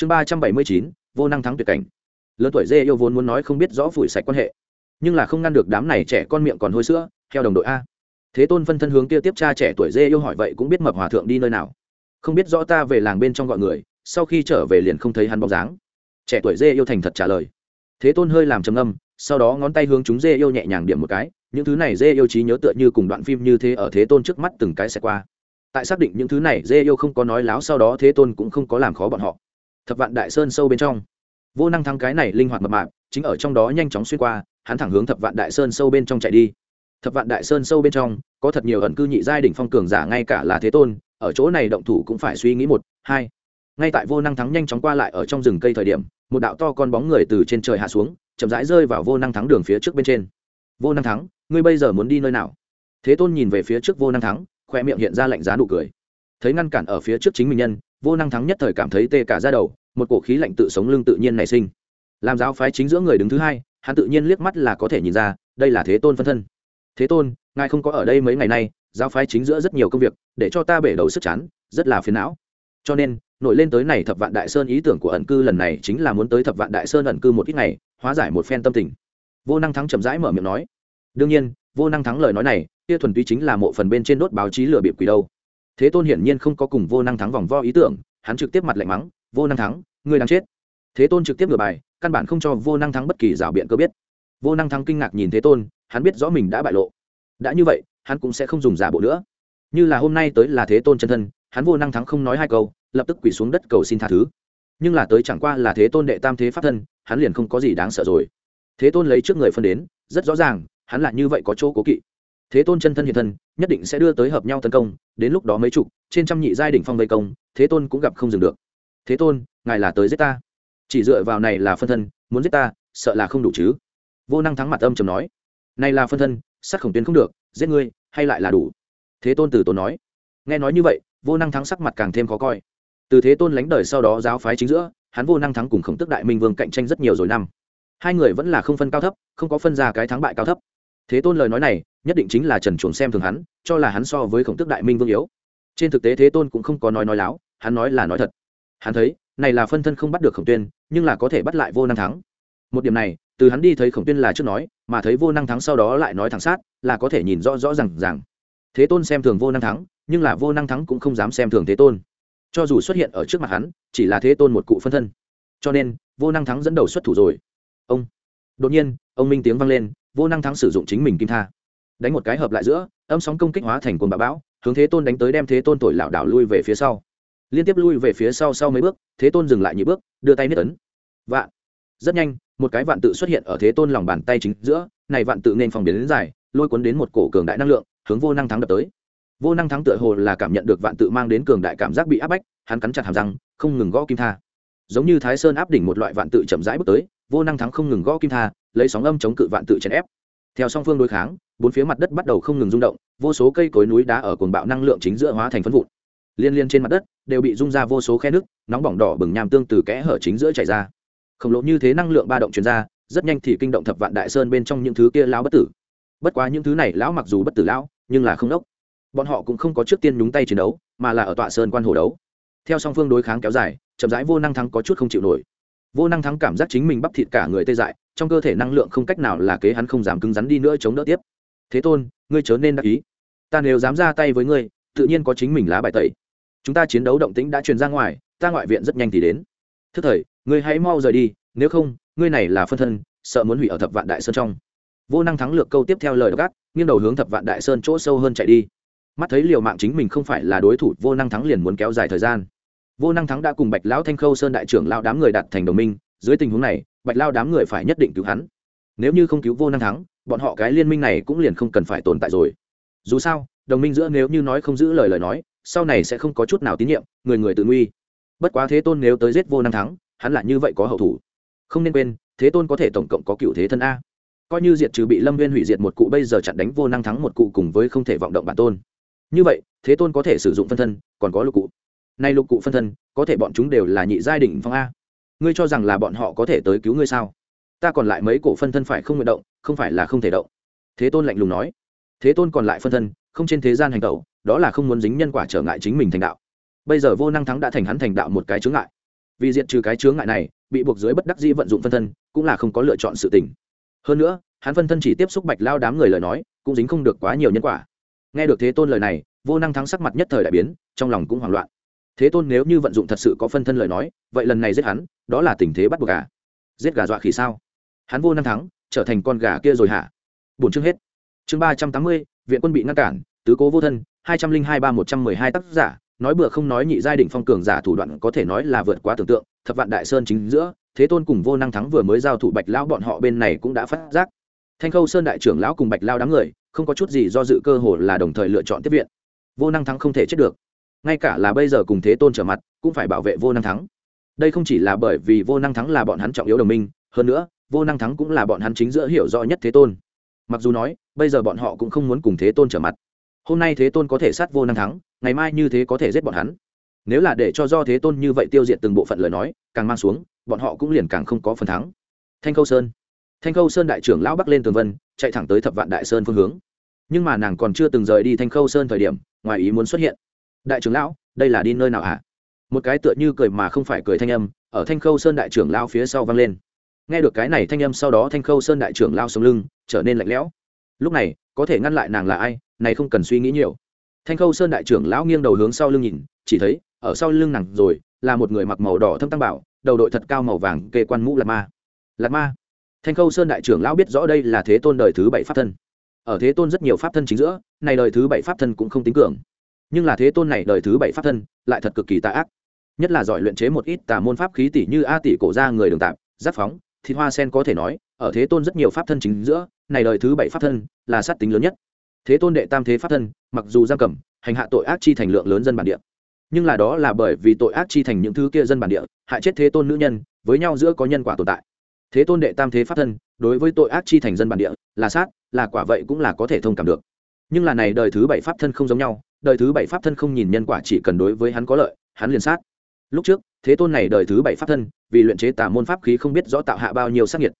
chương ba trăm bảy mươi chín, vô năng thắng tuyệt cảnh. Lớn tuổi dê yêu vốn muốn nói không biết rõ phủi sạch quan hệ, nhưng là không ngăn được đám này trẻ con miệng còn hôi sữa, theo đồng đội a. Thế tôn phân thân hướng kia tiếp cha trẻ tuổi dê yêu hỏi vậy cũng biết mập hòa thượng đi nơi nào. Không biết rõ ta về làng bên trong gọi người, sau khi trở về liền không thấy hắn bóng dáng. Trẻ tuổi dê yêu thành thật trả lời. Thế tôn hơi làm trầm âm sau đó ngón tay hướng chúng dê yêu nhẹ nhàng điểm một cái, những thứ này dê yêu trí nhớ tựa như cùng đoạn phim như thế ở thế tôn trước mắt từng cái xẹt qua. Tại xác định những thứ này dê yêu không có nói láo sau đó thế tôn cũng không có làm khó bọn họ thập vạn đại sơn sâu bên trong. Vô năng thắng cái này linh hoạt mập mạp, chính ở trong đó nhanh chóng xuyên qua, hắn thẳng hướng thập vạn đại sơn sâu bên trong chạy đi. Thập vạn đại sơn sâu bên trong, có thật nhiều ẩn cư nhị giai đỉnh phong cường giả ngay cả là thế tôn, ở chỗ này động thủ cũng phải suy nghĩ một, hai. Ngay tại vô năng thắng nhanh chóng qua lại ở trong rừng cây thời điểm, một đạo to con bóng người từ trên trời hạ xuống, chậm rãi rơi vào vô năng thắng đường phía trước bên trên. Vô năng thắng, ngươi bây giờ muốn đi nơi nào? Thế tôn nhìn về phía trước vô năng thắng, khoe miệng hiện ra lạnh giá nụ cười. Thấy ngăn cản ở phía trước chính mình nhân vô năng thắng nhất thời cảm thấy tê cả ra đầu, một cổ khí lạnh tự sống lưng tự nhiên nảy sinh. Làm giáo phái chính giữa người đứng thứ hai, hắn tự nhiên liếc mắt là có thể nhìn ra, đây là thế tôn phân thân. Thế tôn, ngài không có ở đây mấy ngày nay, giáo phái chính giữa rất nhiều công việc, để cho ta bể đầu sức chán, rất là phiền não. Cho nên, nổi lên tới này thập vạn đại sơn ý tưởng của ẩn cư lần này chính là muốn tới thập vạn đại sơn ẩn cư một ít ngày, hóa giải một phen tâm tình. Vô năng thắng chậm rãi mở miệng nói, đương nhiên, vô năng thắng lời nói này, kia thuần túy chính là mộ phần bên trên đốt báo chí lửa bịp quỷ đâu thế tôn hiển nhiên không có cùng vô năng thắng vòng vo ý tưởng, hắn trực tiếp mặt lạnh mắng, vô năng thắng, ngươi đang chết. Thế tôn trực tiếp ngửa bài, căn bản không cho vô năng thắng bất kỳ rào biện cơ biết. Vô năng thắng kinh ngạc nhìn thế tôn, hắn biết rõ mình đã bại lộ. Đã như vậy, hắn cũng sẽ không dùng giả bộ nữa. Như là hôm nay tới là thế tôn chân thân, hắn vô năng thắng không nói hai câu, lập tức quỳ xuống đất cầu xin tha thứ. Nhưng là tới chẳng qua là thế tôn đệ tam thế pháp thân, hắn liền không có gì đáng sợ rồi. Thế tôn lấy trước người phân đến, rất rõ ràng, hắn là như vậy có chỗ cố kỵ thế tôn chân thân hiện thân, nhất định sẽ đưa tới hợp nhau tấn công, đến lúc đó mấy chục, trên trăm nhị giai đỉnh phong vây công, thế tôn cũng gặp không dừng được. Thế tôn, ngài là tới giết ta. Chỉ dựa vào này là phân thân, muốn giết ta, sợ là không đủ chứ? Vô năng thắng mặt âm chầm nói. Này là phân thân, sắc khổng tuyến không được, giết ngươi, hay lại là đủ? Thế tôn từ tốn nói. Nghe nói như vậy, vô năng thắng sắc mặt càng thêm khó coi. Từ thế tôn lánh đời sau đó giáo phái chính giữa, hắn vô năng thắng cùng khổng tức đại minh vương cạnh tranh rất nhiều rồi năm. Hai người vẫn là không phân cao thấp, không có phân ra cái thắng bại cao thấp thế tôn lời nói này, nhất định chính là trần chuồng xem thường hắn, cho là hắn so với khổng tức đại minh vương yếu. Trên thực tế thế tôn cũng không có nói nói láo, hắn nói là nói thật. Hắn thấy, này là phân thân không bắt được khổng tuyên, nhưng là có thể bắt lại vô năng thắng. Một điểm này, từ hắn đi thấy khổng tuyên là trước nói, mà thấy vô năng thắng sau đó lại nói thẳng sát, là có thể nhìn rõ rõ r à n g rằng thế tôn xem thường vô năng thắng, nhưng là vô năng thắng cũng không dám xem thường thế tôn. Cho dù xuất hiện ở trước mặt hắn, chỉ là thế tôn một cụ phân thân. Cho nên, vô năng thắng dẫn đầu xuất thủ rồi. Ông. Đột nhiên, ông minh tiếng vang lên vô năng thắng sử dụng chính mình kim tha. Đánh một cái hợp lại giữa, âm sóng công kích hóa thành quần bạo bão, hướng thế tôn đánh tới đem thế tôn thổi lảo đảo lui về phía sau. Liên tiếp lui về phía sau sau mấy bước, thế tôn dừng lại nhị bước, đưa tay niết ấn. Vạn. Rất nhanh, một cái vạn tự xuất hiện ở thế tôn lòng bàn tay chính giữa, này vạn tự nên phòng biến đến dài, lôi cuốn đến một cổ cường đại năng lượng, hướng vô năng thắng đập tới. Vô năng thắng tựa hồ là cảm nhận được vạn tự mang đến cường đại cảm giác bị áp bách, hắn cắn chặt hàm răng, không ngừng gõ kim tha. Giống như thái sơn áp đỉnh một loại vạn tự chậm rãi bước tới vô năng thắng không ngừng gõ kim tha, lấy sóng âm chống cự vạn tự chèn ép. Theo song phương đối kháng, bốn phía mặt đất bắt đầu không ngừng rung động, vô số cây cối núi đá ở cồn bạo năng lượng chính giữa hóa thành phân vụn. Liên liên trên mặt đất, đều bị rung ra vô số khe nước, nóng bỏng đỏ bừng nham tương từ kẽ hở chính giữa chảy ra. Khổng lồ như thế năng lượng ba động truyền ra, rất nhanh thì kinh động thập vạn đại sơn bên trong những thứ kia lão bất tử. Bất quá những thứ này lão mặc dù bất tử lão, nhưng là không đốc. Bọn họ cũng không có trước tiên nhúng tay chiến đấu, mà là ở tọa sơn quan hồ đấu. Theo song phương đối kháng kéo dài, chậm rãi vô năng thắng có chút không chịu nổi vô năng thắng cảm giác chính mình bắp thịt cả người tê dại, trong cơ thể năng lượng không cách nào là kế hắn không dám cứng rắn đi nữa chống đỡ tiếp. Thế tôn, ngươi chớ nên đắc ý. Ta nếu dám ra tay với ngươi, tự nhiên có chính mình lá bài tẩy. Chúng ta chiến đấu động tĩnh đã truyền ra ngoài, ta ngoại viện rất nhanh thì đến. Thức thời, ngươi hãy mau rời đi, nếu không, ngươi này là phân thân, sợ muốn hủy ở thập vạn đại sơn trong. Vô năng thắng lược câu tiếp theo lời gác nghiêng đầu hướng thập vạn đại sơn chỗ sâu hơn chạy đi. Mắt thấy liều mạng chính mình không phải là đối thủ, vô năng thắng liền muốn kéo dài thời gian vô năng thắng đã cùng bạch lão thanh khâu sơn đại trưởng lao đám người đặt thành đồng minh, dưới tình huống này, bạch lao đám người phải nhất định cứu hắn. Nếu như không cứu vô năng thắng, bọn họ cái liên minh này cũng liền không cần phải tồn tại rồi. Dù sao, đồng minh giữa nếu như nói không giữ lời lời nói, sau này sẽ không có chút nào tín nhiệm, người người tự nguy. Bất quá thế tôn nếu tới giết vô năng thắng, hắn là như vậy có hậu thủ. Không nên quên, thế tôn có thể tổng cộng có cựu thế thân a. Coi như diệt trừ bị lâm viên hủy diệt một cụ, bây giờ chặn đánh vô năng thắng một cụ cùng với không thể vọng động bản tôn. Như vậy, thế tôn có thể sử dụng phân thân, còn có lục cụ nay lục cụ phân thân, có thể bọn chúng đều là nhị giai đỉnh phong a. Ngươi cho rằng là bọn họ có thể tới cứu ngươi sao? Ta còn lại mấy cổ phân thân phải không nguyện động, không phải là không thể động. Thế tôn lạnh lùng nói. Thế tôn còn lại phân thân, không trên thế gian hành tẩu, đó là không muốn dính nhân quả trở ngại chính mình thành đạo. Bây giờ vô năng thắng đã thành hắn thành đạo một cái chướng ngại. Vì diện trừ cái chướng ngại này, bị buộc dưới bất đắc dĩ vận dụng phân thân, cũng là không có lựa chọn sự tình. Hơn nữa, hắn phân thân chỉ tiếp xúc bạch lao đám người lời nói, cũng dính không được quá nhiều nhân quả. Nghe được thế tôn lời này, vô năng thắng sắc mặt nhất thời đại biến, trong lòng cũng hoảng loạn thế tôn nếu như vận dụng thật sự có phân thân lời nói, vậy lần này giết hắn, đó là tình thế bắt buộc gà giết gà dọa khỉ sao? Hắn vô năng thắng, trở thành con gà kia rồi hả? Bốn chương hết. Chương ba trăm tám mươi, viện quân bị ngăn cản, tứ cố vô thân, hai trăm linh hai ba một trăm mười hai tác giả, nói bừa không nói nhị giai đỉnh phong cường giả thủ đoạn có thể nói là vượt quá tưởng tượng, thập vạn đại sơn chính giữa, thế tôn cùng vô năng thắng vừa mới giao thủ bạch lão bọn họ bên này cũng đã phát giác. Thanh khâu sơn đại trưởng lão cùng bạch lao đám người, không có chút gì do dự cơ hồ là đồng thời lựa chọn tiếp viện. Vô năng thắng không thể chết được ngay cả là bây giờ cùng thế tôn trở mặt, cũng phải bảo vệ vô năng thắng. Đây không chỉ là bởi vì vô năng thắng là bọn hắn trọng yếu đồng minh, hơn nữa, vô năng thắng cũng là bọn hắn chính giữa hiểu rõ nhất thế tôn. Mặc dù nói, bây giờ bọn họ cũng không muốn cùng thế tôn trở mặt. Hôm nay thế tôn có thể sát vô năng thắng, ngày mai như thế có thể giết bọn hắn. Nếu là để cho do thế tôn như vậy tiêu diệt từng bộ phận lời nói, càng mang xuống, bọn họ cũng liền càng không có phần thắng. Thanh khâu sơn. Thanh khâu sơn đại trưởng lão bắc lên tường vân, chạy thẳng tới thập vạn đại sơn phương hướng. Nhưng mà nàng còn chưa từng rời đi thanh khâu sơn thời điểm, ngoài ý muốn xuất hiện đại trưởng lão, đây là đi nơi nào hả? À? một cái tựa như cười mà không phải cười thanh âm, ở thanh khâu sơn đại trưởng lão phía sau vang lên. Nghe được cái này thanh âm sau đó thanh khâu sơn đại trưởng lao sống lưng, trở nên lạnh lẽo. Lúc này, có thể ngăn lại nàng là ai, này không cần suy nghĩ nhiều. Thanh khâu sơn đại trưởng lão nghiêng đầu hướng sau lưng nhìn, chỉ thấy, ở sau lưng nàng rồi, là một người mặc màu đỏ thâm tăng bảo, đầu đội thật cao màu vàng, kê quan mũ lạt ma. Lạt ma. Thanh khâu sơn đại trưởng lão biết rõ đây là thế tôn đời thứ bảy pháp thân. Ở thế tôn rất nhiều pháp thân chính giữa, này đời thứ bảy pháp thân cũng không tính cường nhưng là thế tôn này đời thứ bảy pháp thân, lại thật cực kỳ tà ác. Nhất là giỏi luyện chế một ít tà môn pháp khí tỷ như a tỷ cổ ra người đường tạm giáp phóng thì hoa sen có thể nói, ở thế tôn rất nhiều pháp thân chính giữa, này đời thứ bảy pháp thân là sát tính lớn nhất. Thế tôn đệ tam thế pháp thân, mặc dù giam cầm, hành hạ tội ác chi thành lượng lớn dân bản địa. Nhưng là đó là bởi vì tội ác chi thành những thứ kia dân bản địa, hại chết thế tôn nữ nhân, với nhau giữa có nhân quả tồn tại. Thế tôn đệ tam thế pháp thân, đối với tội ác chi thành dân bản địa, là sát, là quả vậy cũng là có thể thông cảm được. Nhưng là này đời thứ bảy pháp thân không giống nhau đời thứ bảy pháp thân không nhìn nhân quả chỉ cần đối với hắn có lợi, hắn liền sát. Lúc trước, thế tôn này đời thứ bảy pháp thân, vì luyện chế tà môn pháp khí không biết rõ tạo hạ bao nhiêu sắc nhiệt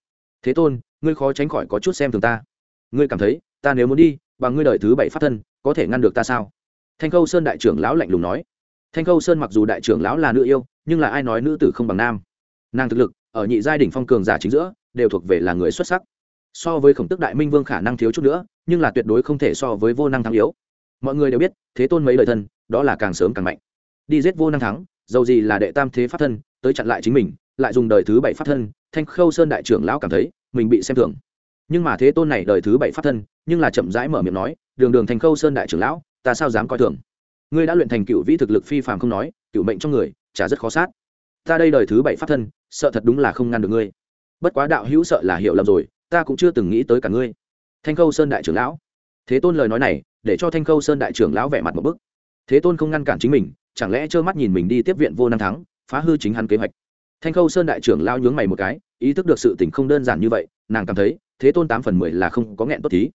thế tôn, ngươi khó tránh khỏi có chút xem thường ta. Ngươi cảm thấy, ta nếu muốn đi, bằng ngươi đời thứ bảy pháp thân, có thể ngăn được ta sao? Thanh khâu sơn đại trưởng lão lạnh lùng nói. Thanh khâu sơn mặc dù đại trưởng lão là nữ yêu, nhưng là ai nói nữ tử không bằng nam? Nàng thực lực, ở nhị giai đỉnh phong cường giả chính giữa, đều thuộc về là người xuất sắc. So với khổng tức đại minh vương khả năng thiếu chút nữa, nhưng là tuyệt đối không thể so với vô năng thắng yếu mọi người đều biết, thế tôn mấy lời thân, đó là càng sớm càng mạnh. Đi giết vô năng thắng, dầu gì là đệ tam thế pháp thân, tới chặn lại chính mình, lại dùng đời thứ bảy pháp thân, thanh khâu sơn đại trưởng lão cảm thấy, mình bị xem thường. Nhưng mà thế tôn này đời thứ bảy pháp thân, nhưng là chậm rãi mở miệng nói, đường đường thanh khâu sơn đại trưởng lão, ta sao dám coi thường? Ngươi đã luyện thành cựu vĩ thực lực phi phàm không nói, cựu mệnh trong người, chả rất khó sát. Ta đây đời thứ bảy pháp thân, sợ thật đúng là không ngăn được ngươi. Bất quá đạo hữu sợ là hiểu lầm rồi, ta cũng chưa từng nghĩ tới cả ngươi. Thanh khâu sơn đại trưởng lão. Thế tôn lời nói này để cho thanh khâu sơn đại trưởng lão vẻ mặt một bức. Thế tôn không ngăn cản chính mình, chẳng lẽ trơ mắt nhìn mình đi tiếp viện vô năng thắng, phá hư chính hắn kế hoạch? Thanh khâu sơn đại trưởng lao nhướng mày một cái, ý thức được sự tình không đơn giản như vậy, nàng cảm thấy, thế tôn tám phần mười là không có nghẹn tốt tí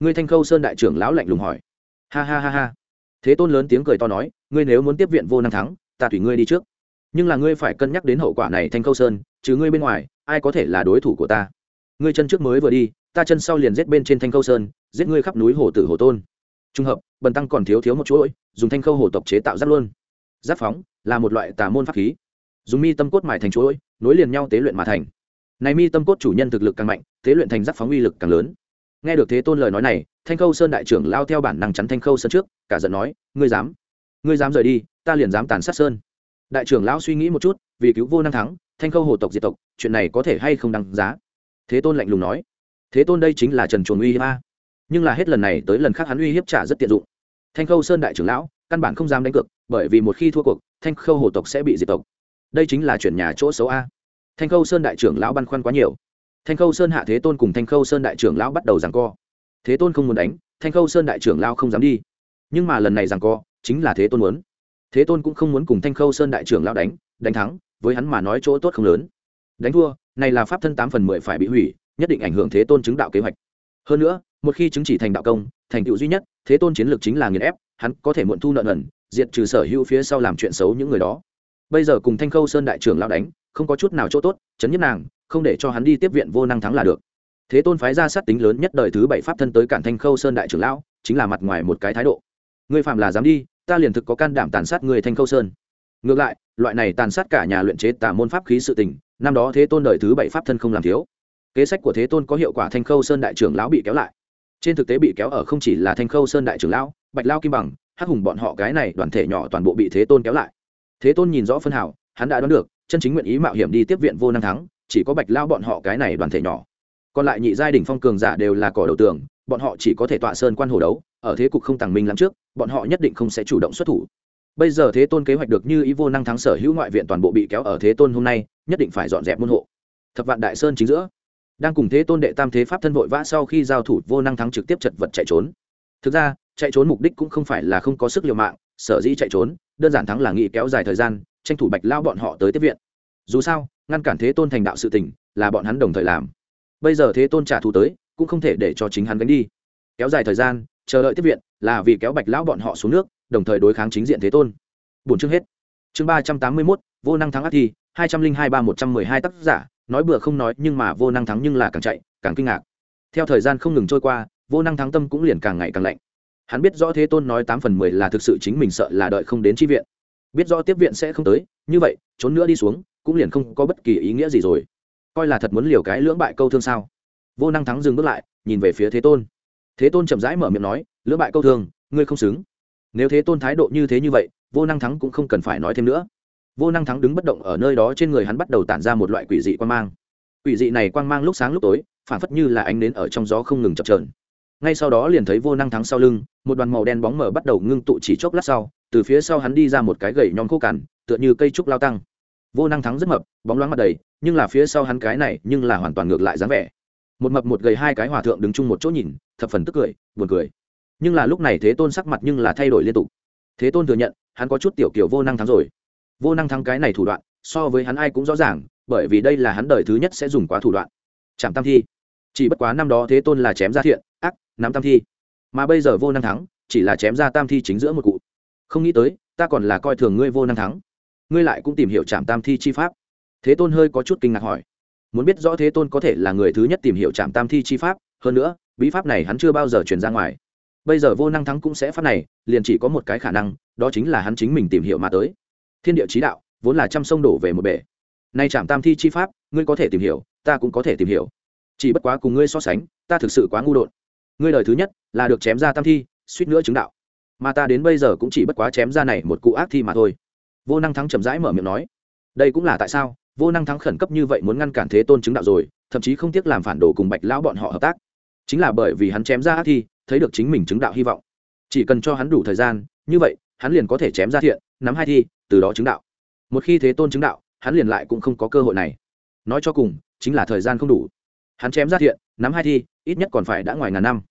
ngươi thanh khâu sơn đại trưởng lão lạnh lùng hỏi. Ha ha ha ha. Thế tôn lớn tiếng cười to nói, ngươi nếu muốn tiếp viện vô năng thắng, ta tùy ngươi đi trước. Nhưng là ngươi phải cân nhắc đến hậu quả này thanh khâu sơn, chứ ngươi bên ngoài, ai có thể là đối thủ của ta? Ngươi chân trước mới vừa đi, ta chân sau liền giết bên trên thanh khâu sơn, giết ngươi khắp núi hồ tử hồ tôn trung hợp, bần tăng còn thiếu thiếu một chuỗi, dùng thanh khâu hồ tộc chế tạo giáp luôn. Giáp phóng là một loại tà môn pháp khí. Dùng mi tâm cốt mài thành chuỗi, nối liền nhau tế luyện mà thành. Này mi tâm cốt chủ nhân thực lực càng mạnh, tế luyện thành giáp phóng uy lực càng lớn. Nghe được thế tôn lời nói này, thanh khâu sơn đại trưởng lao theo bản năng chắn thanh khâu sơn trước, cả giận nói, ngươi dám ngươi dám rời đi, ta liền dám tàn sát sơn. Đại trưởng lão suy nghĩ một chút, vì cứu vô năng thắng, thanh khâu hồ tộc diệt tộc, chuyện này có thể hay không đăng giá? Thế tôn lạnh lùng nói, thế tôn đây chính là trần chuồng uy hiếp a nhưng là hết lần này tới lần khác hắn uy hiếp trả rất tiện dụng. Thanh khâu sơn đại trưởng lão, căn bản không dám đánh cược, bởi vì một khi thua cuộc, thanh khâu hồ tộc sẽ bị diệt tộc. Đây chính là chuyển nhà chỗ xấu a. Thanh khâu sơn đại trưởng lão băn khoăn quá nhiều. Thanh khâu sơn hạ thế tôn cùng thanh khâu sơn đại trưởng lão bắt đầu rằng co. Thế tôn không muốn đánh, thanh khâu sơn đại trưởng lão không dám đi. Nhưng mà lần này rằng co, chính là thế tôn muốn. Thế tôn cũng không muốn cùng thanh khâu sơn đại trưởng lão đánh đánh thắng, với hắn mà nói chỗ tốt không lớn. Đánh thua, này là pháp thân tám phần mười phải bị hủy, nhất định ảnh hưởng thế tôn chứng đạo kế hoạch. Hơn nữa một khi chứng chỉ thành đạo công, thành tựu duy nhất, thế tôn chiến lược chính là nghiền ép, hắn có thể muộn thu nợ nần, diệt trừ sở hữu phía sau làm chuyện xấu những người đó. Bây giờ cùng thanh khâu sơn đại trưởng lao đánh, không có chút nào chỗ tốt, chấn nhất nàng, không để cho hắn đi tiếp viện vô năng thắng là được. Thế tôn phái ra sát tính lớn nhất đời thứ bảy pháp thân tới cản thanh khâu sơn đại trưởng lão, chính là mặt ngoài một cái thái độ. Ngươi phạm là dám đi, ta liền thực có can đảm tàn sát người thanh khâu sơn. Ngược lại, loại này tàn sát cả nhà luyện chế tà môn pháp khí sự tình, năm đó thế tôn đời thứ bảy pháp thân không làm thiếu. Kế sách của thế tôn có hiệu quả thanh khâu sơn đại trưởng lão bị kéo lại trên thực tế bị kéo ở không chỉ là thanh khâu sơn đại trưởng lão, bạch lao kim bằng, hắc hùng bọn họ cái này đoàn thể nhỏ toàn bộ bị thế tôn kéo lại. Thế tôn nhìn rõ phân hảo hắn đã đoán được, chân chính nguyện ý mạo hiểm đi tiếp viện vô năng thắng, chỉ có bạch lao bọn họ cái này đoàn thể nhỏ. Còn lại nhị giai đỉnh phong cường giả đều là cỏ đầu tường, bọn họ chỉ có thể tọa sơn quan hồ đấu, ở thế cục không tàng minh lắm trước, bọn họ nhất định không sẽ chủ động xuất thủ. Bây giờ thế tôn kế hoạch được như ý vô năng thắng sở hữu ngoại viện toàn bộ bị kéo ở thế tôn hôm nay, nhất định phải dọn dẹp môn hộ. Thập vạn đại sơn chính giữa đang cùng thế tôn đệ tam thế pháp thân vội vã sau khi giao thủ vô năng thắng trực tiếp chật vật chạy trốn. Thực ra, chạy trốn mục đích cũng không phải là không có sức liều mạng, sở dĩ chạy trốn, đơn giản thắng là nghĩ kéo dài thời gian, tranh thủ bạch lao bọn họ tới tiếp viện. Dù sao, ngăn cản thế tôn thành đạo sự tình là bọn hắn đồng thời làm. Bây giờ thế tôn trả thù tới, cũng không thể để cho chính hắn gánh đi. Kéo dài thời gian, chờ đợi tiếp viện là vì kéo bạch lão bọn họ xuống nước, đồng thời đối kháng chính diện thế tôn. Bốn chương hết. Chương ba trăm tám mươi mốt, vô năng thắng ác thi, hai trăm linh hai ba một trăm mười hai tác giả nói bừa không nói, nhưng mà vô năng thắng nhưng là càng chạy, càng kinh ngạc. Theo thời gian không ngừng trôi qua, vô năng thắng tâm cũng liền càng ngày càng lạnh. Hắn biết rõ thế tôn nói tám phần mười là thực sự chính mình sợ là đợi không đến tri viện. Biết rõ tiếp viện sẽ không tới, như vậy, trốn nữa đi xuống, cũng liền không có bất kỳ ý nghĩa gì rồi. Coi là thật muốn liều cái lưỡng bại câu thương sao? Vô năng thắng dừng bước lại, nhìn về phía thế tôn. Thế tôn chậm rãi mở miệng nói, lưỡng bại câu thương, ngươi không xứng. Nếu thế tôn thái độ như thế như vậy, vô năng thắng cũng không cần phải nói thêm nữa vô năng thắng đứng bất động ở nơi đó trên người hắn bắt đầu tản ra một loại quỷ dị quan mang. Quỷ dị này quang mang lúc sáng lúc tối, phản phất như là ánh nến ở trong gió không ngừng chập trờn ngay sau đó liền thấy vô năng thắng sau lưng, một đoàn màu đen bóng mở bắt đầu ngưng tụ chỉ chốc lát sau, từ phía sau hắn đi ra một cái gậy nhom khô cằn, tựa như cây trúc lao tăng. Vô năng thắng rất mập, bóng loáng mặt đầy, nhưng là phía sau hắn cái này, nhưng là hoàn toàn ngược lại dáng vẻ. Một mập một gầy hai cái hòa thượng đứng chung một chỗ nhìn, thập phần tức cười, buồn cười. Nhưng là lúc này thế tôn sắc mặt nhưng là thay đổi liên tục. Thế tôn thừa nhận, hắn có chút tiểu kiểu vô năng thắng rồi vô năng thắng cái này thủ đoạn, so với hắn ai cũng rõ ràng, bởi vì đây là hắn đời thứ nhất sẽ dùng quá thủ đoạn. Chạm tam thi. Chỉ bất quá năm đó thế tôn là chém ra thiện, ác, nắm tam thi. Mà bây giờ vô năng thắng, chỉ là chém ra tam thi chính giữa một cụ. Không nghĩ tới, ta còn là coi thường ngươi vô năng thắng. Ngươi lại cũng tìm hiểu Trạm tam thi chi pháp. Thế tôn hơi có chút kinh ngạc hỏi. Muốn biết rõ thế tôn có thể là người thứ nhất tìm hiểu Trạm tam thi chi pháp, hơn nữa, bí pháp này hắn chưa bao giờ truyền ra ngoài. Bây giờ vô năng thắng cũng sẽ pháp này, liền chỉ có một cái khả năng, đó chính là hắn chính mình tìm hiểu mà tới thiên địa trí đạo, vốn là trăm sông đổ về một bể. Nay chạm tam thi chi pháp, ngươi có thể tìm hiểu, ta cũng có thể tìm hiểu. Chỉ bất quá cùng ngươi so sánh, ta thực sự quá ngu đột. Ngươi lời thứ nhất là được chém ra tam thi, suýt nữa chứng đạo. Mà ta đến bây giờ cũng chỉ bất quá chém ra này một cụ ác thi mà thôi. Vô năng thắng chậm rãi mở miệng nói, đây cũng là tại sao vô năng thắng khẩn cấp như vậy muốn ngăn cản thế tôn chứng đạo rồi, thậm chí không tiếc làm phản đồ cùng bạch lão bọn họ hợp tác. Chính là bởi vì hắn chém ra ác thi, thấy được chính mình chứng đạo hy vọng. Chỉ cần cho hắn đủ thời gian, như vậy, hắn liền có thể chém ra thiện nắm hai thi, từ đó chứng đạo. Một khi thế tôn chứng đạo, hắn liền lại cũng không có cơ hội này. Nói cho cùng, chính là thời gian không đủ. Hắn chém ra thiện, nắm hai thi, ít nhất còn phải đã ngoài ngàn năm.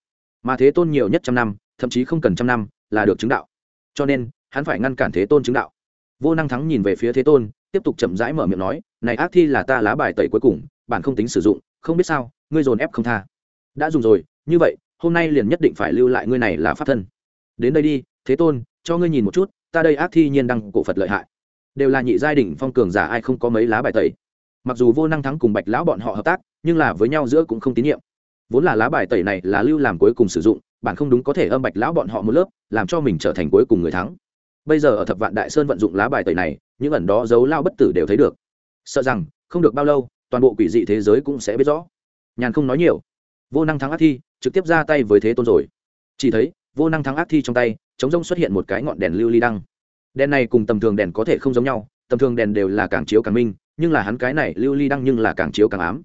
Mà thế tôn nhiều nhất trăm năm, thậm chí không cần trăm năm, là được chứng đạo. Cho nên, hắn phải ngăn cản thế tôn chứng đạo. Vô năng thắng nhìn về phía thế tôn, tiếp tục chậm rãi mở miệng nói, này ác thi là ta lá bài tẩy cuối cùng, bạn không tính sử dụng, không biết sao, ngươi dồn ép không tha. Đã dùng rồi, như vậy, hôm nay liền nhất định phải lưu lại ngươi này là pháp thân. Đến đây đi, thế tôn cho ngươi nhìn một chút, ta đây ác thi nhiên đăng cổ phật lợi hại. Đều là nhị giai đỉnh phong cường giả, ai không có mấy lá bài tẩy. Mặc dù vô năng thắng cùng bạch lão bọn họ hợp tác, nhưng là với nhau giữa cũng không tín nhiệm. Vốn là lá bài tẩy này là lưu làm cuối cùng sử dụng bạn không đúng có thể âm bạch lão bọn họ một lớp, làm cho mình trở thành cuối cùng người thắng. Bây giờ ở thập vạn đại sơn vận dụng lá bài tẩy này, những ẩn đó giấu lao bất tử đều thấy được. Sợ rằng, không được bao lâu, toàn bộ quỷ dị thế giới cũng sẽ biết rõ. Nhàn không nói nhiều. Vô năng thắng ác thi, trực tiếp ra tay với thế tôn rồi. Chỉ thấy vô năng thắng ác thi trong tay, chống rông xuất hiện một cái ngọn đèn lưu ly đăng. Đèn này cùng tầm thường đèn có thể không giống nhau, tầm thường đèn đều là càng chiếu càng minh, nhưng là hắn cái này lưu ly đăng nhưng là càng chiếu càng ám.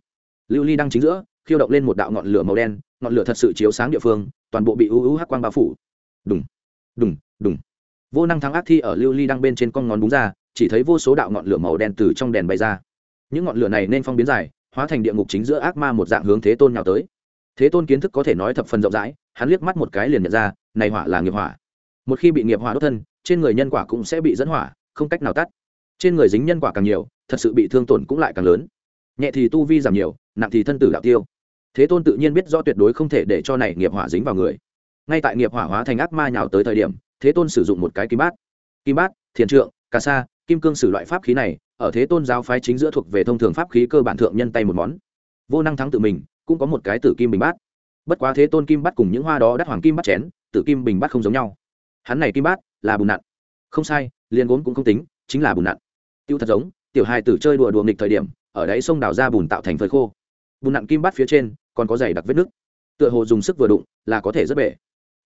Lưu ly đăng chính giữa, khiêu động lên một đạo ngọn lửa màu đen, ngọn lửa thật sự chiếu sáng địa phương, toàn bộ bị u u hắc quang bao phủ. Đùng đùng đùng. Vô năng thắng ác thi ở lưu ly đăng bên trên con ngón búng ra, chỉ thấy vô số đạo ngọn lửa màu đen từ trong đèn bay ra. Những ngọn lửa này nên phong biến dài, hóa thành địa ngục chính giữa ác ma một dạng hướng thế tôn nhào tới. Thế tôn kiến thức có thể nói thập phần rộng rãi, hắn liếc mắt một cái liền nhận ra này hỏa là nghiệp hỏa. Một khi bị nghiệp hỏa đốt thân, trên người nhân quả cũng sẽ bị dẫn hỏa, không cách nào tắt. Trên người dính nhân quả càng nhiều, thật sự bị thương tổn cũng lại càng lớn. Nhẹ thì tu vi giảm nhiều, nặng thì thân tử đạo tiêu. Thế tôn tự nhiên biết rõ tuyệt đối không thể để cho này nghiệp hỏa dính vào người. Ngay tại nghiệp hỏa hóa thành ác ma nhào tới thời điểm, thế tôn sử dụng một cái kim bát. Kim bát, thiền trượng, cà sa, kim cương sử loại pháp khí này, ở thế tôn giáo phái chính giữa thuộc về thông thường pháp khí cơ bản thượng nhân tay một món. Vô năng thắng tự mình, cũng có một cái tử kim bình bát. Bất quá thế tôn kim bát cùng những hoa đó đắt hoàng kim bắt chén Tự kim bình bát không giống nhau. Hắn này kim bát là bùn nặn. Không sai, liền gốm cũng không tính, chính là bùn nặn. Tiêu thật giống, tiểu hai tử chơi đùa đùa nghịch thời điểm, ở đáy sông đào ra bùn tạo thành phơi khô. Bùn nặn kim bát phía trên còn có dày đặc vết nước tựa hồ dùng sức vừa đụng là có thể rất bể.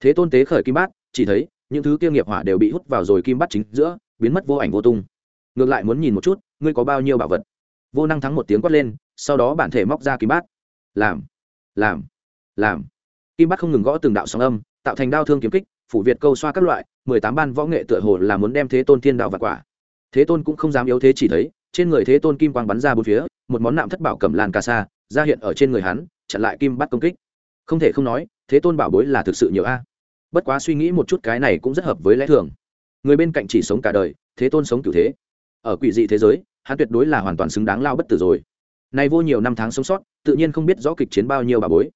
Thế tôn tế khởi kim bát, chỉ thấy những thứ kia nghiệp hỏa đều bị hút vào rồi kim bát chính giữa, biến mất vô ảnh vô tung. Ngược lại muốn nhìn một chút, ngươi có bao nhiêu bảo vật? Vô năng thắng một tiếng quát lên, sau đó bản thể móc ra kim bát. Làm làm làm. Kim bát không ngừng gõ từng đạo sóng âm tạo thành đao thương kiếm kích, phủ việt câu xoa các loại, mười tám ban võ nghệ tựa hồ là muốn đem thế tôn thiên đạo và quả. Thế tôn cũng không dám yếu thế chỉ thấy, trên người thế tôn kim quang bắn ra bốn phía, một món nạm thất bảo cầm làn ca sa, ra hiện ở trên người hắn, chặn lại kim bắt công kích. Không thể không nói, thế tôn bảo bối là thực sự nhiều a. Bất quá suy nghĩ một chút cái này cũng rất hợp với lẽ thường. Người bên cạnh chỉ sống cả đời, thế tôn sống cửu thế. Ở quỷ dị thế giới, hắn tuyệt đối là hoàn toàn xứng đáng lao bất tử rồi. Nay vô nhiều năm tháng sống sót, tự nhiên không biết rõ kịch chiến bao nhiêu bà bối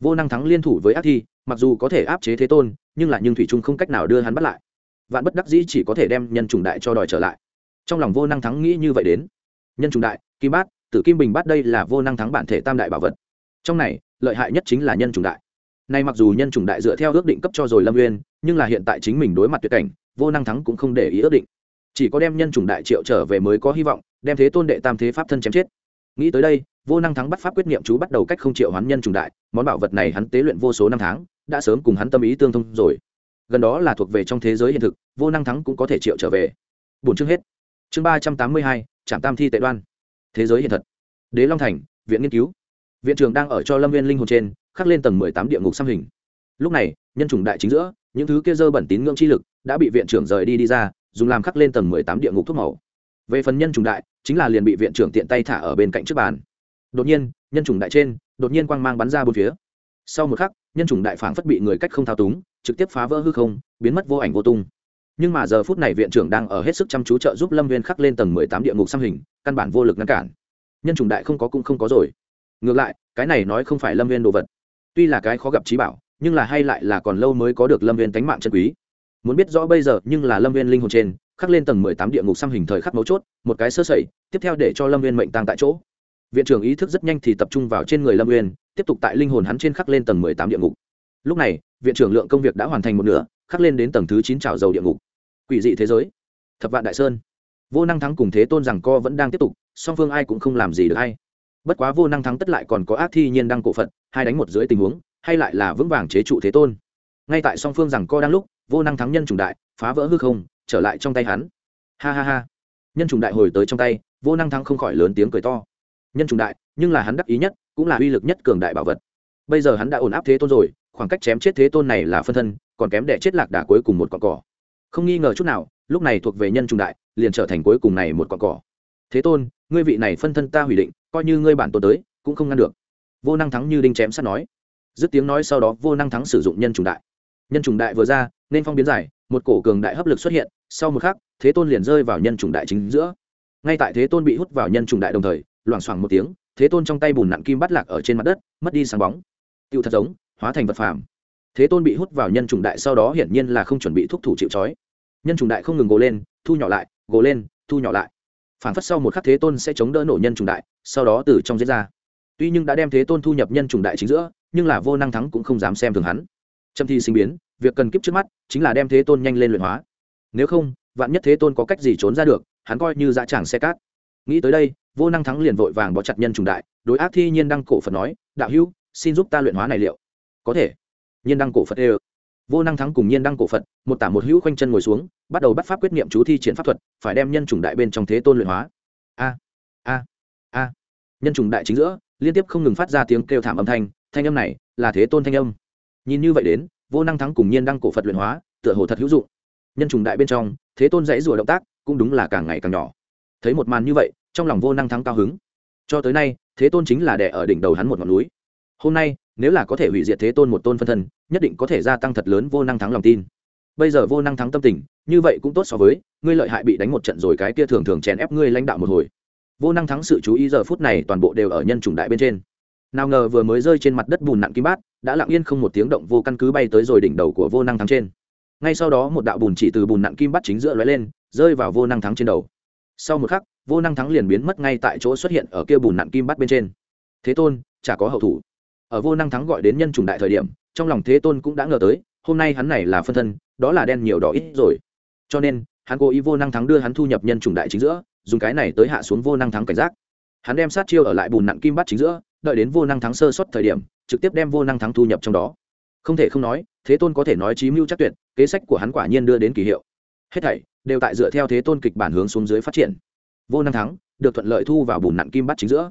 vô năng thắng liên thủ với ác thi, mặc dù có thể áp chế thế tôn, nhưng là nhưng thủy trung không cách nào đưa hắn bắt lại. Vạn bất đắc dĩ chỉ có thể đem nhân trùng đại cho đòi trở lại. Trong lòng vô năng thắng nghĩ như vậy đến. Nhân trùng đại, kim bát, tử kim bình bát đây là vô năng thắng bản thể tam đại bảo vật. Trong này, lợi hại nhất chính là nhân trùng đại. Nay mặc dù nhân trùng đại dựa theo ước định cấp cho rồi lâm uyên, nhưng là hiện tại chính mình đối mặt tuyệt cảnh, vô năng thắng cũng không để ý ước định. Chỉ có đem nhân trùng đại triệu trở về mới có hy vọng, đem thế tôn đệ tam thế pháp thân chém chết. Nghĩ tới đây vô năng thắng bắt pháp quyết niệm chú bắt đầu cách không triệu hoán nhân trùng đại, món bảo vật này hắn tế luyện vô số năm tháng, đã sớm cùng hắn tâm ý tương thông rồi. Gần đó là thuộc về trong thế giới hiện thực, vô năng thắng cũng có thể triệu trở về. Bốn chương hết. Chương ba trăm tám mươi hai, trạm tam thi tệ đoan. Thế giới hiện thật. Đế long thành, viện nghiên cứu. Viện trưởng đang ở cho lâm viên linh hồn trên, khắc lên tầng mười tám địa ngục xăm hình. Lúc này, nhân chủng đại chính giữa, những thứ kia dơ bẩn tín ngưỡng chi lực đã bị viện trưởng rời đi đi ra, dùng làm khắc lên tầng mười tám địa ngục thuốc màu. Về phần nhân chủng đại, chính là liền bị viện trưởng tiện tay thả ở bên cạnh trước bàn đột nhiên, nhân chủng đại trên, đột nhiên quang mang bắn ra bốn phía. Sau một khắc, nhân chủng đại phảng phất bị người cách không thao túng, trực tiếp phá vỡ hư không, biến mất vô ảnh vô tung. Nhưng mà giờ phút này viện trưởng đang ở hết sức chăm chú trợ giúp lâm viên khắc lên tầng mười tám địa ngục xăm hình, căn bản vô lực ngăn cản. Nhân chủng đại không có cũng không có rồi. Ngược lại, cái này nói không phải lâm viên đồ vật. Tuy là cái khó gặp trí bảo, nhưng là hay lại là còn lâu mới có được lâm viên tánh mạng chân quý. Muốn biết rõ bây giờ, nhưng là lâm viên linh hồn trên, khắc lên tầng mười tám địa ngục xăm hình thời khắc mấu chốt, một cái sơ sẩy, tiếp theo để cho lâm viên mệnh tăng tại chỗ viện trưởng ý thức rất nhanh thì tập trung vào trên người lâm uyên, tiếp tục tại linh hồn hắn trên khắc lên tầng mười tám địa ngục. Lúc này, viện trưởng lượng công việc đã hoàn thành một nửa, khắc lên đến tầng thứ chín trào dầu địa ngục. Quỷ dị thế giới. Thập vạn đại sơn. Vô năng thắng cùng thế tôn rằng co vẫn đang tiếp tục, song phương ai cũng không làm gì được hay bất quá vô năng thắng tất lại còn có ác thi nhiên đăng cổ phận hai đánh một dưới tình huống, hay lại là vững vàng chế trụ thế tôn. Ngay tại song phương rằng co đang lúc, vô năng thắng nhân trùng đại, phá vỡ hư không, trở lại trong tay hắn. Ha ha ha. Nhân trùng đại hồi tới trong tay, vô năng thắng không khỏi lớn tiếng cười to nhân trùng đại, nhưng là hắn đắc ý nhất, cũng là uy lực nhất cường đại bảo vật. Bây giờ hắn đã ổn áp thế tôn rồi, khoảng cách chém chết thế tôn này là phân thân, còn kém đẻ chết lạc đà cuối cùng một con cỏ. Không nghi ngờ chút nào, lúc này thuộc về nhân trung đại, liền trở thành cuối cùng này một con cỏ. Thế tôn, ngươi vị này phân thân ta hủy định, coi như ngươi bản tôn tới, cũng không ngăn được. Vô năng thắng như đinh chém sắt nói. Dứt tiếng nói sau đó, vô năng thắng sử dụng nhân trùng đại. Nhân trùng đại vừa ra, nên phong biến giải, một cổ cường đại hấp lực xuất hiện, sau một khắc, thế tôn liền rơi vào nhân trùng đại chính giữa. Ngay tại thế tôn bị hút vào nhân trùng đại đồng thời loảng xoảng một tiếng, thế tôn trong tay bùn nặng kim bắt lạc ở trên mặt đất, mất đi sáng bóng. Tiêu thật giống, hóa thành vật phàm. Thế tôn bị hút vào nhân trùng đại sau đó hiển nhiên là không chuẩn bị thúc thủ chịu trói. Nhân trùng đại không ngừng gồ lên, thu nhỏ lại, gồ lên, thu nhỏ lại. Phản phất sau một khắc thế tôn sẽ chống đỡ nổ nhân trùng đại, sau đó từ trong diễn ra. Tuy nhưng đã đem thế tôn thu nhập nhân trùng đại chính giữa, nhưng là vô năng thắng cũng không dám xem thường hắn. Trâm thi sinh biến, việc cần kiếp trước mắt, chính là đem thế tôn nhanh lên luyện hóa. Nếu không, vạn nhất thế tôn có cách gì trốn ra được, hắn coi như dã tràng xe cát. Nghĩ tới đây vô năng thắng liền vội vàng bỏ chặt nhân trùng đại, đối ác thi nhiên đăng cổ phật nói, đạo hữu, xin giúp ta luyện hóa này liệu. Có thể. Nhiên đăng cổ phật ê vô năng thắng cùng nhiên đăng cổ phật, một tả một hữu khoanh chân ngồi xuống, bắt đầu bắt pháp quyết niệm chú thi triển pháp thuật, phải đem nhân chủng đại bên trong thế tôn luyện hóa. A a a. Nhân chủng đại chính giữa, liên tiếp không ngừng phát ra tiếng kêu thảm âm thanh thanh âm này là thế tôn thanh âm. Nhìn như vậy đến, vô năng thắng cùng nhiên đăng cổ phật luyện hóa, tựa hồ thật hữu dụng. Nhân chủng đại bên trong, thế tôn dãy rùa động tác cũng đúng là càng ngày càng nhỏ. Thấy một màn như vậy trong lòng vô năng thắng cao hứng. Cho tới nay, thế tôn chính là đẻ ở đỉnh đầu hắn một ngọn núi. Hôm nay, nếu là có thể hủy diệt thế tôn một tôn phân thân, nhất định có thể gia tăng thật lớn vô năng thắng lòng tin. Bây giờ vô năng thắng tâm tình, như vậy cũng tốt so với, ngươi lợi hại bị đánh một trận rồi cái kia thường thường chèn ép ngươi lãnh đạo một hồi. Vô năng thắng sự chú ý giờ phút này toàn bộ đều ở nhân chủng đại bên trên. Nào ngờ vừa mới rơi trên mặt đất bùn nặng kim bát, đã lặng yên không một tiếng động vô căn cứ bay tới rồi đỉnh đầu của vô năng thắng trên. Ngay sau đó một đạo bùn chỉ từ bùn nặng kim bát chính giữa lóe lên, rơi vào vô năng thắng trên đầu. Sau một khắc vô năng thắng liền biến mất ngay tại chỗ xuất hiện ở kia bùn nặng kim bát bên trên. Thế tôn, chả có hậu thủ. Ở vô năng thắng gọi đến nhân trùng đại thời điểm, trong lòng thế tôn cũng đã ngờ tới, hôm nay hắn này là phân thân, đó là đen nhiều đỏ ít rồi. Cho nên, hắn cố ý vô năng thắng đưa hắn thu nhập nhân chủng đại chính giữa, dùng cái này tới hạ xuống vô năng thắng cảnh giác. Hắn đem sát chiêu ở lại bùn nặng kim bắt chính giữa, đợi đến vô năng thắng sơ xuất thời điểm, trực tiếp đem vô năng thắng thu nhập trong đó. Không thể không nói, thế tôn có thể nói trí mưu chắc tuyệt, kế sách của hắn quả nhiên đưa đến kỳ hiệu. Hết thảy đều tại dựa theo thế tôn kịch bản hướng xuống dưới phát triển vô năng thắng, được thuận lợi thu vào bùn nặng kim bắt chính giữa.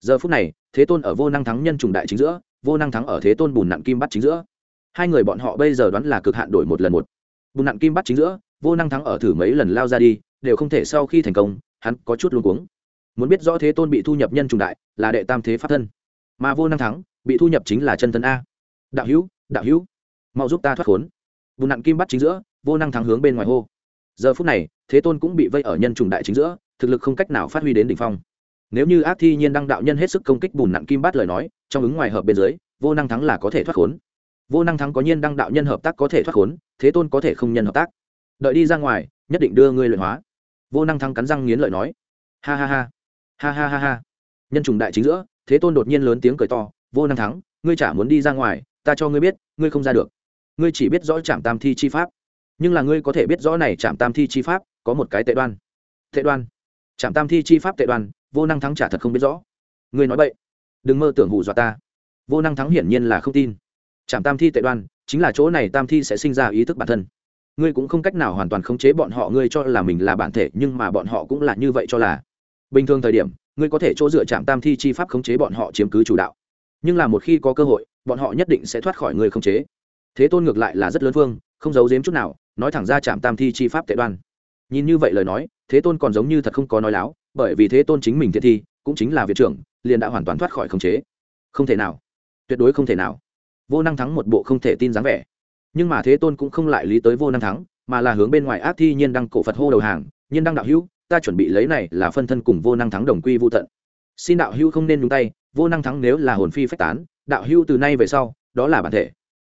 Giờ phút này, thế tôn ở vô năng thắng nhân trùng đại chính giữa, vô năng thắng ở thế tôn bùn nặng kim bắt chính giữa. Hai người bọn họ bây giờ đoán là cực hạn đổi một lần một. Bùn nặng kim bắt chính giữa, vô năng thắng ở thử mấy lần lao ra đi, đều không thể sau khi thành công, hắn có chút luôn cuống. Muốn biết rõ thế tôn bị thu nhập nhân trùng đại, là đệ tam thế pháp thân. Mà vô năng thắng, bị thu nhập chính là chân thân a. Đạo hữu đạo hữu, mau giúp ta thoát khốn. Bùn nặng kim bắt chính giữa, vô năng thắng hướng bên ngoài hô. Giờ phút này, thế tôn cũng bị vây ở nhân trùng đại chính giữa thực lực không cách nào phát huy đến đỉnh phong. Nếu như ác thi nhiên đăng đạo nhân hết sức công kích bùn nặng kim bát lời nói, trong ứng ngoài hợp bên dưới, vô năng thắng là có thể thoát khốn. Vô năng thắng có nhiên đăng đạo nhân hợp tác có thể thoát khốn, thế tôn có thể không nhân hợp tác. Đợi đi ra ngoài, nhất định đưa ngươi luyện hóa. Vô năng thắng cắn răng nghiến lợi nói. Ha ha ha. Ha ha ha ha. Nhân trùng đại chính giữa, thế tôn đột nhiên lớn tiếng cười to. Vô năng thắng, ngươi chả muốn đi ra ngoài, ta cho ngươi biết, ngươi không ra được. Ngươi chỉ biết rõ trạm tam thi chi pháp. Nhưng là ngươi có thể biết rõ này trạm tam thi chi pháp, có một cái tệ đoan. Tệ đoan trạm tam thi chi pháp tệ đoan vô năng thắng trả thật không biết rõ. Ngươi nói vậy đừng mơ tưởng hù dọa ta. Vô năng thắng hiển nhiên là không tin. Trạm tam thi tệ đoan chính là chỗ này tam thi sẽ sinh ra ý thức bản thân. Ngươi cũng không cách nào hoàn toàn khống chế bọn họ ngươi cho là mình là bản thể nhưng mà bọn họ cũng là như vậy cho là. Bình thường thời điểm ngươi có thể chỗ dựa chạm tam thi chi pháp khống chế bọn họ chiếm cứ chủ đạo. Nhưng là một khi có cơ hội bọn họ nhất định sẽ thoát khỏi ngươi khống chế. Thế tôn ngược lại là rất lớn vương, không giấu giếm chút nào nói thẳng ra chạm tam thi chi pháp tệ đoan. Nhìn như vậy lời nói thế tôn còn giống như thật không có nói láo, bởi vì thế tôn chính mình thiện thi, cũng chính là viện trưởng, liền đã hoàn toàn thoát khỏi khống chế. Không thể nào. Tuyệt đối không thể nào. Vô năng thắng một bộ không thể tin dáng vẻ. Nhưng mà thế tôn cũng không lại lý tới vô năng thắng, mà là hướng bên ngoài ác thi nhiên đăng cổ phật hô đầu hàng, nhiên đăng đạo hữu, ta chuẩn bị lấy này là phân thân cùng vô năng thắng đồng quy vô tận. Xin đạo hữu không nên nhúng tay, vô năng thắng nếu là hồn phi phách tán, đạo hữu từ nay về sau, đó là bản thể.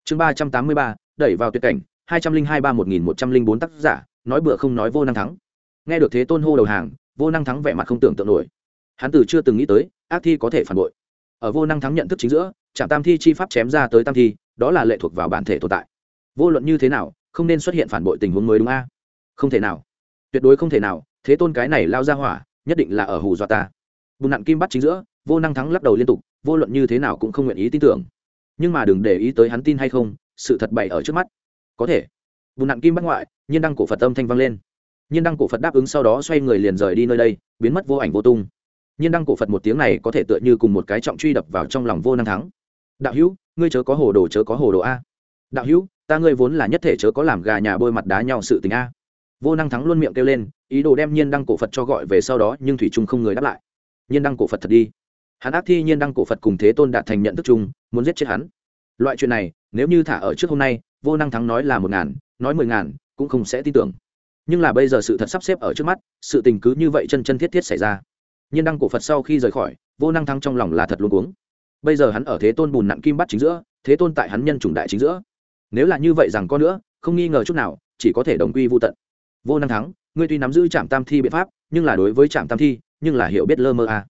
Chương ba trăm tám mươi ba, đẩy vào tuyệt cảnh, hai trăm linh hai ba một nghìn một trăm linh bốn tác giả, nói bựa không nói vô năng thắng nghe được thế tôn hô đầu hàng, vô năng thắng vẻ mặt không tưởng tượng nổi. Hắn từ chưa từng nghĩ tới, ác thi có thể phản bội. Ở vô năng thắng nhận thức chính giữa, trạm tam thi chi pháp chém ra tới tam thi, đó là lệ thuộc vào bản thể tồn tại. Vô luận như thế nào, không nên xuất hiện phản bội tình huống mới đúng a? Không thể nào. Tuyệt đối không thể nào, thế tôn cái này lao ra hỏa, nhất định là ở hù dọa ta. Bùn nặng kim bắt chính giữa, vô năng thắng lắc đầu liên tục, vô luận như thế nào cũng không nguyện ý tin tưởng. Nhưng mà đừng để ý tới hắn tin hay không, sự thật bày ở trước mắt. Có thể. Bùn nặng kim bắt ngoại, nhiên đăng cổ phật âm thanh vang lên nhiên đăng cổ phật đáp ứng sau đó xoay người liền rời đi nơi đây, biến mất vô ảnh vô tung. Nhiên đăng cổ phật một tiếng này có thể tựa như cùng một cái trọng truy đập vào trong lòng vô năng thắng. Đạo hữu, ngươi chớ có hồ đồ chớ có hồ đồ a. Đạo hữu, ta ngươi vốn là nhất thể chớ có làm gà nhà bôi mặt đá nhau sự tình a. Vô năng thắng luôn miệng kêu lên, ý đồ đem nhiên đăng cổ phật cho gọi về sau đó, nhưng thủy trung không người đáp lại. Nhiên đăng cổ phật thật đi. Hắn ác thi nhiên đăng cổ phật cùng thế tôn đạt thành nhận thức chung, muốn giết chết hắn. Loại chuyện này, nếu như thả ở trước hôm nay, vô năng thắng nói là một ngàn, nói mười ngàn, cũng không sẽ tin tưởng nhưng là bây giờ sự thật sắp xếp ở trước mắt, sự tình cứ như vậy chân chân thiết thiết xảy ra. Nhiên đăng cổ phật sau khi rời khỏi, vô năng thắng trong lòng là thật luôn cuống. Bây giờ hắn ở thế tôn bùn nặng kim bắt chính giữa, thế tôn tại hắn nhân chủng đại chính giữa. Nếu là như vậy rằng có nữa, không nghi ngờ chút nào, chỉ có thể đồng quy vô tận. Vô năng thắng, ngươi tuy nắm giữ trạm tam thi biện pháp, nhưng là đối với trạm tam thi, nhưng là hiểu biết lơ mơ a. À.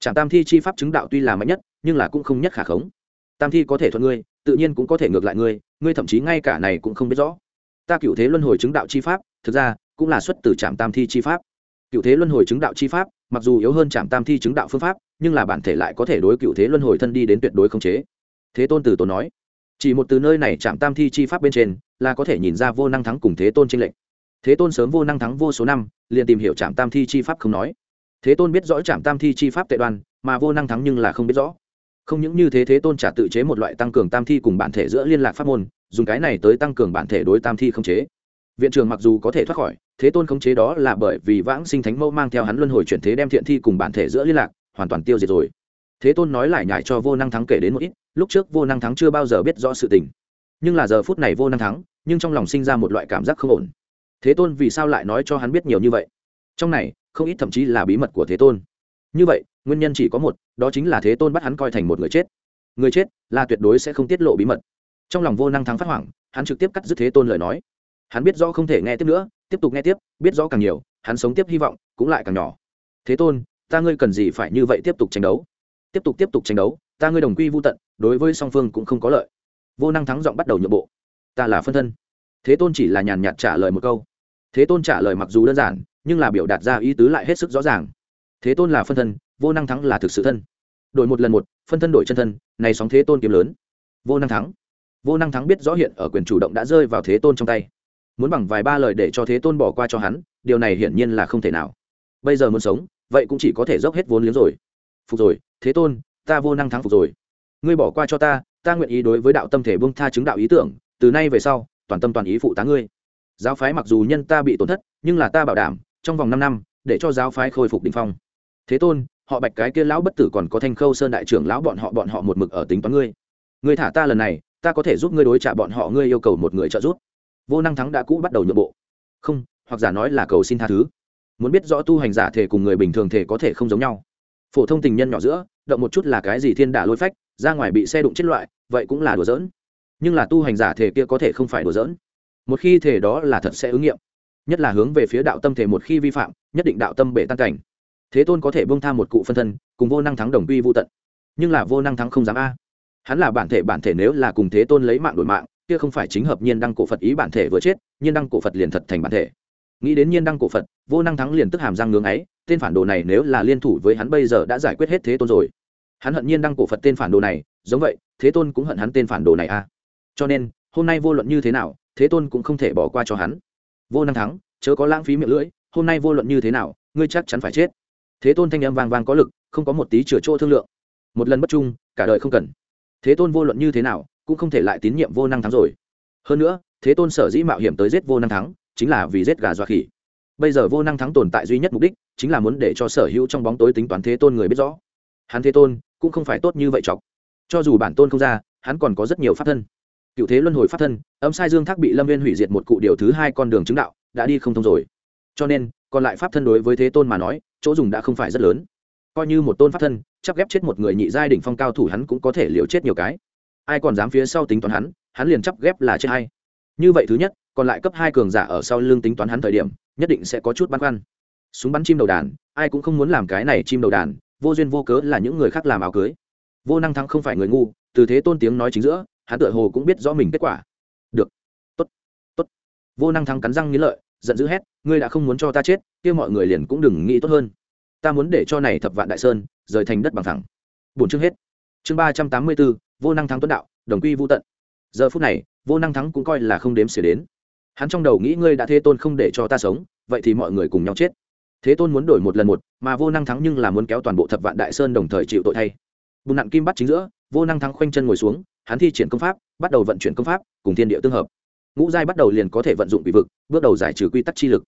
trạm tam thi chi pháp chứng đạo tuy là mạnh nhất, nhưng là cũng không nhất khả khống. Tam thi có thể thuận ngươi, tự nhiên cũng có thể ngược lại ngươi ngươi thậm chí ngay cả này cũng không biết rõ. Ta cựu thế luân hồi chứng đạo chi pháp, thực ra cũng là xuất từ trạm tam thi chi pháp. Cựu thế luân hồi chứng đạo chi pháp, mặc dù yếu hơn trạm tam thi chứng đạo phương pháp, nhưng là bản thể lại có thể đối cựu thế luân hồi thân đi đến tuyệt đối khống chế. Thế tôn từ tổ nói, chỉ một từ nơi này trạm tam thi chi pháp bên trên, là có thể nhìn ra vô năng thắng cùng thế tôn tranh lệch. Thế tôn sớm vô năng thắng vô số năm, liền tìm hiểu trạm tam thi chi pháp không nói. Thế tôn biết rõ trạm tam thi chi pháp tệ đoan, mà vô năng thắng nhưng là không biết rõ. Không những như thế thế tôn trả tự chế một loại tăng cường tam thi cùng bản thể giữa liên lạc pháp môn, dùng cái này tới tăng cường bản thể đối tam thi không chế viện trưởng mặc dù có thể thoát khỏi, thế tôn khống chế đó là bởi vì vãng sinh thánh mẫu mang theo hắn luân hồi chuyển thế đem thiện thi cùng bản thể giữa liên lạc, hoàn toàn tiêu diệt rồi. Thế tôn nói lại nhải cho vô năng thắng kể đến một ít, lúc trước vô năng thắng chưa bao giờ biết rõ sự tình. Nhưng là giờ phút này vô năng thắng, nhưng trong lòng sinh ra một loại cảm giác không ổn. Thế tôn vì sao lại nói cho hắn biết nhiều như vậy? Trong này, không ít thậm chí là bí mật của thế tôn. Như vậy, nguyên nhân chỉ có một, đó chính là thế tôn bắt hắn coi thành một người chết. Người chết là tuyệt đối sẽ không tiết lộ bí mật. Trong lòng vô năng thắng phát hoảng, hắn trực tiếp cắt dứt thế tôn lời nói hắn biết rõ không thể nghe tiếp nữa, tiếp tục nghe tiếp, biết rõ càng nhiều, hắn sống tiếp hy vọng cũng lại càng nhỏ. Thế tôn, ta ngươi cần gì phải như vậy tiếp tục tranh đấu? Tiếp tục tiếp tục tranh đấu, ta ngươi đồng quy vô tận, đối với song phương cũng không có lợi. Vô năng thắng giọng bắt đầu nhượng bộ. Ta là phân thân. Thế tôn chỉ là nhàn nhạt trả lời một câu. Thế tôn trả lời mặc dù đơn giản, nhưng là biểu đạt ra ý tứ lại hết sức rõ ràng. Thế tôn là phân thân, vô năng thắng là thực sự thân. Đổi một lần một, phân thân đổi chân thân, này sóng thế tôn kiếm lớn. Vô năng thắng. Vô năng thắng biết rõ hiện ở quyền chủ động đã rơi vào thế tôn trong tay muốn bằng vài ba lời để cho thế tôn bỏ qua cho hắn, điều này hiển nhiên là không thể nào. Bây giờ muốn sống, vậy cũng chỉ có thể dốc hết vốn liếng rồi. Phục rồi, thế tôn, ta vô năng thắng phục rồi. Ngươi bỏ qua cho ta ta nguyện ý đối với đạo tâm thể bông tha chứng đạo ý tưởng, từ nay về sau, toàn tâm toàn ý phụ tá ngươi. Giáo phái mặc dù nhân ta bị tổn thất, nhưng là ta bảo đảm, trong vòng năm năm, để cho giáo phái khôi phục đình phong. Thế tôn, họ bạch cái kia lão bất tử còn có thanh khâu sơn đại trưởng lão bọn họ bọn họ một mực ở tính toán ngươi. Ngươi thả ta lần này, ta có thể giúp ngươi đối trả bọn họ ngươi yêu cầu một người trợ giúp vô năng thắng đã cũ bắt đầu nhượng bộ. Không, hoặc giả nói là cầu xin tha thứ. Muốn biết rõ tu hành giả thể cùng người bình thường thể có thể không giống nhau. Phổ thông tình nhân nhỏ giữa, động một chút là cái gì thiên đả lôi phách, ra ngoài bị xe đụng chết loại, vậy cũng là đùa giỡn. Nhưng là tu hành giả thể kia có thể không phải đùa giỡn. Một khi thể đó là thật sẽ ứng nghiệm. Nhất là hướng về phía đạo tâm thể một khi vi phạm, nhất định đạo tâm bể tan cảnh. Thế tôn có thể bông tha một cụ phân thân, cùng vô năng thắng đồng quy vô tận. Nhưng là vô năng thắng không dám a. Hắn là bản thể bản thể nếu là cùng thế tôn lấy mạng đổi mạng kia không phải chính hợp nhiên đăng cổ phật ý bản thể vừa chết, nhiên đăng cổ phật liền thật thành bản thể. Nghĩ đến nhiên đăng cổ phật, vô năng thắng liền tức hàm răng ngưỡng ấy, tên phản đồ này nếu là liên thủ với hắn bây giờ đã giải quyết hết thế tôn rồi. Hắn hận nhiên đăng cổ phật tên phản đồ này, giống vậy, thế tôn cũng hận hắn tên phản đồ này a cho nên, hôm nay vô luận như thế nào, thế tôn cũng không thể bỏ qua cho hắn. Vô năng thắng, chớ có lãng phí miệng lưỡi, hôm nay vô luận như thế nào, ngươi chắc chắn phải chết. Thế tôn thanh âm vang vang có lực, không có một tí chừa chỗ thương lượng. Một lần bất trung, cả đời không cần. Thế tôn vô luận như thế nào cũng không thể lại tín nhiệm vô năng thắng rồi. Hơn nữa, thế tôn sở dĩ mạo hiểm tới giết vô năng thắng, chính là vì giết gà dọa khỉ. Bây giờ vô năng thắng tồn tại duy nhất mục đích, chính là muốn để cho sở hữu trong bóng tối tính toán thế tôn người biết rõ. Hắn thế tôn, cũng không phải tốt như vậy chọc. Cho dù bản tôn không ra, hắn còn có rất nhiều pháp thân. Cựu thế luân hồi pháp thân, âm sai dương thác bị lâm viên hủy diệt một cụ điều thứ hai con đường chứng đạo, đã đi không thông rồi. Cho nên, còn lại pháp thân đối với thế tôn mà nói, chỗ dùng đã không phải rất lớn. Coi như một tôn pháp thân chắc ghép chết một người nhị giai đỉnh phong cao thủ hắn cũng có thể liều chết nhiều cái ai còn dám phía sau tính toán hắn hắn liền chấp ghép là chết hay như vậy thứ nhất, còn lại cấp hai cường giả ở sau lưng tính toán hắn thời điểm, nhất định sẽ có chút băn khoăn. Súng bắn chim đầu đàn, ai cũng không muốn làm cái này chim đầu đàn, vô duyên vô cớ là những người khác làm áo cưới. Vô năng thắng không phải người ngu, từ thế tôn tiếng nói chính giữa, hắn tựa hồ cũng biết rõ mình kết quả. Được. Tốt. Tốt. Vô năng thắng cắn răng nghĩ lợi, giận dữ hét, ngươi đã không muốn cho ta chết, kia mọi người liền cũng đừng nghĩ tốt hơn. Ta muốn để cho này thập vạn đại sơn rời thành đất bằng thẳng. Bốn chương hết. Chương ba trăm tám mươi bốn vô năng thắng tuấn đạo, đồng quy vô tận. Giờ phút này, vô năng thắng cũng coi là không đếm xỉa đến. Hắn trong đầu nghĩ ngươi đã thế tôn không để cho ta sống, vậy thì mọi người cùng nhau chết. Thế tôn muốn đổi một lần một, mà vô năng thắng nhưng là muốn kéo toàn bộ thập vạn đại sơn đồng thời chịu tội thay. Bùn nặng kim bắt chính giữa, vô năng thắng khoanh chân ngồi xuống, hắn thi triển công pháp, bắt đầu vận chuyển công pháp, cùng thiên địa tương hợp. Ngũ giai bắt đầu liền có thể vận dụng bị vực, bước đầu giải trừ quy tắc chi lực.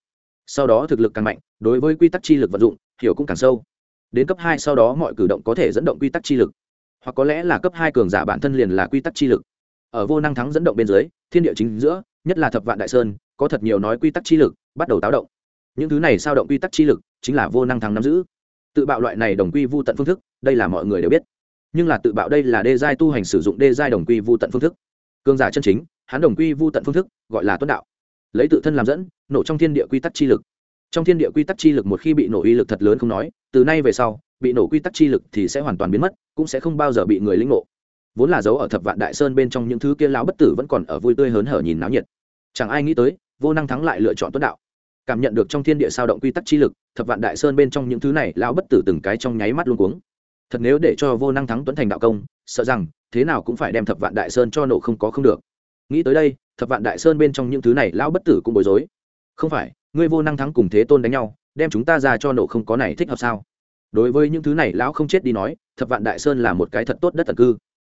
Sau đó thực lực càng mạnh, đối với quy tắc chi lực vận dụng, hiểu cũng càng sâu. Đến cấp hai sau đó mọi cử động có thể dẫn động quy tắc chi lực hoặc có lẽ là cấp hai cường giả bản thân liền là quy tắc chi lực. Ở vô năng thắng dẫn động bên dưới, thiên địa chính giữa, nhất là thập vạn đại sơn, có thật nhiều nói quy tắc chi lực, bắt đầu táo động. Những thứ này sao động quy tắc chi lực, chính là vô năng thắng nắm giữ. Tự bạo loại này đồng quy vô tận phương thức, đây là mọi người đều biết. Nhưng là tự bạo đây là đê giai tu hành sử dụng đê giai đồng quy vô tận phương thức. Cường giả chân chính, hắn đồng quy vô tận phương thức, gọi là tuấn đạo. Lấy tự thân làm dẫn, nổ trong thiên địa quy tắc chi lực. Trong thiên địa quy tắc chi lực một khi bị nổ uy lực thật lớn không nói, từ nay về sau bị nổ quy tắc chi lực thì sẽ hoàn toàn biến mất, cũng sẽ không bao giờ bị người lĩnh nộ vốn là dấu ở thập vạn đại sơn bên trong những thứ kia lão bất tử vẫn còn ở vui tươi hớn hở nhìn náo nhiệt. Chẳng ai nghĩ tới, vô năng thắng lại lựa chọn tuấn đạo. Cảm nhận được trong thiên địa sao động quy tắc chi lực, thập vạn đại sơn bên trong những thứ này lão bất tử từng cái trong nháy mắt luôn cuống. Thật nếu để cho vô năng thắng tuấn thành đạo công, sợ rằng thế nào cũng phải đem thập vạn đại sơn cho nổ không có không được. Nghĩ tới đây, thập vạn đại sơn bên trong những thứ này lão bất tử cũng bối rối. Không phải, ngươi vô năng thắng cùng thế tôn đánh nhau, đem chúng ta ra cho nổ không có này thích hợp sao? Đối với những thứ này lão không chết đi nói, thập vạn đại sơn là một cái thật tốt đất tật cư.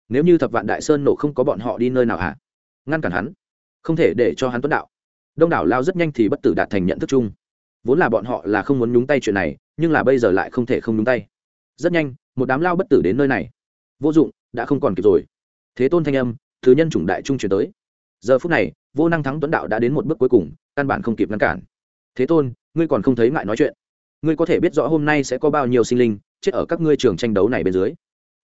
Nếu như thập vạn đại sơn nổ không có bọn họ đi nơi nào hả? Ngăn cản hắn. Không thể để cho hắn tuấn đạo. Đông đảo lao rất nhanh thì bất tử đạt thành nhận thức chung. Vốn là bọn họ là không muốn nhúng tay chuyện này, nhưng là bây giờ lại không thể không nhúng tay. Rất nhanh, một đám lao bất tử đến nơi này. Vô dụng, đã không còn kịp rồi. Thế tôn thanh âm, thứ nhân chủng đại trung chuyển tới. Giờ phút này, vô năng thắng tuấn đạo đã đến một bước cuối cùng, căn bản không kịp ngăn cản. Thế tôn, ngươi còn không thấy ngại nói chuyện ngươi có thể biết rõ hôm nay sẽ có bao nhiêu sinh linh chết ở các ngươi trường tranh đấu này bên dưới.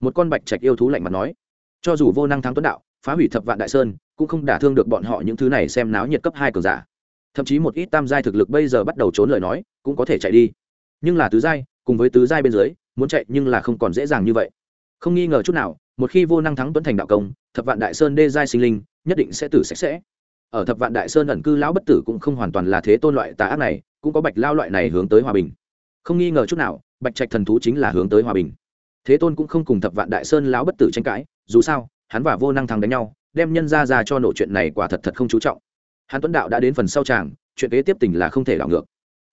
Một con bạch trạch yêu thú lạnh mặt nói, cho dù vô năng thắng tuấn đạo, phá hủy thập vạn đại sơn, cũng không đả thương được bọn họ những thứ này xem náo nhiệt cấp hai cường giả. Thậm chí một ít tam giai thực lực bây giờ bắt đầu trốn lời nói, cũng có thể chạy đi. Nhưng là tứ giai, cùng với tứ giai bên dưới, muốn chạy nhưng là không còn dễ dàng như vậy. Không nghi ngờ chút nào, một khi vô năng thắng tuấn thành đạo công, thập vạn đại sơn đê giai sinh linh nhất định sẽ tử sạch sẽ. Ở thập vạn đại sơn ẩn cư lão bất tử cũng không hoàn toàn là thế tôn loại tà ác này, cũng có bạch lao loại này hướng tới hòa bình không nghi ngờ chút nào, bạch trạch thần thú chính là hướng tới hòa bình. Thế tôn cũng không cùng thập vạn đại sơn lão bất tử tranh cãi, dù sao, hắn và vô năng thắng đánh nhau, đem nhân ra ra cho nổ chuyện này quả thật thật không chú trọng. Hắn tuấn đạo đã đến phần sau tràng, chuyện kế tiếp tình là không thể đảo ngược.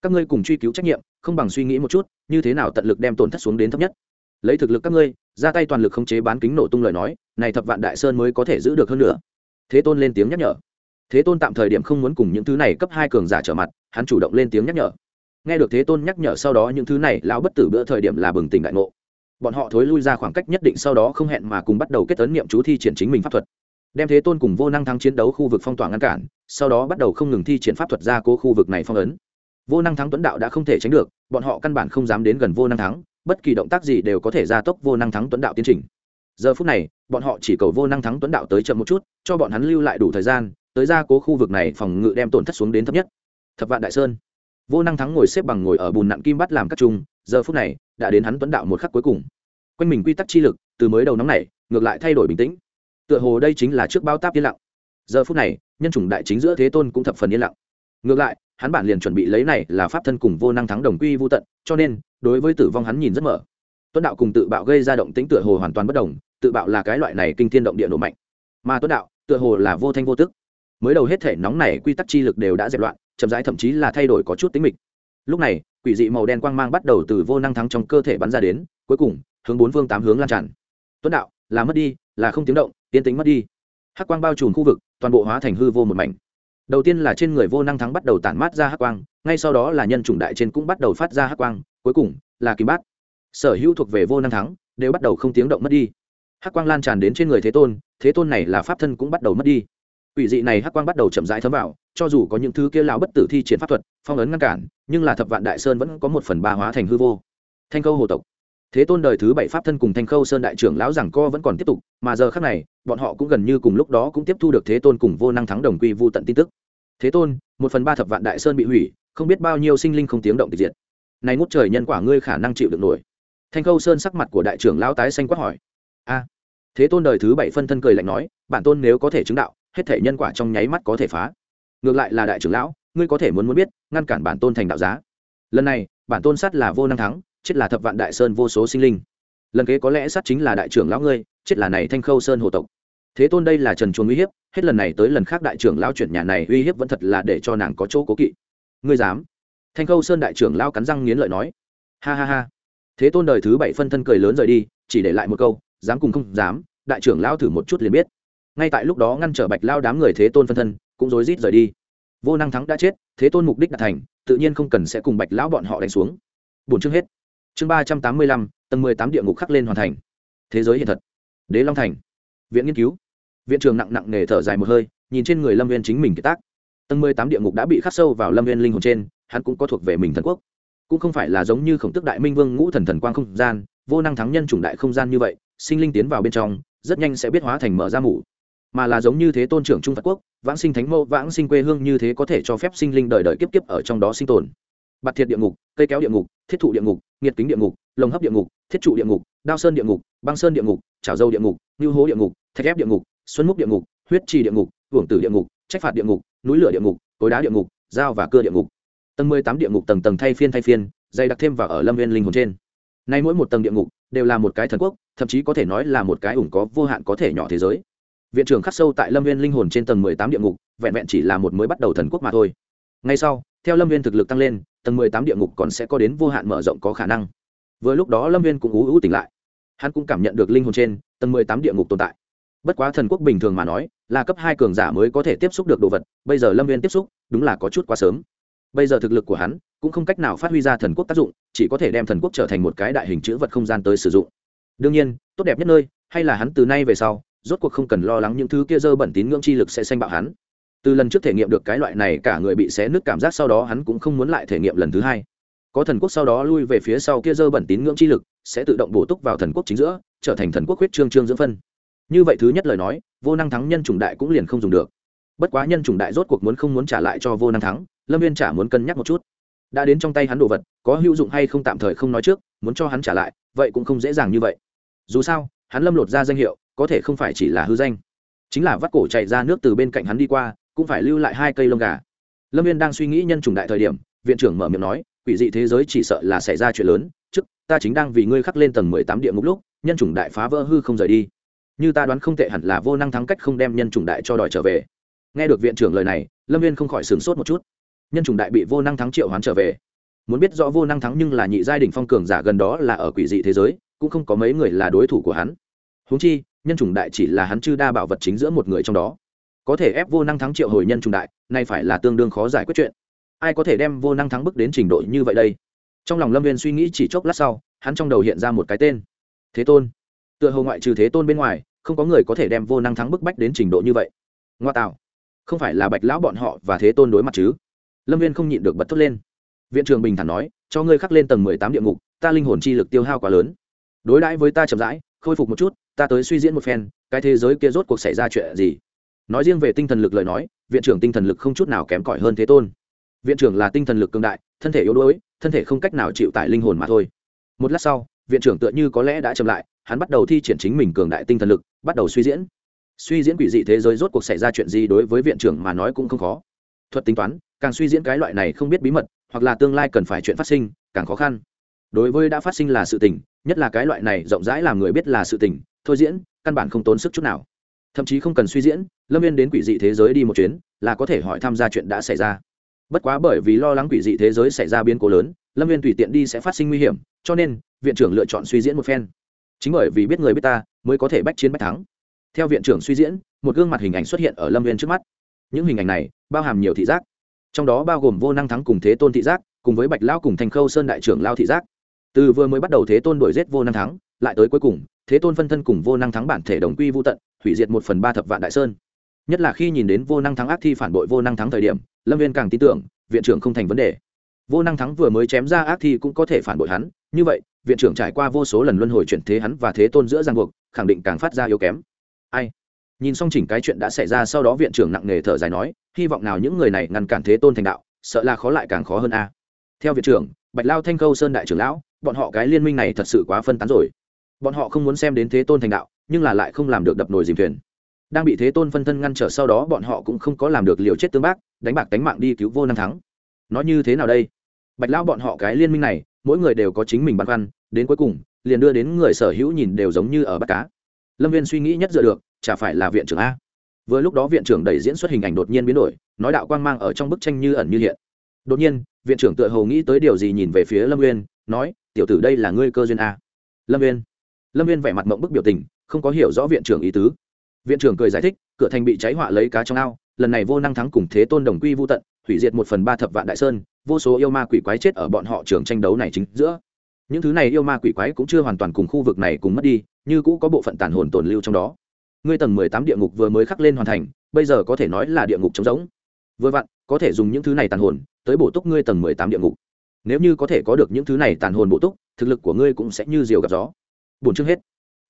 Các ngươi cùng truy cứu trách nhiệm, không bằng suy nghĩ một chút, như thế nào tận lực đem tổn thất xuống đến thấp nhất. Lấy thực lực các ngươi, ra tay toàn lực khống chế bán kính nổ tung lời nói, này thập vạn đại sơn mới có thể giữ được hơn nữa. Thế tôn lên tiếng nhắc nhở. Thế tôn tạm thời điểm không muốn cùng những thứ này cấp hai cường giả trở mặt, hắn chủ động lên tiếng nhắc nhở nghe được thế tôn nhắc nhở sau đó những thứ này, lão bất tử bữa thời điểm là bừng tỉnh đại ngộ. Bọn họ thối lui ra khoảng cách nhất định sau đó không hẹn mà cùng bắt đầu kết tấn niệm chú thi triển chính mình pháp thuật. Đem thế tôn cùng vô năng thắng chiến đấu khu vực phong tỏa ngăn cản, sau đó bắt đầu không ngừng thi triển pháp thuật ra cố khu vực này phong ấn. Vô năng thắng tuấn đạo đã không thể tránh được, bọn họ căn bản không dám đến gần vô năng thắng, bất kỳ động tác gì đều có thể gia tốc vô năng thắng tuấn đạo tiến trình. Giờ phút này, bọn họ chỉ cầu vô năng thắng tuấn đạo tới chậm một chút, cho bọn hắn lưu lại đủ thời gian, tới ra cố khu vực này phòng ngự đem tổn thất xuống đến thấp nhất. Thập vạn đại sơn vô năng thắng ngồi xếp bằng ngồi ở bùn nặn kim bắt làm các trung giờ phút này, đã đến hắn tuấn đạo một khắc cuối cùng. Quanh mình quy tắc chi lực, từ mới đầu nóng này ngược lại thay đổi bình tĩnh. Tựa hồ đây chính là trước bao táp yên lặng. Giờ phút này, nhân chủng đại chính giữa thế tôn cũng thập phần yên lặng. Ngược lại, hắn bản liền chuẩn bị lấy này là pháp thân cùng vô năng thắng đồng quy vô tận, cho nên, đối với tử vong hắn nhìn rất mở. Tuấn đạo cùng tự bạo gây ra động tính tựa hồ hoàn toàn bất đồng, tự bạo là cái loại này kinh thiên động địa nổ mạnh. Mà tuấn đạo, tựa hồ là vô thanh vô tức. Mới đầu hết thể nóng này quy tắc chi lực đều đã dẹp loạn chậm rãi thậm chí là thay đổi có chút tính mịch. Lúc này, quỷ dị màu đen quang mang bắt đầu từ vô năng thắng trong cơ thể bắn ra đến, cuối cùng, hướng bốn phương tám hướng lan tràn. Tuấn đạo, là mất đi, là không tiếng động tiến tính mất đi. Hắc quang bao trùm khu vực, toàn bộ hóa thành hư vô một mảnh. Đầu tiên là trên người vô năng thắng bắt đầu tản mát ra hắc quang, ngay sau đó là nhân chủng đại trên cũng bắt đầu phát ra hắc quang, cuối cùng là kim bát. Sở hữu thuộc về vô năng thắng, đều bắt đầu không tiếng động mất đi. Hắc quang lan tràn đến trên người thế tôn thế tôn này là pháp thân cũng bắt đầu mất đi. Quỷ dị này hắc quang bắt đầu chậm rãi thấm vào, cho dù có những thứ kia lão bất tử thi triển pháp thuật, phong ấn ngăn cản, nhưng là thập vạn đại sơn vẫn có một phần ba hóa thành hư vô. Thanh câu hồ tộc. Thế tôn đời thứ bảy pháp thân cùng thanh khâu sơn đại trưởng lão giảng co vẫn còn tiếp tục, mà giờ khác này, bọn họ cũng gần như cùng lúc đó cũng tiếp thu được thế tôn cùng vô năng thắng đồng quy vô tận tin tức. Thế tôn, một phần ba thập vạn đại sơn bị hủy, không biết bao nhiêu sinh linh không tiếng động tịch diệt. Này ngút trời nhân quả ngươi khả năng chịu được nổi. Thanh khâu sơn sắc mặt của đại trưởng lão tái xanh quát hỏi. A. Thế tôn đời thứ bảy phân thân cười lạnh nói, bản tôn nếu có thể chứng đạo hết thể nhân quả trong nháy mắt có thể phá. Ngược lại là đại trưởng lão, ngươi có thể muốn muốn biết, ngăn cản bản tôn thành đạo giá. Lần này, bản tôn sát là vô năng thắng, chết là thập vạn đại sơn vô số sinh linh. Lần kế có lẽ sát chính là đại trưởng lão ngươi, chết là này thanh khâu sơn hồ tộc. Thế tôn đây là trần chuồng uy hiếp, hết lần này tới lần khác đại trưởng lão chuyển nhà này uy hiếp vẫn thật là để cho nàng có chỗ cố kỵ. Ngươi dám? Thanh khâu sơn đại trưởng lão cắn răng nghiến lợi nói. Ha ha ha. Thế tôn đời thứ bảy phân thân cười lớn rời đi, chỉ để lại một câu, dám cùng không dám, đại trưởng lão thử một chút liền biết ngay tại lúc đó ngăn trở bạch lao đám người thế tôn phân thân, cũng rối rít rời đi. Vô năng thắng đã chết, thế tôn mục đích đạt thành, tự nhiên không cần sẽ cùng bạch lão bọn họ đánh xuống. Bốn chương hết. Chương ba trăm tám mươi lăm, tầng mười tám địa ngục khắc lên hoàn thành. Thế giới hiện thật. Đế long thành. Viện nghiên cứu. Viện trường nặng nặng nề thở dài một hơi, nhìn trên người lâm viên chính mình kiệt tác. Tầng mười tám địa ngục đã bị khắc sâu vào lâm viên linh hồn trên, hắn cũng có thuộc về mình thần quốc. Cũng không phải là giống như khổng tức đại minh vương ngũ thần thần quang không gian, vô năng thắng nhân chủng đại không gian như vậy, sinh linh tiến vào bên trong, rất nhanh sẽ biết hóa thành mở ra mủ mà là giống như thế tôn trưởng trung phật quốc vãng sinh thánh mẫu vãng sinh quê hương như thế có thể cho phép sinh linh đời đời kiếp kiếp ở trong đó sinh tồn bạt thiệt địa ngục cây kéo địa ngục thiết thụ địa ngục nghiệt kính địa ngục lồng hấp địa ngục thiết trụ địa ngục đao sơn địa ngục băng sơn địa ngục trào dâu địa ngục ngưu hố địa ngục thạch ép địa ngục xuân múc địa ngục huyết trì địa ngục hưởng tử địa ngục trách phạt địa ngục núi lửa địa ngục cối đá địa ngục dao và cưa địa ngục tầng mười tám địa ngục tầng tầng thay phiên thay phiên dày đặc thêm vào ở lâm viên linh hồn trên nay mỗi một tầng địa ngục đều là một cái thần quốc thậm chí có thể nói là một cái ủng có vô hạn có thể nhỏ thế giới viện trưởng khắc sâu tại lâm viên linh hồn trên tầng mười tám địa ngục, vẹn vẹn chỉ là một mới bắt đầu thần quốc mà thôi. Ngay sau, theo lâm viên thực lực tăng lên, tầng mười tám địa ngục còn sẽ có đến vô hạn mở rộng có khả năng. Vừa lúc đó lâm viên cũng ú ú tỉnh lại. Hắn cũng cảm nhận được linh hồn trên, tầng mười tám địa ngục tồn tại. Bất quá thần quốc bình thường mà nói, là cấp hai cường giả mới có thể tiếp xúc được đồ vật, bây giờ lâm viên tiếp xúc, đúng là có chút quá sớm. Bây giờ thực lực của hắn cũng không cách nào phát huy ra thần quốc tác dụng, chỉ có thể đem thần quốc trở thành một cái đại hình chữ vật không gian tới sử dụng. Đương nhiên, tốt đẹp nhất nơi, hay là hắn từ nay về sau rốt cuộc không cần lo lắng những thứ kia dơ bẩn tín ngưỡng chi lực sẽ xanh bạo hắn. Từ lần trước thể nghiệm được cái loại này, cả người bị xé nứt cảm giác sau đó hắn cũng không muốn lại thể nghiệm lần thứ hai. Có thần quốc sau đó lui về phía sau kia dơ bẩn tín ngưỡng chi lực, sẽ tự động bổ túc vào thần quốc chính giữa, trở thành thần quốc huyết trương trương dưỡng phân. Như vậy thứ nhất lời nói, vô năng thắng nhân chủng đại cũng liền không dùng được. Bất quá nhân chủng đại rốt cuộc muốn không muốn trả lại cho vô năng thắng, lâm viên trả muốn cân nhắc một chút. Đã đến trong tay hắn đồ vật, có hữu dụng hay không tạm thời không nói trước, muốn cho hắn trả lại, vậy cũng không dễ dàng như vậy. Dù sao, hắn lâm lột ra danh hiệu có thể không phải chỉ là hư danh. Chính là vắt cổ chạy ra nước từ bên cạnh hắn đi qua, cũng phải lưu lại hai cây lông gà. Lâm viên đang suy nghĩ nhân chủng đại thời điểm, viện trưởng mở miệng nói, quỷ dị thế giới chỉ sợ là xảy ra chuyện lớn, trước, ta chính đang vì ngươi khắc lên tầng mười tám địa ngục lúc, nhân chủng đại phá vỡ hư không rời đi. Như ta đoán không tệ hẳn là vô năng thắng cách không đem nhân chủng đại cho đòi trở về. Nghe được viện trưởng lời này, lâm viên không khỏi sửng sốt một chút. Nhân chủng đại bị vô năng thắng triệu hoán trở về. Muốn biết rõ vô năng thắng nhưng là nhị giai đỉnh phong cường giả gần đó là ở quỷ dị thế giới, cũng không có mấy người là đối thủ của hắn. Húng chi nhân chủng đại chỉ là hắn chư đa bảo vật chính giữa một người trong đó. Có thể ép vô năng thắng triệu hồi nhân chủng đại, nay phải là tương đương khó giải quyết chuyện. Ai có thể đem vô năng thắng bước đến trình độ như vậy đây? Trong lòng lâm viên suy nghĩ chỉ chốc lát sau, hắn trong đầu hiện ra một cái tên. Thế tôn. Tựa hồ ngoại trừ thế tôn bên ngoài, không có người có thể đem vô năng thắng bức bách đến trình độ như vậy. Ngoa tạo. Không phải là bạch lão bọn họ và thế tôn đối mặt chứ? Lâm viên không nhịn được bật thốt lên. Viện trường bình thản nói, cho ngươi khắc lên tầng mười tám địa ngục, ta linh hồn chi lực tiêu hao quá lớn. Đối đãi với ta chậm rãi, khôi phục một chút ta tới suy diễn một phen, cái thế giới kia rốt cuộc xảy ra chuyện gì? Nói riêng về tinh thần lực lời nói, viện trưởng tinh thần lực không chút nào kém cỏi hơn thế tôn. Viện trưởng là tinh thần lực cương đại, thân thể yếu đuối, thân thể không cách nào chịu tại linh hồn mà thôi. Một lát sau, viện trưởng tựa như có lẽ đã chậm lại, hắn bắt đầu thi triển chính mình cường đại tinh thần lực, bắt đầu suy diễn. Suy diễn quỷ dị thế giới rốt cuộc xảy ra chuyện gì đối với viện trưởng mà nói cũng không khó. Thuật tính toán, càng suy diễn cái loại này không biết bí mật, hoặc là tương lai cần phải chuyện phát sinh, càng khó khăn đối với đã phát sinh là sự tình, nhất là cái loại này rộng rãi làm người biết là sự tình, thôi diễn, căn bản không tốn sức chút nào. Thậm chí không cần suy diễn, lâm viên đến quỷ dị thế giới đi một chuyến, là có thể hỏi tham gia chuyện đã xảy ra. Bất quá bởi vì lo lắng quỷ dị thế giới xảy ra biến cố lớn, lâm viên tùy tiện đi sẽ phát sinh nguy hiểm, cho nên, viện trưởng lựa chọn suy diễn một phen. Chính bởi vì biết người biết ta, mới có thể bách chiến bách thắng. Theo viện trưởng suy diễn, một gương mặt hình ảnh xuất hiện ở lâm viên trước mắt. Những hình ảnh này bao hàm nhiều thị giác. Trong đó bao gồm vô năng thắng cùng thế tôn thị giác, cùng với bạch lao cùng thành khâu sơn đại trưởng lao thị giác từ vừa mới bắt đầu thế tôn đuổi giết vô năng thắng, lại tới cuối cùng, thế tôn phân thân cùng vô năng thắng bản thể đồng quy vô tận, hủy diệt một phần ba thập vạn đại sơn. Nhất là khi nhìn đến vô năng thắng ác thi phản bội vô năng thắng thời điểm, lâm viên càng tin tưởng, viện trưởng không thành vấn đề. Vô năng thắng vừa mới chém ra ác thi cũng có thể phản bội hắn, như vậy, viện trưởng trải qua vô số lần luân hồi chuyển thế hắn và thế tôn giữa giang buộc, khẳng định càng phát ra yếu kém. Ai? Nhìn xong chỉnh cái chuyện đã xảy ra sau đó viện trưởng nặng nề thở dài nói, hy vọng nào những người này ngăn cản thế tôn thành đạo, sợ là khó lại càng khó hơn a. Theo viện trưởng, bạch lao thanh khâu sơn đại trưởng lão bọn họ cái liên minh này thật sự quá phân tán rồi. Bọn họ không muốn xem đến thế tôn thành đạo, nhưng là lại không làm được đập nồi dìm thuyền. Đang bị thế tôn phân thân ngăn trở sau đó bọn họ cũng không có làm được liều chết tương bác, đánh bạc đánh mạng đi cứu vô năng thắng. Nó như thế nào đây? Bạch lao bọn họ cái liên minh này, mỗi người đều có chính mình băn khoăn, đến cuối cùng, liền đưa đến người sở hữu nhìn đều giống như ở bắt cá. Lâm viên suy nghĩ nhất dựa được, chả phải là viện trưởng a. Vừa lúc đó viện trưởng đẩy diễn xuất hình ảnh đột nhiên biến đổi, nói đạo quang mang ở trong bức tranh như ẩn như hiện. Đột nhiên, viện trưởng tựa hồ nghĩ tới điều gì nhìn về phía lâm viên nói tiểu tử đây là ngươi cơ duyên a. Lâm viên lâm viên vẻ mặt mộng bức biểu tình, không có hiểu rõ viện trưởng ý tứ. Viện trưởng cười giải thích, cửa thành bị cháy họa lấy cá trong ao, lần này vô năng thắng cùng thế tôn đồng quy vô tận, hủy diệt một phần ba thập vạn đại sơn, vô số yêu ma quỷ quái chết ở bọn họ trường tranh đấu này chính giữa. Những thứ này yêu ma quỷ quái cũng chưa hoàn toàn cùng khu vực này cùng mất đi, như cũ có bộ phận tàn hồn tồn lưu trong đó. Ngươi tầng mười tám địa ngục vừa mới khắc lên hoàn thành, bây giờ có thể nói là địa ngục trống rỗng. Vừa vặn, có thể dùng những thứ này tàn hồn, tới bổ túc ngươi tầng mười tám địa ngục nếu như có thể có được những thứ này tàn hồn bổ túc, thực lực của ngươi cũng sẽ như diều gặp gió. Bốn chương hết.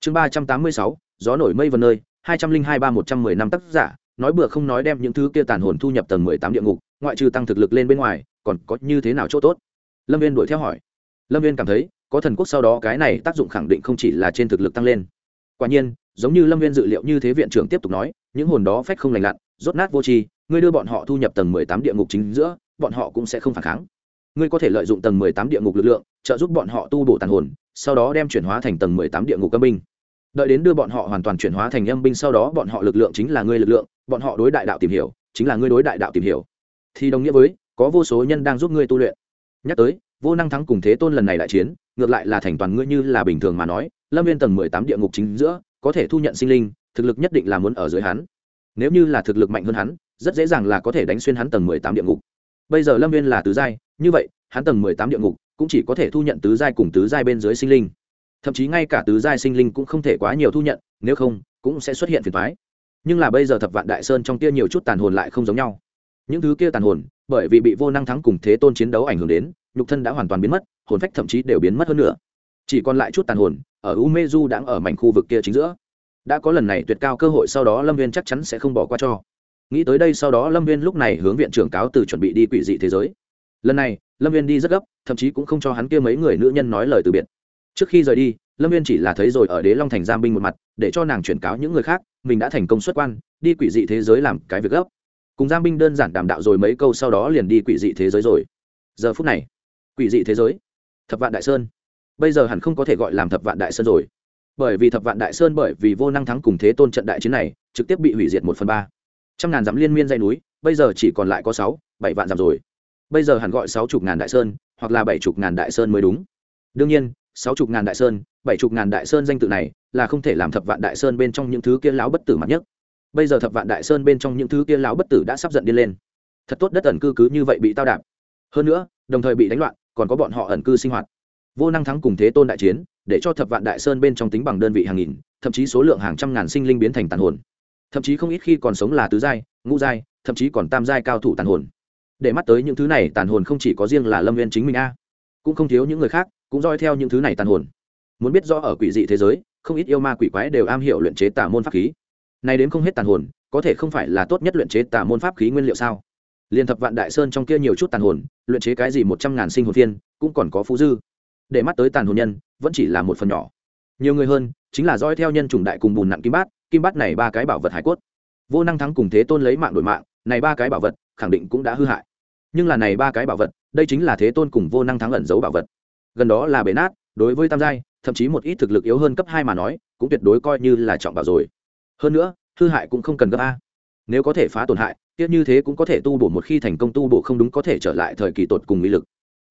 Chương ba trăm tám mươi sáu, gió nổi mây vần nơi, hai trăm linh hai ba một trăm mười năm tác giả, nói bừa không nói đem những thứ kia tàn hồn thu nhập tầng mười tám địa ngục, ngoại trừ tăng thực lực lên bên ngoài, còn có như thế nào chỗ tốt? Lâm viên đuổi theo hỏi. Lâm viên cảm thấy, có thần quốc sau đó cái này tác dụng khẳng định không chỉ là trên thực lực tăng lên. Quả nhiên, giống như lâm viên dự liệu như thế viện trưởng tiếp tục nói, những hồn đó phách không lành lặn, rốt nát vô tri, ngươi đưa bọn họ thu nhập tầng mười tám địa ngục chính giữa, bọn họ cũng sẽ không phản kháng ngươi có thể lợi dụng tầng mười tám địa ngục lực lượng, trợ giúp bọn họ tu bổ tàn hồn, sau đó đem chuyển hóa thành tầng mười tám địa ngục âm binh. Đợi đến đưa bọn họ hoàn toàn chuyển hóa thành âm binh sau đó bọn họ lực lượng chính là ngươi lực lượng, bọn họ đối đại đạo tìm hiểu, chính là ngươi đối đại đạo tìm hiểu. Thì đồng nghĩa với, có vô số nhân đang giúp ngươi tu luyện. Nhắc tới, vô năng thắng cùng thế tôn lần này đại chiến, ngược lại là thành toàn ngươi như là bình thường mà nói, lâm viên tầng mười tám địa ngục chính giữa, có thể thu nhận sinh linh, thực lực nhất định là muốn ở dưới hắn. Nếu như là thực lực mạnh hơn hắn, rất dễ dàng là có thể đánh xuyên hắn tầng mười tám địa ngục. Bây giờ lâm viên là tứ giai như vậy, hắn tầng mười tám địa ngục cũng chỉ có thể thu nhận tứ giai cùng tứ giai bên dưới sinh linh. Thậm chí ngay cả tứ giai sinh linh cũng không thể quá nhiều thu nhận, nếu không, cũng sẽ xuất hiện phiền thoái nhưng là bây giờ thập vạn đại sơn trong kia nhiều chút tàn hồn lại không giống nhau. Những thứ kia tàn hồn, bởi vì bị vô năng thắng cùng thế tôn chiến đấu ảnh hưởng đến, nhục thân đã hoàn toàn biến mất, hồn phách thậm chí đều biến mất hơn nữa. Chỉ còn lại chút tàn hồn, ở u mê du đang ở mảnh khu vực kia chính giữa. Đã có lần này tuyệt cao cơ hội sau đó lâm viên chắc chắn sẽ không bỏ qua cho. Nghĩ tới đây sau đó lâm viên lúc này hướng viện trưởng cáo từ chuẩn bị đi quỷ dị thế giới lần này, lâm viên đi rất gấp, thậm chí cũng không cho hắn kia mấy người nữ nhân nói lời từ biệt. Trước khi rời đi, lâm viên chỉ là thấy rồi ở đế long thành giam binh một mặt, để cho nàng chuyển cáo những người khác, mình đã thành công xuất quan, đi quỷ dị thế giới làm cái việc gấp. Cùng giam binh đơn giản đảm đạo rồi mấy câu sau đó liền đi quỷ dị thế giới rồi. Giờ phút này, quỷ dị thế giới, thập vạn đại sơn. Bây giờ hẳn không có thể gọi làm thập vạn đại sơn rồi. Bởi vì thập vạn đại sơn bởi vì vô năng thắng cùng thế tôn trận đại chiến này, trực tiếp bị hủy diệt một phần ba. Trăm ngàn dặm liên miên dây núi, bây giờ chỉ còn lại có sáu, bảy vạn dặm rồi bây giờ hẳn gọi sáu chục ngàn đại sơn, hoặc là bảy chục ngàn đại sơn mới đúng. Đương nhiên, sáu chục ngàn đại sơn, bảy chục ngàn đại sơn danh tự này là không thể làm thập vạn đại sơn bên trong những thứ kia lão bất tử mặt nhất. Bây giờ thập vạn đại sơn bên trong những thứ kia lão bất tử đã sắp giận đi lên. Thật tốt đất ẩn cư cứ như vậy bị tao đạp. Hơn nữa, đồng thời bị đánh loạn, còn có bọn họ ẩn cư sinh hoạt. Vô năng thắng cùng thế tôn đại chiến, để cho thập vạn đại sơn bên trong tính bằng đơn vị hàng nghìn, thậm chí số lượng hàng trăm ngàn sinh linh biến thành tàn hồn. Thậm chí không ít khi còn sống là tứ giai, ngũ giai, thậm chí còn tam giai cao thủ tàn hồn để mắt tới những thứ này tàn hồn không chỉ có riêng là lâm viên chính mình a, cũng không thiếu những người khác, cũng roi theo những thứ này tàn hồn. Muốn biết rõ ở quỷ dị thế giới, không ít yêu ma quỷ quái đều am hiểu luyện chế tà môn pháp khí. Này đến không hết tàn hồn, có thể không phải là tốt nhất luyện chế tà môn pháp khí nguyên liệu sao? Liên thập vạn đại sơn trong kia nhiều chút tàn hồn, luyện chế cái gì một trăm ngàn sinh hồn viên cũng còn có phú dư. Để mắt tới tàn hồn nhân, vẫn chỉ là một phần nhỏ. Nhiều người hơn, chính là roi theo nhân chủng đại cùng bùn nặng kim bát kim bát này ba cái bảo vật hải cốt. Vô năng thắng cùng thế tôn lấy mạng đổi mạng, này ba cái bảo vật, khẳng định cũng đã hư hại nhưng là này ba cái bảo vật, đây chính là thế tôn cùng vô năng thắng ẩn giấu bảo vật. Gần đó là bể nát, đối với tam giai, thậm chí một ít thực lực yếu hơn cấp hai mà nói, cũng tuyệt đối coi như là trọng bảo rồi. Hơn nữa, hư hại cũng không cần gấp a. Nếu có thể phá tổn hại tiếc như thế cũng có thể tu bổ một khi thành công tu bổ không đúng có thể trở lại thời kỳ tột cùng mỹ lực.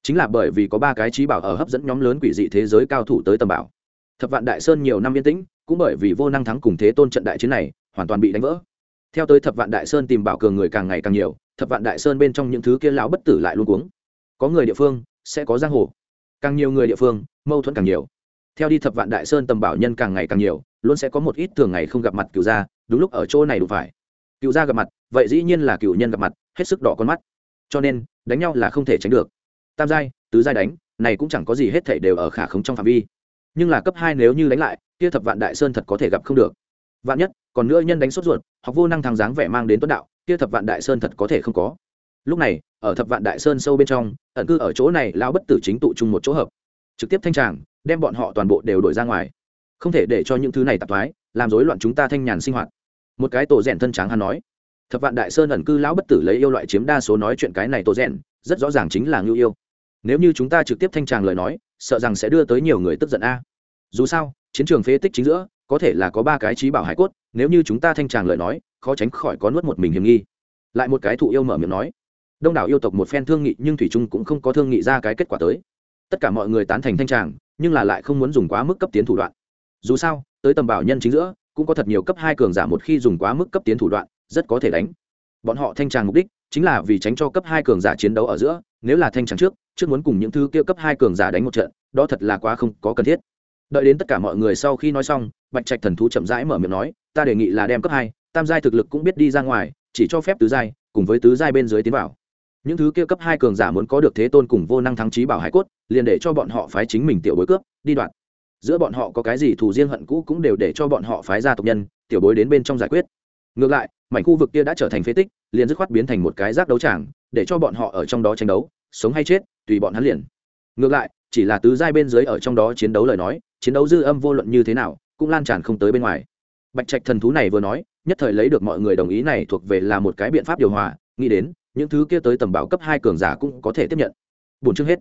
Chính là bởi vì có ba cái trí bảo ở hấp dẫn nhóm lớn quỷ dị thế giới cao thủ tới tầm bảo. Thập vạn đại sơn nhiều năm yên tĩnh, cũng bởi vì vô năng thắng cùng thế tôn trận đại chiến này, hoàn toàn bị đánh vỡ. Theo tới thập vạn đại sơn tìm bảo cường người càng ngày càng nhiều thập vạn đại sơn bên trong những thứ kia lão bất tử lại luôn cuống. Có người địa phương sẽ có giang hồ. Càng nhiều người địa phương, mâu thuẫn càng nhiều. Theo đi thập vạn đại sơn tầm bảo nhân càng ngày càng nhiều, luôn sẽ có một ít thường ngày không gặp mặt cựu gia, đúng lúc ở chỗ này đủ phải. Cựu gia gặp mặt, vậy dĩ nhiên là cựu nhân gặp mặt, hết sức đỏ con mắt. Cho nên, đánh nhau là không thể tránh được. Tam giai, tứ giai đánh, này cũng chẳng có gì hết thể đều ở khả khống trong phạm vi. Nhưng là cấp hai nếu như đánh lại, kia thập vạn đại sơn thật có thể gặp không được. Vạn nhất, còn nữa nhân đánh sốt ruột, hoặc vô năng thằng dáng vẻ mang đến tuấn đạo kia thập vạn đại sơn thật có thể không có. Lúc này, ở thập vạn đại sơn sâu bên trong, ẩn cư ở chỗ này lão bất tử chính tụ chung một chỗ hợp. Trực tiếp thanh tràng, đem bọn họ toàn bộ đều đổi ra ngoài. Không thể để cho những thứ này tạp thoái, làm rối loạn chúng ta thanh nhàn sinh hoạt. Một cái tổ rèn thân tráng hắn nói. Thập vạn đại sơn ẩn cư lão bất tử lấy yêu loại chiếm đa số nói chuyện cái này tổ rèn, rất rõ ràng chính là ngưu yêu. Nếu như chúng ta trực tiếp thanh tràng lời nói, sợ rằng sẽ đưa tới nhiều người tức giận a. Dù sao, chiến trường phế tích chính giữa, có thể là có ba cái trí bảo hải cốt, nếu như chúng ta thanh tràng lời nói khó tránh khỏi có nuốt một mình hiểm nghi. Lại một cái thụ yêu mở miệng nói, đông đảo yêu tộc một phen thương nghị, nhưng thủy trung cũng không có thương nghị ra cái kết quả tới. Tất cả mọi người tán thành thanh tràng, nhưng là lại không muốn dùng quá mức cấp tiến thủ đoạn. Dù sao, tới tầm bảo nhân chính giữa, cũng có thật nhiều cấp hai cường giả một khi dùng quá mức cấp tiến thủ đoạn, rất có thể đánh. Bọn họ thanh tràng mục đích chính là vì tránh cho cấp hai cường giả chiến đấu ở giữa, nếu là thanh tràng trước trước muốn cùng những thứ kia cấp hai cường giả đánh một trận, đó thật là quá không có cần thiết. Đợi đến tất cả mọi người sau khi nói xong, bạch trạch thần thú chậm rãi mở miệng nói, ta đề nghị là đem cấp hai tam giai thực lực cũng biết đi ra ngoài, chỉ cho phép tứ giai, cùng với tứ giai bên dưới tiến vào. Những thứ kia cấp hai cường giả muốn có được thế tôn cùng vô năng thắng trí bảo hải cốt, liền để cho bọn họ phái chính mình tiểu bối cướp, đi đoạn. Giữa bọn họ có cái gì thù riêng hận cũ cũng đều để cho bọn họ phái ra tộc nhân, tiểu bối đến bên trong giải quyết. Ngược lại, mảnh khu vực kia đã trở thành phế tích, liền dứt khoát biến thành một cái rác đấu tràng, để cho bọn họ ở trong đó tranh đấu, sống hay chết, tùy bọn hắn liền. Ngược lại, chỉ là tứ giai bên dưới ở trong đó chiến đấu lời nói, chiến đấu dư âm vô luận như thế nào, cũng lan tràn không tới bên ngoài bạch trạch thần thú này vừa nói, nhất thời lấy được mọi người đồng ý này thuộc về là một cái biện pháp điều hòa, nghĩ đến, những thứ kia tới tầm bảo cấp hai cường giả cũng có thể tiếp nhận. Bốn chương hết.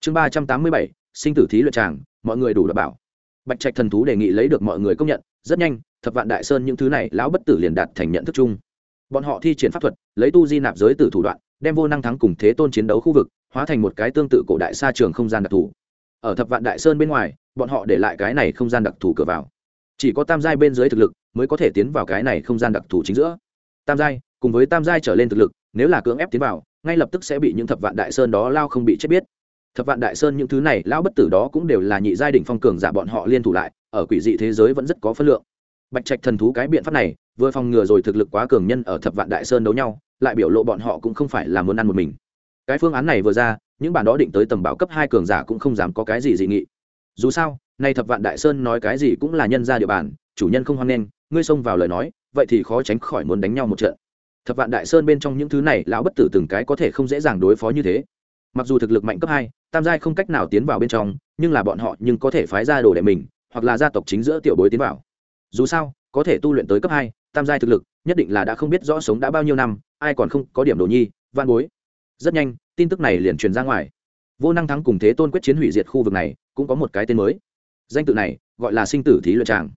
Chương ba trăm tám mươi bảy, sinh tử thí luyện tràng, mọi người đủ đảm bảo. Bạch trạch thần thú đề nghị lấy được mọi người công nhận, rất nhanh, thập vạn đại sơn những thứ này, lão bất tử liền đạt thành nhận thức chung. Bọn họ thi triển pháp thuật, lấy tu di nạp giới tử thủ đoạn, đem vô năng thắng cùng thế tôn chiến đấu khu vực, hóa thành một cái tương tự cổ đại sa trường không gian đặc thù. Ở thập vạn đại sơn bên ngoài, bọn họ để lại cái này không gian đặc thù cửa vào. Chỉ có tam giai bên dưới thực lực mới có thể tiến vào cái này không gian đặc thù chính giữa. Tam giai, cùng với tam giai trở lên thực lực, nếu là cưỡng ép tiến vào, ngay lập tức sẽ bị những thập vạn đại sơn đó lao không bị chết biết. Thập vạn đại sơn những thứ này, lão bất tử đó cũng đều là nhị giai đỉnh phong cường giả bọn họ liên thủ lại, ở quỷ dị thế giới vẫn rất có phân lượng. Bạch trạch thần thú cái biện pháp này, vừa phòng ngừa rồi thực lực quá cường nhân ở thập vạn đại sơn đấu nhau, lại biểu lộ bọn họ cũng không phải là muốn ăn một mình. Cái phương án này vừa ra, những bản đó định tới tầm bảo cấp hai cường giả cũng không dám có cái gì dị nghị. Dù sao, nay thập vạn đại sơn nói cái gì cũng là nhân ra địa bàn, chủ nhân không hoan nghênh ngươi xông vào lời nói, vậy thì khó tránh khỏi muốn đánh nhau một trận. Thập vạn đại sơn bên trong những thứ này, lão bất tử từng cái có thể không dễ dàng đối phó như thế. Mặc dù thực lực mạnh cấp hai, tam giai không cách nào tiến vào bên trong, nhưng là bọn họ nhưng có thể phái ra đồ đệ mình, hoặc là gia tộc chính giữa tiểu bối tiến vào. Dù sao, có thể tu luyện tới cấp hai, tam giai thực lực, nhất định là đã không biết rõ sống đã bao nhiêu năm, ai còn không có điểm đồ nhi van bối. Rất nhanh, tin tức này liền truyền ra ngoài. Vô năng thắng cùng thế tôn quyết chiến hủy diệt khu vực này, cũng có một cái tên mới. Danh tự này gọi là sinh tử thí luyện tràng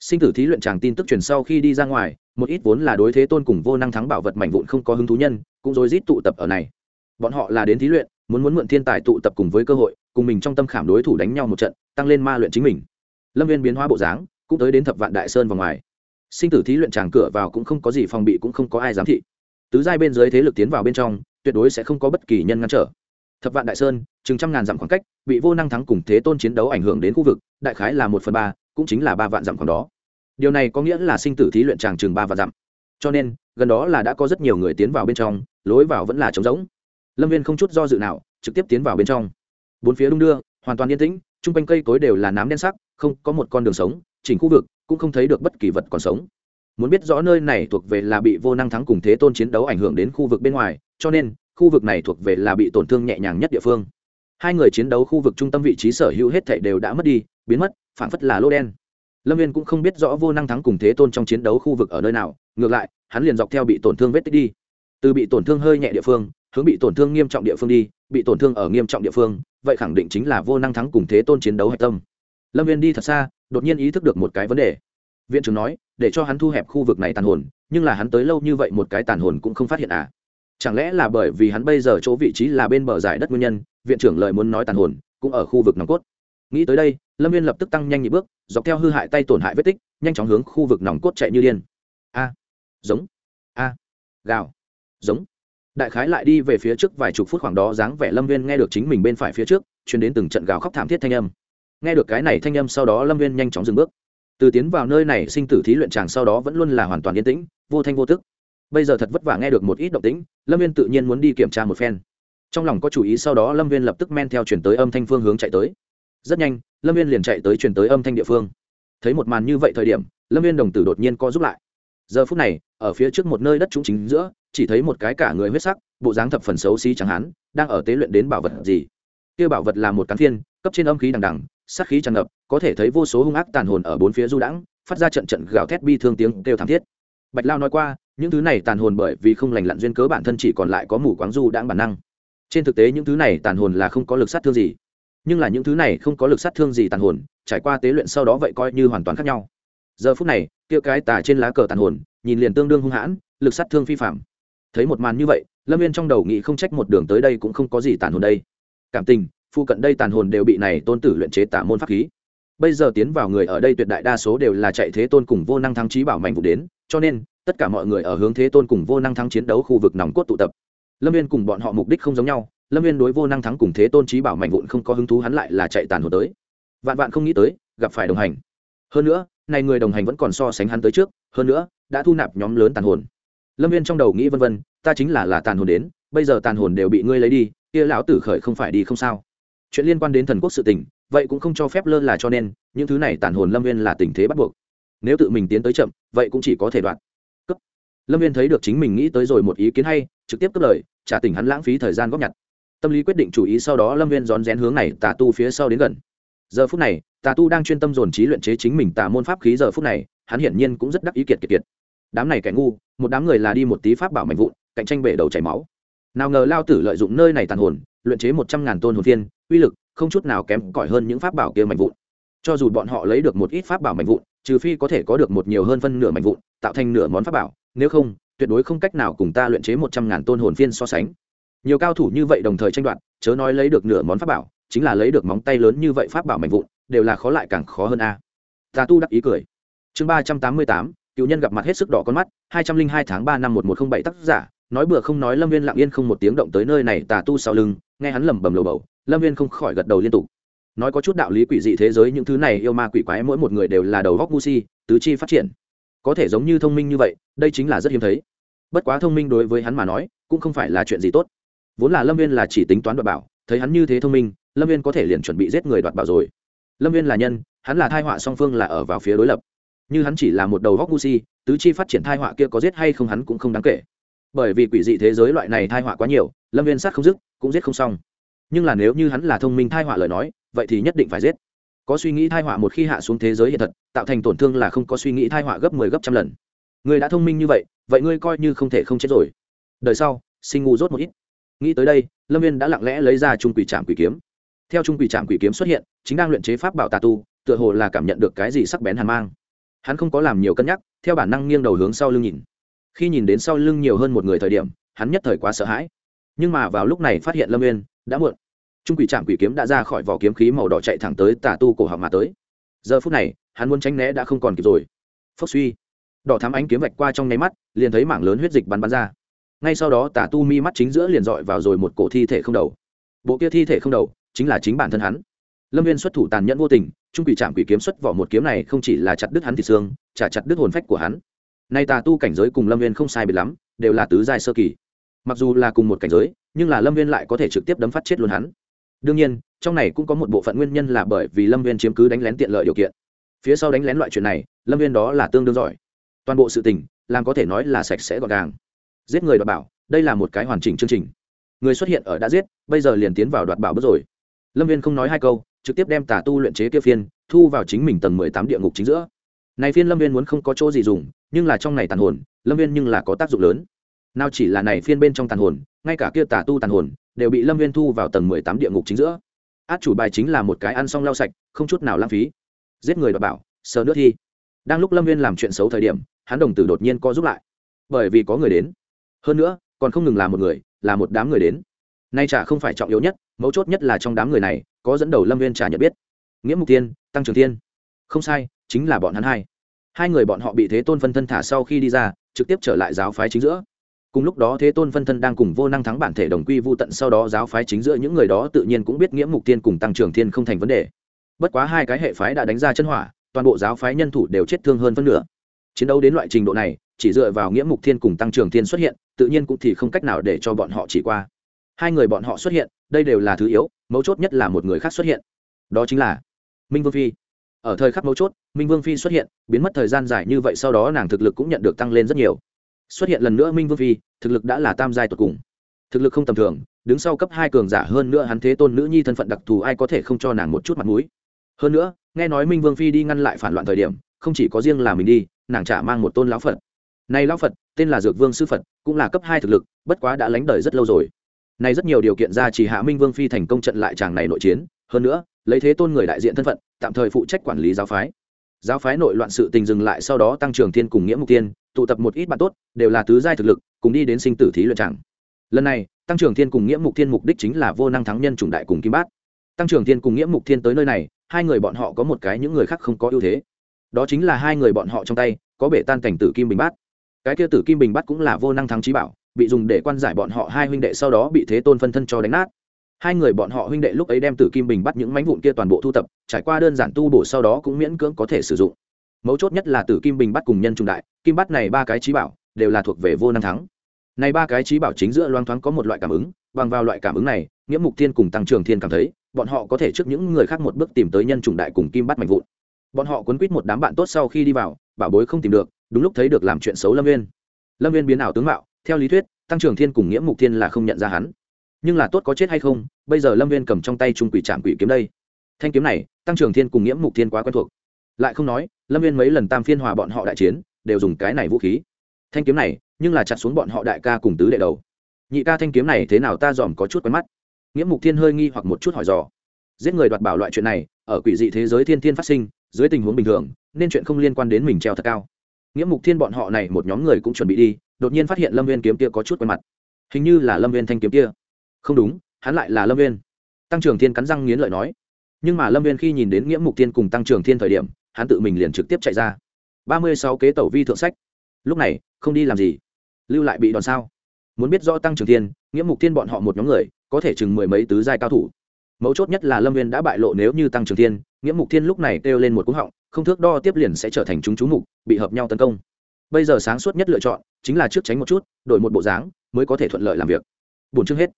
sinh tử thí luyện chàng tin tức truyền sau khi đi ra ngoài, một ít vốn là đối thế tôn cùng vô năng thắng bảo vật mảnh vụn không có hứng thú nhân, cũng rối rít tụ tập ở này. Bọn họ là đến thí luyện, muốn muốn mượn thiên tài tụ tập cùng với cơ hội, cùng mình trong tâm khảm đối thủ đánh nhau một trận, tăng lên ma luyện chính mình. Lâm viên biến hóa bộ dáng, cũng tới đến thập vạn đại sơn vào ngoài. Sinh tử thí luyện tràng cửa vào cũng không có gì phòng bị cũng không có ai giám thị. Tứ giai bên dưới thế lực tiến vào bên trong, tuyệt đối sẽ không có bất kỳ nhân ngăn trở. Thập vạn đại sơn, chừng trăm ngàn dặm khoảng cách, bị vô năng thắng cùng thế tôn chiến đấu ảnh hưởng đến khu vực, đại khái là một phần ba cũng chính là ba vạn dặm còn đó. Điều này có nghĩa là sinh tử thí luyện tràng chừng ba vạn dặm. Cho nên, gần đó là đã có rất nhiều người tiến vào bên trong, lối vào vẫn là trống rỗng. Lâm viên không chút do dự nào, trực tiếp tiến vào bên trong. Bốn phía đung đưa, hoàn toàn yên tĩnh, chung quanh cây cối đều là nám đen sắc, không có một con đường sống, chỉnh khu vực cũng không thấy được bất kỳ vật còn sống. Muốn biết rõ nơi này thuộc về là bị vô năng thắng cùng thế tôn chiến đấu ảnh hưởng đến khu vực bên ngoài, cho nên, khu vực này thuộc về là bị tổn thương nhẹ nhàng nhất địa phương. Hai người chiến đấu khu vực trung tâm vị trí sở hữu hết thảy đều đã mất đi, biến mất phản phất là lô đen. Lâm viên cũng không biết rõ vô năng thắng cùng thế tôn trong chiến đấu khu vực ở nơi nào, ngược lại, hắn liền dọc theo bị tổn thương vết tích đi. Từ bị tổn thương hơi nhẹ địa phương, hướng bị tổn thương nghiêm trọng địa phương đi, bị tổn thương ở nghiêm trọng địa phương, vậy khẳng định chính là vô năng thắng cùng thế tôn chiến đấu hạch tâm. Lâm viên đi thật xa, đột nhiên ý thức được một cái vấn đề. Viện trưởng nói, để cho hắn thu hẹp khu vực này tàn hồn, nhưng là hắn tới lâu như vậy một cái tàn hồn cũng không phát hiện à. Chẳng lẽ là bởi vì hắn bây giờ chỗ vị trí là bên bờ giải đất nguyên nhân, viện trưởng lời muốn nói tàn hồn, cũng ở khu vực nòng cốt. Nghĩ tới đây lâm viên lập tức tăng nhanh nhịp bước, dọc theo hư hại tay tổn hại vết tích, nhanh chóng hướng khu vực nòng cốt chạy như điên. A. Giống. A. Gào. Giống. Đại khái lại đi về phía trước vài chục phút khoảng đó dáng vẻ lâm viên nghe được chính mình bên phải phía trước chuyển đến từng trận gào khóc thảm thiết thanh âm. Nghe được cái này thanh âm sau đó lâm viên nhanh chóng dừng bước. Từ tiến vào nơi này, sinh tử thí luyện tràng sau đó vẫn luôn là hoàn toàn yên tĩnh, vô thanh vô tức. Bây giờ thật vất vả nghe được một ít động tĩnh, lâm viên tự nhiên muốn đi kiểm tra một phen. Trong lòng có chủ ý sau đó lâm viên lập tức men theo chuyển tới âm thanh phương hướng chạy tới rất nhanh, lâm viên liền chạy tới chuyển tới âm thanh địa phương. Thấy một màn như vậy thời điểm, lâm viên đồng tử đột nhiên co giúp lại. Giờ phút này, ở phía trước một nơi đất trũng chính giữa, chỉ thấy một cái cả người huyết sắc, bộ dáng thập phần xấu xí chẳng hán, đang ở tế luyện đến bảo vật gì. Kia bảo vật là một cán phiên, cấp trên âm khí đằng đằng, sát khí tràn ngập, có thể thấy vô số hung ác tàn hồn ở bốn phía du đãng, phát ra trận trận gào thét bi thương tiếng kêu thảm thiết. Bạch lao nói qua, những thứ này tàn hồn bởi vì không lành lặn duyên cớ bản thân chỉ còn lại có mù quáng du đãng bản năng. Trên thực tế những thứ này tàn hồn là không có lực sát thương gì nhưng là những thứ này không có lực sát thương gì tàn hồn, trải qua tế luyện sau đó vậy coi như hoàn toàn khác nhau. Giờ phút này, kia cái tà trên lá cờ tàn hồn, nhìn liền tương đương hung hãn, lực sát thương phi phạm. Thấy một màn như vậy, lâm viên trong đầu nghĩ không trách một đường tới đây cũng không có gì tàn hồn đây. Cảm tình phụ cận đây tàn hồn đều bị này tôn tử luyện chế tả môn pháp khí. Bây giờ tiến vào người ở đây tuyệt đại đa số đều là chạy thế tôn cùng vô năng thắng trí bảo mạnh vụ đến, cho nên, tất cả mọi người ở hướng thế tôn cùng vô năng thắng chiến đấu khu vực nòng cốt tụ tập. Lâm viên cùng bọn họ mục đích không giống nhau lâm viên đối vô năng thắng cùng thế tôn trí bảo mạnh vụn không có hứng thú, hắn lại là chạy tàn hồn tới. Vạn vạn không nghĩ tới, gặp phải đồng hành. Hơn nữa, này người đồng hành vẫn còn so sánh hắn tới trước, hơn nữa, đã thu nạp nhóm lớn tàn hồn. Lâm viên trong đầu nghĩ vân vân, ta chính là là tàn hồn đến, bây giờ tàn hồn đều bị ngươi lấy đi, kia lão tử khởi không phải đi không sao. Chuyện liên quan đến thần quốc sự tình, vậy cũng không cho phép lơ là cho nên, những thứ này tàn hồn lâm viên là tình thế bắt buộc. Nếu tự mình tiến tới chậm, vậy cũng chỉ có thể đoạn. Cấp lâm viên thấy được chính mình nghĩ tới rồi một ý kiến hay, trực tiếp cấp lời, trả tình hắn lãng phí thời gian góp nhặt tâm lý quyết định chủ ý sau đó lâm viên rón rén hướng này tà tu phía sau đến gần giờ phút này tà tu đang chuyên tâm dồn trí luyện chế chính mình tà môn pháp khí giờ phút này hắn hiển nhiên cũng rất đắc ý kiệt kiệt kiệt đám này kẻ ngu một đám người là đi một tí pháp bảo mạnh vụn cạnh tranh bể đầu chảy máu nào ngờ lao tử lợi dụng nơi này tàn hồn luyện chế một trăm ngàn tôn hồn thiên uy lực không chút nào kém cỏi hơn những pháp bảo kia mạnh vụn cho dù bọn họ lấy được một ít pháp bảo mạnh vụn trừ phi có thể có được một nhiều hơn phân nửa mạnh vụn tạo thành nửa món pháp bảo nếu không tuyệt đối không cách nào cùng ta luyện chế một trăm ngàn tôn hồn phiên so sánh nhiều cao thủ như vậy đồng thời tranh đoạt, chớ nói lấy được nửa món pháp bảo, chính là lấy được móng tay lớn như vậy pháp bảo mạnh vụn, đều là khó lại càng khó hơn a. À. tà tu đắc ý cười. Chương ba trăm tám mươi tám, cựu nhân gặp mặt hết sức đỏ con mắt, hai trăm linh hai tháng ba năm một một không bảy tác giả, nói bừa không nói lâm viên lặng yên không một tiếng động tới nơi này, tà tu sau lưng, nghe hắn lẩm bẩm lầu bầu, lâm viên không khỏi gật đầu liên tục. Nói có chút đạo lý quỷ dị thế giới những thứ này yêu ma quỷ quái mỗi một người đều là đầu góc ngu si, tứ chi phát triển. Có thể giống như thông minh như vậy, đây chính là rất hiếm thấy. Bất quá thông minh đối với hắn mà nói, cũng không phải là chuyện gì tốt vốn là lâm viên là chỉ tính toán đoạt bảo, thấy hắn như thế thông minh, lâm viên có thể liền chuẩn bị giết người đoạt bảo rồi. Lâm viên là nhân, hắn là thai họa song phương là ở vào phía đối lập. Như hắn chỉ là một đầu góc gu si, tứ chi phát triển thai họa kia có giết hay không hắn cũng không đáng kể. Bởi vì quỷ dị thế giới loại này thai họa quá nhiều, lâm viên sát không dứt, cũng giết không xong. Nhưng là nếu như hắn là thông minh thai họa lời nói, vậy thì nhất định phải giết. Có suy nghĩ thai họa một khi hạ xuống thế giới hiện thật, tạo thành tổn thương là không có suy nghĩ thai họa gấp mười 10 gấp trăm lần. Người đã thông minh như vậy vậy ngươi coi như không thể không chết rồi. Đời sau sinh ngu rốt một ít nghĩ tới đây, lâm viên đã lặng lẽ lấy ra trung quỷ trạm quỷ kiếm. Theo trung quỷ trạm quỷ kiếm xuất hiện, chính đang luyện chế pháp bảo tà tu, tựa hồ là cảm nhận được cái gì sắc bén hàn mang. Hắn không có làm nhiều cân nhắc, theo bản năng nghiêng đầu hướng sau lưng nhìn. Khi nhìn đến sau lưng nhiều hơn một người thời điểm, hắn nhất thời quá sợ hãi. Nhưng mà vào lúc này phát hiện lâm viên, đã muộn. Trung quỷ trạm quỷ kiếm đã ra khỏi vỏ kiếm khí màu đỏ chạy thẳng tới tà tu cổ họng mà tới. Giờ phút này, hắn muốn tránh né đã không còn kịp rồi. Phốc suy. Đỏ thắm ánh kiếm vạch qua trong nháy mắt, liền thấy mảng lớn huyết dịch bắn bắn ra ngay sau đó tà tu mi mắt chính giữa liền dọi vào rồi một cổ thi thể không đầu. Bộ kia thi thể không đầu chính là chính bản thân hắn. Lâm viên xuất thủ tàn nhẫn vô tình, trung quỷ trạm quỷ kiếm xuất vỏ một kiếm này không chỉ là chặt đứt hắn thịt xương, chả chặt đứt hồn phách của hắn. Nay tà tu cảnh giới cùng lâm viên không sai biệt lắm, đều là tứ giai sơ kỳ. Mặc dù là cùng một cảnh giới, nhưng là lâm viên lại có thể trực tiếp đấm phát chết luôn hắn. Đương nhiên, trong này cũng có một bộ phận nguyên nhân là bởi vì lâm viên chiếm cứ đánh lén tiện lợi điều kiện. Phía sau đánh lén loại chuyện này, lâm viên đó là tương đương giỏi. Toàn bộ sự tình, làm có thể nói là sạch sẽ gọn gàng giết người đoạt bảo, đây là một cái hoàn chỉnh chương trình. Người xuất hiện ở đã giết, bây giờ liền tiến vào đoạt bảo bước rồi. Lâm viên không nói hai câu, trực tiếp đem tà tu luyện chế kia phiên, thu vào chính mình tầng mười tám địa ngục chính giữa. Này phiên lâm viên muốn không có chỗ gì dùng, nhưng là trong này tàn hồn, lâm viên nhưng là có tác dụng lớn. Nào chỉ là này phiên bên trong tàn hồn, ngay cả kia tà tu tàn hồn, đều bị lâm viên thu vào tầng mười tám địa ngục chính giữa. Át chủ bài chính là một cái ăn xong lau sạch, không chút nào lãng phí. Giết người đoạt bảo, sờ nước thi. Đang lúc lâm viên làm chuyện xấu thời điểm, hắn đồng tử đột nhiên co giúp lại. Bởi vì có người đến hơn nữa, còn không ngừng là một người, là một đám người đến. Nay chả không phải trọng yếu nhất, mấu chốt nhất là trong đám người này, có dẫn đầu lâm viên chả nhận biết. Nghĩa mục tiên tăng trường tiên không sai, chính là bọn hắn hai. Hai người bọn họ bị thế tôn phân thân thả sau khi đi ra, trực tiếp trở lại giáo phái chính giữa. Cùng lúc đó thế tôn phân thân đang cùng vô năng thắng bản thể đồng quy vô tận sau đó giáo phái chính giữa những người đó tự nhiên cũng biết nghĩa mục tiên cùng tăng trưởng thiên không thành vấn đề. Bất quá hai cái hệ phái đã đánh ra chân hỏa, toàn bộ giáo phái nhân thủ đều chết thương hơn phân nửa. Chiến đấu đến loại trình độ này chỉ dựa vào nghĩa mục thiên cùng tăng trưởng thiên xuất hiện, tự nhiên cũng thì không cách nào để cho bọn họ chỉ qua. Hai người bọn họ xuất hiện, đây đều là thứ yếu, mấu chốt nhất là một người khác xuất hiện. Đó chính là minh vương phi. Ở thời khắc mấu chốt, minh vương phi xuất hiện, biến mất thời gian dài như vậy sau đó nàng thực lực cũng nhận được tăng lên rất nhiều. Xuất hiện lần nữa minh vương phi, thực lực đã là tam giai tột cùng. Thực lực không tầm thường, đứng sau cấp hai cường giả hơn nữa hắn thế tôn nữ nhi thân phận đặc thù ai có thể không cho nàng một chút mặt mũi. Hơn nữa, nghe nói minh vương phi đi ngăn lại phản loạn thời điểm, không chỉ có riêng là mình đi, nàng trả mang một tôn lão phật này lão phật, tên là dược vương sư phật, cũng là cấp hai thực lực, bất quá đã lánh đời rất lâu rồi. Này rất nhiều điều kiện ra chỉ hạ minh vương phi thành công trận lại chàng này nội chiến, hơn nữa, lấy thế tôn người đại diện thân phận, tạm thời phụ trách quản lý giáo phái. Giáo phái nội loạn sự tình dừng lại sau đó tăng trưởng thiên cùng nghĩa mục tiên, tụ tập một ít bạn tốt, đều là tứ giai thực lực, cùng đi đến sinh tử thí luyện chẳng lần này, tăng trưởng thiên cùng nghĩa mục thiên mục đích chính là vô năng thắng nhân chủng đại cùng kim bát. Tăng trưởng thiên cùng nghĩa mục thiên tới nơi này, hai người bọn họ có một cái những người khác không có ưu thế. Đó chính là hai người bọn họ trong tay, có bể tan cảnh tử kim bình bát cái kia tử kim bình bát cũng là vô năng thắng trí bảo, bị dùng để quan giải bọn họ hai huynh đệ sau đó bị thế tôn phân thân cho đánh nát. Hai người bọn họ huynh đệ lúc ấy đem tử kim bình bắt những mánh vụn kia toàn bộ thu tập, trải qua đơn giản tu bổ sau đó cũng miễn cưỡng có thể sử dụng. Mấu chốt nhất là tử kim bình bắt cùng nhân trung đại, kim bắt này ba cái trí bảo đều là thuộc về vô năng thắng. Này ba cái trí bảo chính giữa loang thoáng có một loại cảm ứng, bằng vào loại cảm ứng này, nghĩa mục thiên cùng tăng trưởng thiên cảm thấy, bọn họ có thể trước những người khác một bước tìm tới nhân chủng đại cùng kim bắt mạnh vụn. Bọn họ quấn quýt một đám bạn tốt sau khi đi vào, bảo bối không tìm được đúng lúc thấy được làm chuyện xấu lâm viên lâm viên biến ảo tướng mạo, theo lý thuyết, tăng trưởng thiên cùng nghĩa mục thiên là không nhận ra hắn. Nhưng là tốt có chết hay không, bây giờ lâm viên cầm trong tay trung quỷ trạm quỷ kiếm đây. Thanh kiếm này, tăng trưởng thiên cùng nghĩa mục thiên quá quen thuộc. Lại không nói, lâm viên mấy lần tam phiên hòa bọn họ đại chiến, đều dùng cái này vũ khí. Thanh kiếm này, nhưng là chặt xuống bọn họ đại ca cùng tứ đệ đầu. Nhị ca thanh kiếm này thế nào ta dòm có chút quen mắt. Nghĩa mục thiên hơi nghi hoặc một chút hỏi dò. Giết người đoạt bảo loại chuyện này, ở quỷ dị thế giới thiên thiên phát sinh, dưới tình huống bình thường, nên chuyện không liên quan đến mình treo thật cao nghĩa mục thiên bọn họ này một nhóm người cũng chuẩn bị đi, đột nhiên phát hiện lâm viên kiếm kia có chút quen mặt. Hình như là lâm viên thanh kiếm kia. Không đúng, hắn lại là lâm viên tăng trưởng thiên cắn răng nghiến lợi nói. Nhưng mà lâm viên khi nhìn đến nghĩa mục Thiên cùng tăng trưởng thiên thời điểm, hắn tự mình liền trực tiếp chạy ra. Ba mươi sáu kế tẩu vi thượng sách. Lúc này, không đi làm gì. Lưu lại bị đòn sao? Muốn biết rõ tăng trưởng thiên, nghĩa mục Thiên bọn họ một nhóm người, có thể chừng mười mấy tứ giai cao thủ mấu chốt nhất là lâm viên đã bại lộ nếu như tăng trưởng thiên, nghĩa mục thiên lúc này kêu lên một cú họng, không thước đo tiếp liền sẽ trở thành chúng chú mục, bị hợp nhau tấn công. Bây giờ sáng suốt nhất lựa chọn, chính là trước tránh một chút, đổi một bộ dáng, mới có thể thuận lợi làm việc. Bốn chương hết.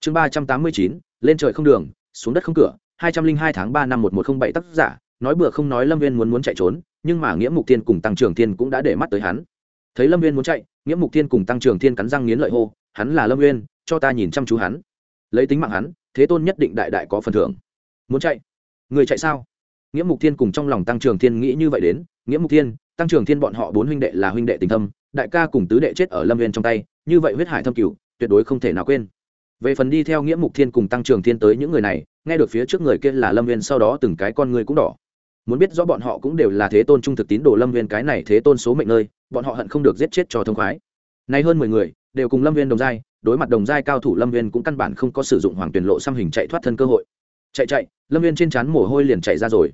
Chương ba trăm tám mươi chín, lên trời không đường, xuống đất không cửa, hai trăm linh hai tháng ba năm một một không bảy tác giả, nói bừa không nói lâm viên muốn muốn chạy trốn, nhưng mà nghĩa mục Thiên cùng tăng trưởng thiên cũng đã để mắt tới hắn. Thấy lâm viên muốn chạy, nghĩa mục Thiên cùng tăng trưởng thiên cắn răng nghiến lợi hô, hắn là lâm viên, cho ta nhìn chăm chú hắn. Lấy tính mạng hắn thế tôn nhất định đại đại có phần thưởng. Muốn chạy? Người chạy sao? Nghĩa mục thiên cùng trong lòng tăng trưởng thiên nghĩ như vậy đến. Nghĩa mục thiên, tăng trưởng thiên bọn họ bốn huynh đệ là huynh đệ tình thâm, đại ca cùng tứ đệ chết ở lâm viên trong tay, như vậy huyết hải thâm cửu, tuyệt đối không thể nào quên. Về phần đi theo nghĩa mục thiên cùng tăng trưởng thiên tới những người này, nghe được phía trước người kia là lâm viên sau đó từng cái con người cũng đỏ. Muốn biết rõ bọn họ cũng đều là thế tôn trung thực tín đồ lâm viên cái này thế tôn số mệnh nơi, bọn họ hận không được giết chết cho thông khoái. Nay hơn mười người, đều cùng lâm viên đồng giai đối mặt đồng giai cao thủ lâm viên cũng căn bản không có sử dụng hoàng tuyển lộ xăm hình chạy thoát thân cơ hội. Chạy chạy, lâm viên trên trán mồ hôi liền chạy ra rồi.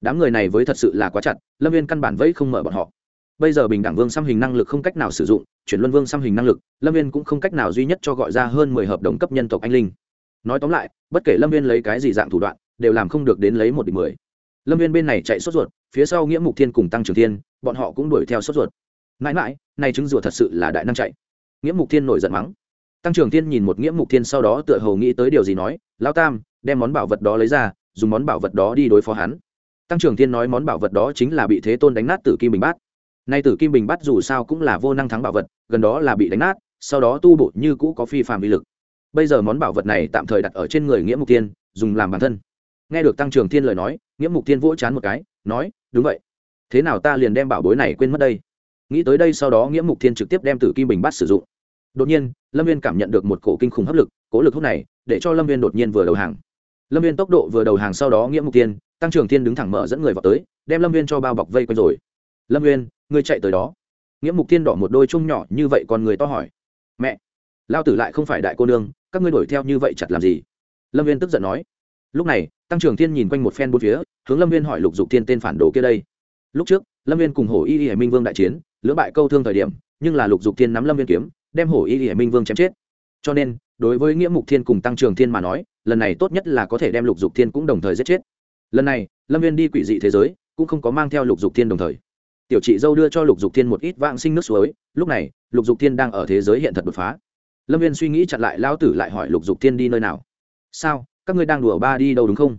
Đám người này với thật sự là quá chặt, lâm viên căn bản vẫy không mở bọn họ. Bây giờ bình đẳng vương xăm hình năng lực không cách nào sử dụng, chuyển luân vương xăm hình năng lực, lâm viên cũng không cách nào duy nhất cho gọi ra hơn mười hợp đồng cấp nhân tộc anh linh. Nói tóm lại, bất kể lâm viên lấy cái gì dạng thủ đoạn, đều làm không được đến lấy một địch mười. Lâm viên bên này chạy sốt ruột, phía sau nghĩa mục thiên cùng tăng trưởng thiên, bọn họ cũng đuổi theo sốt ruột. Mãi mãi, này chứng rùa thật sự là đại năng chạy. Nghĩa mục thiên nổi giận mắng tăng trưởng thiên nhìn một nghĩa mục thiên sau đó tựa hồ nghĩ tới điều gì nói lao tam, đem món bảo vật đó lấy ra, dùng món bảo vật đó đi đối phó hắn. Tăng trưởng thiên nói món bảo vật đó chính là bị thế tôn đánh nát tử kim bình bát. Nay tử kim bình bát dù sao cũng là vô năng thắng bảo vật, gần đó là bị đánh nát, sau đó tu bổ như cũ có phi phạm vi lực. Bây giờ món bảo vật này tạm thời đặt ở trên người nghĩa mục thiên, dùng làm bản thân. Nghe được tăng trưởng thiên lời nói, nghĩa mục thiên vỗ chán một cái, nói, đúng vậy. Thế nào ta liền đem bảo bối này quên mất đây? Nghĩ tới đây sau đó nghĩa mục thiên trực tiếp đem tử kim bình bát sử dụng đột nhiên, lâm viên cảm nhận được một cổ kinh khủng hấp lực, cố lực hút này, để cho lâm viên đột nhiên vừa đầu hàng. Lâm viên tốc độ vừa đầu hàng sau đó nghĩa mục tiên, tăng trưởng thiên đứng thẳng mở dẫn người vào tới, đem lâm viên cho bao bọc vây quanh rồi. Lâm viên ngươi chạy tới đó. Nghĩa mục tiên đỏ một đôi chung nhỏ như vậy còn người to hỏi. Mẹ, lao tử lại không phải đại cô nương, các ngươi đuổi theo như vậy chặt làm gì? Lâm viên tức giận nói. Lúc này, tăng trưởng thiên nhìn quanh một phen bốn phía, hướng lâm viên hỏi lục dục thiên tên phản đồ kia đây. Lúc trước, lâm viên cùng hổ y y hải minh vương đại chiến, lưỡng bại câu thương thời điểm, nhưng là lục dục thiên nắm lâm viên kiếm đem hổ y y minh vương chém chết. Cho nên, đối với nghĩa mục thiên cùng tăng trưởng thiên mà nói, lần này tốt nhất là có thể đem lục dục thiên cũng đồng thời giết chết. Lần này, lâm viên đi quỷ dị thế giới, cũng không có mang theo lục dục thiên đồng thời. Tiểu chị dâu đưa cho lục dục thiên một ít vãng sinh nước suối, lúc này, lục dục thiên đang ở thế giới hiện thật đột phá. Lâm viên suy nghĩ chặn lại lao tử lại hỏi lục dục thiên đi nơi nào. Sao, các ngươi đang đùa ba đi đâu đúng không?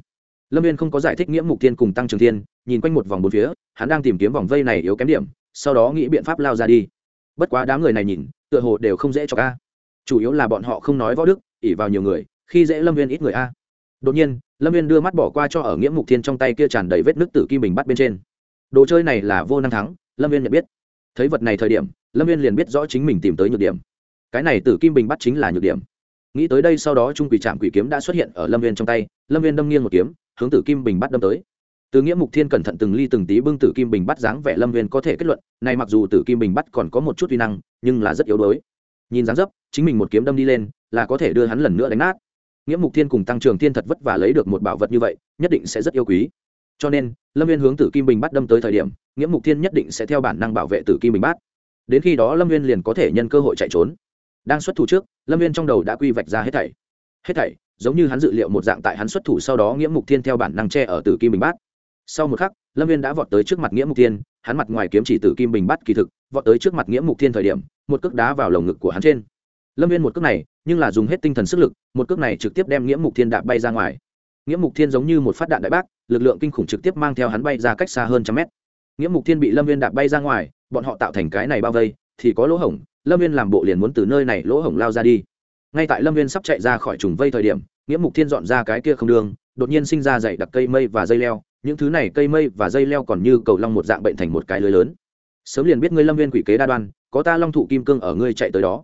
Lâm viên không có giải thích nghĩa mục thiên cùng tăng trường thiên, nhìn quanh một vòng bốn phía, hắn đang tìm kiếm vòng vây này yếu kém điểm, sau đó nghĩ biện pháp lao ra đi. Bất quá đám người này nhìn tựa hồ đều không dễ cho ca. Chủ yếu là bọn họ không nói võ đức ỉ vào nhiều người, khi dễ lâm viên ít người a. Đột nhiên, lâm viên đưa mắt bỏ qua cho ở nghĩa mục thiên trong tay kia tràn đầy vết nước tử kim bình bắt bên trên. Đồ chơi này là vô năng thắng, lâm viên nhận biết. Thấy vật này thời điểm, lâm viên liền biết rõ chính mình tìm tới nhược điểm. Cái này tử kim bình bắt chính là nhược điểm. Nghĩ tới đây sau đó trung quỷ trạm quỷ kiếm đã xuất hiện ở lâm viên trong tay, lâm viên đâm nghiêng một kiếm, hướng tử kim bình bắt đâm tới. Từ nghĩa mục thiên cẩn thận từng ly từng tí bưng tử kim bình bắt dáng vẻ lâm viên có thể kết luận, này mặc dù tử kim bình bắt còn có một chút uy năng nhưng là rất yếu đuối. Nhìn dáng dấp, chính mình một kiếm đâm đi lên, là có thể đưa hắn lần nữa đánh nát. Nghĩa mục thiên cùng tăng trường thiên thật vất vả lấy được một bảo vật như vậy, nhất định sẽ rất yêu quý. Cho nên, lâm viên hướng tử kim bình bắt đâm tới thời điểm nghĩa mục thiên nhất định sẽ theo bản năng bảo vệ tử kim bình bắt đến khi đó lâm viên liền có thể nhân cơ hội chạy trốn. Đang xuất thủ trước, lâm viên trong đầu đã quy vạch ra hết thảy. Hết thảy, giống như hắn dự liệu một dạng tại hắn xuất thủ sau đó nghĩa mục thiên theo bản năng che ở tử kim bình bát. Sau một khắc, lâm viên đã vọt tới trước mặt nghĩa mục thiên hắn mặt ngoài kiếm chỉ tử kim bình bát kỳ thực, vọt tới trước mặt nghĩa mục thiên thời điểm, một cước đá vào lồng ngực của hắn trên. Lâm viên một cước này, nhưng là dùng hết tinh thần sức lực, một cước này trực tiếp đem nghĩa mục thiên đạp bay ra ngoài. Nghĩa mục thiên giống như một phát đạn đại bác, lực lượng kinh khủng trực tiếp mang theo hắn bay ra cách xa hơn trăm mét. Nghĩa mục thiên bị lâm viên đạp bay ra ngoài, bọn họ tạo thành cái này bao vây, thì có lỗ hổng, lâm viên làm bộ liền muốn từ nơi này lỗ hổng lao ra đi. Ngay tại lâm viên sắp chạy ra khỏi trùng vây thời điểm, nghĩa mục thiên dọn ra cái kia không đường, đột nhiên sinh ra dày đặc cây mây và dây leo những thứ này cây mây và dây leo còn như cầu long một dạng bệnh thành một cái lưới lớn. Sớm liền biết ngươi lâm viên quỷ kế đa đoan, có ta long thụ kim cương ở ngươi chạy tới đó.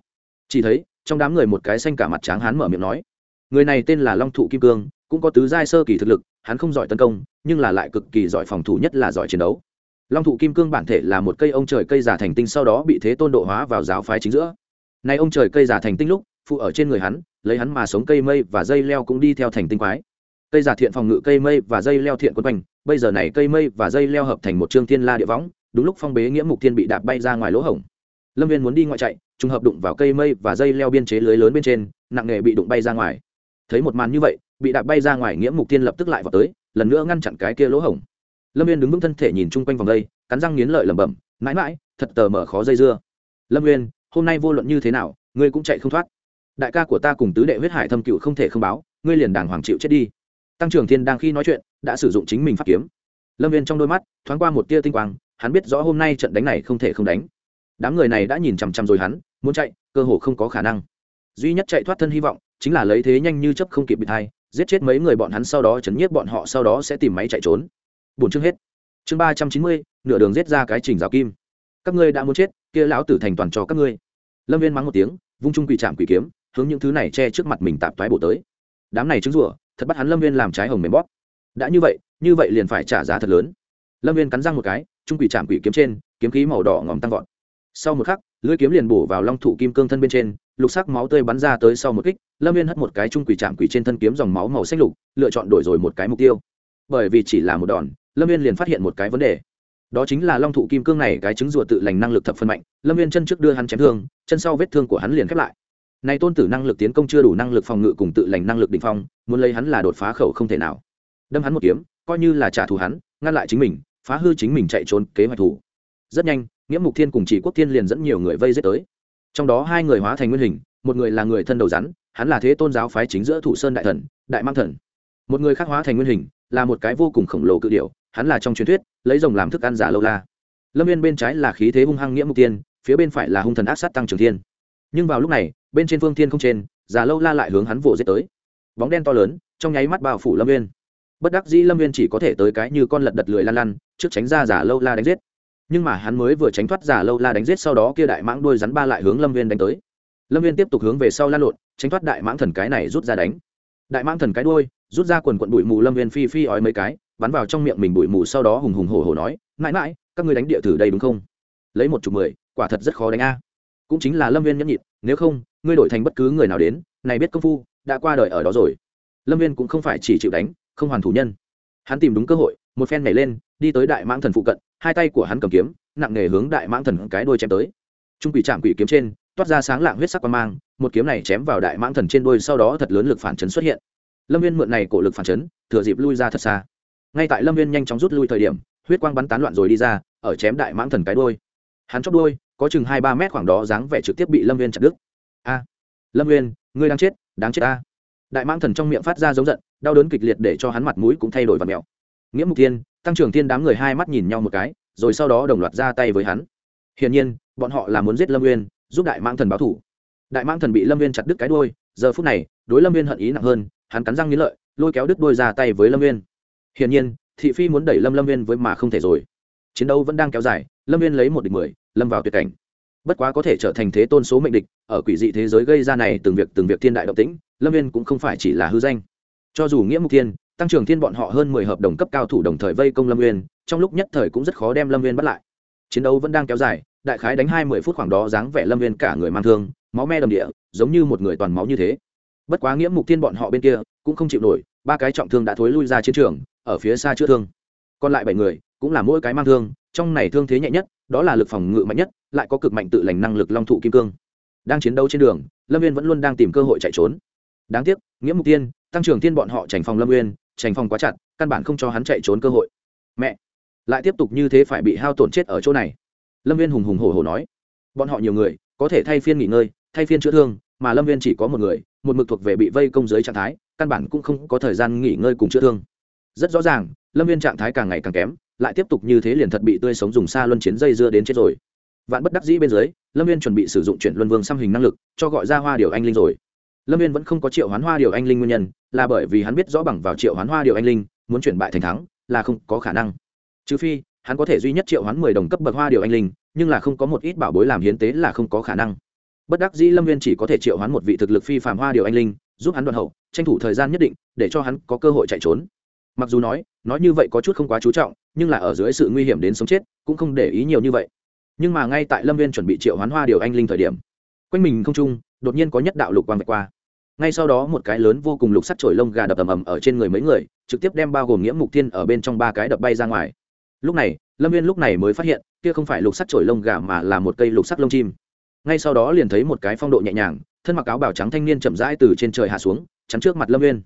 Chỉ thấy, trong đám người một cái xanh cả mặt tráng hắn mở miệng nói, người này tên là long thụ kim cương, cũng có tứ giai sơ kỳ thực lực, hắn không giỏi tấn công, nhưng là lại cực kỳ giỏi phòng thủ nhất là giỏi chiến đấu. Long thụ kim cương bản thể là một cây ông trời cây giả thành tinh sau đó bị thế tôn độ hóa vào giáo phái chính giữa. Nay ông trời cây giả thành tinh lúc, phụ ở trên người hắn, lấy hắn mà sống cây mây và dây leo cũng đi theo thành tinh quái. Cây giả thiện phòng ngự cây mây và dây leo thiện quân quanh bây giờ này cây mây và dây leo hợp thành một trương thiên la địa võng, đúng lúc phong bế nghĩa mục thiên bị đạp bay ra ngoài lỗ hổng. Lâm viên muốn đi ngoại chạy, trùng hợp đụng vào cây mây và dây leo biên chế lưới lớn bên trên, nặng nghề bị đụng bay ra ngoài. Thấy một màn như vậy, bị đạp bay ra ngoài nghĩa mục thiên lập tức lại vào tới, lần nữa ngăn chặn cái kia lỗ hổng. Lâm viên đứng vững thân thể nhìn chung quanh vòng đây cắn răng nghiến lợi lẩm bẩm, mãi mãi, thật tờ mở khó dây dưa. Lâm viên, hôm nay vô luận như thế nào, ngươi cũng chạy không thoát. Đại ca của ta cùng tứ đệ huyết hải thâm cựu không thể không báo, ngươi liền đàng hoàng chịu chết đi tăng trưởng thiên đang khi nói chuyện, đã sử dụng chính mình phát kiếm. Lâm viên trong đôi mắt, thoáng qua một tia tinh quang, hắn biết rõ hôm nay trận đánh này không thể không đánh. Đám người này đã nhìn chằm chằm rồi hắn, muốn chạy, cơ hồ không có khả năng. Duy nhất chạy thoát thân hy vọng, chính là lấy thế nhanh như chấp không kịp bị thai, giết chết mấy người bọn hắn sau đó chấn nhiếp bọn họ, sau đó sẽ tìm máy chạy trốn. Bốn chương hết. Chương ba trăm chín mươi, nửa đường giết ra cái trình rào kim. Các ngươi đã muốn chết, kia lão tử thành toàn cho các ngươi. Lâm viên mắng một tiếng, vung trung quỷ trạm quỷ kiếm, hướng những thứ này che trước mặt mình tạp thoái bổ tới. Đám này trứng rủa thật bắt hắn lâm viên làm trái hồng mềm bóp. Đã như vậy như vậy liền phải trả giá thật lớn. Lâm viên cắn răng một cái, trung quỷ trạm quỷ kiếm trên, kiếm khí màu đỏ ngòm tăng vọt. Sau một khắc, lưỡi kiếm liền bổ vào long thụ kim cương thân bên trên, lục sắc máu tươi bắn ra tới sau một kích, lâm viên hất một cái trung quỷ chạm quỷ trên thân kiếm dòng máu màu xanh lục, lựa chọn đổi rồi một cái mục tiêu. Bởi vì chỉ là một đòn, lâm viên liền phát hiện một cái vấn đề. Đó chính là long thụ kim cương này cái trứng ruột tự lành năng lực thập phân mạnh, lâm viên chân trước đưa hắn chém thương, chân sau vết thương của hắn liền khép lại nay tôn tử năng lực tiến công chưa đủ năng lực phòng ngự cùng tự lành năng lực định phong, muốn lấy hắn là đột phá khẩu không thể nào. Đâm hắn một kiếm, coi như là trả thù hắn, ngăn lại chính mình, phá hư chính mình chạy trốn kế hoạch thủ. Rất nhanh, nghĩa mục thiên cùng chỉ quốc thiên liền dẫn nhiều người vây giết tới. Trong đó hai người hóa thành nguyên hình, một người là người thân đầu rắn, hắn là thế tôn giáo phái chính giữa thủ sơn đại thần, đại mang thần. Một người khác hóa thành nguyên hình, là một cái vô cùng khổng lồ cự điệu hắn là trong truyền thuyết, lấy rồng làm thức ăn giả lâu la. Lâm viên bên trái là khí thế hung hăng nghĩa mục tiên phía bên phải là hung thần ác sát tăng trường thiên nhưng vào lúc này, bên trên phương thiên không trên giả lâu la lại hướng hắn vỗ giết tới. Bóng đen to lớn, trong nháy mắt bao phủ lâm viên bất đắc dĩ lâm viên chỉ có thể tới cái như con lật đật lười lan lăn, trước tránh ra giả lâu la đánh giết. Nhưng mà hắn mới vừa tránh thoát giả lâu la đánh giết sau đó kia đại mãng đuôi rắn ba lại hướng lâm viên đánh tới. Lâm viên tiếp tục hướng về sau lan lộn, tránh thoát đại mãng thần cái này rút ra đánh. Đại mãng thần cái đuôi, rút ra quần quận bụi mù lâm viên phi phi ói mấy cái, bắn vào trong miệng mình bụi mù sau đó hùng hùng hổ hổ nói, mãi mãi, các ngươi đánh địa thử đây đúng không? Lấy một chục mười, quả thật rất khó đánh a cũng chính là lâm viên nhẫn nhịn, nếu không, ngươi đổi thành bất cứ người nào đến, này biết công phu, đã qua đời ở đó rồi. Lâm viên cũng không phải chỉ chịu đánh, không hoàn thủ nhân. Hắn tìm đúng cơ hội, một phen nhảy lên, đi tới đại mãng thần phụ cận, hai tay của hắn cầm kiếm, nặng nề hướng đại mãng thần cái đuôi chém tới. Trung quỷ chạm quỷ kiếm trên, toát ra sáng lạng huyết sắc quan mang, một kiếm này chém vào đại mãng thần trên đuôi, sau đó thật lớn lực phản chấn xuất hiện. Lâm viên mượn này cổ lực phản chấn, thừa dịp lui ra thật xa. Ngay tại lâm viên nhanh chóng rút lui thời điểm, huyết quang bắn tán loạn rồi đi ra, ở chém đại mãng thần cái đuôi. Hắn chóc đuôi có chừng hai ba mét khoảng đó dáng vẻ trực tiếp bị lâm viên chặt đứt. A, lâm viên ngươi đang chết, đáng chết a đại mãng thần trong miệng phát ra giống giận, đau đớn kịch liệt để cho hắn mặt mũi cũng thay đổi và mẹo. Nghĩa mục tiên tăng trưởng thiên đám người hai mắt nhìn nhau một cái, rồi sau đó đồng loạt ra tay với hắn. Hiển nhiên, bọn họ là muốn giết lâm nguyên giúp đại mãng thần báo thủ đại mãng thần bị lâm nguyên chặt đứt cái đôi giờ phút này, đối lâm nguyên hận ý nặng hơn, hắn cắn răng nghĩ lợi, lôi kéo đứt đôi ra tay với lâm nguyên hiển nhiên, thị phi muốn đẩy lâm lâm nguyên với mà không thể rồi. Chiến đấu vẫn đang kéo dài, lâm nguyên lấy một địch mười lâm vào tuyệt cảnh. Bất quá có thể trở thành thế tôn số mệnh địch, ở quỷ dị thế giới gây ra này từng việc từng việc thiên đại động tĩnh, lâm viên cũng không phải chỉ là hư danh. Cho dù nghĩa mục thiên, tăng trưởng thiên bọn họ hơn mười hợp đồng cấp cao thủ đồng thời vây công lâm viên trong lúc nhất thời cũng rất khó đem lâm viên bắt lại. Chiến đấu vẫn đang kéo dài, đại khái đánh hai mươi phút khoảng đó dáng vẻ lâm viên cả người mang thương, máu me đầm địa, giống như một người toàn máu như thế. Bất quá nghĩa mục thiên bọn họ bên kia cũng không chịu nổi, ba cái trọng thương đã thối lui ra chiến trường, ở phía xa chữa thương. Còn lại bảy người cũng là mỗi cái mang thương, trong này thương thế nhẹ nhất đó là lực phòng ngự mạnh nhất, lại có cực mạnh tự lành năng lực long thụ kim cương. Đang chiến đấu trên đường, lâm viên vẫn luôn đang tìm cơ hội chạy trốn. Đáng tiếc, nghĩa mục tiên, tăng trưởng tiên bọn họ trành phòng lâm nguyên trành phòng quá chặt, căn bản không cho hắn chạy trốn cơ hội. Mẹ! Lại tiếp tục như thế phải bị hao tổn chết ở chỗ này. Lâm viên hùng hùng hổ hổ nói. Bọn họ nhiều người, có thể thay phiên nghỉ ngơi, thay phiên chữa thương, mà lâm viên chỉ có một người, một mực thuộc về bị vây công dưới trạng thái, căn bản cũng không có thời gian nghỉ ngơi cùng chữa thương. Rất rõ ràng, lâm viên trạng thái càng ngày càng kém lại tiếp tục như thế liền thật bị tươi sống dùng xa luân chiến dây dưa đến chết rồi. Vạn bất đắc dĩ bên dưới, lâm viên chuẩn bị sử dụng chuyển luân vương xăm hình năng lực, cho gọi ra hoa điều anh linh rồi. Lâm viên vẫn không có triệu hoán hoa điều anh linh nguyên nhân, là bởi vì hắn biết rõ bằng vào triệu hoán hoa điều anh linh, muốn chuyển bại thành thắng, là không có khả năng. Trừ phi, hắn có thể duy nhất triệu hoán mười đồng cấp bậc hoa điều anh linh, nhưng là không có một ít bảo bối làm hiến tế là không có khả năng. Bất đắc dĩ lâm viên chỉ có thể triệu hoán một vị thực lực phi phạm hoa điều anh linh, giúp hắn đoạn hậu, tranh thủ thời gian nhất định, để cho hắn có cơ hội chạy trốn mặc dù nói nói như vậy có chút không quá chú trọng, nhưng là ở dưới sự nguy hiểm đến sống chết, cũng không để ý nhiều như vậy. Nhưng mà ngay tại lâm viên chuẩn bị triệu hoán hoa điều anh linh thời điểm, quanh mình không trung, đột nhiên có nhất đạo lục quang vạch qua. Ngay sau đó một cái lớn vô cùng lục sắt trổi lông gà đập ầm ầm ở trên người mấy người, trực tiếp đem bao gồm nghĩa mục thiên ở bên trong ba cái đập bay ra ngoài. Lúc này, lâm viên lúc này mới phát hiện, kia không phải lục sắt trổi lông gà mà là một cây lục sắt lông chim. Ngay sau đó liền thấy một cái phong độ nhẹ nhàng, thân mặc áo bảo trắng thanh niên chậm rãi từ trên trời hạ xuống, chắn trước mặt lâm viên.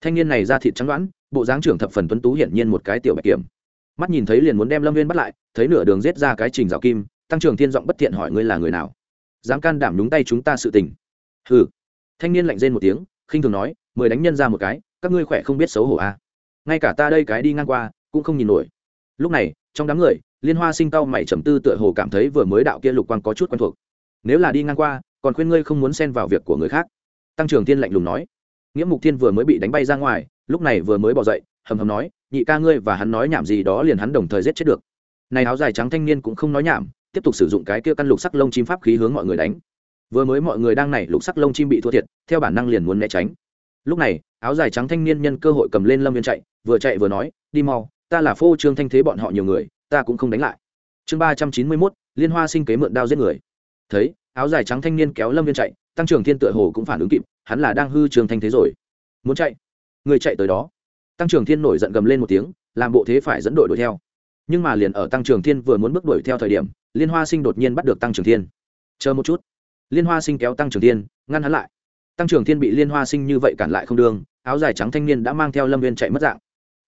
Thanh niên này ra thịt trắng đoán bộ dáng trưởng thập phần tuấn tú hiển nhiên một cái tiểu bạch kiểm. Mắt nhìn thấy liền muốn đem lâm viên bắt lại, thấy nửa đường rết ra cái trình rào kim, tăng trưởng thiên giọng bất thiện hỏi ngươi là người nào? Dám can đảm nhúng tay chúng ta sự tình. Hừ. Thanh niên lạnh rên một tiếng, khinh thường nói mời đánh nhân ra một cái, các ngươi khỏe không biết xấu hổ à. ngay cả ta đây cái đi ngang qua, cũng không nhìn nổi. Lúc này, trong đám người, liên hoa sinh tao mày trầm tư tựa hồ cảm thấy vừa mới đạo kia lục quang có chút quen thuộc. Nếu là đi ngang qua, còn khuyên ngươi không muốn xen vào việc của người khác. Tăng trưởng thiên lạnh lùng nói. Nghĩa mục thiên vừa mới bị đánh bay ra ngoài lúc này vừa mới bỏ dậy, hầm hầm nói, nhị ca ngươi và hắn nói nhảm gì đó liền hắn đồng thời giết chết được. Này áo dài trắng thanh niên cũng không nói nhảm, tiếp tục sử dụng cái kia căn lục sắc lông chim pháp khí hướng mọi người đánh. Vừa mới mọi người đang này lục sắc lông chim bị thua thiệt, theo bản năng liền muốn né tránh. Lúc này, áo dài trắng thanh niên nhân cơ hội cầm lên lâm viên chạy, vừa chạy vừa nói, đi mau, ta là phô trương thanh thế bọn họ nhiều người, ta cũng không đánh lại. Chương ba trăm chín mươi mốt, liên hoa sinh kế mượn đao giết người. Thấy, áo dài trắng thanh niên kéo lâm viên chạy, tăng trưởng thiên tựa hồ cũng phản ứng kịp, hắn là đang hư trường thanh thế rồi. Muốn chạy người chạy tới đó. Tăng trưởng thiên nổi giận gầm lên một tiếng, làm bộ thế phải dẫn đội đuổi theo. Nhưng mà liền ở tăng trưởng thiên vừa muốn bước đuổi theo thời điểm, liên hoa sinh đột nhiên bắt được tăng trưởng thiên. Chờ một chút. Liên hoa sinh kéo tăng trưởng thiên, ngăn hắn lại. Tăng trưởng thiên bị liên hoa sinh như vậy cản lại không đường, áo dài trắng thanh niên đã mang theo lâm viên chạy mất dạng.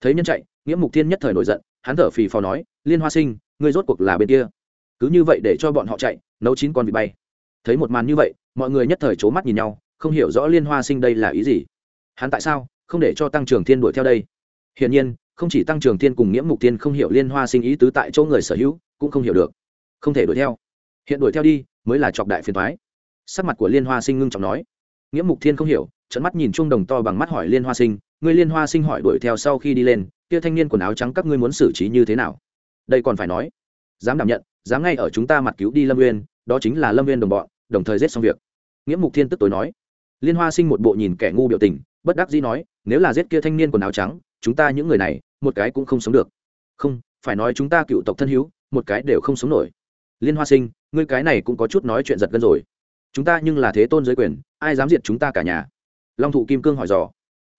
Thấy nhân chạy, nghĩa mục thiên nhất thời nổi giận, hắn thở phì phò nói, liên hoa sinh, ngươi rốt cuộc là bên kia. Cứ như vậy để cho bọn họ chạy, nấu chín con vịt bay. Thấy một màn như vậy, mọi người nhất thời c h ố mắt nhìn nhau, không hiểu rõ liên hoa sinh đây là ý gì. Hắn tại sao? Không để cho tăng trưởng thiên đuổi theo đây. Hiển nhiên, không chỉ tăng trưởng thiên cùng nghĩa mục tiên không hiểu liên hoa sinh ý tứ tại chỗ người sở hữu, cũng không hiểu được. Không thể đuổi theo. Hiện đuổi theo đi, mới là chọc đại phiền thoái sắc mặt của liên hoa sinh ngưng trọng nói. Nghĩa mục thiên không hiểu trận mắt nhìn chung đồng to bằng mắt hỏi liên hoa sinh, người liên hoa sinh hỏi đuổi theo sau khi đi lên, kia thanh niên quần áo trắng các ngươi muốn xử trí như thế nào? Đây còn phải nói. Dám đảm nhận, dám ngay ở chúng ta mặt cứu đi lâm nguyên đó chính là lâm nguyên đồng bọn, đồng thời giết xong việc. Nghĩa mục thiên tức tối nói liên hoa sinh một bộ nhìn kẻ ngu biểu tình, bất đắc dĩ nói, nếu là giết kia thanh niên quần áo trắng, chúng ta những người này, một cái cũng không sống được. Không, phải nói chúng ta cựu tộc thân hữu, một cái đều không sống nổi. Liên hoa sinh, ngươi cái này cũng có chút nói chuyện giật gân rồi. Chúng ta nhưng là thế tôn giới quyền, ai dám diệt chúng ta cả nhà? Long thụ kim cương hỏi dò.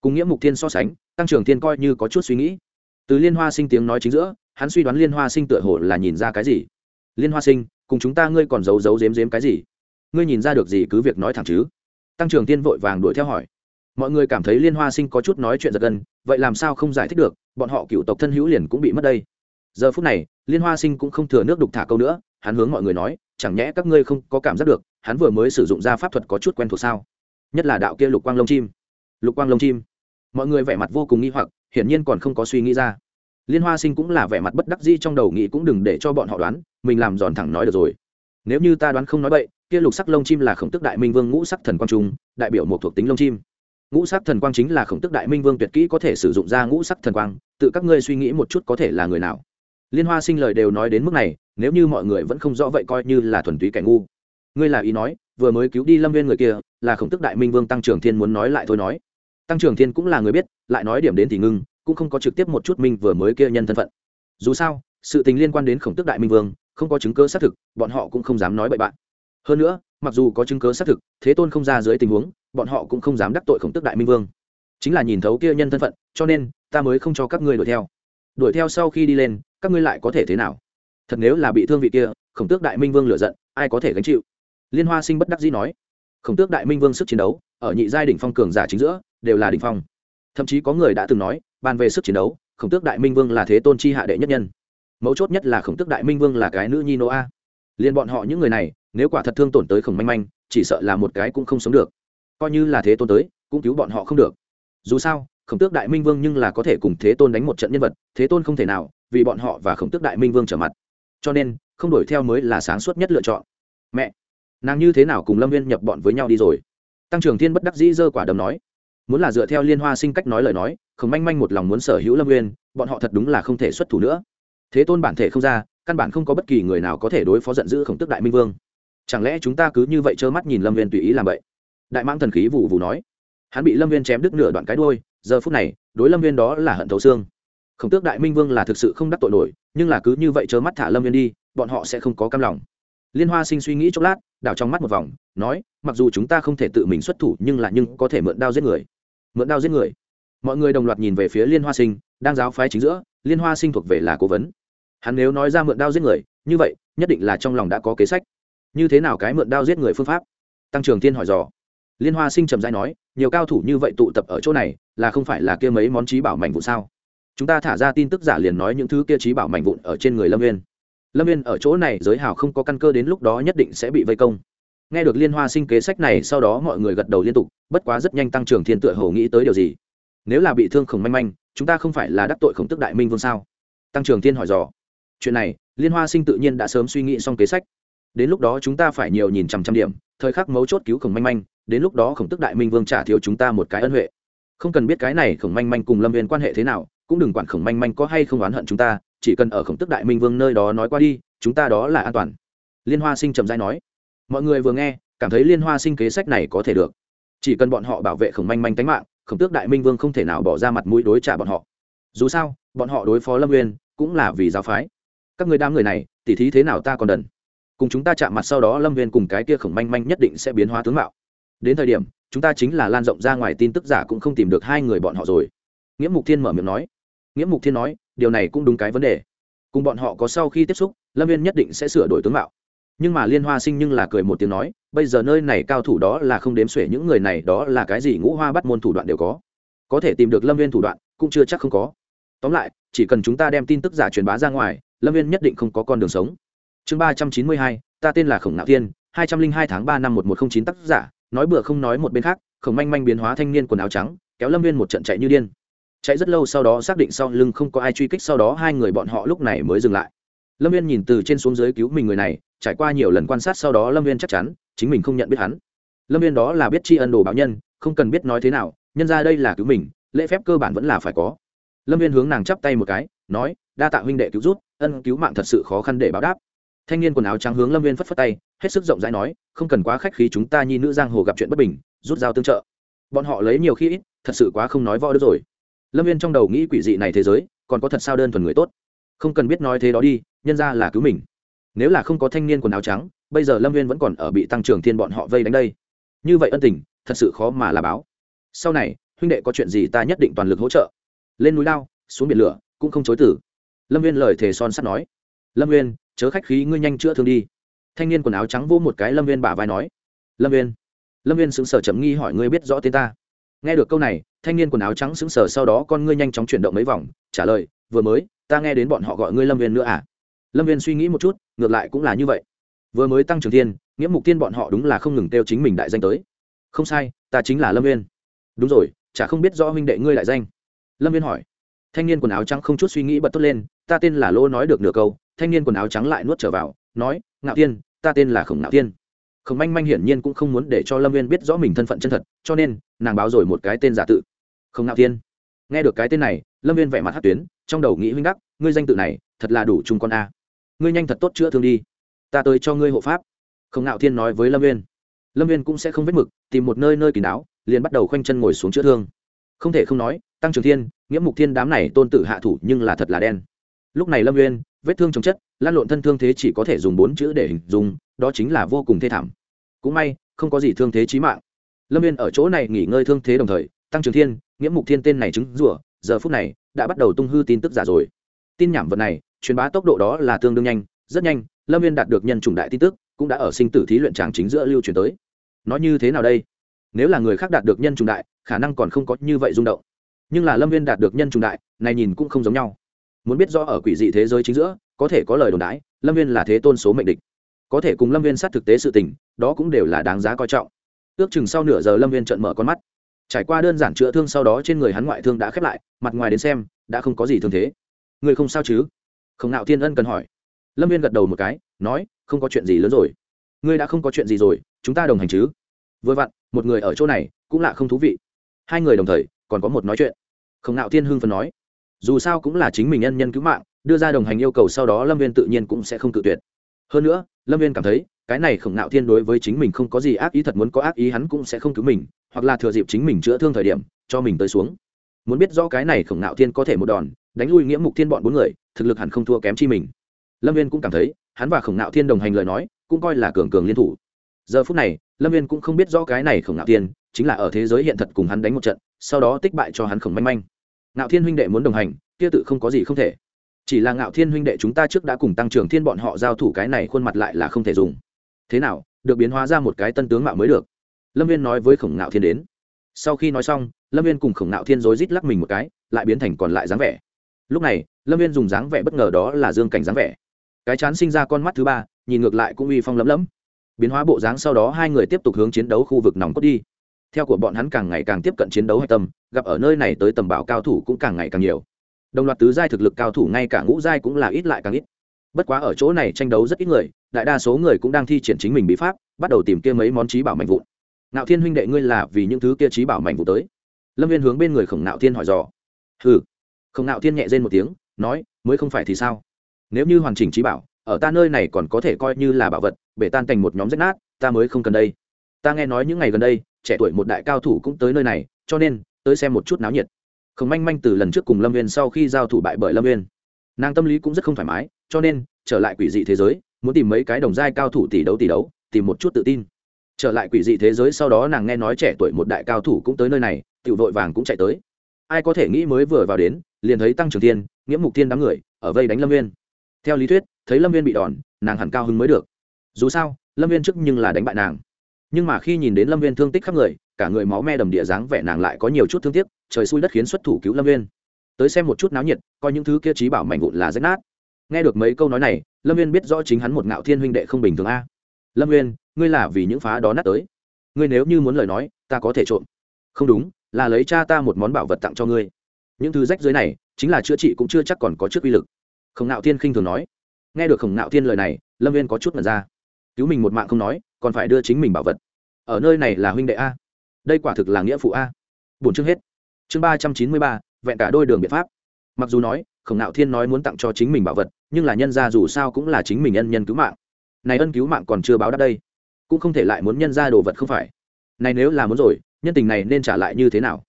Cùng nghĩa mục thiên so sánh, tăng trưởng thiên coi như có chút suy nghĩ. Từ liên hoa sinh tiếng nói chính giữa, hắn suy đoán liên hoa sinh tựa hồ là nhìn ra cái gì. Liên hoa sinh, cùng chúng ta ngươi còn giấu giấu dếm giếm cái gì? Ngươi nhìn ra được gì cứ việc nói thẳng chứ tăng trưởng tiên vội vàng đuổi theo hỏi. Mọi người cảm thấy liên hoa sinh có chút nói chuyện giật gân, vậy làm sao không giải thích được, bọn họ cựu tộc thân hữu liền cũng bị mất đây. Giờ phút này, liên hoa sinh cũng không thừa nước đục thả câu nữa, hắn hướng mọi người nói, chẳng nhẽ các ngươi không có cảm giác được, hắn vừa mới sử dụng ra pháp thuật có chút quen thuộc sao? Nhất là đạo kia lục quang lông chim. Lục quang lông chim. Mọi người vẻ mặt vô cùng nghi hoặc, hiển nhiên còn không có suy nghĩ ra. Liên hoa sinh cũng là vẻ mặt bất đắc dĩ trong đầu nghĩ cũng đừng để cho bọn họ đoán, mình làm giòn thẳng nói được rồi. Nếu như ta đoán không nói bậy kia lục sắc lông chim là khổng tức đại minh vương ngũ sắc thần quang trung, đại biểu một thuộc tính lông chim. Ngũ sắc thần quang chính là khổng tức đại minh vương tuyệt kỹ có thể sử dụng ra ngũ sắc thần quang, tự các ngươi suy nghĩ một chút có thể là người nào. Liên hoa sinh lời đều nói đến mức này, nếu như mọi người vẫn không rõ vậy coi như là thuần túy kẻ ngu. Ngươi là ý nói, vừa mới cứu đi lâm viên người kia, là khổng tức đại minh vương tăng trưởng thiên muốn nói lại thôi nói. Tăng trưởng thiên cũng là người biết, lại nói điểm đến thì ngưng, cũng không có trực tiếp một chút minh vừa mới kia nhân thân phận. Dù sao, sự tình liên quan đến khổng tức đại minh vương, không có chứng cơ xác thực, bọn họ cũng không dám nói bậy bạn hơn nữa, mặc dù có chứng cớ xác thực, thế tôn không ra dưới tình huống, bọn họ cũng không dám đắc tội khổng tức đại minh vương. Chính là nhìn thấu kia nhân thân phận, cho nên, ta mới không cho các ngươi đuổi theo. Đuổi theo sau khi đi lên, các ngươi lại có thể thế nào? Thật nếu là bị thương vị kia, khổng tước đại minh vương lựa giận, ai có thể gánh chịu? Liên hoa sinh bất đắc dĩ nói. Khổng tước đại minh vương sức chiến đấu, ở nhị giai đỉnh phong cường giả chính giữa, đều là đỉnh phong. Thậm chí có người đã từng nói, bàn về sức chiến đấu, khổng tước đại minh vương là thế tôn chi hạ đệ nhất nhân. Mấu chốt nhất là khổng tước đại minh vương là cái nữ nhi nô a liên bọn họ những người này nếu quả thật thương tổn tới khổng manh manh, chỉ sợ là một cái cũng không sống được. Coi như là thế tôn tới, cũng cứu bọn họ không được. Dù sao, khổng tước đại minh vương nhưng là có thể cùng thế tôn đánh một trận nhân vật, thế tôn không thể nào, vì bọn họ và khổng tước đại minh vương trở mặt. Cho nên, không đổi theo mới là sáng suốt nhất lựa chọn. Mẹ, nàng như thế nào cùng lâm viên nhập bọn với nhau đi rồi? Tăng trưởng thiên bất đắc dĩ dơ quả đầm nói. Muốn là dựa theo liên hoa sinh cách nói lời nói, khổng manh manh một lòng muốn sở hữu lâm viên, bọn họ thật đúng là không thể xuất thủ nữa. Thế tôn bản thể không ra, căn bản không có bất kỳ người nào có thể đối phó giận dữ khổng tức đại minh vương chẳng lẽ chúng ta cứ như vậy trơ mắt nhìn lâm viên tùy ý làm vậy? Đại mãng thần khí vụ vụ nói. Hắn bị lâm viên chém đứt nửa đoạn cái đôi giờ phút này, đối lâm viên đó là hận thấu xương. Khổng tước đại minh vương là thực sự không đắc tội nổi, nhưng là cứ như vậy trơ mắt thả lâm viên đi, bọn họ sẽ không có cam lòng. Liên hoa sinh suy nghĩ chốc lát, đảo trong mắt một vòng, nói, mặc dù chúng ta không thể tự mình xuất thủ, nhưng là nhưng có thể mượn đao giết người. Mượn đao giết người. Mọi người đồng loạt nhìn về phía liên hoa sinh, đang giáo phái chính giữa, liên hoa sinh thuộc về là cố vấn. Hắn nếu nói ra mượn đao giết người, như vậy, nhất định là trong lòng đã có kế sách như thế nào cái mượn đao giết người phương pháp? Tăng trưởng thiên hỏi dò. Liên hoa sinh trầm dai nói, nhiều cao thủ như vậy tụ tập ở chỗ này, là không phải là kia mấy món trí bảo mảnh vụn sao? Chúng ta thả ra tin tức giả liền nói những thứ kia trí bảo mảnh vụn ở trên người lâm viên lâm viên ở chỗ này giới hào không có căn cơ đến lúc đó nhất định sẽ bị vây công. Nghe được liên hoa sinh kế sách này, sau đó mọi người gật đầu liên tục, bất quá rất nhanh tăng trưởng thiên tựa hồ nghĩ tới điều gì. Nếu là bị thương khổng manh manh, chúng ta không phải là đắc tội khổng tức đại minh vương sao? Tăng trưởng thiên hỏi dò. Chuyện này, liên hoa sinh tự nhiên đã sớm suy nghĩ xong kế sách đến lúc đó chúng ta phải nhiều nhìn trăm trăm điểm, thời khắc mấu chốt cứu khổng manh manh, đến lúc đó khổng tức đại minh vương trả thiếu chúng ta một cái ân huệ. Không cần biết cái này khổng manh manh cùng lâm viên quan hệ thế nào, cũng đừng quản khổng manh manh có hay không oán hận chúng ta, chỉ cần ở khổng tức đại minh vương nơi đó nói qua đi, chúng ta đó là an toàn. Liên hoa sinh trầm dai nói. Mọi người vừa nghe, cảm thấy liên hoa sinh kế sách này có thể được. Chỉ cần bọn họ bảo vệ khổng manh manh tánh mạng, khổng tước đại minh vương không thể nào bỏ ra mặt mũi đối trả bọn họ. Dù sao, bọn họ đối phó lâm nguyên cũng là vì giáo phái. Các người đám người này, tỉ thí thế nào ta còn đần cùng chúng ta chạm mặt sau đó lâm viên cùng cái kia khổng manh manh nhất định sẽ biến hóa tướng mạo. Đến thời điểm, chúng ta chính là lan rộng ra ngoài tin tức giả cũng không tìm được hai người bọn họ rồi. Nghĩa mục thiên mở miệng nói. Nghĩa mục thiên nói, điều này cũng đúng cái vấn đề. Cùng bọn họ có sau khi tiếp xúc, lâm viên nhất định sẽ sửa đổi tướng mạo. Nhưng mà liên hoa sinh nhưng là cười một tiếng nói, bây giờ nơi này cao thủ đó là không đếm xuể, những người này đó là cái gì ngũ hoa bắt môn thủ đoạn đều có. Có thể tìm được lâm viên thủ đoạn, cũng chưa chắc không có. Tóm lại, chỉ cần chúng ta đem tin tức giả truyền bá ra ngoài, lâm viên nhất định không có con đường sống chương ba trăm chín mươi hai, ta tên là khổng nạo thiên, hai trăm linh hai tháng ba năm một một không chín tác giả, nói bừa không nói một bên khác, khổng manh manh biến hóa thanh niên quần áo trắng, kéo lâm viên một trận chạy như điên. Chạy rất lâu sau đó xác định sau lưng không có ai truy kích, sau đó hai người bọn họ lúc này mới dừng lại. Lâm viên nhìn từ trên xuống dưới cứu mình người này, trải qua nhiều lần quan sát sau đó lâm viên chắc chắn, chính mình không nhận biết hắn. Lâm viên đó là biết tri ân đồ báo nhân, không cần biết nói thế nào, nhân ra đây là cứu mình, lễ phép cơ bản vẫn là phải có. Lâm viên hướng nàng chắp tay một cái, nói, đa tạ huynh đệ cứu rút ân cứu mạng thật sự khó khăn để báo đáp thanh niên quần áo trắng hướng lâm viên phất phất tay, hết sức rộng rãi nói, không cần quá khách khí, chúng ta nhi nữ giang hồ gặp chuyện bất bình, rút dao tương trợ. Bọn họ lấy nhiều khi ít, thật sự quá không nói võ được rồi. Lâm viên trong đầu nghĩ quỷ dị này thế giới, còn có thật sao đơn thuần người tốt? Không cần biết nói thế đó đi, nhân ra là cứu mình. Nếu là không có thanh niên quần áo trắng, bây giờ lâm viên vẫn còn ở bị tăng trưởng thiên bọn họ vây đánh đây. Như vậy ân tình, thật sự khó mà là báo. Sau này, huynh đệ có chuyện gì ta nhất định toàn lực hỗ trợ. Lên núi lao, xuống biển lửa, cũng không chối tử lâm viên lời thề son sắt nói. Lâm viên chớ khách khí, ngươi nhanh chữa thương đi. Thanh niên quần áo trắng vô một cái lâm viên bả vai nói, lâm viên lâm viên sững sờ chấm nghi hỏi ngươi biết rõ tên ta. Nghe được câu này, thanh niên quần áo trắng sững sờ, sau đó con ngươi nhanh chóng chuyển động mấy vòng, trả lời, vừa mới, ta nghe đến bọn họ gọi ngươi lâm viên nữa à? Lâm viên suy nghĩ một chút, ngược lại cũng là như vậy. Vừa mới tăng trưởng thiên nghĩa mục tiên bọn họ đúng là không ngừng kêu chính mình đại danh tới. Không sai, ta chính là lâm viên. Đúng rồi, chả không biết rõ huynh đệ ngươi đại danh. Lâm viên hỏi. Thanh niên quần áo trắng không chút suy nghĩ bật tốt lên, ta tên là lô nói được nửa câu thanh niên quần áo trắng lại nuốt trở vào, nói, ngạo tiên ta tên là khổng ngạo tiên khổng manh manh hiển nhiên cũng không muốn để cho lâm viên biết rõ mình thân phận chân thật, cho nên, nàng báo rồi một cái tên giả tự. Khổng ngạo tiên nghe được cái tên này, lâm viên vẻ mặt hát tuyến, trong đầu nghĩ huynh đắc, ngươi danh tự này, thật là đủ chung con a. Ngươi nhanh thật tốt chữa thương đi. Ta tới cho ngươi hộ pháp. Khổng ngạo thiên nói với lâm viên lâm viên cũng sẽ không vết mực, tìm một nơi nơi kín đáo, liền bắt đầu khoanh chân ngồi xuống chữa thương. Không thể không nói, tăng trưởng thiên, nghĩa mục thiên đám này tôn tử hạ thủ nhưng là thật là đen lúc này lâm nguyên vết thương chống chất, lan lộn thân thương thế chỉ có thể dùng bốn chữ để hình dung, đó chính là vô cùng thê thảm. Cũng may, không có gì thương thế chí mạng. Lâm viên ở chỗ này nghỉ ngơi thương thế đồng thời, tăng trưởng thiên, nghĩa mục thiên tên này chứng rủa, giờ phút này, đã bắt đầu tung hư tin tức giả rồi. Tin nhảm vật này, truyền bá tốc độ đó là tương đương nhanh, rất nhanh, lâm viên đạt được nhân chủng đại tin tức, cũng đã ở sinh tử thí luyện tràng chính giữa lưu truyền tới. Nói như thế nào đây? Nếu là người khác đạt được nhân chủng đại, khả năng còn không có như vậy rung động. Nhưng là lâm viên đạt được nhân chủng đại, này nhìn cũng không giống nhau muốn biết rõ ở quỷ dị thế giới chính giữa, có thể có lời đồn đãi, lâm viên là thế tôn số mệnh địch. Có thể cùng lâm viên sát thực tế sự tình, đó cũng đều là đáng giá coi trọng. Ước chừng sau nửa giờ lâm viên trận mở con mắt. Trải qua đơn giản chữa thương sau đó trên người hắn ngoại thương đã khép lại, mặt ngoài đến xem, đã không có gì thương thế. Người không sao chứ? Không nạo thiên ân cần hỏi. Lâm viên gật đầu một cái, nói, không có chuyện gì lớn rồi. Ngươi đã không có chuyện gì rồi, chúng ta đồng hành chứ? Vừa vặn, một người ở chỗ này cũng lạ không thú vị. Hai người đồng thời, còn có một nói chuyện. Không nạo thiên hưng phần nói dù sao cũng là chính mình nhân nhân cứu mạng, đưa ra đồng hành yêu cầu sau đó lâm viên tự nhiên cũng sẽ không tự tuyệt. Hơn nữa, lâm viên cảm thấy, cái này khổng nạo thiên đối với chính mình không có gì ác ý thật muốn có ác ý hắn cũng sẽ không cứu mình, hoặc là thừa dịp chính mình chữa thương thời điểm, cho mình tới xuống. Muốn biết rõ cái này khổng nạo thiên có thể một đòn, đánh lui nghĩa mục thiên bọn bốn người, thực lực hẳn không thua kém chi mình. Lâm viên cũng cảm thấy, hắn và khổng nạo thiên đồng hành lời nói, cũng coi là cường cường liên thủ. Giờ phút này, lâm viên cũng không biết rõ cái này khổng nạo thiên, chính là ở thế giới hiện thật cùng hắn đánh một trận, sau đó tích bại cho hắn khổng manh manh ngạo thiên huynh đệ muốn đồng hành, kia tự không có gì không thể. Chỉ là ngạo thiên huynh đệ chúng ta trước đã cùng tăng trưởng thiên bọn họ giao thủ cái này khuôn mặt lại là không thể dùng. Thế nào, được biến hóa ra một cái tân tướng mạo mới được. Lâm viên nói với khổng ngạo thiên đến. Sau khi nói xong, lâm viên cùng khổng ngạo thiên rối rít lắc mình một cái, lại biến thành còn lại dáng vẻ. Lúc này, lâm viên dùng dáng vẻ bất ngờ đó là dương cảnh dáng vẻ. Cái chán sinh ra con mắt thứ ba, nhìn ngược lại cũng uy phong lấm lấm biến hóa bộ dáng sau đó hai người tiếp tục hướng chiến đấu khu vực nòng cốt đi theo của bọn hắn càng ngày càng tiếp cận chiến đấu hạch tâm, gặp ở nơi này tới tầm bảo cao thủ cũng càng ngày càng nhiều. Đồng loạt tứ giai thực lực cao thủ ngay cả ngũ giai cũng là ít lại càng ít. Bất quá ở chỗ này tranh đấu rất ít người, đại đa số người cũng đang thi triển chính mình bí pháp, bắt đầu tìm kia mấy món trí bảo mạnh vụn. Nạo thiên huynh đệ ngươi là vì những thứ kia trí bảo mạnh vụ tới. Lâm viên hướng bên người khổng nạo thiên hỏi dò. Ừ. khổng nạo thiên nhẹ dên một tiếng, nói, mới không phải thì sao? Nếu như hoàn chỉnh trí bảo, ở ta nơi này còn có thể coi như là bảo vật, bể tan thành một nhóm rách nát, ta mới không cần đây. Ta nghe nói những ngày gần đây trẻ tuổi một đại cao thủ cũng tới nơi này, cho nên, tới xem một chút náo nhiệt. Khổng manh manh từ lần trước cùng lâm viên sau khi giao thủ bại bởi lâm viên nàng tâm lý cũng rất không thoải mái, cho nên, trở lại quỷ dị thế giới, muốn tìm mấy cái đồng giai cao thủ tỷ đấu tỷ đấu, tìm một chút tự tin. Trở lại quỷ dị thế giới sau đó nàng nghe nói trẻ tuổi một đại cao thủ cũng tới nơi này tự vội vàng cũng chạy tới. Ai có thể nghĩ mới vừa vào đến, liền thấy tăng trưởng tiên nghĩa mục tiên đám người, ở vây đánh lâm viên theo lý thuyết, thấy lâm viên bị đòn, nàng hẳn cao hứng mới được. Dù sao, lâm viên trước nhưng là đánh bại nàng nhưng mà khi nhìn đến lâm viên thương tích khắp người, cả người máu me đầm địa dáng vẻ nàng lại có nhiều chút thương tiếc, trời xui đất khiến xuất thủ cứu lâm viên. Tới xem một chút náo nhiệt, coi những thứ kia trí bảo mảnh vụn là rách nát. Nghe được mấy câu nói này, lâm viên biết rõ chính hắn một ngạo thiên huynh đệ không bình thường a. Lâm viên, ngươi là vì những phá đó nát tới. Ngươi nếu như muốn lời nói, ta có thể trộm. Không đúng, là lấy cha ta một món bảo vật tặng cho ngươi. Những thứ rách dưới này, chính là chữa trị cũng chưa chắc còn có trước uy lực. Khổng ngạo thiên khinh thường nói. Nghe được khổng ngạo thiên lời này, lâm viên có chút mật ra. Cứu mình một mạng không nói còn phải đưa chính mình bảo vật. Ở nơi này là huynh đệ a. Đây quả thực là nghĩa phụ a. Bốn chương hết. Chương ba trăm chín mươi ba, vẹn cả đôi đường biện pháp. Mặc dù nói, khổng nạo thiên nói muốn tặng cho chính mình bảo vật, nhưng là nhân ra dù sao cũng là chính mình ân nhân cứu mạng. Này ân cứu mạng còn chưa báo đáp đây, cũng không thể lại muốn nhân ra đồ vật không phải. Này nếu là muốn rồi, nhân tình này nên trả lại như thế nào?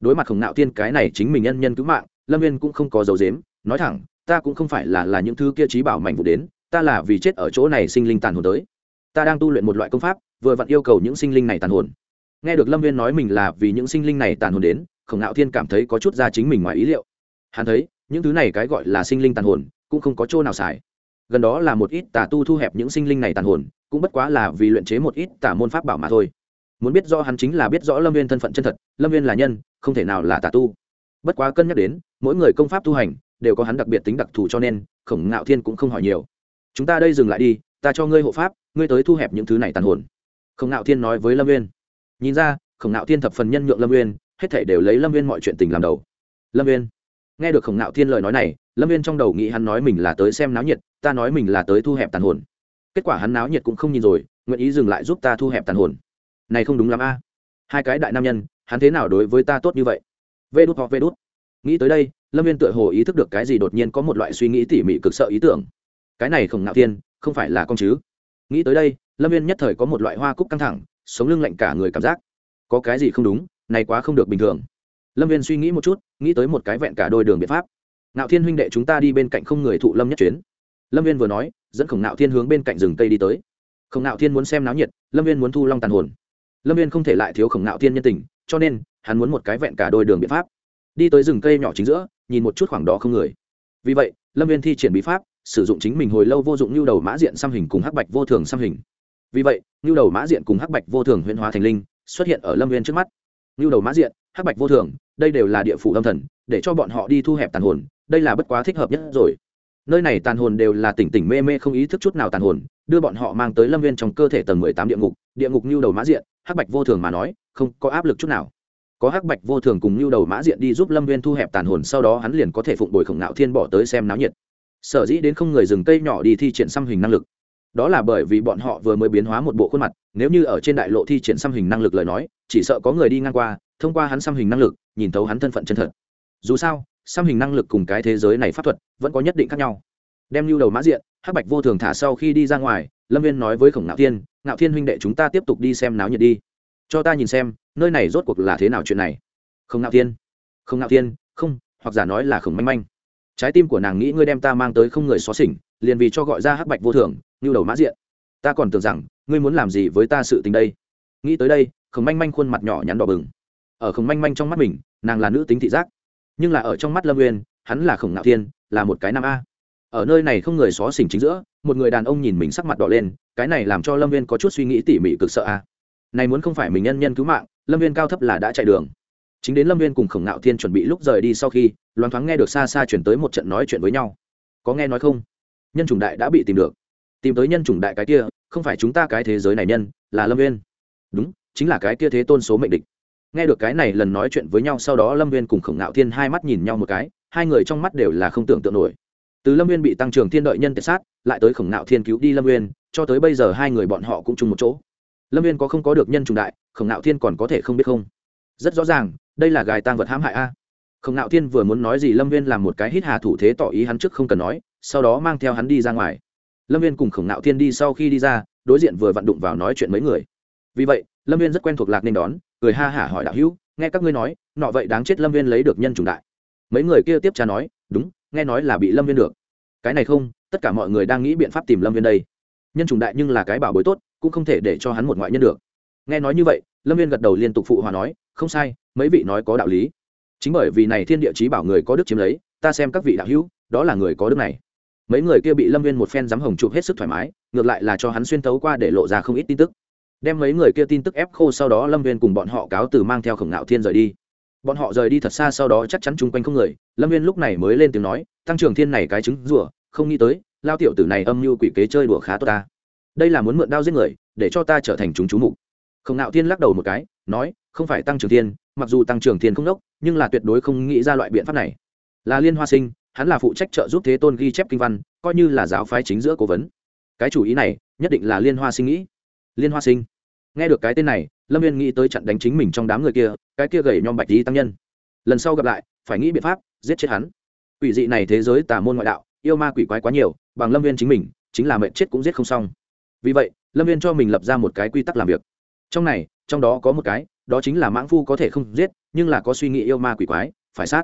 Đối mặt khổng nạo thiên cái này chính mình ân nhân cứu mạng, lâm viên cũng không có dấu dếm nói thẳng, ta cũng không phải là là những thứ kia trí bảo mạnh vụ đến, ta là vì chết ở chỗ này sinh linh tàn hồn tới ta đang tu luyện một loại công pháp, vừa vặn yêu cầu những sinh linh này tàn hồn. Nghe được lâm viên nói mình là vì những sinh linh này tàn hồn đến, khổng nạo thiên cảm thấy có chút ra chính mình ngoài ý liệu. Hắn thấy, những thứ này cái gọi là sinh linh tàn hồn, cũng không có chỗ nào xài. Gần đó là một ít tà tu thu hẹp những sinh linh này tàn hồn, cũng bất quá là vì luyện chế một ít tà môn pháp bảo mà thôi. Muốn biết rõ hắn chính là biết rõ lâm viên thân phận chân thật, lâm viên là nhân, không thể nào là tà tu. Bất quá cân nhắc đến, mỗi người công pháp tu hành, đều có hắn đặc biệt tính đặc thù cho nên, khổng ngạo thiên cũng không hỏi nhiều. Chúng ta đây dừng lại đi, ta cho ngươi hộ pháp ngươi tới thu hẹp những thứ này tàn hồn. Khổng Nạo thiên nói với lâm viên nhìn ra, khổng Nạo thiên thập phần nhân nhượng lâm viên hết thể đều lấy lâm viên mọi chuyện tình làm đầu. Lâm viên nghe được khổng Nạo thiên lời nói này, lâm viên trong đầu nghĩ hắn nói mình là tới xem náo nhiệt, ta nói mình là tới thu hẹp tàn hồn. Kết quả hắn náo nhiệt cũng không nhìn rồi, nguyện ý dừng lại giúp ta thu hẹp tàn hồn. Này không đúng lắm a. Hai cái đại nam nhân, hắn thế nào đối với ta tốt như vậy? Vê đút hoặc vê đút. Nghĩ tới đây, lâm viên tựa hồ ý thức được cái gì đột nhiên có một loại suy nghĩ tỉ mỉ cực sợ ý tưởng. Cái này Khổng Nạo thiên, không phải là con chứ nghĩ tới đây, lâm viên nhất thời có một loại hoa cúc căng thẳng, sống lưng lạnh cả người cảm giác. Có cái gì không đúng, này quá không được bình thường. Lâm viên suy nghĩ một chút, nghĩ tới một cái vẹn cả đôi đường biện pháp. Ngạo thiên huynh đệ chúng ta đi bên cạnh không người thụ lâm nhất chuyến. Lâm viên vừa nói, dẫn khổng ngạo thiên hướng bên cạnh rừng cây đi tới. Khổng ngạo thiên muốn xem náo nhiệt, lâm viên muốn thu long tàn hồn. Lâm viên không thể lại thiếu khổng ngạo thiên nhân tình, cho nên, hắn muốn một cái vẹn cả đôi đường biện pháp. Đi tới rừng cây nhỏ chính giữa, nhìn một chút khoảng đó không người. Vì vậy, lâm viên thi triển bí pháp sử dụng chính mình hồi lâu vô dụng nhu đầu mã diện xăm hình cùng hắc bạch vô thường xăm hình. Vì vậy nhu đầu mã diện cùng hắc bạch vô thường huyễn hóa thành linh xuất hiện ở lâm viên trước mắt. Nhu đầu mã diện, hắc bạch vô thường, đây đều là địa phủ âm thần, để cho bọn họ đi thu hẹp tàn hồn, đây là bất quá thích hợp nhất rồi. Nơi này tàn hồn đều là tỉnh tỉnh mê mê không ý thức chút nào tàn hồn, đưa bọn họ mang tới lâm viên trong cơ thể tầng mười tám địa ngục địa ngục nhu đầu mã diện, hắc bạch vô thường mà nói, không có áp lực chút nào. Có hắc bạch vô thường cùng nhu đầu mã diện đi giúp lâm viên thu hẹp tàn hồn, sau đó hắn liền có thể phụng bồi khổng nạo thiên bỏ tới xem náo nhiệt sở dĩ đến không người dừng cây nhỏ đi thi triển xăm hình năng lực. Đó là bởi vì bọn họ vừa mới biến hóa một bộ khuôn mặt, nếu như ở trên đại lộ thi triển xăm hình năng lực lời nói, chỉ sợ có người đi ngang qua, thông qua hắn xăm hình năng lực, nhìn thấu hắn thân phận chân thật. Dù sao, xăm hình năng lực cùng cái thế giới này pháp thuật vẫn có nhất định khác nhau. Đem lưu đầu mã diện, hắc bạch vô thường thả sau khi đi ra ngoài, lâm viên nói với khổng ngạo thiên ngạo thiên huynh đệ chúng ta tiếp tục đi xem náo nhiệt đi. Cho ta nhìn xem, nơi này rốt cuộc là thế nào chuyện này. Không ngạo thiên không ngạo thiên, không, hoặc giả nói là khổng manh manh trái tim của nàng nghĩ ngươi đem ta mang tới không người xóa xỉnh, liền vì cho gọi ra hắc bạch vô thường, như đầu mã diện. Ta còn tưởng rằng, ngươi muốn làm gì với ta sự tình đây? Nghĩ tới đây, khổng manh manh khuôn mặt nhỏ nhắn đỏ bừng. Ở khổng manh manh trong mắt mình, nàng là nữ tính thị giác. Nhưng là ở trong mắt lâm nguyên hắn là khổng ngạo thiên, là một cái nam a. Ở nơi này không người xó xỉnh chính giữa, một người đàn ông nhìn mình sắc mặt đỏ lên, cái này làm cho lâm viên có chút suy nghĩ tỉ mỉ cực sợ a. Này muốn không phải mình nhân nhân cứu mạng, lâm viên cao thấp là đã chạy đường chính đến lâm viên cùng khổng ngạo thiên chuẩn bị lúc rời đi sau khi, loáng thoáng nghe được xa xa chuyển tới một trận nói chuyện với nhau. Có nghe nói không? Nhân chủng đại đã bị tìm được. Tìm tới nhân chủng đại cái kia, không phải chúng ta cái thế giới này nhân, là lâm viên. Đúng, chính là cái kia thế tôn số mệnh địch. Nghe được cái này lần nói chuyện với nhau sau đó lâm viên cùng khổng ngạo thiên hai mắt nhìn nhau một cái, hai người trong mắt đều là không tưởng tượng nổi. Từ lâm viên bị tăng trưởng thiên đợi nhân tiệt sát, lại tới khổng ngạo thiên cứu đi lâm viên, cho tới bây giờ hai người bọn họ cũng chung một chỗ. Lâm viên có không có được nhân trùng đại, khổng nạo thiên còn có thể không biết không? Rất rõ ràng đây là gài tang vật hãm hại a. Khổng nạo thiên vừa muốn nói gì, lâm viên làm một cái hít hà thủ thế tỏ ý hắn trước không cần nói, sau đó mang theo hắn đi ra ngoài. Lâm viên cùng khổng nạo thiên đi sau khi đi ra, đối diện vừa vặn đụng vào nói chuyện mấy người. Vì vậy, lâm viên rất quen thuộc lạc nên đón, cười ha hả hỏi đạo hữu, nghe các ngươi nói, nọ vậy đáng chết lâm viên lấy được nhân chủng đại. Mấy người kia tiếp trả nói, đúng, nghe nói là bị lâm viên được. Cái này không, tất cả mọi người đang nghĩ biện pháp tìm lâm viên đây. Nhân chủng đại nhưng là cái bảo bối tốt, cũng không thể để cho hắn một ngoại nhân được nghe nói như vậy, lâm viên gật đầu liên tục phụ hòa nói, không sai, mấy vị nói có đạo lý. Chính bởi vì này thiên địa chí bảo người có đức chiếm lấy, ta xem các vị đạo hữu, đó là người có đức này. Mấy người kia bị lâm viên một phen dám hồng chụp hết sức thoải mái, ngược lại là cho hắn xuyên tấu qua để lộ ra không ít tin tức. Đem mấy người kia tin tức ép khô sau đó lâm viên cùng bọn họ cáo từ mang theo khổng ngạo thiên rời đi. Bọn họ rời đi thật xa sau đó chắc chắn chung quanh không người, lâm viên lúc này mới lên tiếng nói, tăng trưởng thiên này cái trứng rủa không nghĩ tới, lao tiểu tử này âm mưu quỷ kế chơi đùa khá tốt ta. Đây là muốn mượn đao giết người, để cho ta trở thành chúng chú mục khổng nạo thiên lắc đầu một cái, nói, không phải tăng trưởng thiên, mặc dù tăng trưởng thiên không đốc, nhưng là tuyệt đối không nghĩ ra loại biện pháp này. Là liên hoa sinh, hắn là phụ trách trợ giúp thế tôn ghi chép kinh văn, coi như là giáo phái chính giữa cố vấn. Cái chủ ý này, nhất định là liên hoa sinh nghĩ. Liên hoa sinh. Nghe được cái tên này, lâm viên nghĩ tới chặn đánh chính mình trong đám người kia, cái kia gầy nhom bạch lý tăng nhân. Lần sau gặp lại, phải nghĩ biện pháp, giết chết hắn. Quỷ dị này thế giới tà môn ngoại đạo, yêu ma quỷ quái quá nhiều, bằng lâm viên chính mình, chính là mệnh chết cũng giết không xong. Vì vậy, lâm viên cho mình lập ra một cái quy tắc làm việc trong này, trong đó có một cái, đó chính là mãng phu có thể không giết, nhưng là có suy nghĩ yêu ma quỷ quái, phải sát.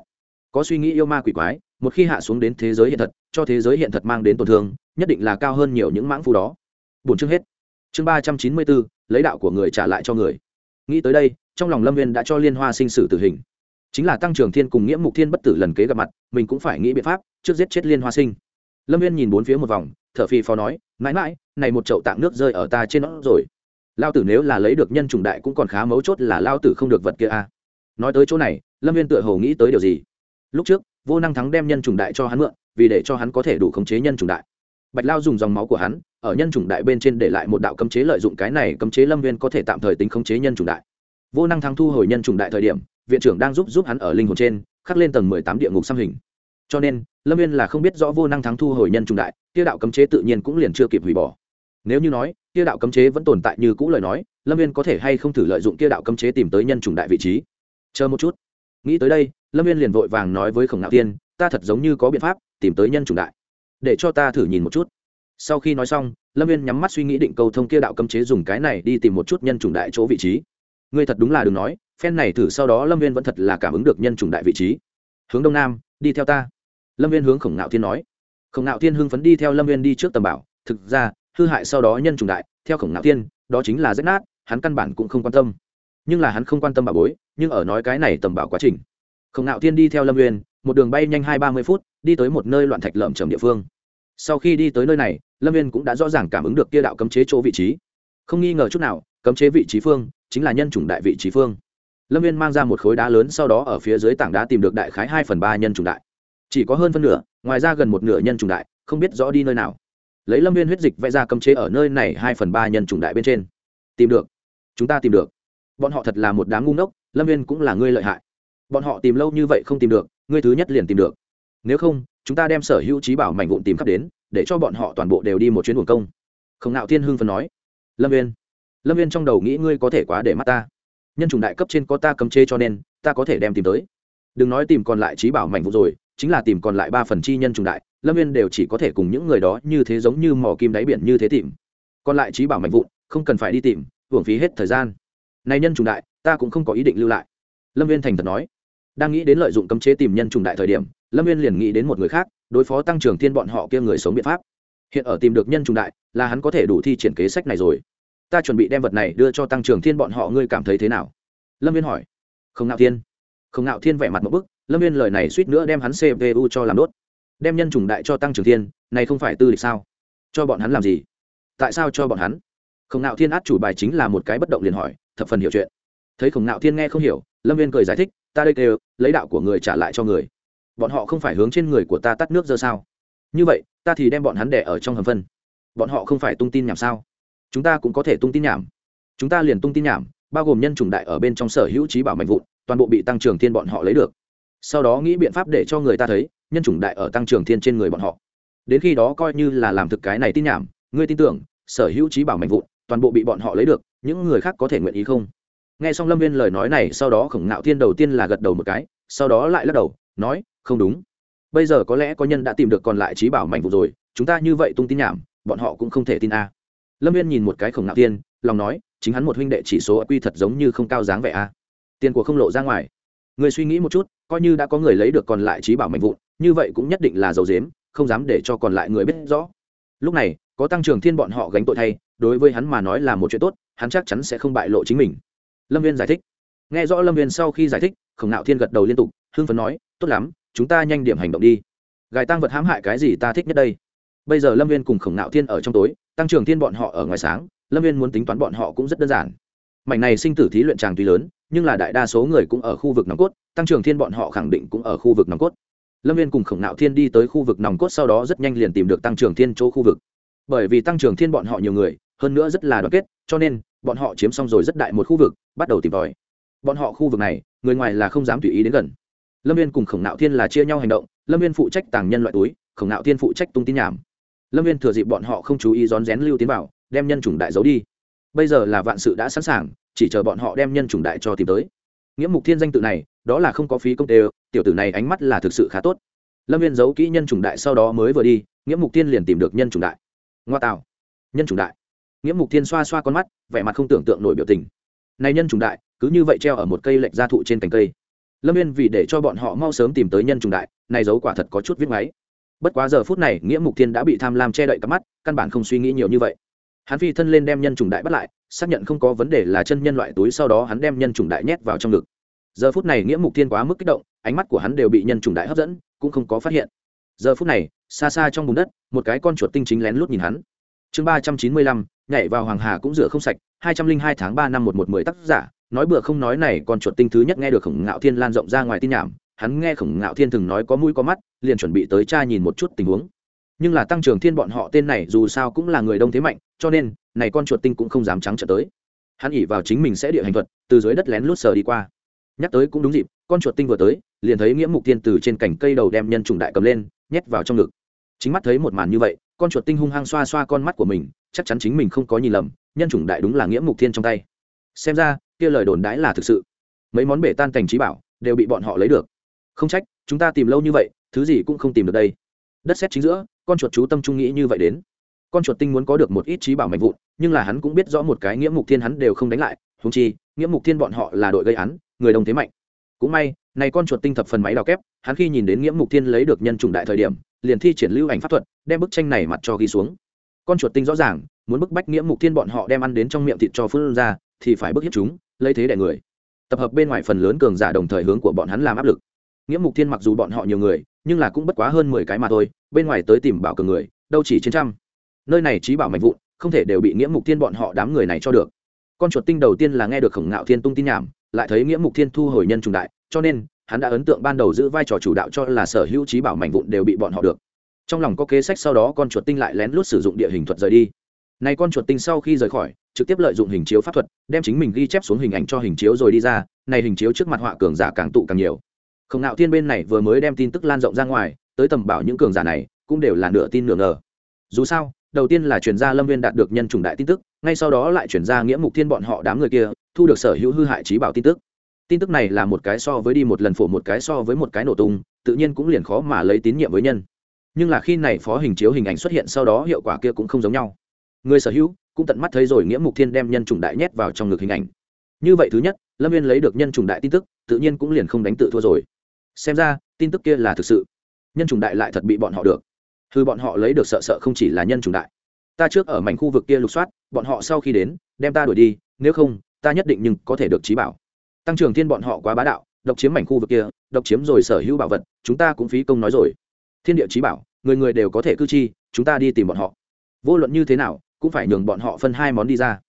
Có suy nghĩ yêu ma quỷ quái, một khi hạ xuống đến thế giới hiện thật, cho thế giới hiện thật mang đến tổn thương, nhất định là cao hơn nhiều những mãng phu đó. Bốn chương hết. Chương ba trăm chín mươi bốn, lấy đạo của người trả lại cho người. Nghĩ tới đây, trong lòng lâm viên đã cho liên hoa sinh xử tử hình. Chính là tăng trưởng thiên cùng nghĩa mục thiên bất tử lần kế gặp mặt, mình cũng phải nghĩ biện pháp trước giết chết liên hoa sinh. Lâm viên nhìn bốn phía một vòng t h ở nói, mãi mãi, này một chậu tạng nước rơi ở ta trên nó rồi lao tử nếu là lấy được nhân trùng đại cũng còn khá mấu chốt là lao tử không được vật kia a à. nói tới chỗ này, lâm viên tựa hồ nghĩ tới điều gì? Lúc trước, vô năng thắng đem nhân trùng đại cho hắn mượn, vì để cho hắn có thể đủ khống chế nhân trùng đại. Bạch lao dùng dòng máu của hắn, ở nhân chủng đại bên trên để lại một đạo cấm chế lợi dụng cái này cấm chế lâm viên có thể tạm thời tính khống chế nhân chủng đại. Vô năng thắng thu hồi nhân chủng đại thời điểm, viện trưởng đang giúp giúp hắn ở linh hồn trên, khắc lên tầng mười tám địa ngục xăm hình. Cho nên, lâm viên là không biết rõ vô năng thắng thu hồi nhân chủng đại tiêu đạo cấm chế tự nhiên cũng liền chưa kịp hủy bỏ. Nếu như nói kia đạo cấm chế vẫn tồn tại như cũ lời nói, lâm viên có thể hay không thử lợi dụng kia đạo cấm chế tìm tới nhân chủng đại vị trí? Chờ một chút. Nghĩ tới đây, lâm viên liền vội vàng nói với khổng nạo tiên ta thật giống như có biện pháp tìm tới nhân chủng đại. Để cho ta thử nhìn một chút. Sau khi nói xong, lâm viên nhắm mắt suy nghĩ định câu thông kia đạo cấm chế dùng cái này đi tìm một chút nhân chủng đại chỗ vị trí. Ngươi thật đúng là đừng nói, phen này thử sau đó lâm viên vẫn thật là cảm ứng được nhân chủng đại vị trí. Hướng đông nam, đi theo ta. Lâm viên hướng khổng nạo thiên nói. Khổng nạo thiên hưng phấn đi theo lâm viên đi trước tầm bảo. Thực ra hư hại sau đó nhân trùng đại, theo khổng nạo tiên đó chính là rách nát, hắn căn bản cũng không quan tâm. Nhưng là hắn không quan tâm bà bối, nhưng ở nói cái này tầm bảo quá trình. Khổng nạo tiên đi theo lâm uyên, một đường bay nhanh hai ba mươi phút, đi tới một nơi loạn thạch lởm chởm địa phương. Sau khi đi tới nơi này, lâm viên cũng đã rõ ràng cảm ứng được kia đạo cấm chế chỗ vị trí. Không nghi ngờ chút nào, cấm chế vị trí phương chính là nhân chủng đại vị trí phương. Lâm viên mang ra một khối đá lớn sau đó ở phía dưới tảng đá tìm được đại khái hai phần ba nhân chủng đại. Chỉ có hơn phân nửa, ngoài ra gần một nửa nhân chủng đại, không biết rõ đi nơi nào lấy lâm viên huyết dịch vẽ ra cấm chế ở nơi này hai phần ba nhân chủng đại bên trên. Tìm được. Chúng ta tìm được. Bọn họ thật là một đám ngu ngốc, lâm viên cũng là ngươi lợi hại. Bọn họ tìm lâu như vậy không tìm được, ngươi thứ nhất liền tìm được. Nếu không, chúng ta đem sở hữu trí bảo mảnh vụn tìm khắp đến, để cho bọn họ toàn bộ đều đi một chuyến buồn công. Không nạo thiên hưng phần nói. Lâm viên. Lâm viên trong đầu nghĩ ngươi có thể quá để mắt ta. Nhân chủng đại cấp trên có ta cấm chế cho nên, ta có thể đem tìm tới. Đừng nói tìm còn lại trí bảo mảnh vụn rồi chính là tìm còn lại ba phần chi nhân trùng đại, lâm viên đều chỉ có thể cùng những người đó như thế giống như mò kim đáy biển như thế tìm. Còn lại trí bảo mạnh vụn, không cần phải đi tìm, hưởng phí hết thời gian. Này nhân trùng đại, ta cũng không có ý định lưu lại. Lâm viên thành thật nói. Đang nghĩ đến lợi dụng cấm chế tìm nhân trùng đại thời điểm, lâm viên liền nghĩ đến một người khác, đối phó tăng trưởng thiên bọn họ kia người sống biện pháp. Hiện ở tìm được nhân trùng đại, là hắn có thể đủ thi triển kế sách này rồi. Ta chuẩn bị đem vật này đưa cho tăng trưởng thiên bọn họ, ngươi cảm thấy thế nào? Lâm viên hỏi. Không nạo thiên. Không nạo thiên vẻ mặt một bức lâm viên lời này suýt nữa đem hắn cpu cho làm đốt. Đem nhân trùng đại cho tăng trưởng thiên, này không phải tư lịch sao? Cho bọn hắn làm gì? Tại sao cho bọn hắn? Không nạo thiên át chủ bài chính là một cái bất động liền hỏi, thập phần hiểu chuyện. Thấy khổng nạo thiên nghe không hiểu, lâm viên cười giải thích, ta đây kêu lấy đạo của người trả lại cho người. Bọn họ không phải hướng trên người của ta tắt nước giờ sao? Như vậy, ta thì đem bọn hắn đẻ ở trong hầm phân. Bọn họ không phải tung tin nhảm sao? Chúng ta cũng có thể tung tin nhảm. Chúng ta liền tung tin nhảm, bao gồm nhân chủng đại ở bên trong sở hữu trí bảo mạnh vụn, toàn bộ bị tăng trưởng thiên bọn họ lấy được sau đó nghĩ biện pháp để cho người ta thấy, nhân chủng đại ở tăng trưởng thiên trên người bọn họ. Đến khi đó coi như là làm thực cái này tin nhảm, ngươi tin tưởng, sở hữu trí bảo mạnh vụn, toàn bộ bị bọn họ lấy được, những người khác có thể nguyện ý không? Nghe xong lâm viên lời nói này, sau đó khổng ngạo thiên đầu tiên là gật đầu một cái, sau đó lại lắc đầu, nói, không đúng. Bây giờ có lẽ có nhân đã tìm được còn lại trí bảo mạnh vụ rồi, chúng ta như vậy tung tin nhảm, bọn họ cũng không thể tin a. Lâm viên nhìn một cái khổng ngạo tiên lòng nói, chính hắn một huynh đệ chỉ số quy thật giống như không cao dáng vẻ a. Tiền của không lộ ra ngoài. Người suy nghĩ một chút coi như đã có người lấy được còn lại trí bảo mạnh vụn, như vậy cũng nhất định là dầu dếm không dám để cho còn lại người biết rõ. Lúc này, có tăng trưởng thiên bọn họ gánh tội thay, đối với hắn mà nói là một chuyện tốt, hắn chắc chắn sẽ không bại lộ chính mình. Lâm viên giải thích. Nghe rõ lâm viên sau khi giải thích, khổng nạo thiên gật đầu liên tục, hưng phấn nói, tốt lắm, chúng ta nhanh điểm hành động đi. Gài tăng vật hãm hại cái gì ta thích nhất đây? Bây giờ lâm viên cùng khổng nạo thiên ở trong tối, tăng trưởng thiên bọn họ ở ngoài sáng, lâm viên muốn tính toán bọn họ cũng rất đơn giản mảnh này sinh tử thí luyện tràng tuy lớn, nhưng là đại đa số người cũng ở khu vực nòng cốt, tăng trưởng thiên bọn họ khẳng định cũng ở khu vực nòng cốt. Lâm viên cùng khổng nạo thiên đi tới khu vực nòng cốt sau đó rất nhanh liền tìm được tăng trưởng thiên chỗ khu vực. Bởi vì tăng trưởng thiên bọn họ nhiều người, hơn nữa rất là đoàn kết, cho nên, bọn họ chiếm xong rồi rất đại một khu vực, bắt đầu tìm tòi. Bọn họ khu vực này, người ngoài là không dám tùy ý đến gần. Lâm viên cùng khổng nạo thiên là chia nhau hành động, lâm viên phụ trách tàng nhân loại túi, khổng nạo thiên phụ trách tung tin nhảm. Lâm viên thừa dịp bọn họ không chú ý rón rén lưu tiến vào, đem nhân chủng đại giấu đi bây giờ là vạn sự đã sẵn sàng, chỉ chờ bọn họ đem nhân chủng đại cho tìm tới. Nghĩa mục thiên danh tự này, đó là không có phí công tê tiểu tử này ánh mắt là thực sự khá tốt. Lâm viên giấu kỹ nhân chủng đại sau đó mới vừa đi, nghĩa mục thiên liền tìm được nhân chủng đại. Ngoa tạo. Nhân chủng đại. Nghĩa mục thiên xoa xoa con mắt, vẻ mặt không tưởng tượng nổi biểu tình. Này nhân chủng đại, cứ như vậy treo ở một cây lệch gia thụ trên cành cây. Lâm viên vì để cho bọn họ mau sớm tìm tới nhân chủng đại, này giấu quả thật có chút viết máy. Bất quá giờ phút này, nghĩa mục thiên đã bị tham lam che đậy cắp mắt, căn bản không suy nghĩ nhiều như vậy hắn phi thân lên đem nhân chủng đại bắt lại, xác nhận không có vấn đề là chân nhân loại túi, sau đó hắn đem nhân chủng đại nhét vào trong ngực. Giờ phút này nghĩa mục thiên quá mức kích động, ánh mắt của hắn đều bị nhân chủng đại hấp dẫn, cũng không có phát hiện. Giờ phút này, xa xa trong bùn đất, một cái con chuột tinh chính lén lút nhìn hắn. Chương ba trăm chín mươi lăm, nhảy vào hoàng hà cũng rửa không sạch, hai trăm linh hai tháng ba năm một một mười tác giả, nói bừa không nói này, con chuột tinh thứ nhất nghe được khổng ngạo thiên lan rộng ra ngoài tin nhảm, hắn nghe khổng ngạo thiên từng nói có mũi có mắt, liền chuẩn bị tới cha nhìn một chút tình huống nhưng là tăng trưởng thiên bọn họ tên này dù sao cũng là người đông thế mạnh, cho nên, này con chuột tinh cũng không dám trắng trở tới. Hắn ỉ vào chính mình sẽ địa hành thuật, từ dưới đất lén lút sờ đi qua. Nhắc tới cũng đúng dịp, con chuột tinh vừa tới, liền thấy nghĩa mục tiên từ trên cành cây đầu đem nhân trùng đại cầm lên, nhét vào trong ngực. Chính mắt thấy một màn như vậy, con chuột tinh hung hăng xoa xoa con mắt của mình, chắc chắn chính mình không có nhìn lầm, nhân chủng đại đúng là nghĩa mục thiên trong tay. Xem ra, kia lời đồn đãi là thực sự. Mấy món bể tan cảnh trí bảo, đều bị bọn họ lấy được. Không trách, chúng ta tìm lâu như vậy, thứ gì cũng không tìm được đây. Đất xét chính giữa con chuột chú tâm trung nghĩ như vậy đến. Con chuột tinh muốn có được một ít trí bảo mạnh vụn, nhưng là hắn cũng biết rõ một cái nghĩa mục thiên hắn đều không đánh lại húng chi, nghĩa mục thiên bọn họ là đội gây án, người đồng thế mạnh. Cũng may, này con chuột tinh thập phần máy đào kép, hắn khi nhìn đến nghĩa mục thiên lấy được nhân chủng đại thời điểm, liền thi triển lưu ảnh pháp thuật, đem bức tranh này mặt cho ghi xuống. Con chuột tinh rõ ràng, muốn bức bách nghĩa mục thiên bọn họ đem ăn đến trong miệng thịt cho phương ra, thì phải bức hiếp chúng, lấy thế đẻ người. Tập hợp bên ngoài phần lớn cường giả đồng thời hướng của bọn hắn làm áp lực. Nghĩa mục thiên mặc dù bọn họ nhiều người nhưng là cũng bất quá hơn mười cái mà thôi, bên ngoài tới tìm bảo cường người, đâu chỉ trên trăm. Nơi này trí bảo mạnh vụn, không thể đều bị nghĩa mục thiên bọn họ đám người này cho được. Con chuột tinh đầu tiên là nghe được khổng ngạo thiên tung tin nhảm, lại thấy nghĩa mục thiên thu hồi nhân trùng đại, cho nên, hắn đã ấn tượng ban đầu giữ vai trò chủ đạo cho là sở hữu trí bảo mạnh vụn đều bị bọn họ được. Trong lòng có kế sách sau đó con chuột tinh lại lén lút sử dụng địa hình thuật rời đi. Này con chuột tinh sau khi rời khỏi, trực tiếp lợi dụng hình chiếu pháp thuật, đem chính mình ghi chép xuống hình ảnh cho hình chiếu rồi đi ra, này hình chiếu trước mặt họa cường giả càng tụ càng nhiều không nạo thiên bên này vừa mới đem tin tức lan rộng ra ngoài, tới tầm bảo những cường giả này, cũng đều là nửa tin nửa ngờ. Dù sao, đầu tiên là chuyển gia lâm viên đạt được nhân chủng đại tin tức, ngay sau đó lại chuyển ra nghĩa mục thiên bọn họ đám người kia, thu được sở hữu hư hại trí bảo tin tức. Tin tức này là một cái so với đi một lần phổ, một cái so với một cái nổ tung, tự nhiên cũng liền khó mà lấy tín nhiệm với nhân. Nhưng là khi này phó hình chiếu hình ảnh xuất hiện sau đó hiệu quả kia cũng không giống nhau. Người sở hữu cũng tận mắt thấy rồi nghĩa mục thiên đem nhân chủng đại nhét vào trong ngực hình ảnh. Như vậy thứ nhất, lâm viên lấy được nhân chủng đại tin tức, tự nhiên cũng liền không đánh tự thua rồi xem ra, tin tức kia là thực sự. Nhân chủng đại lại thật bị bọn họ được. Thư bọn họ lấy được sợ sợ không chỉ là nhân chủng đại. Ta trước ở mảnh khu vực kia lục soát, bọn họ sau khi đến, đem ta đuổi đi, nếu không, ta nhất định nhưng có thể được trí bảo. Tăng trưởng thiên bọn họ quá bá đạo, độc chiếm mảnh khu vực kia, độc chiếm rồi sở hữu bảo vật, chúng ta cũng phí công nói rồi. Thiên địa trí bảo, người người đều có thể cư chi, chúng ta đi tìm bọn họ. Vô luận như thế nào, cũng phải nhường bọn họ phân hai món đi ra.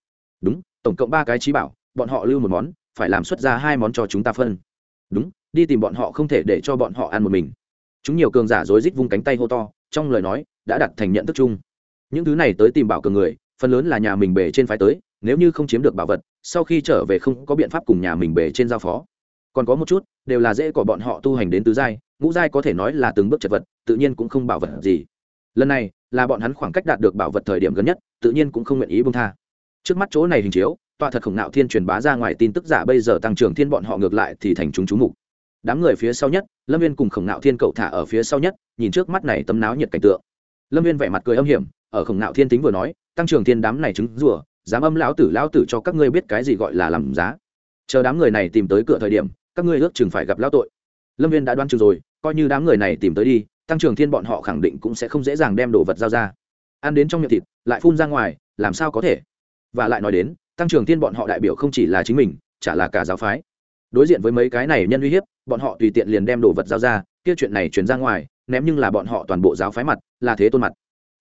Đúng, tổng cộng ba cái trí bảo, bọn họ lưu một món, phải làm xuất ra hai món cho chúng ta phân. Đúng đi tìm bọn họ không thể để cho bọn họ ăn một mình. Chúng nhiều cường giả rối rít vung cánh tay hô to, trong lời nói, đã đặt thành nhận thức chung. Những thứ này tới tìm bảo cường người, phần lớn là nhà mình bề trên phái tới, nếu như không chiếm được bảo vật, sau khi trở về không có biện pháp cùng nhà mình bề trên giao phó. Còn có một chút, đều là dễ của bọn họ tu hành đến tứ giai, ngũ giai có thể nói là từng bước chật vật, tự nhiên cũng không bảo vật gì. Lần này, là bọn hắn khoảng cách đạt được bảo vật thời điểm gần nhất, tự nhiên cũng không nguyện ý bông tha. Trước mắt chỗ này hình chiếu, tọa thật khổng nạo thiên truyền bá ra ngoài tin tức giả bây giờ tăng trưởng thiên bọn họ ngược lại thì thành chúng chú mục đám người phía sau nhất, lâm viên cùng khổng nạo thiên cậu thả ở phía sau nhất, nhìn trước mắt này tấm náo nhiệt cảnh tượng. Lâm viên vẻ mặt cười âm hiểm, ở khổng nạo thiên tính vừa nói, tăng trưởng thiên đám này trứng rủa dám âm lão tử lão tử cho các ngươi biết cái gì gọi là làm giá. Chờ đám người này tìm tới cửa thời điểm, các ngươi ước chừng phải gặp lão tội. Lâm viên đã đoán chừng rồi, coi như đám người này tìm tới đi, tăng trưởng thiên bọn họ khẳng định cũng sẽ không dễ dàng đem đồ vật giao ra. Ăn đến trong miệng thịt, lại phun ra ngoài, làm sao có thể? Và lại nói đến, tăng trưởng thiên bọn họ đại biểu không chỉ là chính mình, chả là cả giáo phái đối diện với mấy cái này nhân uy hiếp, bọn họ tùy tiện liền đem đồ vật giao ra, kia chuyện này chuyển ra ngoài, ném nhưng là bọn họ toàn bộ giáo phái mặt, là thế tôn mặt.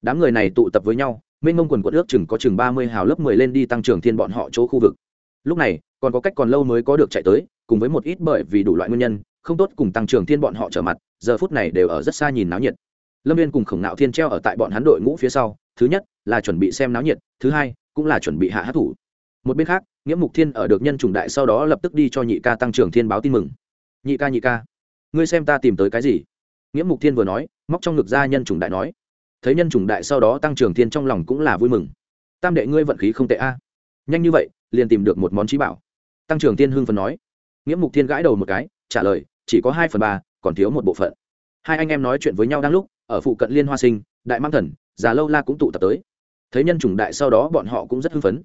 Đám người này tụ tập với nhau, mênh mông quần quận ước chừng có chừng ba mươi hào lớp mười lên đi tăng trưởng thiên bọn họ chỗ khu vực. Lúc này, còn có cách còn lâu mới có được chạy tới, cùng với một ít bởi vì đủ loại nguyên nhân, không tốt cùng tăng trưởng thiên bọn họ trở mặt, giờ phút này đều ở rất xa nhìn náo nhiệt. Lâm viên cùng khổng nạo thiên treo ở tại bọn hắn đội ngũ phía sau, thứ nhất là chuẩn bị xem náo nhiệt, thứ hai cũng là chuẩn bị hạ hát thủ một bên khác, nghĩa mục thiên ở được nhân chủng đại sau đó lập tức đi cho nhị ca tăng trưởng thiên báo tin mừng. Nhị ca nhị ca, ngươi xem ta tìm tới cái gì? Nghĩa mục thiên vừa nói, móc trong ngực ra nhân chủng đại nói. Thấy nhân chủng đại sau đó tăng trưởng thiên trong lòng cũng là vui mừng. Tam đệ ngươi vận khí không tệ a. Nhanh như vậy, liền tìm được một món trí bảo. Tăng trưởng thiên hưng phần nói. Nghĩa mục thiên gãi đầu một cái, trả lời, chỉ có hai phần ba, còn thiếu một bộ phận. Hai anh em nói chuyện với nhau đang lúc, ở phụ cận liên hoa sinh, đại mang thần, già lâu la cũng tụ tập tới. Thấy nhân chủng đại sau đó bọn họ cũng rất hưng phấn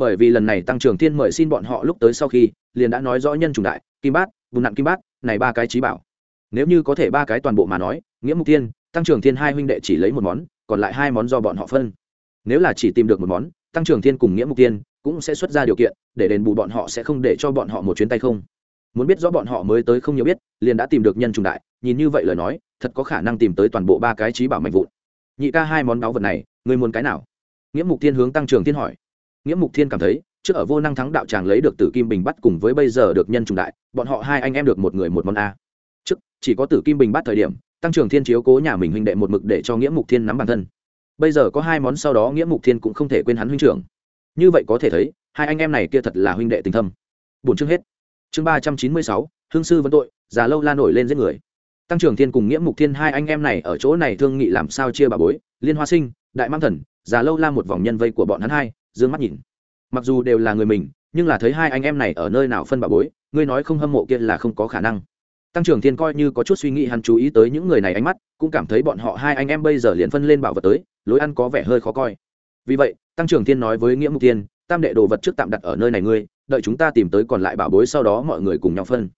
bởi vì lần này tăng trưởng thiên mời xin bọn họ lúc tới sau khi, liền đã nói rõ nhân chủng đại, kim bát vùng nặng kim bát, này ba cái trí bảo. Nếu như có thể ba cái toàn bộ mà nói, nghĩa mục thiên, tăng trưởng thiên hai huynh đệ chỉ lấy một món, còn lại hai món do bọn họ phân. Nếu là chỉ tìm được một món, tăng trưởng thiên cùng nghĩa mục tiên cũng sẽ xuất ra điều kiện, để đền bù bọn họ sẽ không để cho bọn họ một chuyến tay không. Muốn biết rõ bọn họ mới tới không nhiều biết, liền đã tìm được nhân trùng đại, nhìn như vậy lời nói, thật có khả năng tìm tới toàn bộ ba cái trí bảo mạnh vụn. Nhị ca hai món báu vật này người muốn cái nào? Nghĩa mục thiên hướng tăng trưởng thiên hỏi nghĩa mục thiên cảm thấy, trước ở vô năng thắng đạo tràng lấy được tử kim bình bắt cùng với bây giờ được nhân trùng đại, bọn họ hai anh em được một người một món a. Trước, chỉ có tử kim bình bắt thời điểm, tăng trưởng thiên chiếu cố nhà mình huynh đệ một mực để cho nghĩa mục thiên nắm bản thân. Bây giờ có hai món sau đó nghĩa mục thiên cũng không thể quên hắn huynh trưởng. Như vậy có thể thấy, hai anh em này kia thật là huynh đệ tình thâm. Bốn chương hết. Chương ba trăm chín mươi sáu, hương sư vấn tội, già lâu la nổi lên giết người. Tăng trưởng thiên cùng nghĩa mục thiên hai anh em này ở chỗ này thương nghị làm sao chia bà bối, liên hoa sinh, đại mang thần, già lâu la một vòng nhân vây của bọn hắn hai d ư ơ n g mắt nhìn. Mặc dù đều là người mình, nhưng là thấy hai anh em này ở nơi nào phân bà bối, ngươi nói không hâm mộ kia là không có khả năng. Tăng trưởng thiên coi như có chút suy nghĩ hắn chú ý tới những người này ánh mắt, cũng cảm thấy bọn họ hai anh em bây giờ liền phân lên bảo vật tới, lối ăn có vẻ hơi khó coi. Vì vậy, tăng trưởng thiên nói với nghĩa mục tiên tam đệ đồ vật trước tạm đặt ở nơi này ngươi, đợi chúng ta tìm tới còn lại bảo bối sau đó mọi người cùng nhau phân.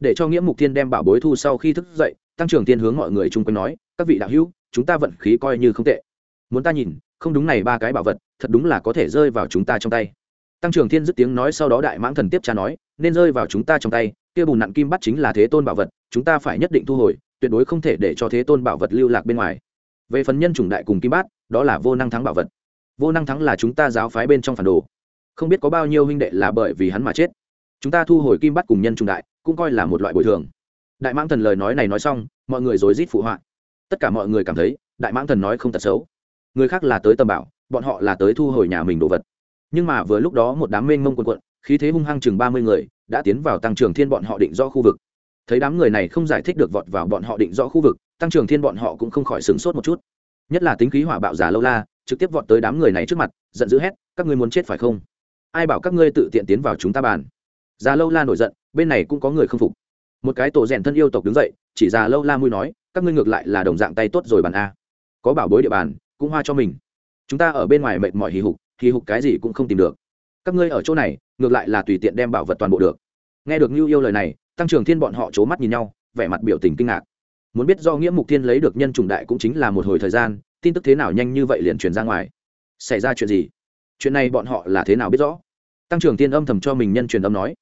Để cho nghĩa mục tiên đem bảo bối thu sau khi thức dậy, tăng trưởng thiên hướng mọi người chung quanh nói, các vị đạo hữu, chúng ta vận khí coi như không tệ. Muốn ta nhìn không đúng này ba cái bảo vật, thật đúng là có thể rơi vào chúng ta trong tay. Tăng trưởng thiên dứt tiếng nói sau đó đại mãng thần tiếp cha nói, nên rơi vào chúng ta trong tay, kia bùn nặng kim bắt chính là thế tôn bảo vật, chúng ta phải nhất định thu hồi, tuyệt đối không thể để cho thế tôn bảo vật lưu lạc bên ngoài. Về phần nhân chủng đại cùng kim bát, đó là vô năng thắng bảo vật. Vô năng thắng là chúng ta giáo phái bên trong phản đồ. Không biết có bao nhiêu huynh đệ là bởi vì hắn mà chết. Chúng ta thu hồi kim bát cùng nhân chủng đại, cũng coi là một loại bồi thường. Đại mãng thần lời nói này nói xong, mọi người rối rít phụ họa. Tất cả mọi người cảm thấy, đại mãng thần nói không tật xấu người khác là tới tầm bảo, bọn họ là tới thu hồi nhà mình đồ vật. Nhưng mà vừa lúc đó một đám mênh mông quần quận, khí thế hung hăng chừng ba mươi người, đã tiến vào tăng trưởng thiên bọn họ định do khu vực. Thấy đám người này không giải thích được vọt vào bọn họ định rõ khu vực, tăng trưởng thiên bọn họ cũng không khỏi sửng sốt một chút. Nhất là tính khí hỏa bạo giả lâu la, trực tiếp vọt tới đám người này trước mặt, giận dữ hét, các ngươi muốn chết phải không? Ai bảo các ngươi tự tiện tiến vào chúng ta bàn? Già lâu la nổi giận, bên này cũng có người không phục. Một cái tổ rèn thân yêu tộc đứng dậy, chỉ già lâu la mui nói, các ngươi ngược lại là đồng dạng tay tốt rồi bàn a. Có bảo bối địa bàn cũng hoa cho mình. Chúng ta ở bên ngoài mệt mỏi hì hục hì hục cái gì cũng không tìm được. Các ngươi ở chỗ này, ngược lại là tùy tiện đem bảo vật toàn bộ được. Nghe được như yêu lời này, tăng trưởng thiên bọn họ c h ố mắt nhìn nhau, vẻ mặt biểu tình kinh ngạc. Muốn biết do nghĩa mục thiên lấy được nhân chủng đại cũng chính là một hồi thời gian, tin tức thế nào nhanh như vậy liền truyền ra ngoài. Xảy ra chuyện gì? Chuyện này bọn họ là thế nào biết rõ? Tăng trưởng tiên âm thầm cho mình nhân truyền âm nói.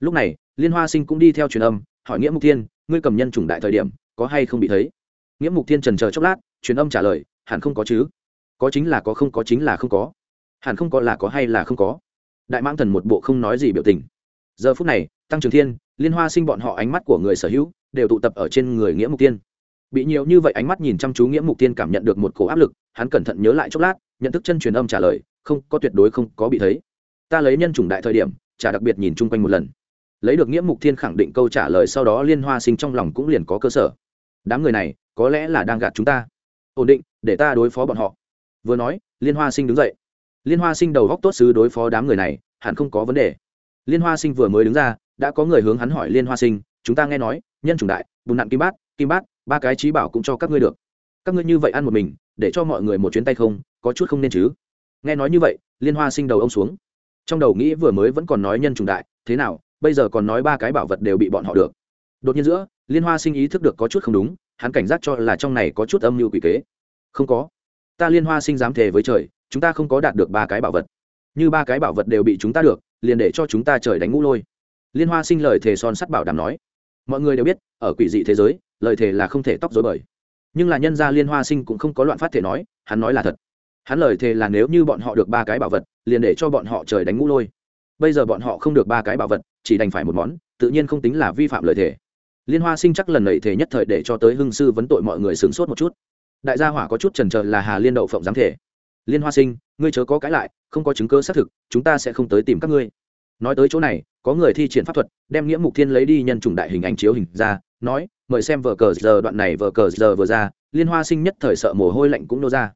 Lúc này, liên hoa sinh cũng đi theo truyền âm, hỏi nghĩa mục thiên, ngươi cầm nhân chủng đại thời điểm, có hay không bị thấy? Nghĩa mục thiên trần chờ chốc lát, truyền âm trả lời hẳn không có chứ? Có chính là có, không có chính là không có. Hẳn không có là có hay là không có? Đại mãng thần một bộ không nói gì biểu tình. Giờ phút này, tăng Trường thiên, liên hoa sinh bọn họ ánh mắt của người sở hữu đều tụ tập ở trên người nghĩa mục tiên. Bị nhiều như vậy ánh mắt nhìn chăm chú nghĩa mục tiên cảm nhận được một cổ áp lực, hắn cẩn thận nhớ lại chốc lát, nhận thức chân truyền âm trả lời, không, có tuyệt đối không có bị thấy. Ta lấy nhân chủng đại thời điểm trả đặc biệt nhìn chung quanh một lần. Lấy được nghĩa mục thiên khẳng định câu trả lời sau đó liên hoa sinh trong lòng cũng liền có cơ sở. Đám người này, có lẽ là đang gạt chúng ta. Ổn định để ta đối phó bọn họ. Vừa nói, liên hoa sinh đứng dậy. Liên hoa sinh đầu góc tốt xứ đối phó đám người này, hẳn không có vấn đề. Liên hoa sinh vừa mới đứng ra, đã có người hướng hắn hỏi liên hoa sinh, chúng ta nghe nói, nhân chủng đại, bùn nặn kim bát kim bát, ba cái trí bảo cũng cho các ngươi được. Các ngươi như vậy ăn một mình, để cho mọi người một chuyến tay không, có chút không nên chứ? Nghe nói như vậy, liên hoa sinh đầu ông xuống. Trong đầu nghĩ vừa mới vẫn còn nói nhân chủng đại, thế nào, bây giờ còn nói ba cái bảo vật đều bị bọn họ được. Đột nhiên giữa, liên hoa sinh ý thức được có chút không đúng, hắn cảnh giác cho là trong này có chút âm mưu quỷ kế không có. Ta liên hoa sinh dám thề với trời, chúng ta không có đạt được ba cái bảo vật. Như ba cái bảo vật đều bị chúng ta được, liền để cho chúng ta trời đánh ngũ lôi. Liên hoa sinh lời thề son sắt bảo đảm nói. Mọi người đều biết, ở quỷ dị thế giới, lời thề là không thể tóc dối bời. Nhưng là nhân gia liên hoa sinh cũng không có loạn phát thể nói, hắn nói là thật. Hắn lời thề là nếu như bọn họ được ba cái bảo vật, liền để cho bọn họ trời đánh ngũ lôi. Bây giờ bọn họ không được ba cái bảo vật, chỉ đành phải một món, tự nhiên không tính là vi phạm lời thề. Liên hoa sinh chắc lần này thề nhất thời để cho tới hưng sư vấn tội mọi người sửng sốt một chút đại gia hỏa có chút trần trờ là hà liên đậu phộng giám thể. Liên hoa sinh, ngươi chớ có cãi lại, không có chứng cơ xác thực, chúng ta sẽ không tới tìm các ngươi. Nói tới chỗ này, có người thi triển pháp thuật, đem nghĩa mục thiên lấy đi nhân chủng đại hình ảnh chiếu hình ra, nói, mời xem vở cờ giờ đoạn này vở cờ giờ vừa ra, liên hoa sinh nhất thời sợ mồ hôi lạnh cũng nô ra.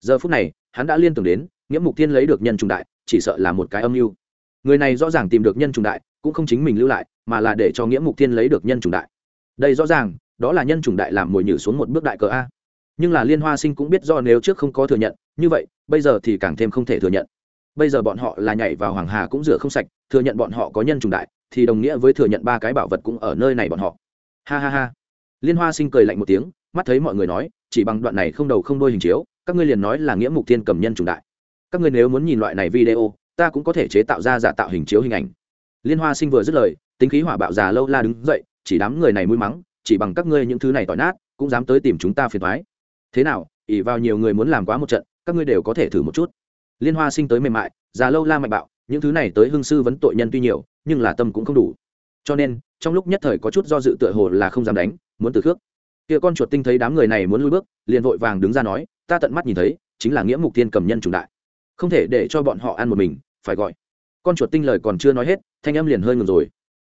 Giờ phút này, hắn đã liên tưởng đến, nghĩa mục thiên lấy được nhân trùng đại, chỉ sợ là một cái âm mưu. Người này rõ ràng tìm được nhân trùng đại, cũng không chính mình lưu lại, mà là để cho nghĩa mục thiên lấy được nhân trùng đại. Đây rõ ràng, đó là nhân trùng đại làm mồi nhử xuống một bước đại cờ a nhưng là liên hoa sinh cũng biết do nếu trước không có thừa nhận, như vậy, bây giờ thì càng thêm không thể thừa nhận. Bây giờ bọn họ là nhảy vào hoàng hà cũng rửa không sạch, thừa nhận bọn họ có nhân trùng đại, thì đồng nghĩa với thừa nhận ba cái bảo vật cũng ở nơi này bọn họ. Ha ha ha. Liên hoa sinh cười lạnh một tiếng, mắt thấy mọi người nói, chỉ bằng đoạn này không đầu không đôi hình chiếu, các ngươi liền nói là nghĩa mục thiên cầm nhân trùng đại. Các ngươi nếu muốn nhìn loại này video, ta cũng có thể chế tạo ra giả tạo hình chiếu hình ảnh. Liên hoa sinh vừa dứt lời, tính khí hỏa bạo già lâu la đứng dậy, chỉ đám người này mũi mắng, chỉ bằng các ngươi những thứ này tỏi nát, cũng dám tới tìm chúng ta phiền thoái thế nào ỉ vào nhiều người muốn làm quá một trận, các ngươi đều có thể thử một chút. Liên hoa sinh tới mềm mại, già lâu la mạnh bạo, những thứ này tới hương sư vấn tội nhân tuy nhiều, nhưng là tâm cũng không đủ. Cho nên, trong lúc nhất thời có chút do dự tựa hồ là không dám đánh, muốn từ khước. Kia con chuột tinh thấy đám người này muốn lui bước, liền vội vàng đứng ra nói, ta tận mắt nhìn thấy, chính là nghĩa mục tiên cầm nhân trùng đại. Không thể để cho bọn họ ăn một mình, phải gọi. Con chuột tinh lời còn chưa nói hết, thanh âm liền hơi ngừng rồi.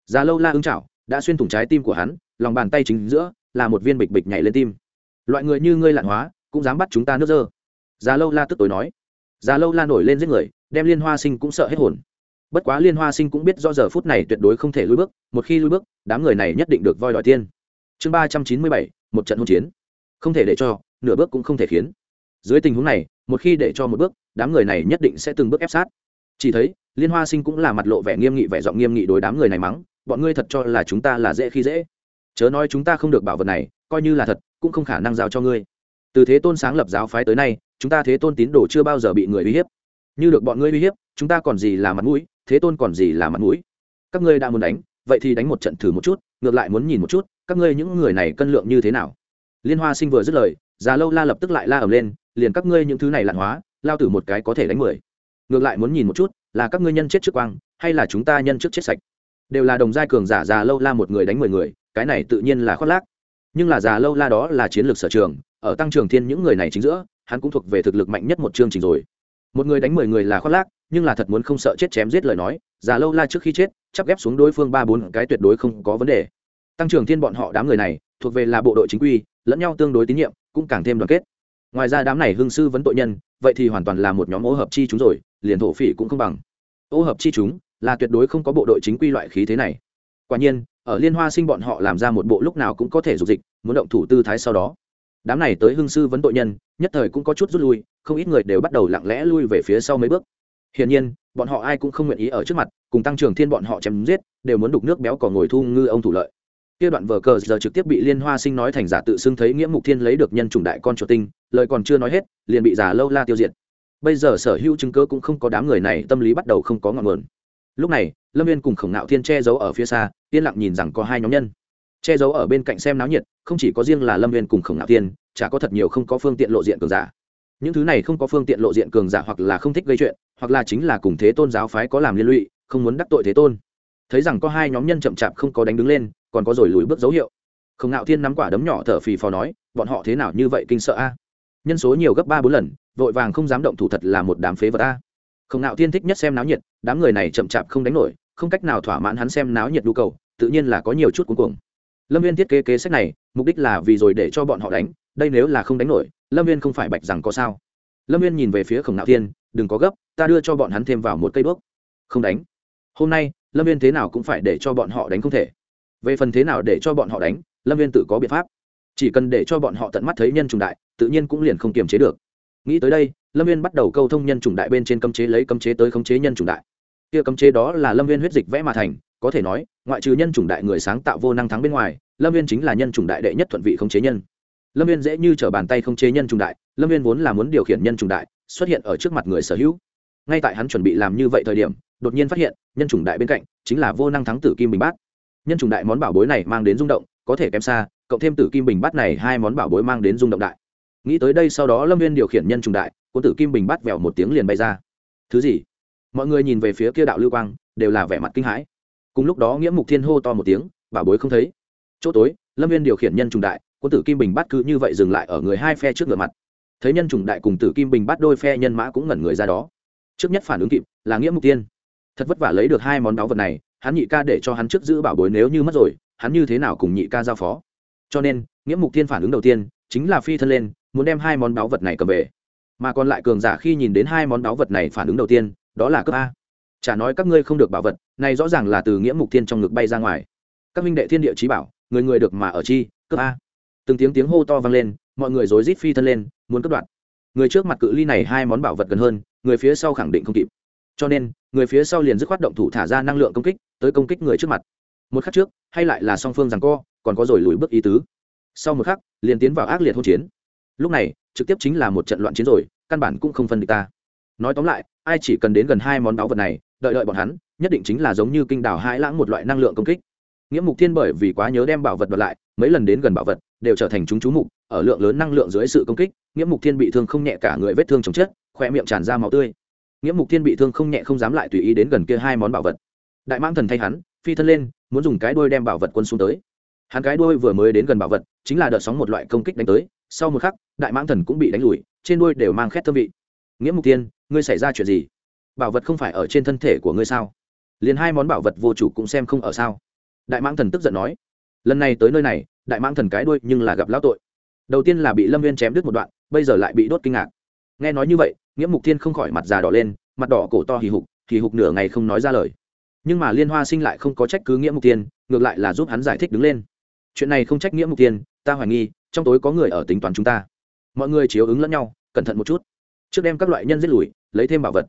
Già lâu la ứng chảo, đã xuyên thủng trái tim của hắn, lòng bàn tay chính giữa, là một viên bịch bịch nhảy lên tim loại người như ngươi lạn hóa, cũng dám bắt chúng ta nước dơ. Già lâu la tức tối nói. Già lâu la nổi lên giết người, đem liên hoa sinh cũng sợ hết hồn. Bất quá liên hoa sinh cũng biết do giờ phút này tuyệt đối không thể lui bước, một khi lui bước, đám người này nhất định được voi đòi tiên. Chương ba trăm chín mươi bảy, một trận hỗn chiến. Không thể để cho, nửa bước cũng không thể khiến. Dưới tình huống này, một khi để cho một bước, đám người này nhất định sẽ từng bước ép sát. Chỉ thấy, liên hoa sinh cũng là mặt lộ vẻ nghiêm nghị vẻ giọng nghiêm nghị đối đám người này mắng, bọn ngươi thật cho là chúng ta là dễ khi dễ. Chớ nói chúng ta không được bảo vật này, coi như là thật cũng không khả năng giao cho ngươi. Từ thế tôn sáng lập giáo phái tới nay, chúng ta thế tôn tín đồ chưa bao giờ bị người uy hiếp. Như được bọn ngươi uy hiếp, chúng ta còn gì là mặt mũi, thế tôn còn gì là mặt mũi? Các ngươi đã muốn đánh, vậy thì đánh một trận thử một chút, ngược lại muốn nhìn một chút, các ngươi những người này cân lượng như thế nào? Liên hoa sinh vừa dứt lời, già lâu la lập tức lại la ầm lên, liền các ngươi những thứ này lạn hóa, lao tử một cái có thể đánh mười. Ngược lại muốn nhìn một chút, là các ngươi nhân chết trước quang, hay là chúng ta nhân trước chết sạch? Đều là đồng giai cường giả già lâu la một người đánh mười người, cái này tự nhiên là khoác lác nhưng là già lâu la đó là chiến lược sở trường, ở tăng trường thiên những người này chính giữa, hắn cũng thuộc về thực lực mạnh nhất một chương trình rồi. Một người đánh mười người là khoác lác, nhưng là thật muốn không sợ chết chém giết lời nói, già lâu la trước khi chết, chắp ghép xuống đối phương ba bốn cái tuyệt đối không có vấn đề. Tăng trưởng thiên bọn họ đám người này, thuộc về là bộ đội chính quy, lẫn nhau tương đối tín nhiệm, cũng càng thêm đoàn kết. Ngoài ra đám này hương sư vấn tội nhân, vậy thì hoàn toàn là một nhóm ô hợp chi chúng rồi, liền thổ phỉ cũng không bằng. Ô hợp chi chúng, là tuyệt đối không có bộ đội chính quy loại khí thế này. Quả nhiên ở liên hoa sinh bọn họ làm ra một bộ lúc nào cũng có thể dục dịch, muốn động thủ tư thái sau đó. Đám này tới hưng sư vấn tội nhân, nhất thời cũng có chút rút lui, không ít người đều bắt đầu lặng lẽ lui về phía sau mấy bước. Hiển nhiên, bọn họ ai cũng không nguyện ý ở trước mặt, cùng tăng trưởng thiên bọn họ chém giết, đều muốn đục nước béo cỏ ngồi thu ngư ông thủ lợi. Kia đoạn vở cờ giờ trực tiếp bị liên hoa sinh nói thành giả tự xưng thấy nghĩa mục thiên lấy được nhân chủng đại con chuột tinh, lời còn chưa nói hết, liền bị giả lâu la tiêu diệt. Bây giờ sở hữu chứng cớ cũng không có đám người này, tâm lý bắt đầu không có ngọn nguồn. Lúc này lâm viên cùng khổng nạo thiên che giấu ở phía xa yên lặng nhìn rằng có hai nhóm nhân che giấu ở bên cạnh xem náo nhiệt không chỉ có riêng là lâm viên cùng khổng nạo thiên chả có thật nhiều không có phương tiện lộ diện cường giả những thứ này không có phương tiện lộ diện cường giả hoặc là không thích gây chuyện hoặc là chính là cùng thế tôn giáo phái có làm liên lụy không muốn đắc tội thế tôn thấy rằng có hai nhóm nhân chậm chạp không có đánh đứng lên còn có rồi lùi bước dấu hiệu Khổng nạo thiên nắm quả đấm nhỏ thở phì phò nói bọn họ thế nào như vậy kinh sợ a nhân số nhiều gấp ba bốn lần vội vàng không dám động thủ thật là một đám phế vật a Khổng nạo thiên thích nhất xem náo nhiệt đám người này chậm chạp không đánh nổi không cách nào thỏa mãn hắn xem náo nhiệt nhu cầu, tự nhiên là có nhiều chút cuống cuồng. Lâm viên thiết kế kế sách này, mục đích là vì rồi để cho bọn họ đánh, đây nếu là không đánh nổi, lâm viên không phải bạch rằng có sao. Lâm viên nhìn về phía khổng nạo thiên, đừng có gấp, ta đưa cho bọn hắn thêm vào một cây bước không đánh. Hôm nay, lâm viên thế nào cũng phải để cho bọn họ đánh không thể. Về phần thế nào để cho bọn họ đánh, lâm viên tự có biện pháp. Chỉ cần để cho bọn họ tận mắt thấy nhân trùng đại, tự nhiên cũng liền không kiềm chế được. Nghĩ tới đây, lâm viên bắt đầu câu thông nhân trùng đại bên trên cấm chế lấy cấm chế tới khống chế nhân trùng đại kia cấm chế đó là lâm viên huyết dịch vẽ mà thành, có thể nói, ngoại trừ nhân chủng đại người sáng tạo vô năng thắng bên ngoài, lâm viên chính là nhân chủng đại đệ nhất thuận vị không chế nhân. Lâm viên dễ như t r ở bàn tay không chế nhân chủng đại, lâm viên vốn là muốn điều khiển nhân chủng đại, xuất hiện ở trước mặt người sở hữu. Ngay tại hắn chuẩn bị làm như vậy thời điểm, đột nhiên phát hiện, nhân chủng đại bên cạnh chính là vô năng thắng tử kim bình bát. Nhân chủng đại món bảo bối này mang đến rung động, có thể kém xa, cộng thêm tử kim bình bát này hai món bảo bối mang đến rung động đại. Nghĩ tới đây sau đó lâm viên điều khiển nhân chủng đại quân tử kim bình bát vèo một tiếng liền bay ra. Thứ gì? Mọi người nhìn về phía kia đạo lưu quang, đều là vẻ mặt kinh hãi. Cùng lúc đó nghĩa mục thiên hô to một tiếng, bảo bối không thấy. Chỗ tối, lâm viên điều khiển nhân trùng đại, quân tử kim bình bắt cứ như vậy dừng lại ở người hai phe trước ngựa mặt. Thấy nhân trùng đại cùng tử kim bình bắt đôi phe nhân mã cũng ngẩn người ra đó. Trước nhất phản ứng kịp là nghĩa mục tiên thật vất vả lấy được hai món đáo vật này, hắn nhị ca để cho hắn trước giữ bảo bối nếu như mất rồi, hắn như thế nào cùng nhị ca giao phó? Cho nên, nghĩa mục tiên phản ứng đầu tiên chính là phi thân lên, muốn đem hai món đáo vật này cầm về. Mà còn lại cường giả khi nhìn đến hai món đáo vật này phản ứng đầu tiên đó là cấp a. Chả nói các ngươi không được bảo vật, này rõ ràng là từ nghĩa mục thiên trong ngực bay ra ngoài. Các minh đệ thiên địa trí bảo, người người được mà ở chi, cấp a. Từng tiếng tiếng hô to vang lên, mọi người rối rít phi thân lên, muốn cất đoạn người trước mặt cự ly này hai món bảo vật gần hơn, người phía sau khẳng định không kịp. Cho nên, người phía sau liền dứt khoát động thủ thả ra năng lượng công kích, tới công kích người trước mặt. Một khắc trước, hay lại là song phương rằng co, còn có rồi lùi bước ý tứ. Sau một khắc, liền tiến vào ác liệt hôn chiến. Lúc này, trực tiếp chính là một trận loạn chiến rồi, căn bản cũng không phân địch ta. Nói tóm lại ai chỉ cần đến gần hai món báu vật này, đợi đợi bọn hắn, nhất định chính là giống như kinh đảo hai lãng một loại năng lượng công kích. Nghĩa mục thiên bởi vì quá nhớ đem bảo vật vật lại, mấy lần đến gần bảo vật, đều trở thành chúng chú mục, ở lượng lớn năng lượng dưới sự công kích, nghĩa mục thiên bị thương không nhẹ cả người vết thương chồng chết khoe miệng tràn ra máu tươi. Nghĩa mục thiên bị thương không nhẹ không dám lại tùy ý đến gần kia hai món bảo vật. Đại mãng thần thay hắn, phi thân lên, muốn dùng cái đuôi đem bảo vật quân xuống tới. Hắn cái đuôi vừa mới đến gần bảo vật, chính là đợt sóng một loại công kích đánh tới. Sau một khắc, đại mãng thần cũng bị đánh lùi, trên đuôi đều mang khét thơm vị. Nghĩa mục thiên ngươi xảy ra chuyện gì? Bảo vật không phải ở trên thân thể của ngươi sao? Liền hai món bảo vật vô chủ cũng xem không ở sao? Đại mãng thần tức giận nói, lần này tới nơi này, đại mãng thần cái đuôi nhưng là gặp lão tội. Đầu tiên là bị lâm viên chém đứt một đoạn, bây giờ lại bị đốt kinh ngạc. Nghe nói như vậy nghĩa mục thiên không khỏi mặt già đỏ lên, mặt đỏ cổ to hì hục hì hục nửa ngày không nói ra lời. Nhưng mà liên hoa sinh lại không có trách cứ nghĩa mục tiên ngược lại là giúp hắn giải thích đứng lên. Chuyện này không trách nghĩa mục tiên ta hoài nghi, trong tối có người ở tính toán chúng ta. Mọi người chiếu ứng lẫn nhau, cẩn thận một chút. Trước đem các loại nhân giết lùi lấy thêm bảo vật.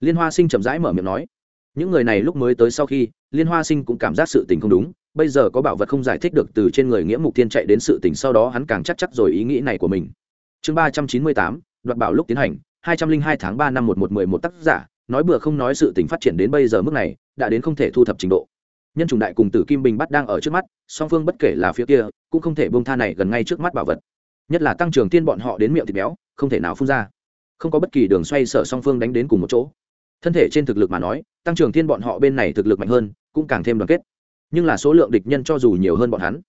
Liên hoa sinh chậm rãi mở miệng nói, những người này lúc mới tới sau khi, liên hoa sinh cũng cảm giác sự tình không đúng, bây giờ có bảo vật không giải thích được từ trên người nghĩa mục tiên chạy đến sự tình sau đó hắn càng chắc chắc rồi ý nghĩ này của mình. Chương ba trăm chín mươi tám, đoạt bảo lúc tiến hành, hai trăm linh hai tháng ba năm một một mười một tác giả, nói bừa không nói sự tình phát triển đến bây giờ mức này, đã đến không thể thu thập trình độ. Nhân chủng đại cùng tử kim bình bắt đang ở trước mắt, song phương bất kể là phía kia, cũng không thể bông tha này gần ngay trước mắt bảo vật. Nhất là tăng trưởng tiên bọn họ đến miệng thịt béo, không thể nào phun ra không có bất kỳ đường xoay sở song phương đánh đến cùng một chỗ. Thân thể trên thực lực mà nói, tăng trưởng thiên bọn họ bên này thực lực mạnh hơn, cũng càng thêm đoàn kết. Nhưng là số lượng địch nhân cho dù nhiều hơn bọn hắn,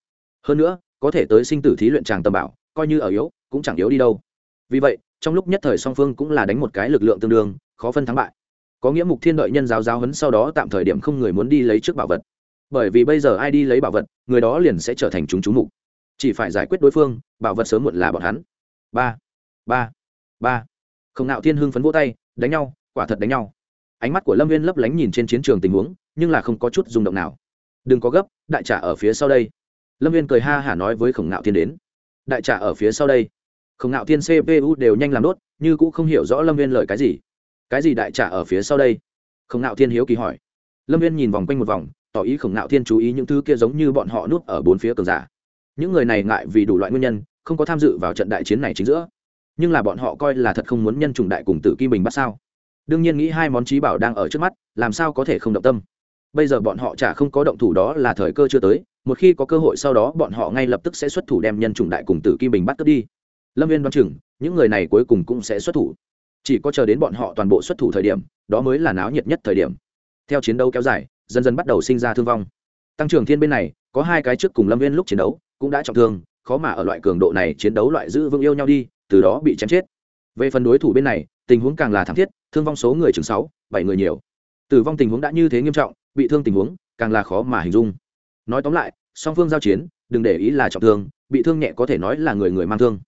hơn nữa, có thể tới sinh tử thí luyện tràng tầm bảo, coi như ở yếu, cũng chẳng yếu đi đâu. Vì vậy, trong lúc nhất thời song phương cũng là đánh một cái lực lượng tương đương, khó phân thắng bại. Có nghĩa mục thiên đợi nhân giáo giáo hấn sau đó tạm thời điểm không người muốn đi lấy trước bảo vật. Bởi vì bây giờ ai đi lấy bảo vật, người đó liền sẽ trở thành chúng chú mục. Chỉ phải giải quyết đối phương, bảo vật sớm muộn là bọn hắn. Ba ba ba không nạo thiên hưng phấn vỗ tay, đánh nhau, quả thật đánh nhau. Ánh mắt của lâm viên lấp lánh nhìn trên chiến trường tình huống, nhưng là không có chút rung động nào. Đừng có gấp, đại trả ở phía sau đây. Lâm viên cười ha hả nói với khổng nạo thiên đến. Đại trả ở phía sau đây. Khổng nạo thiên cpu đều nhanh làm đốt, như cũng không hiểu rõ lâm viên lời cái gì. Cái gì đại trả ở phía sau đây? Khổng nạo thiên hiếu kỳ hỏi. Lâm viên nhìn vòng quanh một vòng, tỏ ý khổng nạo thiên chú ý những thứ kia giống như bọn họ núp ở bốn phía cường giả. Những người này ngại vì đủ loại nguyên nhân, không có tham dự vào trận đại chiến này chính giữa nhưng là bọn họ coi là thật không muốn nhân trùng đại cùng tử kim bình bắt sao? Đương nhiên nghĩ hai món trí bảo đang ở trước mắt, làm sao có thể không động tâm? Bây giờ bọn họ chả không có động thủ đó là thời cơ chưa tới, một khi có cơ hội sau đó bọn họ ngay lập tức sẽ xuất thủ đem nhân trùng đại cùng tử kim bình bắt cướp đi. Lâm viên đoán chừng, những người này cuối cùng cũng sẽ xuất thủ. Chỉ có chờ đến bọn họ toàn bộ xuất thủ thời điểm, đó mới là náo nhiệt nhất thời điểm. Theo chiến đấu kéo dài, dần dần bắt đầu sinh ra thương vong. Tăng trưởng thiên bên này, có hai cái trước cùng lâm viên lúc chiến đấu, cũng đã trọng thương, khó mà ở loại cường độ này chiến đấu loại giữ vững yêu nhau đi từ đó bị chém chết. Về phần đối thủ bên này, tình huống càng là thảm thiết, thương vong số người chừng sáu, bảy người nhiều. Tử vong tình huống đã như thế nghiêm trọng, bị thương tình huống càng là khó mà hình dung. Nói tóm lại, song phương giao chiến, đừng để ý là trọng thương, bị thương nhẹ có thể nói là người người mang thương.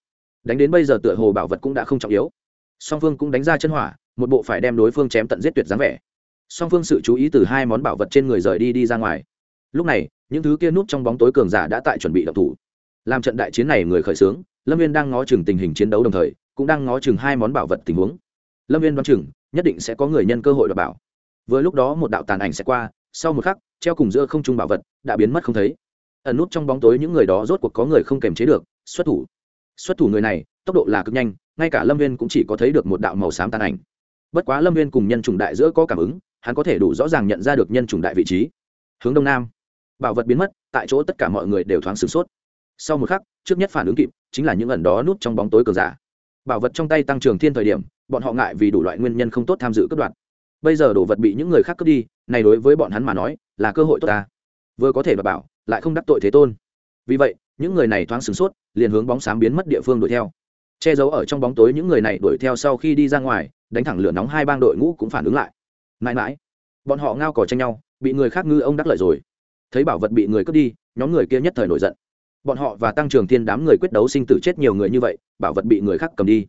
Đánh đến bây giờ tựa hồ bảo vật cũng đã không trọng yếu. Song phương cũng đánh ra chân hỏa, một bộ phải đem đối phương chém tận giết tuyệt dáng vẻ. Song phương sự chú ý từ hai món bảo vật trên người rời đi đi ra ngoài. Lúc này, những thứ kia núp trong bóng tối cường giả đã tại chuẩn bị động thủ. Làm trận đại chiến này người khởi xướng lâm viên đang ngó chừng tình hình chiến đấu đồng thời, cũng đang ngó chừng hai món bảo vật tình huống. Lâm viên đoán chừng, nhất định sẽ có người nhân cơ hội đọc bảo. Vừa lúc đó một đạo tàn ảnh sẽ qua, sau một khắc, treo cùng giữa không trung bảo vật, đã biến mất không thấy. Ẩn nút trong bóng tối những người đó rốt cuộc có người không kềm chế được, xuất thủ. Xuất thủ người này, tốc độ là cực nhanh, ngay cả lâm viên cũng chỉ có thấy được một đạo màu xám tàn ảnh. Bất quá lâm viên cùng nhân chủng đại giữa có cảm ứng, hắn có thể đủ rõ ràng nhận ra được nhân chủng đại vị trí. Hướng đông nam. Bảo vật biến mất, tại chỗ tất cả mọi người đều thoáng sửng sốt. Sau một khắc trước nhất phản ứng kịp, chính là những ẩn đó núp trong bóng tối cờ giả. Bảo vật trong tay tăng trưởng thiên thời điểm, bọn họ ngại vì đủ loại nguyên nhân không tốt tham dự cất đoạn bây giờ đồ vật bị những người khác cướp đi, này đối với bọn hắn mà nói, là cơ hội tốt ta. Vừa có thể đảm bảo, lại không đắc tội thế tôn. Vì vậy, những người này thoáng sửng sốt, liền hướng bóng sáng biến mất địa phương đuổi theo. Che giấu ở trong bóng tối những người này đuổi theo sau khi đi ra ngoài, đánh thẳng lửa nóng hai bang đội ngũ cũng phản ứng lại. Mãi mãi, bọn họ ngao cò tranh nhau, bị người khác ngư ông đắc lợi rồi. Thấy bảo vật bị người cướp đi, nhóm người kia nhất thời nổi giận bọn họ và tăng trưởng thiên đám người quyết đấu sinh tử chết nhiều người như vậy, bảo vật bị người khác cầm đi.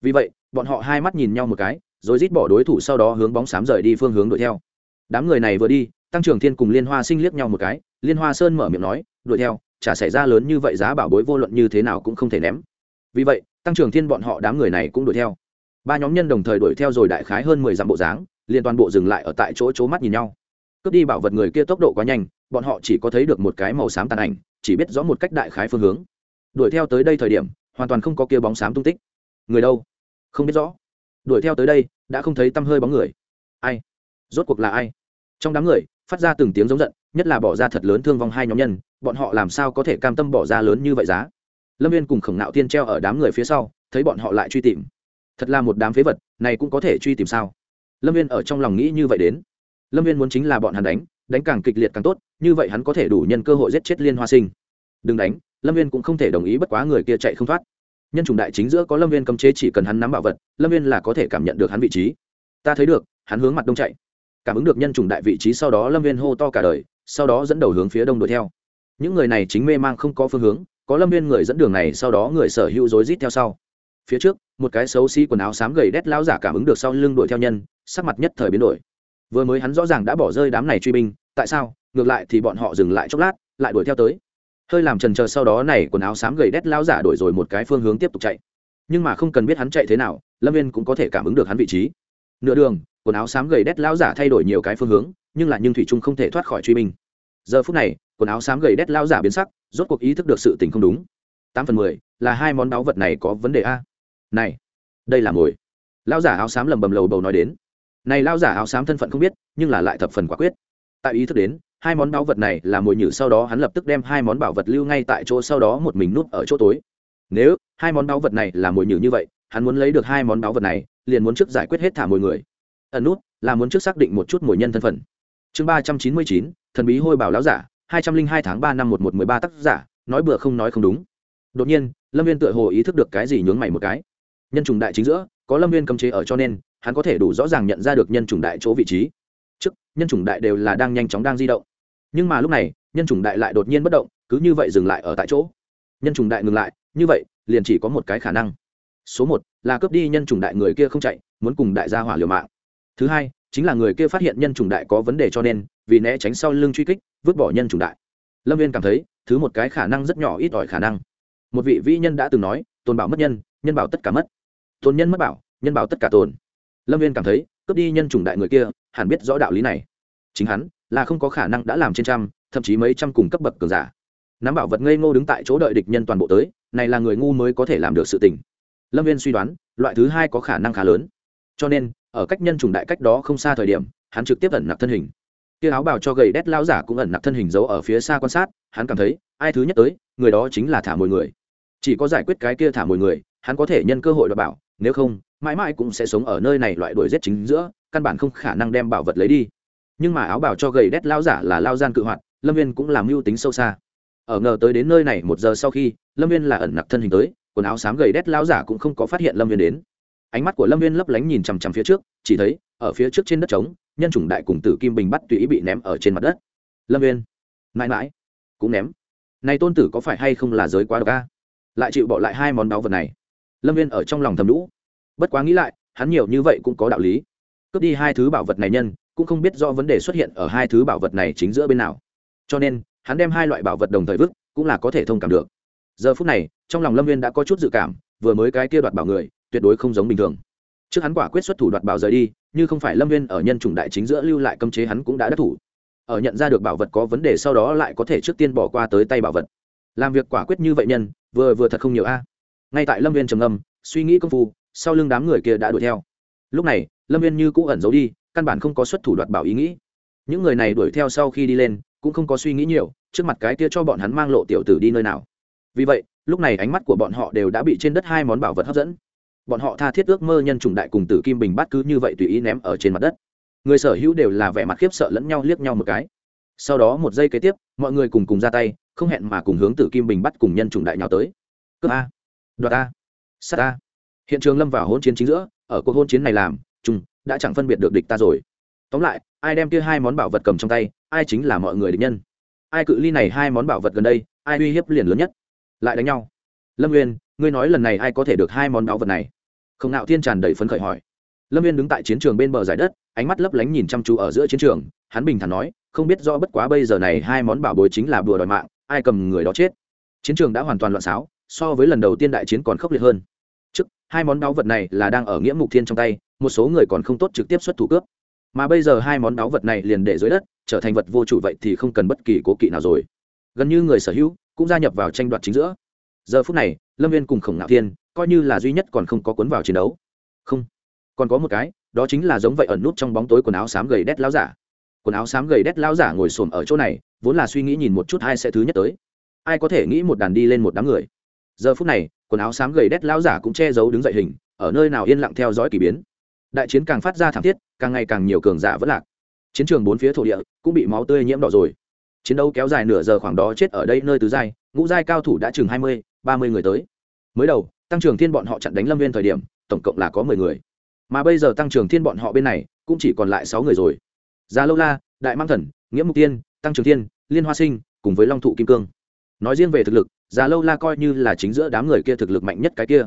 Vì vậy, bọn họ hai mắt nhìn nhau một cái, rồi rít bỏ đối thủ sau đó hướng bóng xám rời đi phương hướng đuổi theo. Đám người này vừa đi, tăng trưởng thiên cùng liên hoa sinh liếc nhau một cái, liên hoa sơn mở miệng nói, đuổi theo, chả xảy ra lớn như vậy giá bảo bối vô luận như thế nào cũng không thể ném. Vì vậy, tăng trưởng thiên bọn họ đám người này cũng đuổi theo. Ba nhóm nhân đồng thời đuổi theo rồi đại khái hơn mười dặm bộ dáng, liền toàn bộ dừng lại ở tại chỗ c mắt nhìn nhau. Cướp đi bảo vật người kia tốc độ quá nhanh bọn họ chỉ có thấy được một cái màu xám tàn ảnh, chỉ biết rõ một cách đại khái phương hướng. Đuổi theo tới đây thời điểm, hoàn toàn không có kia bóng xám tung tích. Người đâu? Không biết rõ. Đuổi theo tới đây, đã không thấy tăm hơi bóng người. Ai? Rốt cuộc là ai? Trong đám người, phát ra từng tiếng giống giận, nhất là bỏ ra thật lớn thương vong hai nhóm nhân, bọn họ làm sao có thể cam tâm bỏ ra lớn như vậy giá? Lâm viên cùng khổng nạo tiên treo ở đám người phía sau, thấy bọn họ lại truy tìm. Thật là một đám phế vật, này cũng có thể truy tìm sao? Lâm viên ở trong lòng nghĩ như vậy đến. Lâm viên muốn chính là bọn hắn đánh đánh càng kịch liệt càng tốt, như vậy hắn có thể đủ nhân cơ hội giết chết liên hoa sinh. Đừng đánh, lâm viên cũng không thể đồng ý bất quá người kia chạy không thoát. Nhân chủng đại chính giữa có lâm viên cấm chế chỉ cần hắn nắm bảo vật, lâm viên là có thể cảm nhận được hắn vị trí. Ta thấy được, hắn hướng mặt đông chạy. Cảm ứng được nhân chủng đại vị trí sau đó lâm viên hô to cả đời, sau đó dẫn đầu hướng phía đông đuổi theo. Những người này chính mê mang không có phương hướng, có lâm viên người dẫn đường này sau đó người sở hữu rối rít theo sau. Phía trước, một cái xấu xí quần áo xám gầy đét lao giả cảm ứng được sau lưng đuổi theo nhân, sắc mặt nhất thời biến đổi. Vừa mới hắn rõ ràng đã bỏ rơi đám này truy binh tại sao? Ngược lại thì bọn họ dừng lại chốc lát, lại đuổi theo tới. Hơi làm trần chờ sau đó này quần áo xám gầy đét lão giả đổi rồi một cái phương hướng tiếp tục chạy. Nhưng mà không cần biết hắn chạy thế nào, lâm viên cũng có thể cảm ứng được hắn vị trí. Nửa đường, quần áo xám gầy đét lão giả thay đổi nhiều cái phương hướng, nhưng là nhưng thủy trung không thể thoát khỏi truy mình. giờ phút này, quần áo xám gầy đét lão giả biến sắc, rốt cuộc ý thức được sự tình không đúng. Tám phần mười, là hai món báu vật này có vấn đề a? Này, đây là mồi. Lão giả áo xám lầm bầm lầu bầu nói đến. Này lão giả áo xám thân phận không biết, nhưng là lại thập phần quả quyết tại ý thức đến, hai món báu vật này là mồi nhử sau đó hắn lập tức đem hai món bảo vật lưu ngay tại chỗ sau đó một mình núp ở chỗ tối. Nếu hai món báu vật này là mồi nhử như vậy, hắn muốn lấy được hai món báu vật này, liền muốn trước giải quyết hết thả mồi người. Ẩn nút là muốn trước xác định một chút mồi nhân thân phận. Chương ba trăm chín mươi chín, thần bí hôi bảo lão giả, hai trăm linh hai tháng ba năm một một mười ba tác giả, nói bừa không nói không đúng. Đột nhiên, lâm viên tựa hồ ý thức được cái gì nhướng mày một cái. Nhân chủng đại chính giữa, có lâm viên cấm chế ở cho nên, hắn có thể đủ rõ ràng nhận ra được nhân chủng đại chỗ vị trí trước, nhân chủng đại đều là đang nhanh chóng đang di động. Nhưng mà lúc này, nhân chủng đại lại đột nhiên bất động, cứ như vậy dừng lại ở tại chỗ. Nhân chủng đại ngừng lại, như vậy, liền chỉ có một cái khả năng. Số một là cướp đi nhân chủng đại người kia không chạy, muốn cùng đại gia hỏa liều mạng. Thứ hai, chính là người kia phát hiện nhân chủng đại có vấn đề cho nên, vì né tránh sau lưng truy kích, vứt bỏ nhân chủng đại. Lâm viên cảm thấy, thứ một cái khả năng rất nhỏ ít ỏi khả năng. Một vị vĩ nhân đã từng nói, tồn bảo mất nhân nhân bảo tất cả mất. Tồn nhân mất bảo, nhân bảo tất cả tồn. Lâm viên cảm thấy cướp đi nhân chủng đại người kia, hẳn biết rõ đạo lý này. Chính hắn là không có khả năng đã làm trên trăm, thậm chí mấy trăm cùng cấp bậc cường giả. Nắm bảo vật ngây ngô đứng tại chỗ đợi địch nhân toàn bộ tới, này là người ngu mới có thể làm được sự tình. Lâm viên suy đoán, loại thứ hai có khả năng khá lớn. Cho nên, ở cách nhân chủng đại cách đó không xa thời điểm, hắn trực tiếp ẩn nặc thân hình. Kia áo bào cho gầy đét lao giả cũng ẩn nặc thân hình giấu ở phía xa quan sát, hắn cảm thấy, ai thứ nhất tới, người đó chính là thả mồi người. Chỉ có giải quyết cái kia thả mồi người, hắn có thể nhân cơ hội đ bảo nếu không, mãi mãi cũng sẽ sống ở nơi này loại đuổi rét chính giữa, căn bản không khả năng đem bảo vật lấy đi. Nhưng mà áo bảo cho gầy đét lao giả là lao gian cự hoạt, lâm viên cũng làm mưu tính sâu xa. Ở ngờ tới đến nơi này một giờ sau khi, lâm viên là ẩn nặc thân hình tới, quần áo xám gầy đét lao giả cũng không có phát hiện lâm viên đến. Ánh mắt của lâm viên lấp lánh nhìn chằm chằm phía trước, chỉ thấy, ở phía trước trên đất trống, nhân chủng đại cùng tử kim bình bắt tùy ý bị ném ở trên mặt đất. Lâm viên, mãi mãi, cũng ném. Này tôn tử có phải hay không là giới quá độc a? Lại chịu bỏ lại hai món báu vật này lâm viên ở trong lòng thầm lũ. Bất quá nghĩ lại, hắn nhiều như vậy cũng có đạo lý. Cướp đi hai thứ bảo vật này nhân, cũng không biết do vấn đề xuất hiện ở hai thứ bảo vật này chính giữa bên nào. Cho nên, hắn đem hai loại bảo vật đồng thời vứt, cũng là có thể thông cảm được. Giờ phút này, trong lòng lâm viên đã có chút dự cảm, vừa mới cái kia đoạt bảo người, tuyệt đối không giống bình thường. Trước hắn quả quyết xuất thủ đoạt bảo rời đi, như không phải lâm viên ở nhân chủng đại chính giữa lưu lại cấm chế hắn cũng đã đắc thủ. Ở nhận ra được bảo vật có vấn đề sau đó lại có thể trước tiên bỏ qua tới tay bảo vật. Làm việc quả quyết như vậy nhân, vừa vừa thật không nhiều a ngay tại lâm viên trầm âm suy nghĩ công phu, sau lưng đám người kia đã đuổi theo. Lúc này, lâm viên như cũ ẩn giấu đi, căn bản không có xuất thủ đoạt bảo ý nghĩ. Những người này đuổi theo sau khi đi lên, cũng không có suy nghĩ nhiều, trước mặt cái kia cho bọn hắn mang lộ tiểu tử đi nơi nào. Vì vậy, lúc này ánh mắt của bọn họ đều đã bị trên đất hai món bảo vật hấp dẫn. Bọn họ tha thiết ước mơ nhân trùng đại cùng tử kim bình bắt cứ như vậy tùy ý ném ở trên mặt đất. Người sở hữu đều là vẻ mặt khiếp sợ lẫn nhau liếc nhau một cái. Sau đó một giây kế tiếp, mọi người cùng cùng ra tay, không hẹn mà cùng hướng tử kim bình bắt cùng nhân trùng đại nhào tới. Cướp a đoạt a. Sát ta hiện trường lâm vào hôn chiến chính giữa, ở cuộc hôn chiến này làm chúng đã chẳng phân biệt được địch ta rồi. Tóm lại, ai đem kia hai món bảo vật cầm trong tay, ai chính là mọi người địch nhân. Ai cự ly này hai món bảo vật gần đây, ai uy hiếp liền lớn nhất. Lại đánh nhau. Lâm nguyên ngươi nói lần này ai có thể được hai món bảo vật này? Không nạo thiên tràn đầy phấn khởi hỏi. Lâm Nguyên đứng tại chiến trường bên bờ giải đất, ánh mắt lấp lánh nhìn chăm chú ở giữa chiến trường, hắn bình thản nói, không biết rõ bất quá bây giờ này hai món bảo bối chính là bùa đòi mạng, ai cầm người đó chết. Chiến trường đã hoàn toàn loạn xáo so với lần đầu tiên đại chiến còn khốc liệt hơn. Trước, hai món đáo vật này là đang ở nghĩa mục thiên trong tay, một số người còn không tốt trực tiếp xuất thủ cướp. Mà bây giờ hai món đáo vật này liền để dưới đất, trở thành vật vô chủ vậy thì không cần bất kỳ cố kỵ nào rồi. Gần như người sở hữu cũng gia nhập vào tranh đoạt chính giữa. Giờ phút này, lâm viên cùng khổng ngạo thiên coi như là duy nhất còn không có cuốn vào chiến đấu. Không, còn có một cái, đó chính là giống vậy ẩn nút trong bóng tối quần áo xám gầy đét lao giả. Quần áo xám gầy đét lao giả ngồi xổm ở chỗ này, vốn là suy nghĩ nhìn một chút ai sẽ thứ nhất tới. Ai có thể nghĩ một đàn đi lên một đám người? Giờ phút này, quần áo xám gầy đét lão giả cũng che giấu đứng dậy hình, ở nơi nào yên lặng theo dõi k ỳ biến. Đại chiến càng phát ra thảm thiết, càng ngày càng nhiều cường giả vẫn lạc. Chiến trường bốn phía thổ địa cũng bị máu tươi nhiễm đỏ rồi. Chiến đấu kéo dài nửa giờ khoảng đó chết ở đây nơi tứ giai, ngũ giai cao thủ đã chừng hai mươi, ba mươi người tới. Mới đầu, tăng trưởng thiên bọn họ chặn đánh lâm viên thời điểm, tổng cộng là có mười người. Mà bây giờ tăng trưởng thiên bọn họ bên này cũng chỉ còn lại sáu người rồi. Già lâu la, đại mang thần, nghĩa mục tiên, tăng trưởng thiên, liên hoa sinh cùng với long thụ kim cương. Nói riêng về thực lực già lâu la coi như là chính giữa đám người kia thực lực mạnh nhất cái kia.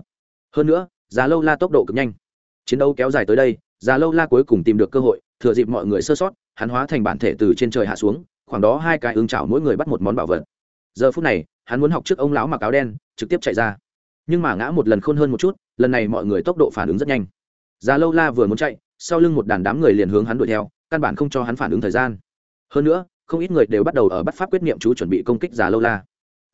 Hơn nữa, già lâu la tốc độ cực nhanh. Chiến đấu kéo dài tới đây, già lâu la cuối cùng tìm được cơ hội, thừa dịp mọi người sơ sót, hắn hóa thành bản thể từ trên trời hạ xuống, khoảng đó hai cái ứng chảo mỗi người bắt một món bảo vật. Giờ phút này, hắn muốn học trước ông lão mặc áo đen, trực tiếp chạy ra. Nhưng mà ngã một lần khôn hơn một chút, lần này mọi người tốc độ phản ứng rất nhanh. Già lâu la vừa muốn chạy, sau lưng một đàn đám người liền hướng hắn đuổi theo, căn bản không cho hắn phản ứng thời gian. Hơn nữa, không ít người đều bắt đầu ở bắt pháp quyết niệm chú chuẩn bị công kích già lâu la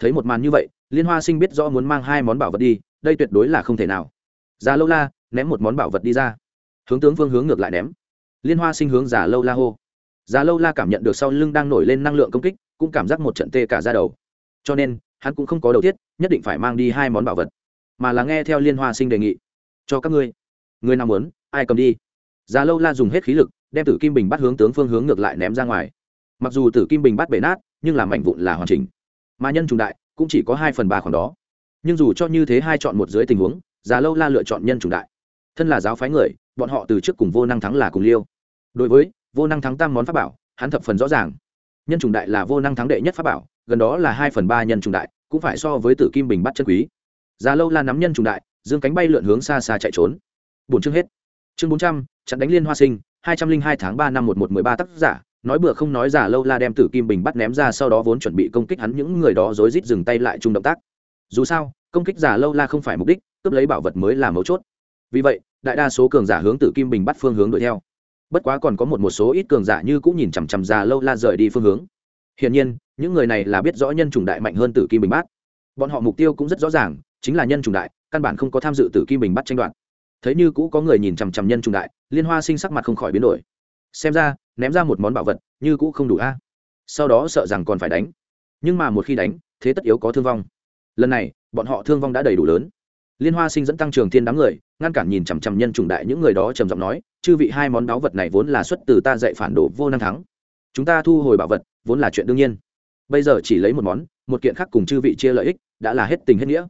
thấy một màn như vậy, liên hoa sinh biết rõ muốn mang hai món bảo vật đi, đây tuyệt đối là không thể nào. Già lâu la, ném một món bảo vật đi ra. Hướng tướng vương hướng ngược lại ném. Liên hoa sinh hướng già lâu la hô. Già lâu la cảm nhận được sau lưng đang nổi lên năng lượng công kích, cũng cảm giác một trận tê cả ra đầu. Cho nên, hắn cũng không có đầu tiết, nhất định phải mang đi hai món bảo vật. Mà là nghe theo liên hoa sinh đề nghị. Cho các ngươi. Người nào muốn, ai cầm đi. Già lâu la dùng hết khí lực, đem tử kim bình bắt hướng tướng phương hướng ngược lại ném ra ngoài. Mặc dù tử kim bình bắt bể nát, nhưng làm ảnh vụn là hoàn chỉnh mà nhân trùng đại cũng chỉ có hai phần ba khoảng đó. Nhưng dù cho như thế hai chọn một dưới tình huống, già lâu la lựa chọn nhân trùng đại. Thân là giáo phái người, bọn họ từ trước cùng vô năng thắng là cùng liêu. Đối với vô năng thắng tam món pháp bảo, hắn thập phần rõ ràng. Nhân trùng đại là vô năng thắng đệ nhất pháp bảo, gần đó là hai phần ba nhân trùng đại, cũng phải so với tử kim bình bắt chân quý. Già lâu la nắm nhân trùng đại, dương cánh bay lượn hướng xa xa chạy trốn. Buồn chương hết. Chương bốn trăm, chặn đánh liên hoa sinh, hai trăm linh hai tháng ba năm một một mười ba tác giả nói bừa không nói giả lâu la đem tử kim bình bắt ném ra sau đó vốn chuẩn bị công kích hắn, những người đó rối rít dừng tay lại chung động tác. Dù sao, công kích giả lâu la không phải mục đích, cướp lấy bảo vật mới là mấu chốt. Vì vậy, đại đa số cường giả hướng tử kim bình bắt phương hướng đuổi theo. Bất quá còn có một một số ít cường giả như cũng nhìn chằm chằm giả lâu la rời đi phương hướng. Hiển nhiên, những người này là biết rõ nhân chủng đại mạnh hơn tử kim bình bát bọn họ mục tiêu cũng rất rõ ràng, chính là nhân chủng đại, căn bản không có tham dự tử kim bình bắt tranh đoạt. Thấy như cũ có người nhìn chằm chằm nhân chủng đại, liên hoa sinh sắc mặt không khỏi biến đổi xem ra, ném ra một món bảo vật, như cũ không đủ a. Sau đó sợ rằng còn phải đánh. Nhưng mà một khi đánh, thế tất yếu có thương vong. Lần này, bọn họ thương vong đã đầy đủ lớn. Liên hoa sinh dẫn tăng trường thiên đám người, ngăn cản nhìn chằm chằm nhân trùng đại những người đó trầm giọng nói, chư vị hai món đáo vật này vốn là xuất từ ta dạy phản đồ vô năng thắng. Chúng ta thu hồi bảo vật, vốn là chuyện đương nhiên. Bây giờ chỉ lấy một món, một kiện khác cùng chư vị chia lợi ích, đã là hết tình hết nghĩa.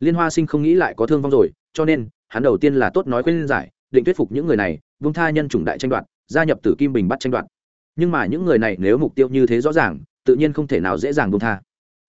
Liên hoa sinh không nghĩ lại có thương vong rồi, cho nên, hắn đầu tiên là tốt nói khuyên giải, định thuyết phục những người này vung tha nhân chủng đại tranh đoạt gia nhập tử kim bình bắt tranh đoạt. Nhưng mà những người này nếu mục tiêu như thế rõ ràng, tự nhiên không thể nào dễ dàng buông tha.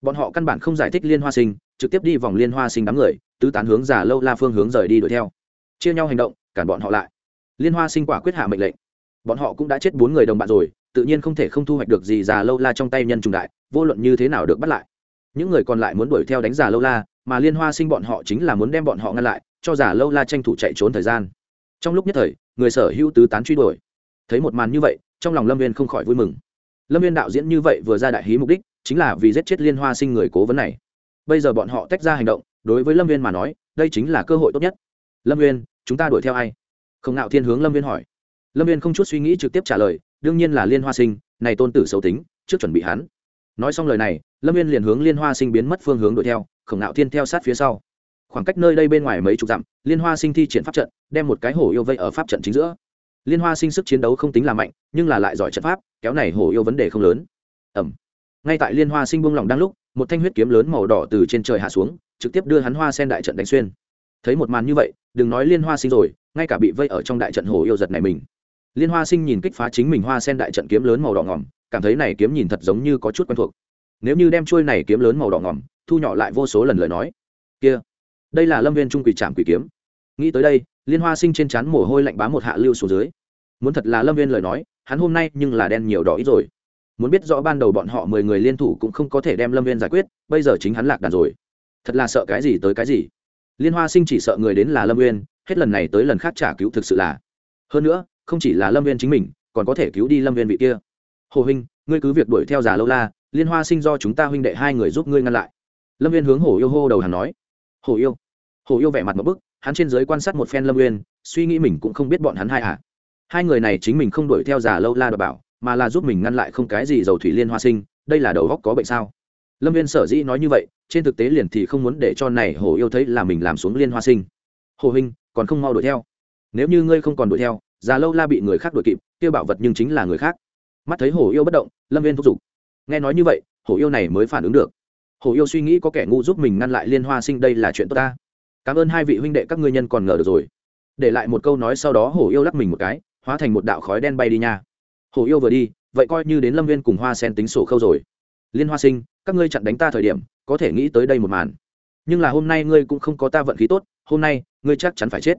Bọn họ căn bản không giải thích liên hoa sinh, trực tiếp đi vòng liên hoa sinh đám người, tứ tán hướng giả lâu la phương hướng rời đi đuổi theo. Chia nhau hành động, cản bọn họ lại. Liên hoa sinh quả quyết hạ mệnh lệnh. Bọn họ cũng đã chết bốn người đồng bạn rồi, tự nhiên không thể không thu hoạch được gì già lâu la trong tay nhân trùng đại, vô luận như thế nào được bắt lại. Những người còn lại muốn đuổi theo đánh giả lâu la, mà liên hoa sinh bọn họ chính là muốn đem bọn họ ngăn lại, cho giả lâu la tranh thủ chạy trốn thời gian. Trong lúc nhất thời, người sở hữu tứ tán truy đuổi thấy một màn như vậy, trong lòng lâm viên không khỏi vui mừng. Lâm viên đạo diễn như vậy vừa ra đại hí mục đích, chính là vì giết chết liên hoa sinh người cố vấn này. Bây giờ bọn họ tách ra hành động, đối với lâm viên mà nói, đây chính là cơ hội tốt nhất. Lâm viên chúng ta đuổi theo ai? Không nạo thiên hướng lâm viên hỏi. Lâm viên không chút suy nghĩ trực tiếp trả lời, đương nhiên là liên hoa sinh, này tôn tử xấu tính, trước chuẩn bị hắn. Nói xong lời này, lâm viên liền hướng liên hoa sinh biến mất phương hướng đuổi theo, khổng nạo thiên theo sát phía sau. Khoảng cách nơi đây bên ngoài mấy chục dặm, liên hoa sinh thi triển pháp trận, đem một cái hổ yêu vây ở pháp trận chính giữa liên hoa sinh sức chiến đấu không tính là mạnh, nhưng là lại giỏi trận pháp, kéo này hổ yêu vấn đề không lớn. Ẩm ngay tại liên hoa sinh buông lỏng đang lúc, một thanh huyết kiếm lớn màu đỏ từ trên trời hạ xuống, trực tiếp đưa hắn hoa sen đại trận đánh xuyên. Thấy một màn như vậy, đừng nói liên hoa sinh rồi, ngay cả bị vây ở trong đại trận hổ yêu giật này mình. Liên hoa sinh nhìn kích phá chính mình hoa sen đại trận kiếm lớn màu đỏ ngỏm, cảm thấy này kiếm nhìn thật giống như có chút quen thuộc. Nếu như đem trôi này kiếm lớn màu đỏ ngỏm, thu nhỏ lại vô số lần lời nói. Kia, đây là lâm viên trung quỷ trạm quỷ kiếm. Nghĩ tới đây liên hoa sinh trên trán mồ hôi lạnh bám một hạ lưu xuống dưới. Muốn thật là lâm viên lời nói, hắn hôm nay nhưng là đen nhiều đỏ ít rồi. Muốn biết rõ ban đầu bọn họ mười người liên thủ cũng không có thể đem lâm viên giải quyết, bây giờ chính hắn lạc đàn rồi. Thật là sợ cái gì tới cái gì. Liên hoa sinh chỉ sợ người đến là lâm viên hết lần này tới lần khác trả cứu thực sự là. Hơn nữa, không chỉ là lâm viên chính mình, còn có thể cứu đi lâm viên vị kia. Hồ huynh, ngươi cứ việc đuổi theo già lâu la, liên hoa sinh do chúng ta huynh đệ hai người giúp ngươi ngăn lại. Lâm viên hướng Hồ yêu hô đầu hàng nói. Hồ yêu. Hồ yêu vẻ mặt một bức hắn trên giới quan sát một phen lâm uyên, suy nghĩ mình cũng không biết bọn hắn hai à. Hai người này chính mình không đuổi theo giả lâu la đ bảo, mà là giúp mình ngăn lại không cái gì dầu thủy liên hoa sinh, đây là đầu góc có bệnh sao? Lâm viên sở dĩ nói như vậy, trên thực tế liền thì không muốn để cho này hồ yêu thấy là mình làm xuống liên hoa sinh. Hồ huynh, còn không mau đuổi theo. Nếu như ngươi không còn đuổi theo, già lâu la bị người khác đuổi kịp kêu bảo vật nhưng chính là người khác. Mắt thấy hồ yêu bất động, lâm viên thúc giục. Nghe nói như vậy, hồ yêu này mới phản ứng được. Hồ yêu suy nghĩ có kẻ ngu giúp mình ngăn lại liên hoa sinh đây là chuyện tốt ta cảm ơn hai vị huynh đệ các ngươi nhân còn ngờ được rồi. Để lại một câu nói sau đó hổ yêu lắc mình một cái, hóa thành một đạo khói đen bay đi nha. Hổ yêu vừa đi, vậy coi như đến lâm viên cùng hoa sen tính sổ khâu rồi. Liên hoa sinh, các ngươi chặn đánh ta thời điểm, có thể nghĩ tới đây một màn. Nhưng là hôm nay ngươi cũng không có ta vận khí tốt, hôm nay, ngươi chắc chắn phải chết.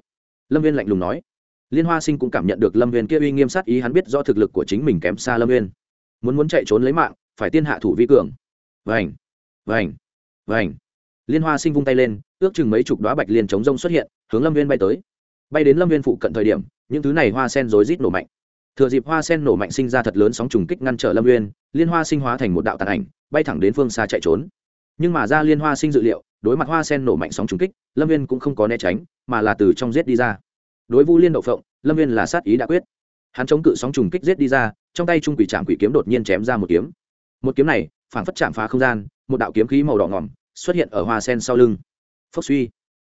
Lâm viên lạnh lùng nói. Liên hoa sinh cũng cảm nhận được lâm viên kia uy nghiêm sát ý, hắn biết do thực lực của chính mình kém xa lâm viên muốn muốn chạy trốn lấy mạng, phải tiên hạ thủ vi cường. Vành vành vành. Liên hoa sinh vung tay lên ước chừng mấy chục đoá bạch liên chống rông xuất hiện, hướng lâm viên bay tới. Bay đến lâm viên phụ cận thời điểm, những thứ này hoa sen rối rít nổ mạnh. Thừa dịp hoa sen nổ mạnh sinh ra thật lớn sóng trùng kích ngăn trở lâm viên, liên hoa sinh hóa thành một đạo tàn ảnh, bay thẳng đến phương xa chạy trốn. Nhưng mà ra liên hoa sinh dự liệu, đối mặt hoa sen nổ mạnh sóng trùng kích, lâm viên cũng không có né tránh, mà là từ trong giết đi ra. Đối vu liên đậu phộng, lâm viên là sát ý đã quyết. Hắn chống cự sóng trùng kích giết đi ra, trong tay trung quỷ trạm quỷ kiếm đột nhiên chém ra một kiếm. Một kiếm này, phảng phất chạm phá không gian, một đạo kiếm khí màu đỏ ngỏm, xuất hiện ở hoa sen sau lưng phốc suy.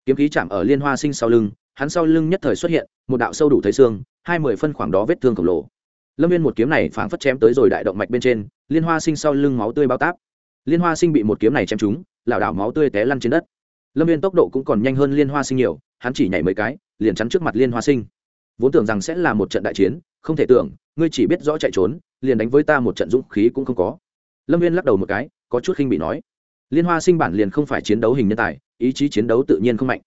Kiếm khí chạm ở liên hoa sinh sau lưng, hắn sau lưng nhất thời xuất hiện, một đạo sâu đủ thấy xương, hai mươi phân khoảng đó vết thương khổng lồ. Lâm viên một kiếm này phảng phất chém tới rồi đại động mạch bên trên, liên hoa sinh sau lưng máu tươi bao táp. Liên hoa sinh bị một kiếm này chém trúng, lảo đảo máu tươi té lăn trên đất. Lâm viên tốc độ cũng còn nhanh hơn liên hoa sinh nhiều, hắn chỉ nhảy mấy cái, liền chắn trước mặt liên hoa sinh. Vốn tưởng rằng sẽ là một trận đại chiến, không thể tưởng, ngươi chỉ biết rõ chạy trốn, liền đánh với ta một trận dũng khí cũng không có. Lâm viên lắc đầu một cái, có chút khinh bị nói liên hoa sinh bản liền không phải chiến đấu hình nhân tài, ý chí chiến đấu tự nhiên không mạnh.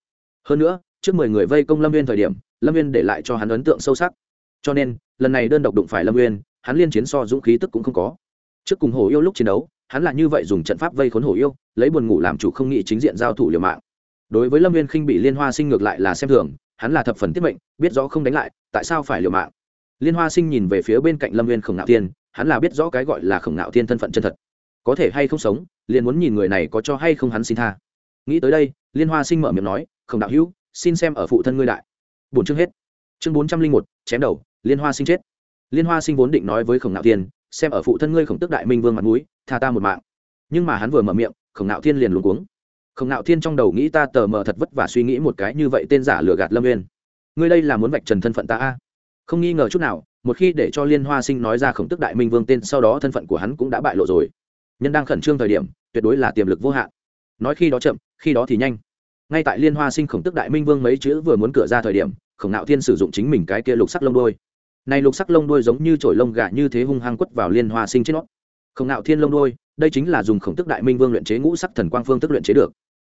Hơn nữa, trước mười người vây công lâm viên thời điểm, lâm viên để lại cho hắn ấn tượng sâu sắc. Cho nên, lần này đơn độc đụng phải lâm viên hắn liên chiến so dũng khí tức cũng không có. Trước cùng hổ yêu lúc chiến đấu, hắn là như vậy dùng trận pháp vây khốn hổ yêu, lấy buồn ngủ làm chủ không nghĩ chính diện giao thủ liều mạng. Đối với lâm viên khinh bị liên hoa sinh ngược lại là xem thường, hắn là thập phần tiết mệnh, biết rõ không đánh lại, tại sao phải liều mạng? Liên hoa sinh nhìn về phía bên cạnh lâm viên khổng nạo thiên, hắn là biết rõ cái gọi là khổng nạo thiên thân phận chân thật có thể hay không sống, liền muốn nhìn người này có cho hay không hắn xin tha. Nghĩ tới đây, liên hoa sinh mở miệng nói không đạo hữu, xin xem ở phụ thân ngươi đại. Bốn chương hết. Chương bốn trăm linh một, chém đầu, liên hoa sinh chết. Liên hoa sinh vốn định nói với khổng nạo thiên, xem ở phụ thân ngươi khổng tức đại minh vương mặt mũi, tha ta một mạng. Nhưng mà hắn vừa mở miệng, khổng nạo thiên liền luống cuống. Khổng nạo thiên trong đầu nghĩ ta tờ mờ thật vất vả suy nghĩ một cái như vậy tên giả lừa gạt lâm uyên. Ngươi đây là muốn vạch trần thân phận ta a? Không nghi ngờ chút nào, một khi để cho liên hoa sinh nói ra khổng tức đại minh vương tên sau đó thân phận của hắn cũng đã bại lộ rồi nhân đang khẩn trương thời điểm, tuyệt đối là tiềm lực vô hạn. Nói khi đó chậm, khi đó thì nhanh. Ngay tại liên hoa sinh khổng tức đại minh vương mấy chữ vừa muốn cửa ra thời điểm, khổng nạo thiên sử dụng chính mình cái kia lục sắc lông đôi này lục sắc lông đôi giống như chổi lông gà như thế hung hăng quất vào liên hoa sinh trên nó. Khổng nạo thiên lông đôi đây chính là dùng khổng tức đại minh vương luyện chế ngũ sắc thần quang phương tức luyện chế được.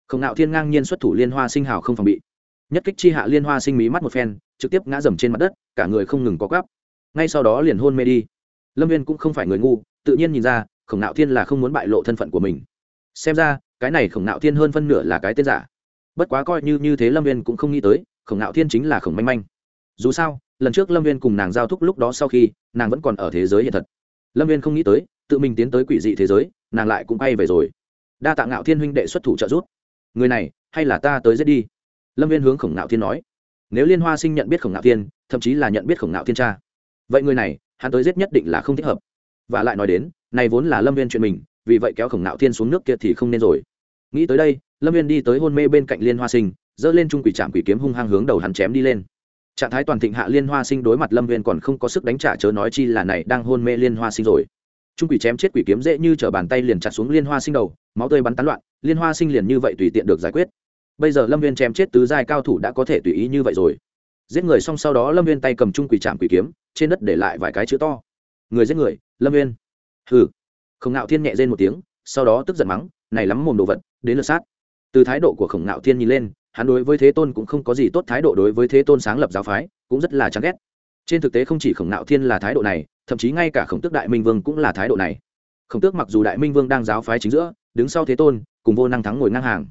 Khổng nạo thiên ngang nhiên xuất thủ liên hoa sinh hào không phòng bị. Nhất kích chi hạ liên hoa sinh mí mắt một phen, trực tiếp ngã dầm trên mặt đất, cả người không ngừng có gắp ngay sau đó liền hôn mê đi. Lâm viên cũng không phải người ngu, tự nhiên nhìn ra khổng nạo thiên là không muốn bại lộ thân phận của mình. Xem ra, cái này khổng nạo thiên hơn phân nửa là cái tên giả. Bất quá coi như như thế lâm viên cũng không nghĩ tới, khổng nạo thiên chính là khổng manh manh. Dù sao, lần trước lâm viên cùng nàng giao thúc lúc đó sau khi, nàng vẫn còn ở thế giới hiện thật. Lâm viên không nghĩ tới, tự mình tiến tới quỷ dị thế giới, nàng lại cũng bay về rồi. Đa tạ ngạo thiên huynh đệ xuất thủ trợ giúp. Người này, hay là ta tới giết đi? Lâm viên hướng khổng ngạo thiên nói. Nếu liên hoa sinh nhận biết khổng ngạo thiên, thậm chí là nhận biết khổng ngạo thiên cha, vậy người này, hắn tới giết nhất định là không thích hợp và lại nói đến, này vốn là lâm viên chuyện mình, vì vậy kéo khổng ngạo thiên xuống nước kia thì không nên rồi. Nghĩ tới đây, lâm viên đi tới hôn mê bên cạnh liên hoa sinh dơ lên trung quỷ trạm quỷ kiếm hung hăng hướng đầu hắn chém đi lên. Trạng thái toàn thịnh hạ liên hoa sinh đối mặt lâm viên còn không có sức đánh trả chớ nói chi là này đang hôn mê liên hoa sinh rồi. Trung quỷ chém chết quỷ kiếm dễ như t bàn tay liền chặt xuống liên hoa sinh đầu, máu tươi bắn tán loạn, liên hoa sinh liền như vậy tùy tiện được giải quyết. Bây giờ lâm viên chém chết tứ giai cao thủ đã có thể tùy ý như vậy rồi. Giết người xong sau đó lâm viên tay cầm trung quỷ chạm quỷ kiếm, trên đất để lại vài cái chữ to người giết người, lâm viên hừ. Khổng ngạo thiên nhẹ rên một tiếng, sau đó tức giận mắng, này lắm mồm đồ vật, đến lượt sát. Từ thái độ của khổng ngạo thiên nhìn lên, hắn đối với thế tôn cũng không có gì tốt thái độ đối với thế tôn sáng lập giáo phái, cũng rất là chán ghét. Trên thực tế không chỉ khổng ngạo thiên là thái độ này, thậm chí ngay cả khổng tước đại minh vương cũng là thái độ này. Khổng tước mặc dù đại minh vương đang giáo phái chính giữa, đứng sau thế tôn, cùng vô năng thắng ngồi ngang hàng.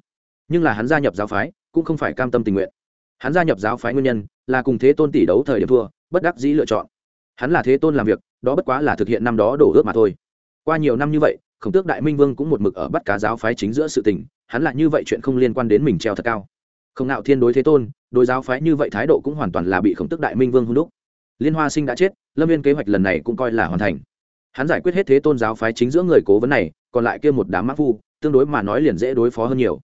Nhưng là hắn gia nhập giáo phái, cũng không phải cam tâm tình nguyện. Hắn gia nhập giáo phái nguyên nhân là cùng thế tôn tỷ đấu thời điểm thua, bất đắc dĩ lựa chọn. Hắn là thế tôn làm việc đó bất quá là thực hiện năm đó đổ ước mà thôi. Qua nhiều năm như vậy, khổng tước đại minh vương cũng một mực ở bắt cá giáo phái chính giữa sự tình, hắn là như vậy chuyện không liên quan đến mình treo thật cao. Không nạo thiên đối thế tôn, đối giáo phái như vậy thái độ cũng hoàn toàn là bị khổng tước đại minh vương hung đúc. Liên hoa sinh đã chết, lâm viên kế hoạch lần này cũng coi là hoàn thành. Hắn giải quyết hết thế tôn giáo phái chính giữa người cố vấn này, còn lại kia một đám mắc phu, tương đối mà nói liền dễ đối phó hơn nhiều.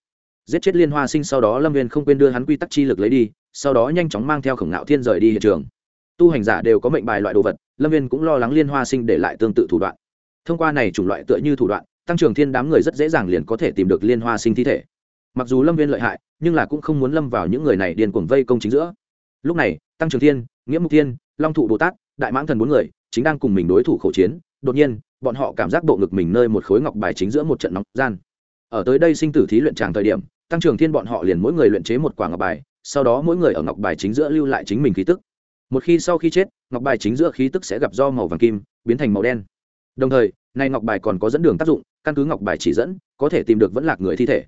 Giết chết liên hoa sinh sau đó lâm viên không quên đưa hắn quy tắc chi lực lấy đi, sau đó nhanh chóng mang theo khổng nạo thiên rời đi hiện trường tu hành giả đều có mệnh bài loại đồ vật, lâm viên cũng lo lắng liên hoa sinh để lại tương tự thủ đoạn. Thông qua này chủng loại tựa như thủ đoạn, tăng trưởng thiên đám người rất dễ dàng liền có thể tìm được liên hoa sinh thi thể. Mặc dù lâm viên lợi hại, nhưng là cũng không muốn lâm vào những người này điền cuồng vây công chính giữa. Lúc này, tăng trưởng thiên, nghĩa mục thiên, long thụ bồ tát, đại mãng thần bốn người, chính đang cùng mình đối thủ khẩu chiến, đột nhiên, bọn họ cảm giác bộ ngực mình nơi một khối ngọc bài chính giữa một trận nóng gian. Ở tới đây sinh tử thí luyện tràng thời điểm, tăng trưởng thiên bọn họ liền mỗi người luyện chế một quả ngọc bài, sau đó mỗi người ở ngọc bài chính giữa lưu lại chính mình khí tức một khi sau khi chết, ngọc bài chính giữa khí tức sẽ gặp do màu vàng kim, biến thành màu đen. Đồng thời, nay ngọc bài còn có dẫn đường tác dụng, căn cứ ngọc bài chỉ dẫn, có thể tìm được vẫn lạc người thi thể.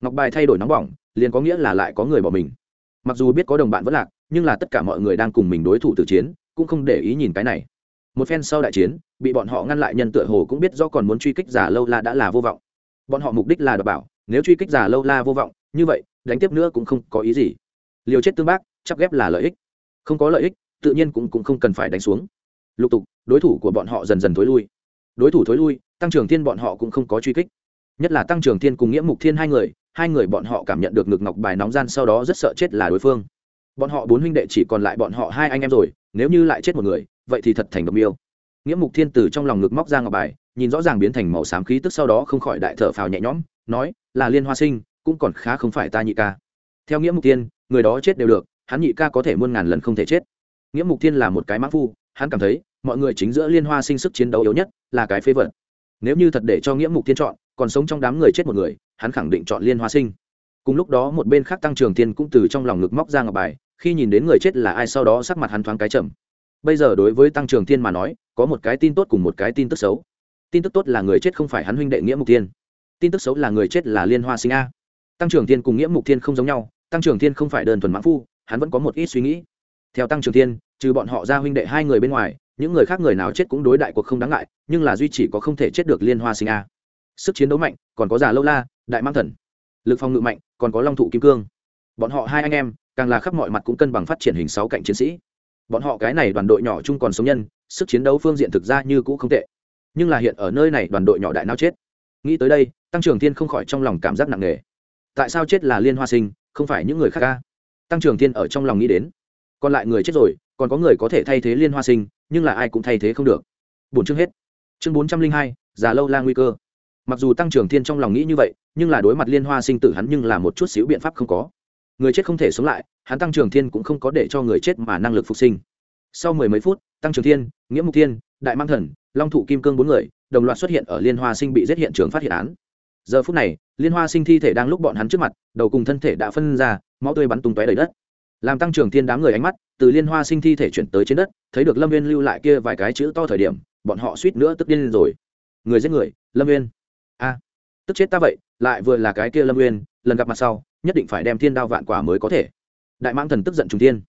Ngọc bài thay đổi nóng bỏng, liền có nghĩa là lại có người bỏ mình. Mặc dù biết có đồng bạn vẫn lạc, nhưng là tất cả mọi người đang cùng mình đối thủ tử chiến, cũng không để ý nhìn cái này. Một phen sau đại chiến, bị bọn họ ngăn lại nhân tựa hồ cũng biết do còn muốn truy kích giả lâu la đã là vô vọng. Bọn họ mục đích là đảm bảo, nếu truy kích giả lâu la vô vọng, như vậy, đánh tiếp nữa cũng không có ý gì. Liều chết tương bác chắc ghép là lợi ích không có lợi ích tự nhiên cũng, cũng không cần phải đánh xuống. Lục tục đối thủ của bọn họ dần dần thối lui. Đối thủ thối lui tăng trưởng thiên bọn họ cũng không có truy kích. Nhất là tăng trưởng thiên cùng nghĩa mục thiên hai người hai người bọn họ cảm nhận được ngực ngọc bài nóng gian sau đó rất sợ chết là đối phương. Bọn họ bốn huynh đệ chỉ còn lại bọn họ hai anh em rồi nếu như lại chết một người vậy thì thật thành độc miêu. Nghĩa mục thiên từ trong lòng ngực móc ra ngọc bài nhìn rõ ràng biến thành màu xám khí tức sau đó không khỏi đại thở phào nhẹ nhõm nói là liên hoa sinh cũng còn khá không phải ta nhị ca. Theo nghĩa mục thiên người đó chết đều được hắn nhị ca có thể muôn ngàn lần không thể chết. Nghĩa mục thiên là một cái mã phu, hắn cảm thấy, mọi người chính giữa liên hoa sinh sức chiến đấu yếu nhất là cái phế vật. Nếu như thật để cho nghĩa mục thiên chọn, còn sống trong đám người chết một người, hắn khẳng định chọn liên hoa sinh. Cùng lúc đó một bên khác tăng trường thiên cũng từ trong lòng ngực móc ra ngọc bài, khi nhìn đến người chết là ai sau đó sắc mặt hắn thoáng cái chậm bây giờ đối với tăng trường thiên mà nói, có một cái tin tốt cùng một cái tin tức xấu. Tin tức tốt là người chết không phải hắn huynh đệ nghĩa mục thiên. Tin tức xấu là người chết là liên hoa sinh a. Tăng trưởng thiên cùng nghĩa mục thiên không giống nhau, tăng trưởng thiên không phải đơn thuần mãn phu hắn vẫn có một ít suy nghĩ. Theo tăng trưởng thiên, trừ bọn họ ra huynh đệ hai người bên ngoài, những người khác người nào chết cũng đối đại cuộc không đáng ngại, nhưng là duy chỉ có không thể chết được liên hoa sinh a. Sức chiến đấu mạnh, còn có già lâu la, đại mang thần. Lực phòng ngự mạnh, còn có long thụ kim cương. Bọn họ hai anh em, càng là khắp mọi mặt cũng cân bằng phát triển hình sáu cạnh chiến sĩ. Bọn họ cái này đoàn đội nhỏ chung còn sống nhân, sức chiến đấu phương diện thực ra như cũ không tệ. Nhưng là hiện ở nơi này đoàn đội nhỏ đại nào chết. Nghĩ tới đây, tăng trưởng thiên không khỏi trong lòng cảm giác nặng nề. Tại sao chết là liên hoa sinh, không phải những người khác ca tăng trưởng thiên ở trong lòng nghĩ đến, còn lại người chết rồi, còn có người có thể thay thế liên hoa sinh, nhưng là ai cũng thay thế không được. Bốn chương hết. Chương bốn trăm linh hai, già lâu la nguy cơ. Mặc dù tăng trưởng thiên trong lòng nghĩ như vậy, nhưng là đối mặt liên hoa sinh tử hắn nhưng là một chút xíu biện pháp không có. Người chết không thể sống lại, hắn tăng trưởng thiên cũng không có để cho người chết mà năng lực phục sinh. Sau mười mấy phút, tăng trưởng thiên, nghĩa mục thiên, đại mang thần, long thụ kim cương bốn người, đồng loạt xuất hiện ở liên hoa sinh bị giết hiện trường phát hiện án giờ phút này, liên hoa sinh thi thể đang lúc bọn hắn trước mặt, đầu cùng thân thể đã phân ra, máu tươi bắn tung tóe đầy đất. Làm tăng trưởng thiên đám người ánh mắt, từ liên hoa sinh thi thể chuyển tới trên đất, thấy được lâm viên lưu lại kia vài cái chữ to thời điểm, bọn họ suýt nữa tức điên rồi. Người giết người, lâm viên a, tức chết ta vậy, lại vừa là cái kia lâm viên lần gặp mặt sau, nhất định phải đem thiên đao vạn quả mới có thể. Đại mãng thần tức giận trung thiên.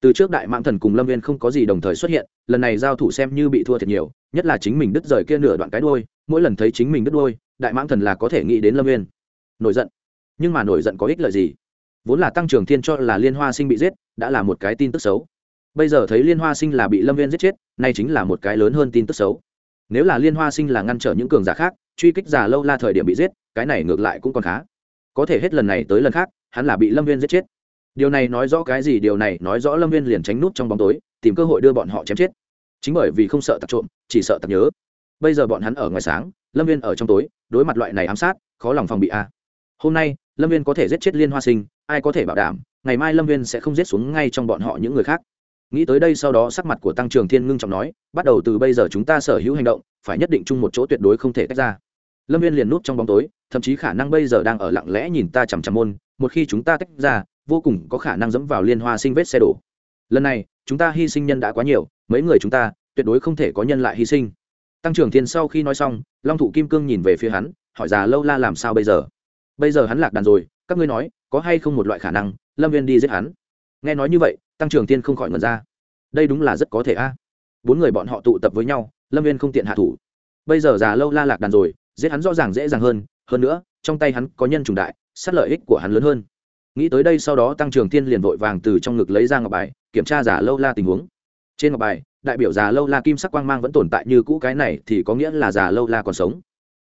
Từ trước đại mãng thần cùng lâm viên không có gì đồng thời xuất hiện, lần này giao thủ xem như bị thua thiệt nhiều, nhất là chính mình đứt rời kia nửa đoạn cái đôi mỗi lần thấy chính mình đứt đôi đại mãng thần là có thể nghĩ đến lâm viên nổi giận. Nhưng mà nổi giận có ích lợi gì? Vốn là tăng trưởng thiên cho là liên hoa sinh bị giết, đã là một cái tin tức xấu. Bây giờ thấy liên hoa sinh là bị lâm viên giết chết, nay chính là một cái lớn hơn tin tức xấu. Nếu là liên hoa sinh là ngăn trở những cường giả khác, truy kích giả lâu la thời điểm bị giết, cái này ngược lại cũng còn khá. Có thể hết lần này tới lần khác, hắn là bị lâm viên giết chết. Điều này nói rõ cái gì? Điều này nói rõ lâm viên liền tránh nút trong bóng tối, tìm cơ hội đưa bọn họ chém chết. Chính bởi vì không sợ tặc trộm, chỉ sợ tặc nhớ. Bây giờ bọn hắn ở ngoài sáng lâm viên ở trong tối, đối mặt loại này ám sát, khó lòng phòng bị a. Hôm nay, lâm viên có thể giết chết liên hoa sinh, ai có thể bảo đảm, ngày mai lâm viên sẽ không giết xuống ngay trong bọn họ những người khác. Nghĩ tới đây sau đó sắc mặt của tăng trường thiên ngưng trọng nói, bắt đầu từ bây giờ chúng ta sở hữu hành động, phải nhất định chung một chỗ tuyệt đối không thể tách ra. Lâm viên liền nút trong bóng tối, thậm chí khả năng bây giờ đang ở lặng lẽ nhìn ta chằm chằm môn, một khi chúng ta tách ra, vô cùng có khả năng dẫm vào liên hoa sinh vết xe đổ. Lần này, chúng ta hy sinh nhân đã quá nhiều, mấy người chúng ta, tuyệt đối không thể có nhân lại hy sinh tăng trưởng thiên sau khi nói xong, long thụ kim cương nhìn về phía hắn, hỏi già lâu la làm sao bây giờ? Bây giờ hắn lạc đàn rồi, các ngươi nói, có hay không một loại khả năng, lâm viên đi giết hắn? Nghe nói như vậy, tăng trưởng thiên không khỏi ngần ra. Đây đúng là rất có thể a. Bốn người bọn họ tụ tập với nhau, lâm viên không tiện hạ thủ. Bây giờ già lâu la lạc đàn rồi, giết hắn rõ ràng dễ dàng hơn hơn nữa, trong tay hắn có nhân trùng đại, sát lợi ích của hắn lớn hơn. Nghĩ tới đây sau đó tăng trưởng thiên liền vội vàng từ trong ngực lấy ra ngọc bài, kiểm tra giả lâu la tình huống. Trên ngọc bài đại biểu già lâu la kim sắc quang mang vẫn tồn tại như cũ, cái này thì có nghĩa là già lâu la còn sống.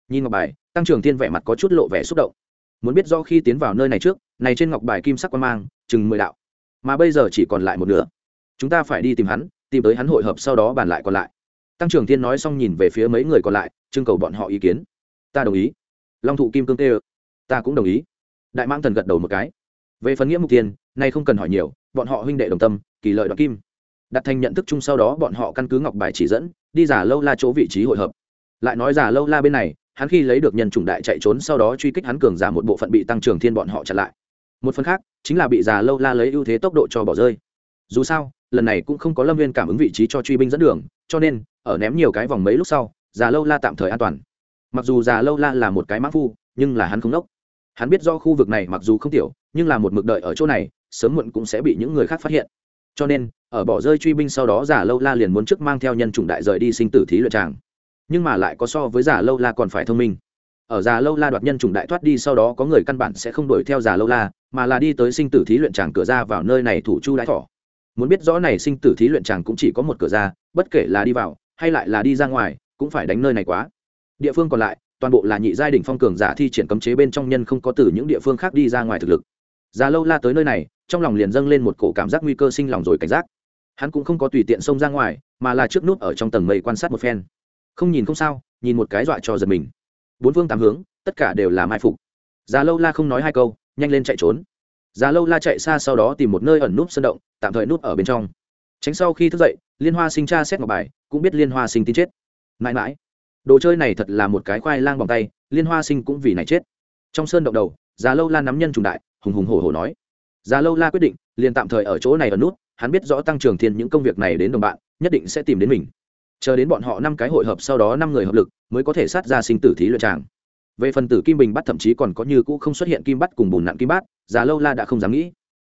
Nhìn ngọc bài, tăng trưởng thiên vẻ mặt có chút lộ vẻ xúc động. Muốn biết do khi tiến vào nơi này trước, này trên ngọc bài kim sắc quang mang, chừng mười đạo. Mà bây giờ chỉ còn lại một nửa. Chúng ta phải đi tìm hắn, tìm tới hắn hội hợp sau đó bàn lại còn lại. Tăng trưởng thiên nói xong nhìn về phía mấy người còn lại, trưng cầu bọn họ ý kiến. Ta đồng ý. Long thụ kim cương tê ta cũng đồng ý. Đại mang thần gật đầu một cái. Về phần nghĩa mục tiên nay không cần hỏi nhiều, bọn họ huynh đệ đồng tâm, kỳ lợi đoạt kim đặt thành nhận thức chung sau đó bọn họ căn cứ ngọc bài chỉ dẫn, đi giả lâu la chỗ vị trí hội hợp. Lại nói giả lâu la bên này, hắn khi lấy được nhân chủng đại chạy trốn sau đó truy kích hắn cường giả một bộ phận bị tăng trưởng thiên bọn họ chặn lại. Một phần khác, chính là bị giả lâu la lấy ưu thế tốc độ cho bỏ rơi. Dù sao, lần này cũng không có lâm viên cảm ứng vị trí cho truy binh dẫn đường, cho nên, ở ném nhiều cái vòng mấy lúc sau già lâu la tạm thời an toàn. Mặc dù già lâu la là một cái mã phu, nhưng là hắn không đốc. Hắn biết do khu vực này mặc dù không tiểu, nhưng là một mực đợi ở chỗ này, sớm muộn cũng sẽ bị những người khác phát hiện. Cho nên ở bỏ rơi truy binh sau đó giả lâu la liền muốn trước mang theo nhân chủng đại rời đi sinh tử thí luyện tràng. Nhưng mà lại có so với giả lâu la còn phải thông minh. Ở giả lâu la đoạt nhân chủng đại thoát đi sau đó có người căn bản sẽ không đuổi theo giả lâu la, mà là đi tới sinh tử thí luyện tràng cửa ra vào nơi này thủ chu đái thỏ. Muốn biết rõ này sinh tử thí luyện tràng cũng chỉ có một cửa ra, bất kể là đi vào, hay lại là đi ra ngoài, cũng phải đánh nơi này quá. Địa phương còn lại, toàn bộ là nhị giai đỉnh phong cường giả thi triển cấm chế bên trong nhân không có từ những địa phương khác đi ra ngoài thực lực. Già lâu la tới nơi này, trong lòng liền dâng lên một cổ cảm giác nguy cơ sinh lòng rồi cảnh giác hắn cũng không có tùy tiện xông ra ngoài, mà là trước nút ở trong tầng mây quan sát một phen. Không nhìn không sao, nhìn một cái dọa cho giật mình. Bốn phương tám hướng, tất cả đều là mai phục. Già lâu la không nói hai câu, nhanh lên chạy trốn. Già lâu la chạy xa sau đó tìm một nơi ẩn núp sơn động, tạm thời núp ở bên trong. Tránh sau khi thức dậy, liên hoa sinh cha xét ngọc bài, cũng biết liên hoa sinh tin chết. Mãi mãi. Đồ chơi này thật là một cái khoai lang bằng tay, liên hoa sinh cũng vì này chết. Trong sơn động đầu, già lâu la nắm nhân trùng đại, hùng hùng hổ hổ nói. Già lâu la quyết định, liền tạm thời ở chỗ này ở nút hắn biết rõ tăng trưởng thiên những công việc này đến đồng bạn, nhất định sẽ tìm đến mình. Chờ đến bọn họ năm cái hội hợp sau đó năm người hợp lực, mới có thể sát ra sinh tử thí luyện tràng. Về phần tử kim bình bắt thậm chí còn có như cũ không xuất hiện kim bắt cùng bùn nặng kim bắt già lâu la đã không dám nghĩ.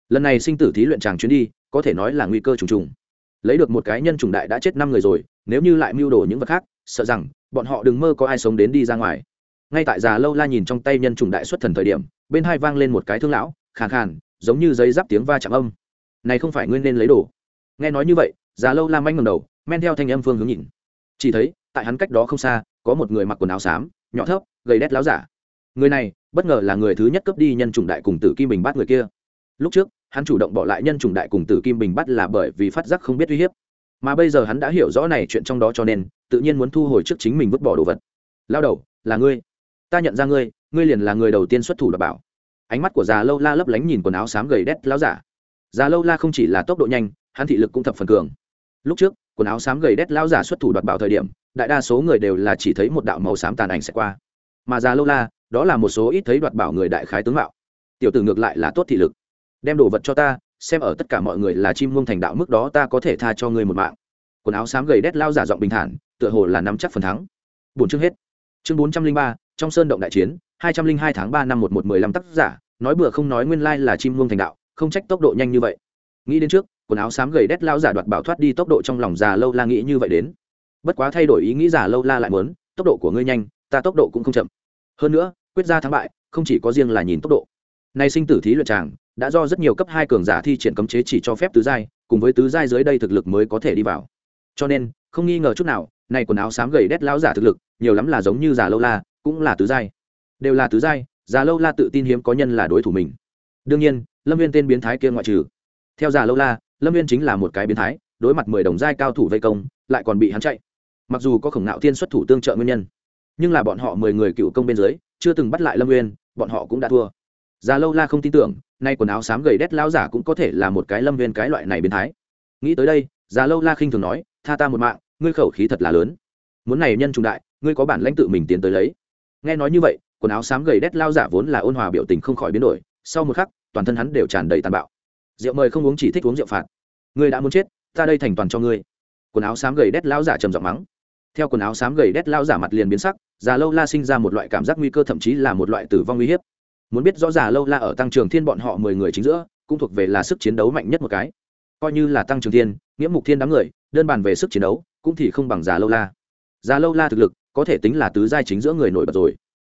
Lần này sinh tử thí luyện tràng chuyến đi, có thể nói là nguy cơ trùng trùng. Lấy được một cái nhân trùng đại đã chết năm người rồi, nếu như lại mưu đồ những vật khác, sợ rằng bọn họ đừng mơ có ai sống đến đi ra ngoài. Ngay tại già lâu la nhìn trong tay nhân trùng đại xuất thần thời điểm, bên hai vang lên một cái thương lão, khàn khàn, giống như giấy giáp tiếng va chạm âm này không phải nguyên nên lấy đồ. Nghe nói như vậy, già lâu la manh ngầm đầu, men theo thanh âm phương hướng nhìn. Chỉ thấy, tại hắn cách đó không xa, có một người mặc quần áo xám, nhỏ thấp, gầy đét láo giả. Người này, bất ngờ là người thứ nhất cấp đi nhân chủng đại cùng tử kim bình bắt người kia. Lúc trước, hắn chủ động bỏ lại nhân chủng đại cùng tử kim bình bắt là bởi vì phát giác không biết uy hiếp. Mà bây giờ hắn đã hiểu rõ này chuyện trong đó cho nên, tự nhiên muốn thu hồi trước chính mình vứt bỏ đồ vật. Lao đầu, là ngươi. Ta nhận ra ngươi ngươi liền là người đầu tiên xuất thủ đảm bảo. Ánh mắt của già lâu la lấp lánh nhìn quần áo xám gầy đét láo giả già lâu la không chỉ là tốc độ nhanh, hắn thị lực cũng thập phần cường. Lúc trước, quần áo xám gầy đét lao giả xuất thủ đoạt bảo thời điểm, đại đa số người đều là chỉ thấy một đạo màu xám tàn ảnh sẽ qua. Mà già lâu la, đó là một số ít thấy đoạt bảo người đại khái tướng mạo. Tiểu tử ngược lại là tốt thị lực. Đem đồ vật cho ta, xem ở tất cả mọi người là chim muông thành đạo mức đó ta có thể tha cho ngươi một mạng. Quần áo xám gầy đét lao giả giọng bình thản, tựa hồ là nắm chắc phần thắng. Bốn chương hết. Chương bốn trăm linh ba, trong sơn động đại chiến, hai trăm linh hai tháng ba năm một một mười lăm tác giả, nói bừa không nói nguyên lai là chim muông thành đạo không trách tốc độ nhanh như vậy. Nghĩ đến trước, quần áo xám gầy đét lao giả đoạt bảo thoát đi tốc độ trong lòng già lâu la nghĩ như vậy đến. Bất quá thay đổi ý nghĩ già lâu la lại muốn, tốc độ của ngươi nhanh, ta tốc độ cũng không chậm. Hơn nữa, quyết ra thắng bại, không chỉ có riêng là nhìn tốc độ. Nay sinh tử thí luyện tràng đã do rất nhiều cấp hai cường giả thi triển cấm chế chỉ cho phép tứ giai, cùng với tứ giai dưới đây thực lực mới có thể đi vào. Cho nên, không nghi ngờ chút nào này quần áo xám gầy đét lão giả thực lực, nhiều lắm là giống như già lâu la, cũng là tứ giai. Đều là tứ giai, già lâu la tự tin hiếm có nhân là đối thủ mình. Đương nhiên lâm viên tên biến thái kia ngoại trừ. Theo già lâu la, lâm viên chính là một cái biến thái, đối mặt mười đồng giai cao thủ vây công, lại còn bị hắn chạy. Mặc dù có khổng nạo thiên xuất thủ tương trợ nguyên nhân, nhưng là bọn họ mười người cựu công bên dưới, chưa từng bắt lại lâm viên, bọn họ cũng đã thua. Già lâu la không tin tưởng, nay quần áo xám gầy đét lao giả cũng có thể là một cái lâm viên cái loại này biến thái. Nghĩ tới đây già lâu la khinh thường nói, tha ta một mạng, ngươi khẩu khí thật là lớn. Muốn này nhân trung đại, ngươi có bản lãnh tự mình tiến tới lấy. Nghe nói như vậy, quần áo xám gầy đét lao giả vốn là ôn hòa biểu tình không khỏi biến đổi, sau một khắc toàn thân hắn đều tràn đầy tàn bạo. Rượu mời không uống chỉ thích uống rượu phạt. Ngươi đã muốn chết, ta đây thành toàn cho ngươi. Quần áo xám gầy đét lao giả trầm giọng mắng. Theo quần áo xám gầy đét lao giả mặt liền biến sắc, già lâu la sinh ra một loại cảm giác nguy cơ thậm chí là một loại tử vong uy hiếp. Muốn biết rõ già lâu la ở tăng trường thiên bọn họ mười người chính giữa, cũng thuộc về là sức chiến đấu mạnh nhất một cái. Coi như là tăng trường thiên, nghĩa mục thiên đám người, đơn bàn về sức chiến đấu, cũng thì không bằng già lâu la. Già lâu la thực lực, có thể tính là tứ giai chính giữa người nổi bật rồi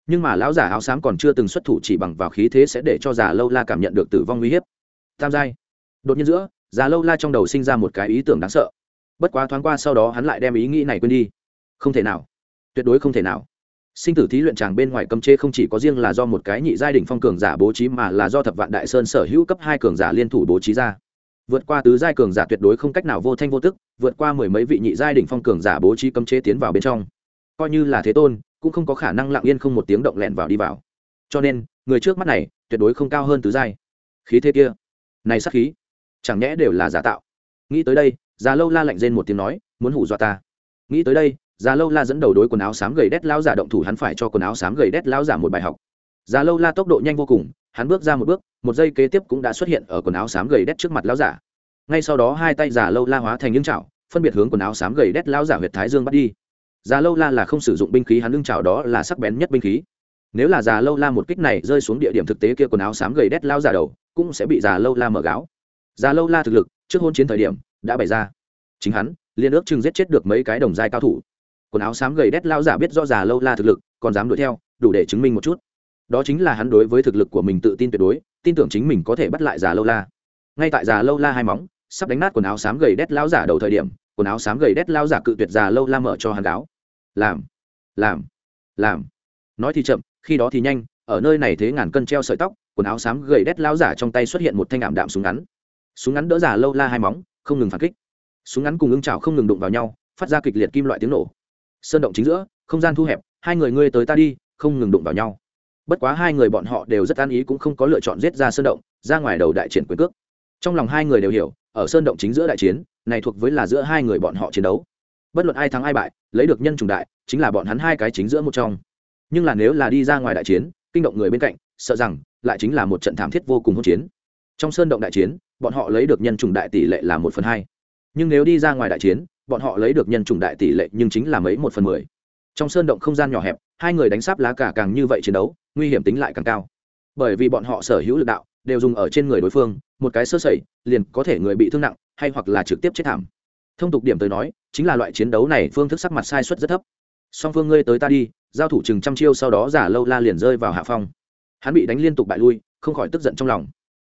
nhưng mà lão giả áo xám còn chưa từng xuất thủ chỉ bằng vào khí thế sẽ để cho già lâu la cảm nhận được tử vong uy hiếp. Tam giai. Đột nhiên giữa, già lâu la trong đầu sinh ra một cái ý tưởng đáng sợ. Bất quá thoáng qua sau đó hắn lại đem ý nghĩ này quên đi. Không thể nào. Tuyệt đối không thể nào. Sinh tử thí luyện tràng bên ngoài cấm chế không chỉ có riêng là do một cái nhị giai đỉnh phong cường giả bố trí mà là do thập vạn đại sơn sở hữu cấp hai cường giả liên thủ bố trí ra. Vượt qua tứ giai cường giả tuyệt đối không cách nào vô thanh vô tức, vượt qua mười mấy vị nhị giai đỉnh phong cường giả bố trí cấm chế tiến vào bên trong. Coi như là thế tôn cũng không có khả năng lặng yên không một tiếng động lẹn vào đi vào. Cho nên, người trước mắt này tuyệt đối không cao hơn tứ giai. Khí thế kia, này sắc khí, chẳng nhẽ đều là giả tạo. Nghĩ tới đây, già lâu la lạnh rên một tiếng nói, muốn hủ dọa ta. Nghĩ tới đây, già lâu la dẫn đầu đối quần áo xám gầy đét lao giả động thủ hắn phải cho quần áo xám gầy đét lao giả một bài học. Già lâu la tốc độ nhanh vô cùng, hắn bước ra một bước, một giây kế tiếp cũng đã xuất hiện ở quần áo xám gầy đét trước mặt lao giả. Ngay sau đó hai tay già lâu la hóa thành những chảo, phân biệt hướng quần áo xám gầy đét lao giả huyệt thái dương bắt đi già lâu la là không sử dụng binh khí, hắn lưng chảo đó là sắc bén nhất binh khí. Nếu là già lâu la một kích này rơi xuống địa điểm thực tế kia quần áo xám gầy đét lao giả đầu, cũng sẽ bị già lâu la mở gáo. Già lâu la thực lực, trước hôn chiến thời điểm, đã bày ra. Chính hắn liên ước chừng giết chết được mấy cái đồng giai cao thủ. Quần áo xám gầy đét lao giả biết do già lâu la thực lực, còn dám đuổi theo, đủ để chứng minh một chút. Đó chính là hắn đối với thực lực của mình tự tin tuyệt đối, tin tưởng chính mình có thể bắt lại già lâu la. Ngay tại già lâu la hai móng, sắp đánh nát quần áo xám gầy đét lao giả đầu thời điểm, quần áo xám gầy đét lao giả cự tuyệt già lâu la mở cho hắn gáo làm làm làm. Nói thì chậm, khi đó thì nhanh, ở nơi này thế ngàn cân treo sợi tóc, quần áo xám gầy đét lao giả trong tay xuất hiện một thanh ảm đạm súng ngắn. Súng ngắn đỡ giả lâu la hai móng, không ngừng phản kích. Súng ngắn cùng ưng trào không ngừng đụng vào nhau, phát ra kịch liệt kim loại tiếng nổ. Sơn động chính giữa, không gian thu hẹp, hai người ngươi tới ta đi, không ngừng đụng vào nhau. Bất quá hai người bọn họ đều rất an ý cũng không có lựa chọn giết ra sơn động, ra ngoài đầu đại triển quyền cước. Trong lòng hai người đều hiểu, ở sơn động chính giữa đại chiến, này thuộc với là giữa hai người bọn họ chiến đấu bất luận ai thắng ai bại, lấy được nhân trùng đại, chính là bọn hắn hai cái chính giữa một trong. Nhưng là nếu là đi ra ngoài đại chiến, kinh động người bên cạnh, sợ rằng lại chính là một trận thảm thiết vô cùng hỗn chiến. Trong sơn động đại chiến, bọn họ lấy được nhân trùng đại tỷ lệ là một phần hai. Nhưng nếu đi ra ngoài đại chiến, bọn họ lấy được nhân chủng đại tỷ lệ nhưng chính là mấy một phần mười. Trong sơn động không gian nhỏ hẹp, hai người đánh sáp lá cả càng như vậy chiến đấu, nguy hiểm tính lại càng cao. Bởi vì bọn họ sở hữu lực đạo, đều dùng ở trên người đối phương, một cái sơ sẩy, liền có thể người bị thương nặng, hay hoặc là trực tiếp chết thảm thông tục điểm tới nói, chính là loại chiến đấu này phương thức sắc mặt sai suất rất thấp. Song phương ngươi tới ta đi, giao thủ chừng trăm chiêu sau đó giả lâu la liền rơi vào hạ phong. Hắn bị đánh liên tục bại lui, không khỏi tức giận trong lòng.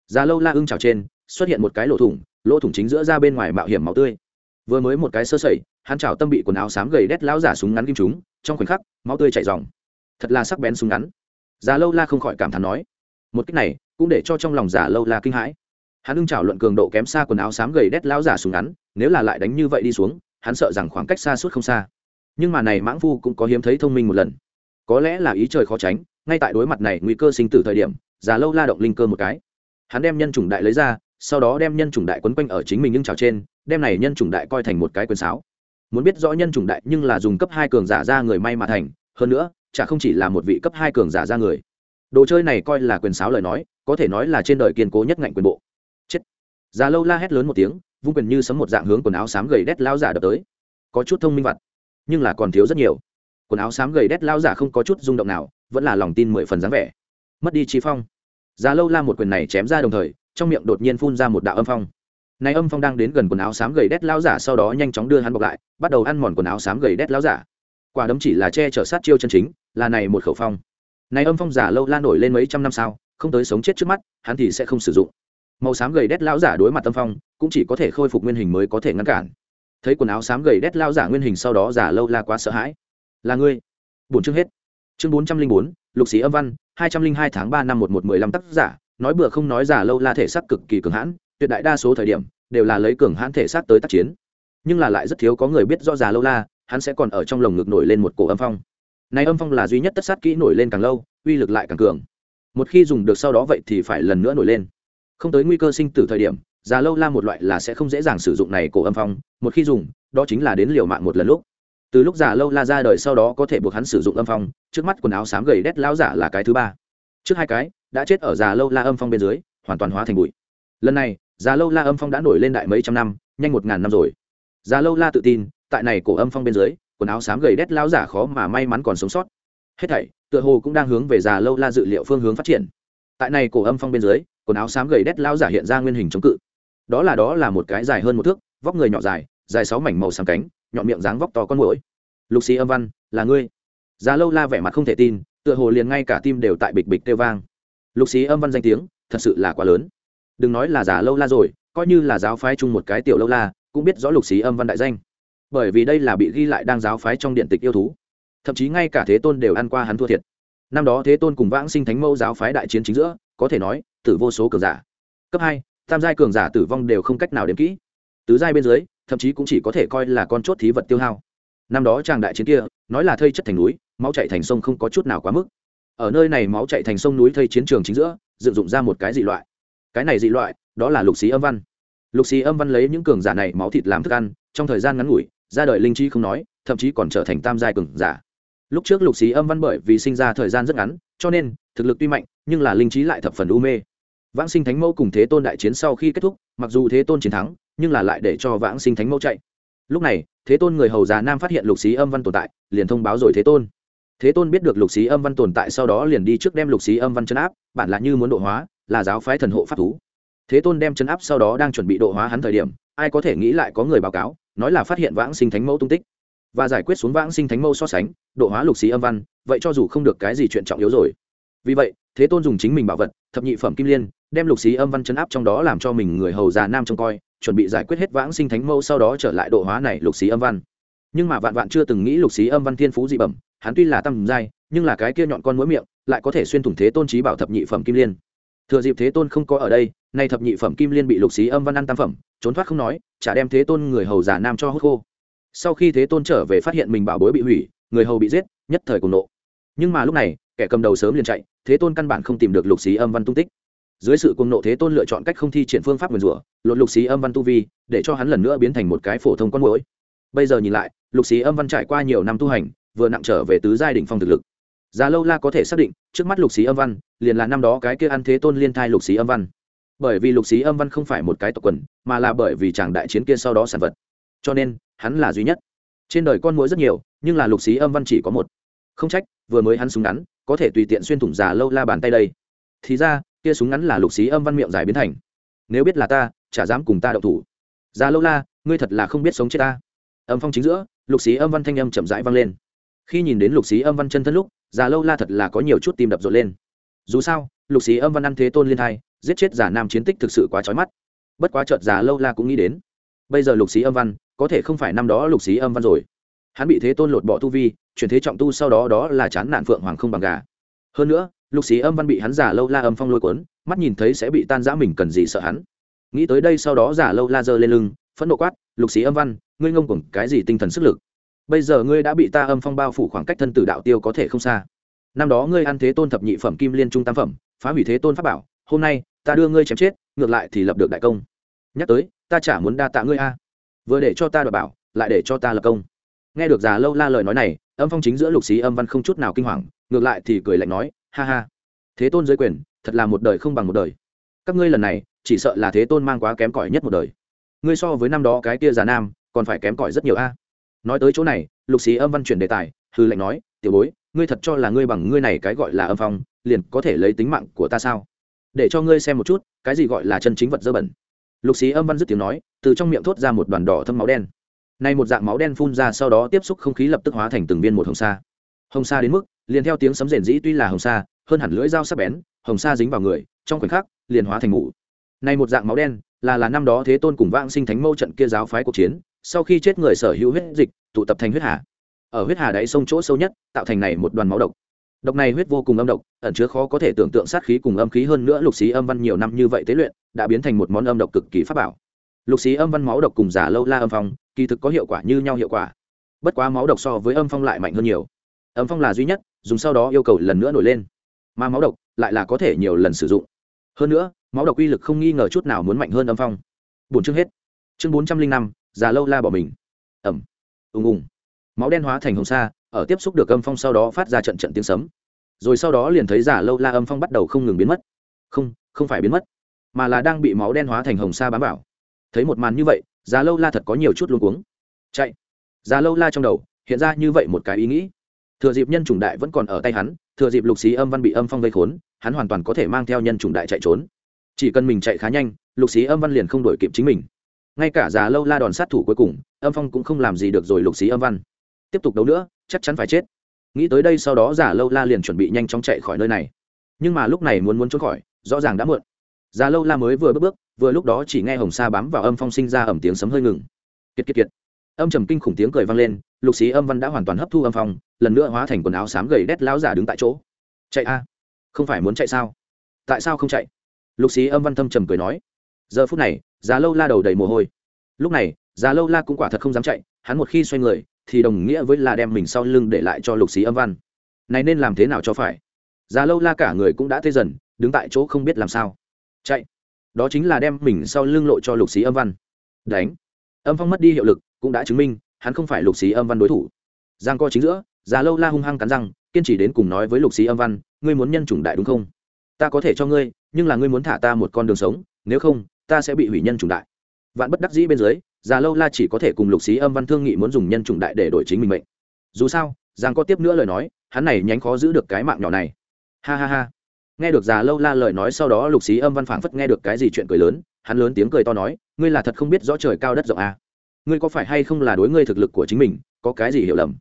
Giả lâu la ưng trào trên, xuất hiện một cái lỗ thủng lỗ thủng chính giữa ra bên ngoài mạo hiểm máu tươi. Vừa mới một cái sơ sẩy, hắn trào tâm bị quần áo xám gầy đét lão giả súng ngắn kim chúng trong khoảnh khắc, máu tươi chảy dòng thật là sắc bén súng ngắn. Giả lâu la không khỏi cảm thán nói, một cách này cũng để cho trong lòng giả lâu la kinh hãi hắn ưng chảo luận cường độ kém xa quần áo xám gầy đét lão giả súng ngắn, nếu là lại đánh như vậy đi xuống, hắn sợ rằng khoảng cách xa suốt không xa. Nhưng mà này mãng phu cũng có hiếm thấy thông minh một lần. Có lẽ là ý trời khó tránh, ngay tại đối mặt này nguy cơ sinh tử thời điểm, già lâu la động linh cơ một cái. Hắn đem nhân chủng đại lấy ra, sau đó đem nhân chủng đại quấn quanh ở chính mình nhưng trào trên, đem này nhân chủng đại coi thành một cái quyền sáo. Muốn biết rõ nhân chủng đại nhưng là dùng cấp hai cường giả ra người may mà thành, hơn nữa, chả không chỉ là một vị cấp hai cường giả ra người. Đồ chơi này coi là quyền sáo lời nói, có thể nói là trên đời kiên cố nhất ngạnh quyền bộ già lâu la hét lớn một tiếng, vung quyền như sấm một dạng hướng quần áo xám gầy đét lao giả đập tới. Có chút thông minh vặt, nhưng là còn thiếu rất nhiều. Quần áo xám gầy đét lao giả không có chút rung động nào, vẫn là lòng tin mười phần dáng vẻ. Mất đi trí phong. Già lâu la một quyền này chém ra đồng thời, trong miệng đột nhiên phun ra một đạo âm phong. Này âm phong đang đến gần quần áo xám gầy đét lao giả sau đó nhanh chóng đưa hắn bọc lại, bắt đầu ăn mòn quần áo xám gầy đét lao giả. Quả đấm chỉ là che chở sát chiêu chân chính, là này một khẩu phong. Này âm phong giả lâu la nổi lên mấy trăm năm sau không tới sống chết trước mắt, hắn thì sẽ không sử dụng màu xám gầy đét lão giả đối mặt âm phong, cũng chỉ có thể khôi phục nguyên hình mới có thể ngăn cản. Thấy quần áo xám gầy đét lao giả nguyên hình sau đó giả lâu la quá sợ hãi. Là ngươi? Bổn chương hết. Chương bốn trăm linh bốn, lục sĩ âm văn, hai trăm linh hai tháng ba năm một một mười lăm tác giả, nói bừa không nói giả lâu la thể xác cực kỳ cường hãn, tuyệt đại đa số thời điểm, đều là lấy cường hãn thể xác tới tác chiến. Nhưng là lại rất thiếu có người biết rõ giả lâu la, hắn sẽ còn ở trong lồng ngực nổi lên một cổ âm phong. Này âm phong là duy nhất tất sát kỹ nổi lên càng lâu, uy lực lại càng cường. Một khi dùng được sau đó vậy thì phải lần nữa nổi lên không tới nguy cơ sinh tử thời điểm, già lâu la một loại là sẽ không dễ dàng sử dụng này cổ âm phong, một khi dùng, đó chính là đến liều mạng một lần lúc. Từ lúc già lâu la ra đời sau đó có thể buộc hắn sử dụng âm phong, trước mắt quần áo xám gầy đét lão giả là cái thứ ba. Trước hai cái, đã chết ở già lâu la âm phong bên dưới, hoàn toàn hóa thành bụi. Lần này, già lâu la âm phong đã nổi lên đại mấy trăm năm, nhanh một ngàn năm rồi. Già lâu la tự tin, tại này cổ âm phong bên dưới, quần áo xám gầy đét lão giả khó mà may mắn còn sống sót. Hết thảy, tựa hồ cũng đang hướng về già lâu la dự liệu phương hướng phát triển. Tại này cổ âm phong bên dưới quần áo xám gầy đét lão giả hiện ra nguyên hình chống cự. Đó là đó là một cái dài hơn một thước, vóc người nhỏ dài dài sáu mảnh màu xám cánh, nhọn miệng dáng vóc to con mũi lục xì âm văn, là ngươi? Già lâu la vẻ mặt không thể tin, tựa hồ liền ngay cả tim đều tại bịch bịch kêu vang. Lục xí âm văn danh tiếng, thật sự là quá lớn. Đừng nói là giả lâu la rồi, coi như là giáo phái chung một cái tiểu lâu la, cũng biết rõ lục xí âm văn đại danh. Bởi vì đây là bị ghi lại đang giáo phái trong điện tịch yêu thú. Thậm chí ngay cả thế tôn đều ăn qua hắn thua thiệt. Năm đó thế tôn cùng vãng sinh thánh mẫu giáo phái đại chiến chính giữa có thể nói, tử vô số cường giả. Cấp hai, tam giai cường giả tử vong đều không cách nào đếm kỹ. Tứ giai bên dưới, thậm chí cũng chỉ có thể coi là con chốt thí vật tiêu hao. Năm đó tràng đại chiến kia, nói là thây chất thành núi, máu chạy thành sông không có chút nào quá mức. Ở nơi này máu chạy thành sông núi thây chiến trường chính giữa, dựng dụng ra một cái dị loại. Cái này dị loại, đó là lục xí âm văn. Lục xí âm văn lấy những cường giả này máu thịt làm thức ăn, trong thời gian ngắn ngủi, ra đời linh chi không nói, thậm chí còn trở thành tam giai cường giả. Lúc trước lục xí âm văn bởi vì sinh ra thời gian rất ngắn, cho nên thực lực tuy mạnh nhưng là linh trí lại thập phần u mê. Vãng sinh thánh mẫu cùng thế tôn đại chiến sau khi kết thúc, mặc dù thế tôn chiến thắng, nhưng là lại để cho vãng sinh thánh mẫu chạy. Lúc này, thế tôn người hầu già nam phát hiện lục xí âm văn tồn tại, liền thông báo rồi thế tôn. Thế tôn biết được lục xí âm văn tồn tại sau đó liền đi trước đem lục xí âm văn chấn áp, bản là như muốn độ hóa, là giáo phái thần hộ pháp thú. Thế tôn đem chấn áp sau đó đang chuẩn bị độ hóa hắn thời điểm, ai có thể nghĩ lại có người báo cáo, nói là phát hiện vãng sinh thánh mẫu tung tích. Và giải quyết xuống vãng sinh thánh mẫu so sánh, độ hóa lục xí âm văn, vậy cho dù không được cái gì chuyện trọng yếu rồi vì vậy, thế tôn dùng chính mình bảo vật, thập nhị phẩm kim liên, đem lục xí âm văn chấn áp trong đó làm cho mình người hầu già nam trông coi, chuẩn bị giải quyết hết vãng sinh thánh mâu sau đó trở lại độ hóa này lục xí âm văn. Nhưng mà vạn vạn chưa từng nghĩ lục xí âm văn thiên phú dị bẩm, hắn tuy là tăng giai nhưng là cái kia nhọn con mũi miệng, lại có thể xuyên thủng thế tôn trí bảo thập nhị phẩm kim liên. Thừa dịp thế tôn không có ở đây, nay thập nhị phẩm kim liên bị lục xí âm văn ăn tam phẩm, trốn thoát không nói, chả đem thế tôn người hầu già nam cho hốt khô. Sau khi thế tôn trở về phát hiện mình bảo bối bị hủy, người hầu bị giết, nhất thời cùng nộ. Nhưng mà lúc này kẻ cầm đầu sớm liền chạy, thế tôn căn bản không tìm được lục xí âm văn tung tích. Dưới sự cuồng nộ thế tôn lựa chọn cách không thi triển phương pháp nguyền rủa, lột lục xí âm văn tu vi, để cho hắn lần nữa biến thành một cái phổ thông con mũi bây giờ nhìn lại, lục xí âm văn trải qua nhiều năm tu hành, vừa nặng trở về tứ giai đ ỉ n h phong thực lực. Già lâu la có thể xác định, trước mắt lục xí âm văn, liền là năm đó cái kia ăn thế tôn liên thai lục xí âm văn. Bởi vì lục xí âm văn không phải một cái tộc quần, mà là bởi vì chàng đại chiến kia sau đó sản vật. Cho nên, hắn là duy nhất. Trên đời con mũi rất nhiều, nhưng là lục xí âm văn chỉ có một. Không trách, vừa mới hắn súng ngắn có thể tùy tiện xuyên thủng già lâu la bàn tay đây. Thì ra, kia súng ngắn là lục xí âm văn miệng dài biến thành. Nếu biết là ta, chả dám cùng ta đậu thủ. Già lâu la, ngươi thật là không biết sống chết ta. Âm phong chính giữa, lục xí âm văn thanh âm chậm rãi vang lên. Khi nhìn đến lục xí âm văn chân thân lúc, già lâu la thật là có nhiều chút tim đập rộn lên. Dù sao, lục xí âm văn ăn thế tôn liên hai giết chết giả nam chiến tích thực sự quá trói mắt. Bất quá chợt già lâu la cũng nghĩ đến. Bây giờ lục xí âm văn, có thể không phải năm đó lục xí âm văn rồi. Hắn bị thế tôn lột bỏ tu vi chuyển thế trọng tu sau đó đó là chán nạn phượng hoàng không bằng gà. Hơn nữa, lục xí âm văn bị hắn giả lâu la âm phong lôi cuốn, mắt nhìn thấy sẽ bị tan giã mình cần gì sợ hắn. Nghĩ tới đây sau đó giả lâu la giơ lên lưng, phẫn nộ quát, lục xí âm văn, ngươi ngông cùng cái gì tinh thần sức lực? Bây giờ ngươi đã bị ta âm phong bao phủ khoảng cách thân tử đạo tiêu có thể không xa. Năm đó ngươi ăn thế tôn thập nhị phẩm kim liên trung tam phẩm, phá hủy thế tôn pháp bảo, hôm nay, ta đưa ngươi chém chết, ngược lại thì lập được đại công. Nhắc tới, ta chả muốn đa tạ ngươi a. Vừa để cho ta đ bảo, lại để cho ta lập công. Nghe được già lâu la lời nói này âm phong chính giữa lục xí âm văn không chút nào kinh hoàng, ngược lại thì cười lạnh nói, ha ha, thế tôn giới quyền, thật là một đời không bằng một đời. Các ngươi lần này, chỉ sợ là thế tôn mang quá kém cỏi nhất một đời. Ngươi so với năm đó cái kia già nam, còn phải kém cỏi rất nhiều a. Nói tới chỗ này, lục xí âm văn chuyển đề tài, hư lệnh nói, tiểu bối, ngươi thật cho là ngươi bằng ngươi này cái gọi là âm phong, liền có thể lấy tính mạng của ta sao? Để cho ngươi xem một chút, cái gì gọi là chân chính vật dơ bẩn. Lục xí âm văn dứt tiếng nói, từ trong miệng thốt ra một đoàn đỏ thâm máu đen nay một dạng máu đen phun ra sau đó tiếp xúc không khí lập tức hóa thành từng viên một hồng sa. Hồng sa đến mức, liền theo tiếng sấm rền dĩ tuy là hồng sa, hơn hẳn lưỡi dao sắc bén, hồng sa dính vào người, trong khoảnh khắc, liền hóa thành ngủ nay một dạng máu đen, là là năm đó thế tôn cùng vãng sinh thánh mâu trận kia giáo phái cuộc chiến, sau khi chết người sở hữu huyết dịch, tụ tập thành huyết hà. Ở huyết hà đáy sông chỗ sâu nhất, tạo thành này một đoàn máu độc. Độc này huyết vô cùng âm độc, ẩn chứa khó có thể tưởng tượng sát khí cùng âm khí hơn nữa lục xí âm văn nhiều năm như vậy tế luyện, đã biến thành một món âm độc cực kỳ pháp bảo lục xí âm văn máu độc cùng giả lâu la âm phong, kỳ thực có hiệu quả như nhau hiệu quả. Bất quá máu độc so với âm phong lại mạnh hơn nhiều. Âm phong là duy nhất, dùng sau đó yêu cầu lần nữa nổi lên. Mà máu độc lại là có thể nhiều lần sử dụng. Hơn nữa, máu độc uy lực không nghi ngờ chút nào muốn mạnh hơn âm phong. Bốn chương hết. Chương bốn trăm linh năm già lâu la bỏ mình. Ẩm. Ùng ùng. Máu đen hóa thành hồng sa, ở tiếp xúc được âm phong sau đó phát ra trận trận tiếng sấm. Rồi sau đó liền thấy giả lâu la âm phong bắt đầu không ngừng biến mất. Không không phải biến mất, mà là đang bị máu đen hóa thành hồng sa bám vào thấy một màn như vậy, già lâu la thật có nhiều chút luôn cuống. Chạy. Già lâu la trong đầu, hiện ra như vậy một cái ý nghĩ. Thừa dịp nhân chủng đại vẫn còn ở tay hắn, thừa dịp lục xí âm văn bị âm phong gây khốn, hắn hoàn toàn có thể mang theo nhân chủng đại chạy trốn. Chỉ cần mình chạy khá nhanh, lục xí âm văn liền không đổi kịp chính mình. Ngay cả già lâu la đòn sát thủ cuối cùng, âm phong cũng không làm gì được rồi lục xí âm văn. Tiếp tục đấu nữa, chắc chắn phải chết. Nghĩ tới đây sau đó già lâu la liền chuẩn bị nhanh chóng chạy khỏi nơi này. Nhưng mà lúc này muốn muốn trốn khỏi, rõ ràng đã muộn. Già lâu la mới vừa bước bước vừa lúc đó chỉ nghe hồng sa bám vào âm phong sinh ra ẩm tiếng sấm hơi ngừng. Kiệt kiệt kiệt. Âm trầm kinh khủng tiếng cười vang lên, lục xí âm văn đã hoàn toàn hấp thu âm phong, lần nữa hóa thành quần áo xám gầy đét lão giả đứng tại chỗ. Chạy a, không phải muốn chạy sao? Tại sao không chạy? Lục xí âm văn thâm trầm cười nói. Giờ phút này già lâu la đầu đầy mồ hôi. Lúc này già lâu la cũng quả thật không dám chạy, hắn một khi xoay người, thì đồng nghĩa với là đem mình sau lưng để lại cho lục xí âm văn. Này nên làm thế nào cho phải? Già lâu la cả người cũng đã tê dần, đứng tại chỗ không biết làm sao. Chạy đó chính là đem mình sau lưng lộ cho lục xí âm văn. Đánh. Âm phong mất đi hiệu lực, cũng đã chứng minh, hắn không phải lục xí âm văn đối thủ. Giang co chính giữa, già lâu la hung hăng cắn răng, kiên trì đến cùng nói với lục xí âm văn, ngươi muốn nhân chủng đại đúng không? Ta có thể cho ngươi, nhưng là ngươi muốn thả ta một con đường sống, nếu không, ta sẽ bị hủy nhân chủng đại. Vạn bất đắc dĩ bên dưới, già lâu la chỉ có thể cùng lục xí âm văn thương nghị muốn dùng nhân chủng đại để đổi chính mình mệnh. Dù sao, giang có tiếp nữa lời nói, hắn này nhánh khó giữ được cái mạng nhỏ này. Ha ha ha nghe được già lâu la lời nói sau đó lục xí âm văn phảng phất nghe được cái gì chuyện cười lớn, hắn lớn tiếng cười to nói, ngươi là thật không biết rõ trời cao đất rộng à. ngươi có phải hay không là đối ngươi thực lực của chính mình, có cái gì hiểu lầm?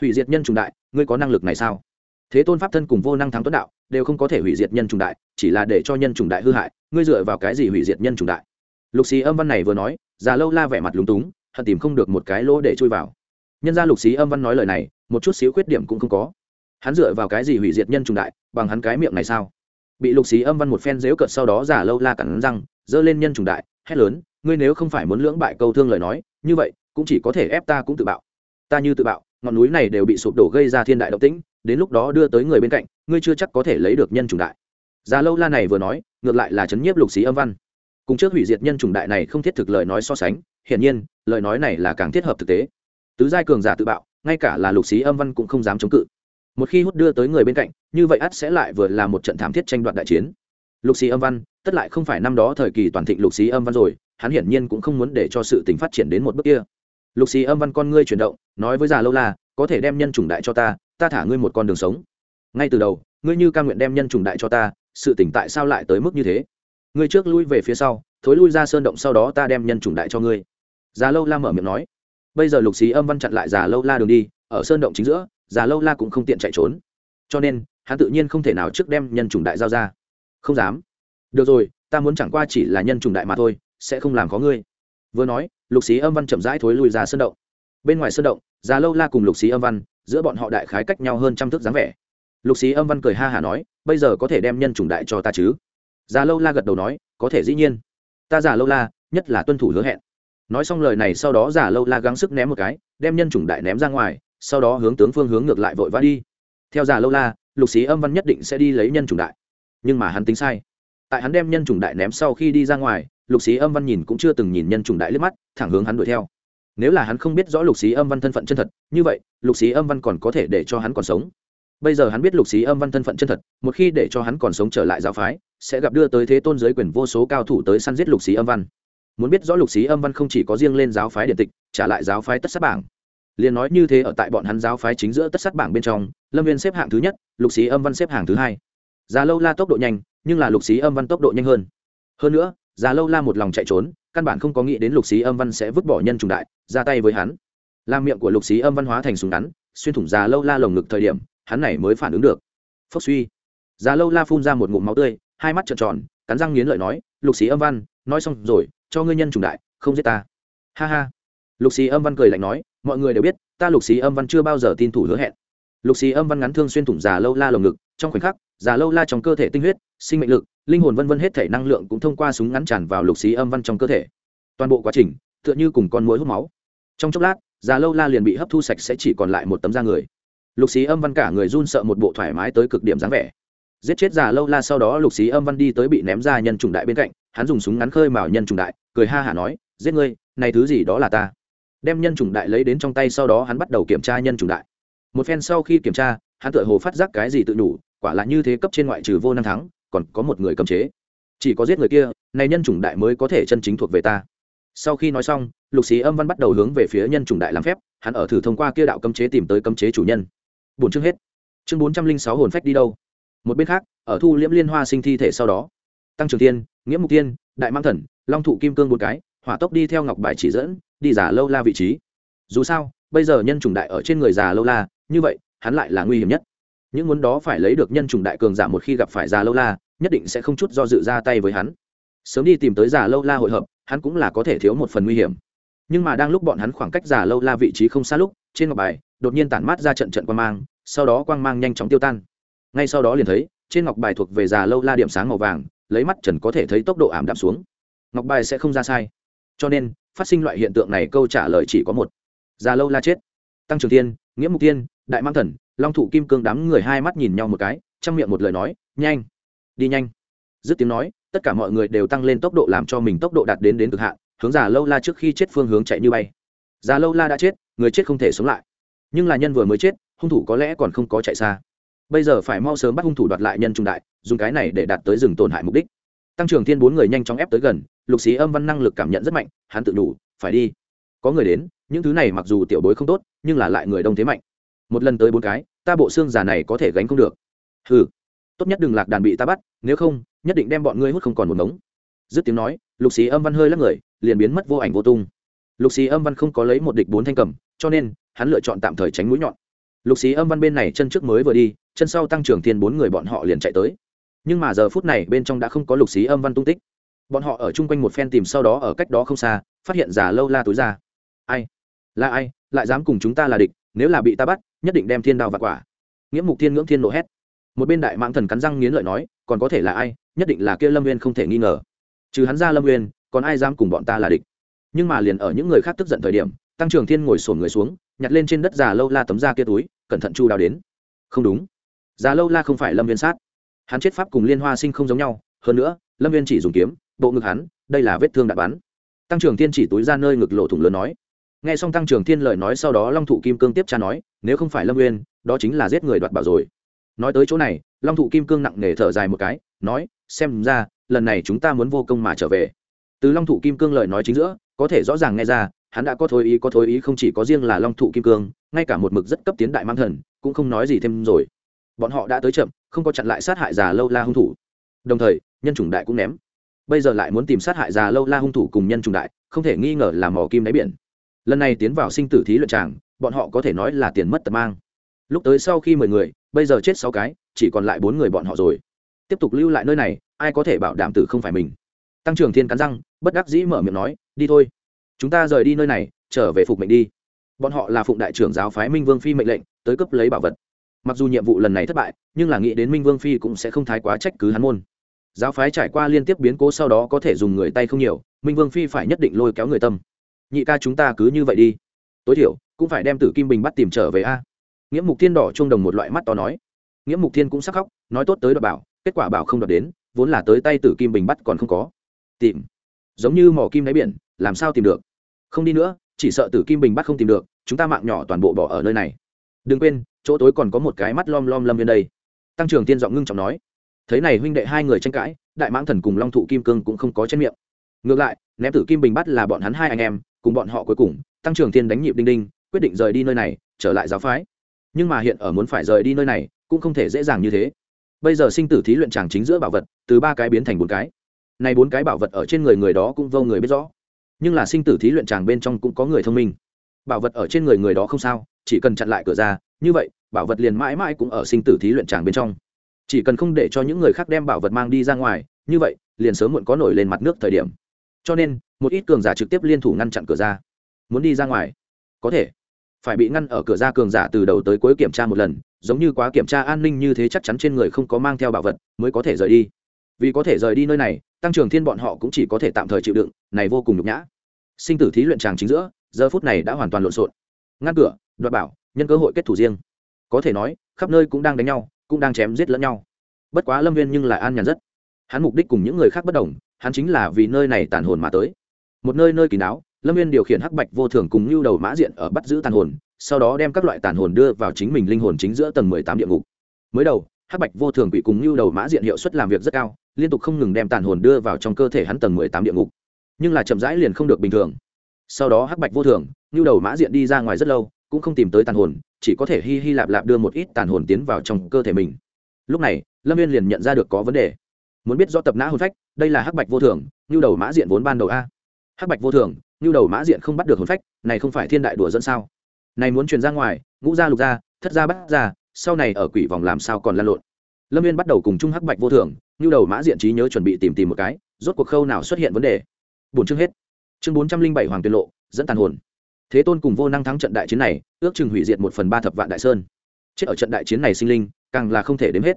Hủy diệt nhân trùng đại, ngươi có năng lực này sao? Thế tôn pháp thân cùng vô năng thắng tuấn đạo, đều không có thể hủy diệt nhân trùng đại, chỉ là để cho nhân trùng đại hư hại, ngươi dựa vào cái gì hủy diệt nhân trùng đại? Lục xí âm văn này vừa nói, già lâu la vẻ mặt lúng túng, hận tìm không được một cái lỗ để chui vào. Nhân ra lục xí âm văn nói lời này, một chút xíu khuyết điểm cũng không có. Hắn dựa vào cái gì hủy diệt nhân trùng đại, bằng hắn cái miệng này sao? Bị lục xí âm văn một phen dếu cợt sau đó giả lâu la cắn răng dơ lên nhân trùng đại, hét lớn, ngươi nếu không phải muốn lưỡng bại câu thương lời nói, như vậy, cũng chỉ có thể ép ta cũng tự bạo. Ta như tự bạo, ngọn núi này đều bị sụp đổ gây ra thiên đại động tĩnh, đến lúc đó đưa tới người bên cạnh, ngươi chưa chắc có thể lấy được nhân trùng đại. Già lâu la này vừa nói, ngược lại là chấn nhiếp lục xí âm văn. Cùng trước hủy diệt nhân trùng đại này không thiết thực lời nói so sánh, hiển nhiên, lời nói này là càng thiết hợp thực tế. Tứ giai cường giả tự bạo, ngay cả là lục xí âm văn cũng không dám chống cự một khi hút đưa tới người bên cạnh, như vậy ắt sẽ lại vừa là một trận thảm thiết tranh đoạt đại chiến. Lục xí âm văn, tất lại không phải năm đó thời kỳ toàn thịnh lục xí âm văn rồi, hắn hiển nhiên cũng không muốn để cho sự tình phát triển đến một bước kia. Lục xí âm văn con ngươi chuyển động, nói với già lâu la, có thể đem nhân chủng đại cho ta ta thả ngươi một con đường sống. Ngay từ đầu, ngươi như ca nguyện đem nhân chủng đại cho ta, sự tỉnh tại sao lại tới mức như thế? Ngươi trước lui về phía sau, thối lui ra sơn động sau đó ta đem nhân chủng đại cho ngươi. Già lâu la mở miệng nói. Bây giờ lục xí âm văn chặn lại già lâu la đường đi, ở sơn động chính giữa già lâu la cũng không tiện chạy trốn. Cho nên, hắn tự nhiên không thể nào trước đem nhân chủng đại giao ra. Không dám. Được rồi, ta muốn chẳng qua chỉ là nhân chủng đại mà thôi, sẽ không làm khó ngươi. Vừa nói, lục xí âm văn chậm rãi thối lùi ra sơn động. Bên ngoài sơn động, già lâu la cùng lục xí âm văn, giữa bọn họ đại khái cách nhau hơn trăm thước dáng vẻ. Lục xí âm văn cười ha hả nói, bây giờ có thể đem nhân chủng đại cho ta chứ? Già lâu la gật đầu nói, có thể dĩ nhiên. Ta già lâu la, nhất là tuân thủ hứa hẹn. Nói xong lời này sau đó già lâu la gắng sức ném một cái, đem nhân chủng đại ném ra ngoài sau đó hướng tướng phương hướng ngược lại vội vã đi. Theo già lâu la, lục xí âm văn nhất định sẽ đi lấy nhân chủng đại. Nhưng mà hắn tính sai. Tại hắn đem nhân chủng đại ném sau khi đi ra ngoài, lục xí âm văn nhìn cũng chưa từng nhìn nhân chủng đại liếc mắt, thẳng hướng hắn đuổi theo. Nếu là hắn không biết rõ lục xí âm văn thân phận chân thật, như vậy, lục xí âm văn còn có thể để cho hắn còn sống. Bây giờ hắn biết lục xí âm văn thân phận chân thật, một khi để cho hắn còn sống trở lại giáo phái, sẽ gặp đưa tới thế tôn giới quyền vô số cao thủ tới săn giết lục xí âm văn. Muốn biết rõ lục xí âm văn không chỉ có riêng lên giáo phái điện tịch, trả lại giáo phái tất sát bảng liền nói như thế ở tại bọn hắn giáo phái chính giữa tất sát bảng bên trong, lâm viên xếp hạng thứ nhất, lục sĩ âm văn xếp hạng thứ hai. Già lâu la tốc độ nhanh, nhưng là lục sĩ âm văn tốc độ nhanh hơn. Hơn nữa, già lâu la một lòng chạy trốn, căn bản không có nghĩ đến lục sĩ âm văn sẽ vứt bỏ nhân trùng đại, ra tay với hắn. Làm miệng của lục sĩ âm văn hóa thành súng ngắn, xuyên thủng già lâu la lồng ngực thời điểm, hắn này mới phản ứng được. Phốc suy. Già lâu la phun ra một ngụm máu tươi, hai mắt trợn tròn, cắn răng nghiến lợi nói, lục sĩ âm văn, nói xong rồi, cho ngươi nhân trùng đại, không giết ta. Ha ha. Lục sĩ âm văn cười lạnh nói mọi người đều biết, ta lục xí âm văn chưa bao giờ tin thủ hứa hẹn. Lục xí âm văn ngắn thương xuyên thủng già lâu la lồng ngực, trong khoảnh khắc, già lâu la trong cơ thể tinh huyết, sinh mệnh lực, linh hồn vân vân hết thể năng lượng cũng thông qua súng ngắn tràn vào lục xí âm văn trong cơ thể. Toàn bộ quá trình, tựa như cùng con mũi hút máu. Trong chốc lát, già lâu la liền bị hấp thu sạch sẽ chỉ còn lại một tấm da người. Lục xí âm văn cả người run sợ một bộ thoải mái tới cực điểm dáng vẻ. Giết chết già lâu la sau đó lục xí âm văn đi tới bị ném ra nhân trùng đại bên cạnh, hắn dùng súng ngắn khơi mào nhân trùng đại, cười ha hả nói, giết ngươi, này thứ gì đó là ta? Đem nhân trùng đại lấy đến trong tay sau đó hắn bắt đầu kiểm tra nhân trùng đại. Một phen sau khi kiểm tra, hắn tựa hồ phát giác cái gì tự đủ quả là như thế cấp trên ngoại trừ vô năng thắng, còn có một người cầm chế. Chỉ có giết người kia, này nhân chủng đại mới có thể chân chính thuộc về ta. Sau khi nói xong, lục sĩ âm văn bắt đầu hướng về phía nhân chủng đại làm phép, hắn ở thử thông qua kia đạo cấm chế tìm tới cấm chế chủ nhân. Bốn chương hết. Chương bốn trăm linh sáu hồn phách đi đâu? Một bên khác, ở thu liễm liên hoa sinh thi thể sau đó, tăng trường tiên nghĩa mục tiên đại mang thần, long thụ kim cương một cái, hỏa tốc đi theo ngọc bài chỉ dẫn đi giả lâu la vị trí. Dù sao, bây giờ nhân chủng đại ở trên người già lâu la, như vậy, hắn lại là nguy hiểm nhất. Những muốn đó phải lấy được nhân chủng đại cường giả một khi gặp phải già lâu la, nhất định sẽ không chút do dự ra tay với hắn. Sớm đi tìm tới già lâu la hội hợp, hắn cũng là có thể thiếu một phần nguy hiểm. Nhưng mà đang lúc bọn hắn khoảng cách già lâu la vị trí không xa lúc, trên ngọc bài, đột nhiên tản mát ra trận trận quang mang, sau đó quang mang nhanh chóng tiêu tan. Ngay sau đó liền thấy, trên ngọc bài thuộc về già lâu la điểm sáng màu vàng, lấy mắt trần có thể thấy tốc độ ảm đạm xuống. Ngọc bài sẽ không ra sai cho nên, phát sinh loại hiện tượng này câu trả lời chỉ có một. Già lâu la chết. Tăng trường tiên nghĩa mục tiên đại mang thần, long thụ kim cương đám người hai mắt nhìn nhau một cái, trong miệng một lời nói, nhanh, đi nhanh. Dứt tiếng nói, tất cả mọi người đều tăng lên tốc độ làm cho mình tốc độ đạt đến đến cực hạn, hướng già lâu la trước khi chết phương hướng chạy như bay. Già lâu la đã chết, người chết không thể sống lại. Nhưng là nhân vừa mới chết, hung thủ có lẽ còn không có chạy xa. Bây giờ phải mau sớm bắt hung thủ đoạt lại nhân trung đại, dùng cái này để đạt tới rừng tổn hại mục đích. Tăng trưởng thiên bốn người nhanh chóng ép tới gần lục xí âm văn năng lực cảm nhận rất mạnh, hắn tự đủ, phải đi. Có người đến, những thứ này mặc dù tiểu bối không tốt, nhưng là lại người đông thế mạnh. Một lần tới bốn cái, ta bộ xương già này có thể gánh không được. Ừ tốt nhất đừng lạc đàn bị ta bắt, nếu không, nhất định đem bọn ngươi hút không còn một mống dứt tiếng nói, lục xí âm văn hơi lắc người, liền biến mất vô ảnh vô tung. Lục xí âm văn không có lấy một địch bốn thanh cầm, cho nên, hắn lựa chọn tạm thời tránh mũi nhọn. Lục xí âm văn bên này chân trước mới vừa đi, chân sau tăng trưởng thiên bốn người bọn họ liền chạy tới. Nhưng mà giờ phút này bên trong đã không có lục xí âm văn tung tích bọn họ ở chung quanh một phen tìm sau đó ở cách đó không xa, phát hiện già lâu la túi ra. Ai? Là ai? Lại dám cùng chúng ta là địch, nếu là bị ta bắt, nhất định đem thiên đao và quả. Nghĩa mục thiên ngưỡng thiên nộ hét. Một bên đại mạng thần cắn răng nghiến lợi nói, còn có thể là ai? Nhất định là kia lâm nguyên không thể nghi ngờ. Trừ hắn ra lâm nguyên còn ai dám cùng bọn ta là địch? Nhưng mà liền ở những người khác tức giận thời điểm, tăng trưởng thiên ngồi sổn người xuống, nhặt lên trên đất già lâu la tấm da kia túi, cẩn thận chu đào đến. Không đúng. Già lâu la không phải lâm viên sát. Hắn chết pháp cùng liên hoa sinh không giống nhau, hơn nữa, lâm viên chỉ dùng kiếm bộ ngực hắn, đây là vết thương đạn bắn. Tăng trưởng thiên chỉ túi ra nơi ngực lộ thủng lớn nói. Nghe xong tăng trưởng thiên lời nói sau đó long thụ kim cương tiếp cha nói, nếu không phải lâm nguyên đó chính là giết người đoạt bảo rồi. Nói tới chỗ này, long thụ kim cương nặng nề thở dài một cái, nói, xem ra, lần này chúng ta muốn vô công mà trở về. Từ long thụ kim cương lời nói chính giữa, có thể rõ ràng nghe ra, hắn đã có thối ý, có thối ý không chỉ có riêng là long thụ kim cương, ngay cả một mực rất cấp tiến đại mang thần, cũng không nói gì thêm rồi. Bọn họ đã tới chậm, không có chặn lại sát hại già lâu la hung thủ. Đồng thời, nhân chủng đại cũng ném bây giờ lại muốn tìm sát hại già lâu la hung thủ cùng nhân trùng đại, không thể nghi ngờ là mỏ kim đáy biển. Lần này tiến vào sinh tử thí luận tràng, bọn họ có thể nói là tiền mất tật mang. Lúc tới sau khi mười người, bây giờ chết sáu cái, chỉ còn lại bốn người bọn họ rồi. Tiếp tục lưu lại nơi này, ai có thể bảo đảm tử không phải mình? Tăng trưởng thiên cắn răng, bất đắc dĩ mở miệng nói, đi thôi. Chúng ta rời đi nơi này, trở về phục mệnh đi. Bọn họ là phụng đại trưởng giáo phái minh vương phi mệnh lệnh, tới cấp lấy bảo vật. Mặc dù nhiệm vụ lần này thất bại, nhưng là nghĩ đến minh vương phi cũng sẽ không thái quá trách cứ hắn môn giáo phái trải qua liên tiếp biến cố sau đó có thể dùng người tay không nhiều, minh vương phi phải nhất định lôi kéo người tâm. Nhị ca chúng ta cứ như vậy đi. Tối thiểu, cũng phải đem tử kim bình bắt tìm trở về a. Nghĩa mục thiên đỏ chuông đồng một loại mắt to nói. Nghĩa mục thiên cũng sắc khóc, nói tốt tới đoạt bảo, kết quả bảo không đoạt đến, vốn là tới tay tử kim bình bắt còn không có. Tìm. Giống như mỏ kim đáy biển, làm sao tìm được? Không đi nữa, chỉ sợ tử kim bình bắt không tìm được, chúng ta mạng nhỏ toàn bộ bỏ ở nơi này. Đừng quên, chỗ tối còn có một cái mắt lom lom lâm bên đây. Tăng trưởng tiên giọng ngưng trọng nói thấy này huynh đệ hai người tranh cãi, đại mãng thần cùng long thụ kim cương cũng không có trên miệng. Ngược lại, ném tử kim bình bắt là bọn hắn hai anh em, cùng bọn họ cuối cùng, tăng trưởng tiên đánh nhịp đinh đinh, quyết định rời đi nơi này, trở lại giáo phái. Nhưng mà hiện ở muốn phải rời đi nơi này, cũng không thể dễ dàng như thế. Bây giờ sinh tử thí luyện tràng chính giữa bảo vật, từ ba cái biến thành bốn cái. Này bốn cái bảo vật ở trên người người đó cũng vô người biết rõ. Nhưng là sinh tử thí luyện tràng bên trong cũng có người thông minh. Bảo vật ở trên người người đó không sao, chỉ cần chặn lại cửa ra, như vậy, bảo vật liền mãi mãi cũng ở sinh tử thí luyện tràng bên trong chỉ cần không để cho những người khác đem bảo vật mang đi ra ngoài, như vậy, liền sớm muộn có nổi lên mặt nước thời điểm. Cho nên, một ít cường giả trực tiếp liên thủ ngăn chặn cửa ra. Muốn đi ra ngoài? Có thể. Phải bị ngăn ở cửa ra cường giả từ đầu tới cuối kiểm tra một lần, giống như quá kiểm tra an ninh như thế chắc chắn trên người không có mang theo bảo vật, mới có thể rời đi. Vì có thể rời đi nơi này, tăng trưởng thiên bọn họ cũng chỉ có thể tạm thời chịu đựng, này vô cùng nhục nhã. Sinh tử thí luyện tràng chính giữa, giờ phút này đã hoàn toàn lộn xộn. Ngăn cửa, đoạt bảo, nhân cơ hội kết thủ riêng. Có thể nói, khắp nơi cũng đang đánh nhau cũng đang chém giết lẫn nhau. Bất quá lâm viên nhưng lại an nhàn rất. Hắn mục đích cùng những người khác bất đồng, hắn chính là vì nơi này tàn hồn mà tới. Một nơi nơi kín đáo, lâm viên điều khiển hắc bạch vô thường cùng lưu đầu mã diện ở bắt giữ tàn hồn, sau đó đem các loại tàn hồn đưa vào chính mình linh hồn chính giữa tầng mười tám địa ngục. Mới đầu, hắc bạch vô thường bị cùng lưu đầu mã diện hiệu suất làm việc rất cao, liên tục không ngừng đem tàn hồn đưa vào trong cơ thể hắn tầng mười tám địa ngục. Nhưng là chậm rãi liền không được bình thường. Sau đó hắc bạch vô thường, lưu đầu mã diện đi ra ngoài rất lâu, cũng không tìm tới tàn hồn chỉ có thể hi hi lạp lạp đưa một ít tàn hồn tiến vào trong cơ thể mình. Lúc này, lâm viên liền nhận ra được có vấn đề. Muốn biết do tập nã hồn phách, đây là hắc bạch vô thường, như đầu mã diện vốn ban đầu a. Hắc bạch vô thường, như đầu mã diện không bắt được hồn phách, này không phải thiên đại đùa dẫn sao? Này muốn truyền ra ngoài, ngũ ra lục ra thất ra bắt ra sau này ở quỷ vòng làm sao còn lan lộn? Lâm viên bắt đầu cùng chung hắc bạch vô thường, như đầu mã diện trí nhớ chuẩn bị tìm tìm một cái, rốt cuộc khâu nào xuất hiện vấn đề. Bốn chương hết. Chương bốn trăm linh bảy hoàng tuyên lộ, dẫn tàn hồn thế tôn cùng vô năng thắng trận đại chiến này, ước chừng hủy diệt một phần ba thập vạn đại sơn. Chết ở trận đại chiến này sinh linh, càng là không thể đếm hết.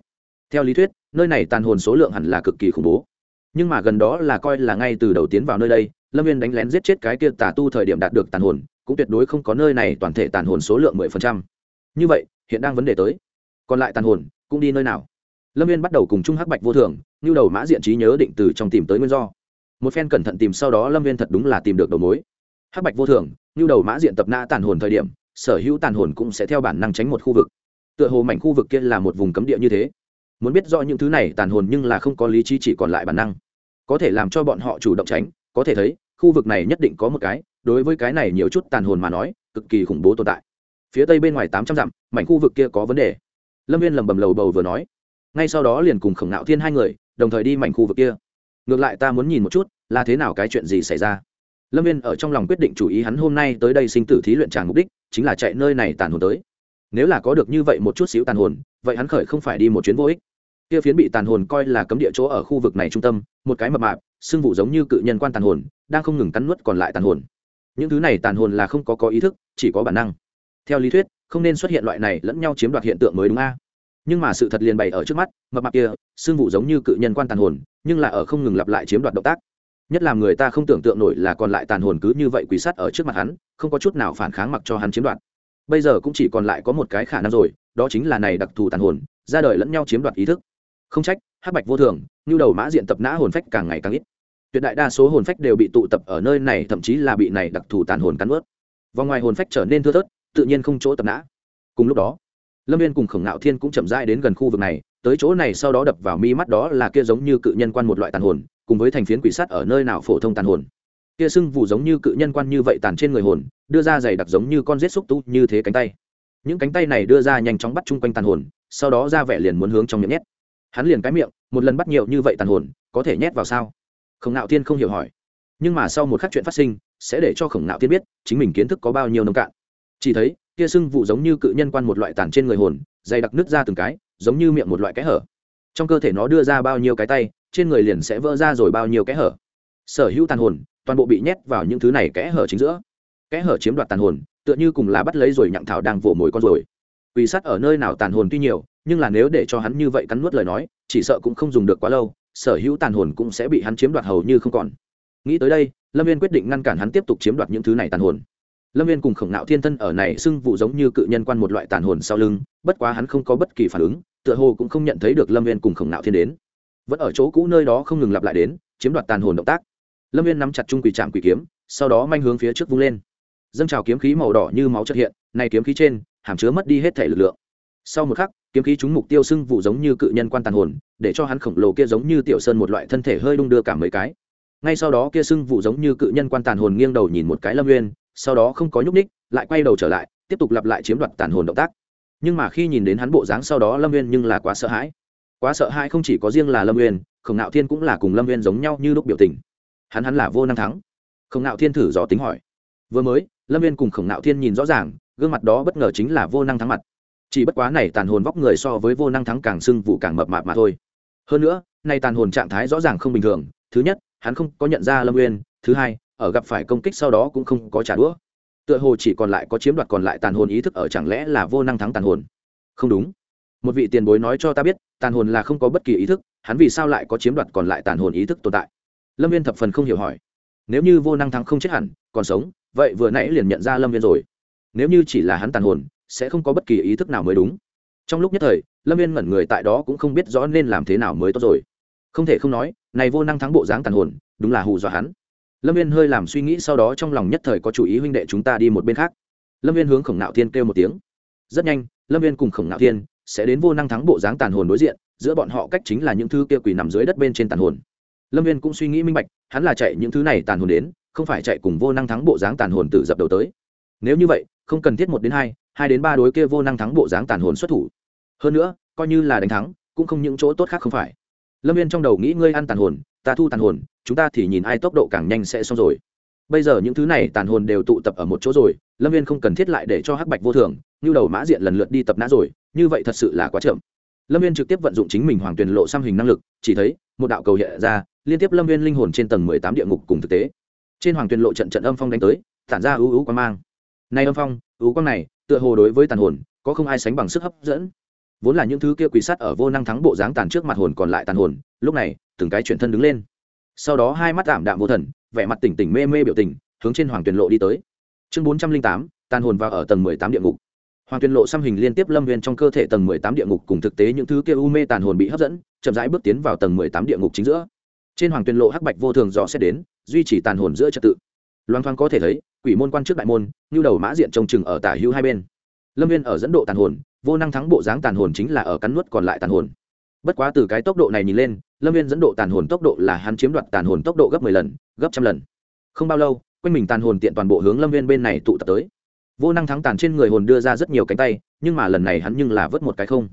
Theo lý thuyết, nơi này tàn hồn số lượng hẳn là cực kỳ khủng bố. Nhưng mà gần đó là coi là ngay từ đầu tiến vào nơi đây, lâm viên đánh lén giết chết cái kia tà tu thời điểm đạt được tàn hồn, cũng tuyệt đối không có nơi này toàn thể tàn hồn số lượng mười phần trăm. Như vậy, hiện đang vấn đề tới. Còn lại tàn hồn, cũng đi nơi nào? Lâm viên bắt đầu cùng chung hắc bạch vô thường như đầu mã diện trí nhớ định từ trong tìm tới nguyên do. Một phen cẩn thận tìm sau đó lâm viên thật đúng là tìm được đầu mối. Hắc bạch vô thường như đầu mã diện tập nã tàn hồn thời điểm, sở hữu tàn hồn cũng sẽ theo bản năng tránh một khu vực. Tựa hồ mảnh khu vực kia là một vùng cấm địa như thế. Muốn biết rõ những thứ này tàn hồn nhưng là không có lý trí chỉ còn lại bản năng. Có thể làm cho bọn họ chủ động tránh, có thể thấy, khu vực này nhất định có một cái, đối với cái này nhiều chút tàn hồn mà nói, cực kỳ khủng bố tồn tại. Phía tây bên ngoài tám trăm dặm, mảnh khu vực kia có vấn đề. Lâm viên lầm bầm lầu bầu vừa nói. Ngay sau đó liền cùng khổng nạo thiên hai người, đồng thời đi mảnh khu vực kia. Ngược lại ta muốn nhìn một chút, là thế nào cái chuyện gì xảy ra? Lâm viên ở trong lòng quyết định chủ ý hắn hôm nay tới đây sinh tử thí luyện tràng mục đích, chính là chạy nơi này tàn hồn tới. Nếu là có được như vậy một chút xíu tàn hồn, vậy hắn khởi không phải đi một chuyến vô ích. Kia phiến bị tàn hồn coi là cấm địa chỗ ở khu vực này trung tâm, một cái mập mạp xương vụ giống như cự nhân quan tàn hồn, đang không ngừng cắn nuốt còn lại tàn hồn. Những thứ này tàn hồn là không có có ý thức, chỉ có bản năng. Theo lý thuyết, không nên xuất hiện loại này lẫn nhau chiếm đoạt hiện tượng mới đúng a. Nhưng mà sự thật liền bày ở trước mắt, mập mạp kia xương vụ giống như cự nhân quan tàn hồn, nhưng là ở không ngừng lặp lại chiếm đoạt động tác nhất là người ta không tưởng tượng nổi là còn lại tàn hồn cứ như vậy quỳ sát ở trước mặt hắn, không có chút nào phản kháng mặc cho hắn chiếm đoạt. Bây giờ cũng chỉ còn lại có một cái khả năng rồi, đó chính là này đặc thù tàn hồn, ra đời lẫn nhau chiếm đoạt ý thức. Không trách, hắc bạch vô thường như đầu mã diện tập nã hồn phách càng ngày càng ít. Tuyệt đại đa số hồn phách đều bị tụ tập ở nơi này, thậm chí là bị này đặc thù tàn hồn cắn ướt vòng ngoài hồn phách trở nên thưa thớt, tự nhiên không chỗ tập nã. Cùng lúc đó, lâm viên cùng khổng ngạo thiên cũng chậm rãi đến gần khu vực này, tới chỗ này sau đó đập vào mi mắt đó là kia giống như cự nhân quan một loại tàn hồn cùng với thành phiến quỷ sắt ở nơi nào phổ thông tàn hồn. Kia sưng vụ giống như cự nhân quan như vậy tàn trên người hồn, đưa ra giày đặc giống như con rết xúc tu như thế cánh tay. Những cánh tay này đưa ra nhanh chóng bắt chung quanh tàn hồn, sau đó ra vẻ liền muốn hướng trong miệng nhét. Hắn liền cái miệng, một lần bắt nhiều như vậy tàn hồn, có thể nhét vào sao? Khổng nạo thiên không hiểu hỏi. Nhưng mà sau một khắc chuyện phát sinh, sẽ để cho khổng nạo thiên biết, chính mình kiến thức có bao nhiêu nông cạn. Chỉ thấy, kia sưng vụ giống như cự nhân quan một loại tàn trên người hồn, dày đặc nứt ra từng cái, giống như miệng một loại cái hở. Trong cơ thể nó đưa ra bao nhiêu cái tay trên người liền sẽ vỡ ra rồi bao nhiêu kẽ hở. Sở hữu tàn hồn, toàn bộ bị nhét vào những thứ này kẽ hở chính giữa. Kẽ hở chiếm đoạt tàn hồn, tựa như cùng là bắt lấy rồi nhặng thảo đang vỗ mồi con rồi quỷ sắt ở nơi nào tàn hồn tuy nhiều, nhưng là nếu để cho hắn như vậy cắn nuốt lời nói, chỉ sợ cũng không dùng được quá lâu, sở hữu tàn hồn cũng sẽ bị hắn chiếm đoạt hầu như không còn. Nghĩ tới đây, lâm viên quyết định ngăn cản hắn tiếp tục chiếm đoạt những thứ này tàn hồn. Lâm viên cùng khổng nạo thiên thân ở này xưng vụ giống như cự nhân quan một loại tàn hồn sau lưng, bất quá hắn không có bất kỳ phản ứng, tựa hồ cũng không nhận thấy được lâm viên cùng khổng nạo thiên đến vẫn ở chỗ cũ nơi đó không ngừng lặp lại đến, chiếm đoạt tàn hồn động tác. Lâm viên nắm chặt trung quỷ trạm quỷ kiếm, sau đó manh hướng phía trước vung lên. Dâng trào kiếm khí màu đỏ như máu trật hiện, này kiếm khí trên, hàm chứa mất đi hết thể lực lượng. Sau một khắc, kiếm khí trúng mục tiêu sưng vụ giống như cự nhân quan tàn hồn, để cho hắn khổng lồ kia giống như tiểu sơn một loại thân thể hơi đung đưa cả mấy cái. Ngay sau đó kia sưng vụ giống như cự nhân quan tàn hồn nghiêng đầu nhìn một cái lâm nguyên sau đó không có nhúc ních lại quay đầu trở lại, tiếp tục lặp lại chiếm đoạt tàn hồn động tác. Nhưng mà khi nhìn đến hắn bộ dáng sau đó lâm Nguyên nhưng là quá sợ hãi quá sợ hãi không chỉ có riêng là lâm Uyên, khổng nạo thiên cũng là cùng lâm Uyên giống nhau như lúc biểu tình. Hắn hắn là vô năng thắng. Khổng nạo thiên thử dò tính hỏi. Vừa mới lâm Uyên cùng khổng nạo thiên nhìn rõ ràng gương mặt đó bất ngờ chính là vô năng thắng mặt. Chỉ bất quá này tàn hồn vóc người so với vô năng thắng càng sưng vụ càng mập mạp mà thôi. Hơn nữa nay tàn hồn trạng thái rõ ràng không bình thường. Thứ nhất hắn không có nhận ra lâm uyên. Thứ hai ở gặp phải công kích sau đó cũng không có trả đũa. Tựa hồ chỉ còn lại có chiếm đoạt còn lại tàn hồn ý thức ở chẳng lẽ là vô năng thắng tàn hồn? Không đúng một vị tiền bối nói cho ta biết, tàn hồn là không có bất kỳ ý thức, hắn vì sao lại có chiếm đoạt còn lại tàn hồn ý thức tồn tại? Lâm viên thập phần không hiểu hỏi. Nếu như vô năng thắng không chết hẳn, còn sống, vậy vừa nãy liền nhận ra lâm viên rồi. Nếu như chỉ là hắn tàn hồn, sẽ không có bất kỳ ý thức nào mới đúng. Trong lúc nhất thời, lâm viên ngẩn người tại đó cũng không biết rõ nên làm thế nào mới tốt rồi. Không thể không nói, này vô năng thắng bộ dáng tàn hồn, đúng là hù dọa hắn. Lâm viên hơi làm suy nghĩ sau đó trong lòng nhất thời có chủ ý huynh đệ chúng ta đi một bên khác. Lâm viên hướng khổng nạo thiên kêu một tiếng. Rất nhanh, lâm viên cùng khổng nạo thiên sẽ đến vô năng thắng bộ dáng tàn hồn đối diện, giữa bọn họ cách chính là những thứ kia quỷ nằm dưới đất bên trên tàn hồn. Lâm viên cũng suy nghĩ minh bạch, hắn là chạy những thứ này tàn hồn đến, không phải chạy cùng vô năng thắng bộ dáng tàn hồn tự dập đầu tới. Nếu như vậy, không cần thiết một đến hai hai đến ba đối kia vô năng thắng bộ dáng tàn hồn xuất thủ. Hơn nữa, coi như là đánh thắng, cũng không những chỗ tốt khác không phải. Lâm viên trong đầu nghĩ ngươi ăn tàn hồn, ta thu tàn hồn, chúng ta thì nhìn ai tốc độ càng nhanh sẽ xong rồi. Bây giờ những thứ này tàn hồn đều tụ tập ở một chỗ rồi lâm viên không cần thiết lại để cho hắc bạch vô thường, như đầu mã diện lần lượt đi tập nã rồi, như vậy thật sự là quá chậm. Lâm viên trực tiếp vận dụng chính mình hoàng tuyền lộ xăm hình năng lực, chỉ thấy, một đạo cầu hiện ra, liên tiếp lâm viên linh hồn trên tầng mười tám địa ngục cùng thực tế. Trên hoàng tuyền lộ trận trận âm phong đánh tới, tản ra ưu ưu quang mang. Nay âm phong, ưu quang này, tựa hồ đối với tàn hồn, có không ai sánh bằng sức hấp dẫn. Vốn là những thứ kia quỷ sắt ở vô năng thắng bộ dáng tàn trước mặt hồn còn lại tàn hồn, lúc này, từng cái chuyển thân đứng lên. Sau đó hai mắt tạm đạm vô thần, vẻ mặt tỉnh tỉnh mê mê biểu tình, hướng trên hoàng tuyền lộ đi tới chương bốn trăm linh tám, tàn hồn vào ở tầng mười tám địa ngục. Hoàng tuyên lộ xăm hình liên tiếp lâm viên trong cơ thể tầng mười tám địa ngục cùng thực tế những thứ kia u mê tàn hồn bị hấp dẫn, chậm rãi bước tiến vào tầng mười tám địa ngục chính giữa. Trên hoàng tuyên lộ hắc bạch vô thường dò xét đến, duy trì tàn hồn giữa trật tự. Loan thoáng có thể thấy, quỷ môn quan trước đại môn, như đầu mã diện trông chừng ở tả hữu hai bên. Lâm viên ở dẫn độ tàn hồn, vô năng thắng bộ dáng tàn hồn chính là ở cắn nuốt còn lại tàn hồn. Bất quá từ cái tốc độ này nhìn lên, lâm viên dẫn độ tàn hồn tốc độ là hắn chiếm đoạt tàn hồn tốc độ gấp mười lần, gấp trăm lần. Không bao lâu quanh mình tàn hồn tiện toàn bộ hướng lâm viên bên này tụ tập tới. Vô năng thắng tàn trên người hồn đưa ra rất nhiều cánh tay, nhưng mà lần này hắn nhưng là vớt một cái không.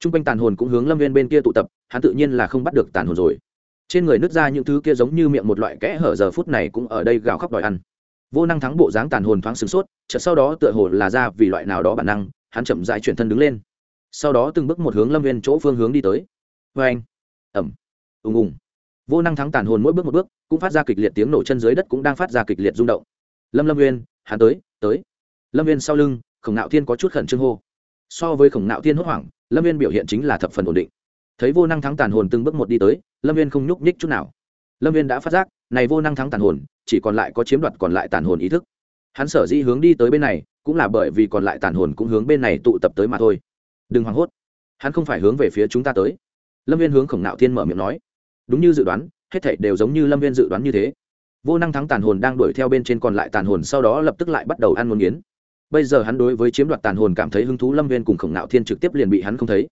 T r u n g quanh tàn hồn cũng hướng lâm viên bên kia tụ tập, hắn tự nhiên là không bắt được tàn hồn rồi. Trên người nứt ra những thứ kia giống như miệng một loại kẽ hở giờ phút này cũng ở đây gào khóc đòi ăn. Vô năng thắng bộ dáng tàn hồn thoáng sửng sốt, chợt sau đó tựa hồ là ra vì loại nào đó bản năng, hắn chậm dại chuyển thân đứng lên. Sau đó từng bước một hướng lâm viên chỗ phương hướng đi tới. Vê anh ẩm! Ùng ùng! Vô năng thắng tàn hồn mỗi bước một bước cũng phát ra kịch liệt tiếng nổ chân dưới đất cũng đang phát ra kịch liệt rung động. Lâm lâm Nguyên, hắn tới tới. Lâm Nguyên sau lưng khổng nạo thiên có chút khẩn trương hô. So với khổng nạo thiên hốt hoảng lâm Nguyên biểu hiện chính là thập phần ổn định. Thấy vô năng thắng tàn hồn từng bước một đi tới lâm Nguyên không nhúc nhích chút nào. Lâm viên đã phát giác này vô năng thắng tàn hồn chỉ còn lại có chiếm đoạt còn lại tàn hồn ý thức. Hắn sở dĩ hướng đi tới bên này cũng là bởi vì còn lại tàn hồn cũng hướng bên này tụ tập tới mà thôi. Đừng hoảng hốt. Hắn không phải hướng về phía chúng ta tới. Lâm viên hướng khổng nạo thiên mở miệng nói đúng như dự đoán hết thảy đều giống như lâm viên dự đoán như thế. Vô năng thắng tàn hồn đang đuổi theo bên trên còn lại tàn hồn sau đó lập tức lại bắt đầu ăn ngôn nghiến. Bây giờ hắn đối với chiếm đoạt tàn hồn cảm thấy hứng thú lâm viên cùng khổng nạo thiên trực tiếp liền bị hắn không thấy.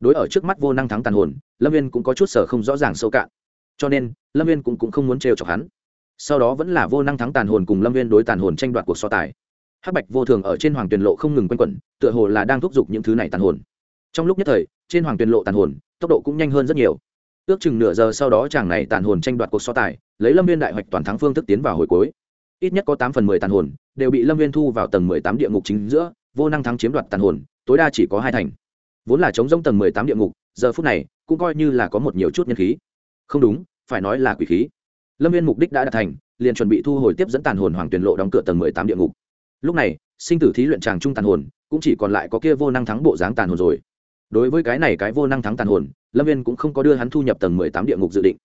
Đối ở trước mắt vô năng thắng tàn hồn lâm viên cũng có chút sở không rõ ràng sâu cạn. Cho nên lâm viên cũng, cũng không muốn trêu chọc hắn. Sau đó vẫn là vô năng thắng tàn hồn cùng lâm viên đối tàn hồn tranh đoạt cuộc so tài. Hắc bạch vô thường ở trên hoàng tuyền lộ không ngừng quanh quẩn tựa hồ là đang thúc giục những thứ này tàn hồn. Trong lúc nhất thời trên hoàng tuyền lộ tàn hồn tốc độ cũng nhanh hơn rất nhiều ước chừng nửa giờ sau đó chàng này tàn hồn tranh đoạt cuộc so tài, lấy lâm viên đại hoạch toàn thắng phương thức tiến vào hồi cuối. Ít nhất có tám phần mười tàn hồn, đều bị lâm viên thu vào tầng mười tám địa ngục chính giữa, vô năng thắng chiếm đoạt tàn hồn, tối đa chỉ có hai thành. Vốn là chống rông tầng mười tám địa ngục, giờ phút này, cũng coi như là có một nhiều chút nhân khí. Không đúng, phải nói là quỷ khí. Lâm viên mục đích đã đạt thành, liền chuẩn bị thu hồi tiếp dẫn tàn hồn hoàng tuyển lộ đóng cửa tầng mười tám địa ngục. Lúc này, sinh tử thí luyện tràng trung tàn hồn, cũng chỉ còn lại có kia vô năng thắng bộ dáng tàn hồn rồi. Đối với cái này cái vô năng thắng tàn hồn lâm viên cũng không có đưa hắn thu nhập tầng mười tám địa ngục dự định.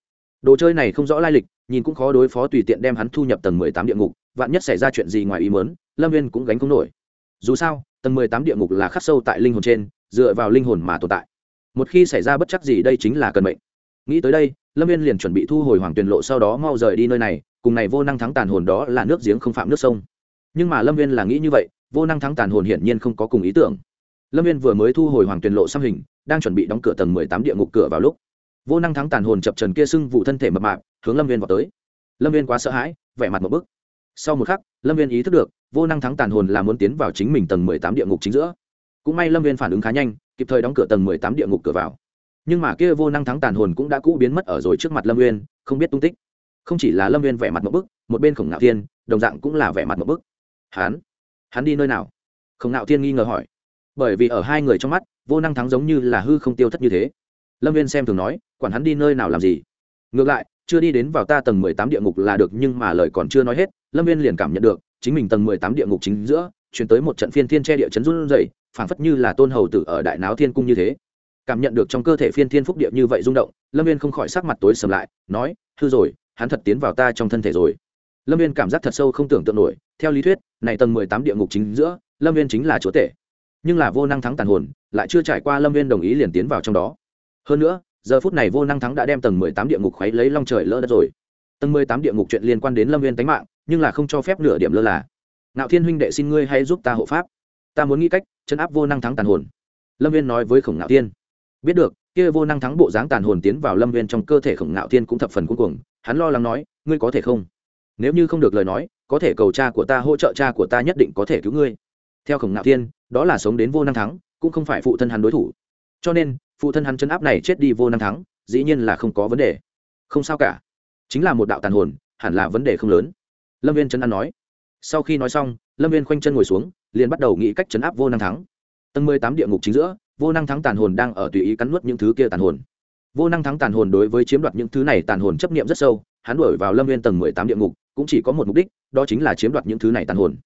Đồ chơi này không rõ lai lịch, nhìn cũng khó đối phó tùy tiện đem hắn thu nhập tầng mười tám địa ngục, vạn nhất xảy ra chuyện gì ngoài ý mớn lâm viên cũng gánh không nổi. Dù sao, tầng mười tám địa ngục là khắc sâu tại linh hồn trên, dựa vào linh hồn mà tồn tại. Một khi xảy ra bất chắc gì đây chính là cần mệnh. Nghĩ tới đây, lâm viên liền chuẩn bị thu hồi hoàng tuyền lộ sau đó mau rời đi nơi này, cùng này vô năng thắng tàn hồn đó là nước giếng không phạm nước sông. Nhưng mà lâm viên là nghĩ như vậy, vô năng thắng tàn hồn hiển nhiên không có cùng ý tưởng. Lâm viên vừa mới thu hồi hoàng tuyền lộ xăm hình đang chuẩn bị đóng cửa tầng mười tám địa ngục cửa vào lúc, vô năng thắng tàn hồn chập trần kia sưng vụ thân thể mập mạp, hướng lâm viên vào tới. Lâm viên quá sợ hãi, vẻ mặt một bức. Sau một khắc, lâm viên ý thức được, vô năng thắng tàn hồn là muốn tiến vào chính mình tầng mười tám địa ngục chính giữa. Cũng may lâm viên phản ứng khá nhanh, kịp thời đóng cửa tầng mười tám địa ngục cửa vào. Nhưng mà kia vô năng thắng tàn hồn cũng đã cũ biến mất ở rồi trước mặt lâm viên, không biết tung tích. Không chỉ là lâm viên vẻ mặt một bức, một bên khổng ngạo thiên, đồng dạng cũng là vẻ mặt một bức. Hắn hắn đi nơi nào? Khổng ngạo thiên nghi ngờ hỏi. Bởi vì ở hai người trong mắt vô năng thắng giống như là hư không tiêu thất như thế. Lâm viên xem thường nói, quản hắn đi nơi nào làm gì? Ngược lại, chưa đi đến vào ta tầng mười tám địa ngục là được nhưng mà lời còn chưa nói hết, lâm viên liền cảm nhận được, chính mình tầng mười tám địa ngục chính giữa chuyển tới một trận phiên thiên che địa chấn run rẩy, phảng phất như là tôn hầu tử ở đại náo thiên cung như thế. Cảm nhận được trong cơ thể phiên thiên phúc địa như vậy rung động, lâm viên không khỏi sắc mặt tối sầm lại, nói, hư rồi, hắn thật tiến vào ta trong thân thể rồi. Lâm viên cảm giác thật sâu không tưởng tượng nổi, theo lý thuyết, này tầng mười tám địa ngục chính giữa, lâm viên chính là chúa tể nhưng là vô năng thắng tàn hồn, lại chưa trải qua lâm viên đồng ý liền tiến vào trong đó. Hơn nữa, giờ phút này vô năng thắng đã đem tầng mười tám địa ngục khuấy lấy long trời lỡ đất rồi. Tầng mười tám địa ngục chuyện liên quan đến lâm viên tánh mạng, nhưng là không cho phép nửa điểm lơ là. Ngạo thiên huynh đệ xin ngươi hay giúp ta hộ pháp. Ta muốn nghĩ cách chấn áp vô năng thắng tàn hồn. Lâm viên nói với khổng ngạo thiên. Biết được, kia vô năng thắng bộ dáng tàn hồn tiến vào lâm viên trong cơ thể khổng ngạo thiên cũng thập phần cuối cùng hắn lo lắng nói, ngươi có thể không? Nếu như không được lời nói, có thể cầu cha của ta hỗ trợ cha của ta nhất định có thể cứu ngươi theo khổng ngạo thiên, đó là sống đến vô năng thắng, cũng không phải phụ thân hắn đối thủ. Cho nên, phụ thân hắn chấn áp này chết đi vô năng thắng, dĩ nhiên là không có vấn đề. Không sao cả. Chính là một đạo tàn hồn, hẳn là vấn đề không lớn. Lâm viên chấn an nói. Sau khi nói xong, lâm viên khoanh chân ngồi xuống, liền bắt đầu nghĩ cách chấn áp vô năng thắng. Tầng mười tám địa ngục chính giữa, vô năng thắng tàn hồn đang ở tùy ý cắn nuốt những thứ kia tàn hồn. Vô năng thắng tàn hồn đối với chiếm đoạt những thứ này tàn hồn chấp nghiệm rất sâu, hắn đuổi vào lâm viên tầng mười tám địa ngục, cũng chỉ có một mục đích, đó chính là chiếm đoạt những thứ này tàn hồn.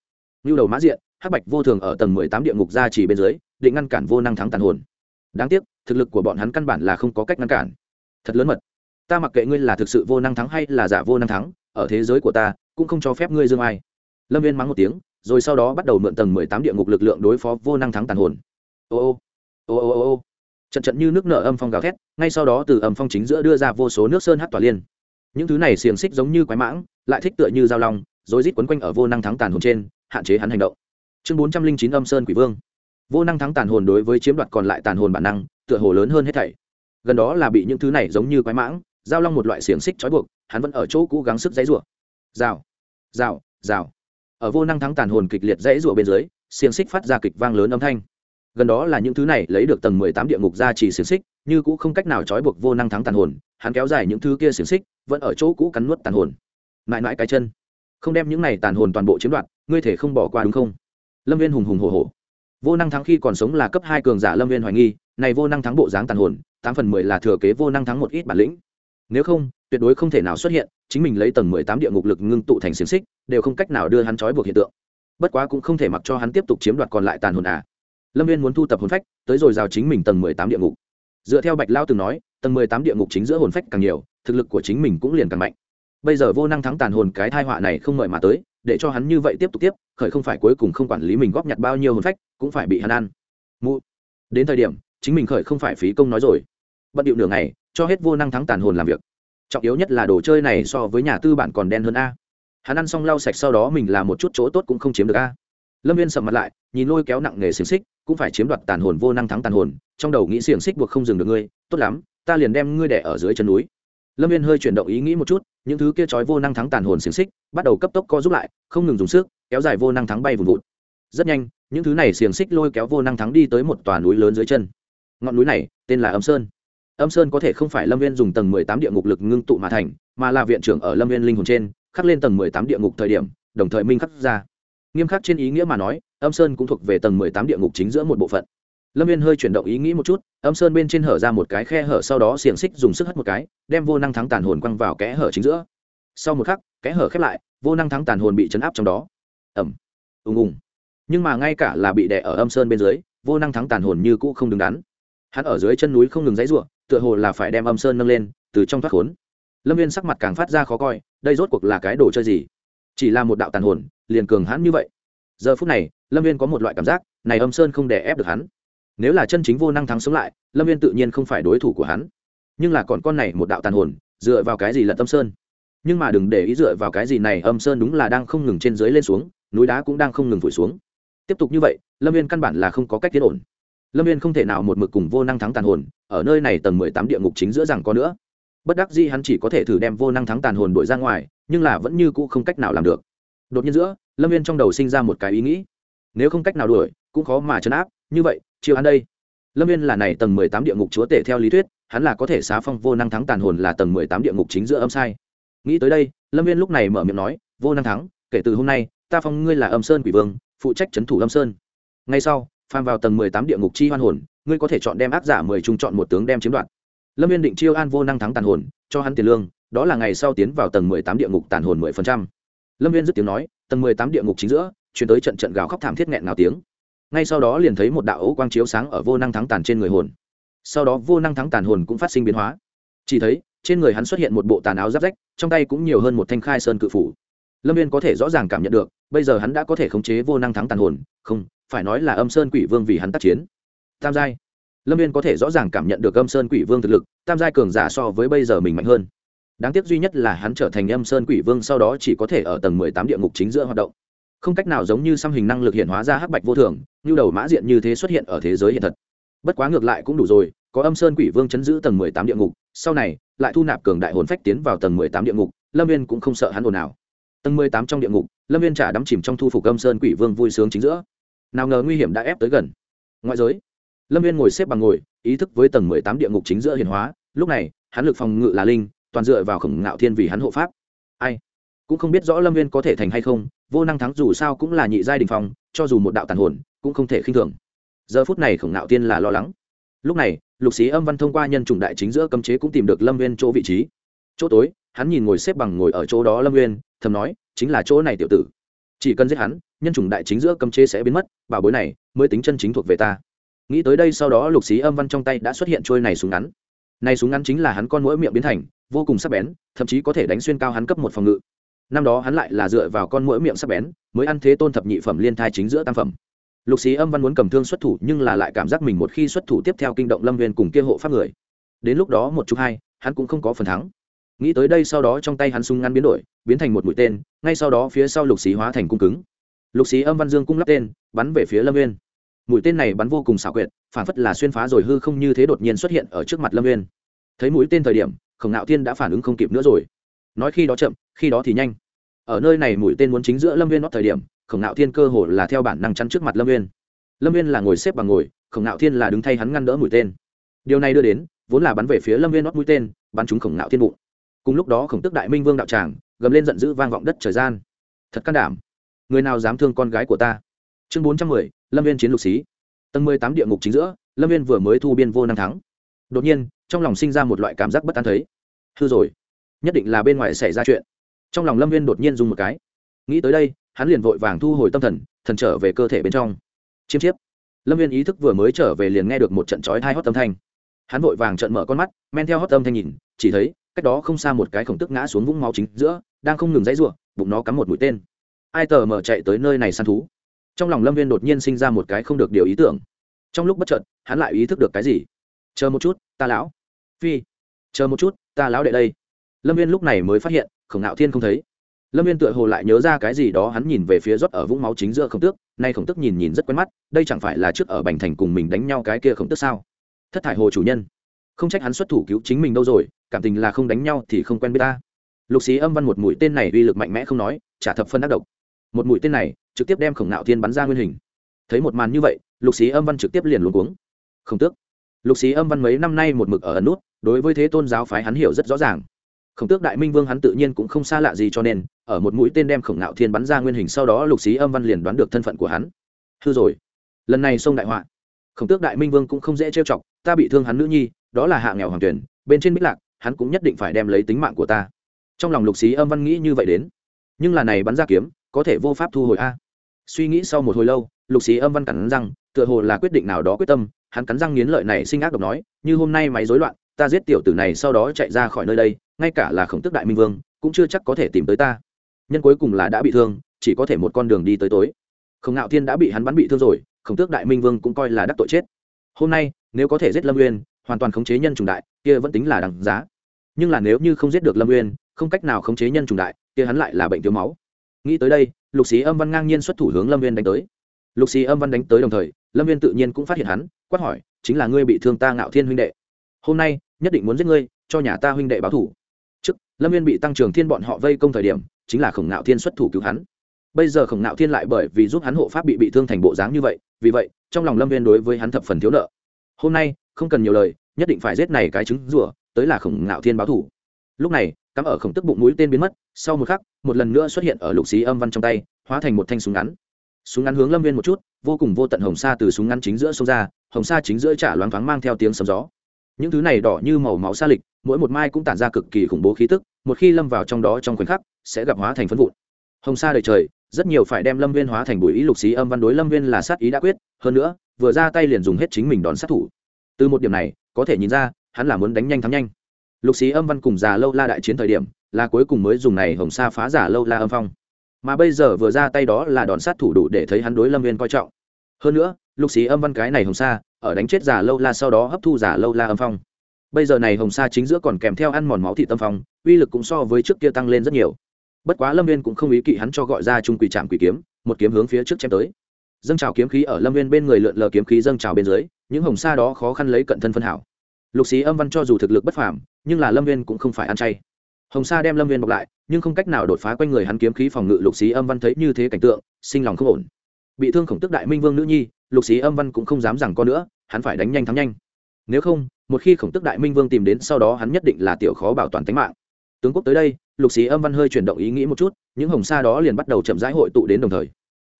Như đầu mã diện hắc bạch vô thường ở tầng mười tám địa ngục ra chỉ bên dưới, định ngăn cản vô năng thắng tàn hồn. Đáng tiếc, thực lực của bọn hắn căn bản là không có cách ngăn cản. Thật lớn mật. Ta mặc kệ ngươi là thực sự vô năng thắng hay là giả vô năng thắng, ở thế giới của ta, cũng không cho phép ngươi dương ai. Lâm viên mắng một tiếng, rồi sau đó bắt đầu mượn tầng mười tám địa ngục lực lượng đối phó vô năng thắng tàn hồn. Ô ô ô ô ô ô. Trận trận như nước nở âm phong gào thét, ngay sau đó từ âm phong chính giữa đưa ra vô số nước sơn hát tỏa liên. Những thứ này xiềng xích giống như quái mãng, lại thích tựa như dao long rồi rít quấn quanh ở vô năng thắng tàn hồn trên, hạn chế hắn hành động chương bốn trăm linh chín âm sơn quỷ vương. Vô năng thắng tàn hồn đối với chiếm đoạt còn lại tàn hồn bản năng, tựa hồ lớn hơn hết thảy. Gần đó là bị những thứ này giống như quái mãng, giao long một loại xiềng xích trói buộc, hắn vẫn ở chỗ cũ gắng sức dãy rủa. Rào rào rào. Ở vô năng thắng tàn hồn kịch liệt dãy rủa bên dưới, xiềng xích phát ra kịch vang lớn âm thanh. Gần đó là những thứ này lấy được tầng mười tám địa ngục ra chỉ xiềng xích, như cũ không cách nào trói buộc vô năng thắng tàn hồn, hắn kéo dài những thứ kia xiềng xích, vẫn ở chỗ cũ cắn nuốt tàn hồn. Mãi mãi cái chân. Không đem những này tàn hồn toàn bộ chiếm đoạt, ngươi thể không bỏ qua đúng không? Lâm viên hùng hùng hồ hồ vô năng thắng khi còn sống là cấp hai cường giả lâm viên hoài nghi, này vô năng thắng bộ dáng tàn hồn, tám phần mười là thừa kế vô năng thắng một ít bản lĩnh. Nếu không, tuyệt đối không thể nào xuất hiện, chính mình lấy tầng mười tám địa ngục lực ngưng tụ thành xiềng xích, đều không cách nào đưa hắn trói buộc hiện tượng. Bất quá cũng không thể mặc cho hắn tiếp tục chiếm đoạt còn lại tàn hồn à. Lâm viên muốn thu tập hồn phách, tới rồi rào chính mình tầng mười tám địa ngục. Dựa theo bạch lao từng nói, tầng mười tám địa ngục chính giữa hồn phách càng nhiều, thực lực của chính mình cũng liền càng mạnh. Bây giờ vô năng thắng tàn hồn cái thai họa này không mời mà tới để cho hắn như vậy tiếp tục tiếp, khởi không phải cuối cùng không quản lý mình góp nhặt bao nhiêu hồn phách, cũng phải bị hắn ăn. Mụ. Đến thời điểm, chính mình khởi không phải phí công nói rồi. Bận điệu nửa ngày, cho hết vô năng thắng tàn hồn làm việc. Trọng yếu nhất là đồ chơi này so với nhà tư bản còn đen hơn a. Hắn ăn xong lau sạch sau đó mình làm một chút chỗ tốt cũng không chiếm được a. Lâm viên sầm mặt lại, nhìn lôi kéo nặng nghề xiềng xích, cũng phải chiếm đoạt tàn hồn vô năng thắng tàn hồn, trong đầu nghĩ xiềng xích buộc không dừng được ngươi, tốt lắm, ta liền đem ngươi đẻ ở dưới chân núi lâm viên hơi chuyển động ý nghĩ một chút, những thứ kia trói vô năng thắng tàn hồn xiềng xích, bắt đầu cấp tốc co giúp lại, không ngừng dùng sức, kéo dài vô năng thắng bay vùng vụt. Rất nhanh, những thứ này xiềng xích lôi kéo vô năng thắng đi tới một tòa núi lớn dưới chân. Ngọn núi này, tên là âm sơn. Âm sơn có thể không phải lâm viên dùng tầng mười tám địa ngục lực ngưng tụ mà thành, mà là viện trưởng ở lâm viên linh hồn trên, khắc lên tầng mười tám địa ngục thời điểm, đồng thời minh khắc ra. Nghiêm khắc trên ý nghĩa mà nói, âm sơn cũng thuộc về tầng mười tám địa ngục chính giữa một bộ phận lâm viên hơi chuyển động ý nghĩ một chút, âm sơn bên trên hở ra một cái khe hở sau đó xiềng xích dùng sức hất một cái, đem vô năng thắng tàn hồn quăng vào kẽ hở chính giữa. Sau một khắc, kẽ hở khép lại, vô năng thắng tàn hồn bị chấn áp trong đó. Ẩm ùng ùng. Nhưng mà ngay cả là bị đè ở âm sơn bên dưới, vô năng thắng tàn hồn như cũ không đứng đắn. Hắn ở dưới chân núi không ngừng dãy ruộng tựa hồ là phải đem âm sơn nâng lên, từ trong thoát khốn. Lâm viên sắc mặt càng phát ra khó coi, đây rốt cuộc là cái đồ chơi gì? Chỉ là một đạo tàn hồn, liền cường hãn như vậy. Giờ phút này, lâm viên có một loại cảm giác, này âm sơn không đè ép được hắn nếu là chân chính vô năng thắng sống lại, lâm viên tự nhiên không phải đối thủ của hắn. Nhưng là còn con này một đạo tàn hồn, dựa vào cái gì lận tâm sơn? Nhưng mà đừng để ý dựa vào cái gì này, âm sơn đúng là đang không ngừng trên dưới lên xuống, núi đá cũng đang không ngừng vùi xuống. Tiếp tục như vậy, lâm viên căn bản là không có cách tiến ổn. Lâm viên không thể nào một mực cùng vô năng thắng tàn hồn, ở nơi này tầng mười tám địa ngục chính giữa rằng có nữa. Bất đắc dĩ hắn chỉ có thể thử đem vô năng thắng tàn hồn đuổi ra ngoài, nhưng là vẫn như cũ không cách nào làm được. Đột nhiên giữa, lâm viên trong đầu sinh ra một cái ý nghĩ. Nếu không cách nào đuổi, cũng khó mà chấn áp. Như vậy chiêu hắn đây. Lâm viên là này tầng mười tám địa ngục chúa tể theo lý thuyết, hắn là có thể xá phong vô năng thắng tàn hồn là tầng mười tám địa ngục chính giữa âm sai. Nghĩ tới đây, lâm viên lúc này mở miệng nói, vô năng thắng, kể từ hôm nay, ta phong ngươi là âm sơn quỷ vương, phụ trách c thủ âm sơn. Ngay sau, phàm vào tầng mười tám địa ngục chi hoan hồn, ngươi có thể chọn đem áp giả mười trung chọn một tướng đem chiếm đoạt. Lâm viên định chiêu an vô năng thắng tàn hồn, cho hắn tiền lương, đó là ngày sau tiến vào tầng mười tám địa ngục tàn hồn mười phần trăm. Lâm viên dứt tiếng nói, tầng mười tám địa ngục chính giữa, chuyển tới trận trận gào khóc thảm thiết nghẹn ngào tiếng ngay sau đó liền thấy một đạo ấu quang chiếu sáng ở vô năng thắng tàn trên người hồn. Sau đó vô năng thắng tàn hồn cũng phát sinh biến hóa. Chỉ thấy, trên người hắn xuất hiện một bộ tàn áo giáp rách, trong tay cũng nhiều hơn một thanh khai sơn cự phủ. Lâm viên có thể rõ ràng cảm nhận được, bây giờ hắn đã có thể khống chế vô năng thắng tàn hồn, không, phải nói là âm sơn quỷ vương vì hắn tác chiến. Tam giai. Lâm viên có thể rõ ràng cảm nhận được âm sơn quỷ vương thực lực, tam giai cường giả so với bây giờ mình mạnh hơn. Đáng tiếc duy nhất là hắn trở thành âm sơn quỷ vương sau đó chỉ có thể ở tầng mười tám địa ngục chính giữa hoạt động không cách nào giống như xăm hình năng lực hiện hóa ra hắc bạch vô thường, như đầu mã diện như thế xuất hiện ở thế giới hiện thật. Bất quá ngược lại cũng đủ rồi, có âm sơn quỷ vương chấn giữ tầng mười tám địa ngục, sau này, lại thu nạp cường đại hồn phách tiến vào tầng mười tám địa ngục, lâm viên cũng không sợ hắn ồn nào tầng mười tám trong địa ngục, lâm viên trả đắm chìm trong thu phục âm sơn quỷ vương vui sướng chính giữa. Nào ngờ nguy hiểm đã ép tới gần. Ngoại giới, lâm viên ngồi xếp bằng ngồi, ý thức với tầng mười tám địa ngục chính giữa hiền hóa, lúc này, hắn lực phòng ngự là linh, toàn dựa vào khổng ngạo thiên vì hắn hộ pháp. Ai? Cũng không biết rõ lâm viên có thể thành hay không vô năng thắng dù sao cũng là nhị giai đình phong, cho dù một đạo tàn hồn, cũng không thể khinh thường. Giờ phút này khổng ngạo tiên là lo lắng. Lúc này, lục sĩ âm văn thông qua nhân chủng đại chính giữa cấm chế cũng tìm được lâm viên chỗ vị trí. Chỗ tối, hắn nhìn ngồi xếp bằng ngồi ở chỗ đó lâm viên thầm nói, chính là chỗ này tiểu tử. Chỉ cần giết hắn, nhân chủng đại chính giữa cấm chế sẽ biến mất, bảo bối này mới tính chân chính thuộc về ta. Nghĩ tới đây sau đó lục sĩ âm văn trong tay đã xuất hiện trôi này súng ngắn. Này súng ngắn chính là hắn con mũi miệng biến thành, vô cùng sắc bén, thậm chí có thể đánh xuyên cao hắn cấp một phòng ngự năm đó hắn lại là dựa vào con mũi miệng sắc bén, mới ăn thế tôn thập nhị phẩm liên thai chính giữa tam phẩm. Lục sĩ âm văn muốn cầm thương xuất thủ, nhưng là lại cảm giác mình một khi xuất thủ tiếp theo kinh động lâm viên cùng kia hộ pháp người. Đến lúc đó một chút hai, hắn cũng không có phần thắng. Nghĩ tới đây sau đó trong tay hắn súng ngắn biến đổi, biến thành một mũi tên, ngay sau đó phía sau lục sĩ hóa thành cung cứng. Lục sĩ âm văn dương cung lắp tên, bắn về phía lâm viên. Mũi tên này bắn vô cùng xảo quyệt, phản phất là xuyên phá rồi hư không như thế đột nhiên xuất hiện ở trước mặt lâm viên. Thấy mũi tên thời điểm, khổng nạo thiên đã phản ứng không kịp nữa rồi nói khi đó chậm, khi đó thì nhanh. Ở nơi này mũi tên muốn chính giữa lâm viên nót thời điểm, khổng nạo thiên cơ hồ là theo bản năng chắn trước mặt lâm viên lâm viên là ngồi xếp bằng ngồi, khổng nạo thiên là đứng thay hắn ngăn đỡ mũi tên. Điều này đưa đến, vốn là bắn về phía lâm viên nót mũi tên, bắn trúng khổng nạo thiên bụng. Cùng lúc đó khổng tức đại minh vương đạo tràng, gầm lên giận dữ vang vọng đất trời gian. Thật can đảm. Người nào dám thương con gái của ta? Chương bốn trăm mười, lâm viên chiến lục xí. Tầng mười tám địa ngục chính giữa, lâm viên vừa mới thu biên vô năng thắng. Đột nhiên, trong lòng sinh ra một loại cảm giác bất an thấy. Hư rồi nhất định là bên ngoài xảy ra chuyện. Trong lòng lâm viên đột nhiên dùng một cái. Nghĩ tới đây, hắn liền vội vàng thu hồi tâm thần thần trở về cơ thể bên trong. Chiêm chiếp. Lâm viên ý thức vừa mới trở về liền nghe được một trận trói hai hót âm thanh. Hắn vội vàng trận mở con mắt, men theo hót âm thanh nhìn, chỉ thấy, cách đó không xa một cái khổng tức ngã xuống vũng máu chính giữa, đang không ngừng dãy ruộng bụng nó cắm một mũi tên. Ai tờ mở chạy tới nơi này săn thú? Trong lòng lâm viên đột nhiên sinh ra một cái không được điều ý tưởng. Trong lúc bất chợt, hắn lại ý thức được cái gì? Chờ một chút, ta lão. Phi. Chờ một chút, ta lão đệ đây lâm viên lúc này mới phát hiện, khổng nạo thiên không thấy. Lâm viên tựa hồ lại nhớ ra cái gì đó, hắn nhìn về phía rót ở vũng máu chính giữa khổng tước, nay khổng tước nhìn nhìn rất quen mắt, đây chẳng phải là trước ở bành thành cùng mình đánh nhau cái kia khổng tước sao? Thất thải hồ chủ nhân. Không trách hắn xuất thủ cứu chính mình đâu rồi, cảm tình là không đánh nhau thì không quen biết ta. Lục xí âm văn một mũi tên này uy lực mạnh mẽ không nói, trả thập phân tác độc. Một mũi tên này, trực tiếp đem khổng nạo thiên bắn ra nguyên hình. Thấy một màn như vậy, lục xí âm văn trực tiếp liền luôn cuống. Không tước. Lục xí âm văn mấy năm nay một mực ở ẩn nút, đối với thế tôn giáo phái hắn hiểu rất rõ ràng khổng tước đại minh vương hắn tự nhiên cũng không xa lạ gì cho nên, ở một mũi tên đem khổng ngạo thiên bắn ra nguyên hình sau đó lục xí âm văn liền đoán được thân phận của hắn. Hư rồi. Lần này sông đại họa. Khổng tước đại minh vương cũng không dễ trêu chọc, ta bị thương hắn nữ nhi, đó là hạ nghèo hoàng tuyển, bên trên bích lạc, hắn cũng nhất định phải đem lấy tính mạng của ta. Trong lòng lục xí âm văn nghĩ như vậy đến. Nhưng là này bắn ra kiếm, có thể vô pháp thu hồi a. Suy nghĩ sau một hồi lâu, lục xí âm văn cắn răng, tựa hồ là quyết định nào đó quyết tâm, hắn cắn răng nghiến lợi này sinh ác độc nói, như hôm nay máy rối loạn ta giết tiểu tử này sau đó chạy ra khỏi nơi đây, ngay cả là khổng tức đại minh vương, cũng chưa chắc có thể tìm tới ta. Nhân cuối cùng là đã bị thương, chỉ có thể một con đường đi tới tối. Khổng ngạo thiên đã bị hắn bắn bị thương rồi, khổng tước đại minh vương cũng coi là đắc tội chết. Hôm nay, nếu có thể giết lâm uyên, hoàn toàn khống chế nhân trùng đại, kia vẫn tính là đằng giá. Nhưng là nếu như không giết được lâm uyên, không cách nào khống chế nhân trùng đại, kia hắn lại là bệnh thiếu máu. Nghĩ tới đây, lục sĩ âm văn ngang nhiên xuất thủ hướng lâm viên đánh tới. Lục sĩ âm văn đánh tới đồng thời, lâm viên tự nhiên cũng phát hiện hắn, quát hỏi, chính là ngươi bị thương ta ngạo thiên huynh đệ hôm nay nhất định muốn giết ngươi, cho nhà ta huynh đệ báo thủ. Trước, lâm viên bị tăng trưởng thiên bọn họ vây công thời điểm, chính là khổng ngạo thiên xuất thủ cứu hắn. Bây giờ khổng nạo thiên lại bởi vì giúp hắn hộ pháp bị bị thương thành bộ dáng như vậy, vì vậy, trong lòng lâm viên đối với hắn thập phần thiếu nợ. Hôm nay, không cần nhiều lời, nhất định phải giết này cái trứng rủa tới là khổng nạo thiên báo thủ. Lúc này, cắm ở khổng tức bụng mũi tên biến mất, sau một khắc, một lần nữa xuất hiện ở lục xí âm văn trong tay, hóa thành một thanh súng ngắn. Súng ngắn hướng lâm viên một chút, vô cùng vô tận hồng sa từ súng ngắn chính giữa sông ra, hồng sa chính giữa trả loáng thoáng mang theo tiếng sấm gió những thứ này đỏ như màu máu xa lịch, mỗi một mai cũng tản ra cực kỳ khủng bố khí tức, một khi lâm vào trong đó trong khoảnh khắc, sẽ gặp hóa thành phân vụn. Hồng sa đời trời, rất nhiều phải đem lâm viên hóa thành bùi ý lục xí âm văn đối lâm viên là sát ý đã quyết, hơn nữa, vừa ra tay liền dùng hết chính mình đón sát thủ. Từ một điểm này, có thể nhìn ra, hắn là muốn đánh nhanh thắng nhanh. Lục xí âm văn cùng già lâu la đại chiến thời điểm, là cuối cùng mới dùng này hồng sa phá giả lâu la âm phong. Mà bây giờ vừa ra tay đó là đòn sát thủ đủ để thấy hắn đối lâm viên coi trọng. Hơn nữa lục xí âm văn cái này hồng sa, ở đánh chết giả lâu la sau đó hấp thu giả lâu la âm phong. Bây giờ này hồng sa chính giữa còn kèm theo ăn mòn máu thị tâm phong, uy lực cũng so với trước kia tăng lên rất nhiều. Bất quá lâm viên cũng không ý kỵ hắn cho gọi ra trung quỷ trạm quỷ kiếm, một kiếm hướng phía trước chém tới. Dâng trào kiếm khí ở lâm viên bên người lượn lờ kiếm khí dâng trào bên dưới, những hồng sa đó khó khăn lấy cận thân phân hảo. Lục xí âm văn cho dù thực lực bất phàm, nhưng là lâm viên cũng không phải ăn chay. Hồng sa đem lâm viên bọc lại, nhưng không cách nào đột phá quanh người hắn kiếm khí phòng ngự lục xí âm văn thấy như thế cảnh tượng, sinh lòng không ổn bị thương khổng tức đại minh vương nữ nhi, lục xí âm văn cũng không dám rằng có nữa, hắn phải đánh nhanh thắng nhanh. Nếu không, một khi khổng tức đại minh vương tìm đến sau đó hắn nhất định là tiểu khó bảo toàn tính mạng. Tướng quốc tới đây, lục xí âm văn hơi chuyển động ý nghĩ một chút, những hồng sa đó liền bắt đầu chậm rãi hội tụ đến đồng thời.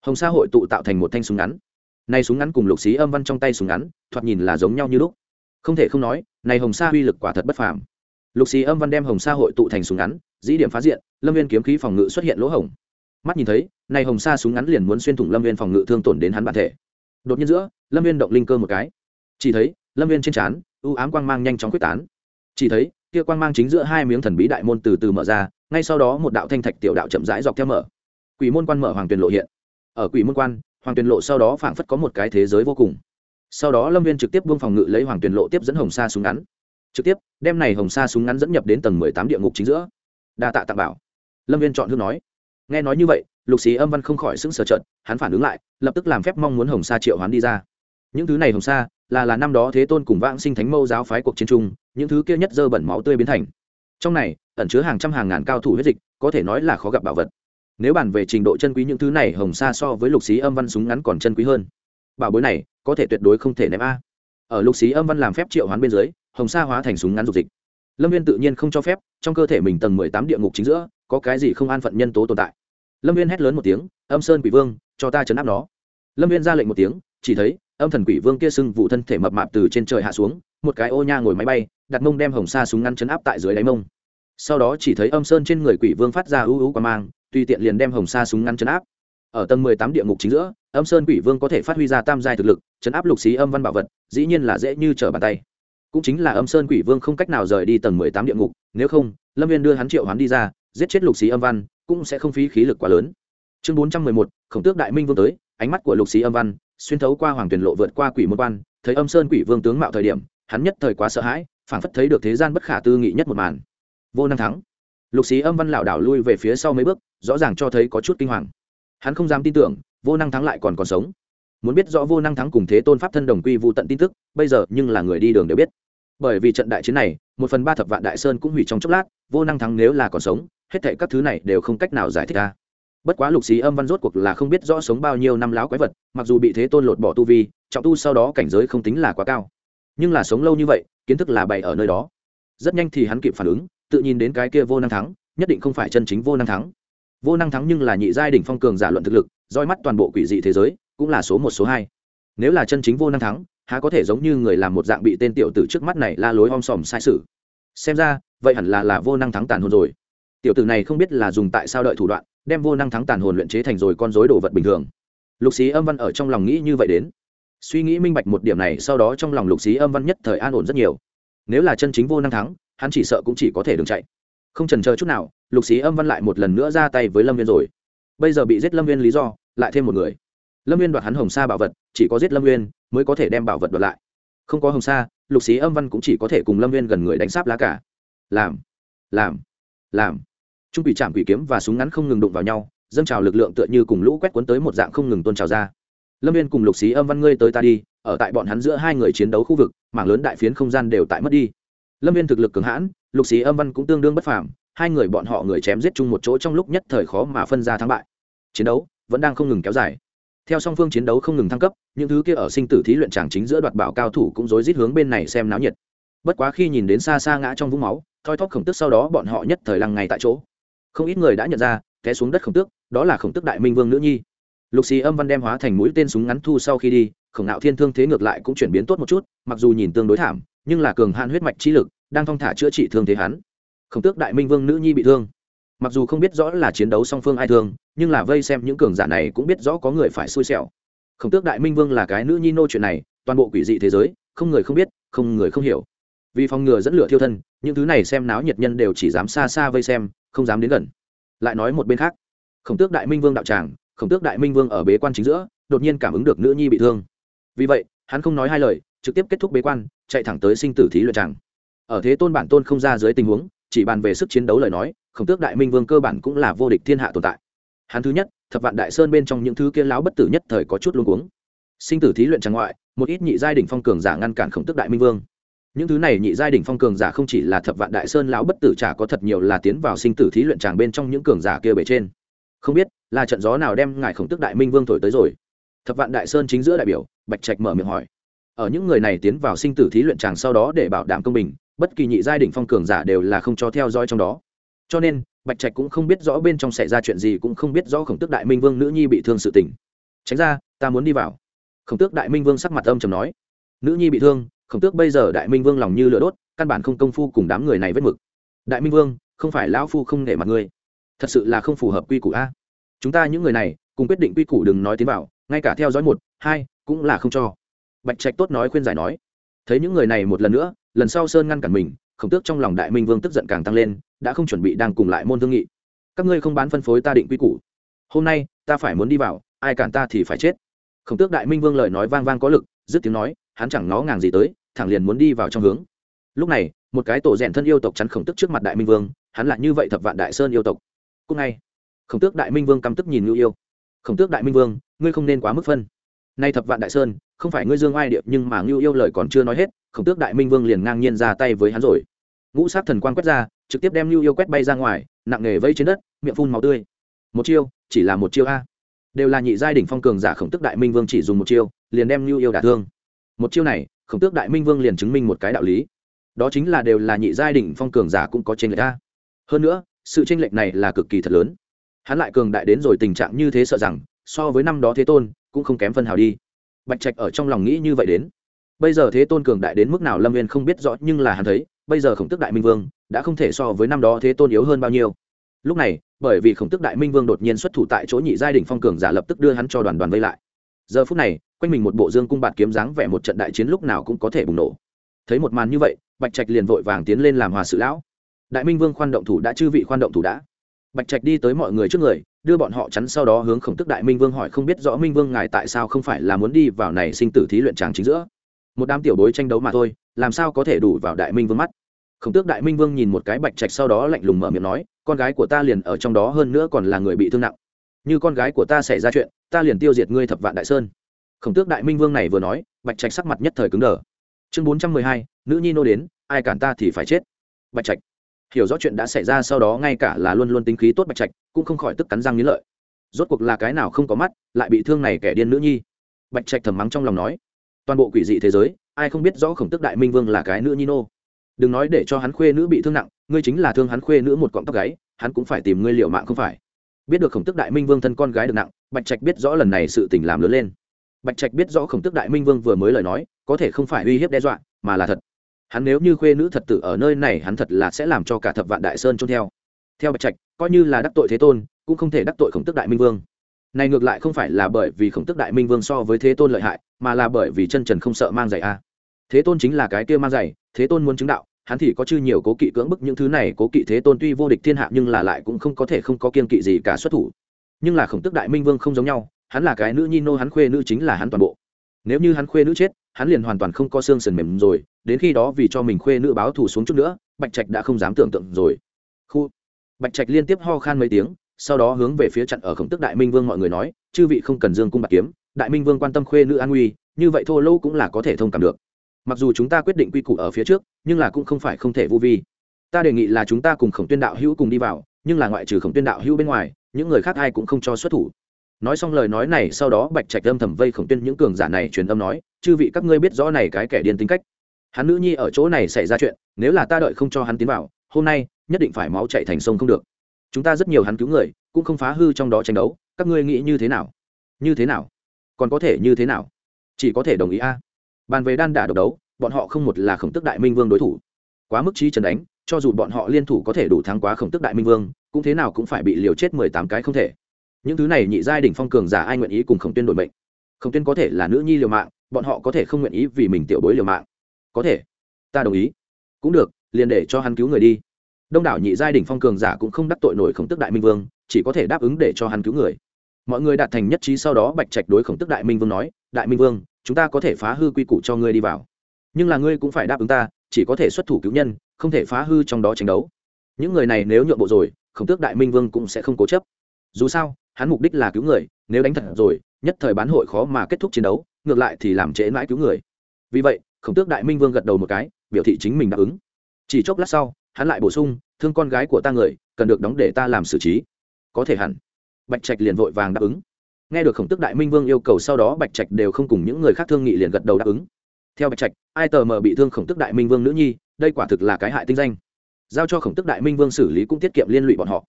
Hồng sa hội tụ tạo thành một thanh súng ngắn. Nay súng ngắn cùng lục xí âm văn trong tay súng ngắn, thoạt nhìn là giống nhau như lúc. Không thể không nói, này hồng sa uy lực quả thật bất phàm. Lục xí âm văn đem hồng sa hội tụ thành súng ngắn, dĩ điểm phá diện, lâm viên kiếm khí phòng ngự xuất hiện lỗ hổng mắt nhìn thấy, này hồng sa súng ngắn liền muốn xuyên thủng lâm viên phòng ngự thương tổn đến hắn bản thể. Đột nhiên giữa, lâm viên động linh cơ một cái. Chỉ thấy, lâm viên trên trán, u ám quang mang nhanh chóng quyết tán. Chỉ thấy, kia quang mang chính giữa hai miếng thần bí đại môn từ từ mở ra, ngay sau đó một đạo thanh thạch tiểu đạo chậm rãi dọc theo mở. Quỷ môn quan mở hoàng tuyền lộ hiện. Ở quỷ môn quan, hoàng tuyền lộ sau đó phảng phất có một cái thế giới vô cùng. Sau đó lâm viên trực tiếp buông phòng ngự lấy hoàng tuyền lộ tiếp dẫn hồng sa súng ngắn. Trực tiếp, đem này hồng sa súng ngắn dẫn nhập đến tầng mười tám địa ngục chính giữa. Đa tạ tặng bảo. Lâm viên chọn hương nói nghe nói như vậy, lục xí âm văn không khỏi sững sờ trợn hắn phản ứng lại, lập tức làm phép mong muốn hồng sa triệu hoán đi ra. Những thứ này hồng sa, là là năm đó thế tôn cùng vãng sinh thánh mâu giáo phái cuộc chiến trung những thứ kia nhất dơ bẩn máu tươi biến thành. Trong này, ẩn chứa hàng trăm hàng ngàn cao thủ huyết dịch, có thể nói là khó gặp bảo vật. Nếu bàn về trình độ chân quý những thứ này, hồng sa so với lục xí âm văn súng ngắn còn chân quý hơn. Bảo bối này, có thể tuyệt đối không thể ném a. Ở lục xí âm văn làm phép triệu hoán bên dưới, hồng sa hóa thành súng ngắn dục dịch. Lâm viên tự nhiên không cho phép, trong cơ thể mình tầng mười tám địa ngục chính giữa có cái gì không an phận nhân tố tồn tại. Lâm viên hét lớn một tiếng, âm sơn quỷ vương, cho ta chấn áp nó. Lâm viên ra lệnh một tiếng, chỉ thấy âm thần quỷ vương kia sưng vụ thân thể mập mạp từ trên trời hạ xuống, một cái ô nha ngồi máy bay, đặt mông đem hồng sa súng ngắn chấn áp tại dưới đáy mông. Sau đó chỉ thấy âm sơn trên người quỷ vương phát ra ưu ưu qua mang, tùy tiện liền đem hồng sa súng ngắn chấn áp. Ở tầng mười tám địa ngục chính giữa, âm sơn quỷ vương có thể phát huy ra tam giai thực lực, chấn áp lục xí âm văn bảo vật, dĩ nhiên là dễ như trở bàn tay. Cũng chính là âm sơn quỷ vương không cách nào rời đi tầng mười tám địa ngục, nếu không, lâm viên đưa hắn triệu hắn đi ra giết chết lục xí âm văn, cũng sẽ không phí khí lực quá lớn. Chương bốn trăm mười một, khổng tước đại minh vương tới, ánh mắt của lục xí âm văn xuyên thấu qua hoàng tuyển lộ vượt qua quỷ môn quan, thấy âm sơn quỷ vương tướng mạo thời điểm, hắn nhất thời quá sợ hãi, phảng phất thấy được thế gian bất khả tư nghị nhất một màn. Vô năng thắng. Lục xí âm văn lảo đảo lui về phía sau mấy bước, rõ ràng cho thấy có chút kinh hoàng. Hắn không dám tin tưởng, vô năng thắng lại còn còn sống. Muốn biết rõ vô năng thắng cùng thế tôn pháp thân đồng quy vô tận tin tức, bây giờ nhưng là người đi đường đều biết. Bởi vì trận đại chiến này, một phần ba thập vạn đại sơn cũng hủy trong chốc lát vô năng thắng nếu là còn sống, hết thệ các thứ này đều không cách nào giải thích ra. Bất quá lục xí âm văn rốt cuộc là không biết rõ sống bao nhiêu năm láo quái vật, mặc dù bị thế tôn lột bỏ tu vi, trọng tu sau đó cảnh giới không tính là quá cao. Nhưng là sống lâu như vậy, kiến thức là bày ở nơi đó. Rất nhanh thì hắn kịp phản ứng, tự nhìn đến cái kia vô năng thắng, nhất định không phải chân chính vô năng thắng. Vô năng thắng nhưng là nhị giai đỉnh phong cường giả luận thực lực, roi mắt toàn bộ quỷ dị thế giới, cũng là số một, số hai. Nếu là chân chính vô năng thắng, há có thể giống như người làm một dạng bị tên tiểu tử trước mắt này la lối om sòm sai sự xem ra, vậy hẳn là là vô năng thắng tàn hồn rồi. Tiểu tử này không biết là dùng tại sao đợi thủ đoạn, đem vô năng thắng tàn hồn luyện chế thành rồi con dối đồ vật bình thường. Lục xí âm văn ở trong lòng nghĩ như vậy đến. Suy nghĩ minh bạch một điểm này, sau đó trong lòng lục xí âm văn nhất thời an ổn rất nhiều. Nếu là chân chính vô năng thắng, hắn chỉ sợ cũng chỉ có thể đường chạy. Không trần chờ chút nào, lục xí âm văn lại một lần nữa ra tay với lâm viên rồi. Bây giờ bị giết lâm viên lý do, lại thêm một người. Lâm viên đoạt hắn hồng sa bảo vật, chỉ có giết lâm viên mới có thể đem bảo vật đoạt lại không có hồng sa, lục xí âm văn cũng chỉ có thể cùng lâm viên gần người đánh sáp lá cả. Làm làm làm. Trung bị chạm quỷ kiếm và súng ngắn không ngừng đụng vào nhau, dâng trào lực lượng tựa như cùng lũ quét cuốn tới một dạng không ngừng tôn trào ra. Lâm viên cùng lục xí âm văn ngươi tới ta đi, ở tại bọn hắn giữa hai người chiến đấu khu vực, mảng lớn đại phiến không gian đều tại mất đi. Lâm viên thực lực cường hãn, lục xí âm văn cũng tương đương bất phàm, hai người bọn họ người chém giết chung một chỗ trong lúc nhất thời khó mà phân ra thắng bại. Chiến đấu vẫn đang không ngừng kéo dài theo song phương chiến đấu không ngừng thăng cấp, những thứ kia ở sinh tử thí luyện tràng chính giữa đoạt bảo cao thủ cũng rối rít hướng bên này xem náo nhiệt. Bất quá khi nhìn đến xa xa ngã trong vũng máu, thoi thóp khổng tức sau đó bọn họ nhất thời lăng ngay tại chỗ. Không ít người đã nhận ra, té xuống đất khổng tước, đó là khổng tước đại minh vương nữ nhi. Lục xì âm văn đem hóa thành mũi tên súng ngắn thu sau khi đi, khổng nạo thiên thương thế ngược lại cũng chuyển biến tốt một chút, mặc dù nhìn tương đối thảm, nhưng là cường hạn huyết mạch trí lực, đang thong thả chữa trị thương thế hắn. Khổng tước đại minh vương nữ nhi bị thương mặc dù không biết rõ là chiến đấu song phương ai thương, nhưng là vây xem những cường giả này cũng biết rõ có người phải xui xẻo. Khổng tước đại minh vương là cái nữ nhi nô chuyện này, toàn bộ quỷ dị thế giới, không người không biết, không người không hiểu. Vì phòng ngừa dẫn lửa thiêu thân, những thứ này xem náo nhiệt nhân đều chỉ dám xa xa vây xem, không dám đến gần. Lại nói một bên khác, khổng tước đại minh vương đạo tràng, khổng tước đại minh vương ở bế quan chính giữa, đột nhiên cảm ứng được nữ nhi bị thương. Vì vậy, hắn không nói hai lời, trực tiếp kết thúc bế quan, chạy thẳng tới sinh tử thí luyện tràng. Ở thế tôn bản tôn không ra dưới tình huống, chỉ bàn về sức chiến đấu lời nói khổng tước đại minh vương cơ bản cũng là vô địch thiên hạ tồn tại. Hắn thứ nhất, thập vạn đại sơn bên trong những thứ kia láo bất tử nhất thời có chút luôn cuống. Sinh tử thí luyện tràng ngoại, một ít nhị giai đỉnh phong cường giả ngăn cản khổng tước đại minh vương. Những thứ này nhị giai đỉnh phong cường giả không chỉ là thập vạn đại sơn lão bất tử chả có thật nhiều là tiến vào sinh tử thí luyện tràng bên trong những cường giả kia bề trên. Không biết, là trận gió nào đem ngài khổng tước đại minh vương thổi tới rồi? Thập vạn đại sơn chính giữa đại biểu, bạch trạch mở miệng hỏi. Ở những người này tiến vào sinh tử thí luyện tràng sau đó để bảo đảm công bình, bất kỳ nhị giai đỉnh phong cường giả đều là không cho theo dõi trong đó cho nên, bạch trạch cũng không biết rõ bên trong xảy ra chuyện gì, cũng không biết rõ khổng tước đại minh vương nữ nhi bị thương sự tình. Tránh ra, ta muốn đi vào. Khổng tước đại minh vương sắc mặt âm trầm nói. Nữ nhi bị thương, khổng tước bây giờ đại minh vương lòng như lửa đốt, căn bản không công phu cùng đám người này vết mực. Đại minh vương, không phải lão phu không để mặt ngươi. Thật sự là không phù hợp quy củ a. Chúng ta những người này, cùng quyết định quy củ đừng nói tiến vào, ngay cả theo dõi một, hai, cũng là không cho. Bạch trạch tốt nói khuyên giải nói. Thấy những người này một lần nữa, lần sau sơn ngăn cản mình khổng tước trong lòng đại minh vương tức giận càng tăng lên, đã không chuẩn bị đang cùng lại môn thương nghị. Các ngươi không bán phân phối ta định quy củ. Hôm nay, ta phải muốn đi vào, ai cản ta thì phải chết. Khổng tước đại minh vương lời nói vang vang có lực, dứt tiếng nói, hắn chẳng nó ngàng gì tới, thẳng liền muốn đi vào trong hướng. Lúc này, một cái tổ rèn thân yêu tộc chắn khổng tức trước mặt đại minh vương, hắn lại như vậy thập vạn đại sơn yêu tộc. Cũng ngay, khổng tước đại minh vương căm tức nhìn ngưu yêu. Khổng tước đại minh vương, ngươi không nên quá mức phân. Nay thập vạn đại sơn, không phải ngươi dương ai điệp nhưng mà ngưu yêu lời còn chưa nói hết, khổng tước đại minh vương liền ngang nhiên ra tay với hắn rồi ngũ sát thần quan quét ra, trực tiếp đem lưu yêu quét bay ra ngoài, nặng nề vây trên đất, miệng phun màu tươi. Một chiêu, chỉ là một chiêu a. Đều là nhị giai đỉnh phong cường giả khổng tước đại minh vương chỉ dùng một chiêu, liền đem lưu yêu đả thương. Một chiêu này, khổng tước đại minh vương liền chứng minh một cái đạo lý. Đó chính là đều là nhị giai đỉnh phong cường giả cũng có trên lệch a. Hơn nữa, sự tranh lệch này là cực kỳ thật lớn. Hắn lại cường đại đến rồi tình trạng như thế sợ rằng, so với năm đó thế tôn, cũng không kém phân hào đi. Bạch trạch ở trong lòng nghĩ như vậy đến. Bây giờ thế tôn cường đại đến mức nào lâm viên không biết rõ, nhưng là hắn thấy bây giờ khổng tức đại minh vương đã không thể so với năm đó thế tôn yếu hơn bao nhiêu. Lúc này, bởi vì khổng tức đại minh vương đột nhiên xuất thủ tại chỗ nhị giai đình phong cường giả lập tức đưa hắn cho đoàn đoàn vây lại. Giờ phút này, quanh mình một bộ dương cung bạt kiếm dáng vẻ một trận đại chiến lúc nào cũng có thể bùng nổ. Thấy một màn như vậy, bạch trạch liền vội vàng tiến lên làm hòa sự lão. Đại minh vương khoan động thủ đã, chư vị khoan động thủ đã. Bạch trạch đi tới mọi người trước người, đưa bọn họ chắn sau đó hướng khổng tức đại minh vương hỏi không biết rõ minh vương ngài tại sao không phải là muốn đi vào này sinh tử thí luyện tràng chính giữa. Một đám tiểu bối tranh đấu mà thôi, làm sao có thể đủ vào đại minh vương mắt? Khổng tước đại minh vương nhìn một cái bạch trạch sau đó lạnh lùng mở miệng nói, con gái của ta liền ở trong đó hơn nữa còn là người bị thương nặng. Như con gái của ta xảy ra chuyện, ta liền tiêu diệt ngươi thập vạn đại sơn. Khổng tước đại minh vương này vừa nói, bạch trạch sắc mặt nhất thời cứng đờ. Chương bốn trăm mười hai, nữ nhi nô đến, ai cản ta thì phải chết. Bạch trạch, hiểu rõ chuyện đã xảy ra sau đó ngay cả là luôn luôn tính khí tốt bạch trạch, cũng không khỏi tức cắn răng nghĩ lợi. Rốt cuộc là cái nào không có mắt, lại bị thương này kẻ điên nữ nhi? Bạch trạch thầm mắng trong lòng nói. Toàn bộ quỷ dị thế giới, ai không biết rõ khổng tức đại minh vương là cái nữ nhi nô đừng nói để cho hắn khuê nữ bị thương nặng, ngươi chính là thương hắn khuê nữ một cọng tóc gáy, hắn cũng phải tìm ngươi liệu mạng không phải? Biết được khổng tức đại minh vương thân con gái được nặng, bạch trạch biết rõ lần này sự tình làm lớn lên. Bạch trạch biết rõ khổng tức đại minh vương vừa mới lời nói, có thể không phải uy hiếp đe dọa, mà là thật. Hắn nếu như khuê nữ thật tử ở nơi này, hắn thật là sẽ làm cho cả thập vạn đại sơn trôn theo. Theo bạch trạch, coi như là đắc tội thế tôn, cũng không thể đắc tội khổng tức đại minh vương. Này ngược lại không phải là bởi vì khổng tức đại minh vương so với thế tôn lợi hại, mà là bởi vì chân trần không sợ mang giày a. Thế tôn chính là cái kia mang giày thế tôn muốn chứng đạo, hắn thì có chư nhiều cố kỵ cưỡng bức những thứ này cố kỵ thế tôn tuy vô địch thiên hạ nhưng là lại cũng không có thể không có kiên kỵ gì cả xuất thủ. Nhưng là khổng tức đại minh vương không giống nhau, hắn là cái nữ nhi nô, hắn khuê nữ chính là hắn toàn bộ. Nếu như hắn khuê nữ chết, hắn liền hoàn toàn không có xương sườn mềm rồi, đến khi đó vì cho mình khuê nữ báo thù xuống chút nữa, bạch trạch đã không dám tưởng tượng rồi. Khu. Bạch trạch liên tiếp ho khan mấy tiếng, sau đó hướng về phía chặn ở khổng tức đại minh vương mọi người nói, chư vị không cần dương cung bạc kiếm, đại minh vương quan tâm khuê nữ an nguy, như vậy thô lâu cũng là có thể thông cảm được mặc dù chúng ta quyết định quy củ ở phía trước, nhưng là cũng không phải không thể vô vi. Ta đề nghị là chúng ta cùng khổng tuyên đạo hữu cùng đi vào, nhưng là ngoại trừ khổng tuyên đạo hữu bên ngoài, những người khác ai cũng không cho xuất thủ. Nói xong lời nói này, sau đó bạch trạch âm thầm vây khổng tuyên những cường giả này truyền âm nói, chư vị các ngươi biết rõ này cái kẻ điên tính cách. Hắn nữ nhi ở chỗ này xảy ra chuyện, nếu là ta đợi không cho hắn tiến vào, hôm nay nhất định phải máu chạy thành sông không được. Chúng ta rất nhiều hắn cứu người, cũng không phá hư trong đó tranh đấu. Các ngươi nghĩ như thế nào? Như thế nào? Còn có thể như thế nào? Chỉ có thể đồng ý a bàn về đan đả độc đấu, bọn họ không một là khổng tức đại minh vương đối thủ. Quá mức trí trần đánh, cho dù bọn họ liên thủ có thể đủ thắng quá khổng tức đại minh vương, cũng thế nào cũng phải bị liều chết mười tám cái không thể. Những thứ này nhị giai đỉnh phong cường giả ai nguyện ý cùng khổng tuyên đổi mệnh? Khổng tuyên có thể là nữ nhi liều mạng, bọn họ có thể không nguyện ý vì mình tiểu bối liều mạng. Có thể. Ta đồng ý. Cũng được, liền để cho hắn cứu người đi. Đông đảo nhị giai đỉnh phong cường giả cũng không đắc tội nổi khổng tức đại minh vương, chỉ có thể đáp ứng để cho hắn cứu người. Mọi người đạt thành nhất trí sau đó bạch trạch đối khổng tức đại minh vương nói, đại minh vương chúng ta có thể phá hư quy củ cho ngươi đi vào. Nhưng là ngươi cũng phải đáp ứng ta, chỉ có thể xuất thủ cứu nhân, không thể phá hư trong đó tranh đấu. Những người này nếu nhượng bộ rồi, khổng tước đại minh vương cũng sẽ không cố chấp. Dù sao, hắn mục đích là cứu người, nếu đánh thật rồi, nhất thời bán hội khó mà kết thúc chiến đấu, ngược lại thì làm trễ mãi cứu người. Vì vậy, khổng tước đại minh vương gật đầu một cái, biểu thị chính mình đáp ứng. Chỉ chốc lát sau, hắn lại bổ sung, thương con gái của ta người, cần được đóng để ta làm xử trí. Có thể hẳn. Bạch trạch liền vội vàng đáp ứng nghe được khổng tức đại minh vương yêu cầu sau đó bạch trạch đều không cùng những người khác thương nghị liền gật đầu đáp ứng. Theo bạch trạch, ai tờ mờ bị thương khổng tức đại minh vương nữ nhi, đây quả thực là cái hại tinh danh. Giao cho khổng tức đại minh vương xử lý cũng tiết kiệm liên lụy bọn họ.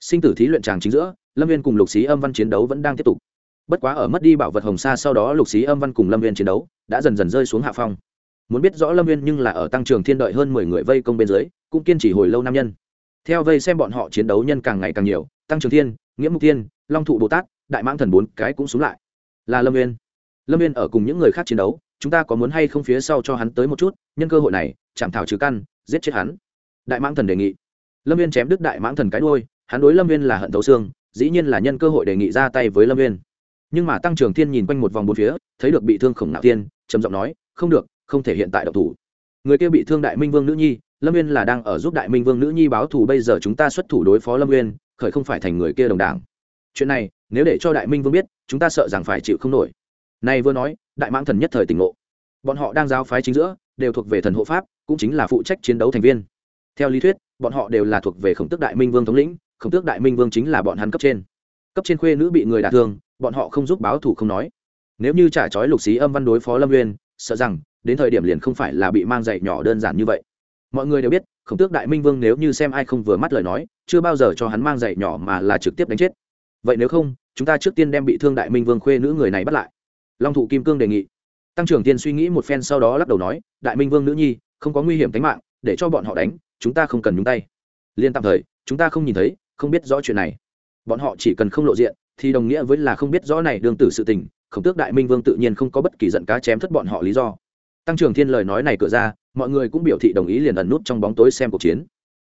Sinh tử thí luyện tràng chính giữa, lâm viên cùng lục xí âm văn chiến đấu vẫn đang tiếp tục. Bất quá ở mất đi bảo vật hồng sa sau đó lục xí âm văn cùng lâm viên chiến đấu đã dần dần rơi xuống hạ phong. Muốn biết rõ lâm viên nhưng là ở tăng trường thiên đợi hơn mười người vây công bên dưới, cũng kiên trì hồi lâu nam nhân. Theo vây xem bọn họ chiến đấu nhân càng ngày càng nhiều, tăng trường thiên, nghĩa mục thiên, long thụ bồ tát đại mãng thần bốn cái cũng xuống lại. Là lâm viên lâm viên ở cùng những người khác chiến đấu, chúng ta có muốn hay không phía sau cho hắn tới một chút, nhân cơ hội này, chạm thảo trừ căn, giết chết hắn. Đại mãng thần đề nghị. Lâm viên chém đứt đại mãng thần cái đôi hắn đối lâm viên là hận thấu xương, dĩ nhiên là nhân cơ hội đề nghị ra tay với lâm viên nhưng mà tăng trưởng thiên nhìn quanh một vòng bốn phía, thấy được bị thương khổng nạo tiên, trầm giọng nói, không được, không thể hiện tại độc thủ. Người kia bị thương đại minh vương nữ nhi, lâm viên là đang ở giúp đại minh vương nữ nhi báo thù, bây giờ chúng ta xuất thủ đối phó lâm viên khởi không phải thành người kia đồng đảng chuyện này, nếu để cho đại minh vương biết, chúng ta sợ rằng phải chịu không nổi. Này vừa nói, đại mãng thần nhất thời tỉnh ngộ. Bọn họ đang giáo phái chính giữa, đều thuộc về thần hộ pháp, cũng chính là phụ trách chiến đấu thành viên. Theo lý thuyết, bọn họ đều là thuộc về khổng tước đại minh vương thống lĩnh, khổng tước đại minh vương chính là bọn hắn cấp trên. Cấp trên khuê nữ bị người đả thương, bọn họ không giúp báo thù không nói. Nếu như trả trói lục xí âm văn đối phó lâm nguyên sợ rằng, đến thời điểm liền không phải là bị mang dạy nhỏ đơn giản như vậy. Mọi người đều biết, khổng tước đại minh vương nếu như xem ai không vừa mắt lời nói, chưa bao giờ cho hắn mang dạy nhỏ mà là trực tiếp đánh chết vậy nếu không, chúng ta trước tiên đem bị thương đại minh vương khuê nữ người này bắt lại. Long thụ kim cương đề nghị. Tăng trưởng tiên suy nghĩ một phen sau đó lắc đầu nói, đại minh vương nữ nhi, không có nguy hiểm tính mạng, để cho bọn họ đánh, chúng ta không cần nhúng tay. Liên tạm thời, chúng ta không nhìn thấy, không biết rõ chuyện này. Bọn họ chỉ cần không lộ diện, thì đồng nghĩa với là không biết rõ này đương tử sự tình, khổng tước đại minh vương tự nhiên không có bất kỳ giận cá chém thất bọn họ lý do. Tăng trưởng thiên lời nói này cửa ra, mọi người cũng biểu thị đồng ý liền ẩn nút trong bóng tối xem cuộc chiến.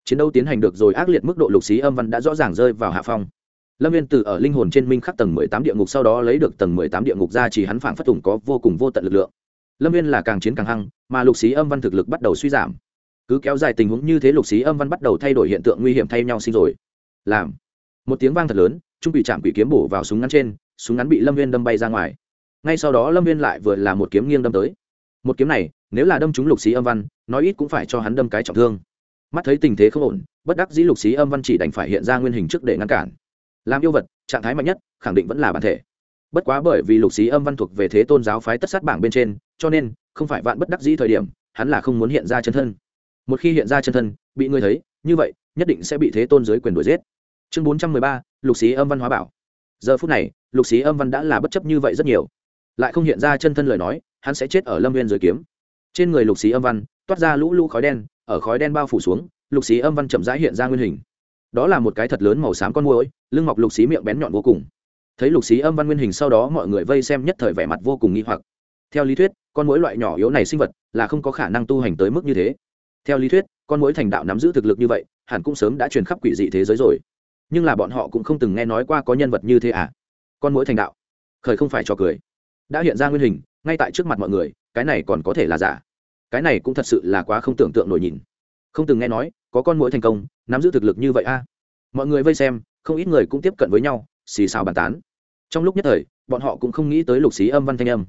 Chiến đấu tiến hành được rồi ác liệt mức độ lục xí âm văn đã rõ ràng rơi vào hạ phong lâm viên từ ở linh hồn trên minh khắc tầng mười tám địa ngục sau đó lấy được tầng mười tám địa ngục ra chỉ hắn phảng phất tùng có vô cùng vô tận lực lượng. Lâm viên là càng chiến càng hăng, mà lục xí âm văn thực lực bắt đầu suy giảm. Cứ kéo dài tình huống như thế lục xí âm văn bắt đầu thay đổi hiện tượng nguy hiểm thay nhau sinh rồi. Làm. Một tiếng vang thật lớn, trung bị chạm quỷ kiếm bổ vào súng ngắn trên, súng ngắn bị lâm viên đâm bay ra ngoài. Ngay sau đó lâm viên lại vừa là một kiếm nghiêng đâm tới. Một kiếm này, nếu là đâm trúng lục xí âm văn, nói ít cũng phải cho hắn đâm cái trọng thương. Mắt thấy tình thế không ổn, bất đắc dĩ lục xí âm văn chỉ đành phải hiện ra nguyên hình trước để ngăn cản làm yêu vật, trạng thái mạnh nhất, khẳng định vẫn là bản thể. Bất quá bởi vì lục xí âm văn thuộc về thế tôn giáo phái tất sát bảng bên trên, cho nên, không phải vạn bất đắc dĩ thời điểm, hắn là không muốn hiện ra chân thân. Một khi hiện ra chân thân, bị người thấy, như vậy, nhất định sẽ bị thế tôn giới quyền đuổi giết. Chương bốn trăm mười ba, lục xí âm văn hóa bảo. Giờ phút này, lục xí âm văn đã là bất chấp như vậy rất nhiều. Lại không hiện ra chân thân lời nói, hắn sẽ chết ở lâm viên giới kiếm. Trên người lục xí âm văn, toát ra lũ lũ khói đen, ở khói đen bao phủ xuống, lục xí âm văn chậm rãi hiện ra nguyên hình đó là một cái thật lớn màu xám con môi lưng mọc lục xí miệng bén nhọn vô cùng. Thấy lục xí âm văn nguyên hình sau đó mọi người vây xem nhất thời vẻ mặt vô cùng nghi hoặc. Theo lý thuyết, con mối loại nhỏ yếu này sinh vật là không có khả năng tu hành tới mức như thế. Theo lý thuyết, con mối thành đạo nắm giữ thực lực như vậy, hẳn cũng sớm đã truyền khắp quỷ dị thế giới rồi. Nhưng là bọn họ cũng không từng nghe nói qua có nhân vật như thế à? Con mối thành đạo. Khởi không phải cho cười. Đã hiện ra nguyên hình, ngay tại trước mặt mọi người, cái này còn có thể là giả. Cái này cũng thật sự là quá không tưởng tượng nổi nhìn. Không từng nghe nói có con mũi thành công, nắm giữ thực lực như vậy a. Mọi người vây xem, không ít người cũng tiếp cận với nhau, xì xào bàn tán. Trong lúc nhất thời, bọn họ cũng không nghĩ tới lục xí âm văn thanh âm.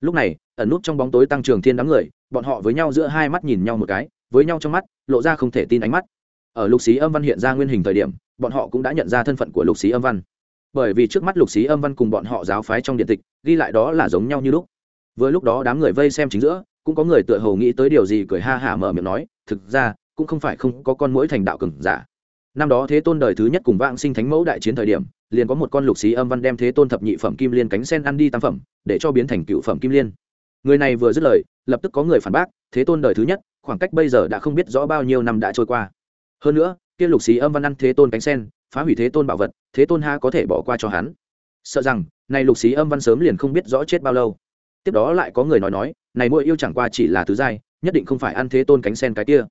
Lúc này, ẩn nút trong bóng tối tăng trường thiên đám người, bọn họ với nhau giữa hai mắt nhìn nhau một cái, với nhau trong mắt, lộ ra không thể tin ánh mắt. Ở lục xí âm văn hiện ra nguyên hình thời điểm, bọn họ cũng đã nhận ra thân phận của lục xí âm văn. Bởi vì trước mắt lục xí âm văn cùng bọn họ giáo phái trong điện tịch, ghi lại đó là giống nhau như lúc. Vừa lúc đó đám người vây xem chính giữa, cũng có người tựa hồ nghĩ tới điều gì cười ha hả mở miệng nói, thực ra cũng không phải không có con mũi thành đạo cường giả. Năm đó thế tôn đời thứ nhất cùng vạn sinh thánh mẫu đại chiến thời điểm, liền có một con lục xí âm văn đem thế tôn thập nhị phẩm kim liên cánh sen ăn đi tam phẩm, để cho biến thành cựu phẩm kim liên. Người này vừa dứt lời, lập tức có người phản bác, thế tôn đời thứ nhất, khoảng cách bây giờ đã không biết rõ bao nhiêu năm đã trôi qua. Hơn nữa, kia lục xí âm văn ăn thế tôn cánh sen, phá hủy thế tôn bảo vật, thế tôn ha có thể bỏ qua cho hắn. Sợ rằng, này lục xí âm văn sớm liền không biết rõ chết bao lâu. Tiếp đó lại có người nói nói, này mỗi yêu chẳng qua chỉ là thứ dai nhất định không phải ăn thế tôn cánh sen cái kia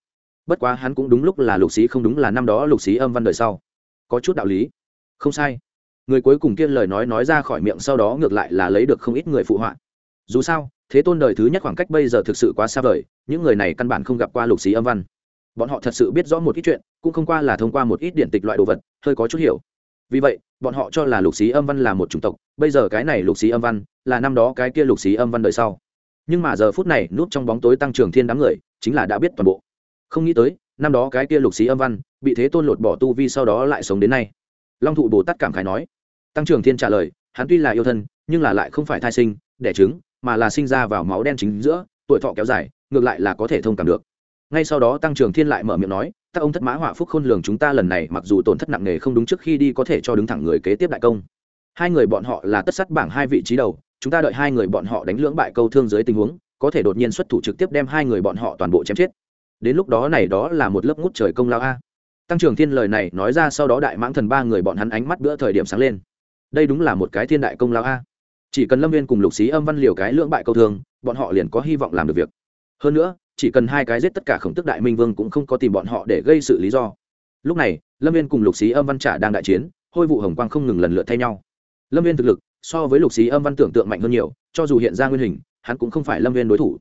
bất quá hắn cũng đúng lúc là lục xí không đúng là năm đó lục xí âm văn đời sau. Có chút đạo lý. Không sai. Người cuối cùng kia lời nói nói ra khỏi miệng sau đó ngược lại là lấy được không ít người phụ họa. Dù sao, thế tôn đời thứ nhất khoảng cách bây giờ thực sự quá xa vời, những người này căn bản không gặp qua lục xí âm văn. Bọn họ thật sự biết rõ một ít chuyện, cũng không qua là thông qua một ít điện tịch loại đồ vật, hơi có chút hiểu. Vì vậy, bọn họ cho là lục xí âm văn là một chủng tộc, bây giờ cái này lục xí âm văn là năm đó cái kia lục xí âm văn đời sau. Nhưng mà giờ phút này, núp trong bóng tối tăng trưởng thiên đám người, chính là đã biết toàn bộ không nghĩ tới, năm đó cái kia lục xí âm văn, bị thế tôn lột bỏ tu vi sau đó lại sống đến nay. Long thụ bồ tát cảm khải nói. Tăng trưởng thiên trả lời, hắn tuy là yêu thân, nhưng là lại không phải thai sinh, đẻ trứng, mà là sinh ra vào máu đen chính giữa, tuổi thọ kéo dài, ngược lại là có thể thông cảm được. Ngay sau đó tăng trưởng thiên lại mở miệng nói, các ông thất mã họa phúc khôn lường chúng ta lần này mặc dù tổn thất nặng nề không đúng trước khi đi có thể cho đứng thẳng người kế tiếp đại công. Hai người bọn họ là tất sắt bảng hai vị trí đầu, chúng ta đợi hai người bọn họ đánh lưỡng bại câu thương dưới tình huống, có thể đột nhiên xuất thủ trực tiếp đem hai người bọn họ toàn bộ chém chết đến lúc đó này đó là một lớp ngút trời công lao a. Tăng trưởng thiên lời này nói ra sau đó đại mãng thần ba người bọn hắn ánh mắt bữa thời điểm sáng lên. Đây đúng là một cái thiên đại công lao a. Chỉ cần lâm viên cùng lục xí âm văn liều cái lưỡng bại câu thường, bọn họ liền có hy vọng làm được việc. Hơn nữa, chỉ cần hai cái giết tất cả khổng tức đại minh vương cũng không có tìm bọn họ để gây sự lý do. Lúc này, lâm viên cùng lục xí âm văn trả đang đại chiến, hôi vụ hồng quang không ngừng lần lượt thay nhau. Lâm viên thực lực, so với lục xí âm văn tưởng tượng mạnh hơn nhiều, cho dù hiện ra nguyên hình, hắn cũng không phải lâm viên đối thủ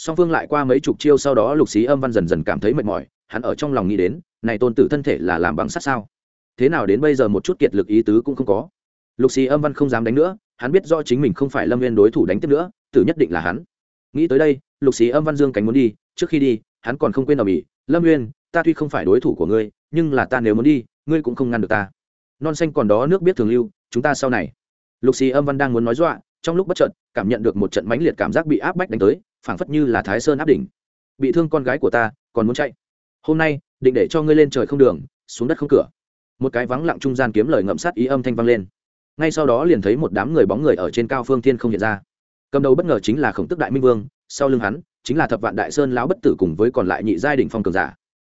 song phương lại qua mấy chục chiêu sau đó lục xí âm văn dần dần cảm thấy mệt mỏi, hắn ở trong lòng nghĩ đến, này tôn tử thân thể là làm bằng sắt sao? Thế nào đến bây giờ một chút kiệt lực ý tứ cũng không có. Lục xí âm văn không dám đánh nữa, hắn biết do chính mình không phải lâm viên đối thủ đánh tiếp nữa, tử nhất định là hắn. Nghĩ tới đây, lục xí âm văn dương cánh muốn đi, trước khi đi, hắn còn không quên ở bỉ lâm uyên, ta tuy không phải đối thủ của ngươi, nhưng là ta nếu muốn đi, ngươi cũng không ngăn được ta. Non xanh còn đó nước biết thường lưu, chúng ta sau này. Lục xì âm văn đang muốn nói dọa, trong lúc bất chợt, cảm nhận được một trận mãnh liệt cảm giác bị áp bách đánh tới phảng phất như là thái sơn áp đỉnh. Bị thương con gái của ta, còn muốn chạy. Hôm nay, định để cho ngươi lên trời không đường, xuống đất không cửa. Một cái vắng lặng trung gian kiếm lời ngậm sát ý âm thanh vang lên. Ngay sau đó liền thấy một đám người bóng người ở trên cao phương thiên không hiện ra. Cầm đầu bất ngờ chính là khổng tức đại minh vương, sau lưng hắn, chính là thập vạn đại sơn lão bất tử cùng với còn lại nhị giai đỉnh phong cường giả.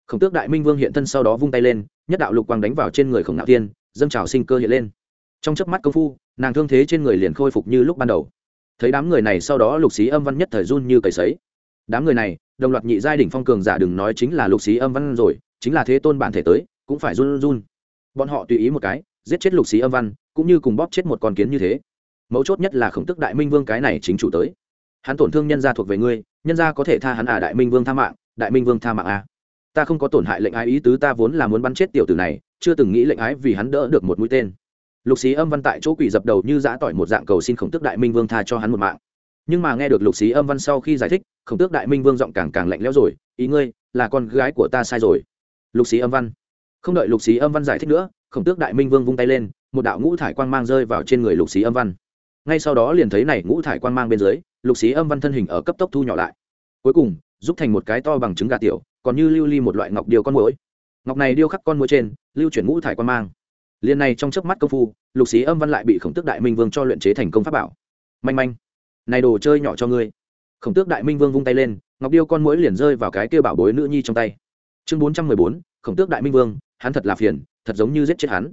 Khổng tước đại minh vương hiện thân sau đó vung tay lên, nhất đạo lục quang đánh vào trên người khổng nạo tiên dâng trào sinh cơ hiện lên. Trong chớp mắt công phu, nàng thương thế trên người liền khôi phục như lúc ban đầu thấy đám người này sau đó lục xí âm văn nhất thời run như cầy sấy. Đám người này, đồng loạt nhị giai đỉnh phong cường giả đừng nói chính là lục xí âm văn rồi, chính là thế tôn bản thể tới, cũng phải run run. Bọn họ tùy ý một cái, giết chết lục xí âm văn, cũng như cùng bóp chết một con kiến như thế. Mấu chốt nhất là khổng tức đại minh vương cái này chính chủ tới. Hắn tổn thương nhân gia thuộc về ngươi, nhân gia có thể tha hắn à đại minh vương tha mạng, đại minh vương tha mạng à. ta không có tổn hại lệnh ái ý tứ, ta vốn là muốn bắn chết tiểu tử này, chưa từng nghĩ lệnh ái vì hắn đỡ được một mũi tên lục xí âm văn tại chỗ quỷ dập đầu như giã tỏi một dạng cầu xin khổng tước đại minh vương tha cho hắn một mạng. Nhưng mà nghe được lục xí âm văn sau khi giải thích, khổng tước đại minh vương giọng càng càng lạnh lẽo rồi, ý ngươi, là con gái của ta sai rồi. Lục xí âm văn. Không đợi lục xí âm văn giải thích nữa, khổng tước đại minh vương vung tay lên, một đạo ngũ thải quang mang rơi vào trên người lục xí âm văn. Ngay sau đó liền thấy này ngũ thải quang mang bên dưới, lục xí âm văn thân hình ở cấp tốc thu nhỏ lại. Cuối cùng, giúp thành một cái to bằng trứng gà tiểu, còn như lưu ly một loại ngọc điều con mũi ngọc này điêu khắc con mũi trên, lưu chuyển ngũ thải quang mang liền này trong chớp mắt công phu, lục xí âm văn lại bị khổng tước đại minh vương cho luyện chế thành công pháp bảo. Manh manh, này đồ chơi nhỏ cho ngươi. Khổng tước đại minh vương vung tay lên, ngọc điêu con mũi liền rơi vào cái kia bảo bối nữ nhi trong tay. Chương bốn trăm mười bốn, khổng tước đại minh vương, hắn thật là phiền, thật giống như giết chết hắn.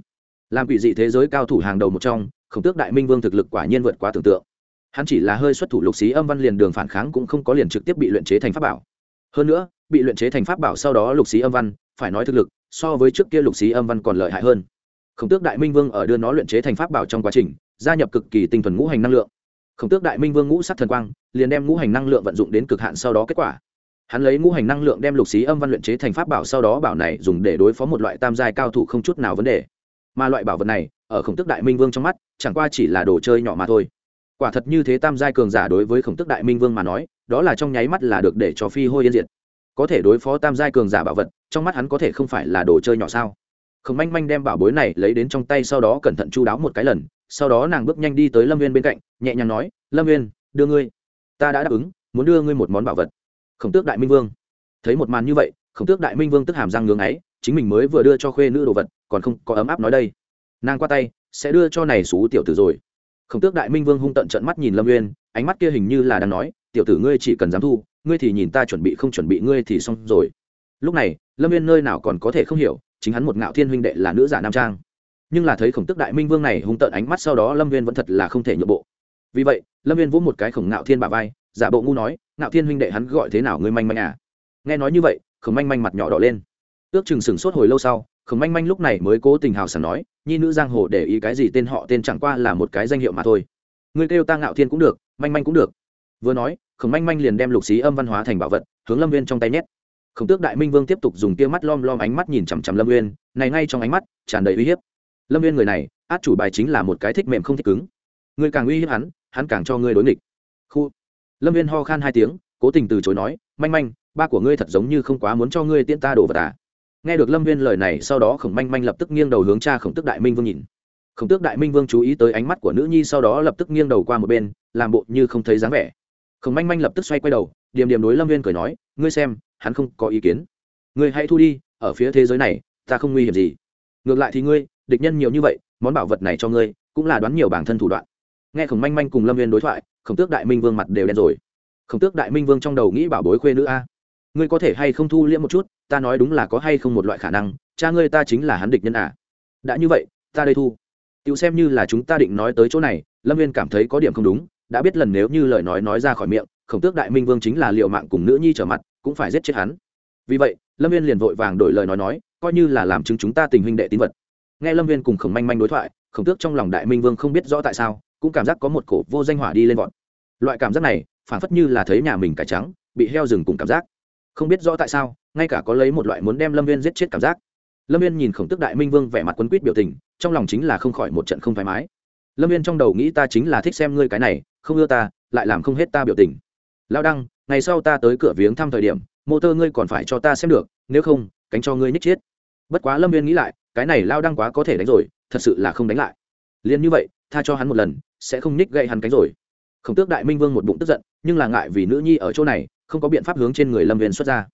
Làm quỷ dị thế giới cao thủ hàng đầu một trong, khổng tước đại minh vương thực lực quả nhiên vượt quá tưởng tượng. Hắn chỉ là hơi xuất thủ lục xí âm văn liền đường phản kháng cũng không có liền trực tiếp bị luyện chế thành pháp bảo. Hơn nữa, bị luyện chế thành pháp bảo sau đó lục xí âm văn, phải nói thực lực, so với trước kia lục xí âm văn còn lợi hại hơn khổng tước đại minh vương ở đưa nó luyện chế thành pháp bảo trong quá trình, gia nhập cực kỳ tinh thuần ngũ hành năng lượng. Khổng tước đại minh vương ngũ sắc thần quang, liền đem ngũ hành năng lượng vận dụng đến cực hạn sau đó kết quả. Hắn lấy ngũ hành năng lượng đem lục xí âm văn luyện chế thành pháp bảo sau đó bảo này dùng để đối phó một loại tam giai cao thủ không chút nào vấn đề. Mà loại bảo vật này, ở khổng tước đại minh vương trong mắt, chẳng qua chỉ là đồ chơi nhỏ mà thôi. Quả thật như thế tam giai cường giả đối với khổng tước đại minh vương mà nói, đó là trong nháy mắt là được để cho phi hôi yên diệt. Có thể đối phó tam giai cường giả bảo vật, trong mắt hắn có thể không phải là đồ chơi nhỏ sao? Khổng manh manh đem bảo bối này lấy đến trong tay sau đó cẩn thận chu đáo một cái lần, sau đó nàng bước nhanh đi tới lâm viên bên cạnh, nhẹ nhàng nói, lâm viên đưa ngươi. Ta đã đáp ứng, muốn đưa ngươi một món bảo vật. Khổng tước đại minh vương. Thấy một màn như vậy, khổng tước đại minh vương tức hàm răng ngưng ấy chính mình mới vừa đưa cho khuê nữ đồ vật, còn không có ấm áp nói đây. Nàng qua tay, sẽ đưa cho này xú tiểu tử rồi. Khổng tước đại minh vương hung tận trận mắt nhìn lâm uyên, ánh mắt kia hình như là đang nói, tiểu tử ngươi chỉ cần dám thu, ngươi thì nhìn ta chuẩn bị không chuẩn bị ngươi thì xong rồi. Lúc này, lâm uyên nơi nào còn có thể không hiểu chính hắn một ngạo thiên huynh đệ là nữ giả nam trang. Nhưng là thấy khổng tước đại minh vương này hung tợn ánh mắt sau đó lâm viên vẫn thật là không thể nhượng bộ. Vì vậy, lâm viên vỗ một cái khổng ngạo thiên bà vai, giả bộ ngu nói, ngạo thiên huynh đệ hắn gọi thế nào ngươi manh manh à? Nghe nói như vậy, khổng manh manh mặt nhỏ đỏ lên. Ước chừng sừng sốt hồi lâu sau, khổng manh manh lúc này mới cố tình hào sảng nói, nhi nữ giang hồ để ý cái gì tên họ tên chẳng qua là một cái danh hiệu mà thôi. Ngươi kêu ta ngạo thiên cũng được, manh manh cũng được. Vừa nói, khổng manh manh liền đem lục xí âm văn hóa thành bảo vật, hướng lâm viên trong tay nhét khổng tước đại minh vương tiếp tục dùng tia mắt lom lom ánh mắt nhìn chằm chằm lâm uyên, này ngay trong ánh mắt tràn đầy uy hiếp. Lâm uyên người này, át chủ bài chính là một cái thích mềm không thích cứng. Người càng uy hiếp hắn hắn càng cho ngươi đối nghịch. Khu. Lâm uyên ho khan hai tiếng, cố tình từ chối nói, manh manh, ba của ngươi thật giống như không quá muốn cho ngươi tiễn ta đổ vật à? Nghe được lâm viên lời này, sau đó khổng manh manh lập tức nghiêng đầu hướng cha khổng tước đại minh vương nhìn. Khổng tước đại minh vương chú ý tới ánh mắt của nữ nhi, sau đó lập tức nghiêng đầu qua một bên, làm bộ như không thấy dáng vẻ khổng manh manh lập tức xoay quay đầu, điềm điềm đối lâm viên cười nói, ngươi xem, hắn không có ý kiến. Ngươi hãy thu đi, ở phía thế giới này, ta không nguy hiểm gì. Ngược lại thì ngươi, địch nhân nhiều như vậy, món bảo vật này cho ngươi, cũng là đoán nhiều bản thân thủ đoạn. Nghe khổng manh manh cùng lâm viên đối thoại, khổng tước đại minh vương mặt đều đen rồi. Khổng tước đại minh vương trong đầu nghĩ bảo bối khuê nữ a. Ngươi có thể hay không thu liễm một chút, ta nói đúng là có hay không một loại khả năng, cha ngươi ta chính là hắn địch nhân à. Đã như vậy, ta đây thu. Tựu xem như là chúng ta định nói tới chỗ này, lâm viên cảm thấy có điểm không đúng đã biết lần nếu như lời nói nói ra khỏi miệng, khổng tước đại minh vương chính là liệu mạng cùng nữ nhi trở mặt, cũng phải giết chết hắn. Vì vậy, lâm viên liền vội vàng đổi lời nói nói, coi như là làm chứng chúng ta tình huynh đệ tín vật. Nghe lâm viên cùng khổng manh manh đối thoại, khổng tước trong lòng đại minh vương không biết rõ tại sao, cũng cảm giác có một cổ vô danh hỏa đi lên vọt. Loại cảm giác này phản phất như là thấy nhà mình cải trắng, bị heo rừng cùng cảm giác. Không biết rõ tại sao, ngay cả có lấy một loại muốn đem lâm viên giết chết cảm giác. Lâm viên nhìn khổng tước đại minh vương vẻ mặt quấn quýt biểu tình, trong lòng chính là không khỏi một trận không thoải mái. Lâm viên trong đầu nghĩ ta chính là thích xem ngươi cái này không ưa ta, lại làm không hết ta biểu tình. Lao đăng, ngày sau ta tới cửa viếng thăm thời điểm, mô tơ ngươi còn phải cho ta xem được, nếu không, cánh cho ngươi nhích chết bất quá lâm viên nghĩ lại, cái này lao đăng quá có thể đánh rồi, thật sự là không đánh lại. Liền như vậy, tha cho hắn một lần, sẽ không nhích gây hắn cánh rồi. Khổng tước đại minh vương một bụng tức giận, nhưng là ngại vì nữ nhi ở chỗ này, không có biện pháp hướng trên người lâm viên xuất ra.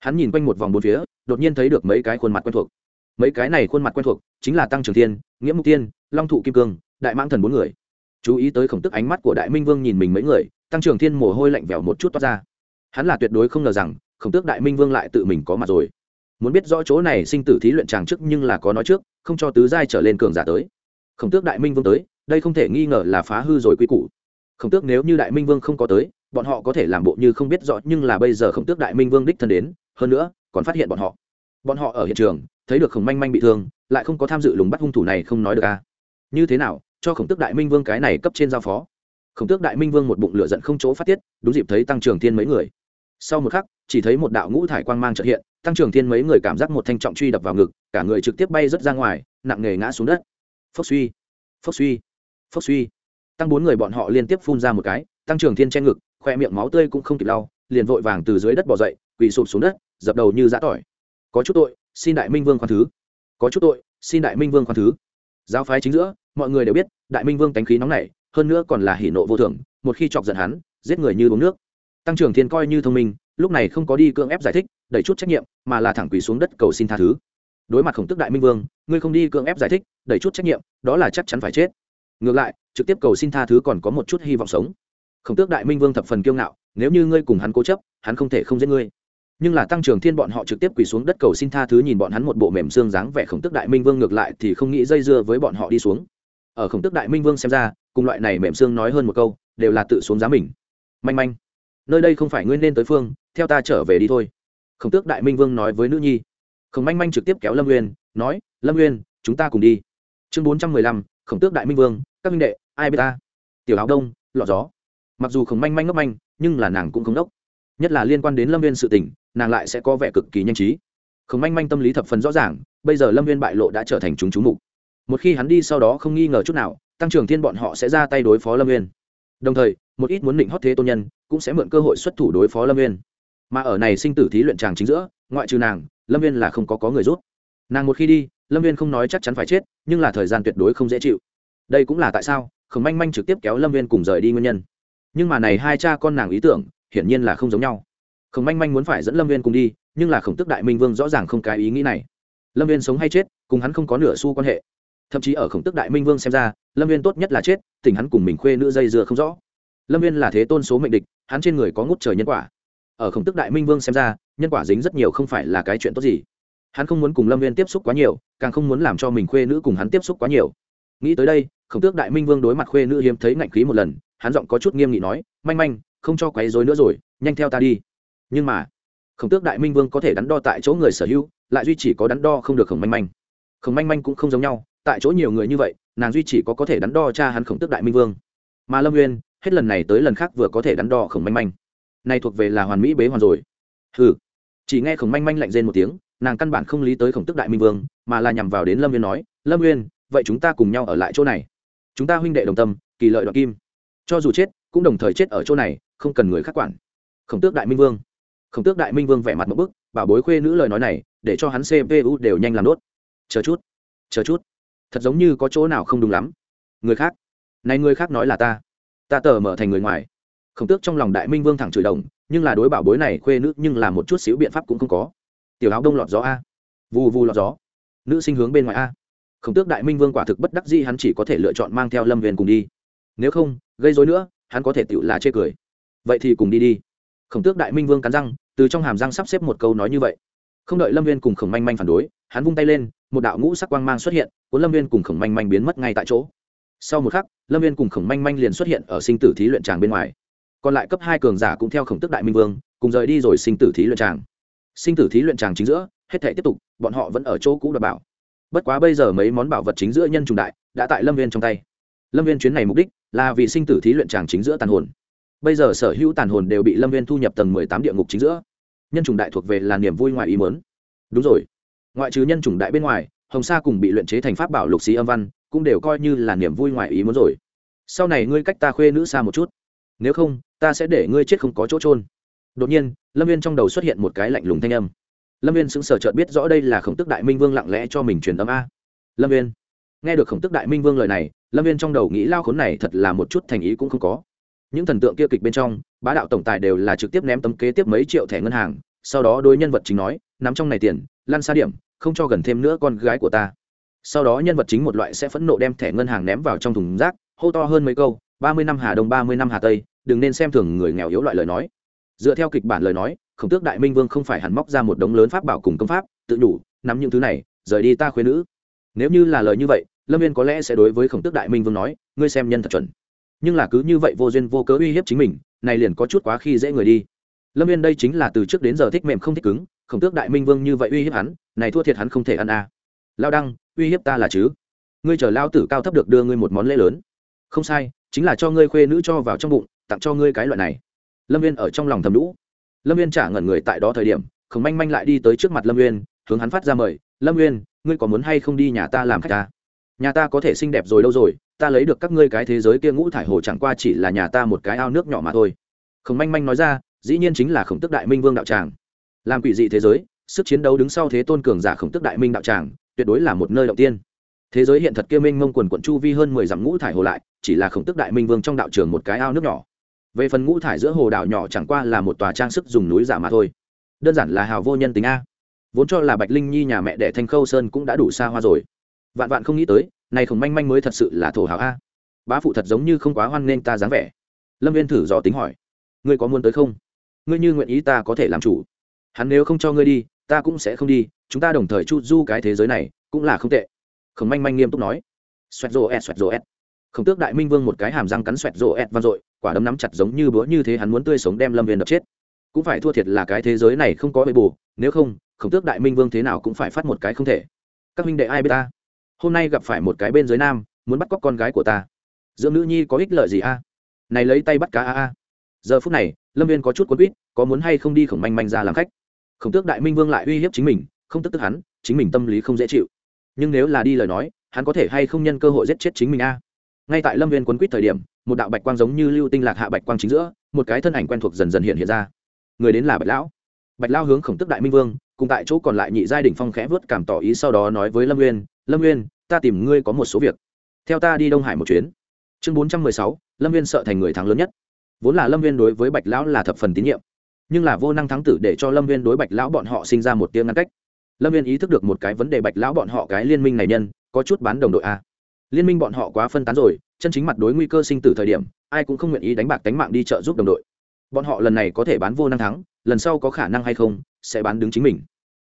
Hắn nhìn quanh một vòng bốn phía, đột nhiên thấy được mấy cái khuôn mặt quen thuộc. Mấy cái này khuôn mặt quen thuộc chính là tăng trường thiên, nghĩa mục tiên, long thụ kim cương, đại mãng thần bốn người chú ý tới khổng tức ánh mắt của đại minh vương nhìn mình mấy người, tăng trưởng thiên mồ hôi lạnh vẻo một chút toát ra. Hắn là tuyệt đối không ngờ rằng, khổng tước đại minh vương lại tự mình có mặt rồi. Muốn biết rõ chỗ này sinh tử thí luyện tràng trước nhưng là có nói trước, không cho tứ giai trở lên cường giả tới. Khổng tước đại minh vương tới, đây không thể nghi ngờ là phá hư rồi quy củ. Khổng tước nếu như đại minh vương không có tới, bọn họ có thể làm bộ như không biết rõ nhưng là bây giờ khổng tước đại minh vương đích thân đến, hơn nữa, còn phát hiện bọn họ. Bọn họ ở hiện trường, thấy được khổng manh manh bị thương, lại không có tham dự lùng bắt hung thủ này không nói được à. Như thế nào cho khổng tước đại minh vương cái này cấp trên giao phó. Khổng tước đại minh vương một bụng lửa giận không chỗ phát tiết, đúng dịp thấy tăng trưởng thiên mấy người. Sau một khắc, chỉ thấy một đạo ngũ thải quang mang trợ hiện, tăng trưởng thiên mấy người cảm giác một thanh trọng truy đập vào ngực, cả người trực tiếp bay rớt ra ngoài, nặng nề ngã xuống đất. Phốc suy phốc suy phốc suy. Tăng bốn người bọn họ liên tiếp phun ra một cái, tăng trưởng thiên che ngực, khoe miệng máu tươi cũng không kịp lau, liền vội vàng từ dưới đất bỏ dậy, quỳ sụp xuống đất, dập đầu như giã tỏi. Có chút tội, xin đại minh vương khoan thứ. Có chút tội, xin đại minh vương khoan thứ. Giáo phái chính giữa mọi người đều biết, đại minh vương tánh khí nóng nảy, hơn nữa còn là hỉ nộ vô thường, một khi chọc giận hắn, giết người như uống nước. Tăng trưởng thiên coi như thông minh, lúc này không có đi cưỡng ép giải thích, đẩy chút trách nhiệm, mà là thẳng quỳ xuống đất cầu xin tha thứ. Đối mặt khổng tức đại minh vương, ngươi không đi cưỡng ép giải thích, đẩy chút trách nhiệm, đó là chắc chắn phải chết. Ngược lại, trực tiếp cầu xin tha thứ còn có một chút hy vọng sống. Khổng tước đại minh vương thập phần kiêu ngạo, nếu như ngươi cùng hắn cố chấp, hắn không thể không giết ngươi. Nhưng là tăng trưởng thiên bọn họ trực tiếp quỳ xuống đất cầu xin tha thứ nhìn bọn hắn một bộ mềm xương dáng vẻ khổng tước đại minh vương ngược lại thì không nghĩ dây dưa với bọn họ đi xuống ở khổng tước đại minh vương xem ra, cùng loại này mềm xương nói hơn một câu, đều là tự xuống giá mình. Manh manh, nơi đây không phải ngươi nên tới phương, theo ta trở về đi thôi. Khổng tước đại minh vương nói với nữ nhi. Khổng manh manh trực tiếp kéo lâm uyên, nói, lâm uyên, chúng ta cùng đi. Chương bốn trăm mười lăm, khổng tước đại minh vương, các minh đệ, ai biết ta? Tiểu áo đông, lọ gió. Mặc dù khổng manh manh ngốc manh, nhưng là nàng cũng không đốc. Nhất là liên quan đến lâm viên sự tình, nàng lại sẽ có vẻ cực kỳ nhanh trí. Khổng manh manh tâm lý thập phần rõ ràng, bây giờ lâm viên bại lộ đã trở thành chúng chú mục một khi hắn đi sau đó không nghi ngờ chút nào, tăng trưởng thiên bọn họ sẽ ra tay đối phó lâm nguyên. đồng thời, một ít muốn định hót thế tôn nhân cũng sẽ mượn cơ hội xuất thủ đối phó lâm nguyên. mà ở này sinh tử thí luyện tràng chính giữa, ngoại trừ nàng, lâm nguyên là không có có người rút nàng một khi đi, lâm nguyên không nói chắc chắn phải chết, nhưng là thời gian tuyệt đối không dễ chịu. Đây cũng là tại sao, khổng manh manh trực tiếp kéo lâm viên cùng rời đi nguyên nhân. Nhưng mà này hai cha con nàng ý tưởng, hiển nhiên là không giống nhau. Khổng manh manh muốn phải dẫn lâm viên cùng đi, nhưng là khổng tức đại minh vương rõ ràng không cái ý nghĩ này. Lâm viên sống hay chết, cùng hắn không có nửa xu quan hệ thậm chí ở khổng tức đại minh vương xem ra, lâm viên tốt nhất là chết tình hắn cùng mình khuê nữ dây dưa không rõ. Lâm viên là thế tôn số mệnh địch, hắn trên người có ngút trời nhân quả. Ở khổng tức đại minh vương xem ra, nhân quả dính rất nhiều không phải là cái chuyện tốt gì. Hắn không muốn cùng lâm viên tiếp xúc quá nhiều, càng không muốn làm cho mình khuê nữ cùng hắn tiếp xúc quá nhiều. Nghĩ tới đây, khổng tước đại minh vương đối mặt khuê nữ hiếm thấy ngạnh khí một lần, hắn giọng có chút nghiêm nghị nói, manh manh, không cho quấy dối nữa rồi, nhanh theo ta đi. Nhưng mà, khổng tước đại minh vương có thể đắn đo tại chỗ người sở hữu, lại duy chỉ có đắn đo không được khổng manh manh. Khổng manh manh cũng không giống nhau tại chỗ nhiều người như vậy nàng duy chỉ có có thể đắn đo cha hắn khổng tước đại minh vương. Mà lâm nguyên hết lần này tới lần khác vừa có thể đắn đo khổng manh manh. Này thuộc về là hoàn mỹ bế hoàn rồi. Hừ. Chỉ nghe khổng manh manh lạnh rên một tiếng nàng căn bản không lý tới khổng tức đại minh vương mà là nhằm vào đến lâm nguyên nói lâm nguyên, vậy chúng ta cùng nhau ở lại chỗ này. Chúng ta huynh đệ đồng tâm kỳ lợi đoạt kim. Cho dù chết cũng đồng thời chết ở chỗ này không cần người khác quản. Khổng tước đại minh vương. Khổng tước đại minh vương vẻ mặt một bức bảo bối khuê nữ lời nói này để cho hắn cpu đều nhanh làm đốt. Chờ chút chờ chút thật giống như có chỗ nào không đúng lắm. Người khác? Này người khác nói là ta. Ta tờ mở thành người ngoài. Khổng tước trong lòng đại minh vương thẳng chửi đồng, nhưng là đối bảo bối này khuê nữ nhưng là một chút xíu biện pháp cũng không có. Tiểu áo đông lọt gió a. Vù vù lọt gió. Nữ sinh hướng bên ngoài a. Khổng tước đại minh vương quả thực bất đắc dĩ hắn chỉ có thể lựa chọn mang theo lâm viên cùng đi. Nếu không, gây dối nữa, hắn có thể tự là chê cười. Vậy thì cùng đi đi. Khổng tước đại minh vương cắn răng, từ trong hàm răng sắp xếp một câu nói như vậy không đợi lâm viên cùng khổng manh manh phản đối, hắn vung tay lên, một đạo ngũ sắc quang mang xuất hiện, cuốn lâm viên cùng khổng manh manh biến mất ngay tại chỗ. Sau một khắc, lâm viên cùng khổng manh manh liền xuất hiện ở sinh tử thí luyện tràng bên ngoài. Còn lại cấp hai cường giả cũng theo khổng tức đại minh vương, cùng rời đi rồi sinh tử thí luyện tràng. Sinh tử thí luyện tràng chính giữa, hết thể tiếp tục, bọn họ vẫn ở chỗ cũ đảm bảo. Bất quá bây giờ mấy món bảo vật chính giữa nhân trùng đại, đã tại lâm viên trong tay. Lâm viên chuyến này mục đích là vì sinh tử thí luyện tràng chính giữa tàn hồn. Bây giờ sở hữu tàn hồn đều bị lâm viên thu nhập tầng mười tám địa ngục chính giữa nhân chủng đại thuộc về là niềm vui ngoài ý mớn đúng rồi. Ngoại trừ nhân chủng đại bên ngoài, hồng sa cùng bị luyện chế thành pháp bảo lục xí âm văn, cũng đều coi như là niềm vui ngoài ý muốn rồi. Sau này ngươi cách ta khuê nữ xa một chút. Nếu không, ta sẽ để ngươi chết không có chỗ trôn đột nhiên, lâm viên trong đầu xuất hiện một cái lạnh lùng thanh âm. Lâm viên sững sờ chợt biết rõ đây là khổng tức đại minh vương lặng lẽ cho mình truyền âm a. Lâm viên nghe được khổng tức đại minh vương lời này, lâm viên trong đầu nghĩ lao khốn này thật là một chút thành ý cũng không có. Những thần tượng kia kịch bên trong bá đạo tổng tài đều là trực tiếp ném tấm kế tiếp mấy triệu thẻ ngân hàng, sau đó đôi nhân vật chính nói, nắm trong này tiền lăn xa điểm, không cho gần thêm nữa con gái của ta. Sau đó nhân vật chính một loại sẽ phẫn nộ đem thẻ ngân hàng ném vào trong thùng rác, hô to hơn mấy câu, ba mươi năm hà đông, ba mươi năm hà tây, đừng nên xem thường người nghèo yếu loại lời nói. Dựa theo kịch bản lời nói, khổng tước đại minh vương không phải hẳn móc ra một đống lớn pháp bảo cùng công pháp, tự đủ, nắm những thứ này, rời đi ta khuyên nữ. Nếu như là lời như vậy, lâm viên có lẽ sẽ đối với khổng tước đại minh vương nói, ngươi xem nhân thật chuẩn. Nhưng là cứ như vậy vô duyên vô cớ uy hiếp chính mình này liền có chút quá khi dễ người đi. Lâm viên đây chính là từ trước đến giờ thích mềm không thích cứng, khổng tước đại minh vương như vậy uy hiếp hắn, này thua thiệt hắn không thể ăn à. lao đăng, uy hiếp ta là chứ? Ngươi chờ lao tử cao thấp được đưa ngươi một món lễ lớn. Không sai, chính là cho ngươi khuê nữ cho vào trong bụng, tặng cho ngươi cái loại này. Lâm viên ở trong lòng thầm lũ. Lâm viên trả ngẩn người tại đó thời điểm khổng manh manh lại đi tới trước mặt lâm viên hướng hắn phát ra mời, lâm viên ngươi có muốn hay không đi nhà ta làm khách ta nhà ta có thể xinh đẹp rồi đâu rồi, ta lấy được các ngươi cái thế giới kia ngũ thải hồ chẳng qua chỉ là nhà ta một cái ao nước nhỏ mà thôi. Khổng manh manh nói ra, dĩ nhiên chính là khổng tức đại minh vương đạo tràng. Làm quỷ dị thế giới, sức chiến đấu đứng sau thế tôn cường giả khổng tức đại minh đạo tràng, tuyệt đối là một nơi động tiên. Thế giới hiện thật kia minh mông quần quận chu vi hơn mười dặm ngũ thải hồ lại, chỉ là khổng tức đại minh vương trong đạo trường một cái ao nước nhỏ. Về phần ngũ thải giữa hồ đảo nhỏ chẳng qua là một tòa trang sức dùng núi giả mà thôi. Đơn giản là hào vô nhân tính a. Vốn cho là bạch linh nhi nhà mẹ đẻ thanh khâu sơn cũng đã đủ xa hoa rồi vạn vạn không nghĩ tới, này khổng manh manh mới thật sự là thổ hào a. Bá phụ thật giống như không quá hoan nghênh ta dáng vẻ. Lâm viên thử dò tính hỏi, ngươi có muốn tới không? Ngươi như nguyện ý ta có thể làm chủ? Hắn nếu không cho ngươi đi, ta cũng sẽ không đi, chúng ta đồng thời chu du cái thế giới này, cũng là không tệ. Khổng manh manh nghiêm túc nói, xoẹt rô ẹt, xoẹt rô ẹt. khổng tước đại minh vương một cái hàm răng cắn xoẹt rô ẹt vang dội, quả đấm nắm chặt giống như bữa như thế hắn muốn tươi sống đem lâm viên đập chết. Cũng phải thua thiệt là cái thế giới này không có bề bù, nếu không, khổng tước đại minh vương thế nào cũng phải phát một cái không thể. Các minh đệ ai biết ta? Hôm nay gặp phải một cái bên dưới nam, muốn bắt cóc con gái của ta. Dưỡng nữ nhi có ích lợi gì a? Này lấy tay bắt cá a a. Giờ phút này, lâm viên có chút quấn quýt, có muốn hay không đi khổng manh manh ra làm khách. Khổng tước đại minh vương lại uy hiếp chính mình, không tức tức hắn, chính mình tâm lý không dễ chịu. Nhưng nếu là đi lời nói, hắn có thể hay không nhân cơ hội giết chết chính mình a? Ngay tại lâm viên quấn quýt thời điểm, một đạo bạch quang giống như lưu tinh lạc hạ bạch quang chính giữa, một cái thân ảnh quen thuộc dần dần hiện hiện ra. Người đến là bạch lão. Bạch lao hướng khổng tức đại minh vương, cùng tại chỗ còn lại nhị giai đình phong khẽ vớt cảm tỏ ý sau đó nói với lâm uyên lâm nguyên, ta tìm ngươi có một số việc. Theo ta đi đông hải một chuyến. Chương bốn trăm mười sáu, lâm Nguyên sợ thành người thắng lớn nhất. Vốn là lâm Nguyên đối với bạch lão là thập phần tín nhiệm, nhưng là vô năng thắng tử để cho lâm Nguyên đối bạch lão bọn họ sinh ra một tiếng ngăn cách. Lâm Nguyên ý thức được một cái vấn đề bạch lão bọn họ cái liên minh này nhân, có chút bán đồng đội a. Liên minh bọn họ quá phân tán rồi, chân chính mặt đối nguy cơ sinh tử thời điểm, ai cũng không nguyện ý đánh bạc đánh mạng đi trợ giúp đồng đội. Bọn họ lần này có thể bán vô năng thắng, lần sau có khả năng hay không, sẽ bán đứng chính mình.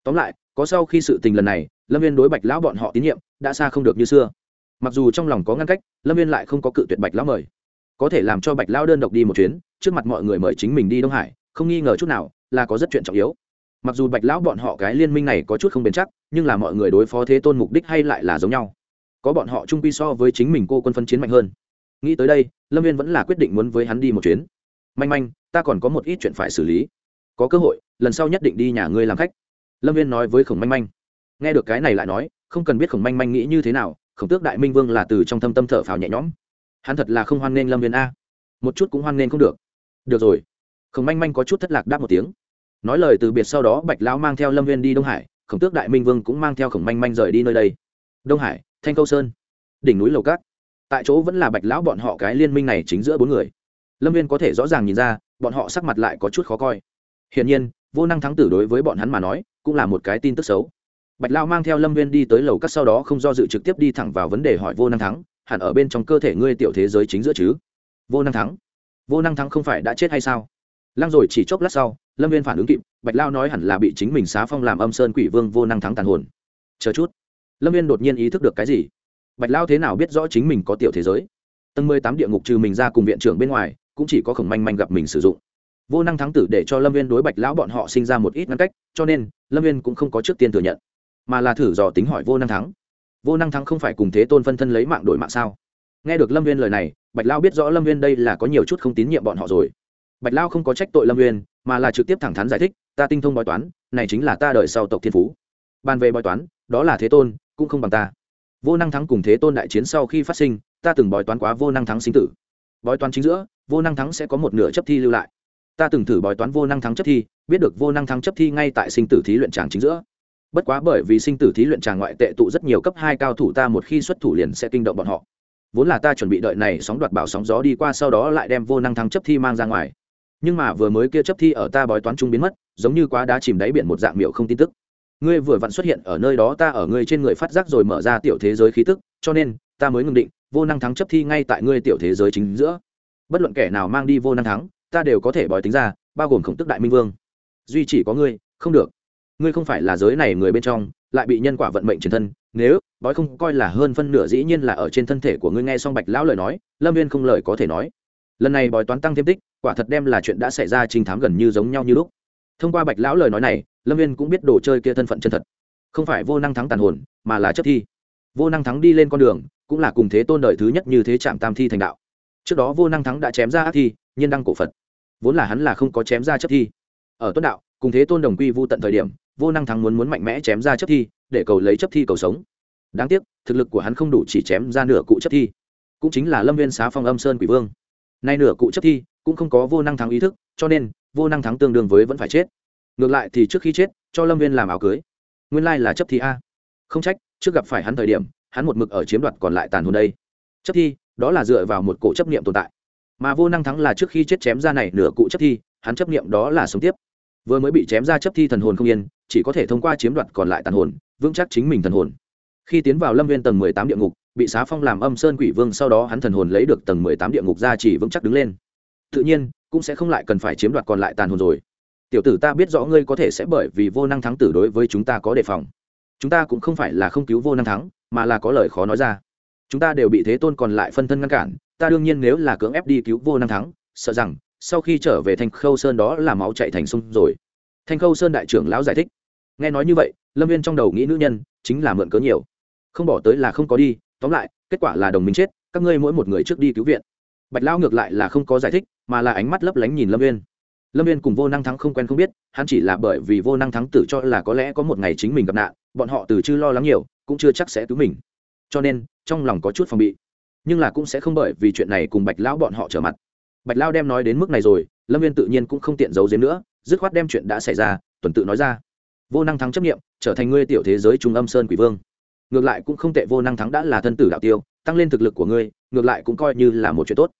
Tóm lại, có sau khi sự tình lần này lâm viên đối bạch lão bọn họ tín nhiệm đã xa không được như xưa mặc dù trong lòng có ngăn cách lâm viên lại không có cự tuyệt bạch lão mời có thể làm cho bạch lão đơn độc đi một chuyến trước mặt mọi người mời chính mình đi đông hải không nghi ngờ chút nào là có rất chuyện trọng yếu mặc dù bạch lão bọn họ cái liên minh này có chút không bền chắc nhưng là mọi người đối phó thế tôn mục đích hay lại là giống nhau có bọn họ trung quy so với chính mình cô quân phân chiến mạnh hơn nghĩ tới đây lâm viên vẫn là quyết định muốn với hắn đi một chuyến manh manh ta còn có một ít chuyện phải xử lý có cơ hội lần sau nhất định đi nhà ngươi làm khách lâm viên nói với khổng manh manh nghe được cái này lại nói, không cần biết khổng manh manh nghĩ như thế nào, khổng tước đại minh vương là từ trong thâm tâm thở phào nhẹ nhõm. Hắn thật là không hoan nghênh lâm viên a. Một chút cũng hoan nghênh không được. Được rồi. Khổng manh manh có chút thất lạc đáp một tiếng. Nói lời từ biệt sau đó, bạch lão mang theo lâm viên đi đông hải, khổng tước đại minh vương cũng mang theo khổng manh manh rời đi nơi đây. Đông hải, thanh câu sơn, đỉnh núi lầu cát. Tại chỗ vẫn là bạch lão bọn họ cái liên minh này chính giữa bốn người. Lâm viên có thể rõ ràng nhìn ra, bọn họ sắc mặt lại có chút khó coi. Hiển nhiên, vô năng thắng tử đối với bọn hắn mà nói, cũng là một cái tin tức xấu bạch lao mang theo lâm viên đi tới lầu cắt sau đó không do dự trực tiếp đi thẳng vào vấn đề hỏi vô năng thắng, hẳn ở bên trong cơ thể ngươi tiểu thế giới chính giữa chứ? Vô năng thắng. Vô năng thắng không phải đã chết hay sao? Lăng rồi chỉ chốc lát sau, lâm viên phản ứng kịp, bạch lao nói hẳn là bị chính mình xá phong làm âm sơn quỷ vương vô năng thắng tàn hồn. Chờ chút. Lâm viên đột nhiên ý thức được cái gì? Bạch lao thế nào biết rõ chính mình có tiểu thế giới? Tầng mười tám địa ngục trừ mình ra cùng viện trưởng bên ngoài, cũng chỉ có khổng manh manh gặp mình sử dụng. Vô năng thắng tử để cho lâm viên đối bạch lão bọn họ sinh ra một ít ngăn cách, cho nên lâm viên cũng không có trước tiên thừa nhận mà là thử dò tính hỏi vô năng thắng. Vô năng thắng không phải cùng thế tôn phân thân lấy mạng đổi mạng sao? Nghe được lâm viên lời này, bạch lao biết rõ lâm viên đây là có nhiều chút không tín nhiệm bọn họ rồi. Bạch lao không có trách tội lâm viên mà là trực tiếp thẳng thắn giải thích, ta tinh thông bói toán, này chính là ta đợi sau tộc thiên phú. Bàn về bói toán, đó là thế tôn, cũng không bằng ta. Vô năng thắng cùng thế tôn đại chiến sau khi phát sinh, ta từng bói toán quá vô năng thắng sinh tử. Bói toán chính giữa, vô năng thắng sẽ có một nửa chấp thi lưu lại. Ta từng thử bói toán vô năng thắng chấp thi, biết được vô năng thắng chấp thi ngay tại sinh tử thí luyện tràng chính giữa bất quá bởi vì sinh tử thí luyện tràng ngoại tệ tụ rất nhiều cấp hai cao thủ ta một khi xuất thủ liền sẽ kinh động bọn họ. Vốn là ta chuẩn bị đợi này sóng đoạt bảo sóng gió đi qua sau đó lại đem vô năng thắng chấp thi mang ra ngoài. Nhưng mà vừa mới kia chấp thi ở ta bói toán trung biến mất, giống như quá đá chìm đáy biển một dạng miệu không tin tức. Ngươi vừa vặn xuất hiện ở nơi đó ta ở ngươi trên người phát giác rồi mở ra tiểu thế giới khí tức, cho nên, ta mới ngừng định, vô năng thắng chấp thi ngay tại ngươi tiểu thế giới chính giữa. Bất luận kẻ nào mang đi vô năng thắng, ta đều có thể bói tính ra, bao gồm khổng tức đại minh vương. Duy chỉ có ngươi, không được ngươi không phải là giới này người bên trong, lại bị nhân quả vận mệnh trên thân, nếu, bói không coi là hơn phân nửa dĩ nhiên là ở trên thân thể của ngươi nghe xong bạch lão lời nói, lâm viên không lời có thể nói. Lần này bói toán tăng thêm tích, quả thật đem là chuyện đã xảy ra trình thám gần như giống nhau như lúc. Thông qua bạch lão lời nói này, lâm viên cũng biết đồ chơi kia thân phận chân thật. Không phải vô năng thắng tàn hồn, mà là chất thi. Vô năng thắng đi lên con đường, cũng là cùng thế tôn đời thứ nhất như thế trạm tam thi thành đạo. Trước đó vô năng thắng đã chém ra ác thi, nhiên đăng cổ phật. Vốn là hắn là không có chém ra chất thi. Ở tuấn đạo, cùng thế tôn đồng quy vô tận thời điểm vô năng thắng muốn muốn mạnh mẽ chém ra chấp thi, để cầu lấy chấp thi cầu sống. Đáng tiếc, thực lực của hắn không đủ chỉ chém ra nửa cụ chấp thi. Cũng chính là lâm viên xá phong âm sơn quỷ vương. Nay nửa cụ chấp thi, cũng không có vô năng thắng ý thức, cho nên, vô năng thắng tương đương với vẫn phải chết. Ngược lại thì trước khi chết, cho lâm viên làm áo cưới. Nguyên lai là chấp thi a. Không trách, trước gặp phải hắn thời điểm, hắn một mực ở chiếm đoạt còn lại tàn hồn đây. Chấp thi, đó là dựa vào một cổ chấp niệm tồn tại. Mà vô năng thắng là trước khi chết chém ra này nửa cụ chấp thi, hắn chấp niệm đó là sống tiếp. Vừa mới bị chém ra chấp thi thần hồn không yên chỉ có thể thông qua chiếm đoạt còn lại tàn hồn, vững chắc chính mình thần hồn. Khi tiến vào lâm viên tầng mười tám địa ngục, bị xá phong làm âm sơn quỷ vương, sau đó hắn thần hồn lấy được tầng mười tám địa ngục ra chỉ vững chắc đứng lên. Tự nhiên, cũng sẽ không lại cần phải chiếm đoạt còn lại tàn hồn rồi. Tiểu tử ta biết rõ ngươi có thể sẽ bởi vì vô năng thắng tử đối với chúng ta có đề phòng. Chúng ta cũng không phải là không cứu vô năng thắng, mà là có lời khó nói ra. Chúng ta đều bị thế tôn còn lại phân thân ngăn cản, ta đương nhiên nếu là cưỡng ép đi cứu vô năng thắng, sợ rằng sau khi trở về thanh khâu sơn đó là máu chạy thành sông rồi. Thanh khâu sơn đại trưởng lão giải thích nghe nói như vậy, lâm viên trong đầu nghĩ nữ nhân chính là mượn cớ nhiều. Không bỏ tới là không có đi, tóm lại, kết quả là đồng minh chết, các ngươi mỗi một người trước đi cứu viện. Bạch lão ngược lại là không có giải thích, mà là ánh mắt lấp lánh nhìn lâm viên lâm viên cùng vô năng thắng không quen không biết, hắn chỉ là bởi vì vô năng thắng tử cho là có lẽ có một ngày chính mình gặp nạn, bọn họ từ chưa lo lắng nhiều, cũng chưa chắc sẽ cứu mình. Cho nên, trong lòng có chút phòng bị. Nhưng là cũng sẽ không bởi vì chuyện này cùng bạch lão bọn họ trở mặt. Bạch lao đem nói đến mức này rồi, lâm viên tự nhiên cũng không tiện giấu giếm nữa, dứt khoát đem chuyện đã xảy ra, tuần tự nói ra vô năng thắng chấp nghiệm, trở thành ngươi tiểu thế giới trung âm sơn quỷ vương. Ngược lại cũng không tệ, vô năng thắng đã là thân tử đạo tiêu, tăng lên thực lực của ngươi, ngược lại cũng coi như là một chuyện tốt.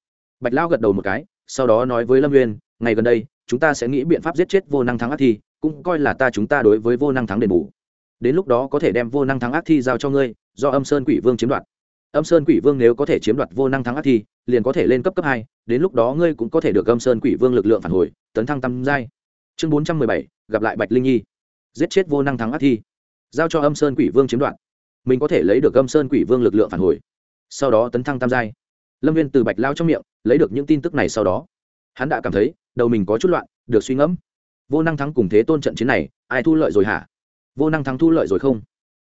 Bạch lao gật đầu một cái, sau đó nói với lâm nguyên ngày gần đây, chúng ta sẽ nghĩ biện pháp giết chết vô năng thắng ác thi, cũng coi là ta chúng ta đối với vô năng thắng đền bù. Đến lúc đó có thể đem vô năng thắng ác thi giao cho ngươi, do âm sơn quỷ vương chiếm đoạt. Âm sơn quỷ vương nếu có thể chiếm đoạt vô năng thắng ác thi, liền có thể lên cấp cấp hai, đến lúc đó ngươi cũng có thể được âm sơn quỷ vương lực lượng phản hồi, tấn thăng tam giai. Chương bốn trăm mười bảy, gặp lại bạch linh nhi giết chết vô năng thắng ác thi. Giao cho âm sơn quỷ vương chiếm đoạt. Mình có thể lấy được âm sơn quỷ vương lực lượng phản hồi. Sau đó tấn thăng tam giai. Lâm viên từ bạch lao trong miệng, lấy được những tin tức này sau đó. Hắn đã cảm thấy, đầu mình có chút loạn, được suy ngẫm. Vô năng thắng cùng thế tôn trận chiến này, ai thu lợi rồi hả? Vô năng thắng thu lợi rồi không?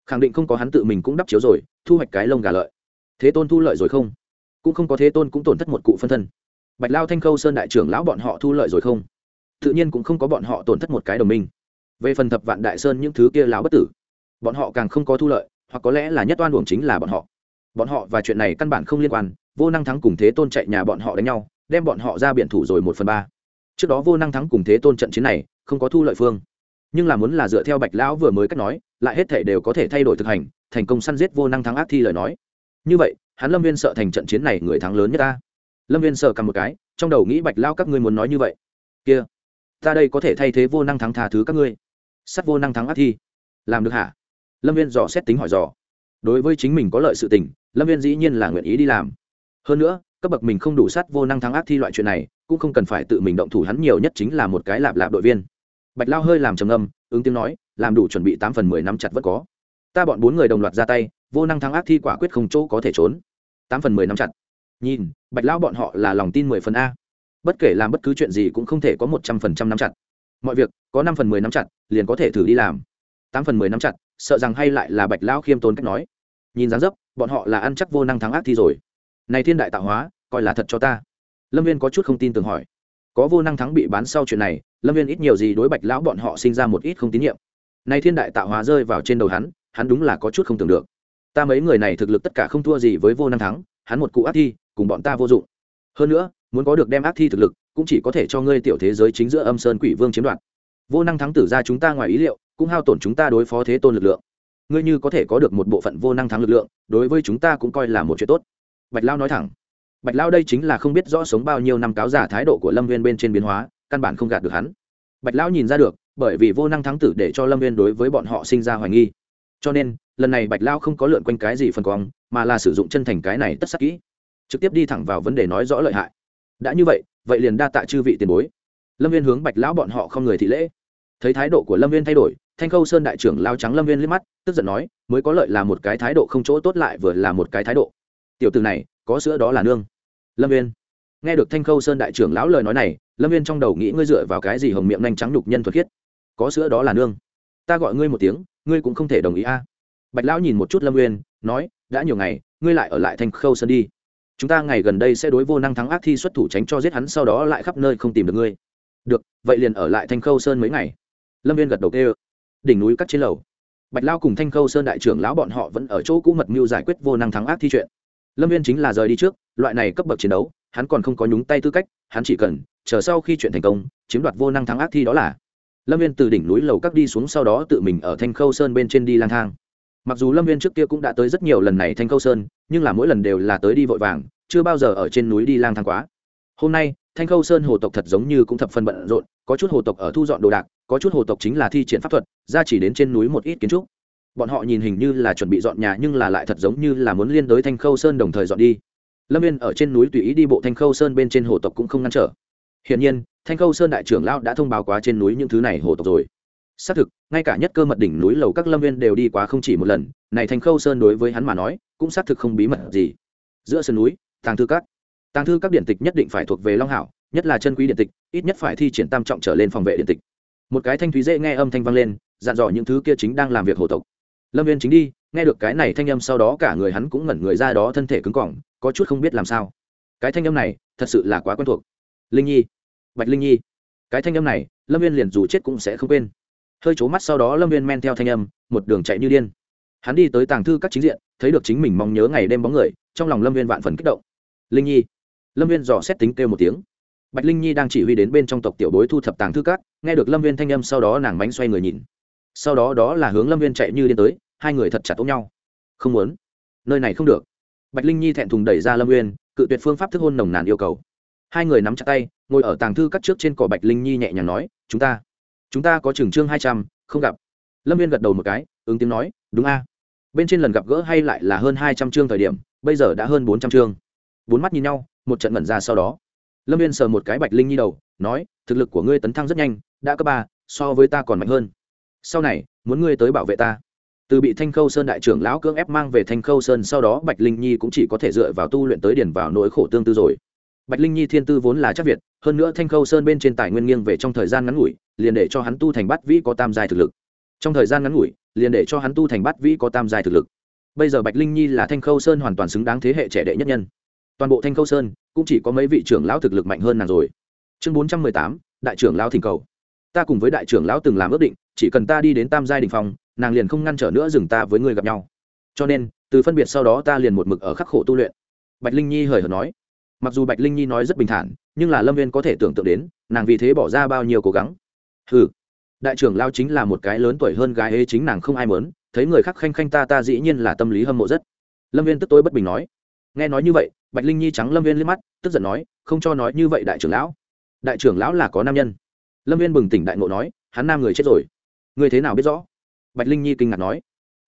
Khẳng định không có hắn tự mình cũng đắp chiếu rồi, thu hoạch cái lông gà lợi. Thế tôn thu lợi rồi không? Cũng không có thế tôn cũng tổn thất một cụ phân thân. Bạch lao thanh khâu sơn đại trưởng lão bọn họ thu lợi rồi không? Tự nhiên cũng không có bọn họ tổn thất một cái đồng minh về phần thập vạn đại sơn những thứ kia lão bất tử, bọn họ càng không có thu lợi, hoặc có lẽ là nhất oan uổng chính là bọn họ. Bọn họ và chuyện này căn bản không liên quan, vô năng thắng cùng thế tôn chạy nhà bọn họ đánh nhau, đem bọn họ ra biển thủ rồi một phần ba. Trước đó vô năng thắng cùng thế tôn trận chiến này, không có thu lợi phương. Nhưng là muốn là dựa theo bạch lão vừa mới cách nói, lại hết thể đều có thể thay đổi thực hành, thành công săn giết vô năng thắng ác thi lời nói. Như vậy, hắn lâm viên sợ thành trận chiến này người thắng lớn nhất ta. Lâm viên sợ cầm một cái, trong đầu nghĩ bạch lao các ngươi muốn nói như vậy. Kia, ta đây có thể thay thế vô năng thắng tha thứ các ngươi sắt vô năng thắng ác thi. Làm được hả? Lâm viên dò xét tính hỏi dò. Đối với chính mình có lợi sự tình, lâm viên dĩ nhiên là nguyện ý đi làm. Hơn nữa, cấp bậc mình không đủ sắt vô năng thắng ác thi loại chuyện này, cũng không cần phải tự mình động thủ hắn nhiều nhất chính là một cái lạp lạp đội viên. Bạch lao hơi làm trầm âm ứng tiếng nói, làm đủ chuẩn bị tám phần mười năm chặt vẫn có. Ta bọn bốn người đồng loạt ra tay, vô năng thắng ác thi quả quyết không chỗ có thể trốn. Tám phần mười năm chặt. Nhìn, bạch lao bọn họ là lòng tin mười phần a. Bất kể làm bất cứ chuyện gì cũng không thể có một trăm phần trăm năm chặt mọi việc, có năm phần mười năm chặt, liền có thể thử đi làm. Tám phần mười năm chặt, sợ rằng hay lại là bạch lão khiêm tốn cách nói. Nhìn dáng dấp, bọn họ là ăn chắc vô năng thắng ác thi rồi. Này thiên đại tạo hóa, coi là thật cho ta. Lâm viên có chút không tin tưởng hỏi. Có vô năng thắng bị bán sau chuyện này, lâm viên ít nhiều gì đối bạch lão bọn họ sinh ra một ít không tín nhiệm. Nay thiên đại tạo hóa rơi vào trên đầu hắn hắn đúng là có chút không tưởng được. Ta mấy người này thực lực tất cả không thua gì với vô năng thắng, hắn một cụ ác thi, cùng bọn ta vô dụng. Hơn nữa, muốn có được đem ác thi thực lực cũng chỉ có thể cho ngươi tiểu thế giới chính giữa âm sơn quỷ vương chiếm đoạt. Vô năng thắng tử ra chúng ta ngoài ý liệu, cũng hao tổn chúng ta đối phó thế tôn lực lượng. Ngươi như có thể có được một bộ phận vô năng thắng lực lượng, đối với chúng ta cũng coi là một chuyện tốt. Bạch lao nói thẳng. Bạch lao đây chính là không biết rõ sống bao nhiêu năm cáo giả thái độ của lâm viên bên trên biến hóa, căn bản không gạt được hắn. Bạch lão nhìn ra được, bởi vì vô năng thắng tử để cho lâm viên đối với bọn họ sinh ra hoài nghi. Cho nên, lần này bạch lao không có lượn quanh cái gì phần quang, mà là sử dụng chân thành cái này tất sắc kỹ, trực tiếp đi thẳng vào vấn đề nói rõ lợi hại. Đã như vậy vậy liền đa tạ chư vị tiền bối. Lâm viên hướng bạch lão bọn họ không người thị lễ. Thấy thái độ của lâm viên thay đổi thanh khâu sơn đại trưởng lao trắng lâm viên liếc mắt tức giận nói mới có lợi là một cái thái độ không chỗ tốt lại vừa là một cái thái độ. Tiểu từ này có sữa đó là nương. Lâm viên. Nghe được thanh khâu sơn đại trưởng lão lời nói này lâm viên trong đầu nghĩ ngươi dựa vào cái gì hồng miệng nhanh trắng nhục nhân thuật khiết? Có sữa đó là nương. Ta gọi ngươi một tiếng ngươi cũng không thể đồng ý a. Bạch lão nhìn một chút lâm viên, nói đã nhiều ngày ngươi lại ở lại thanh khâu sơn đi chúng ta ngày gần đây sẽ đối vô năng thắng ác thi xuất thủ tránh cho giết hắn, sau đó lại khắp nơi không tìm được ngươi. Được, vậy liền ở lại thanh khâu sơn mấy ngày. Lâm viên gật đầu tê đỉnh núi cắt trên lầu. Bạch lao cùng thanh khâu sơn đại trưởng lão bọn họ vẫn ở chỗ cũ mật mưu giải quyết vô năng thắng ác thi chuyện. Lâm viên chính là rời đi trước, loại này cấp bậc chiến đấu, hắn còn không có nhúng tay tư cách, hắn chỉ cần chờ sau khi chuyện thành công, chiếm đoạt vô năng thắng ác thi đó là. Lâm viên từ đỉnh núi lầu các đi xuống, sau đó tự mình ở thanh khâu sơn bên trên đi lang thang mặc dù lâm viên trước kia cũng đã tới rất nhiều lần này thanh khâu sơn, nhưng là mỗi lần đều là tới đi vội vàng, chưa bao giờ ở trên núi đi lang thang quá. Hôm nay, thanh khâu sơn hồ tộc thật giống như cũng thập phân bận rộn, có chút hồ tộc ở thu dọn đồ đạc, có chút hồ tộc chính là thi triển pháp thuật, ra chỉ đến trên núi một ít kiến trúc. Bọn họ nhìn hình như là chuẩn bị dọn nhà nhưng là lại thật giống như là muốn liên đối thanh khâu sơn đồng thời dọn đi. Lâm viên ở trên núi tùy ý đi bộ thanh khâu sơn bên trên hồ tộc cũng không ngăn trở. Hiển nhiên, thanh khâu sơn đại trưởng lão đã thông báo quá trên núi những thứ này hồ tộc rồi xác thực, ngay cả nhất cơ mật đỉnh núi lầu các lâm viên đều đi quá không chỉ một lần, này thành khâu sơn đối với hắn mà nói, cũng xác thực không bí mật gì. Giữa sườn núi, tàng thư các. Tàng thư các điện tịch nhất định phải thuộc về long hảo, nhất là chân quý điện tịch, ít nhất phải thi triển tam trọng trở lên phòng vệ điện tịch. Một cái thanh thúy dễ nghe âm thanh vang lên, dặn dò những thứ kia chính đang làm việc hồ tộc. Lâm viên chính đi, nghe được cái này thanh âm sau đó cả người hắn cũng ngẩn người ra đó thân thể cứng cỏng, có chút không biết làm sao. Cái thanh âm này, thật sự là quá quen thuộc. Linh nhi. Bạch linh nhi. Cái thanh âm này, lâm viên liền dù chết cũng sẽ không quên hơi trố mắt sau đó lâm viên men theo thanh âm, một đường chạy như điên. Hắn đi tới tàng thư các chính diện, thấy được chính mình mong nhớ ngày đêm bóng người, trong lòng lâm viên vạn phần kích động. Linh nhi. Lâm viên dò xét tính kêu một tiếng. Bạch linh nhi đang chỉ huy đến bên trong tộc tiểu bối thu thập tàng thư các, nghe được lâm viên thanh âm sau đó nàng bánh xoay người nhìn. Sau đó đó là hướng lâm viên chạy như điên tới, hai người thật chặt ôm nhau. Không muốn. Nơi này không được. Bạch linh nhi thẹn thùng đẩy ra lâm uyên cự tuyệt phương pháp thức hôn nồng nàn yêu cầu. Hai người nắm chặt tay, ngồi ở tàng thư các trước trên cỏ bạch linh nhi nhẹ nhàng nói, chúng ta chúng ta có trường chương hai trăm, không gặp. Lâm viên gật đầu một cái, ứng tiếng nói, đúng a. Bên trên lần gặp gỡ hay lại là hơn hai trăm chương thời điểm, bây giờ đã hơn bốn trăm chương. Bốn mắt nhìn nhau, một trận mẩn ra sau đó. Lâm viên sờ một cái bạch linh nhi đầu, nói, thực lực của ngươi tấn thăng rất nhanh, đã cấp ba, so với ta còn mạnh hơn. Sau này, muốn ngươi tới bảo vệ ta. Từ bị thanh khâu sơn đại trưởng lão cưỡng ép mang về thanh khâu sơn, sau đó bạch linh nhi cũng chỉ có thể dựa vào tu luyện tới điển vào nỗi khổ tương tư rồi bạch linh nhi thiên tư vốn là chắc việt, hơn nữa thanh khâu sơn bên trên tài nguyên nghiêng về trong thời gian ngắn ngủi, liền để cho hắn tu thành bát vĩ có tam giai thực lực. Trong thời gian ngắn ngủi, liền để cho hắn tu thành bát vĩ có tam giai thực lực. Bây giờ bạch linh nhi là thanh khâu sơn hoàn toàn xứng đáng thế hệ trẻ đệ nhất nhân. Toàn bộ thanh khâu sơn cũng chỉ có mấy vị trưởng lão thực lực mạnh hơn nàng rồi. Chương bốn trăm mười tám, đại trưởng lão thỉnh cầu. Ta cùng với đại trưởng lão từng làm ước định, chỉ cần ta đi đến tam giai đình phong, nàng liền không ngăn trở nữa dừng ta với người gặp nhau. Cho nên, từ phân biệt sau đó ta liền một mực ở khắc khổ tu luyện. Bạch linh nhi hời hợt nói mặc dù bạch linh nhi nói rất bình thản, nhưng là lâm viên có thể tưởng tượng đến, nàng vì thế bỏ ra bao nhiêu cố gắng. Ừ đại trưởng lao chính là một cái lớn tuổi hơn gái ấy chính nàng không ai mớn thấy người khác khanh khanh ta ta dĩ nhiên là tâm lý hâm mộ rất. Lâm viên tức tối bất bình nói. Nghe nói như vậy, bạch linh nhi trắng lâm viên liếc mắt, tức giận nói, không cho nói như vậy đại trưởng lão. Đại trưởng lão là có nam nhân. Lâm viên bừng tỉnh đại ngộ nói, hắn nam người chết rồi. Người thế nào biết rõ? Bạch linh nhi kinh ngạc nói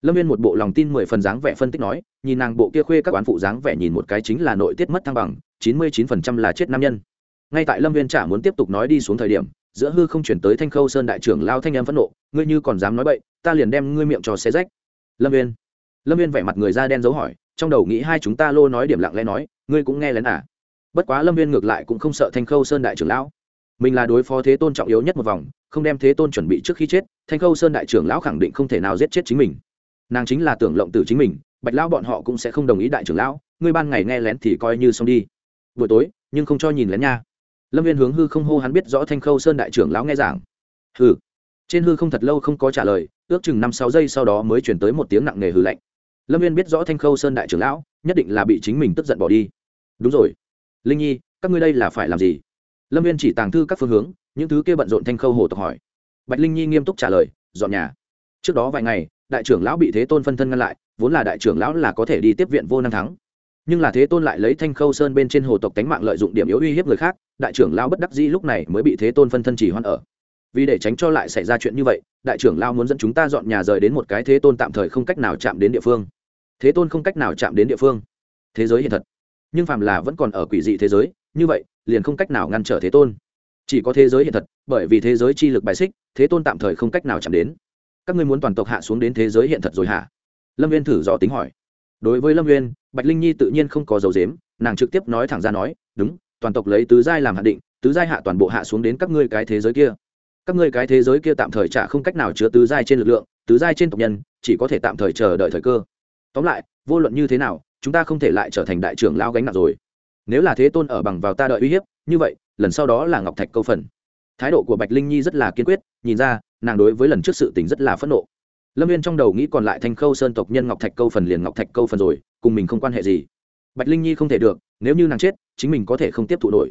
lâm viên một bộ lòng tin mười phần dáng vẻ phân tích nói, nhìn nàng bộ kia khuê các quán phụ dáng vẻ nhìn một cái chính là nội tiết mất thăng bằng, chín mươi chín phần trăm là chết nam nhân. Ngay tại lâm viên chả muốn tiếp tục nói đi xuống thời điểm, giữa hư không chuyển tới thanh khâu sơn đại trưởng lao thanh em phẫn nộ, ngươi như còn dám nói bậy, ta liền đem ngươi miệng cho xé rách. Lâm viên. Lâm viên vẻ mặt người da đen dấu hỏi, trong đầu nghĩ hai chúng ta lô nói điểm lặng lẽ nói, ngươi cũng nghe lén à? Bất quá lâm viên ngược lại cũng không sợ thanh khâu sơn đại trưởng lão. Mình là đối phó thế tôn trọng yếu nhất một vòng, không đem thế tôn chuẩn bị trước khi chết, thanh khâu sơn đại trưởng lão khẳng định không thể nào giết chết chính mình nàng chính là tưởng lộng tử chính mình, bạch lão bọn họ cũng sẽ không đồng ý đại trưởng lão, ngươi ban ngày nghe lén thì coi như xong đi. Buổi tối, nhưng không cho nhìn lén nha. Lâm viên hướng hư không hô hắn biết rõ thanh khâu sơn đại trưởng lão nghe giảng. Hư trên hư không thật lâu không có trả lời, ước chừng năm sáu giây sau đó mới chuyển tới một tiếng nặng nề hư lạnh. Lâm viên biết rõ thanh khâu sơn đại trưởng lão, nhất định là bị chính mình tức giận bỏ đi. Đúng rồi. Linh nhi, các ngươi đây là phải làm gì? Lâm viên chỉ tàng thư các phương hướng, những thứ kia bận rộn thanh khâu hồ tộc hỏi. Bạch linh nhi nghiêm túc trả lời, dọn nhà. Trước đó vài ngày đại trưởng lão bị thế tôn phân thân ngăn lại, vốn là đại trưởng lão là có thể đi tiếp viện vô năng thắng. Nhưng là thế tôn lại lấy thanh khâu sơn bên trên hồ tộc tánh mạng lợi dụng điểm yếu uy hiếp người khác, đại trưởng lão bất đắc dĩ lúc này mới bị thế tôn phân thân chỉ hoan ở. Vì để tránh cho lại xảy ra chuyện như vậy, đại trưởng lão muốn dẫn chúng ta dọn nhà rời đến một cái thế tôn tạm thời không cách nào chạm đến địa phương. Thế tôn không cách nào chạm đến địa phương. Thế giới hiện thật. Nhưng phàm là vẫn còn ở quỷ dị thế giới, như vậy, liền không cách nào ngăn trở thế tôn. Chỉ có thế giới hiện thật, bởi vì thế giới chi lực bài xích, thế tôn tạm thời không cách nào chạm đến các ngươi muốn toàn tộc hạ xuống đến thế giới hiện thật rồi hả? Lâm viên thử dò tính hỏi. Đối với lâm viên bạch linh nhi tự nhiên không có dấu dếm nàng trực tiếp nói thẳng ra nói, đúng, toàn tộc lấy tứ giai làm hạn định, tứ giai hạ toàn bộ hạ xuống đến các ngươi cái thế giới kia. Các ngươi cái thế giới kia tạm thời chả không cách nào chứa tứ giai trên lực lượng, tứ giai trên tộc nhân, chỉ có thể tạm thời chờ đợi thời cơ. Tóm lại, vô luận như thế nào, chúng ta không thể lại trở thành đại trưởng lao gánh nặng rồi. Nếu là thế tôn ở bằng vào ta đợi uy hiếp, như vậy, lần sau đó là ngọc thạch câu phần thái độ của bạch linh nhi rất là kiên quyết, nhìn ra, nàng đối với lần trước sự tình rất là phẫn nộ. Lâm viên trong đầu nghĩ còn lại thanh khâu sơn tộc nhân ngọc thạch câu phần liền ngọc thạch câu phần rồi, cùng mình không quan hệ gì. Bạch linh nhi không thể được, nếu như nàng chết, chính mình có thể không tiếp thụ nổi.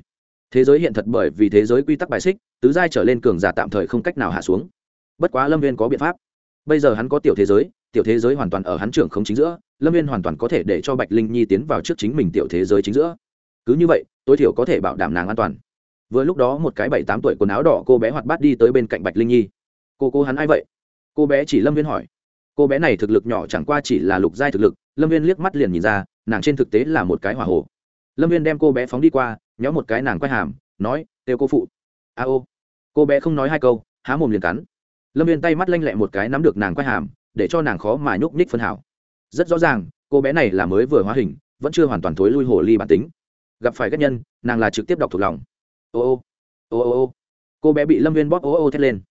Thế giới hiện thật bởi vì thế giới quy tắc bài xích, tứ giai trở lên cường giả tạm thời không cách nào hạ xuống. Bất quá lâm viên có biện pháp. Bây giờ hắn có tiểu thế giới, tiểu thế giới hoàn toàn ở hắn trưởng không chính giữa, lâm viên hoàn toàn có thể để cho bạch linh nhi tiến vào trước chính mình tiểu thế giới chính giữa. Cứ như vậy, tối thiểu có thể bảo đảm nàng an toàn vừa lúc đó một cái bảy tám tuổi quần áo đỏ cô bé hoạt bát đi tới bên cạnh bạch linh nhi. Cô cô hắn ai vậy? Cô bé chỉ lâm viên hỏi. Cô bé này thực lực nhỏ chẳng qua chỉ là lục giai thực lực. Lâm viên liếc mắt liền nhìn ra, nàng trên thực tế là một cái hỏa hồ. Lâm viên đem cô bé phóng đi qua nhóm một cái nàng quay hàm, nói, têu cô phụ. A ô. Cô bé không nói hai câu, há mồm liền cắn. Lâm viên tay mắt lanh lẹ một cái nắm được nàng quay hàm, để cho nàng khó mà nhúc nhích phân hảo. Rất rõ ràng, cô bé này là mới vừa hóa hình, vẫn chưa hoàn toàn thối lui hồ ly bản tính. Gặp phải các nhân, nàng là trực tiếp đọc thuộc lòng ô ô ô ô ô. Cô bé bị lâm viên bóp ô ô thét lên.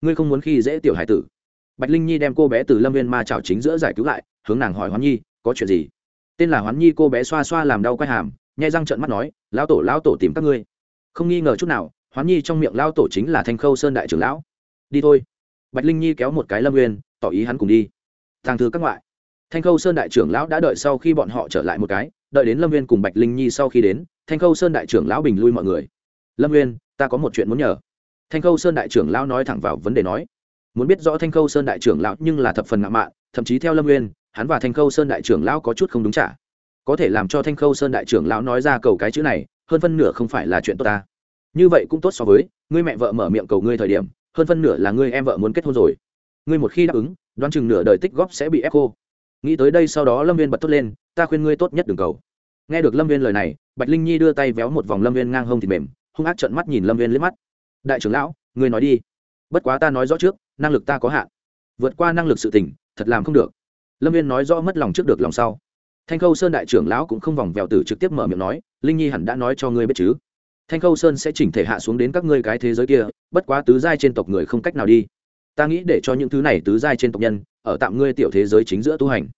Ngươi không muốn khi dễ tiểu hải tử. Bạch linh nhi đem cô bé từ lâm viên ma trào chính giữa giải cứu lại, hướng nàng hỏi hoán nhi, có chuyện gì? Tên là hoán nhi cô bé xoa xoa làm đau quay hàm, nhai răng trợn mắt nói, lão tổ lão tổ tìm các ngươi. Không nghi ngờ chút nào, hoán nhi trong miệng lao tổ chính là thanh khâu sơn đại trưởng lão. Đi thôi. Bạch linh nhi kéo một cái lâm nguyên tỏ ý hắn cùng đi. Thàng thư các ngoại. Thanh khâu sơn đại trưởng lão đã đợi sau khi bọn họ trở lại một cái, đợi đến lâm nguyên cùng bạch linh nhi sau khi đến, thanh khâu sơn đại trưởng lão bình lui mọi người lâm nguyên ta có một chuyện muốn nhờ. Thanh khâu sơn đại trưởng lão nói thẳng vào vấn đề nói. Muốn biết rõ thanh khâu sơn đại trưởng lão nhưng là thập phần ngạo mạn, thậm chí theo lâm nguyên hắn và thanh khâu sơn đại trưởng lão có chút không đúng trả có thể làm cho thanh khâu sơn đại trưởng lão nói ra cầu cái chữ này, hơn phân nửa không phải là chuyện tốt ta. Như vậy cũng tốt so với, ngươi mẹ vợ mở miệng cầu ngươi thời điểm, hơn phân nửa là ngươi em vợ muốn kết hôn rồi. Ngươi một khi đáp ứng, đoán chừng nửa đời tích góp sẽ bị ép khô. Nghĩ tới đây sau đó lâm viên bật tốt lên, ta khuyên ngươi tốt nhất đừng cầu. Nghe được lâm viên lời này, bạch linh nhi đưa tay véo một vòng lâm viên ngang hông thịt mềm hung ác trợn mắt nhìn lâm viên liếc mắt đại trưởng lão ngươi nói đi bất quá ta nói rõ trước năng lực ta có hạn vượt qua năng lực sự tình thật làm không được lâm viên nói rõ mất lòng trước được lòng sau thanh khâu sơn đại trưởng lão cũng không vòng vèo tử trực tiếp mở miệng nói linh nhi hẳn đã nói cho ngươi biết chứ thanh khâu sơn sẽ chỉnh thể hạ xuống đến các ngươi cái thế giới kia bất quá tứ giai trên tộc người không cách nào đi ta nghĩ để cho những thứ này tứ giai trên tộc nhân ở tạm ngươi tiểu thế giới chính giữa tu hành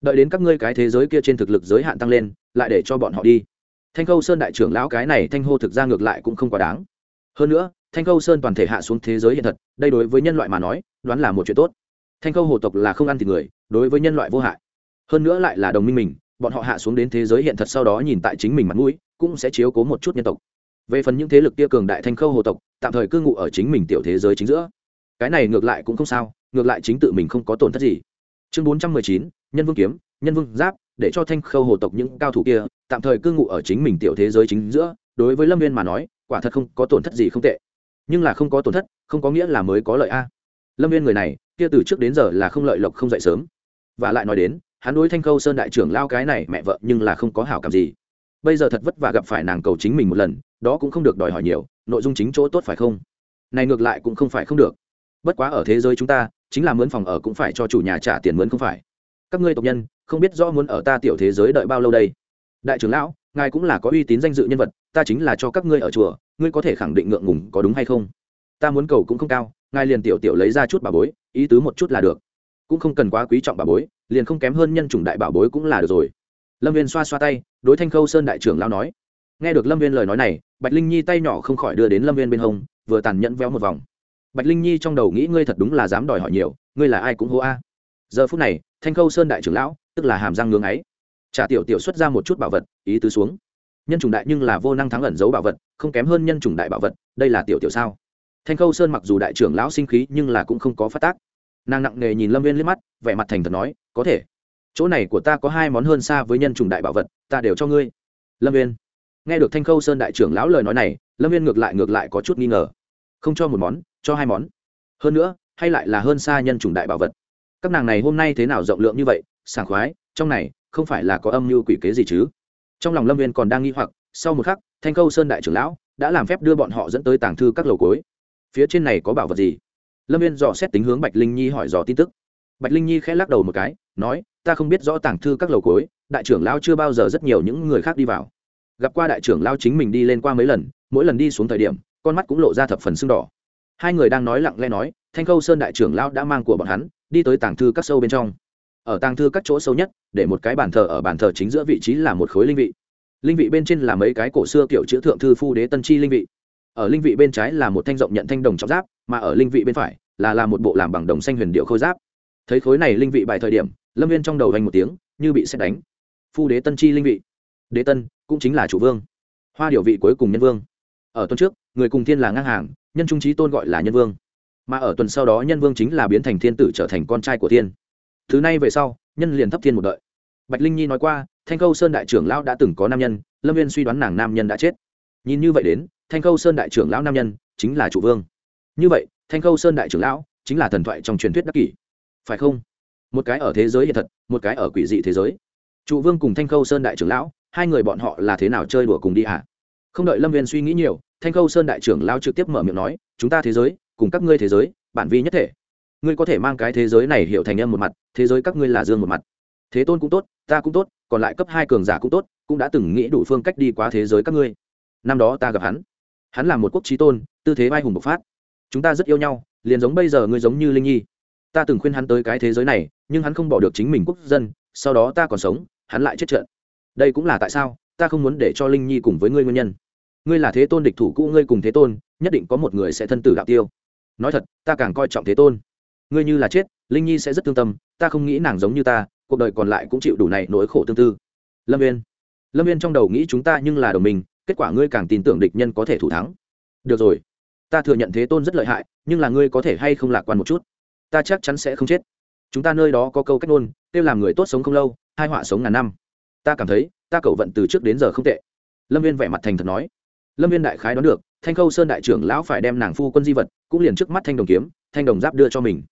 đợi đến các ngươi cái thế giới kia trên thực lực giới hạn tăng lên lại để cho bọn họ đi thanh khâu sơn đại trưởng lão cái này thanh hô thực ra ngược lại cũng không quá đáng. Hơn nữa, thanh khâu sơn toàn thể hạ xuống thế giới hiện thật, đây đối với nhân loại mà nói, đoán là một chuyện tốt. Thanh khâu hồ tộc là không ăn thịt người, đối với nhân loại vô hại. Hơn nữa lại là đồng minh mình, bọn họ hạ xuống đến thế giới hiện thật sau đó nhìn tại chính mình mặt mũi, cũng sẽ chiếu cố một chút nhân tộc. Về phần những thế lực kia cường đại thanh khâu hồ tộc, tạm thời cư ngụ ở chính mình tiểu thế giới chính giữa. Cái này ngược lại cũng không sao, ngược lại chính tự mình không có tổn thất gì. Chương bốn trăm mười chín, nhân vương kiếm, nhân vương giáp để cho thanh khâu hồ tộc những cao thủ kia tạm thời cư ngụ ở chính mình tiểu thế giới chính giữa, đối với lâm viên mà nói, quả thật không có tổn thất gì không tệ. Nhưng là không có tổn thất, không có nghĩa là mới có lợi a. Lâm viên người này, kia từ trước đến giờ là không lợi lộc không dậy sớm. Và lại nói đến, hắn đối thanh khâu sơn đại trưởng lao cái này mẹ vợ nhưng là không có hảo cảm gì. Bây giờ thật vất vả gặp phải nàng cầu chính mình một lần, đó cũng không được đòi hỏi nhiều, nội dung chính chỗ tốt phải không? Này ngược lại cũng không phải không được. Bất quá ở thế giới chúng ta, chính là mướn phòng ở cũng phải cho chủ nhà trả tiền mướn không phải các ngươi tộc nhân, không biết rõ muốn ở ta tiểu thế giới đợi bao lâu đây. Đại trưởng lão, ngài cũng là có uy tín danh dự nhân vật, ta chính là cho các ngươi ở chùa, ngươi có thể khẳng định ngượng ngùng có đúng hay không? Ta muốn cầu cũng không cao, ngài liền tiểu tiểu lấy ra chút bà bối, ý tứ một chút là được. Cũng không cần quá quý trọng bà bối, liền không kém hơn nhân chủng đại bảo bối cũng là được rồi. Lâm viên xoa xoa tay, đối thanh khâu sơn đại trưởng lão nói. Nghe được lâm viên lời nói này, bạch linh nhi tay nhỏ không khỏi đưa đến lâm viên bên hông, vừa tàn nhẫn véo một vòng. Bạch linh nhi trong đầu nghĩ ngươi thật đúng là dám đòi hỏi nhiều, ngươi là ai cũng hô a giờ phút này, thanh khâu sơn đại trưởng lão, tức là hàm răng ngưng ấy. Trả tiểu tiểu xuất ra một chút bảo vật, ý tứ xuống. Nhân chủng đại nhưng là vô năng thắng ẩn giấu bảo vật, không kém hơn nhân chủng đại bảo vật, đây là tiểu tiểu sao? Thanh khâu sơn mặc dù đại trưởng lão sinh khí nhưng là cũng không có phát tác. Nàng nặng nề nhìn lâm viên liếc mắt, vẻ mặt thành thật nói, có thể. Chỗ này của ta có hai món hơn xa với nhân chủng đại bảo vật, ta đều cho ngươi. Lâm viên. Nghe được thanh khâu sơn đại trưởng lão lời nói này, lâm viên ngược lại ngược lại có chút nghi ngờ. Không cho một món, cho hai món. Hơn nữa, hay lại là hơn xa nhân chủng đại bảo vật các nàng này hôm nay thế nào rộng lượng như vậy, sảng khoái, trong này, không phải là có âm mưu quỷ kế gì chứ? Trong lòng lâm viên còn đang nghi hoặc, sau một khắc, thanh khâu sơn đại trưởng lão đã làm phép đưa bọn họ dẫn tới tàng thư các lầu cối phía trên này có bảo vật gì? Lâm viên dò xét tính hướng bạch linh nhi hỏi dò tin tức. Bạch linh nhi khẽ lắc đầu một cái, nói, ta không biết rõ tàng thư các lầu cối đại trưởng lao chưa bao giờ rất nhiều những người khác đi vào. Gặp qua đại trưởng lao chính mình đi lên qua mấy lần, mỗi lần đi xuống thời điểm, con mắt cũng lộ ra thập phần sưng đỏ. Hai người đang nói lặng lẽ nói, thanh khâu sơn đại trưởng lao đã mang của bọn hắn đi tới tàng thư các sâu bên trong. Ở tàng thư các chỗ sâu nhất, để một cái bàn thờ ở bàn thờ chính giữa vị trí là một khối linh vị. Linh vị bên trên là mấy cái cổ xưa kiểu chữ thượng thư phu đế tân chi linh vị. Ở linh vị bên trái là một thanh rộng nhận thanh đồng trọng giáp, mà ở linh vị bên phải là là một bộ làm bằng đồng xanh huyền điệu khôi giáp. Thấy khối này linh vị bài thời điểm, lâm viên trong đầu vành một tiếng, như bị xét đánh. Phu đế tân chi linh vị. Đế tân, cũng chính là chủ vương. Hoa điều vị cuối cùng nhân vương. Ở tuần trước, người cùng thiên là ngang hàng, nhân trung trí tôn gọi là nhân vương mà ở tuần sau đó nhân vương chính là biến thành thiên tử trở thành con trai của thiên. Thứ nay về sau, nhân liền thấp thiên một đợi. Bạch linh nhi nói qua, thanh khâu sơn đại trưởng lão đã từng có nam nhân, lâm viên suy đoán nàng nam nhân đã chết. Nhìn như vậy đến, thanh khâu sơn đại trưởng lão nam nhân chính là chủ vương. Như vậy, thanh khâu sơn đại trưởng lão chính là thần thoại trong truyền thuyết đắc kỷ. Phải không? Một cái ở thế giới hiện thật, một cái ở quỷ dị thế giới. Trụ vương cùng thanh khâu sơn đại trưởng lão, hai người bọn họ là thế nào chơi đùa cùng đi à không đợi lâm viên suy nghĩ nhiều, thanh khâu sơn đại trưởng lão trực tiếp mở miệng nói, chúng ta thế giới cùng các ngươi thế giới, bản vi nhất thể. Ngươi có thể mang cái thế giới này hiểu thành âm một mặt, thế giới các ngươi là dương một mặt. Thế tôn cũng tốt, ta cũng tốt, còn lại cấp hai cường giả cũng tốt, cũng đã từng nghĩ đủ phương cách đi qua thế giới các ngươi. Năm đó ta gặp hắn. Hắn là một quốc trí tôn, tư thế vai hùng bộc phát. Chúng ta rất yêu nhau, liền giống bây giờ ngươi giống như linh nhi. Ta từng khuyên hắn tới cái thế giới này, nhưng hắn không bỏ được chính mình quốc dân, sau đó ta còn sống, hắn lại chết trận đây cũng là tại sao, ta không muốn để cho linh nhi cùng với ngươi nguyên nhân. Ngươi là thế tôn địch thủ cũ ngươi cùng thế tôn, nhất định có một người sẽ thân tử đạo tiêu nói thật, ta càng coi trọng thế tôn. Ngươi như là chết, linh nhi sẽ rất thương tâm, ta không nghĩ nàng giống như ta, cuộc đời còn lại cũng chịu đủ này nỗi khổ tương tư. Lâm viên lâm viên trong đầu nghĩ chúng ta nhưng là đồng minh, kết quả ngươi càng tin tưởng địch nhân có thể thủ thắng. Được rồi. Ta thừa nhận thế tôn rất lợi hại, nhưng là ngươi có thể hay không lạc quan một chút? Ta chắc chắn sẽ không chết. Chúng ta nơi đó có câu cách ngôn, kêu làm người tốt sống không lâu, hai họa sống ngàn năm. Ta cảm thấy, ta cầu vận từ trước đến giờ không tệ. Lâm viên vẻ mặt thành thật nói. Lâm viên đại khái đoán được thanh khâu sơn đại trưởng lão phải đem nàng phu quân di vật, cũng liền trước mắt thanh đồng kiếm, thanh đồng giáp đưa cho mình.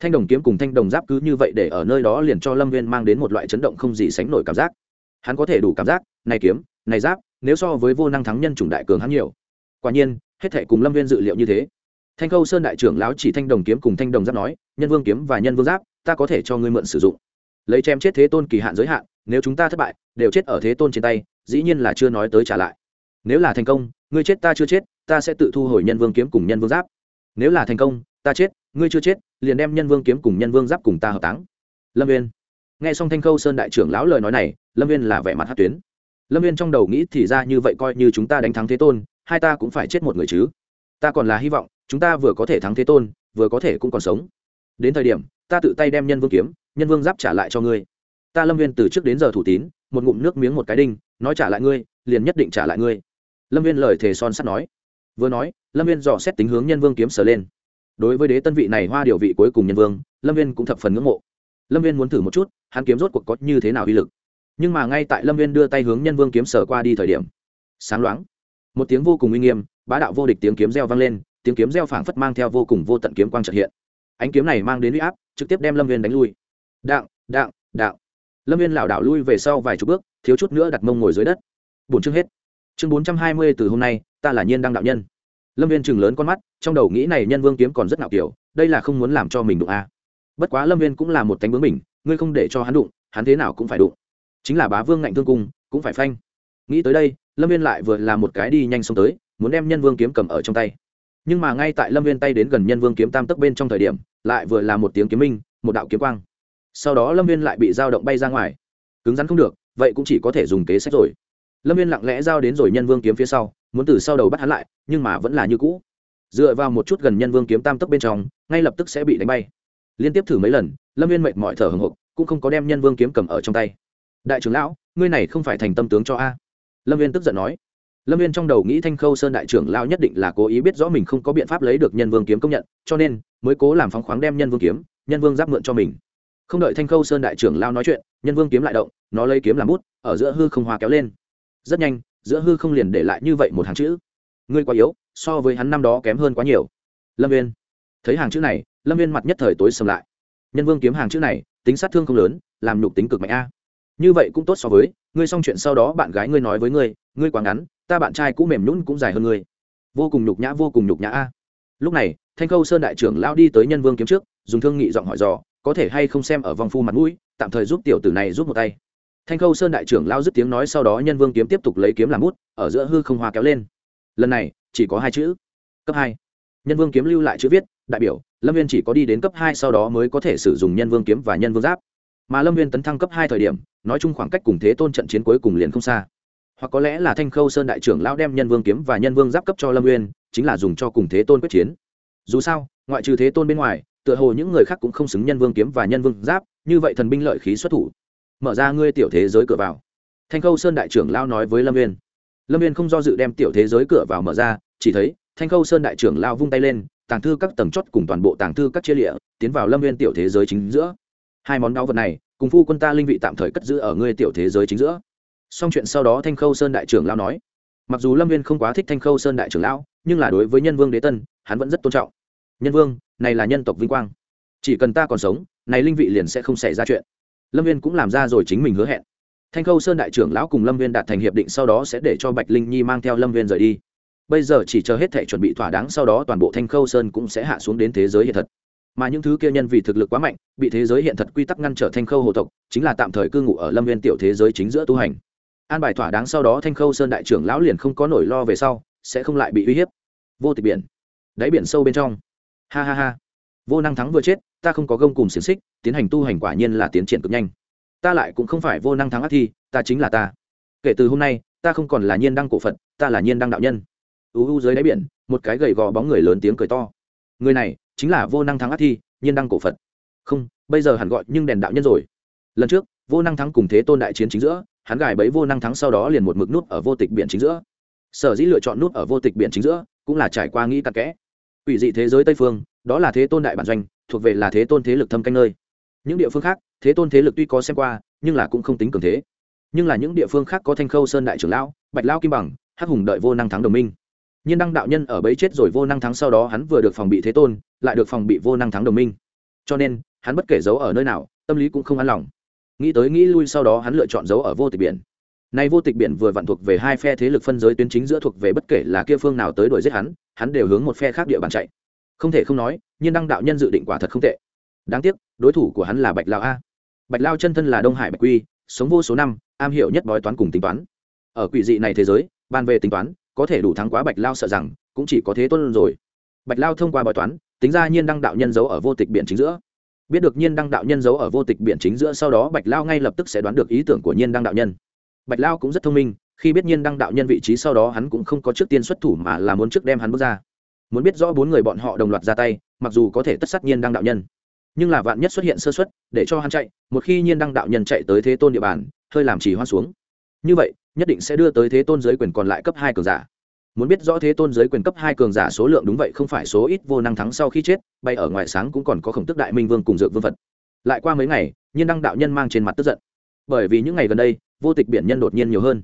Thanh đồng kiếm cùng thanh đồng giáp cứ như vậy để ở nơi đó liền cho lâm viên mang đến một loại chấn động không gì sánh nổi cảm giác. Hắn có thể đủ cảm giác, này kiếm, này giáp, nếu so với vô năng thắng nhân chủng đại cường hắn nhiều. Quả nhiên, hết thể cùng lâm viên dự liệu như thế. Thanh khâu sơn đại trưởng lão chỉ thanh đồng kiếm cùng thanh đồng giáp nói, nhân vương kiếm và nhân vương giáp, ta có thể cho ngươi mượn sử dụng. Lấy chém chết thế tôn kỳ hạn giới hạn, nếu chúng ta thất bại, đều chết ở thế tôn trên tay, dĩ nhiên là chưa nói tới trả lại. Nếu là thành công, ngươi chết ta chưa chết ta sẽ tự thu hồi nhân vương kiếm cùng nhân vương giáp. Nếu là thành công, ta chết, ngươi chưa chết, liền đem nhân vương kiếm cùng nhân vương giáp cùng ta hợp táng. Lâm viên nghe xong thanh khâu sơn đại trưởng lão lời nói này, lâm viên là vẻ mặt hát tuyến. Lâm viên trong đầu nghĩ thì ra như vậy coi như chúng ta đánh thắng thế tôn, hai ta cũng phải chết một người chứ. Ta còn là hy vọng, chúng ta vừa có thể thắng thế tôn, vừa có thể cũng còn sống. Đến thời điểm, ta tự tay đem nhân vương kiếm, nhân vương giáp trả lại cho ngươi. Ta lâm viên từ trước đến giờ thủ tín, một ngụm nước miếng một cái đinh, nói trả lại ngươi, liền nhất định trả lại ngươi. Lâm viên lời thề son sắt nói vừa nói, lâm viên dò xét tính hướng nhân vương kiếm sở lên. Đối với đế tân vị này hoa điều vị cuối cùng nhân vương, lâm viên cũng thập phần ngưỡng mộ. Lâm viên muốn thử một chút, hắn kiếm rốt cuộc có như thế nào uy lực. Nhưng mà ngay tại lâm viên đưa tay hướng nhân vương kiếm sở qua đi thời điểm, sáng loáng, một tiếng vô cùng uy nghiêm, bá đạo vô địch tiếng kiếm reo vang lên, tiếng kiếm reo phảng phất mang theo vô cùng vô tận kiếm quang trợ hiện. Ánh kiếm này mang đến uy áp, trực tiếp đem lâm viên đánh lui. Đặng đặng đặng. Lâm viên lảo đảo lui về sau vài chục bước, thiếu chút nữa đặt mông ngồi dưới đất. Bổn chương hết chương bốn trăm hai mươi từ hôm nay, ta là nhiên đăng đạo nhân. Lâm viên chừng lớn con mắt, trong đầu nghĩ này nhân vương kiếm còn rất ngạo kiểu, đây là không muốn làm cho mình đụng a. À. bất quá lâm viên cũng là một tánh bướng mình, ngươi không để cho hắn đụng, hắn thế nào cũng phải đụng. Chính là bá vương ngạnh thương cung, cũng phải phanh. Nghĩ tới đây, lâm viên lại vừa là một cái đi nhanh xông tới, muốn đem nhân vương kiếm cầm ở trong tay. Nhưng mà ngay tại lâm viên tay đến gần nhân vương kiếm tam tấc bên trong thời điểm, lại vừa là một tiếng kiếm minh, một đạo kiếm quang. Sau đó lâm viên lại bị dao động bay ra ngoài. Cứng rắn không được, vậy cũng chỉ có thể dùng kế sách rồi lâm viên lặng lẽ giao đến rồi nhân vương kiếm phía sau, muốn từ sau đầu bắt hắn lại, nhưng mà vẫn là như cũ. Dựa vào một chút gần nhân vương kiếm tam tấc bên trong, ngay lập tức sẽ bị đánh bay. Liên tiếp thử mấy lần, lâm viên mệt mỏi thở hồng hộc, cũng không có đem nhân vương kiếm cầm ở trong tay. Đại trưởng lão, ngươi này không phải thành tâm tướng cho a? Lâm viên tức giận nói. Lâm viên trong đầu nghĩ thanh khâu sơn đại trưởng lão nhất định là cố ý biết rõ mình không có biện pháp lấy được nhân vương kiếm công nhận, cho nên mới cố làm phóng khoáng đem nhân vương kiếm, nhân vương giáp mượn cho mình. Không đợi thanh khâu sơn đại trưởng lao nói chuyện, nhân vương kiếm lại động, nó lấy kiếm làm bút, ở giữa hư không hòa kéo lên rất nhanh, giữa hư không liền để lại như vậy một hàng chữ. Ngươi quá yếu, so với hắn năm đó kém hơn quá nhiều. Lâm viên thấy hàng chữ này, lâm viên mặt nhất thời tối sầm lại. Nhân vương kiếm hàng chữ này, tính sát thương không lớn, làm nhục tính cực mạnh a. Như vậy cũng tốt so với, ngươi xong chuyện sau đó bạn gái ngươi nói với ngươi ngươi quá ngắn, ta bạn trai cũng mềm nhún cũng dài hơn ngươi. Vô cùng nhục nhã, vô cùng nhục nhã a. Lúc này, thanh khâu sơn đại trưởng lao đi tới nhân vương kiếm trước, dùng thương nghị giọng hỏi dò, có thể hay không xem ở vòng phu mặt mũi, tạm thời giúp tiểu tử này giúp một tay thanh khâu sơn đại trưởng lao dứt tiếng nói sau đó nhân vương kiếm tiếp tục lấy kiếm làm bút, ở giữa hư không hoa kéo lên. Lần này, chỉ có hai chữ, cấp hai. Nhân vương kiếm lưu lại chữ viết, đại biểu, lâm viên chỉ có đi đến cấp hai sau đó mới có thể sử dụng nhân vương kiếm và nhân vương giáp. Mà lâm viên tấn thăng cấp hai thời điểm, nói chung khoảng cách cùng thế tôn trận chiến cuối cùng liền không xa. Hoặc có lẽ là thanh khâu sơn đại trưởng lão đem nhân vương kiếm và nhân vương giáp cấp cho lâm viên, chính là dùng cho cùng thế tôn quyết chiến. Dù sao, ngoại trừ thế tôn bên ngoài, tựa hồ những người khác cũng không xứng nhân vương kiếm và nhân vương giáp, như vậy thần binh lợi khí xuất thủ mở ra ngươi tiểu thế giới cửa vào. Thanh khâu sơn đại trưởng lao nói với lâm viên lâm viên không do dự đem tiểu thế giới cửa vào mở ra, chỉ thấy thanh khâu sơn đại trưởng lao vung tay lên, tàng thư các tầng chót cùng toàn bộ tàng thư các chia lịa, tiến vào lâm viên tiểu thế giới chính giữa. Hai món đáo vật này, cùng phu quân ta linh vị tạm thời cất giữ ở ngươi tiểu thế giới chính giữa. Xong chuyện sau đó thanh khâu sơn đại trưởng lao nói, mặc dù lâm viên không quá thích thanh khâu sơn đại trưởng lão, nhưng là đối với nhân vương đế tân, hắn vẫn rất tôn trọng. Nhân vương, này là nhân tộc vinh quang. Chỉ cần ta còn sống, này linh vị liền sẽ không xảy ra chuyện lâm viên cũng làm ra rồi chính mình hứa hẹn. Thanh khâu sơn đại trưởng lão cùng lâm viên đạt thành hiệp định sau đó sẽ để cho bạch linh nhi mang theo lâm viên rời đi. Bây giờ chỉ chờ hết thể chuẩn bị thỏa đáng sau đó toàn bộ thanh khâu sơn cũng sẽ hạ xuống đến thế giới hiện thật. Mà những thứ kia nhân vì thực lực quá mạnh, bị thế giới hiện thật quy tắc ngăn trở thanh khâu hồ tộc, chính là tạm thời cư ngụ ở lâm viên tiểu thế giới chính giữa tu hành. An bài thỏa đáng sau đó thanh khâu sơn đại trưởng lão liền không có nổi lo về sau, sẽ không lại bị uy hiếp. Vô tịch biển. Đáy biển sâu bên trong. Ha ha ha vô năng thắng vừa chết, ta không có gông cùng xiềng xích, tiến hành tu hành quả nhiên là tiến triển cực nhanh. Ta lại cũng không phải vô năng thắng ác thi, ta chính là ta. Kể từ hôm nay, ta không còn là nhiên đăng cổ phật, ta là nhiên đăng đạo nhân. U u dưới đáy biển, một cái gầy gò bóng người lớn tiếng cười to. Người này chính là vô năng thắng ác thi, nhiên đăng cổ phật. Không, bây giờ hẳn gọi nhưng đèn đạo nhân rồi. Lần trước, vô năng thắng cùng thế tôn đại chiến chính giữa, hắn gài bấy vô năng thắng sau đó liền một mực nút ở vô tịch biển chính giữa. Sở dĩ lựa chọn nút ở vô tịch biển chính giữa, cũng là trải qua nghĩ cặn kẽ. Ủy dị thế giới tây phương đó là thế tôn đại bản doanh, thuộc về là thế tôn thế lực thâm canh nơi. Những địa phương khác, thế tôn thế lực tuy có xem qua, nhưng là cũng không tính cường thế. Nhưng là những địa phương khác có thanh khâu sơn đại trưởng lão, bạch lao kim bằng, hắc hùng đợi vô năng thắng đồng minh. Nhiên đăng đạo nhân ở bấy chết rồi vô năng thắng sau đó hắn vừa được phòng bị thế tôn, lại được phòng bị vô năng thắng đồng minh. Cho nên, hắn bất kể giấu ở nơi nào, tâm lý cũng không an lòng. Nghĩ tới nghĩ lui sau đó hắn lựa chọn giấu ở vô tịch biển. Nay vô tịch biển vừa vặn thuộc về hai phe thế lực phân giới tuyến chính giữa thuộc về bất kể là kia phương nào tới đuổi giết hắn hắn đều hướng một phe khác địa bàn chạy không thể không nói, nhiên đăng đạo nhân dự định quả thật không tệ. Đáng tiếc, đối thủ của hắn là bạch lao a. Bạch lao chân thân là đông hải bạch quy, sống vô số năm, am hiểu nhất bói toán cùng tính toán. Ở quỷ dị này thế giới ban về tính toán, có thể đủ thắng quá bạch lao sợ rằng, cũng chỉ có thế tuân rồi. Bạch lao thông qua bói toán, tính ra nhiên đăng đạo nhân giấu ở vô tịch biển chính giữa. Biết được nhiên đăng đạo nhân giấu ở vô tịch biển chính giữa, sau đó bạch lao ngay lập tức sẽ đoán được ý tưởng của nhiên đăng đạo nhân. Bạch lao cũng rất thông minh, khi biết nhiên đăng đạo nhân vị trí, sau đó hắn cũng không có trước tiên xuất thủ mà là muốn trước đem hắn bước ra muốn biết rõ bốn người bọn họ đồng loạt ra tay, mặc dù có thể tất sát nhiên đăng đạo nhân. Nhưng là vạn nhất xuất hiện sơ xuất để cho hắn chạy, một khi nhiên đăng đạo nhân chạy tới thế tôn địa bàn, hơi làm chỉ hoa xuống. Như vậy, nhất định sẽ đưa tới thế tôn giới quyền còn lại cấp hai cường giả. Muốn biết rõ thế tôn giới quyền cấp hai cường giả số lượng đúng vậy không phải số ít vô năng thắng sau khi chết, bay ở ngoài sáng cũng còn có khổng tức đại minh vương cùng dược vương vật lại qua mấy ngày, nhiên đăng đạo nhân mang trên mặt tức giận. Bởi vì những ngày gần đây, vô tịch biển nhân đột nhiên nhiều hơn.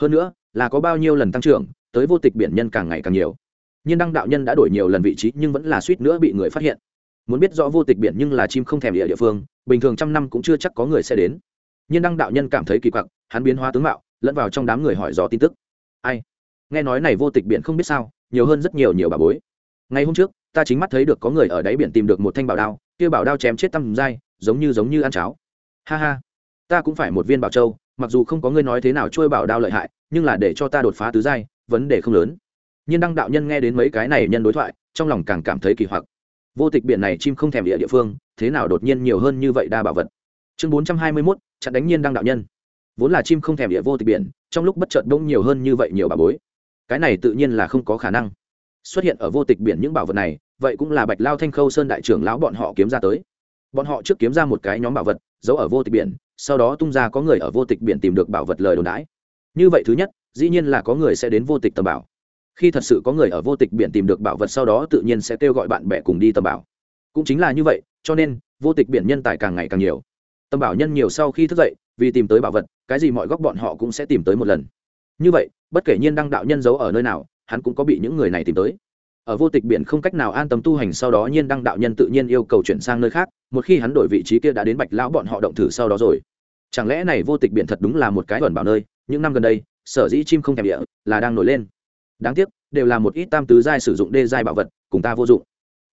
Hơn nữa, là có bao nhiêu lần tăng trưởng, tới vô tịch biển nhân càng ngày càng nhiều nhiên đăng đạo nhân đã đổi nhiều lần vị trí nhưng vẫn là suýt nữa bị người phát hiện. Muốn biết rõ vô tịch biển nhưng là chim không thèm địa địa phương, bình thường trăm năm cũng chưa chắc có người sẽ đến. Nhiên đăng đạo nhân cảm thấy kỳ quặc, hắn biến hóa tướng mạo, lẫn vào trong đám người hỏi dò tin tức. Ai? Nghe nói này vô tịch biển không biết sao, nhiều hơn rất nhiều nhiều bà bối. Ngày hôm trước, ta chính mắt thấy được có người ở đáy biển tìm được một thanh bảo đao, kia bảo đao chém chết tăm dai, giống như giống như ăn cháo. Ha ha. Ta cũng phải một viên bảo châu, mặc dù không có ngươi nói thế nào trôi bảo đao lợi hại, nhưng là để cho ta đột phá tứ giai, vấn đề không lớn nhiên đăng đạo nhân nghe đến mấy cái này nhân đối thoại, trong lòng càng cảm thấy kỳ hoặc. Vô tịch biển này chim không thèm địa địa phương, thế nào đột nhiên nhiều hơn như vậy đa bảo vật. Chương bốn trăm hai mươi mốt, chặn đánh nhiên đăng đạo nhân. Vốn là chim không thèm địa vô tịch biển, trong lúc bất chợt đông nhiều hơn như vậy nhiều bà bối. Cái này tự nhiên là không có khả năng. Xuất hiện ở vô tịch biển những bảo vật này, vậy cũng là bạch lao thanh khâu sơn đại trưởng lão bọn họ kiếm ra tới. Bọn họ trước kiếm ra một cái nhóm bảo vật, giấu ở vô tịch biển, sau đó tung ra có người ở vô tịch biển tìm được bảo vật lời đồn đãi. Như vậy thứ nhất, dĩ nhiên là có người sẽ đến vô tịch tầm bảo khi thật sự có người ở vô tịch biển tìm được bảo vật sau đó tự nhiên sẽ kêu gọi bạn bè cùng đi tầm bảo. Cũng chính là như vậy, cho nên, vô tịch biển nhân tài càng ngày càng nhiều. Tầm bảo nhân nhiều sau khi thức dậy, vì tìm tới bảo vật, cái gì mọi góc bọn họ cũng sẽ tìm tới một lần. Như vậy, bất kể nhiên đăng đạo nhân giấu ở nơi nào, hắn cũng có bị những người này tìm tới. Ở vô tịch biển không cách nào an tâm tu hành sau đó nhiên đăng đạo nhân tự nhiên yêu cầu chuyển sang nơi khác, một khi hắn đổi vị trí kia đã đến bạch lão bọn họ động thử sau đó rồi. Chẳng lẽ này vô tịch biển thật đúng là một cái ẩn bảo nơi, những năm gần đây, sở dĩ chim không thèm địa, là đang nổi lên? Đáng tiếc, đều là một ít tam tứ giai sử dụng đê giai bảo vật, cùng ta vô dụng.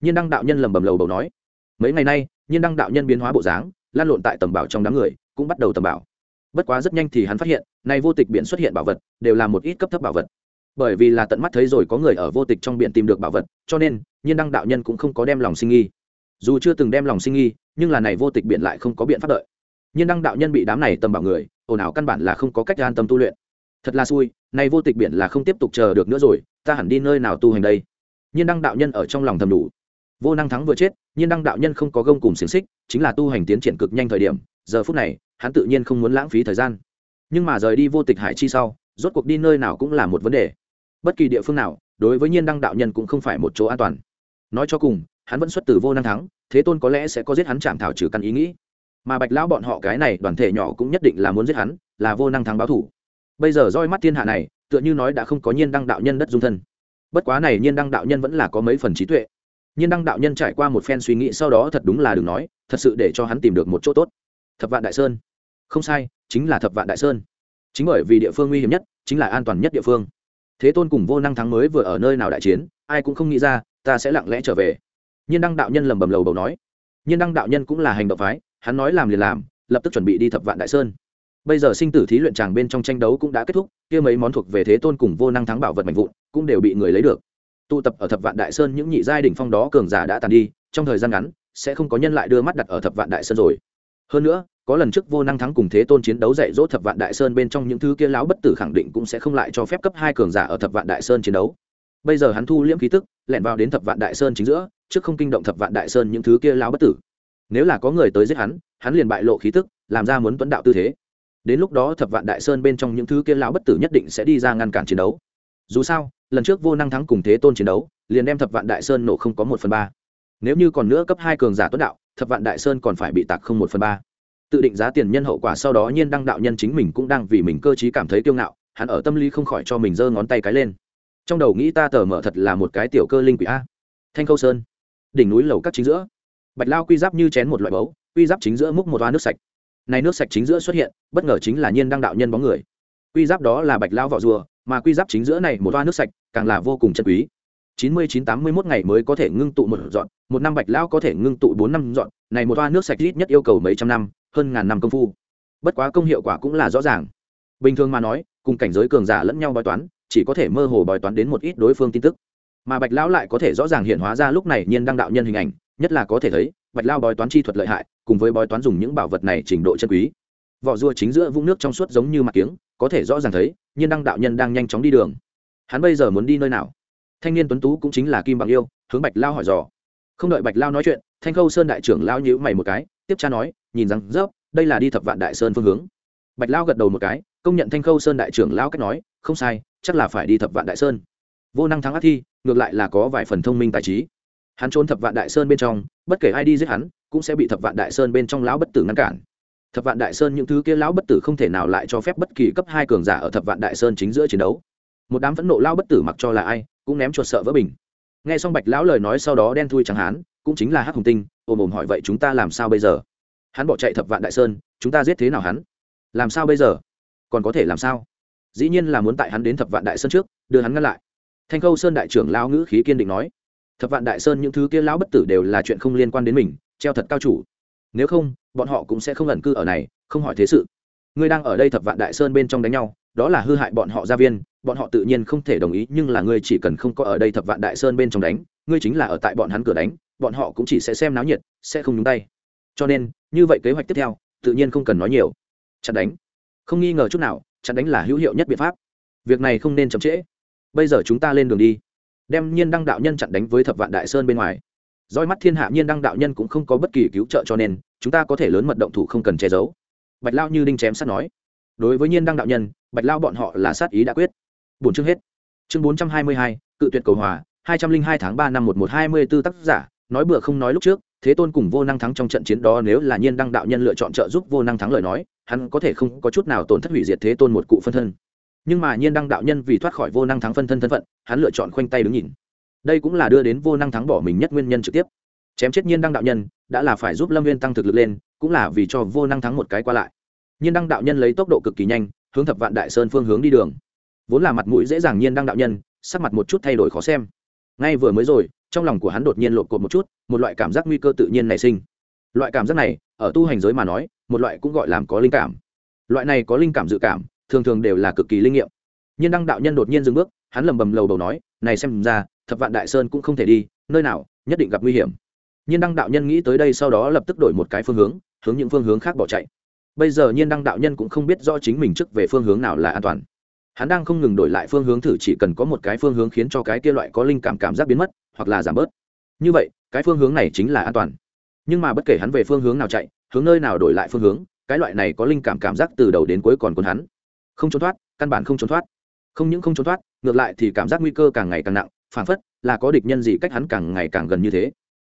Nhiên đăng đạo nhân lầm bầm lầu bầu nói. Mấy ngày nay, nhiên đăng đạo nhân biến hóa bộ dáng, lan lộn tại tầm bảo trong đám người, cũng bắt đầu tầm bảo. Bất quá rất nhanh thì hắn phát hiện nay vô tịch biển xuất hiện bảo vật, đều là một ít cấp thấp bảo vật. Bởi vì là tận mắt thấy rồi có người ở vô tịch trong biển tìm được bảo vật, cho nên, nhiên đăng đạo nhân cũng không có đem lòng sinh nghi. Dù chưa từng đem lòng sinh nghi, nhưng là này vô tịch biển lại không có biện pháp đợi. Nhiên đăng đạo nhân bị đám này tầm bảo người, ồn ào căn bản là không có cách an tâm tu luyện. Thật là xui nay vô tịch biển là không tiếp tục chờ được nữa rồi, ta hẳn đi nơi nào tu hành đây? Nhiên đăng đạo nhân ở trong lòng thầm đủ. Vô năng thắng vừa chết, nhiên đăng đạo nhân không có gông cùng xiềng xích, chính là tu hành tiến triển cực nhanh thời điểm, giờ phút này, hắn tự nhiên không muốn lãng phí thời gian. Nhưng mà rời đi vô tịch hải chi sau, rốt cuộc đi nơi nào cũng là một vấn đề. Bất kỳ địa phương nào, đối với nhiên đăng đạo nhân cũng không phải một chỗ an toàn. Nói cho cùng, hắn vẫn xuất từ vô năng thắng, thế tôn có lẽ sẽ có giết hắn chạm thảo trừ căn ý nghĩ. Mà bạch lão bọn họ cái này đoàn thể nhỏ cũng nhất định là muốn giết hắn, là vô năng thắng báo thủ bây giờ roi mắt thiên hạ này, tựa như nói đã không có nhiên đăng đạo nhân đất dung thân. Bất quá này nhiên đăng đạo nhân vẫn là có mấy phần trí tuệ. Nhiên đăng đạo nhân trải qua một phen suy nghĩ sau đó thật đúng là đừng nói, thật sự để cho hắn tìm được một chỗ tốt. Thập vạn đại sơn. Không sai, chính là thập vạn đại sơn. Chính bởi vì địa phương nguy hiểm nhất, chính là an toàn nhất địa phương. Thế tôn cùng vô năng thắng mới vừa ở nơi nào đại chiến, ai cũng không nghĩ ra, ta sẽ lặng lẽ trở về. Nhiên đăng đạo nhân lầm bầm lầu bầu nói. Nhiên đăng đạo nhân cũng là hành động phái, hắn nói làm liền làm, lập tức chuẩn bị đi thập vạn đại sơn bây giờ sinh tử thí luyện tràng bên trong tranh đấu cũng đã kết thúc, kia mấy món thuộc về thế tôn cùng vô năng thắng bảo vật mạnh vụn cũng đều bị người lấy được. Tụ tập ở thập vạn đại sơn những nhị giai đỉnh phong đó cường giả đã tàn đi, trong thời gian ngắn, sẽ không có nhân lại đưa mắt đặt ở thập vạn đại sơn rồi. Hơn nữa, có lần trước vô năng thắng cùng thế tôn chiến đấu dạy dỗ thập vạn đại sơn bên trong những thứ kia láo bất tử khẳng định cũng sẽ không lại cho phép cấp hai cường giả ở thập vạn đại sơn chiến đấu. Bây giờ hắn thu liễm khí tức, lẻn vào đến thập vạn đại sơn chính giữa, trước không kinh động thập vạn đại sơn những thứ kia láo bất tử. Nếu là có người tới giết hắn hắn liền bại lộ khí tức, làm ra muốn tuấn đạo tư thế đến lúc đó thập vạn đại sơn bên trong những thứ kia lão bất tử nhất định sẽ đi ra ngăn cản chiến đấu. Dù sao, lần trước vô năng thắng cùng thế tôn chiến đấu, liền đem thập vạn đại sơn nổ không có một phần ba. Nếu như còn nữa cấp hai cường giả tuấn đạo, thập vạn đại sơn còn phải bị tạc không một phần ba. Tự định giá tiền nhân hậu quả sau đó nhiên đăng đạo nhân chính mình cũng đang vì mình cơ t cảm thấy kiêu ngạo, hắn ở tâm lý không khỏi cho mình giơ ngón tay cái lên. Trong đầu nghĩ ta tờ mở thật là một cái tiểu cơ linh quỷ a. Thanh khâu sơn. Đỉnh núi lầu các chính giữa. Bạch lao quy giáp như chén một loại bấu quy giáp chính giữa múc một toa nước sạch này nước sạch chính giữa xuất hiện, bất ngờ chính là nhiên đăng đạo nhân bóng người. Quy giáp đó là bạch lao vỏ rùa, mà quy giáp chính giữa này một toa nước sạch, càng là vô cùng chân quý. Chín mươi chín tám mươi mốt ngày mới có thể ngưng tụ một dọn, một năm bạch lao có thể ngưng tụ bốn năm dọn, này một toa nước sạch ít nhất yêu cầu mấy trăm năm, hơn ngàn năm công phu. Bất quá công hiệu quả cũng là rõ ràng. Bình thường mà nói, cùng cảnh giới cường giả lẫn nhau bói toán, chỉ có thể mơ hồ bói toán đến một ít đối phương tin tức. Mà bạch lão lại có thể rõ ràng hiện hóa ra lúc này nhiên đăng đạo nhân hình ảnh, nhất là có thể thấy bạch lao bói toán chi thuật lợi hại, cùng với bói toán dùng những bảo vật này trình độ chân quý. Vỏ rùa chính giữa vũng nước trong suốt giống như mặt kiếng, có thể rõ ràng thấy, nhiên đăng đạo nhân đang nhanh chóng đi đường. Hắn bây giờ muốn đi nơi nào? Thanh niên tuấn tú cũng chính là kim bằng yêu, hướng bạch lao hỏi dò. Không đợi bạch lao nói chuyện, thanh khâu sơn đại trưởng lao nhữ mày một cái, tiếp cha nói, nhìn rằng rớp đây là đi thập vạn đại sơn phương hướng. Bạch lao gật đầu một cái, công nhận thanh khâu sơn đại trưởng lao cách nói, không sai, chắc là phải đi thập vạn đại sơn. Vô năng thắng ác thi, ngược lại là có vài phần thông minh tài trí hắn trốn thập vạn đại sơn bên trong, bất kể ai đi giết hắn, cũng sẽ bị thập vạn đại sơn bên trong lão bất tử ngăn cản. Thập vạn đại sơn những thứ kia lão bất tử không thể nào lại cho phép bất kỳ cấp hai cường giả ở thập vạn đại sơn chính giữa chiến đấu. Một đám phẫn nộ lão bất tử mặc cho là ai, cũng ném chuột sợ vỡ bình. Nghe xong bạch lão lời nói sau đó đen thui chẳng hán, cũng chính là hắc hùng tinh ôm ồm hỏi vậy chúng ta làm sao bây giờ? Hắn bỏ chạy thập vạn đại sơn, chúng ta giết thế nào hắn? Làm sao bây giờ? Còn có thể làm sao? Dĩ nhiên là muốn tại hắn đến thập vạn đại sơn trước, đưa hắn ngăn lại. Thanh khâu sơn đại trưởng lao ngữ khí kiên định nói thập vạn đại sơn những thứ kia lão bất tử đều là chuyện không liên quan đến mình, treo thật cao chủ. Nếu không, bọn họ cũng sẽ không ẩn cư ở này, không hỏi thế sự. Ngươi đang ở đây thập vạn đại sơn bên trong đánh nhau, đó là hư hại bọn họ gia viên, bọn họ tự nhiên không thể đồng ý, nhưng là ngươi chỉ cần không có ở đây thập vạn đại sơn bên trong đánh, ngươi chính là ở tại bọn hắn cửa đánh, bọn họ cũng chỉ sẽ xem náo nhiệt, sẽ không nhúng tay. Cho nên, như vậy kế hoạch tiếp theo, tự nhiên không cần nói nhiều. Chặn đánh. Không nghi ngờ chút nào, chặn đánh là hữu hiệu nhất biện pháp. Việc này không nên chậm trễ. Bây giờ chúng ta lên đường đi đem nhiên đăng đạo nhân chặn đánh với thập vạn đại sơn bên ngoài. Roi mắt thiên hạ nhiên đăng đạo nhân cũng không có bất kỳ cứu trợ cho nên, chúng ta có thể lớn mật động thủ không cần che giấu. Bạch lao như đinh chém sát nói. Đối với nhiên đăng đạo nhân, bạch lao bọn họ là sát ý đã quyết. Bốn chương hết. Chương bốn trăm hai mươi hai, cự tuyệt cầu hòa, hai trăm linh hai tháng ba năm một một hai mươi b ố tác giả, nói bừa không nói lúc trước, thế tôn cùng vô năng thắng trong trận chiến đó nếu là nhiên đăng đạo nhân lựa chọn trợ giúp vô năng thắng lời nói, hắn có thể không có chút nào tổn thất hủy diệt thế tôn một cụ phân thân nhưng mà nhiên đăng đạo nhân vì thoát khỏi vô năng thắng phân thân thân phận, hắn lựa chọn khoanh tay đứng nhìn. Đây cũng là đưa đến vô năng thắng bỏ mình nhất nguyên nhân trực tiếp. Chém chết nhiên đăng đạo nhân, đã là phải giúp lâm viên tăng thực lực lên, cũng là vì cho vô năng thắng một cái qua lại. Nhiên đăng đạo nhân lấy tốc độ cực kỳ nhanh, hướng thập vạn đại sơn phương hướng đi đường. Vốn là mặt mũi dễ dàng nhiên đăng đạo nhân, sắc mặt một chút thay đổi khó xem. Ngay vừa mới rồi, trong lòng của hắn đột nhiên lột cột một chút, một loại cảm giác nguy cơ tự nhiên nảy sinh. Loại cảm giác này, ở tu hành giới mà nói, một loại cũng gọi là có linh cảm. Loại này có linh cảm dự cảm thường thường đều là cực kỳ linh nghiệm. Nhiên đăng đạo nhân đột nhiên dừng bước, hắn lầm bầm lầu đầu nói, này xem ra, thập vạn đại sơn cũng không thể đi, nơi nào, nhất định gặp nguy hiểm. Nhiên đăng đạo nhân nghĩ tới đây sau đó lập tức đổi một cái phương hướng hướng những phương hướng khác bỏ chạy. Bây giờ nhiên đăng đạo nhân cũng không biết rõ chính mình trước về phương hướng nào là an toàn. Hắn đang không ngừng đổi lại phương hướng thử chỉ cần có một cái phương hướng khiến cho cái kia loại có linh cảm cảm giác biến mất, hoặc là giảm bớt. Như vậy, cái phương hướng này chính là an toàn. Nhưng mà bất kể hắn về phương hướng nào chạy, hướng nơi nào đổi lại phương hướng, cái loại này có linh cảm cảm giác từ đầu đến cuối còn cuốn hắn không trốn thoát, căn bản không trốn thoát. Không những không trốn thoát, ngược lại thì cảm giác nguy cơ càng ngày càng nặng, phảng phất là có địch nhân gì cách hắn càng ngày càng gần như thế.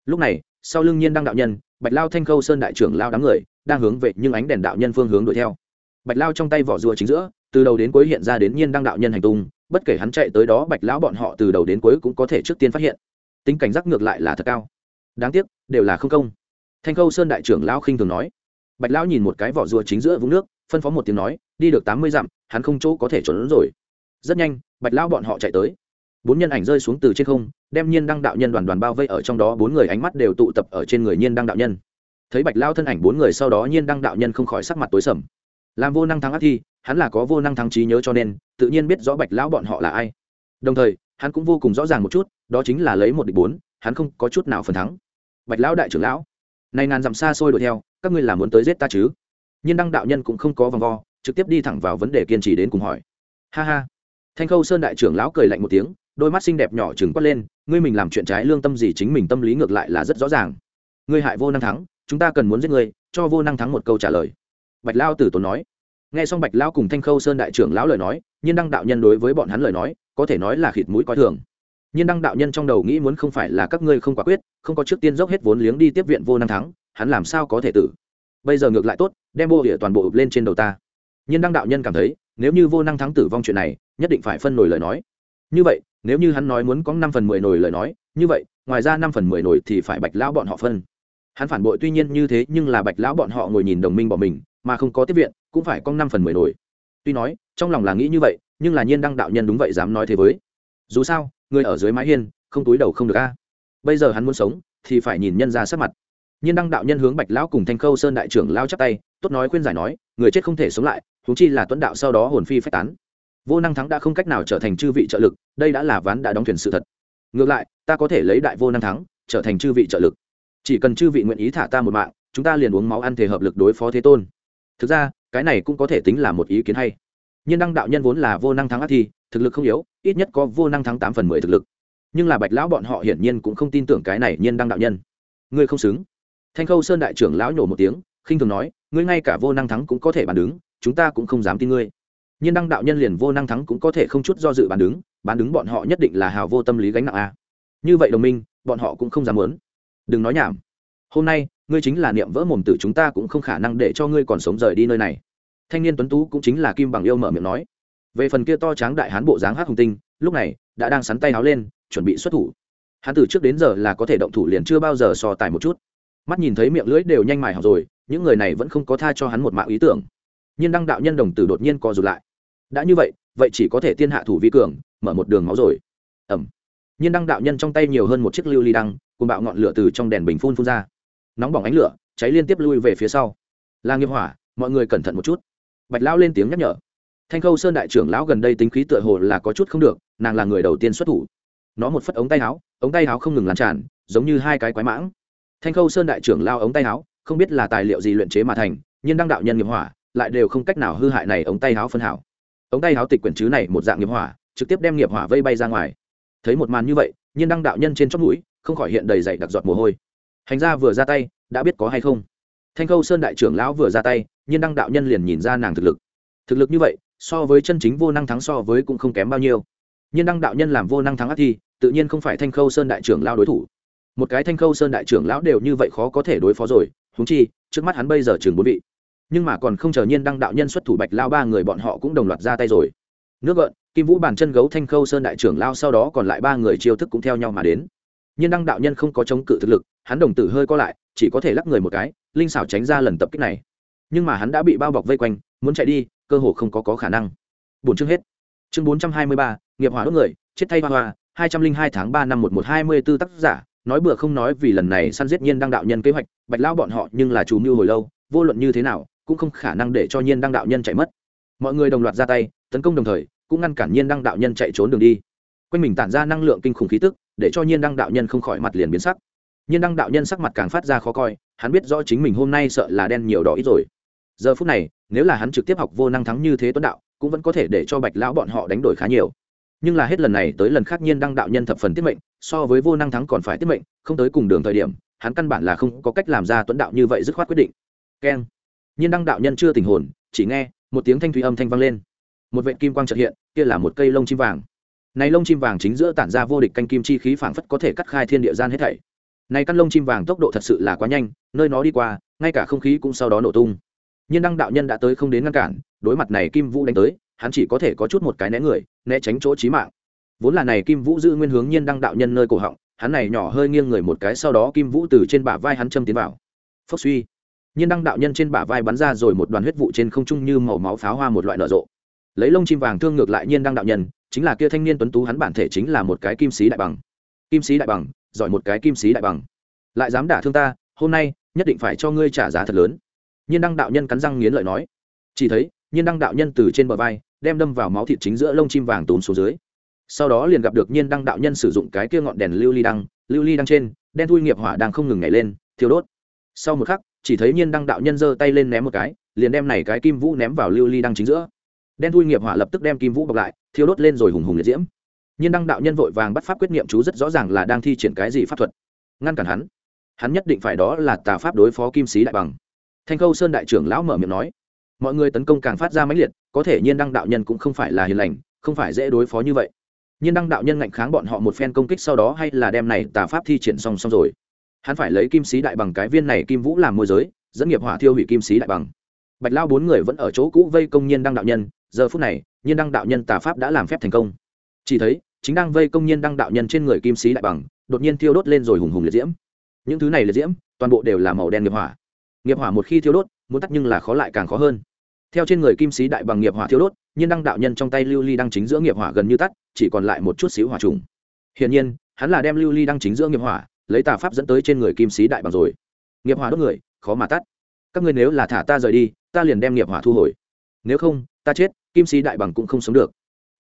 Lúc này, sau lưng nhiên đăng đạo nhân, bạch lao thanh khâu sơn đại trưởng lao đám người đang hướng về nhưng ánh đèn đạo nhân phương hướng đuổi theo. Bạch lao trong tay vỏ rùa chính giữa, từ đầu đến cuối hiện ra đến nhiên đăng đạo nhân hành tung, bất kể hắn chạy tới đó bạch lão bọn họ từ đầu đến cuối cũng có thể trước tiên phát hiện. Tính cảnh giác ngược lại là thật cao. Đáng tiếc, đều là không công. Thanh khâu sơn đại trưởng lão khinh thường nói. Bạch lão nhìn một cái vỏ rùa chính giữa vũng nước phân phó một tiếng nói, đi được tám mươi dặm, hắn không chỗ có thể trốn rồi. Rất nhanh, bạch lão bọn họ chạy tới. Bốn nhân ảnh rơi xuống từ trên không, đem nhiên đăng đạo nhân đoàn đoàn bao vây ở trong đó, bốn người ánh mắt đều tụ tập ở trên người nhiên đăng đạo nhân. Thấy bạch lao thân ảnh bốn người sau đó, nhiên đăng đạo nhân không khỏi sắc mặt tối sầm. Làm vô năng thắng ác thi, hắn là có vô năng thắng trí nhớ cho nên, tự nhiên biết rõ bạch lão bọn họ là ai. Đồng thời, hắn cũng vô cùng rõ ràng một chút, đó chính là lấy một địch bốn, hắn không có chút nào phần thắng. Bạch lão đại trưởng lão, này ngàn dặm xa xôi đuổi theo, các ngươi là muốn tới giết ta chứ? Nhiên đăng đạo nhân cũng không có vòng vo, trực tiếp đi thẳng vào vấn đề kiên trì đến cùng hỏi. Ha ha. Thanh khâu sơn đại trưởng lão cười lạnh một tiếng, đôi mắt xinh đẹp nhỏ chừng quát lên, ngươi mình làm chuyện trái lương tâm gì chính mình tâm lý ngược lại là rất rõ ràng. Ngươi hại vô năng thắng, chúng ta cần muốn giết ngươi, cho vô năng thắng một câu trả lời. Bạch lao tử tốn nói. Nghe xong bạch lao cùng thanh khâu sơn đại trưởng lão lời nói, nhiên đăng đạo nhân đối với bọn hắn lời nói, có thể nói là khịt mũi coi thường. Nhiên đăng đạo nhân trong đầu nghĩ muốn không phải là các ngươi không quả quyết, không có trước tiên dốc hết vốn liếng đi tiếp viện vô năng thắng, hắn làm sao có thể tử. Bây giờ ngược lại tốt đem bộ địa toàn bộ ụp lên trên đầu ta. Nhiên đăng đạo nhân cảm thấy, nếu như vô năng thắng tử vong chuyện này, nhất định phải phân nổi lời nói. Như vậy, nếu như hắn nói muốn có năm phần mười nổi lời nói, như vậy, ngoài ra năm phần mười nổi thì phải bạch lão bọn họ phân. Hắn phản bội tuy nhiên như thế, nhưng là bạch lão bọn họ ngồi nhìn đồng minh bỏ mình, mà không có tiếp viện, cũng phải có năm phần mười nổi. Tuy nói, trong lòng là nghĩ như vậy, nhưng là nhiên đăng đạo nhân đúng vậy dám nói thế với. Dù sao, người ở dưới mái hiên, không túi đầu không được a. Bây giờ hắn muốn sống, thì phải nhìn nhân ra sắc mặt. Nhiên đăng đạo nhân hướng bạch lão cùng thanh khâu sơn đại trưởng lao chắp tay tốt nói khuyên giải nói, người chết không thể sống lại thú chi là tuấn đạo sau đó hồn phi phách tán. Vô năng thắng đã không cách nào trở thành chư vị trợ lực, đây đã là ván đã đóng thuyền sự thật. Ngược lại, ta có thể lấy đại vô năng thắng, trở thành chư vị trợ lực. Chỉ cần chư vị nguyện ý thả ta một mạng, chúng ta liền uống máu ăn thể hợp lực đối phó thế tôn. Thực ra, cái này cũng có thể tính là một ý kiến hay. Nhiên đăng đạo nhân vốn là vô năng thắng ác thi, thực lực không yếu, ít nhất có vô năng thắng tám phần mười thực lực. Nhưng là bạch lão bọn họ hiển nhiên cũng không tin tưởng cái này nhiên đăng đạo nhân. Ngươi không xứng. Thanh khâu sơn đại trưởng lão nhổ một tiếng, khinh thường nói ngươi ngay cả vô năng thắng cũng có thể bàn đứng, chúng ta cũng không dám tin ngươi. Nhiên đăng đạo nhân liền vô năng thắng cũng có thể không chút do dự bàn đứng bán đứng bọn họ nhất định là hào vô tâm lý gánh nặng a. Như vậy đồng minh, bọn họ cũng không dám muốn. Đừng nói nhảm. Hôm nay, ngươi chính là niệm vỡ mồm tử chúng ta cũng không khả năng để cho ngươi còn sống rời đi nơi này. Thanh niên tuấn tú cũng chính là kim bằng yêu mở miệng nói. Về phần kia to tráng đại hán bộ dáng hát hùng tinh, lúc này, đã đang sắn tay háo lên, chuẩn bị xuất thủ. Hắn từ trước đến giờ là có thể động thủ liền chưa bao giờ so tài một chút. Mắt nhìn thấy miệng lưỡi đều nhanh mài học rồi những người này vẫn không có tha cho hắn một mạng ý tưởng. Nhiên đăng đạo nhân đồng tử đột nhiên co rụt lại. Đã như vậy vậy chỉ có thể tiên hạ thủ vi cường, mở một đường máu rồi. Ẩm. Nhiên đăng đạo nhân trong tay nhiều hơn một chiếc lưu ly đăng, cùng bạo ngọn lửa từ trong đèn bình phun phun ra. Nóng bỏng ánh lửa cháy liên tiếp lui về phía sau. Là nghiệp hỏa, mọi người cẩn thận một chút. Bạch lão lên tiếng nhắc nhở. Thanh khâu sơn đại trưởng lão gần đây tính khí tựa hồ là có chút không được, nàng là người đầu tiên xuất thủ. Nó một phất ống tay áo, ống tay áo không ngừng lan tràn, giống như hai cái quái mãng. Thanh khâu sơn đại trưởng lao ống tay áo không biết là tài liệu gì luyện chế mà thành, nhưng đăng đạo nhân nghiệp hỏa lại đều không cách nào hư hại này ống tay háo phân hảo. Ống tay háo tịch quyển chứ này một dạng nghiệp hỏa, trực tiếp đem nghiệp hỏa vây bay ra ngoài. Thấy một màn như vậy, nhiên đăng đạo nhân trên chót mũi, không khỏi hiện đầy dày đặc giọt mồ hôi. Hành ra vừa ra tay, đã biết có hay không? Thanh khâu sơn đại trưởng lão vừa ra tay, nhiên đăng đạo nhân liền nhìn ra nàng thực lực. Thực lực như vậy, so với chân chính vô năng thắng so với cũng không kém bao nhiêu. Nhiên đăng đạo nhân làm vô năng thắng ác thi, tự nhiên không phải thanh khâu sơn đại trưởng lao đối thủ. Một cái thanh khâu sơn đại trưởng lão đều như vậy khó có thể đối phó rồi huống chi trước mắt hắn bây giờ chừng bốn vị. Nhưng mà còn không chờ nhiên đăng đạo nhân xuất thủ bạch lao ba người bọn họ cũng đồng loạt ra tay rồi. Nước gợn kim vũ bàn chân gấu thanh khâu sơn đại trưởng lao sau đó còn lại ba người chiêu thức cũng theo nhau mà đến. Nhiên đăng đạo nhân không có chống cự thực lực hắn đồng tử hơi co lại chỉ có thể lắc người một cái linh xảo tránh ra lần tập kích này. Nhưng mà hắn đã bị bao bọc vây quanh muốn chạy đi cơ hồ không có, có khả năng. Bốn chương hết. Chương bốn trăm hai mươi ba nghiệp hòa đốt người chết thay hoa hoa hai trăm linh hai tháng ba năm một một hai mươi b ố tác giả nói bừa không nói vì lần này săn giết nhiên đăng đạo nhân kế hoạch, bạch lao bọn họ nhưng là chủ mưu hồi lâu, vô luận như thế nào, cũng không khả năng để cho nhiên đăng đạo nhân chạy mất. Mọi người đồng loạt ra tay, tấn công đồng thời, cũng ngăn cản nhiên đăng đạo nhân chạy trốn đường đi. Quanh mình tản ra năng lượng kinh khủng khí tức, để cho nhiên đăng đạo nhân không khỏi mặt liền biến sắc. Nhiên đăng đạo nhân sắc mặt càng phát ra khó coi, hắn biết rõ chính mình hôm nay sợ là đen nhiều đỏ ít rồi. Giờ phút này, nếu là hắn trực tiếp học vô năng thắng như thế tuấn đạo, cũng vẫn có thể để cho bạch lão bọn họ đánh đổi khá nhiều nhưng là hết lần này tới lần khác nhiên đăng đạo nhân thập phần tiết mệnh, so với vô năng thắng còn phải tiết mệnh, không tới cùng đường thời điểm, hắn căn bản là không có cách làm ra tuấn đạo như vậy dứt khoát quyết định. Keng. Nhiên đăng đạo nhân chưa tình hồn, chỉ nghe một tiếng thanh thủy âm thanh vang lên. Một vệ kim quang trật hiện, kia là một cây lông chim vàng. Này lông chim vàng chính giữa tản ra vô địch canh kim chi khí phảng phất có thể cắt khai thiên địa gian hết thảy. Này căn lông chim vàng tốc độ thật sự là quá nhanh, nơi nó đi qua, ngay cả không khí cũng sau đó nổ tung. Nhiên đăng đạo nhân đã tới không đến ngăn cản, đối mặt này kim vũ đánh tới hắn chỉ có thể có chút một cái né người, né tránh chỗ chí mạng. Vốn là này kim vũ giữ nguyên hướng nhiên đăng đạo nhân nơi cổ họng, hắn này nhỏ hơi nghiêng người một cái sau đó kim vũ từ trên bả vai hắn châm tiến vào. Phốc suy. Nhiên đăng đạo nhân trên bả vai bắn ra rồi một đoàn huyết vụ trên không trung như màu máu pháo hoa một loại nở rộ. Lấy lông chim vàng thương ngược lại nhiên đăng đạo nhân, chính là kia thanh niên tuấn tú hắn bản thể chính là một cái kim sĩ đại bằng. Kim sĩ đại bằng, giỏi một cái kim sĩ đại bằng. Lại dám đả thương ta, hôm nay, nhất định phải cho ngươi trả giá thật lớn. Nhiên đăng đạo nhân cắn răng nghiến lợi nói. Chỉ thấy, nhiên đăng đạo nhân từ trên bờ vai đem đâm vào máu thịt chính giữa lông chim vàng tốn xuống dưới. Sau đó liền gặp được nhiên đăng đạo nhân sử dụng cái kia ngọn đèn lưu ly đăng, lưu ly đăng trên, đen thui nghiệp hỏa đang không ngừng nhảy lên, thiêu đốt. Sau một khắc, chỉ thấy nhiên đăng đạo nhân giơ tay lên ném một cái, liền đem này cái kim vũ ném vào lưu ly đăng chính giữa. Đen thui nghiệp hỏa lập tức đem kim vũ bọc lại, thiêu đốt lên rồi hùng hùng liệt diễm. Nhiên đăng đạo nhân vội vàng bắt pháp quyết niệm chú rất rõ ràng là đang thi triển cái gì pháp thuật. Ngăn cản hắn. Hắn nhất định phải đó là tà pháp đối phó kim sĩ đại bằng. Thanh khâu sơn đại trưởng lão mở miệng nói mọi người tấn công càng phát ra mãnh liệt, có thể nhiên đăng đạo nhân cũng không phải là hiền lành, không phải dễ đối phó như vậy. Nhiên đăng đạo nhân ngạnh kháng bọn họ một phen công kích sau đó hay là đem này tà pháp thi triển xong xong rồi. Hắn phải lấy kim sĩ đại bằng cái viên này kim vũ làm môi giới, dẫn nghiệp hỏa thiêu hủy kim sĩ đại bằng. Bạch lao bốn người vẫn ở chỗ cũ vây công nhiên đăng đạo nhân, giờ phút này, nhiên đăng đạo nhân tà pháp đã làm phép thành công. Chỉ thấy, chính đang vây công nhiên đăng đạo nhân trên người kim sĩ đại bằng, đột nhiên thiêu đốt lên rồi hùng hùng liệt diễm. Những thứ này liệt diễm, toàn bộ đều là màu đen nghiệp hỏa. Nghiệp hỏa một khi thiêu đốt, muốn tắt nhưng là khó lại càng khó hơn theo trên người kim sĩ đại bằng nghiệp hỏa thiêu đốt, nhiên đăng đạo nhân trong tay lưu ly đăng chính giữa nghiệp hỏa gần như tắt, chỉ còn lại một chút xíu hỏa trùng. Hiển nhiên, hắn là đem lưu ly đăng chính giữa nghiệp hỏa, lấy tà pháp dẫn tới trên người kim sĩ đại bằng rồi. Nghiệp hỏa đốt người, khó mà tắt. Các ngươi nếu là thả ta rời đi, ta liền đem nghiệp hỏa thu hồi. Nếu không, ta chết, kim sĩ đại bằng cũng không sống được.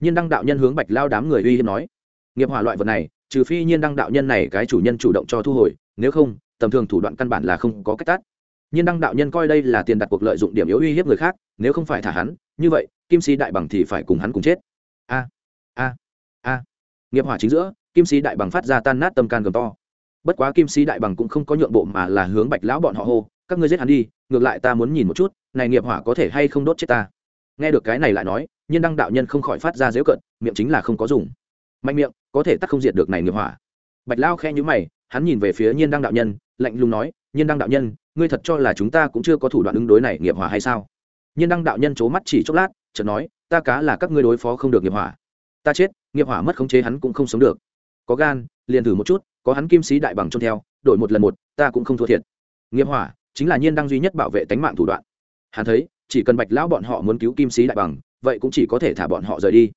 Nhiên đăng đạo nhân hướng bạch lao đám người uy hiếp nói. Nghiệp hỏa loại vật này, trừ phi nhiên đăng đạo nhân này cái chủ nhân chủ động cho thu hồi, nếu không, tầm thường thủ đoạn căn bản là không có cách tắt nhiên đăng đạo nhân coi đây là tiền đặt cuộc lợi dụng điểm yếu uy hiếp người khác, nếu không phải thả hắn, như vậy, kim sĩ đại bằng thì phải cùng hắn cùng chết. A a a. Nghiệp hỏa chính giữa, kim sĩ đại bằng phát ra tan nát tâm can gầm to. Bất quá kim sĩ đại bằng cũng không có nhượng bộ mà là hướng bạch lão bọn họ hô, các ngươi giết hắn đi, ngược lại ta muốn nhìn một chút, này nghiệp hỏa có thể hay không đốt chết ta? Nghe được cái này lại nói, nhiên đăng đạo nhân không khỏi phát ra dễu cận miệng chính là không có dùng. Mạnh miệng, có thể tắt không diệt được này nghiệp hỏa. Bạch lao khe nhữ mày, hắn nhìn về phía nhiên đăng đạo nhân, lạnh lùng nói, nhiên đăng đạo nhân ngươi thật cho là chúng ta cũng chưa có thủ đoạn ứng đối này nghiệp hỏa hay sao? Nhiên đăng đạo nhân c mắt chỉ chốc lát, chợt nói, ta cá là các ngươi đối phó không được nghiệp hỏa. Ta chết, nghiệp hỏa mất khống chế hắn cũng không sống được. Có gan, liền thử một chút, có hắn kim sĩ đại bằng trông theo, đổi một lần một, ta cũng không thua thiệt. Nghiệp hỏa, chính là nhiên đăng duy nhất bảo vệ tánh mạng thủ đoạn. Hắn thấy, chỉ cần bạch lão bọn họ muốn cứu kim sĩ đại bằng, vậy cũng chỉ có thể thả bọn họ rời đi.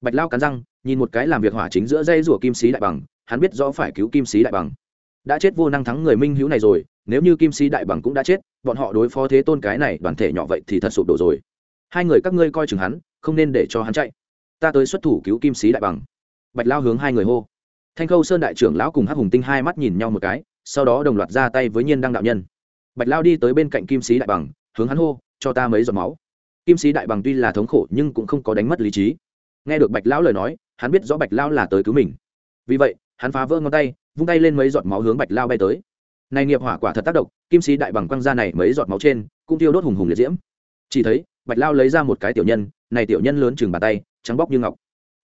Bạch lao cắn răng, nhìn một cái làm việc hỏa chính giữa dây rủa kim sĩ đại bằng, hắn biết rõ phải cứu kim sĩ đại bằng. Đã chết vô năng thắng người minh hữu này rồi nếu như kim sĩ đại bằng cũng đã chết, bọn họ đối phó thế tôn cái này đoàn thể nhỏ vậy thì thật sụp đổ rồi. Hai người các ngươi coi chừng hắn, không nên để cho hắn chạy. Ta tới xuất thủ cứu kim sĩ đại bằng. Bạch lao hướng hai người hô. Thanh khâu sơn đại trưởng lão cùng hắc hùng tinh hai mắt nhìn nhau một cái, sau đó đồng loạt ra tay với nhiên đăng đạo nhân. Bạch lao đi tới bên cạnh kim sĩ đại bằng, hướng hắn hô, cho ta mấy giọt máu. Kim sĩ đại bằng tuy là thống khổ nhưng cũng không có đánh mất lý trí. Nghe được bạch lão lời nói, hắn biết rõ bạch lão là tới cứu mình. Vì vậy, hắn phá vỡ ngón tay, vung tay lên mấy giọt máu hướng bạch lao bay tới này nghiệp hỏa quả thật tác động, kim sĩ đại bằng quăng ra này mấy giọt máu trên, cũng tiêu đốt hùng hùng liệt diễm. Chỉ thấy, bạch lao lấy ra một cái tiểu nhân, này tiểu nhân lớn chừng bàn tay, trắng bóc như ngọc.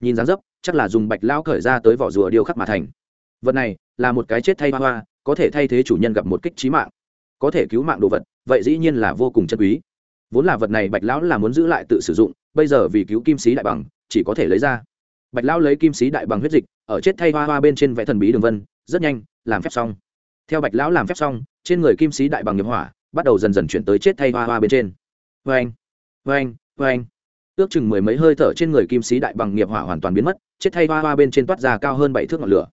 Nhìn dáng dấp, chắc là dùng bạch lao khởi ra tới vỏ rùa điêu khắc mà thành. Vật này, là một cái chết thay hoa hoa, có thể thay thế chủ nhân gặp một kích trí mạng. Có thể cứu mạng đồ vật, vậy dĩ nhiên là vô cùng chân quý. Vốn là vật này bạch lão là muốn giữ lại tự sử dụng, bây giờ vì cứu kim sĩ đại bằng, chỉ có thể lấy ra. Bạch lão lấy kim sĩ đại bằng huyết dịch, ở chết thay hoa hoa bên trên vẽ thần bí đường vân, rất nhanh, làm phép xong theo bạch lão làm phép xong, trên người kim sĩ đại bằng nghiệp hỏa bắt đầu dần dần chuyển tới chết thay hoa hoa bên trên. Vê anh vê anh vê anh ước chừng mười mấy hơi thở trên người kim sĩ đại bằng nghiệp hỏa hoàn toàn biến mất, chết thay hoa hoa bên trên toát ra cao hơn bảy thước ngọn lửa.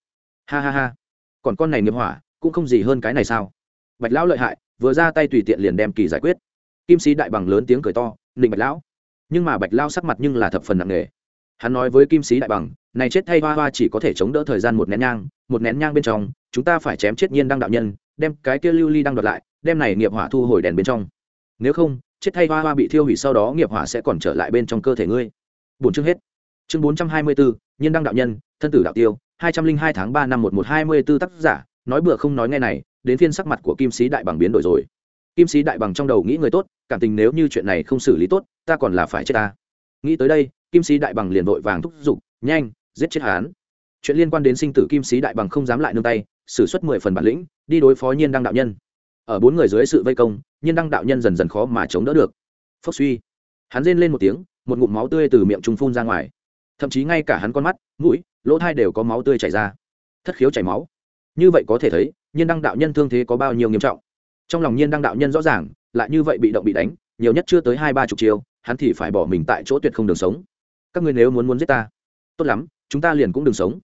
Ha ha ha. Còn con này nghiệp hỏa cũng không gì hơn cái này sao? Bạch lão lợi hại, vừa ra tay tùy tiện liền đem kỳ giải quyết. Kim sĩ đại bằng lớn tiếng cười to, nịnh bạch lão. Nhưng mà bạch lao sắc mặt nhưng là thập phần nặng nề. Hắn nói với kim sĩ đại bằng, này chết thay hoa hoa chỉ có thể chống đỡ thời gian một nén nhang, một nén nhang bên trong chúng ta phải chém chết nhiên đăng đạo nhân, đem cái kia lưu ly đăng đoạt lại, đem này nghiệp hỏa thu hồi đèn bên trong. Nếu không, chết thay hoa hoa bị thiêu hủy sau đó nghiệp hỏa sẽ còn trở lại bên trong cơ thể ngươi. Bốn chương hết. Chương bốn trăm hai mươi bốn nhiên đăng đạo nhân, thân tử đạo tiêu, hai trăm linh hai tháng ba năm một một hai mươi b ố tác giả, nói bừa không nói nghe này, đến phiên sắc mặt của kim sĩ đại bằng biến đổi rồi. Kim sĩ đại bằng trong đầu nghĩ người tốt, cảm tình nếu như chuyện này không xử lý tốt, ta còn là phải chết ta. Nghĩ tới đây, kim sĩ đại bằng liền vội vàng thúc giục, nhanh, giết chết hán chuyện liên quan đến sinh tử kim sĩ đại bằng không dám lại nương tay sử suất mười phần bản lĩnh, đi đối phó nhiên đăng đạo nhân. Ở bốn người dưới sự vây công, nhiên đăng đạo nhân dần dần khó mà chống đỡ được. Phốc suy. Hắn rên lên một tiếng, một ngụm máu tươi từ miệng trung phun ra ngoài. Thậm chí ngay cả hắn con mắt, mũi, lỗ thai đều có máu tươi chảy ra. Thất khiếu chảy máu. Như vậy có thể thấy, nhiên đăng đạo nhân thương thế có bao nhiêu nghiêm trọng. Trong lòng nhiên đăng đạo nhân rõ ràng, lại như vậy bị động bị đánh, nhiều nhất chưa tới hai ba chục chiều hắn thì phải bỏ mình tại chỗ tuyệt không đường sống. Các ngươi nếu muốn muốn giết ta, tốt lắm, chúng ta liền cũng đừng sống.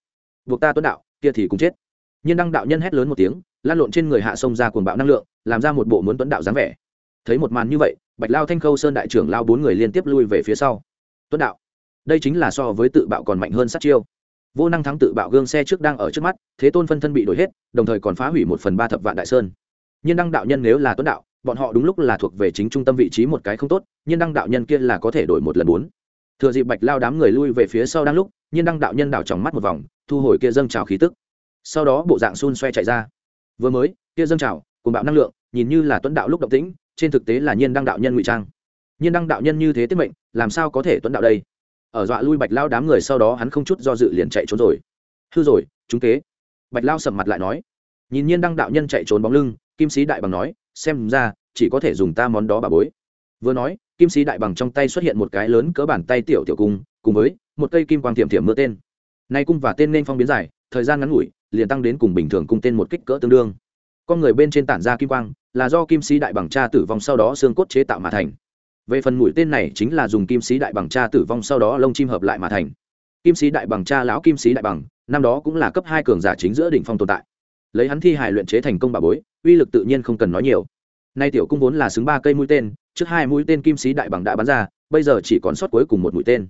Buộc ta tuấn đạo, kia thì cũng chết nhiên đăng đạo nhân hét lớn một tiếng, lan lộn trên người hạ sông ra cuồng bạo năng lượng, làm ra một bộ muốn tuấn đạo dáng vẻ. Thấy một màn như vậy, bạch lao thanh khâu sơn đại trưởng lao bốn người liên tiếp lui về phía sau. Tuấn đạo, đây chính là so với tự bạo còn mạnh hơn sát chiêu. Vô năng thắng tự bạo gương xe trước đang ở trước mắt, thế tôn phân thân bị đổi hết, đồng thời còn phá hủy một phần ba thập vạn đại sơn. Nhiên đăng đạo nhân nếu là tuấn đạo, bọn họ đúng lúc là thuộc về chính trung tâm vị trí một cái không tốt, nhiên đăng đạo nhân kia là có thể đổi một lần bốn. Thừa dịp bạch lao đám người lui về phía sau đang lúc, nhiên đăng đạo nhân đảo tròng mắt một vòng, thu hồi kia dâng trào khí tức sau đó bộ dạng xun xoe chạy ra. Vừa mới, kia dâng trào cùng bạo năng lượng, nhìn như là tuấn đạo lúc động tĩnh, trên thực tế là nhiên đăng đạo nhân ngụy trang. Nhiên đăng đạo nhân như thế tiết mệnh, làm sao có thể tuấn đạo đây? Ở dọa lui bạch lao đám người sau đó hắn không chút do dự liền chạy trốn rồi. Hư rồi, chúng kế. Bạch lao sầm mặt lại nói. Nhìn nhiên đăng đạo nhân chạy trốn bóng lưng, kim sĩ đại bằng nói, xem ra, chỉ có thể dùng ta món đó bà bối. Vừa nói, kim sĩ đại bằng trong tay xuất hiện một cái lớn cỡ bàn tay tiểu tiểu cung, cùng với một cây kim quang tiệm tiệm mưa tên. Nay cung và tên nên phong biến dài, thời gian ngắn ngủi liền tăng đến cùng bình thường cung tên một kích cỡ tương đương. Con người bên trên tản ra kim quang, là do kim sĩ đại bằng cha tử vong sau đó xương cốt chế tạo mà thành. Về phần mũi tên này chính là dùng kim sĩ đại bằng cha tử vong sau đó lông chim hợp lại mà thành. Kim sĩ đại bằng cha lão kim sĩ đại bằng, năm đó cũng là cấp hai cường giả chính giữa đỉnh phong tồn tại. Lấy hắn thi hài luyện chế thành công bà bối, uy lực tự nhiên không cần nói nhiều. Nay tiểu cung vốn là xứng ba cây mũi tên, trước hai mũi tên kim sĩ đại bằng đã bắn ra, bây giờ chỉ còn sót cuối cùng một mũi tên.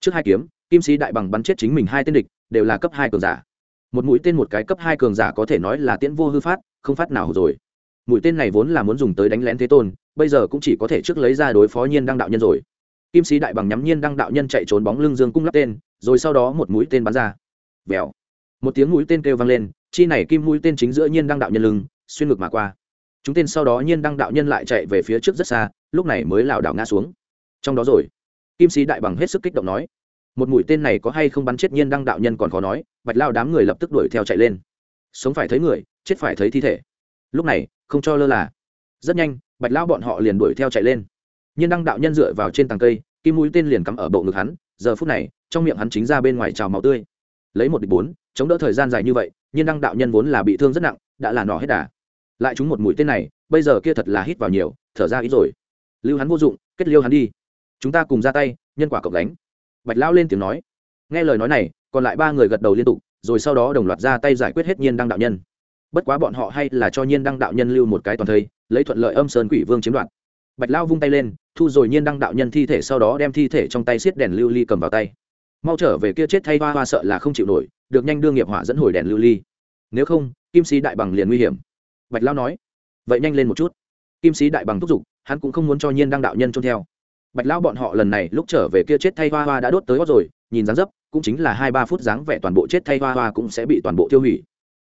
Trước hai kiếm, kim sĩ đại bằng bắn chết chính mình hai tên địch, đều là cấp hai cường giả một mũi tên một cái cấp hai cường giả có thể nói là tiễn vô hư phát, không phát nào rồi. Mũi tên này vốn là muốn dùng tới đánh lén thế tôn, bây giờ cũng chỉ có thể trước lấy ra đối phó nhiên đăng đạo nhân rồi. Kim sĩ đại bằng nhắm nhiên đăng đạo nhân chạy trốn bóng lưng dương cung lắp tên, rồi sau đó một mũi tên bắn ra. Vèo. Một tiếng mũi tên kêu vang lên, chi này kim mũi tên chính giữa nhiên đăng đạo nhân lưng, xuyên ngược mà qua. Chúng tên sau đó nhiên đăng đạo nhân lại chạy về phía trước rất xa, lúc này mới lảo đảo ngã xuống. Trong đó rồi, kim sĩ đại bằng hết sức kích động nói một mũi tên này có hay không bắn chết nhiên đăng đạo nhân còn khó nói, bạch lao đám người lập tức đuổi theo chạy lên. Sống phải thấy người, chết phải thấy thi thể. Lúc này, không cho lơ là. Rất nhanh, bạch lao bọn họ liền đuổi theo chạy lên. Nhiên đăng đạo nhân dựa vào trên tàng cây, kim mũi tên liền cắm ở bộ ngực hắn, giờ phút này, trong miệng hắn chính ra bên ngoài trào máu tươi. Lấy một địch bốn, chống đỡ thời gian dài như vậy, nhiên đăng đạo nhân vốn là bị thương rất nặng, đã là nỏ hết đà. Lại trúng một mũi tên này, bây giờ kia thật là hít vào nhiều, thở ra ít rồi. Lưu hắn vô dụng, kết liêu hắn đi. Chúng ta cùng ra tay, nhân quả cộng đánh bạch lão lên tiếng nói. Nghe lời nói này, còn lại ba người gật đầu liên tục, rồi sau đó đồng loạt ra tay giải quyết hết nhiên đăng đạo nhân. Bất quá bọn họ hay là cho nhiên đăng đạo nhân lưu một cái toàn thây, lấy thuận lợi âm sơn quỷ vương chiếm đoạt. Bạch lão vung tay lên, thu rồi nhiên đăng đạo nhân thi thể sau đó đem thi thể trong tay xiết đèn lưu ly cầm vào tay. Mau trở về kia chết thay hoa hoa sợ là không chịu nổi, được nhanh đưa nghiệp hỏa dẫn hồi đèn lưu ly. Nếu không, kim sĩ đại bằng liền nguy hiểm. Bạch lão nói. Vậy nhanh lên một chút. Kim sĩ đại bằng thúc giục, hắn cũng không muốn cho nhiên đăng đạo nhân trôn theo bạch lão bọn họ lần này lúc trở về kia chết thay hoa hoa đã đốt tới gót rồi, nhìn dáng dấp, cũng chính là hai ba phút dáng vẻ toàn bộ chết thay hoa hoa cũng sẽ bị toàn bộ tiêu hủy.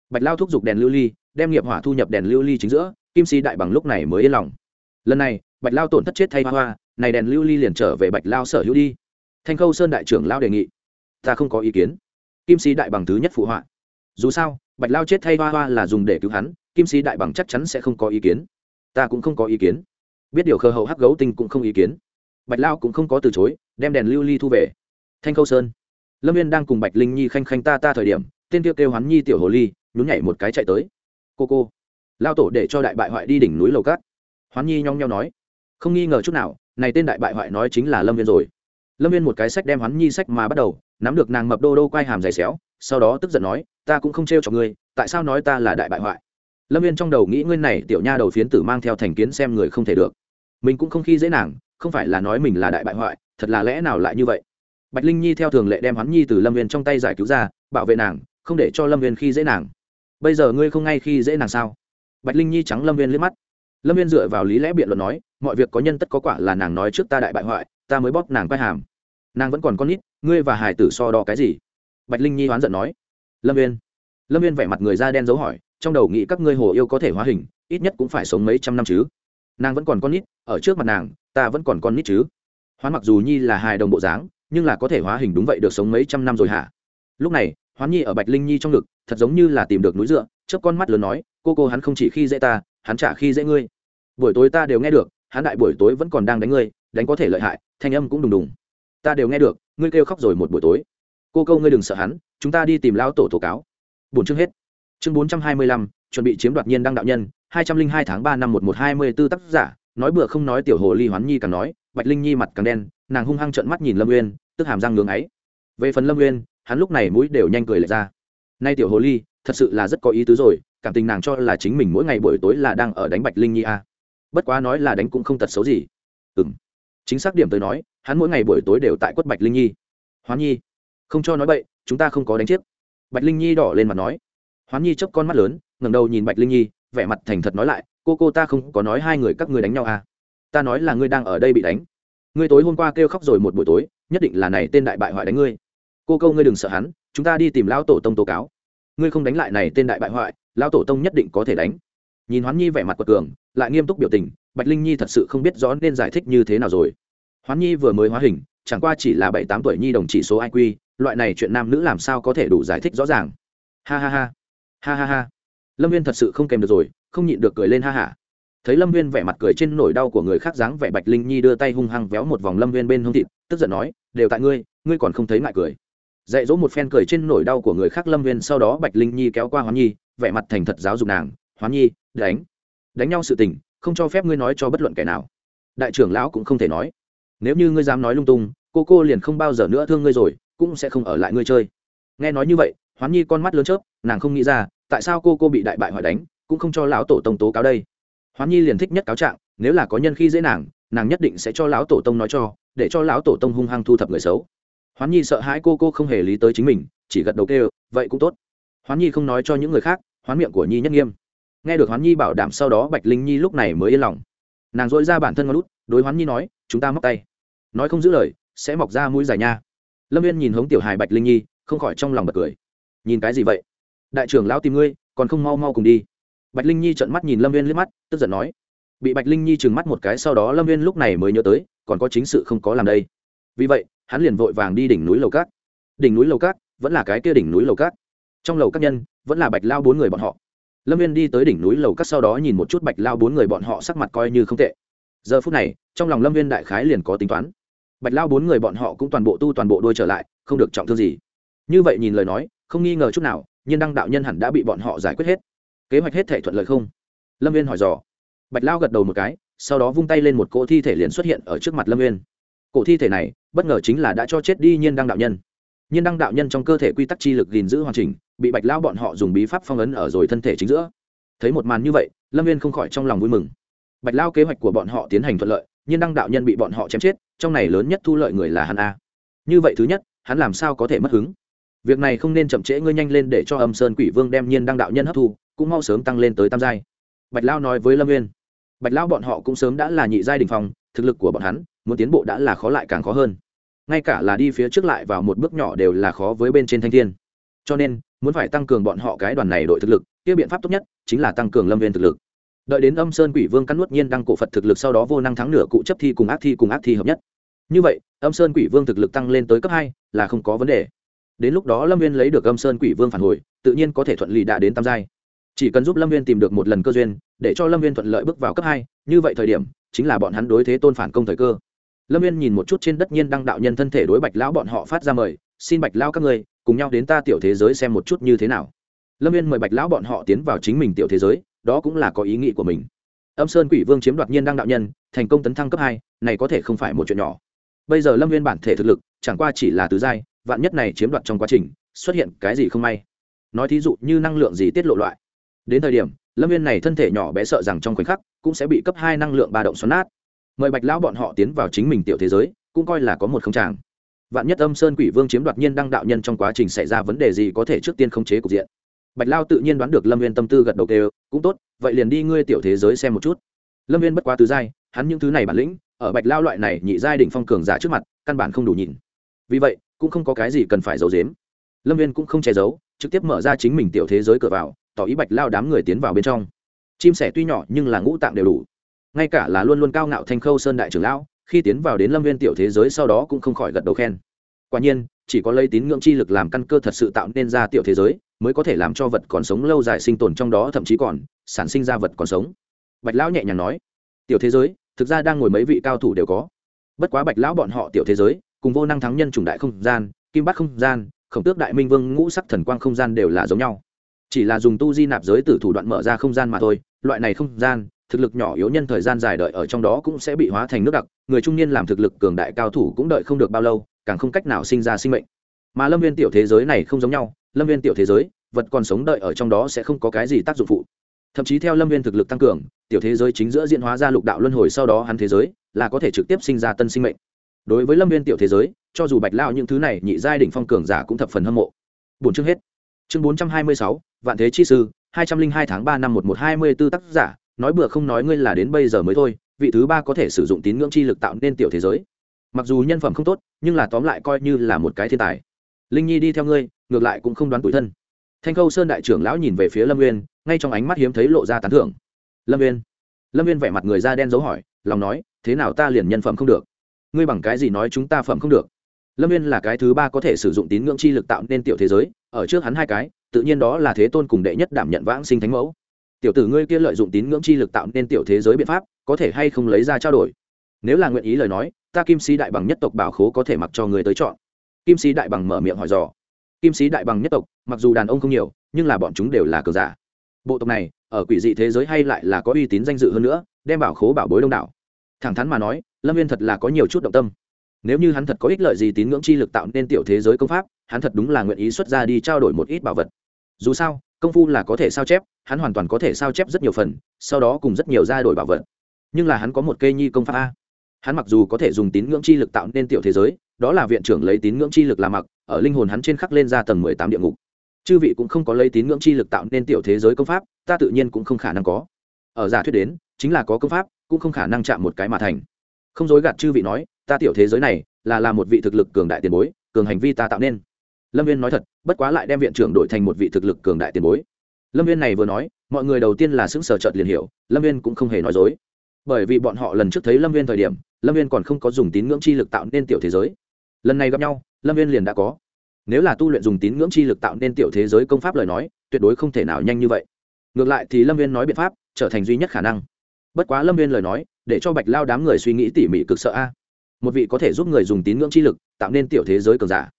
Bạch lao thúc giục đèn lưu ly, đem nghiệp hỏa thu nhập đèn lưu ly chính giữa, kim si đại bằng lúc này mới yên lòng. Lần này, bạch lao tổn thất chết thay hoa hoa, này đèn lưu ly liền trở về bạch lao sở hữu đi. Thanh khâu sơn đại trưởng lao đề nghị, ta không có ý kiến. Kim si đại bằng thứ nhất phụ họa. Dù sao, bạch lao chết thay hoa hoa là dùng để cứu hắn, kim si đại bằng chắc chắn sẽ không có ý kiến. Ta cũng không có ý kiến. Biết điều khờ hậu hắc gấu tinh cũng không ý kiến bạch lao cũng không có từ chối, đem đèn lưu ly thu về. Thanh khâu sơn. Lâm viên đang cùng bạch linh nhi khanh khanh ta ta thời điểm, tên tiêu kêu hắn nhi tiểu hồ ly, nhún nhảy một cái chạy tới. Cô cô. Lao tổ để cho đại bại hoại đi đỉnh núi lầu cát. Hoán nhi nhong nhau nói. Không nghi ngờ chút nào, này tên đại bại hoại nói chính là lâm viên rồi. Lâm viên một cái sách đem hoán nhi sách mà bắt đầu, nắm được nàng mập đô đô quay hàm dày xéo, sau đó tức giận nói, ta cũng không trêu cho ngươi, tại sao nói ta là đại bại hoại? Lâm viên trong đầu nghĩ ngươi này tiểu nha đầu phiến tử mang theo thành kiến xem người không thể được. Mình cũng không khi dễ nàng không phải là nói mình là đại bại hoại, thật là lẽ nào lại như vậy? Bạch linh nhi theo thường lệ đem hắn nhi từ lâm viên trong tay giải cứu ra, bảo vệ nàng, không để cho lâm viên khi dễ nàng. Bây giờ ngươi không ngay khi dễ nàng sao? Bạch linh nhi trắng lâm viên liếc mắt. Lâm viên dựa vào lý lẽ biện luận nói, mọi việc có nhân tất có quả là nàng nói trước ta đại bại hoại, ta mới bóp nàng quay hàm. Nàng vẫn còn con nít, ngươi và hải tử so đo cái gì? Bạch linh nhi oán giận nói. Lâm viên lâm viên vẻ mặt người da đen dấu hỏi, trong đầu nghĩ các ngươi hồ yêu có thể hóa hình, ít nhất cũng phải sống mấy trăm năm chứ. Nàng vẫn còn con nít, ở trước mặt nàng ta vẫn còn con nít chứ. Hoán mặc dù nhi là hài đồng bộ dáng, nhưng là có thể hóa hình đúng vậy được sống mấy trăm năm rồi hả? Lúc này, hoán nhi ở bạch linh nhi trong ngực, thật giống như là tìm được núi dựa, chớp con mắt lớn nói, cô cô hắn không chỉ khi dễ ta, hắn trả khi dễ ngươi. Buổi tối ta đều nghe được, hắn đại buổi tối vẫn còn đang đánh ngươi, đánh có thể lợi hại, thanh âm cũng đùng đùng. Ta đều nghe được, ngươi kêu khóc rồi một buổi tối. Cô câu ngươi đừng sợ hắn, chúng ta đi tìm lão tổ tố cáo. Bốn chương hết. Chương bốn trăm hai mươi lăm, chuẩn bị chiếm đoạt nhiên đăng đạo nhân, hai trăm linh hai tháng ba năm một một hai mươi b ố tác giả nói bừa không nói tiểu hồ ly hoán nhi càng nói, bạch linh nhi mặt càng đen, nàng hung hăng trợn mắt nhìn lâm uyên, tức hàm răng ngưỡng ấy. Về phần lâm uyên, hắn lúc này mũi đều nhanh cười lệch ra. Nay tiểu hồ ly, thật sự là rất có ý tứ rồi, cảm tình nàng cho là chính mình mỗi ngày buổi tối là đang ở đánh bạch linh nhi a. À. bất quá nói là đánh cũng không tật xấu gì. Ừ m chính xác điểm tới nói, hắn mỗi ngày buổi tối đều tại quất bạch linh nhi. Hoán nhi, không cho nói bậy, chúng ta không có đánh chiếc. Bạch linh nhi đỏ lên mặt nói. Hoán nhi chớp con mắt lớn ngầm đầu nhìn bạch linh nhi, vẻ mặt thành thật nói lại cô cô ta không có nói hai người các ngươi đánh nhau à? Ta nói là ngươi đang ở đây bị đánh. Ngươi tối hôm qua kêu khóc rồi một buổi tối, nhất định là này tên đại bại hoại đánh ngươi. Cô câu ngươi đừng sợ hắn, chúng ta đi tìm lão tổ tông tố cáo. Ngươi không đánh lại này tên đại bại hoại, lão tổ tông nhất định có thể đánh. Nhìn hoán nhi vẻ mặt quật cường, lại nghiêm túc biểu tình, bạch linh nhi thật sự không biết rõ nên giải thích như thế nào rồi. Hoán nhi vừa mới hóa hình, chẳng qua chỉ là bảy tám tuổi nhi đồng chỉ số iq loại này chuyện nam nữ làm sao có thể đủ giải thích rõ ràng. Ha ha ha. Ha ha ha. Lâm viên thật sự không kèm được rồi không nhịn được cười lên ha hả. Thấy lâm viên vẻ mặt cười trên nỗi đau của người khác dáng vẻ bạch linh nhi đưa tay hung hăng véo một vòng lâm viên bên hông thịt, tức giận nói, đều tại ngươi ngươi còn không thấy ngại cười. Dạy dỗ một phen cười trên nỗi đau của người khác lâm viên sau đó bạch linh nhi kéo qua hoán nhi, vẻ mặt thành thật giáo dục nàng, hoán nhi, đánh đánh nhau sự tình, không cho phép ngươi nói cho bất luận kẻ nào. Đại trưởng lão cũng không thể nói. Nếu như ngươi dám nói lung tung, cô cô liền không bao giờ nữa thương ngươi rồi, cũng sẽ không ở lại ngươi chơi. Nghe nói như vậy, hoán nhi con mắt lớn chớp, nàng không nghĩ ra, tại sao cô cô bị đại bại hỏi đánh cũng không cho lão tổ tông tố cáo đây. Hoán nhi liền thích nhất cáo trạng, nếu là có nhân khi dễ nàng nàng nhất định sẽ cho lão tổ tông nói cho, để cho lão tổ tông hung hăng thu thập người xấu. Hoán nhi sợ hãi cô cô không hề lý tới chính mình, chỉ gật đầu kêu, vậy cũng tốt. Hoán nhi không nói cho những người khác, hoán miệng của nhi nhất nghiêm. Nghe được hoán nhi bảo đảm sau đó bạch linh nhi lúc này mới yên lòng. Nàng dội ra bản thân ngon lút, đối hoán nhi nói, chúng ta móc tay. Nói không giữ lời, sẽ mọc ra mũi dài nha. Lâm viên nhìn hống tiểu hài bạch linh nhi, không khỏi trong lòng bật cười. Nhìn cái gì vậy? Đại trưởng lão tìm ngươi, còn không mau mau cùng đi bạch linh nhi trợn mắt nhìn lâm viên liếc mắt, tức giận nói, bị bạch linh nhi trừng mắt một cái sau đó lâm viên lúc này mới nhớ tới, còn có chính sự không có làm đây. Vì vậy, hắn liền vội vàng đi đỉnh núi lầu cát. Đỉnh núi lầu cát vẫn là cái kia đỉnh núi lầu cát. Trong lầu các nhân vẫn là bạch lao bốn người bọn họ. Lâm viên đi tới đỉnh núi lầu cát sau đó nhìn một chút bạch lao bốn người bọn họ sắc mặt coi như không tệ. Giờ phút này, trong lòng lâm viên đại khái liền có tính toán. Bạch lao bốn người bọn họ cũng toàn bộ tu toàn bộ đôi trở lại, không được trọng thương gì. Như vậy nhìn lời nói, không nghi ngờ chút nào nhưng đăng đạo nhân hẳn đã bị bọn họ giải quyết hết kế hoạch hết thể thuận lợi không? Lâm viên hỏi dò. Bạch lao gật đầu một cái, sau đó vung tay lên một cỗ thi thể liền xuất hiện ở trước mặt lâm viên cổ thi thể này, bất ngờ chính là đã cho chết đi nhiên đăng đạo nhân. Nhiên đăng đạo nhân trong cơ thể quy tắc chi lực gìn giữ hoàn chỉnh, bị bạch lao bọn họ dùng bí pháp phong ấn ở rồi thân thể chính giữa. Thấy một màn như vậy, lâm viên không khỏi trong lòng vui mừng. Bạch lao kế hoạch của bọn họ tiến hành thuận lợi, nhiên đăng đạo nhân bị bọn họ chém chết, trong này lớn nhất thu lợi người là hắn a. Như vậy thứ nhất, hắn làm sao có thể mất hứng? Việc này không nên chậm trễ, ngươi nhanh lên để cho âm sơn quỷ vương đem nhiên đăng đạo nhân hấp thu cũng mau sớm tăng lên tới tam giai. Bạch lao nói với lâm nguyên bạch lao bọn họ cũng sớm đã là nhị giai đình phòng thực lực của bọn hắn, muốn tiến bộ đã là khó lại càng khó hơn. Ngay cả là đi phía trước lại vào một bước nhỏ đều là khó với bên trên thanh thiên. Cho nên, muốn phải tăng cường bọn họ cái đoàn này đội thực lực, kia biện pháp tốt nhất chính là tăng cường lâm viên thực lực. Đợi đến âm sơn quỷ vương cắn nuốt nhiên đăng cổ phật thực lực sau đó vô năng thắng nửa cụ chấp thi cùng ác thi cùng ác thi hợp nhất. Như vậy, âm sơn quỷ vương thực lực tăng lên tới cấp hai là không có vấn đề. Đến lúc đó lâm viên lấy được âm sơn quỷ vương phản hồi, tự nhiên có thể thuận lì đã đến tam giai chỉ cần giúp lâm viên tìm được một lần cơ duyên, để cho lâm viên thuận lợi bước vào cấp hai, như vậy thời điểm, chính là bọn hắn đối thế tôn phản công thời cơ. Lâm viên nhìn một chút trên đất nhiên đăng đạo nhân thân thể đối bạch lão bọn họ phát ra mời, xin bạch lão các người cùng nhau đến ta tiểu thế giới xem một chút như thế nào. Lâm viên mời bạch lão bọn họ tiến vào chính mình tiểu thế giới, đó cũng là có ý nghĩ của mình. Âm sơn quỷ vương chiếm đoạt nhiên đăng đạo nhân, thành công tấn thăng cấp hai, này có thể không phải một chuyện nhỏ. Bây giờ lâm viên bản thể thực lực, chẳng qua chỉ là tứ giai, vạn nhất này chiếm đoạt trong quá trình, xuất hiện cái gì không may. Nói thí dụ như năng lượng gì tiết lộ loại đến thời điểm, lâm viên này thân thể nhỏ bé sợ rằng trong khoảnh khắc cũng sẽ bị cấp hai năng lượng ba động xoắn nát. Mời bạch lão bọn họ tiến vào chính mình tiểu thế giới, cũng coi là có một không tràng. Vạn nhất âm sơn quỷ vương chiếm đoạt nhiên đăng đạo nhân trong quá trình xảy ra vấn đề gì có thể trước tiên khống chế cục diện. Bạch lao tự nhiên đoán được lâm viên tâm tư gật đầu kêu cũng tốt, vậy liền đi ngươi tiểu thế giới xem một chút. Lâm viên bất quá tứ giai, hắn những thứ này bản lĩnh, ở bạch lao loại này nhị giai đỉnh phong cường giả trước mặt, căn bản không đủ nhìn. Vì vậy, cũng không có cái gì cần phải giấu giếm. Lâm viên cũng không che giấu, trực tiếp mở ra chính mình tiểu thế giới cửa vào tỏ ý bạch lao đám người tiến vào bên trong. Chim sẻ tuy nhỏ nhưng là ngũ tạng đều đủ. Ngay cả là luôn luôn cao ngạo thanh khâu sơn đại trưởng lão, khi tiến vào đến lâm viên tiểu thế giới sau đó cũng không khỏi gật đầu khen. Quả nhiên, chỉ có lấy tín ngưỡng chi lực làm căn cơ thật sự tạo nên ra tiểu thế giới, mới có thể làm cho vật còn sống lâu dài sinh tồn trong đó, thậm chí còn sản sinh ra vật còn sống. Bạch lão nhẹ nhàng nói, tiểu thế giới, thực ra đang ngồi mấy vị cao thủ đều có. Bất quá bạch lão bọn họ tiểu thế giới, cùng vô năng thắng nhân chủng đại không gian, kim bắc không gian, khổng tước đại minh vương ngũ sắc thần quang không gian đều là giống nhau chỉ là dùng tu di nạp giới từ thủ đoạn mở ra không gian mà thôi, loại này không gian, thực lực nhỏ yếu nhân thời gian dài đợi ở trong đó cũng sẽ bị hóa thành nước đặc, người trung niên làm thực lực cường đại cao thủ cũng đợi không được bao lâu, càng không cách nào sinh ra sinh mệnh. Mà lâm viên tiểu thế giới này không giống nhau, lâm viên tiểu thế giới, vật còn sống đợi ở trong đó sẽ không có cái gì tác dụng phụ. Thậm chí theo lâm viên thực lực tăng cường, tiểu thế giới chính giữa diễn hóa ra lục đạo luân hồi sau đó hắn thế giới, là có thể trực tiếp sinh ra tân sinh mệnh. Đối với lâm viên tiểu thế giới, cho dù bạch lao những thứ này, nhị giai đỉnh phong cường giả cũng thập phần hâm mộ. Bốn chương hết chương bốn trăm hai mươi sáu, vạn thế chi sư, hai trăm linh hai tháng ba năm một một hai mươi b ố tác giả, nói bừa không nói ngươi là đến bây giờ mới thôi, vị thứ ba có thể sử dụng tín ngưỡng chi lực tạo nên tiểu thế giới. Mặc dù nhân phẩm không tốt, nhưng là tóm lại coi như là một cái thiên tài. Linh nhi đi theo ngươi, ngược lại cũng không đoán tuổi thân. Thanh khâu sơn đại trưởng lão nhìn về phía lâm nguyên ngay trong ánh mắt hiếm thấy lộ ra tán thưởng. Lâm nguyên lâm nguyên vẻ mặt người da đen dấu hỏi, lòng nói, thế nào ta liền nhân phẩm không được? Ngươi bằng cái gì nói chúng ta phẩm không được? Lâm nguyên là cái thứ ba có thể sử dụng tín ngưỡng chi lực tạo nên tiểu thế giới ở trước hắn hai cái, tự nhiên đó là thế tôn cùng đệ nhất đảm nhận vãng sinh thánh mẫu. Tiểu tử ngươi kia lợi dụng tín ngưỡng chi lực tạo nên tiểu thế giới biện pháp, có thể hay không lấy ra trao đổi? Nếu là nguyện ý lời nói, ta kim sĩ đại bằng nhất tộc bảo khố có thể mặc cho người tới chọn. Kim sĩ đại bằng mở miệng hỏi dò. Kim sĩ đại bằng nhất tộc, mặc dù đàn ông không nhiều, nhưng là bọn chúng đều là cờ giả. Bộ tộc này, ở quỷ dị thế giới hay lại là có uy tín danh dự hơn nữa, đem bảo khố bảo bối đông đảo. Thẳng thắn mà nói, lâm viên thật là có nhiều chút động tâm nếu như hắn thật có ích lợi gì tín ngưỡng chi lực tạo nên tiểu thế giới công pháp, hắn thật đúng là nguyện ý xuất ra đi trao đổi một ít bảo vật. Dù sao, công phu là có thể sao chép, hắn hoàn toàn có thể sao chép rất nhiều phần, sau đó cùng rất nhiều ra đổi bảo vật. Nhưng là hắn có một cây nhi công pháp a. Hắn mặc dù có thể dùng tín ngưỡng chi lực tạo nên tiểu thế giới, đó là viện trưởng lấy tín ngưỡng chi lực làm mặc, ở linh hồn hắn trên khắc lên ra tầng mười tám địa ngục. Chư vị cũng không có lấy tín ngưỡng chi lực tạo nên tiểu thế giới công pháp, ta tự nhiên cũng không khả năng có. Ở giả thuyết đến, chính là có công pháp, cũng không khả năng chạm một cái mà thành không dối gạt chư vị nói, ta tiểu thế giới này là là một vị thực lực cường đại tiền bối, cường hành vi ta tạo nên. Lâm viên nói thật, bất quá lại đem viện trưởng đổi thành một vị thực lực cường đại tiền bối. Lâm viên này vừa nói, mọi người đầu tiên là xứng sở trợt liền hiểu, lâm viên cũng không hề nói dối. Bởi vì bọn họ lần trước thấy lâm viên thời điểm, lâm viên còn không có dùng tín ngưỡng chi lực tạo nên tiểu thế giới. Lần này gặp nhau, lâm viên liền đã có. Nếu là tu luyện dùng tín ngưỡng chi lực tạo nên tiểu thế giới công pháp lời nói, tuyệt đối không thể nào nhanh như vậy. Ngược lại thì lâm viên nói biện pháp, trở thành duy nhất khả năng bất quá lâm viên lời nói, để cho bạch lao đám người suy nghĩ tỉ mỉ cực sợ a. Một vị có thể giúp người dùng tín ngưỡng chi lực, tạo nên tiểu thế giới cường giả.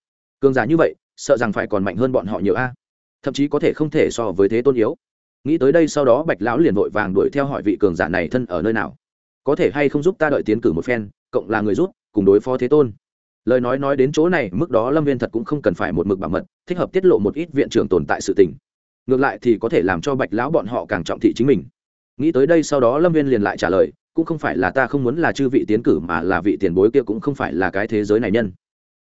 Cường giả như vậy, sợ rằng phải còn mạnh hơn bọn họ nhiều a. Thậm chí có thể không thể so với thế tôn yếu. Nghĩ tới đây sau đó bạch lão liền vội vàng đuổi theo hỏi vị cường giả này thân ở nơi nào. Có thể hay không giúp ta đợi tiến cử một phen, cộng là người rút cùng đối phó thế tôn. Lời nói nói đến chỗ này, mức đó lâm viên thật cũng không cần phải một mực bảo mật, thích hợp tiết lộ một ít viện trưởng tồn tại sự tình. Ngược lại thì có thể làm cho bạch lão bọn họ càng trọng thị chính mình nghĩ tới đây sau đó lâm viên liền lại trả lời, cũng không phải là ta không muốn là chư vị tiến cử mà là vị tiền bối kia cũng không phải là cái thế giới này nhân.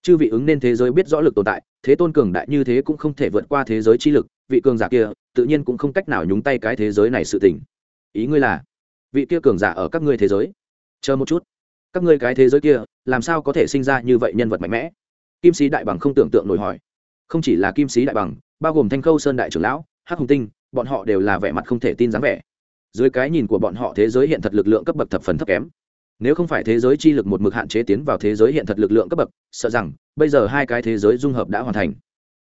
Chư vị ứng nên thế giới biết rõ lực tồn tại, thế tôn cường đại như thế cũng không thể vượt qua thế giới chi lực, vị cường giả kia, tự nhiên cũng không cách nào nhúng tay cái thế giới này sự tình. Ý ngươi là, vị kia cường giả ở các ngươi thế giới? Chờ một chút. Các ngươi cái thế giới kia, làm sao có thể sinh ra như vậy nhân vật mạnh mẽ? Kim sĩ đại bằng không tưởng tượng nổi hỏi. Không chỉ là kim sĩ đại bằng, bao gồm thanh khâu sơn đại trưởng lão, hắc hùng tinh, bọn họ đều là vẻ mặt không thể tin dáng vẻ dưới cái nhìn của bọn họ thế giới hiện thật lực lượng cấp bậc thập phần thấp kém. Nếu không phải thế giới chi lực một mực hạn chế tiến vào thế giới hiện thật lực lượng cấp bậc, sợ rằng, bây giờ hai cái thế giới dung hợp đã hoàn thành.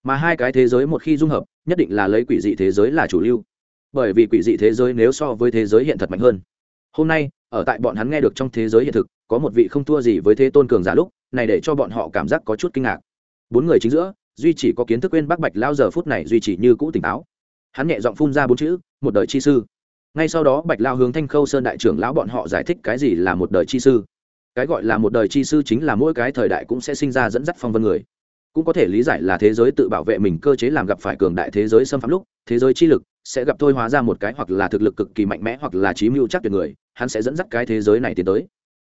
Mà hai cái thế giới một khi dung hợp, nhất định là lấy quỷ dị thế giới là chủ lưu. Bởi vì quỷ dị thế giới nếu so với thế giới hiện thật mạnh hơn. Hôm nay, ở tại bọn hắn nghe được trong thế giới hiện thực, có một vị không thua gì với thế tôn cường giả lúc, này để cho bọn họ cảm giác có chút kinh ngạc. Bốn người chính giữa, duy chỉ có kiến thức quên bác bạch lao giờ phút này duy trì như cũ tỉnh táo. Hắn nhẹ giọng phun ra bốn chữ, một đời chi sư ngay sau đó bạch lao hướng thanh khâu sơn đại trưởng lão bọn họ giải thích cái gì là một đời chi sư. Cái gọi là một đời chi sư chính là mỗi cái thời đại cũng sẽ sinh ra dẫn dắt phong vân người. Cũng có thể lý giải là thế giới tự bảo vệ mình cơ chế làm gặp phải cường đại thế giới xâm phạm lúc, thế giới chi lực sẽ gặp thôi hóa ra một cái hoặc là thực lực cực kỳ mạnh mẽ hoặc là trí mưu chắc tuyệt người, hắn sẽ dẫn dắt cái thế giới này tiến tới.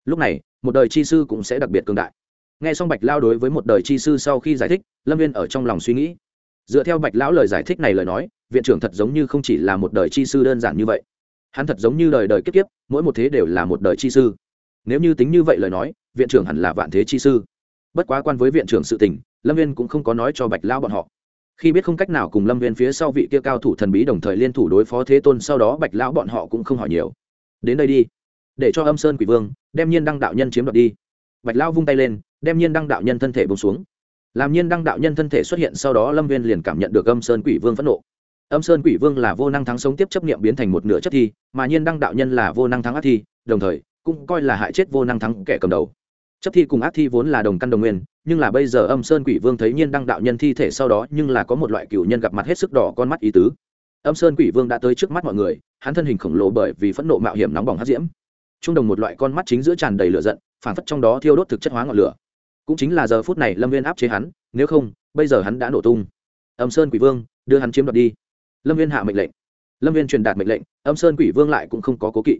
Lúc này, một đời chi sư cũng sẽ đặc biệt cường đại. Nghe xong bạch lao đối với một đời chi sư sau khi giải thích, lâm viên ở trong lòng suy nghĩ. Dựa theo bạch lão lời giải thích này lời nói, viện trưởng thật giống như không chỉ là một đời chi sư đơn giản như vậy hắn thật giống như đời đời kiếp kiếp, mỗi một thế đều là một đời chi sư. Nếu như tính như vậy lời nói, viện trưởng hẳn là vạn thế chi sư. Bất quá quan với viện trưởng sự tình, lâm viên cũng không có nói cho bạch lao bọn họ. Khi biết không cách nào cùng lâm viên phía sau vị kia cao thủ thần bí đồng thời liên thủ đối phó thế tôn, sau đó bạch lão bọn họ cũng không hỏi nhiều. Đến đây đi. Để cho âm sơn quỷ vương đem nhiên đăng đạo nhân chiếm đoạt đi. Bạch lão vung tay lên, đem nhiên đăng đạo nhân thân thể bông xuống. Làm nhiên đăng đạo nhân thân thể xuất hiện, sau đó lâm viên liền cảm nhận được âm sơn quỷ vương phẫn nộ âm sơn quỷ vương là vô năng thắng sống tiếp chấp nghiệm biến thành một nửa chất thi, mà nhiên đăng đạo nhân là vô năng thắng ác thi, đồng thời, cũng coi là hại chết vô năng thắng kẻ cầm đầu. Chấp thi cùng ác thi vốn là đồng căn đồng nguyên, nhưng là bây giờ âm sơn quỷ vương thấy nhiên đăng đạo nhân thi thể sau đó, nhưng là có một loại cựu nhân gặp mặt hết sức đỏ con mắt ý tứ. Âm sơn quỷ vương đã tới trước mắt mọi người, hắn thân hình khổng lồ bởi vì phẫn nộ mạo hiểm nóng bỏng hát diễm. Trung đồng một loại con mắt chính giữa tràn đầy lửa giận phản phất trong đó thiêu đốt thực chất hóa ngọn lửa. Cũng chính là giờ phút này lâm viên áp chế hắn, nếu không, bây giờ hắn đã nổ tung. Âm sơn quỷ vương, đưa hắn chiếm đoạt đi lâm viên hạ mệnh lệnh. Lâm viên truyền đạt mệnh lệnh, âm sơn quỷ vương lại cũng không có cố kỵ.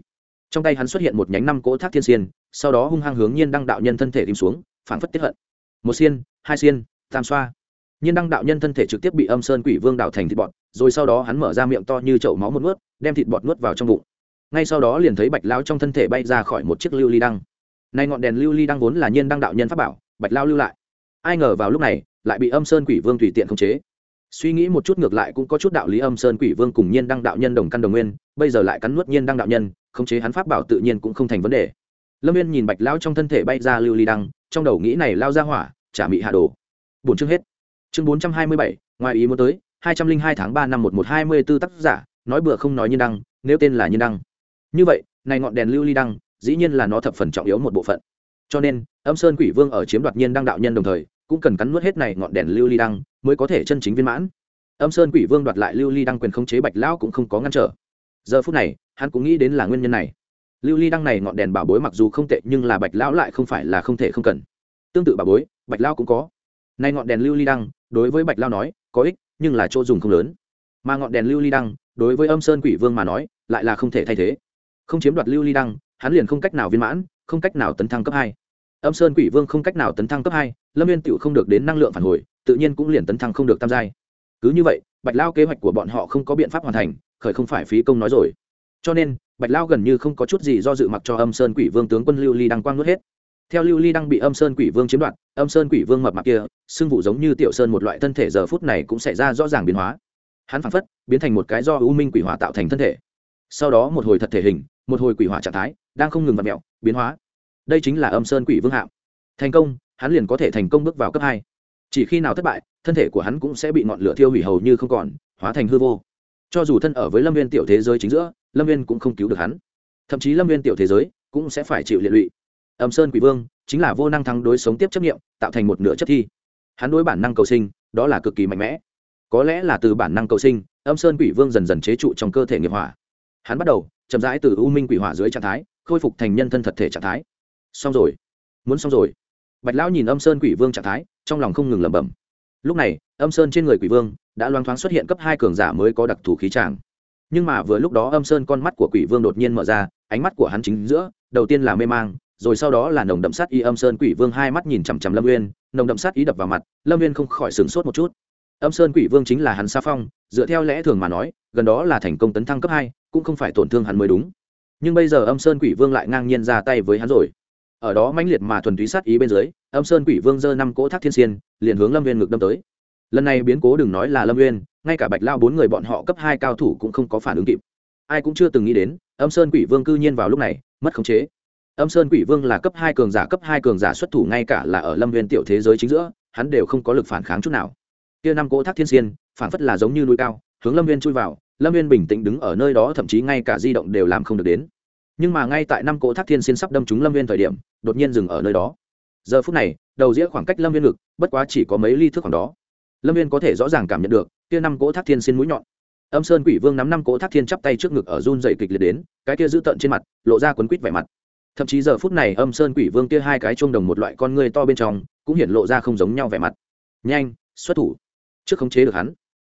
Trong tay hắn xuất hiện một nhánh năm cỗ thác thiên xiên, sau đó hung hăng hướng nhiên đăng đạo nhân thân thể tìm xuống phản phất tiếp hận. Một xiên, hai xiên, tam xoa. Nhiên đăng đạo nhân thân thể trực tiếp bị âm sơn quỷ vương đảo thành thịt bọt, rồi sau đó hắn mở ra miệng to như chậu máu một nuốt, đem thịt bọt nuốt vào trong bụng. Ngay sau đó liền thấy bạch lao trong thân thể bay ra khỏi một chiếc lưu ly đăng. Nay ngọn đèn lưu ly đăng vốn là nhiên đăng đạo nhân pháp bảo, bạch lao lưu lại. Ai ngờ vào lúc này, lại bị âm sơn quỷ vương tùy tiện khống chế suy nghĩ một chút ngược lại cũng có chút đạo lý âm sơn quỷ vương cùng nhiên đăng đạo nhân đồng căn đồng nguyên, bây giờ lại cắn nuốt nhiên đăng đạo nhân, khống chế hắn pháp bảo tự nhiên cũng không thành vấn đề. Lâm viên nhìn bạch lão trong thân thể bay ra lưu ly đăng, trong đầu nghĩ này lao ra hỏa trả mị hạ đồ. Bốn chương hết. Chương bốn trăm hai mươi bảy, ngoài ý muốn tới, hai trăm linh hai tháng ba năm một một hai mươi b ố tác giả, nói bừa không nói nhiên đăng, nếu tên là nhiên đăng. Như vậy, này ngọn đèn lưu ly đăng, dĩ nhiên là nó thập phần trọng yếu một bộ phận. Cho nên, âm sơn quỷ vương ở chiếm đoạt nhiên đăng đạo nhân đồng thời cũng cần cắn nuốt hết này ngọn đèn lưu ly đăng mới có thể chân chính viên mãn. Âm sơn quỷ vương đoạt lại lưu ly đăng quyền khống chế bạch lão cũng không có ngăn trở. Giờ phút này, hắn cũng nghĩ đến là nguyên nhân này. Lưu ly đăng này ngọn đèn bảo bối mặc dù không tệ nhưng là bạch lão lại không phải là không thể không cần. Tương tự bảo bối, bạch lão cũng có. Nay ngọn đèn lưu ly đăng, đối với bạch lão nói, có ích, nhưng là chỗ dùng không lớn. Mà ngọn đèn lưu ly đăng, đối với âm sơn quỷ vương mà nói, lại là không thể thay thế. Không chiếm đoạt lưu ly đăng, hắn liền không cách nào viên mãn, không cách nào tấn thăng cấp hai. Âm sơn quỷ vương không cách nào tấn thăng cấp hai lâm viên tựu không được đến năng lượng phản hồi, tự nhiên cũng liền tấn thăng không được tam giai. Cứ như vậy, bạch lao kế hoạch của bọn họ không có biện pháp hoàn thành, khởi không phải phí công nói rồi. Cho nên, bạch lao gần như không có chút gì do dự mặc cho âm sơn quỷ vương tướng quân lưu ly đăng quang nuốt hết. Theo lưu ly đăng bị âm sơn quỷ vương chiếm đoạt, âm sơn quỷ vương mập mặc kia, xưng vụ giống như tiểu sơn một loại thân thể giờ phút này cũng xảy ra rõ ràng biến hóa. Hắn phản phất biến thành một cái do u minh quỷ hỏa tạo thành thân thể. Sau đó một hồi thật thể hình, một hồi quỷ hỏa trạng thái, đang không ngừng vặt mẹo, biến hóa. Đây chính là âm sơn quỷ vương hạm. Thành công hắn liền có thể thành công bước vào cấp hai. Chỉ khi nào thất bại, thân thể của hắn cũng sẽ bị ngọn lửa thiêu hủy hầu như không còn, hóa thành hư vô. Cho dù thân ở với lâm viên tiểu thế giới chính giữa, lâm viên cũng không cứu được hắn. Thậm chí lâm viên tiểu thế giới cũng sẽ phải chịu liệt lụy. Âm sơn quỷ vương chính là vô năng thắng đối sống tiếp chấp nghiệm tạo thành một nửa chất thi. Hắn đối bản năng cầu sinh, đó là cực kỳ mạnh mẽ. Có lẽ là từ bản năng cầu sinh, âm sơn quỷ vương dần dần chế trụ trong cơ thể nghiệp hỏa. Hắn bắt đầu chậm rãi từ u minh quỷ hỏa dưới trạng thái, khôi phục thành nhân thân thật thể trạng thái. Xong rồi. Muốn xong rồi bạch lão nhìn âm sơn quỷ vương trạng thái, trong lòng không ngừng lẩm bẩm. Lúc này, âm sơn trên người quỷ vương đã loang thoáng xuất hiện cấp hai cường giả mới có đặc thù khí tràng nhưng mà vừa lúc đó âm sơn con mắt của quỷ vương đột nhiên mở ra, ánh mắt của hắn chính giữa, đầu tiên là mê mang, rồi sau đó là nồng đậm sát y âm sơn quỷ vương hai mắt nhìn chằm chằm lâm uyên, nồng đậm sát ý đập vào mặt, lâm uyên không khỏi sửng sốt một chút. Âm sơn quỷ vương chính là hắn sa phong, dựa theo lẽ thường mà nói, gần đó là thành công tấn thăng cấp hai, cũng không phải tổn thương hắn mới đúng. Nhưng bây giờ âm sơn quỷ vương lại ngang nhiên ra tay với hắn rồi ở đó mãnh liệt mà thuần túy sát ý bên dưới, âm sơn quỷ vương dơ năm cỗ thác thiên xiên, liền hướng lâm viên ngực đâm tới. Lần này biến cố đừng nói là lâm viên ngay cả bạch lao bốn người bọn họ cấp hai cao thủ cũng không có phản ứng kịp. Ai cũng chưa từng nghĩ đến, âm sơn quỷ vương cư nhiên vào lúc này, mất khống chế. Âm sơn quỷ vương là cấp hai cường giả, cấp hai cường giả xuất thủ ngay cả là ở lâm viên tiểu thế giới chính giữa, hắn đều không có lực phản kháng chút nào. Kia năm cỗ thác thiên xiên, phản phất là giống như núi cao, hướng lâm viên chui vào, lâm viên bình tĩnh đứng ở nơi đó, thậm chí ngay cả di động đều làm không được đến nhưng mà ngay tại năm cỗ thác thiên xin sắp đâm trúng lâm viên thời điểm, đột nhiên dừng ở nơi đó. Giờ phút này, đầu dĩa khoảng cách lâm viên ngực, bất quá chỉ có mấy ly thước khoảng đó. Lâm viên có thể rõ ràng cảm nhận được, kia năm cỗ thác thiên xin mũi nhọn. Âm sơn quỷ vương nắm năm cỗ thác thiên chắp tay trước ngực ở run dày kịch liệt đến, cái kia giữ tợn trên mặt, lộ ra quấn quít vẻ mặt. Thậm chí giờ phút này, âm sơn quỷ vương kia hai cái chuông đồng một loại con người to bên trong, cũng hiện lộ ra không giống nhau vẻ mặt. Nhanh, xuất thủ. Trước khống chế được hắn,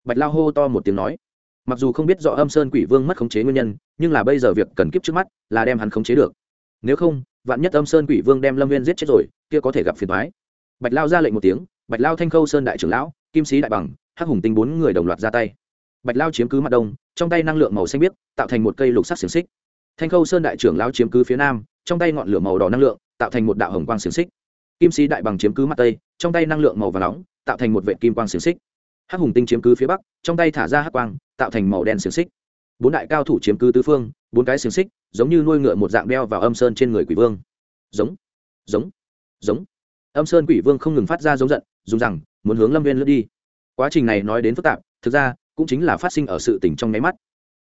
bạch lao hô to một tiếng nói mặc dù không biết rõ âm sơn quỷ vương mất khống chế nguyên nhân, nhưng là bây giờ việc cần kiếp trước mắt là đem hắn khống chế được. Nếu không, vạn nhất âm sơn quỷ vương đem lâm viên giết chết rồi, kia có thể gặp phiền thoái bạch lao ra lệnh một tiếng, bạch lao thanh khâu sơn đại trưởng lão, kim sĩ đại bằng, hắc hùng tinh bốn người đồng loạt ra tay. Bạch lao chiếm cứ mặt đông, trong tay năng lượng màu xanh biếc, tạo thành một cây lục sắc xiềng xích. Thanh khâu sơn đại trưởng lão chiếm cứ phía nam, trong tay ngọn lửa màu đỏ năng lượng, tạo thành một đạo hồng quang xiềng xích. Kim sĩ đại bằng chiếm cứ mặt tây, trong tay năng lượng màu và nóng, tạo thành một vệ kim quang xiềng xích. Hắc hùng tinh chiếm cứ phía bắc, trong tay thả ra hắc quang tạo thành màu đen xiềng xích. Bốn đại cao thủ chiếm cứ tứ phương, bốn cái xiềng xích, giống như nuôi ngựa một dạng đeo vào âm sơn trên người quỷ vương. Giống giống giống. Âm sơn quỷ vương không ngừng phát ra giống giận, dùng rằng, muốn hướng lâm viên lướt đi. Quá trình này nói đến phức tạp, thực ra, cũng chính là phát sinh ở sự tỉnh trong nháy mắt.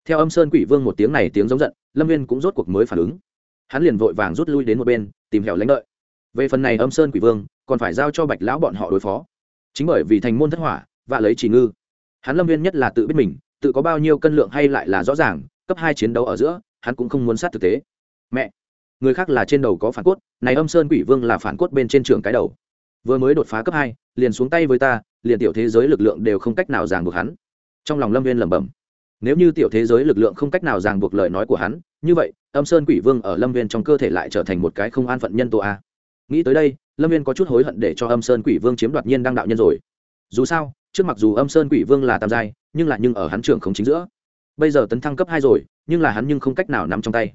Theo âm sơn quỷ vương một tiếng này tiếng giống giận, lâm viên cũng rốt cuộc mới phản ứng. Hắn liền vội vàng rút lui đến một bên, tìm hẻo lãnh đợi. Về phần này âm sơn quỷ vương, còn phải giao cho bạch lão bọn họ đối phó. Chính bởi vì thành môn thất hỏa và lấy chỉ ngư. Hắn lâm viên nhất là tự biết mình tự có bao nhiêu cân lượng hay lại là rõ ràng, cấp hai chiến đấu ở giữa, hắn cũng không muốn sát thực tế. Mẹ! Người khác là trên đầu có phản cốt, này âm sơn quỷ vương là phản cốt bên trên trường cái đầu. Vừa mới đột phá cấp hai, liền xuống tay với ta, liền tiểu thế giới lực lượng đều không cách nào ràng buộc hắn. Trong lòng lâm viên lẩm bẩm. Nếu như tiểu thế giới lực lượng không cách nào ràng buộc lời nói của hắn, như vậy, âm sơn quỷ vương ở lâm viên trong cơ thể lại trở thành một cái không an phận nhân tố a. Nghĩ tới đây, lâm viên có chút hối hận để cho âm sơn quỷ vương chiếm đoạt nhiên đăng đạo nhân rồi. Dù sao, trước mặc dù âm sơn quỷ vương là tam giai nhưng lại nhưng ở hắn trưởng không chính giữa. Bây giờ tấn thăng cấp hai rồi, nhưng là hắn nhưng không cách nào nắm trong tay.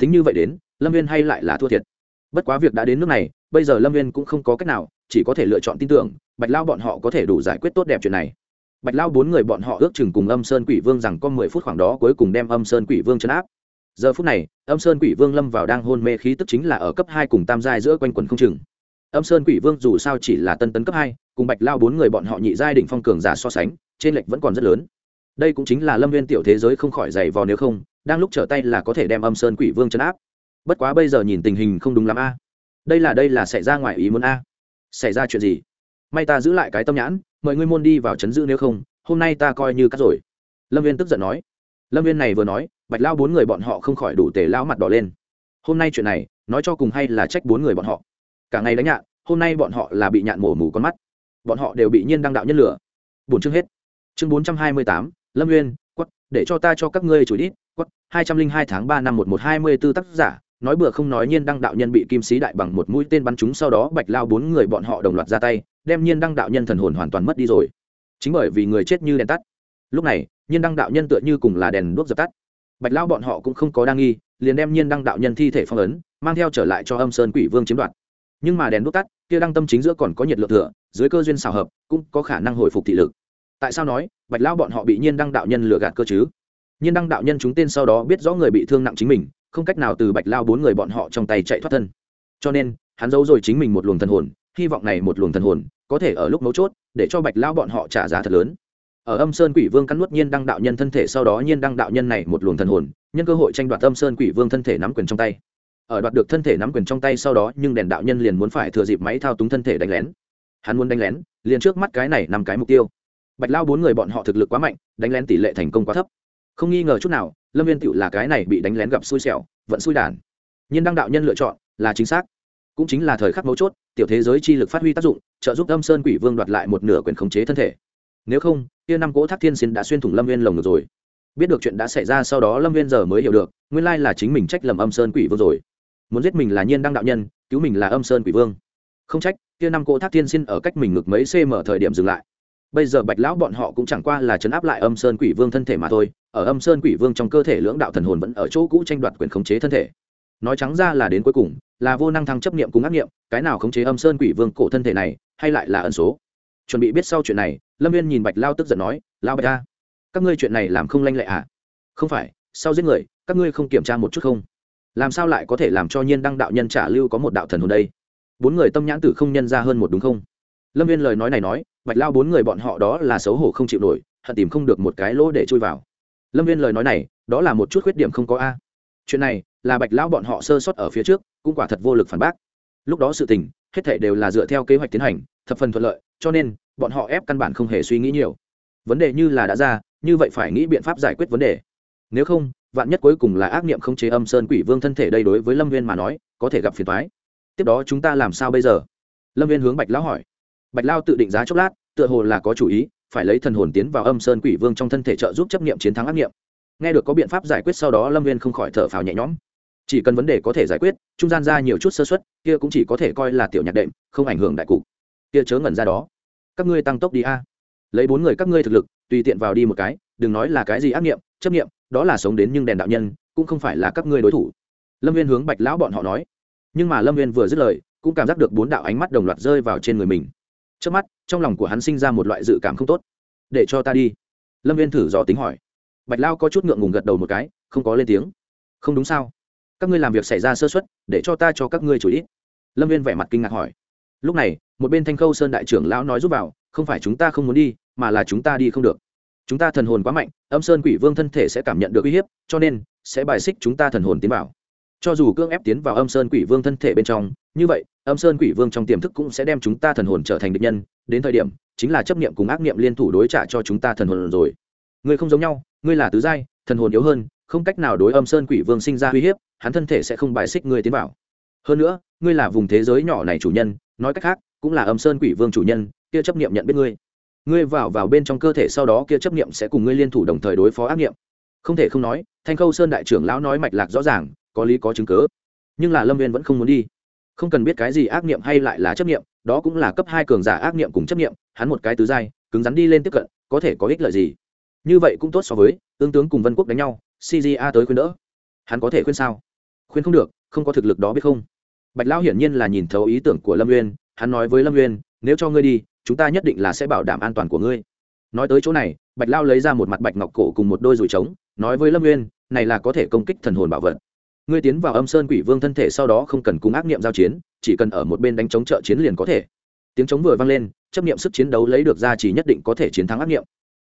Thính như vậy đến, lâm viên hay lại là thua thiệt. Bất quá việc đã đến nước này, bây giờ lâm viên cũng không có cách nào, chỉ có thể lựa chọn tin tưởng, bạch lao bọn họ có thể đủ giải quyết tốt đẹp chuyện này. Bạch lao bốn người bọn họ ước chừng cùng âm sơn quỷ vương rằng có mười phút khoảng đó cuối cùng đem âm sơn quỷ vương chấn áp. Giờ phút này, âm sơn quỷ vương lâm vào đang hôn mê khí tức chính là ở cấp hai cùng tam giai giữa quanh quần không chừng. Âm sơn quỷ vương dù sao chỉ là tân tấn cấp hai, cùng bạch lao bốn người bọn họ nhị giai đỉnh phong cường giả so sánh trên lệch vẫn còn rất lớn. Đây cũng chính là lâm viên tiểu thế giới không khỏi dày vò nếu không, đang lúc trở tay là có thể đem âm sơn quỷ vương chấn áp. Bất quá bây giờ nhìn tình hình không đúng lắm a. Đây là đây là xảy ra ngoài ý muốn a. Xảy ra chuyện gì? May ta giữ lại cái tâm nhãn, mời ngươi môn đi vào chấn giữ nếu không, hôm nay ta coi như cắt rồi. Lâm viên tức giận nói. Lâm viên này vừa nói, bạch lao bốn người bọn họ không khỏi đủ tề lao mặt đỏ lên. Hôm nay chuyện này, nói cho cùng hay là trách bốn người bọn họ. Cả ngày đánh nhạn, hôm nay bọn họ là bị nhạn mổ mù con mắt. Bọn họ đều bị nhiên đăng đạo nhân lửa. Bổn chương hết chương bốn trăm hai mươi tám, lâm nguyên quất để cho ta cho các ngươi chủ đít quất hai trăm linh hai tháng ba năm một một hai mươi b ố tác giả, nói bừa không nói nhiên đăng đạo nhân bị kim sĩ đại bằng một mũi tên bắn chúng sau đó bạch lao bốn người bọn họ đồng loạt ra tay, đem nhiên đăng đạo nhân thần hồn hoàn toàn mất đi rồi. Chính bởi vì người chết như đèn tắt. Lúc này, nhiên đăng đạo nhân tựa như cùng là đèn đuốc dập tắt. Bạch lao bọn họ cũng không có đa nghi, liền đem nhiên đăng đạo nhân thi thể phong ấn, mang theo trở lại cho âm sơn quỷ vương chiếm đoạt. Nhưng mà đèn đuốc tắt, kia đăng tâm chính giữa còn có nhiệt lượng thừa, dưới cơ duyên xào hợp, cũng có khả năng hồi phục thị lực tại sao nói, bạch lão bọn họ bị nhiên đăng đạo nhân lừa gạt cơ chứ? Nhiên đăng đạo nhân chúng tên sau đó biết rõ người bị thương nặng chính mình, không cách nào từ bạch lao bốn người bọn họ trong tay chạy thoát thân. Cho nên, hắn giấu rồi chính mình một luồng thần hồn, hy vọng này một luồng thần hồn có thể ở lúc mấu chốt, để cho bạch lao bọn họ trả giá thật lớn. Ở âm sơn quỷ vương cắn nuốt nhiên đăng đạo nhân thân thể sau đó, nhiên đăng đạo nhân này một luồng thần hồn, nhân cơ hội tranh đoạt âm sơn quỷ vương thân thể nắm quyền trong tay. Ở đoạt được thân thể nắm quyền trong tay sau đó, nhưng đèn đạo nhân liền muốn phải thừa dịp máy thao túng thân thể đánh lén. Hắn muốn đánh lén, liền trước mắt cái này nằm cái mục tiêu bạch lao bốn người bọn họ thực lực quá mạnh, đánh lén tỷ lệ thành công quá thấp. Không nghi ngờ chút nào, lâm viên tựu là cái này bị đánh lén gặp xui xẻo vẫn xui đản nhiên đăng đạo nhân lựa chọn, là chính xác. Cũng chính là thời khắc mấu chốt, tiểu thế giới chi lực phát huy tác dụng, trợ giúp âm sơn quỷ vương đoạt lại một nửa quyền khống chế thân thể. Nếu không Tia năm cỗ thác thiên xin đã xuyên thủng lâm viên lồng được rồi. Biết được chuyện đã xảy ra sau đó lâm viên giờ mới hiểu được, nguyên lai là chính mình trách lầm âm sơn quỷ vương rồi. Muốn giết mình là nhiên đăng đạo nhân, cứu mình là âm sơn quỷ vương. Không trách Tia năm cỗ thác thiên xin ở cách mình ngực mấy cm thời điểm dừng lại bây giờ bạch lão bọn họ cũng chẳng qua là chấn áp lại âm sơn quỷ vương thân thể mà thôi, ở âm sơn quỷ vương trong cơ thể lưỡng đạo thần hồn vẫn ở chỗ cũ tranh đoạt quyền khống chế thân thể. Nói trắng ra là đến cuối cùng, là vô năng thăng chấp niệm cùng ác niệm, cái nào khống chế âm sơn quỷ vương cổ thân thể này, hay lại là ẩn số? Chuẩn bị biết sau chuyện này, lâm viên nhìn bạch lao tức giận nói, lao bạch ta các ngươi chuyện này làm không lanh lệ à? Không phải, sau giết người, các ngươi không kiểm tra một chút không? Làm sao lại có thể làm cho nhiên đăng đạo nhân trả lưu có một đạo thần hồn đây? Bốn người tâm nhãn tử không nhân ra hơn một đúng không? Lâm viên lời nói này nói bạch lao bốn người bọn họ đó là xấu hổ không chịu nổi, hận tìm không được một cái lỗ để chui vào. Lâm viên lời nói này, đó là một chút khuyết điểm không có a. Chuyện này, là bạch lão bọn họ sơ sót ở phía trước, cũng quả thật vô lực phản bác. Lúc đó sự tình, hết thể đều là dựa theo kế hoạch tiến hành, thập phần thuận lợi, cho nên, bọn họ ép căn bản không hề suy nghĩ nhiều. Vấn đề như là đã ra, như vậy phải nghĩ biện pháp giải quyết vấn đề. Nếu không, vạn nhất cuối cùng là ác niệm không chế âm sơn quỷ vương thân thể đây đối với lâm viên mà nói, có thể gặp phiền thoái tiếp đó chúng ta làm sao bây giờ? Lâm viên hướng bạch lão hỏi bạch lao tự định giá chốc lát, tựa hồ là có chủ ý, phải lấy thần hồn tiến vào âm sơn quỷ vương trong thân thể trợ giúp chấp nghiệm chiến thắng ác nghiệm. Nghe được có biện pháp giải quyết sau đó, lâm viên không khỏi thở phào nhẹ nhõm. Chỉ cần vấn đề có thể giải quyết, trung gian ra nhiều chút sơ xuất kia cũng chỉ có thể coi là tiểu nhạc đệm, không ảnh hưởng đại cục. Kia chớ ngẩn ra đó. Các ngươi tăng tốc đi a. Lấy bốn người các ngươi thực lực, tùy tiện vào đi một cái, đừng nói là cái gì ác nghiệm, chấp nghiệm, đó là sống đến nhưng đèn đạo nhân, cũng không phải là các ngươi đối thủ. Lâm viên hướng bạch lão bọn họ nói. Nhưng mà lâm viên vừa dứt lời, cũng cảm giác được bốn đạo ánh mắt đồng loạt rơi vào trên người mình trước mắt, trong lòng của hắn sinh ra một loại dự cảm không tốt. Để cho ta đi. Lâm viên thử dò tính hỏi. Bạch lao có chút ngượng ngùng gật đầu một cái, không có lên tiếng. Không đúng sao? Các ngươi làm việc xảy ra sơ xuất để cho ta cho các ngươi chủ ý lâm viên vẻ mặt kinh ngạc hỏi. Lúc này, một bên thanh khâu sơn đại trưởng lão nói giúp vào, không phải chúng ta không muốn đi, mà là chúng ta đi không được. Chúng ta thần hồn quá mạnh, âm sơn quỷ vương thân thể sẽ cảm nhận được uy hiếp, cho nên sẽ bài xích chúng ta thần hồn tiến vào cho dù cưỡng ép tiến vào âm sơn quỷ vương thân thể bên trong, như vậy, âm sơn quỷ vương trong tiềm thức cũng sẽ đem chúng ta thần hồn trở thành địch nhân. Đến thời điểm, chính là chấp niệm cùng ác niệm liên thủ đối trả cho chúng ta thần hồn rồi. Ngươi không giống nhau, ngươi là tứ giai, thần hồn yếu hơn, không cách nào đối âm sơn quỷ vương sinh ra uy hiếp, hắn thân thể sẽ không bài xích ngươi tiến vào. Hơn nữa, ngươi là vùng thế giới nhỏ này chủ nhân, nói cách khác, cũng là âm sơn quỷ vương chủ nhân, kia chấp niệm nhận biết ngươi. Ngươi vào vào bên trong cơ thể sau đó kia chấp niệm sẽ cùng ngươi liên thủ đồng thời đối phó ác niệm. Không thể không nói, thanh khâu sơn đại trưởng lão nói mạch lạc rõ ràng có lý có chứng cớ. Nhưng là lâm viên vẫn không muốn đi. Không cần biết cái gì ác niệm hay lại là chấp niệm, đó cũng là cấp hai cường giả ác niệm cùng chấp niệm, hắn một cái tứ giai, cứng rắn đi lên tiếp cận, có thể có ích lợi gì? Như vậy cũng tốt so với, tương tướng cùng vân quốc đánh nhau cga tới khuyên đỡ. Hắn có thể khuyên sao? Khuyên không được, không có thực lực đó biết không? Bạch lão hiển nhiên là nhìn thấu ý tưởng của lâm uyên, hắn nói với lâm uyên, nếu cho ngươi đi, chúng ta nhất định là sẽ bảo đảm an toàn của ngươi. Nói tới chỗ này, bạch lao lấy ra một mặt bạch ngọc cổ cùng một đôi rủi trống, nói với lâm uyên, này là có thể công kích thần hồn bảo vật ngươi tiến vào âm sơn quỷ vương thân thể sau đó không cần cùng ác niệm giao chiến, chỉ cần ở một bên đánh chống trợ chiến liền có thể. Tiếng chống vừa vang lên, chấp niệm sức chiến đấu lấy được ra chỉ nhất định có thể chiến thắng ác niệm.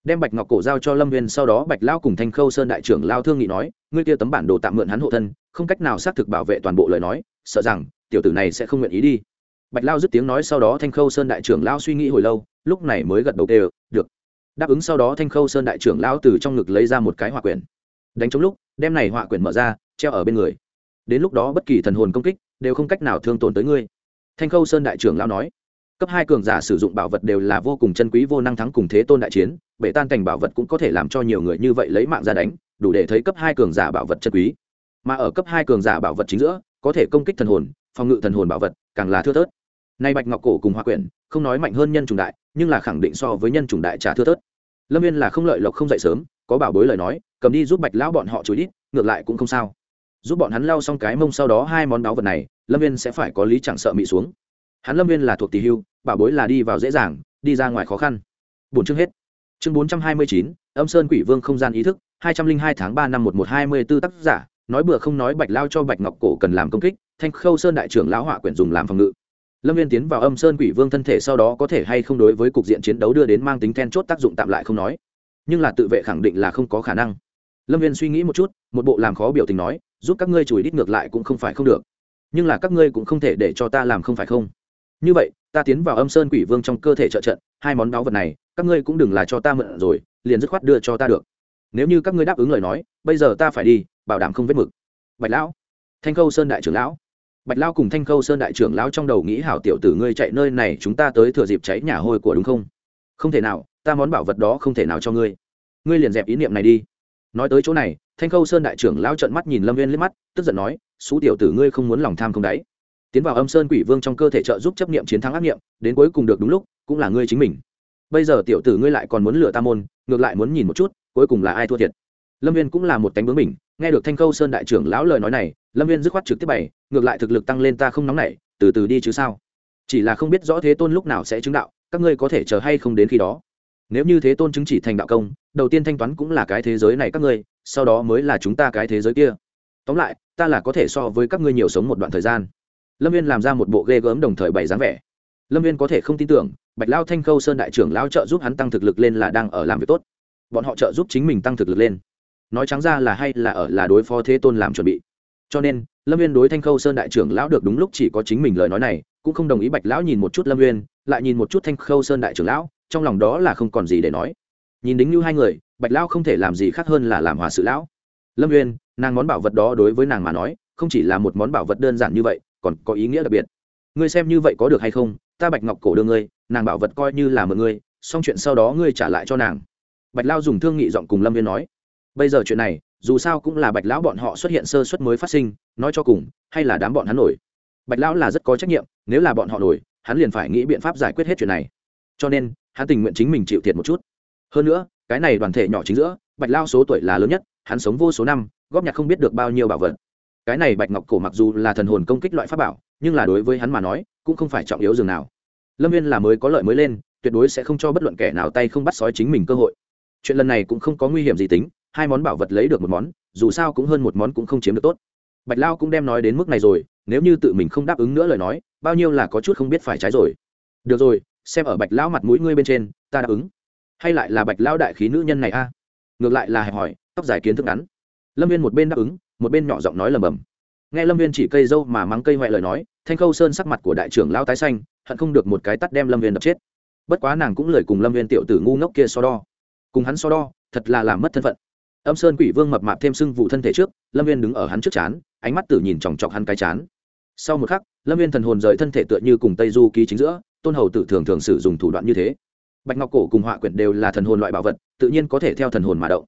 Đem bạch ngọc cổ giao cho lâm viên sau đó bạch lao cùng thanh khâu sơn đại trưởng lao thương nghị nói, ngươi kia tấm bản đồ tạm mượn hắn hộ thân, không cách nào xác thực bảo vệ toàn bộ lời nói, sợ rằng tiểu tử này sẽ không nguyện ý đi. Bạch lao dứt tiếng nói, sau đó thanh khâu sơn đại trưởng lao suy nghĩ hồi lâu, lúc này mới gật đầu kêu, được. Đáp ứng sau đó thanh khâu sơn đại trưởng lao từ trong ngực lấy ra một cái hỏa quyển. Đánh trong lúc, đem này hỏa quyển mở ra treo ở bên người. Đến lúc đó bất kỳ thần hồn công kích đều không cách nào thương tổn tới ngươi. Thanh khâu sơn đại trưởng lao nói. Cấp hai cường giả sử dụng bảo vật đều là vô cùng chân quý, vô năng thắng cùng thế tôn đại chiến bệ tan cảnh bảo vật cũng có thể làm cho nhiều người như vậy lấy mạng ra đánh, đủ để thấy cấp hai cường giả bảo vật chân quý. Mà ở cấp hai cường giả bảo vật chính giữa, có thể công kích thần hồn, phòng ngự thần hồn bảo vật càng là thưa thớt. Nay bạch ngọc cổ cùng hoa quyển, không nói mạnh hơn nhân chủng đại, nhưng là khẳng định so với nhân chủng đại trả thưa thớt. Lâm viên là không lợi lộc không dậy sớm, có bảo bối lời nói, cầm đi giúp bạch lão bọn họ chối ít ngược lại cũng không sao giúp bọn hắn lau xong cái mông sau đó hai món báu vật này, lâm viên sẽ phải có lý chẳng sợ mị xuống. Hắn lâm viên là thuộc tỷ hưu, bảo bối là đi vào dễ dàng, đi ra ngoài khó khăn. Bốn chương hết. Chương bốn trăm hai mươi chín, âm sơn quỷ vương không gian ý thức, hai trăm linh hai tháng ba năm một một hai mươi b ố tác giả, nói bừa không nói bạch lao cho bạch ngọc cổ cần làm công kích, thanh khâu sơn đại trưởng lão họa quyển dùng làm phòng ngự. Lâm viên tiến vào âm sơn quỷ vương thân thể sau đó có thể hay không đối với cục diện chiến đấu đưa đến mang tính then chốt tác dụng tạm lại không nói. Nhưng là tự vệ khẳng định là không có khả năng. Lâm viên suy nghĩ một chút, một bộ làm khó biểu tình nói giúp các ngươi chùi đít ngược lại cũng không phải không được. Nhưng là các ngươi cũng không thể để cho ta làm không phải không. Như vậy, ta tiến vào âm sơn quỷ vương trong cơ thể trợ trận, hai món đáo vật này, các ngươi cũng đừng là cho ta mượn rồi, liền dứt khoát đưa cho ta được. Nếu như các ngươi đáp ứng lời nói, bây giờ ta phải đi, bảo đảm không vết mực. Bạch lão, thanh khâu sơn đại trưởng lão. Bạch lão cùng thanh khâu sơn đại trưởng lão trong đầu nghĩ hảo tiểu tử ngươi chạy nơi này, chúng ta tới thừa dịp cháy nhà hôi của đúng không? Không thể nào, ta món bảo vật đó không thể nào cho ngươi. Ngươi liền dẹp ý niệm này đi. Nói tới chỗ này thanh khâu sơn đại trưởng lão trợn mắt nhìn lâm viên liếc mắt, tức giận nói xú tiểu tử ngươi không muốn lòng tham không đáy. Tiến vào âm sơn quỷ vương trong cơ thể trợ giúp chấp niệm chiến thắng ác niệm, đến cuối cùng được đúng lúc, cũng là ngươi chính mình. Bây giờ tiểu tử ngươi lại còn muốn lừa ta môn, ngược lại muốn nhìn một chút, cuối cùng là ai thua thiệt. Lâm viên cũng là một tánh bướng mình, nghe được thanh khâu sơn đại trưởng lão lời nói này, lâm viên dứt khoát trực tiếp bày, ngược lại thực lực tăng lên ta không nóng nảy, từ từ đi chứ sao? Chỉ là không biết rõ thế tôn lúc nào sẽ chứng đạo, các ngươi có thể chờ hay không đến khi đó? Nếu như thế tôn chứng chỉ thành đạo công, đầu tiên thanh toán cũng là cái thế giới này các ngươi sau đó mới là chúng ta cái thế giới kia. Tóm lại, ta là có thể so với các ngươi nhiều sống một đoạn thời gian. Lâm viên làm ra một bộ ghê gớm đồng thời bày dáng vẻ. Lâm viên có thể không tin tưởng, bạch lao thanh khâu sơn đại trưởng lao trợ giúp hắn tăng thực lực lên là đang ở làm việc tốt. Bọn họ trợ giúp chính mình tăng thực lực lên. Nói trắng ra là hay là ở là đối phó thế tôn làm chuẩn bị. Cho nên, lâm viên đối thanh khâu sơn đại trưởng lão được đúng lúc chỉ có chính mình lời nói này, cũng không đồng ý bạch lão nhìn một chút lâm viên, lại nhìn một chút thanh khâu sơn đại trưởng lão, trong lòng đó là không còn gì để nói. Nhìn đính như hai người bạch lão không thể làm gì khác hơn là làm hòa sự lão. Lâm uyên, nàng món bảo vật đó đối với nàng mà nói, không chỉ là một món bảo vật đơn giản như vậy, còn có ý nghĩa đặc biệt. Ngươi xem như vậy có được hay không, ta bạch ngọc cổ đưa ngươi, nàng bảo vật coi như là mượn ngươi, xong chuyện sau đó ngươi trả lại cho nàng. Bạch lao dùng thương nghị giọng cùng lâm viên nói. Bây giờ chuyện này, dù sao cũng là bạch lão bọn họ xuất hiện sơ suất mới phát sinh, nói cho cùng, hay là đám bọn hắn nổi. Bạch lão là rất có trách nhiệm, nếu là bọn họ nổi, hắn liền phải nghĩ biện pháp giải quyết hết chuyện này. Cho nên, hắn tình nguyện chính mình chịu thiệt một chút. Hơn nữa cái này đoàn thể nhỏ chính giữa, bạch lao số tuổi là lớn nhất, hắn sống vô số năm, góp nhặt không biết được bao nhiêu bảo vật. Cái này bạch ngọc cổ mặc dù là thần hồn công kích loại pháp bảo, nhưng là đối với hắn mà nói, cũng không phải trọng yếu dường nào. Lâm viên là mới có lợi mới lên, tuyệt đối sẽ không cho bất luận kẻ nào tay không bắt sói chính mình cơ hội. Chuyện lần này cũng không có nguy hiểm gì tính, hai món bảo vật lấy được một món, dù sao cũng hơn một món cũng không chiếm được tốt. Bạch lao cũng đem nói đến mức này rồi, nếu như tự mình không đáp ứng nữa lời nói, bao nhiêu là có chút không biết phải trái rồi. Được rồi, xem ở bạch lão mặt mũi ngươi bên trên, ta đáp ứng hay lại là bạch lao đại khí nữ nhân này a? Ngược lại là hẹp hỏi, tóc dài kiến thức ngắn. Lâm viên một bên đáp ứng, một bên nhỏ giọng nói lầm bầm. Nghe lâm viên chỉ cây dâu mà mắng cây ngoại lời nói, thanh khâu sơn sắc mặt của đại trưởng lao tái xanh, hận không được một cái tắt đem lâm viên đập chết. Bất quá nàng cũng lời cùng lâm viên tiểu tử ngu ngốc kia so đo. Cùng hắn so đo, thật là làm mất thân phận. Âm sơn quỷ vương mập mạp thêm sưng vụ thân thể trước, lâm viên đứng ở hắn trước chán, ánh mắt tử nhìn chòng chọc hắn cái chán. Sau một khắc, lâm viên thần hồn rời thân thể tựa như cùng tây du ký chính giữa, tôn hầu tử thường thường sử dụng thủ đoạn như thế bạch ngọc cổ cùng họa quyển đều là thần hồn loại bảo vật, tự nhiên có thể theo thần hồn mà động.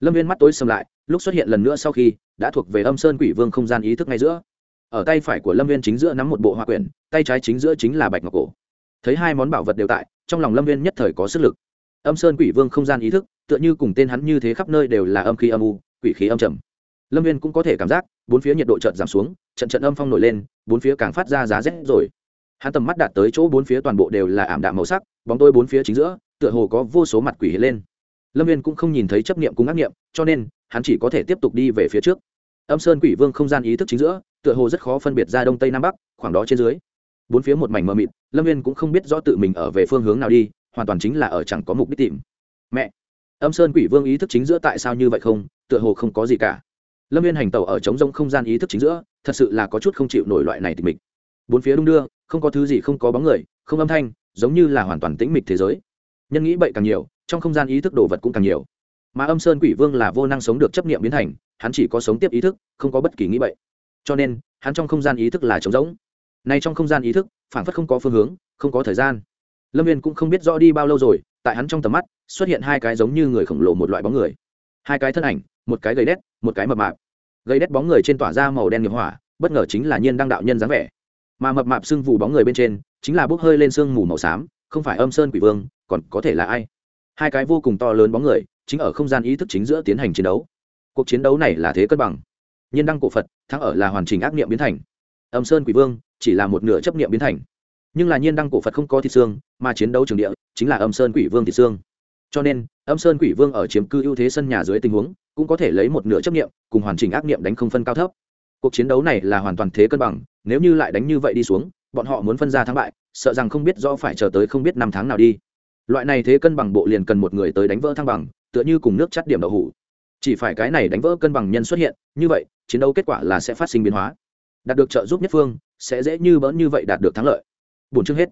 Lâm viên mắt tối xâm lại, lúc xuất hiện lần nữa sau khi, đã thuộc về âm sơn quỷ vương không gian ý thức ngay giữa. Ở tay phải của lâm viên chính giữa nắm một bộ họa quyển, tay trái chính giữa chính là bạch ngọc cổ. Thấy hai món bảo vật đều tại, trong lòng lâm viên nhất thời có sức lực. Âm sơn quỷ vương không gian ý thức, tựa như cùng tên hắn như thế khắp nơi đều là âm khí âm u, quỷ khí âm trầm. Lâm viên cũng có thể cảm giác, bốn phía nhiệt độ chợt giảm xuống, trận trận âm phong nổi lên, bốn phía càng phát ra giá rét rồi hắn tầm mắt đạt tới chỗ bốn phía toàn bộ đều là ảm đạm màu sắc, bóng tôi bốn phía chính giữa, tựa hồ có vô số mặt quỷ hiện lên. Lâm viên cũng không nhìn thấy chấp niệm cùng ác niệm, cho nên, hắn chỉ có thể tiếp tục đi về phía trước. Âm sơn quỷ vương không gian ý thức chính giữa, tựa hồ rất khó phân biệt ra đông tây nam bắc, khoảng đó trên dưới. Bốn phía một mảnh mờ mịt, lâm viên cũng không biết rõ tự mình ở về phương hướng nào đi, hoàn toàn chính là ở chẳng có mục đích tìm. Mẹ! Âm sơn quỷ vương ý thức chính giữa tại sao như vậy không, tựa hồ không có gì cả. Lâm viên hành tàu ở trống rông không gian ý thức chính giữa, thật sự là có chút không chịu nổi loại này thì mình. bốn phía đung đưa không có thứ gì không có bóng người, không âm thanh, giống như là hoàn toàn tĩnh mịch thế giới. Nhân nghĩ bậy càng nhiều, trong không gian ý thức đồ vật cũng càng nhiều. Mà âm sơn quỷ vương là vô năng sống được chấp nghiệm biến thành, hắn chỉ có sống tiếp ý thức, không có bất kỳ nghĩ bậy. Cho nên, hắn trong không gian ý thức là trống rỗng. Nay trong không gian ý thức, phản phất không có phương hướng, không có thời gian. Lâm viên cũng không biết rõ đi bao lâu rồi, tại hắn trong tầm mắt, xuất hiện hai cái giống như người khổng lồ một loại bóng người. Hai cái thân ảnh, một cái gầy đét, một cái mập mạp. Gầy đét bóng người trên tỏa ra màu đen nghiệp hỏa, bất ngờ chính là nhiên đăng đạo nhân dáng vẻ mà mập mạp sưng vù bóng người bên trên chính là bốc hơi lên sương mù màu xám, không phải âm sơn quỷ vương, còn có thể là ai? Hai cái vô cùng to lớn bóng người chính ở không gian ý thức chính giữa tiến hành chiến đấu. Cuộc chiến đấu này là thế cân bằng. Nhiên đăng cổ phật, thắng ở là hoàn chỉnh ác niệm biến thành. Âm sơn quỷ vương chỉ là một nửa chấp niệm biến thành. Nhưng là nhiên đăng cổ phật không có thịt xương, mà chiến đấu trường địa chính là âm sơn quỷ vương thịt xương. Cho nên, âm sơn quỷ vương ở chiếm cư ưu thế sân nhà dưới tình huống, cũng có thể lấy một nửa chấp niệm cùng hoàn chỉnh ác niệm đánh không phân cao thấp cuộc chiến đấu này là hoàn toàn thế cân bằng, nếu như lại đánh như vậy đi xuống, bọn họ muốn phân ra thắng bại, sợ rằng không biết do phải chờ tới không biết năm tháng nào đi. Loại này thế cân bằng bộ liền cần một người tới đánh vỡ thăng bằng, tựa như cùng nước chắt điểm đậu hủ. Chỉ phải cái này đánh vỡ cân bằng nhân xuất hiện, như vậy, chiến đấu kết quả là sẽ phát sinh biến hóa. Đạt được trợ giúp nhất phương, sẽ dễ như bỡn như vậy đạt được thắng lợi. Bốn chương hết.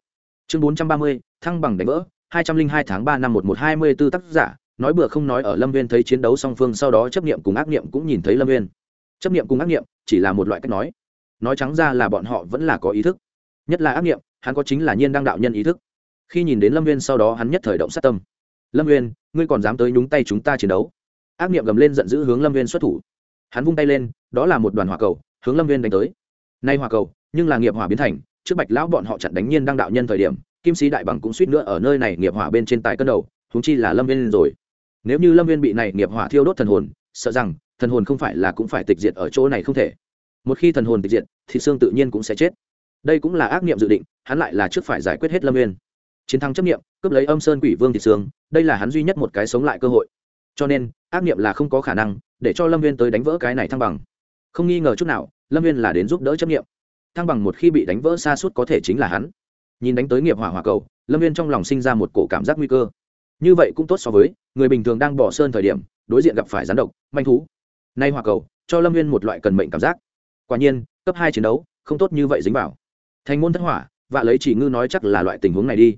Chương bốn trăm ba mươi, thăng bằng đánh vỡ, hai trăm linh hai tháng ba năm một một hai mươi b ố tác giả, nói bừa không nói ở lâm viên thấy chiến đấu song phương sau đó chấp nghiệm cùng ác nghiệm cũng nhìn thấy lâm viên chấp nghiệm cùng ác nghiệm chỉ là một loại cách nói. Nói trắng ra là bọn họ vẫn là có ý thức. Nhất là ác nghiệm hắn có chính là nhiên đăng đạo nhân ý thức. Khi nhìn đến lâm viên sau đó hắn nhất thời động sát tâm. Lâm viên ngươi còn dám tới nhúng tay chúng ta chiến đấu? Ác nghiệm gầm lên giận dữ hướng lâm viên xuất thủ. Hắn vung tay lên, đó là một đoàn hỏa cầu, hướng lâm viên đánh tới. Nay hỏa cầu, nhưng là nghiệp hỏa biến thành, trước bạch lão bọn họ chặn đánh nhiên đăng đạo nhân thời điểm, kim sĩ đại bằng cũng suýt nữa ở nơi này nghiệp hỏa bên trên tài cân đầu húng chi là lâm viên rồi. Nếu như lâm viên bị này nghiệp hỏa thiêu đốt thần hồn, sợ rằng thần hồn không phải là cũng phải tịch diệt ở chỗ này không thể. Một khi thần hồn tịch diệt, thì xương tự nhiên cũng sẽ chết. Đây cũng là ác niệm dự định, hắn lại là trước phải giải quyết hết lâm Nguyên chiến thắng chấp niệm, cướp lấy âm sơn quỷ vương thịt xương, đây là hắn duy nhất một cái sống lại cơ hội. Cho nên, ác niệm là không có khả năng để cho lâm viên tới đánh vỡ cái này thăng bằng. Không nghi ngờ chút nào, lâm viên là đến giúp đỡ chấp niệm. Thăng bằng một khi bị đánh vỡ xa suốt có thể chính là hắn. Nhìn đánh tới nghiệp hỏa hỏa cầu, lâm viên trong lòng sinh ra một cổ cảm giác nguy cơ. Như vậy cũng tốt so với, người bình thường đang bỏ sơn thời điểm, đối diện gặp phải rắn độc, manh thú nay hỏa cầu, cho lâm viên một loại cần mệnh cảm giác. Quả nhiên, cấp hai chiến đấu, không tốt như vậy dính vào. Thành môn thất hỏa, vạ lấy chỉ ngư nói chắc là loại tình huống này đi.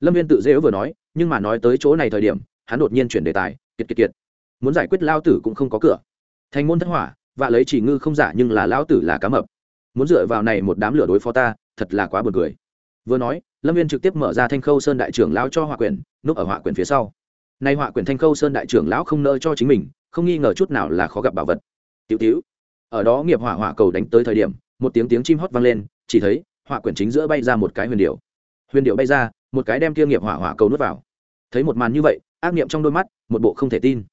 Lâm viên tự dễ vừa nói, nhưng mà nói tới chỗ này thời điểm, hắn đột nhiên chuyển đề tài, kiệt kiệt kiệt. Muốn giải quyết lao tử cũng không có cửa. Thành môn thất hỏa, vạ lấy chỉ ngư không giả nhưng là lao tử là cá mập. Muốn dựa vào này một đám lửa đối phó ta, thật là quá buồn cười. Vừa nói, lâm viên trực tiếp mở ra thanh khâu sơn đại trưởng lão cho hỏa quyển, núp ở hỏa quyển phía sau. Nay hỏa quyển thanh khâu sơn đại trưởng lão không nỡ cho chính mình không nghi ngờ chút nào là khó gặp bảo vật. Tiểu tiểu, ở đó nghiệp hỏa hỏa cầu đánh tới thời điểm, một tiếng tiếng chim hót vang lên, chỉ thấy, hỏa quyển chính giữa bay ra một cái huyền điệu huyền điệu bay ra, một cái đem kia nghiệp hỏa hỏa cầu nuốt vào. Thấy một màn như vậy, ác niệm trong đôi mắt, một bộ không thể tin.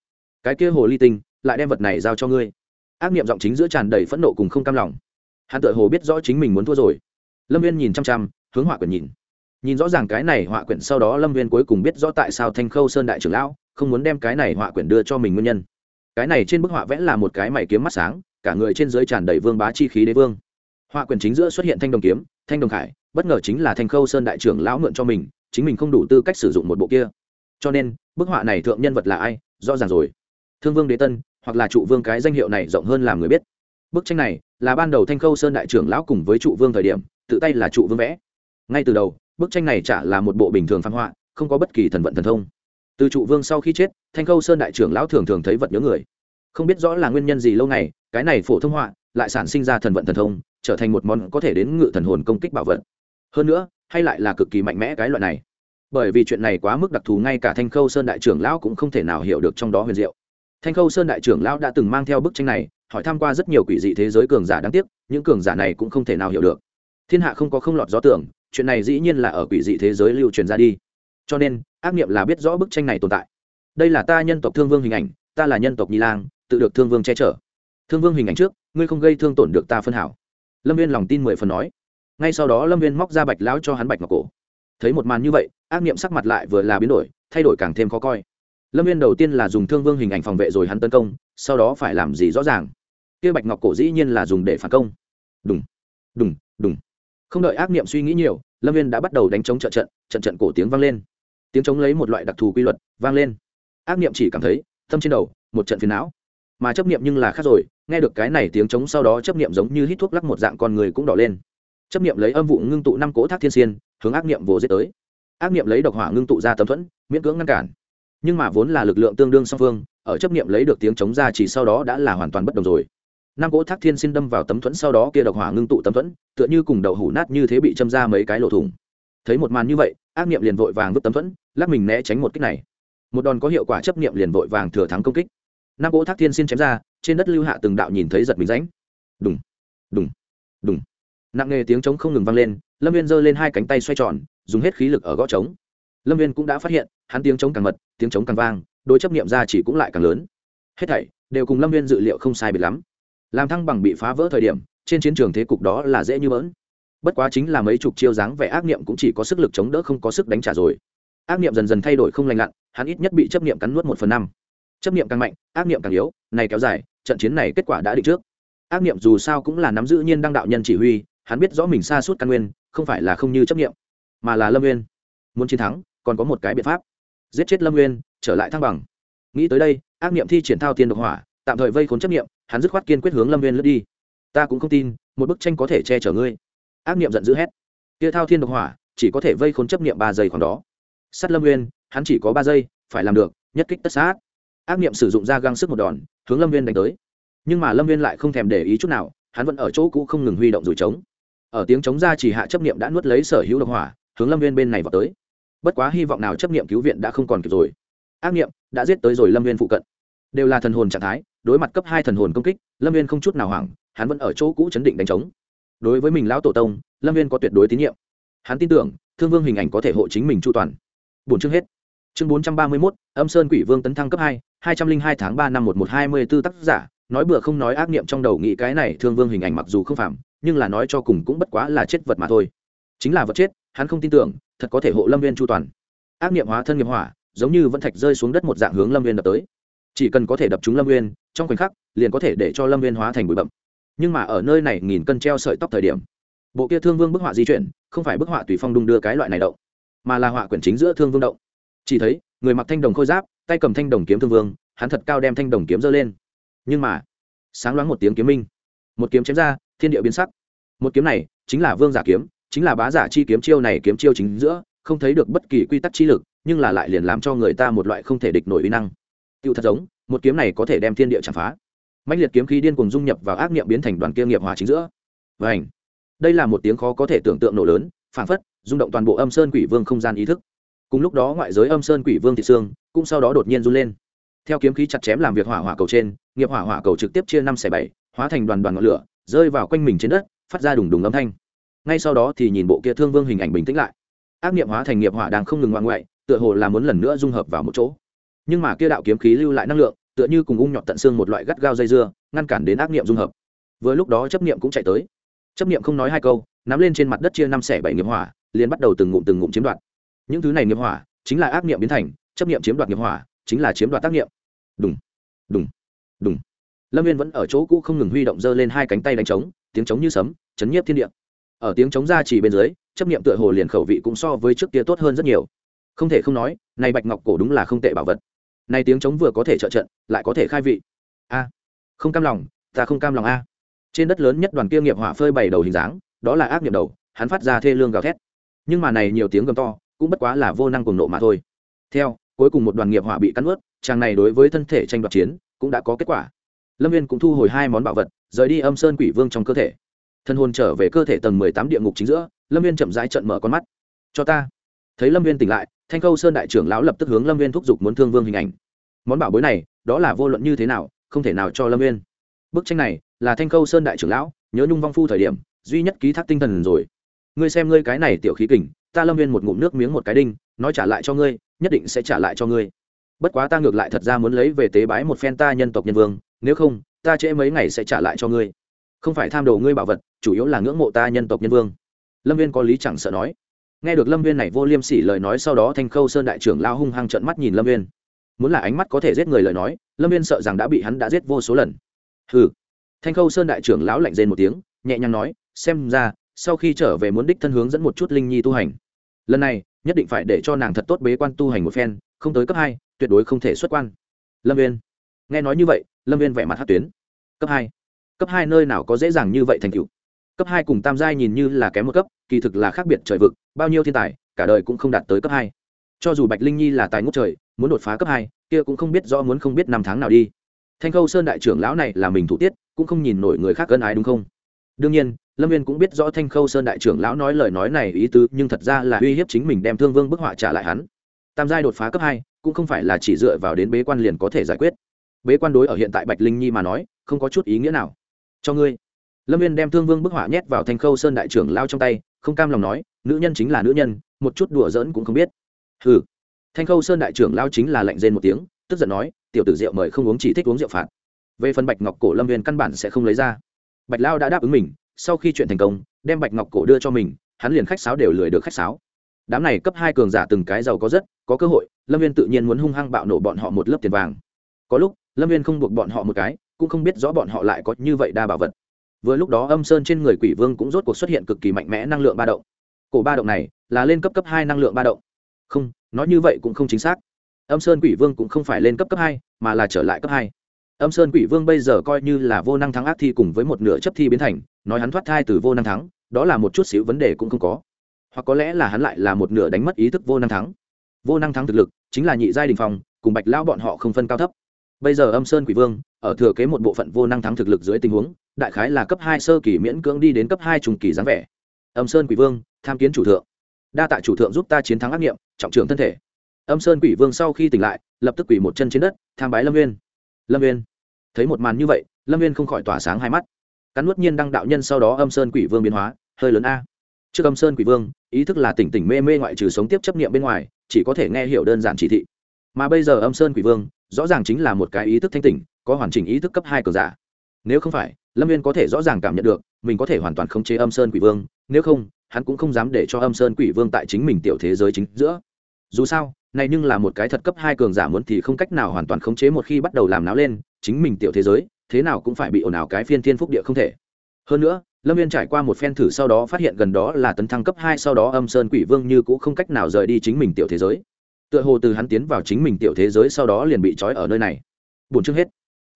Cái kia hồ ly tinh, lại đem vật này giao cho ngươi. Ác niệm giọng chính giữa tràn đầy phẫn nộ cùng không cam lòng. Hắn tự hồ biết rõ chính mình muốn thua rồi. Lâm viên nhìn chăm chăm, hướng hỏa quyển nhìn. Nhìn rõ ràng cái này họa quyển sau đó lâm viên cuối cùng biết rõ tại sao thanh khâu sơn đại trưởng lão không muốn đem cái này họa quyển đưa cho mình nguyên nhân cái này trên bức họa vẽ là một cái mày kiếm mắt sáng, cả người trên dưới tràn đầy vương bá chi khí đế vương. Họa quyền chính giữa xuất hiện thanh đồng kiếm, thanh đồng khải, bất ngờ chính là thanh khâu sơn đại trưởng lão mượn cho mình, chính mình không đủ tư cách sử dụng một bộ kia. Cho nên, bức họa này thượng nhân vật là ai, rõ ràng rồi. Thương vương đế tân, hoặc là trụ vương cái danh hiệu này rộng hơn làm người biết. Bức tranh này là ban đầu thanh khâu sơn đại trưởng lão cùng với trụ vương thời điểm, tự tay là trụ vương vẽ. Ngay từ đầu, bức tranh này chả là một bộ bình thường phán họa, không có bất kỳ thần vận thần thông từ trụ vương sau khi chết, thanh khâu sơn đại trưởng lão thường thường thấy vật nhớ người. Không biết rõ là nguyên nhân gì lâu ngày, cái này phổ thông họa lại sản sinh ra thần vận thần thông, trở thành một món có thể đến ngự thần hồn công kích bảo vật. Hơn nữa, hay lại là cực kỳ mạnh mẽ cái loại này. Bởi vì chuyện này quá mức đặc thù, ngay cả thanh khâu sơn đại trưởng lão cũng không thể nào hiểu được trong đó huyền diệu. Thanh khâu sơn đại trưởng lão đã từng mang theo bức tranh này, hỏi tham q u a rất nhiều quỷ dị thế giới cường giả đáng tiếc, những cường giả này cũng không thể nào hiểu được. Thiên hạ không có không lọt gió tưởng, chuyện này dĩ nhiên là ở quỷ dị thế giới lưu truyền ra đi cho nên, ác nghiệm là biết rõ bức tranh này tồn tại. Đây là ta nhân tộc thương vương hình ảnh, ta là nhân tộc nhi lang, tự được thương vương che chở. Thương vương hình ảnh trước, ngươi không gây thương tổn được ta phân hảo. Lâm viên lòng tin mười phần nói. Ngay sau đó lâm viên móc ra bạch lão cho hắn bạch ngọc cổ. Thấy một màn như vậy, ác nghiệm sắc mặt lại vừa là biến đổi, thay đổi càng thêm khó coi. Lâm viên đầu tiên là dùng thương vương hình ảnh phòng vệ rồi hắn tấn công, sau đó phải làm gì rõ ràng. Kia bạch ngọc cổ dĩ nhiên là dùng để phản công. Đùng đùng đùng. Không đợi ác niệm suy nghĩ nhiều, lâm viên đã bắt đầu đánh chống trợ trận trận trận cổ tiếng vang lên tiếng chống lấy một loại đặc thù quy luật vang lên. Ác niệm chỉ cảm thấy tâm trên đầu, một trận phiền não. Mà chấp niệm nhưng là khác rồi, nghe được cái này tiếng chống sau đó chấp niệm giống như hít thuốc lắc một dạng con người cũng đỏ lên. Chấp niệm lấy âm vụ ngưng tụ năm cỗ thác thiên xiên, hướng ác niệm vồ giết tới. Ác niệm lấy độc hỏa ngưng tụ ra tấm thuẫn, miễn cưỡng ngăn cản. Nhưng mà vốn là lực lượng tương đương song phương, ở chấp niệm lấy được tiếng chống ra chỉ sau đó đã là hoàn toàn bất đồng rồi. Năm cỗ thác thiên xin đâm vào tấm thuẫn sau đó kia độc hỏa ngưng tụ tấm thuẫn, tựa như cùng đậu hủ nát như thế bị châm ra mấy cái lỗ thủng thấy một màn như vậy, ác niệm liền vội vàng vứt tấm thuẫn, lắc mình né tránh một kích này. Một đòn có hiệu quả chấp niệm liền vội vàng thừa thắng công kích. Năm cỗ thác thiên xin chém ra, trên đất lưu hạ từng đạo nhìn thấy giật mình ránh đùng đùng đùng. Nặng nề tiếng trống không ngừng vang lên, lâm viên giơ lên hai cánh tay xoay tròn, dùng hết khí lực ở gõ trống. Lâm viên cũng đã phát hiện, hắn tiếng trống càng mật, tiếng trống càng vang, đôi chấp niệm ra chỉ cũng lại càng lớn. Hết thảy đều cùng lâm viên dự liệu không sai biệt lắm. Làm thăng bằng bị phá vỡ thời điểm, trên chiến trường thế cục đó là dễ như bỡn bất quá chính là mấy chục chiêu dáng vẻ ác niệm cũng chỉ có sức lực chống đỡ không có sức đánh trả rồi. Ác niệm dần dần thay đổi không lành lặn, hắn ít nhất bị chấp niệm cắn nuốt một phần năm. Chấp niệm càng mạnh, ác niệm càng yếu, này kéo dài, trận chiến này kết quả đã định trước. Ác niệm dù sao cũng là nắm giữ nhiên đăng đạo nhân chỉ huy, hắn biết rõ mình xa suốt căn nguyên, không phải là không như chấp niệm, mà là lâm nguyên muốn chiến thắng, còn có một cái biện pháp. Giết chết lâm nguyên trở lại thăng bằng. Nghĩ tới đây, ác niệm thi triển thao tiên độc hỏa, tạm thời vây khốn chấp niệm, hắn dứt khoát kiên quyết hướng lâm nguyên lướt đi. Ta cũng không tin, một bức tranh có thể che chở ngươi ác niệm giận dữ hét. Kia thao thiên độc hỏa, chỉ có thể vây khốn chấp niệm ba giây khoảng đó. Sát lâm nguyên, hắn chỉ có ba giây, phải làm được, nhất kích tất sát. Ác niệm sử dụng ra găng sức một đòn, hướng lâm Nguyên đánh tới. Nhưng mà lâm Nguyên lại không thèm để ý chút nào, hắn vẫn ở chỗ cũ không ngừng huy động rủi trống ở tiếng chống ra chỉ hạ chấp niệm đã nuốt lấy sở hữu độc hỏa, hướng lâm Nguyên bên này vào tới. Bất quá hy vọng nào chấp niệm cứu viện đã không còn kịp rồi. Ác niệm đã giết tới rồi lâm Nguyên phụ cận. Đều là thần hồn trạng thái, đối mặt cấp hai thần hồn công kích, lâm Nguyên không chút nào hoảng, hắn vẫn ở chỗ cũ chấn định đánh trống đối với mình lão tổ tông, lâm viên có tuyệt đối tín nhiệm. Hắn tin tưởng, thương vương hình ảnh có thể hộ chính mình chu toàn. Bốn chương hết. Chương bốn trăm ba mươi mốt, âm sơn quỷ vương tấn thăng cấp hai hai trăm linh hai tháng ba năm một một hai mươi b ố tác giả, nói bừa không nói ác niệm trong đầu nghĩ cái này thương vương hình ảnh mặc dù không phạm nhưng là nói cho cùng cũng bất quá là chết vật mà thôi. Chính là vật chết, hắn không tin tưởng, thật có thể hộ lâm viên chu toàn. Ác niệm hóa thân nghiệp hỏa, giống như vẫn thạch rơi xuống đất một dạng hướng lâm viên đập tới. Chỉ cần có thể đập trúng lâm viên, trong khoảnh khắc, liền có thể để cho lâm viên hóa thành bụi bậm nhưng mà ở nơi này nghìn cân treo sợi tóc thời điểm, bộ kia thương vương bức họa di chuyển, không phải bức họa tùy phong đung đưa cái loại này động, mà là họa quyển chính giữa thương vương động. Chỉ thấy, người mặc thanh đồng khôi giáp, tay cầm thanh đồng kiếm thương vương, hắn thật cao đem thanh đồng kiếm giơ lên. Nhưng mà, sáng loáng một tiếng kiếm minh, một kiếm chém ra, thiên địa biến sắc. Một kiếm này chính là vương giả kiếm, chính là bá giả chi kiếm chiêu này kiếm chiêu chính giữa, không thấy được bất kỳ quy tắc chi lực, nhưng là lại liền làm cho người ta một loại không thể địch nổi uy năng. Tiêu thật giống, một kiếm này có thể đem thiên địa chạm phá mạnh liệt kiếm khí điên cuồng dung nhập vào ác niệm biến thành đoàn kia nghiệp hòa chính giữa. Vảnh đây là một tiếng khó có thể tưởng tượng nổ lớn phản phất, rung động toàn bộ âm sơn quỷ vương không gian ý thức. Cùng lúc đó ngoại giới âm sơn quỷ vương thị xương, cũng sau đó đột nhiên run lên. Theo kiếm khí chặt chém làm việc hỏa hỏa cầu trên, nghiệp hỏa hỏa cầu trực tiếp chia năm xẻ bảy, hóa thành đoàn đoàn ngọn lửa, rơi vào quanh mình trên đất, phát ra đùng đùng âm thanh. Ngay sau đó thì nhìn bộ kia thương vương hình ảnh bình tĩnh lại. Ác niệm hóa thành nghiệp hỏa đang không ngừng ngoan ngoại, tựa hồ là muốn lần nữa dung hợp vào một chỗ. Nhưng mà kia đạo kiếm khí lưu lại năng lượng tựa như cùng ung nhọt tận xương một loại gắt gao dây dưa, ngăn cản đến ác niệm dung hợp. Vừa lúc đó chấp niệm cũng chạy tới. Chấp niệm không nói hai câu, nắm lên trên mặt đất chia năm xẻ bảy nghiệp hỏa, liền bắt đầu từng ngụm từng ngụm chiếm đoạt. Những thứ này nghiệp hỏa, chính là ác niệm biến thành, chấp niệm chiếm đoạt nghiệp hỏa, chính là chiếm đoạt tác niệm. Đúng đúng đúng lâm viên vẫn ở chỗ cũ không ngừng huy động giơ lên hai cánh tay đánh trống, tiếng trống như sấm, chấn nhiếp thiên địa. Ở tiếng trống ra chỉ bên dưới, chấp niệm tựa hồ liền khẩu vị cũng so với trước kia tốt hơn rất nhiều. Không thể không nói, này bạch ngọc cổ đúng là không tệ bảo vật này tiếng trống vừa có thể trợ trận, lại có thể khai vị. A, không cam lòng, ta không cam lòng a. Trên đất lớn nhất đoàn kia nghiệp hỏa phơi bảy đầu hình dáng, đó là ác nghiệp đầu, hắn phát ra thê lương gào thét. Nhưng mà này nhiều tiếng gầm to, cũng bất quá là vô năng cùng nộ mà thôi. Theo, cuối cùng một đoàn nghiệp hỏa bị cắn ướt chàng này đối với thân thể tranh đoạt chiến, cũng đã có kết quả. Lâm viên cũng thu hồi hai món bảo vật, rời đi âm sơn quỷ vương trong cơ thể. Thân hồn trở về cơ thể tầng mười tám địa ngục chính giữa, lâm viên chậm rãi trận mở con mắt. Cho ta. Thấy lâm viên tỉnh lại thanh khâu sơn đại trưởng lão lập tức hướng lâm viên thúc giục muốn thương vương hình ảnh. Món bảo bối này, đó là vô luận như thế nào, không thể nào cho lâm viên bức tranh này là thanh khâu sơn đại trưởng lão nhớ nhung vong phu thời điểm, duy nhất ký thác tinh thần rồi. Ngươi xem ngươi cái này tiểu khí kình, ta lâm viên một ngụm nước miếng một cái đinh nói trả lại cho ngươi, nhất định sẽ trả lại cho ngươi. Bất quá ta ngược lại thật ra muốn lấy về tế bái một phen ta nhân tộc nhân vương, nếu không, ta trễ mấy ngày sẽ trả lại cho ngươi. Không phải tham đồ ngươi bảo vật, chủ yếu là ngưỡng mộ ta nhân tộc nhân vương. Lâm viên có lý chẳng sợ nói nghe được lâm viên này vô liêm sỉ lời nói sau đó thanh khâu sơn đại trưởng lao hung hăng trận mắt nhìn lâm viên muốn là ánh mắt có thể giết người lời nói, lâm viên sợ rằng đã bị hắn đã giết vô số lần. Hừ. Thanh khâu sơn đại trưởng lão lạnh rên một tiếng, nhẹ nhàng nói, xem ra, sau khi trở về muốn đích thân hướng dẫn một chút linh nhi tu hành. Lần này, nhất định phải để cho nàng thật tốt bế quan tu hành một phen, không tới cấp hai, tuyệt đối không thể xuất quan. Lâm viên nghe nói như vậy, lâm viên vẻ mặt hát tuyến. Cấp hai. Cấp hai nơi nào có dễ dàng như vậy thành cựu cấp hai cùng tam giai nhìn như là kém một cấp, kỳ thực là khác biệt trời vực, bao nhiêu thiên tài, cả đời cũng không đạt tới cấp hai. Cho dù bạch linh nhi là tài ngũ trời, muốn đột phá cấp hai, kia cũng không biết rõ muốn không biết năm tháng nào đi. Thanh khâu sơn đại trưởng lão này là mình thủ tiết, cũng không nhìn nổi người khác ân ái đúng không? Đương nhiên, lâm viên cũng biết rõ thanh khâu sơn đại trưởng lão nói lời nói này ý tứ, nhưng thật ra là uy hiếp chính mình đem thương vương bức họa trả lại hắn. Tam giai đột phá cấp hai, cũng không phải là chỉ dựa vào đến bế quan liền có thể giải quyết. Bế quan đối ở hiện tại bạch linh nhi mà nói, không có chút ý nghĩa nào. Cho ngươi lâm viên đem thương vương bức họa nhét vào thanh khâu sơn đại trưởng lao trong tay, không cam lòng nói, nữ nhân chính là nữ nhân, một chút đùa giỡn cũng không biết. Hừ. Thanh khâu sơn đại trưởng lao chính là lạnh rên một tiếng, tức giận nói, tiểu tử rượu mời không uống chỉ thích uống rượu phạt. Về phần bạch ngọc cổ lâm viên căn bản sẽ không lấy ra. Bạch lao đã đáp ứng mình, sau khi chuyện thành công, đem bạch ngọc cổ đưa cho mình, hắn liền khách sáo đều lười được khách sáo. Đám này cấp hai cường giả từng cái giàu có rất, có cơ hội, lâm viên tự nhiên muốn hung hăng bạo nổ bọn họ một lớp tiền vàng. Có lúc, lâm viên không buộc bọn họ một cái, cũng không biết rõ bọn họ lại có như vậy đa bảo vật vừa lúc đó âm sơn trên người quỷ vương cũng rốt cuộc xuất hiện cực kỳ mạnh mẽ năng lượng ba động. Cổ ba động này là lên cấp cấp hai năng lượng ba động. Không, nói như vậy cũng không chính xác. Âm sơn quỷ vương cũng không phải lên cấp cấp hai, mà là trở lại cấp hai. Âm sơn quỷ vương bây giờ coi như là vô năng thắng ác thi cùng với một nửa chấp thi biến thành, nói hắn thoát thai từ vô năng thắng, đó là một chút xíu vấn đề cũng không có. Hoặc có lẽ là hắn lại là một nửa đánh mất ý thức vô năng thắng. Vô năng thắng thực lực chính là nhị giai đình phòng cùng bạch lão bọn họ không phân cao thấp bây giờ âm sơn quỷ vương, ở thừa kế một bộ phận vô năng thắng thực lực dưới tình huống, đại khái là cấp hai sơ kỳ miễn cưỡng đi đến cấp hai trùng kỳ dáng vẻ. Âm sơn quỷ vương, tham kiến chủ thượng. Đa tạ chủ thượng giúp ta chiến thắng ác nghiệm, trọng trưởng thân thể. Âm sơn quỷ vương sau khi tỉnh lại, lập tức quỷ một chân trên đất, tham bái lâm viên lâm viên thấy một màn như vậy, lâm viên không khỏi tỏa sáng hai mắt. Cắn nuốt nhiên đăng đạo nhân sau đó âm sơn quỷ vương biến hóa, hơi lớn a. Trước âm sơn quỷ vương, ý thức là tỉnh tỉnh mê mê ngoại trừ sống tiếp chấp nghiệm bên ngoài, chỉ có thể nghe hiểu đơn giản chỉ thị. Mà bây giờ âm sơn quỷ vương rõ ràng chính là một cái ý thức thanh tỉnh, có hoàn chỉnh ý thức cấp hai cường giả. Nếu không phải, lâm viên có thể rõ ràng cảm nhận được, mình có thể hoàn toàn khống chế âm sơn quỷ vương, nếu không, hắn cũng không dám để cho âm sơn quỷ vương tại chính mình tiểu thế giới chính giữa. Dù sao, này nhưng là một cái thật cấp hai cường giả muốn thì không cách nào hoàn toàn khống chế một khi bắt đầu làm náo lên, chính mình tiểu thế giới, thế nào cũng phải bị ồn ào cái phiên thiên phúc địa không thể. Hơn nữa, lâm viên trải qua một phen thử sau đó phát hiện gần đó là tấn thăng cấp hai sau đó âm sơn quỷ vương như cũng không cách nào rời đi chính mình tiểu thế giới tựa hồ từ hắn tiến vào chính mình tiểu thế giới sau đó liền bị trói ở nơi này. Bốn chương hết.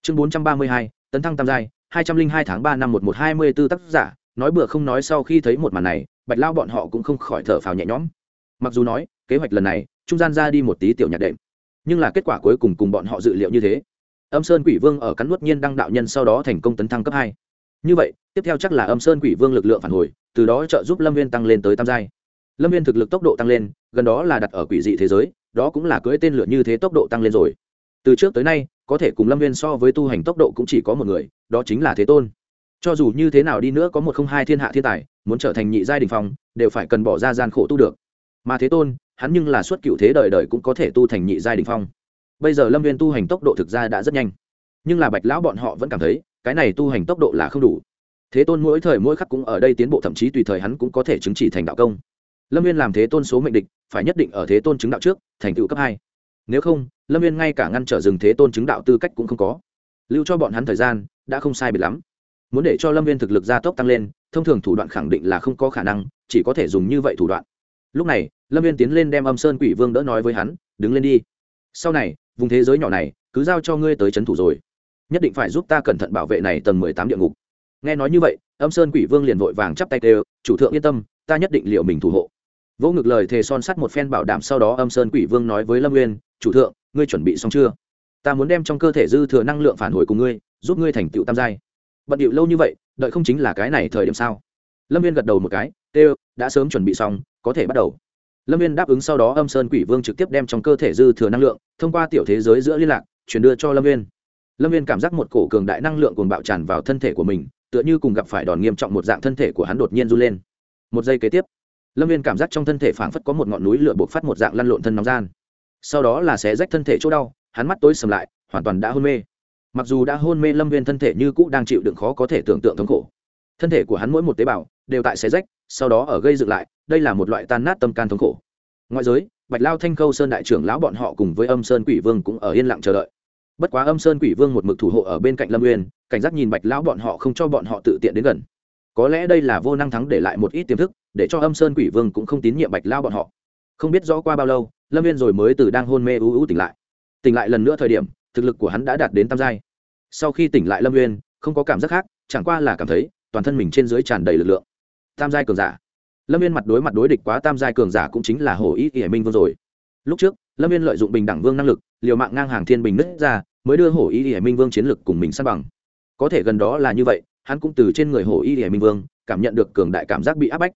Chương bốn trăm ba mươi hai, tấn thăng tam giai, hai trăm linh hai tháng ba năm một một hai mươi b ố tác giả, nói bừa không nói sau khi thấy một màn này, bạch lao bọn họ cũng không khỏi thở phào nhẹ nhõm. Mặc dù nói, kế hoạch lần này, trung gian ra đi một tí tiểu nhạc đệm, nhưng là kết quả cuối cùng cùng bọn họ dự liệu như thế. Âm sơn quỷ vương ở cắn nuốt nhiên đăng đạo nhân sau đó thành công tấn thăng cấp hai. Như vậy, tiếp theo chắc là âm sơn quỷ vương lực lượng phản hồi, từ đó trợ giúp lâm viên tăng lên tới tam giai. Lâm viên thực lực tốc độ tăng lên, gần đó là đặt ở quỷ dị thế giới đó cũng là cưỡi tên lửa như thế tốc độ tăng lên rồi. Từ trước tới nay, có thể cùng lâm viên so với tu hành tốc độ cũng chỉ có một người, đó chính là thế tôn. Cho dù như thế nào đi nữa có một không hai thiên hạ thiên tài, muốn trở thành nhị giai đình phong, đều phải cần bỏ ra gian khổ tu được. Mà thế tôn, hắn nhưng là suốt cựu thế đời đời cũng có thể tu thành nhị giai đình phong. Bây giờ lâm viên tu hành tốc độ thực ra đã rất nhanh. Nhưng là bạch lão bọn họ vẫn cảm thấy, cái này tu hành tốc độ là không đủ. Thế tôn mỗi thời mỗi khắc cũng ở đây tiến bộ, thậm chí tùy thời hắn cũng có thể chứng chỉ thành đạo công lâm viên làm thế tôn số mệnh địch, phải nhất định ở thế tôn chứng đạo trước, thành tựu cấp hai. Nếu không, lâm viên ngay cả ngăn trở rừng thế tôn chứng đạo tư cách cũng không có. Lưu cho bọn hắn thời gian, đã không sai biệt lắm. Muốn để cho lâm viên thực lực gia tốc tăng lên, thông thường thủ đoạn khẳng định là không có khả năng, chỉ có thể dùng như vậy thủ đoạn. Lúc này, lâm viên tiến lên đem âm sơn quỷ vương đỡ nói với hắn, đứng lên đi. Sau này, vùng thế giới nhỏ này, cứ giao cho ngươi tới c h ấ n thủ rồi. Nhất định phải giúp ta cẩn thận bảo vệ này tầng mười tám địa ngục. Nghe nói như vậy, âm sơn quỷ vương liền vội vàng chắp tay tê chủ thượng yên tâm, ta nhất định liệu mình thủ hộ vỗ ngực lời thề son sắt một phen bảo đảm sau đó âm sơn quỷ vương nói với lâm nguyên, chủ thượng, ngươi chuẩn bị xong chưa? Ta muốn đem trong cơ thể dư thừa năng lượng phản hồi cùng ngươi, giúp ngươi thành tựu tam giai. Bận điệu lâu như vậy, đợi không chính là cái này thời điểm sao? Lâm viên gật đầu một cái kêu đã sớm chuẩn bị xong, có thể bắt đầu. Lâm viên đáp ứng sau đó âm sơn quỷ vương trực tiếp đem trong cơ thể dư thừa năng lượng thông qua tiểu thế giới giữa liên lạc, chuyển đưa cho lâm viên lâm viên cảm giác một cổ cường đại năng lượng cồn bạo tràn vào thân thể của mình, tựa như cùng gặp phải đòn nghiêm trọng một dạng thân thể của hắn đột nhiên run lên. Một giây kế tiếp lâm viên cảm giác trong thân thể phảng phất có một ngọn núi lửa buộc phát một dạng lăn lộn thân nóng gian. Sau đó là xé rách thân thể chỗ đau, hắn mắt tối sầm lại, hoàn toàn đã hôn mê. Mặc dù đã hôn mê, lâm viên thân thể như cũ đang chịu đựng khó có thể tưởng tượng thống khổ. Thân thể của hắn mỗi một tế bào đều tại xé rách, sau đó ở gây dựng lại, đây là một loại tan nát tâm can thống khổ. Ngoại giới, bạch lao thanh khâu sơn đại trưởng lão bọn họ cùng với âm sơn quỷ vương cũng ở yên lặng chờ đợi. Bất quá âm sơn quỷ vương một mực thủ hộ ở bên cạnh lâm uyên, cảnh giác nhìn bạch lão bọn họ không cho bọn họ tự tiện đến gần. Có lẽ đây là vô năng thắng để lại một ít tiềm thức để cho âm sơn quỷ vương cũng không tín nhiệm bạch lao bọn họ. Không biết rõ qua bao lâu, lâm viên rồi mới từ đang hôn mê ú ú tỉnh lại. Tỉnh lại lần nữa thời điểm, thực lực của hắn đã đạt đến tam giai. Sau khi tỉnh lại lâm viên không có cảm giác khác, chẳng qua là cảm thấy toàn thân mình trên dưới tràn đầy lực lượng. Tam giai cường giả. Lâm viên mặt đối mặt đối địch quá tam giai cường giả cũng chính là hồ ý ỉa minh vương rồi. Lúc trước, lâm viên lợi dụng bình đẳng vương năng lực, liều mạng ngang hàng thiên bình nứt ra, mới đưa hổ y ỉa minh vương chiến lực cùng mình săn bằng. Có thể gần đó là như vậy, hắn cũng từ trên người hổ y ỉa minh vương cảm nhận được cường đại cảm giác bị áp bách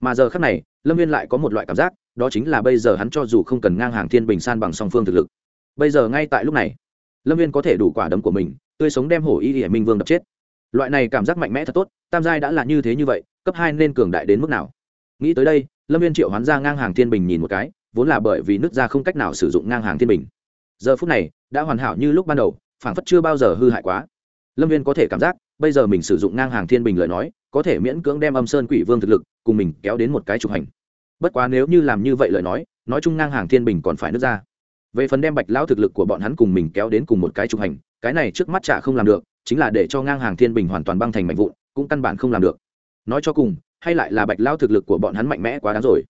mà giờ khác này, lâm viên lại có một loại cảm giác, đó chính là bây giờ hắn cho dù không cần ngang hàng thiên bình san bằng song phương thực lực, bây giờ ngay tại lúc này, lâm viên có thể đủ quả đấm của mình, tươi sống đem hổ y ỉa minh vương đập chết. Loại này cảm giác mạnh mẽ thật tốt, tam giai đã là như thế như vậy, cấp hai nên cường đại đến mức nào? Nghĩ tới đây, lâm viên triệu hoán ra ngang hàng thiên bình nhìn một cái, vốn là bởi vì nước ra không cách nào sử dụng ngang hàng thiên bình. Giờ phút này, đã hoàn hảo như lúc ban đầu, phảng phất chưa bao giờ hư hại quá. Lâm viên có thể cảm giác bây giờ mình sử dụng ngang hàng thiên bình lời nói, có thể miễn cưỡng đem âm sơn quỷ vương thực lực cùng mình kéo đến một cái trục hành. Bất quá nếu như làm như vậy lời nói nói chung ngang hàng thiên bình còn phải nước ra. Về phần đem bạch lão thực lực của bọn hắn cùng mình kéo đến cùng một cái trục hành, cái này trước mắt chả không làm được, chính là để cho ngang hàng thiên bình hoàn toàn băng thành mạnh vụn, cũng căn bản không làm được. Nói cho cùng, hay lại là bạch lão thực lực của bọn hắn mạnh mẽ quá đáng rồi.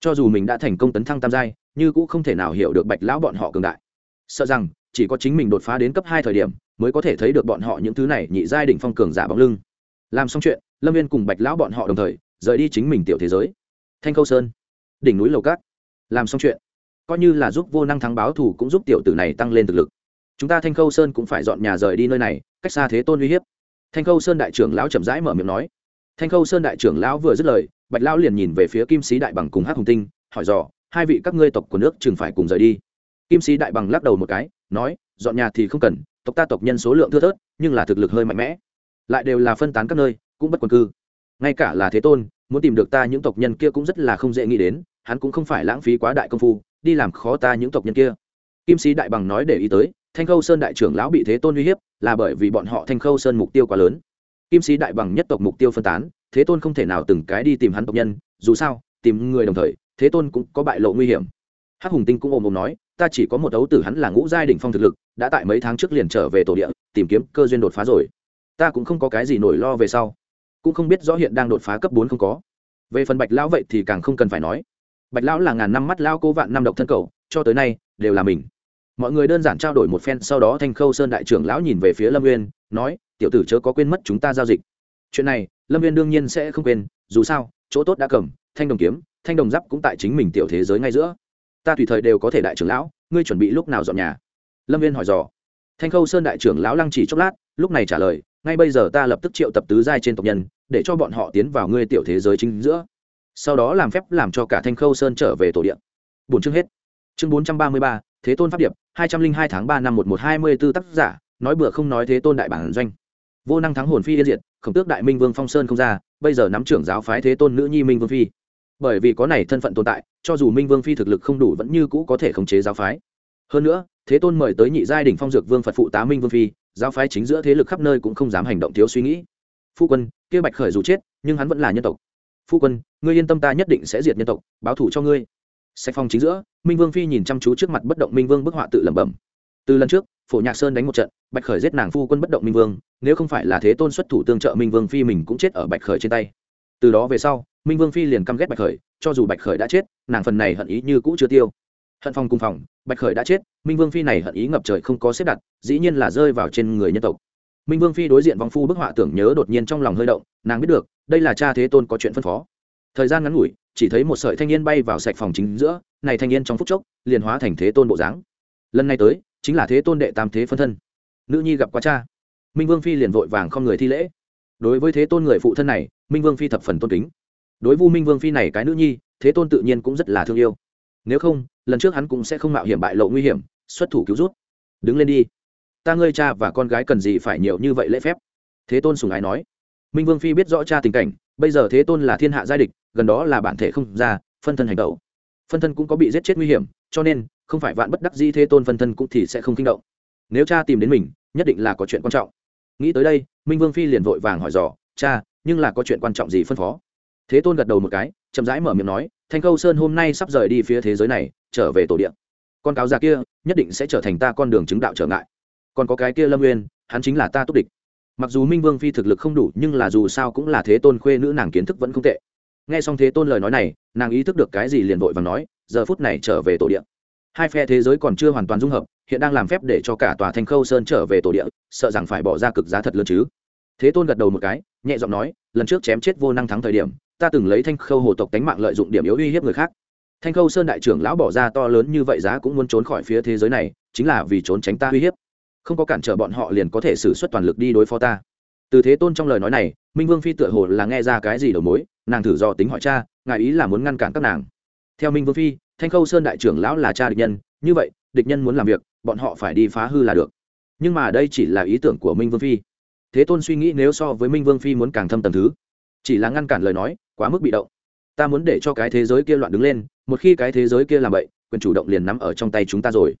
Cho dù mình đã thành công tấn thăng tam giai nhưng cũng không thể nào hiểu được bạch lão bọn họ cường đại. Sợ rằng chỉ có chính mình đột phá đến cấp hai thời điểm, mới có thể thấy được bọn họ những thứ này nhị giai đỉnh phong cường giả bóng lưng. Làm xong chuyện, lâm viên cùng bạch lão bọn họ đồng thời, rời đi chính mình tiểu thế giới. Thanh khâu sơn, đỉnh núi lầu cát. Làm xong chuyện, coi như là giúp vô năng thắng báo thù cũng giúp tiểu tử này tăng lên thực lực. Chúng ta thanh khâu sơn cũng phải dọn nhà rời đi nơi này, cách xa thế tôn uy hiếp. Thanh khâu sơn đại trưởng lão chậm rãi mở miệng nói. Thanh khâu sơn đại trưởng lão vừa dứt lời, bạch lão liền nhìn về phía kim sĩ đại bằng cùng hát hùng tinh, hỏi dò, hai vị các ngươi tộc của nước chừng phải cùng rời đi? Kim sĩ đại bằng lắc đầu một cái nói, dọn nhà thì không cần, tộc ta tộc nhân số lượng thưa thớt, nhưng là thực lực hơi mạnh mẽ. Lại đều là phân tán các nơi, cũng bất quần cư. Ngay cả là thế tôn, muốn tìm được ta những tộc nhân kia cũng rất là không dễ nghĩ đến, hắn cũng không phải lãng phí quá đại công phu, đi làm khó ta những tộc nhân kia. Kim sĩ đại bằng nói để ý tới, thanh khâu sơn đại trưởng lão bị thế tôn uy hiếp, là bởi vì bọn họ thanh khâu sơn mục tiêu quá lớn. Kim sĩ đại bằng nhất tộc mục tiêu phân tán, thế tôn không thể nào từng cái đi tìm hắn tộc nhân, dù sao, tìm người đồng thời, thế tôn cũng có bại lộ nguy hiểm. Hắc hùng tinh cũng ồm ồm nói ta chỉ có một đấu tử hắn là ngũ giai đỉnh phong thực lực, đã tại mấy tháng trước liền trở về tổ địa, tìm kiếm cơ duyên đột phá rồi. Ta cũng không có cái gì nổi lo về sau. Cũng không biết rõ hiện đang đột phá cấp bốn không có. Về phần bạch lão vậy thì càng không cần phải nói. Bạch lão là ngàn năm mắt lão cố vạn năm độc thân cầu cho tới nay, đều là mình. Mọi người đơn giản trao đổi một phen, sau đó thanh khâu sơn đại trưởng lão nhìn về phía lâm nguyên nói, tiểu tử chớ có quên mất chúng ta giao dịch. Chuyện này, lâm nguyên đương nhiên sẽ không quên, dù sao, chỗ tốt đã cầm, thanh đồng kiếm, thanh đồng giáp cũng tại chính mình tiểu thế giới ngay giữa ta tùy thời đều có thể đại trưởng lão, ngươi chuẩn bị lúc nào dọn nhà? Lâm viên hỏi dò. Thanh khâu sơn đại trưởng lão lăng chỉ chốc lát, lúc này trả lời, ngay bây giờ ta lập tức triệu tập tứ giai trên tộc nhân, để cho bọn họ tiến vào ngươi tiểu thế giới chính giữa. Sau đó làm phép làm cho cả thanh khâu sơn trở về tổ điện bốn chương hết. Chương bốn trăm ba mươi ba, thế tôn pháp điệp, hai trăm linh hai tháng ba năm một một hai mươi b ố tác giả, nói bừa không nói thế tôn đại bản doanh. Vô năng thắng hồn phi yên diệt, khổng tước đại minh vương phong sơn không ra, bây giờ nắm trưởng giáo phái thế tôn nữ nhi minh vương phi bởi vì có này thân phận tồn tại, cho dù minh vương phi thực lực không đủ vẫn như cũ có thể khống chế giáo phái. Hơn nữa, thế tôn mời tới nhị giai đ ỉ n h phong dược vương phật phụ tá minh vương phi, giáo phái chính giữa thế lực khắp nơi cũng không dám hành động thiếu suy nghĩ. Phu quân, kia bạch khởi dù chết, nhưng hắn vẫn là nhân tộc. Phu quân, ngươi yên tâm ta nhất định sẽ diệt nhân tộc, báo thủ cho ngươi. Sách phong chính giữa, minh vương phi nhìn chăm chú trước mặt bất động minh vương bức họa tự lẩm bẩm. Từ lần trước, phổ nhạc sơn đánh một trận, bạch khởi giết nàng phu quân bất động minh vương, nếu không phải là thế tôn xuất thủ tương trợ minh vương phi mình cũng chết ở bạch khởi trên tay từ đó về sau, minh vương phi liền căm ghét bạch khởi, cho dù bạch khởi đã chết, nàng phần này hận ý như cũ chưa tiêu. Hận phòng cùng phòng, bạch khởi đã chết, minh vương phi này hận ý ngập trời không có xếp đặt, dĩ nhiên là rơi vào trên người nhân tộc. Minh vương phi đối diện vong phu bức họa tưởng nhớ đột nhiên trong lòng hơi động, nàng biết được, đây là cha thế tôn có chuyện phân phó. Thời gian ngắn ngủi, chỉ thấy một sợi thanh niên bay vào sạch phòng chính giữa, này thanh niên trong phút chốc, liền hóa thành thế tôn bộ dáng. Lần này tới, chính là thế tôn đệ tam thế phân thân. Nữ nhi gặp quá cha. Minh vương phi liền vội vàng không người thi lễ đối với thế tôn người phụ thân này, minh vương phi thập phần tôn kính. Đối vu minh vương phi này cái nữ nhi, thế tôn tự nhiên cũng rất là thương yêu. Nếu không, lần trước hắn cũng sẽ không mạo hiểm bại lộ nguy hiểm, xuất thủ cứu rút. Đứng lên đi. Ta ngươi cha và con gái cần gì phải nhiều như vậy lễ phép? Thế tôn sùng ái nói. Minh vương phi biết rõ cha tình cảnh, bây giờ thế tôn là thiên hạ giai địch, gần đó là bản thể không ra, phân thân hành động. Phân thân cũng có bị giết chết nguy hiểm, cho nên, không phải vạn bất đắc di thế tôn phân thân cũng thì sẽ không kinh động. Nếu cha tìm đến mình, nhất định là có chuyện quan trọng nghĩ tới đây, minh vương phi liền vội vàng hỏi dò, cha, nhưng là có chuyện quan trọng gì phân phó? Thế tôn gật đầu một cái, chậm rãi mở miệng nói, thanh khâu sơn hôm nay sắp rời đi phía thế giới này, trở về tổ địa. Con cáo già kia nhất định sẽ trở thành ta con đường chứng đạo trở ngại. Còn có cái kia lâm nguyên hắn chính là ta túc địch. Mặc dù minh vương phi thực lực không đủ, nhưng là dù sao cũng là thế tôn khuê nữ, nàng kiến thức vẫn không tệ. Nghe xong thế tôn lời nói này, nàng ý thức được cái gì liền vội và nói, giờ phút này trở về tổ địa. Hai phe thế giới còn chưa hoàn toàn dung hợp hiện đang làm phép để cho cả tòa thanh khâu sơn trở về tổ địa, sợ rằng phải bỏ ra cực giá thật lớn chứ. Thế tôn gật đầu một cái, nhẹ giọng nói, lần trước chém chết vô năng thắng thời điểm, ta từng lấy thanh khâu hồ tộc tánh mạng lợi dụng điểm yếu uy hiếp người khác. Thanh khâu sơn đại trưởng lão bỏ ra to lớn như vậy giá cũng muốn trốn khỏi phía thế giới này, chính là vì trốn tránh ta uy hiếp. Không có cản trở bọn họ liền có thể xử suất toàn lực đi đối phó ta. Từ thế tôn trong lời nói này, minh vương phi tựa hồ là nghe ra cái gì đầu mối, nàng thử do tính hỏi cha, ngài ý là muốn ngăn cản các nàng. Theo minh vương phi, thanh khâu sơn đại trưởng lão là cha địch nhân, như vậy địch nhân muốn làm việc, bọn họ phải đi phá hư là được. Nhưng mà đây chỉ là ý tưởng của minh vương phi. Thế tôn suy nghĩ nếu so với minh vương phi muốn càng thâm tầm thứ. Chỉ là ngăn cản lời nói, quá mức bị động. Ta muốn để cho cái thế giới kia loạn đứng lên, một khi cái thế giới kia làm vậy quyền chủ động liền nắm ở trong tay chúng ta rồi.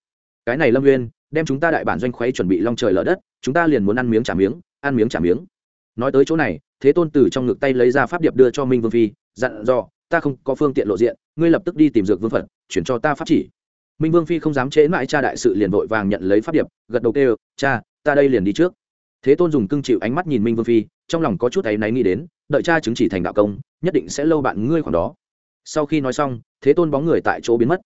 Cái này lâm nguyên đem chúng ta đại bản doanh khuấy chuẩn bị long trời lở đất, chúng ta liền muốn ăn miếng trả miếng, ăn miếng trả miếng. Nói tới chỗ này, thế tôn từ trong ngực tay lấy ra pháp điệp đưa cho minh vương phi, dặn dò, ta không có phương tiện lộ diện, ngươi lập tức đi tìm dược vương phật, chuyển cho ta pháp chỉ minh vương phi không dám chế mãi cha đại sự liền vội vàng nhận lấy pháp điệp, gật đầu kêu, cha, ta đây liền đi trước. Thế tôn dùng cưng chịu ánh mắt nhìn minh vương phi, trong lòng có chút áy náy nghĩ đến, đợi cha chứng chỉ thành đạo công, nhất định sẽ lâu bạn ngươi khoảng đó. Sau khi nói xong, thế tôn bóng người tại chỗ biến mất.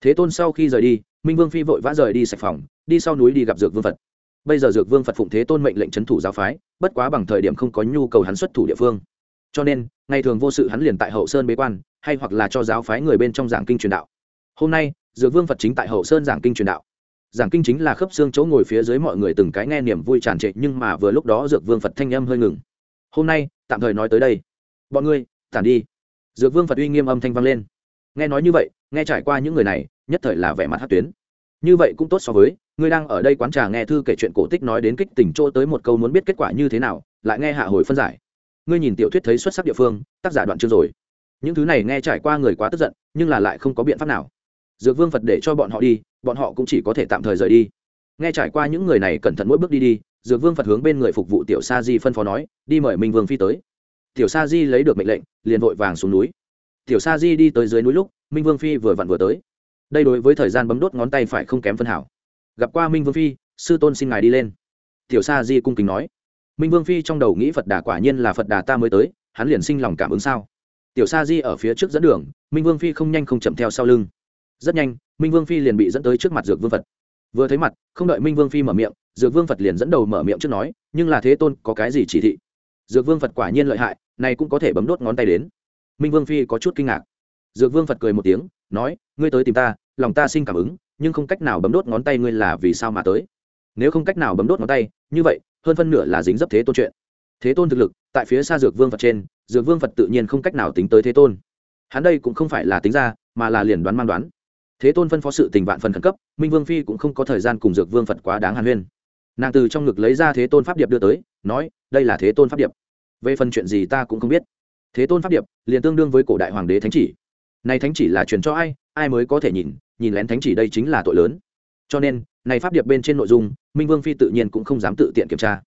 Thế tôn sau khi rời đi, minh vương phi vội vã rời đi sạch phòng, đi sau núi đi gặp dược vương phật. Bây giờ dược vương phật phụng thế tôn mệnh lệnh c h ấ n thủ giáo phái, bất quá bằng thời điểm không có nhu cầu hắn xuất thủ địa phương. Cho nên, ngày thường vô sự hắn liền tại hậu sơn bế quan, hay hoặc là cho giáo phái người bên trong giảng kinh truyền đạo. Hôm nay dược vương phật chính tại hậu sơn giảng kinh truyền đạo. Giảng kinh chính là khớp xương chỗ ngồi phía dưới mọi người từng cái nghe niềm vui tràn trệ nhưng mà vừa lúc đó dược vương phật thanh âm hơi ngừng. Hôm nay, tạm thời nói tới đây. Bọn ngươi, tản đi. Dược vương phật uy nghiêm âm thanh vang lên. Nghe nói như vậy, nghe trải qua những người này, nhất thời là vẻ mặt hát tuyến. Như vậy cũng tốt so với, ngươi đang ở đây quán trà nghe thư kể chuyện cổ tích nói đến kích tỉnh chỗ tới một câu muốn biết kết quả như thế nào, lại nghe hạ hồi phân giải. Ngươi nhìn tiểu thuyết thấy xuất sắc địa phương, tác giả đoạn chương rồi. Những thứ này nghe trải qua người quá tức giận, nhưng là lại không có biện pháp nào dược vương phật để cho bọn họ đi, bọn họ cũng chỉ có thể tạm thời rời đi. Nghe trải qua những người này cẩn thận mỗi bước đi đi, dược vương phật hướng bên người phục vụ tiểu sa di phân phó nói, đi mời minh vương phi tới. Tiểu sa di lấy được mệnh lệnh, liền vội vàng xuống núi. Tiểu sa di đi tới dưới núi lúc, minh vương phi vừa vặn vừa tới. Đây đối với thời gian bấm đốt ngón tay phải không kém phân hảo. Gặp qua minh vương phi, sư tôn xin ngài đi lên. Tiểu sa di cung kính nói. Minh vương phi trong đầu nghĩ phật đà quả nhiên là phật đà ta mới tới, hắn liền sinh lòng cảm ứng sao. Tiểu sa di ở phía trước dẫn đường, minh vương phi không nhanh không chậm theo sau lưng rất nhanh, minh vương phi liền bị dẫn tới trước mặt dược vương phật. Vừa thấy mặt, không đợi minh vương phi mở miệng, dược vương phật liền dẫn đầu mở miệng trước nói, nhưng là thế tôn, có cái gì chỉ thị? Dược vương phật quả nhiên lợi hại, này cũng có thể bấm đốt ngón tay đến. Minh vương phi có chút kinh ngạc. Dược vương phật cười một tiếng, nói, ngươi tới tìm ta, lòng ta sinh cảm ứng, nhưng không cách nào bấm đốt ngón tay ngươi là vì sao mà tới? Nếu không cách nào bấm đốt ngón tay, như vậy, hơn phân nửa là dính dấp thế tôn chuyện. Thế tôn thực lực, tại phía xa dược vương phật trên, dược vương phật tự nhiên không cách nào tính tới thế tôn. Hắn đây cũng không phải là tính ra, mà là liền đoán mang đoán thế tôn phân phó sự tình vạn phần khẩn cấp, minh vương phi cũng không có thời gian cùng dược vương phật quá đáng hàn huyên. Nàng từ trong ngực lấy ra thế tôn pháp điệp đưa tới, nói, đây là thế tôn pháp điệp. Về phần chuyện gì ta cũng không biết. Thế tôn pháp điệp liền tương đương với cổ đại hoàng đế thánh chỉ. Này thánh chỉ là truyền cho ai ai mới có thể nhìn nhìn lén thánh chỉ đây chính là tội lớn. Cho nên, này pháp điệp bên trên nội dung, minh vương phi tự nhiên cũng không dám tự tiện kiểm tra.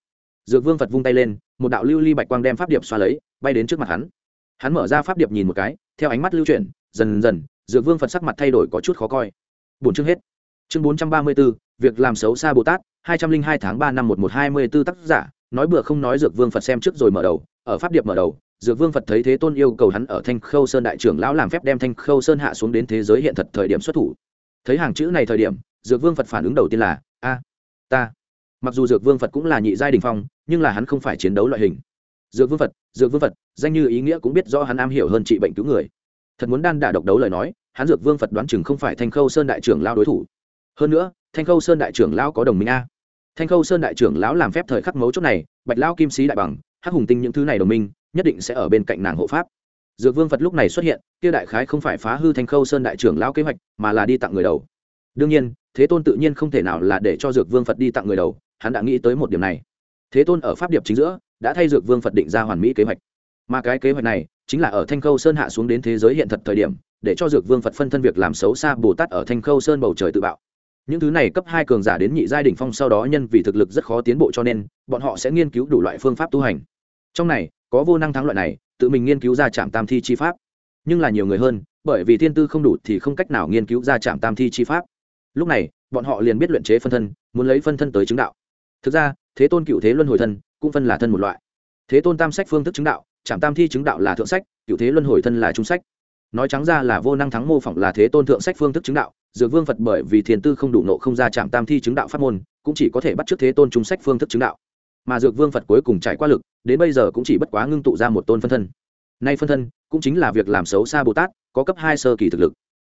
Dược vương phật vung tay lên, một đạo lưu ly bạch quang đem pháp điệp xoa lấy, bay đến trước mặt hắn. Hắn mở ra pháp điệp nhìn một cái, theo ánh mắt lưu chuyển, dần dần dược vương phật sắc mặt thay đổi có chút khó coi bốn chương hết chương bốn trăm ba mươi b ố việc làm xấu xa bồ tát hai trăm linh hai tháng ba năm một một hai mươi b ố tác giả nói bừa không nói dược vương phật xem trước rồi mở đầu ở pháp điệp mở đầu dược vương phật thấy thế tôn yêu cầu hắn ở thanh khâu sơn đại trưởng lão làm phép đem thanh khâu sơn hạ xuống đến thế giới hiện thật thời điểm xuất thủ thấy hàng chữ này thời điểm dược vương phật phản ứng đầu tiên là a ta mặc dù dược vương phật cũng là nhị giai đình phong nhưng là hắn không phải chiến đấu loại hình dược vương phật dược vương phật danh như ý nghĩa cũng biết do hắn am hiểu hơn trị bệnh cứu người thật muốn đan đả độc đấu lời nói hắn dược vương phật đoán chừng không phải thanh khâu sơn đại trưởng lao đối thủ. Hơn nữa, thanh khâu sơn đại trưởng lão có đồng minh a. Thanh khâu sơn đại trưởng lão làm phép thời khắc mấu chốt này, bạch lão kim sĩ đại bằng, hắc hùng tinh những thứ này đồng minh, nhất định sẽ ở bên cạnh nàng hộ pháp. Dược vương phật lúc này xuất hiện, kia đại khái không phải phá hư thanh khâu sơn đại trưởng lão kế hoạch, mà là đi tặng người đầu. Đương nhiên, thế tôn tự nhiên không thể nào là để cho dược vương phật đi tặng người đầu, hắn đã nghĩ tới một điểm này. Thế tôn ở pháp điệp chính giữa, đã thay dược vương phật định ra hoàn mỹ kế hoạch. Mà cái kế hoạch này, chính là ở thanh khâu sơn hạ xuống đến thế giới hiện thật thời điểm để cho dược vương phật phân thân việc làm xấu xa bồ tát ở thanh khâu sơn bầu trời tự bạo. Những thứ này cấp hai cường giả đến nhị giai đỉnh phong sau đó nhân vì thực lực rất khó tiến bộ cho nên, bọn họ sẽ nghiên cứu đủ loại phương pháp tu hành. Trong này, có vô năng thắng loại này, tự mình nghiên cứu ra trạm tam thi chi pháp. Nhưng là nhiều người hơn, bởi vì thiên tư không đủ thì không cách nào nghiên cứu ra trạm tam thi chi pháp. Lúc này, bọn họ liền biết luyện chế phân thân, muốn lấy phân thân tới chứng đạo. Thực ra, thế tôn cựu thế luân hồi thân cũng phân là thân một loại. Thế tôn tam sách phương thức chứng đạo trạm tam thi chứng đạo là thượng sách, cựu thế luân hồi thân là trung sách nói trắng ra là vô năng thắng mô phỏng là thế tôn thượng sách phương thức chứng đạo, dược vương phật bởi vì thiền tư không đủ nộ không ra trạm tam thi chứng đạo pháp môn, cũng chỉ có thể bắt trước thế tôn trung sách phương thức chứng đạo. Mà dược vương phật cuối cùng trải qua lực, đến bây giờ cũng chỉ bất quá ngưng tụ ra một tôn phân thân. Nay phân thân, cũng chính là việc làm xấu xa bồ tát, có cấp hai sơ kỳ thực lực.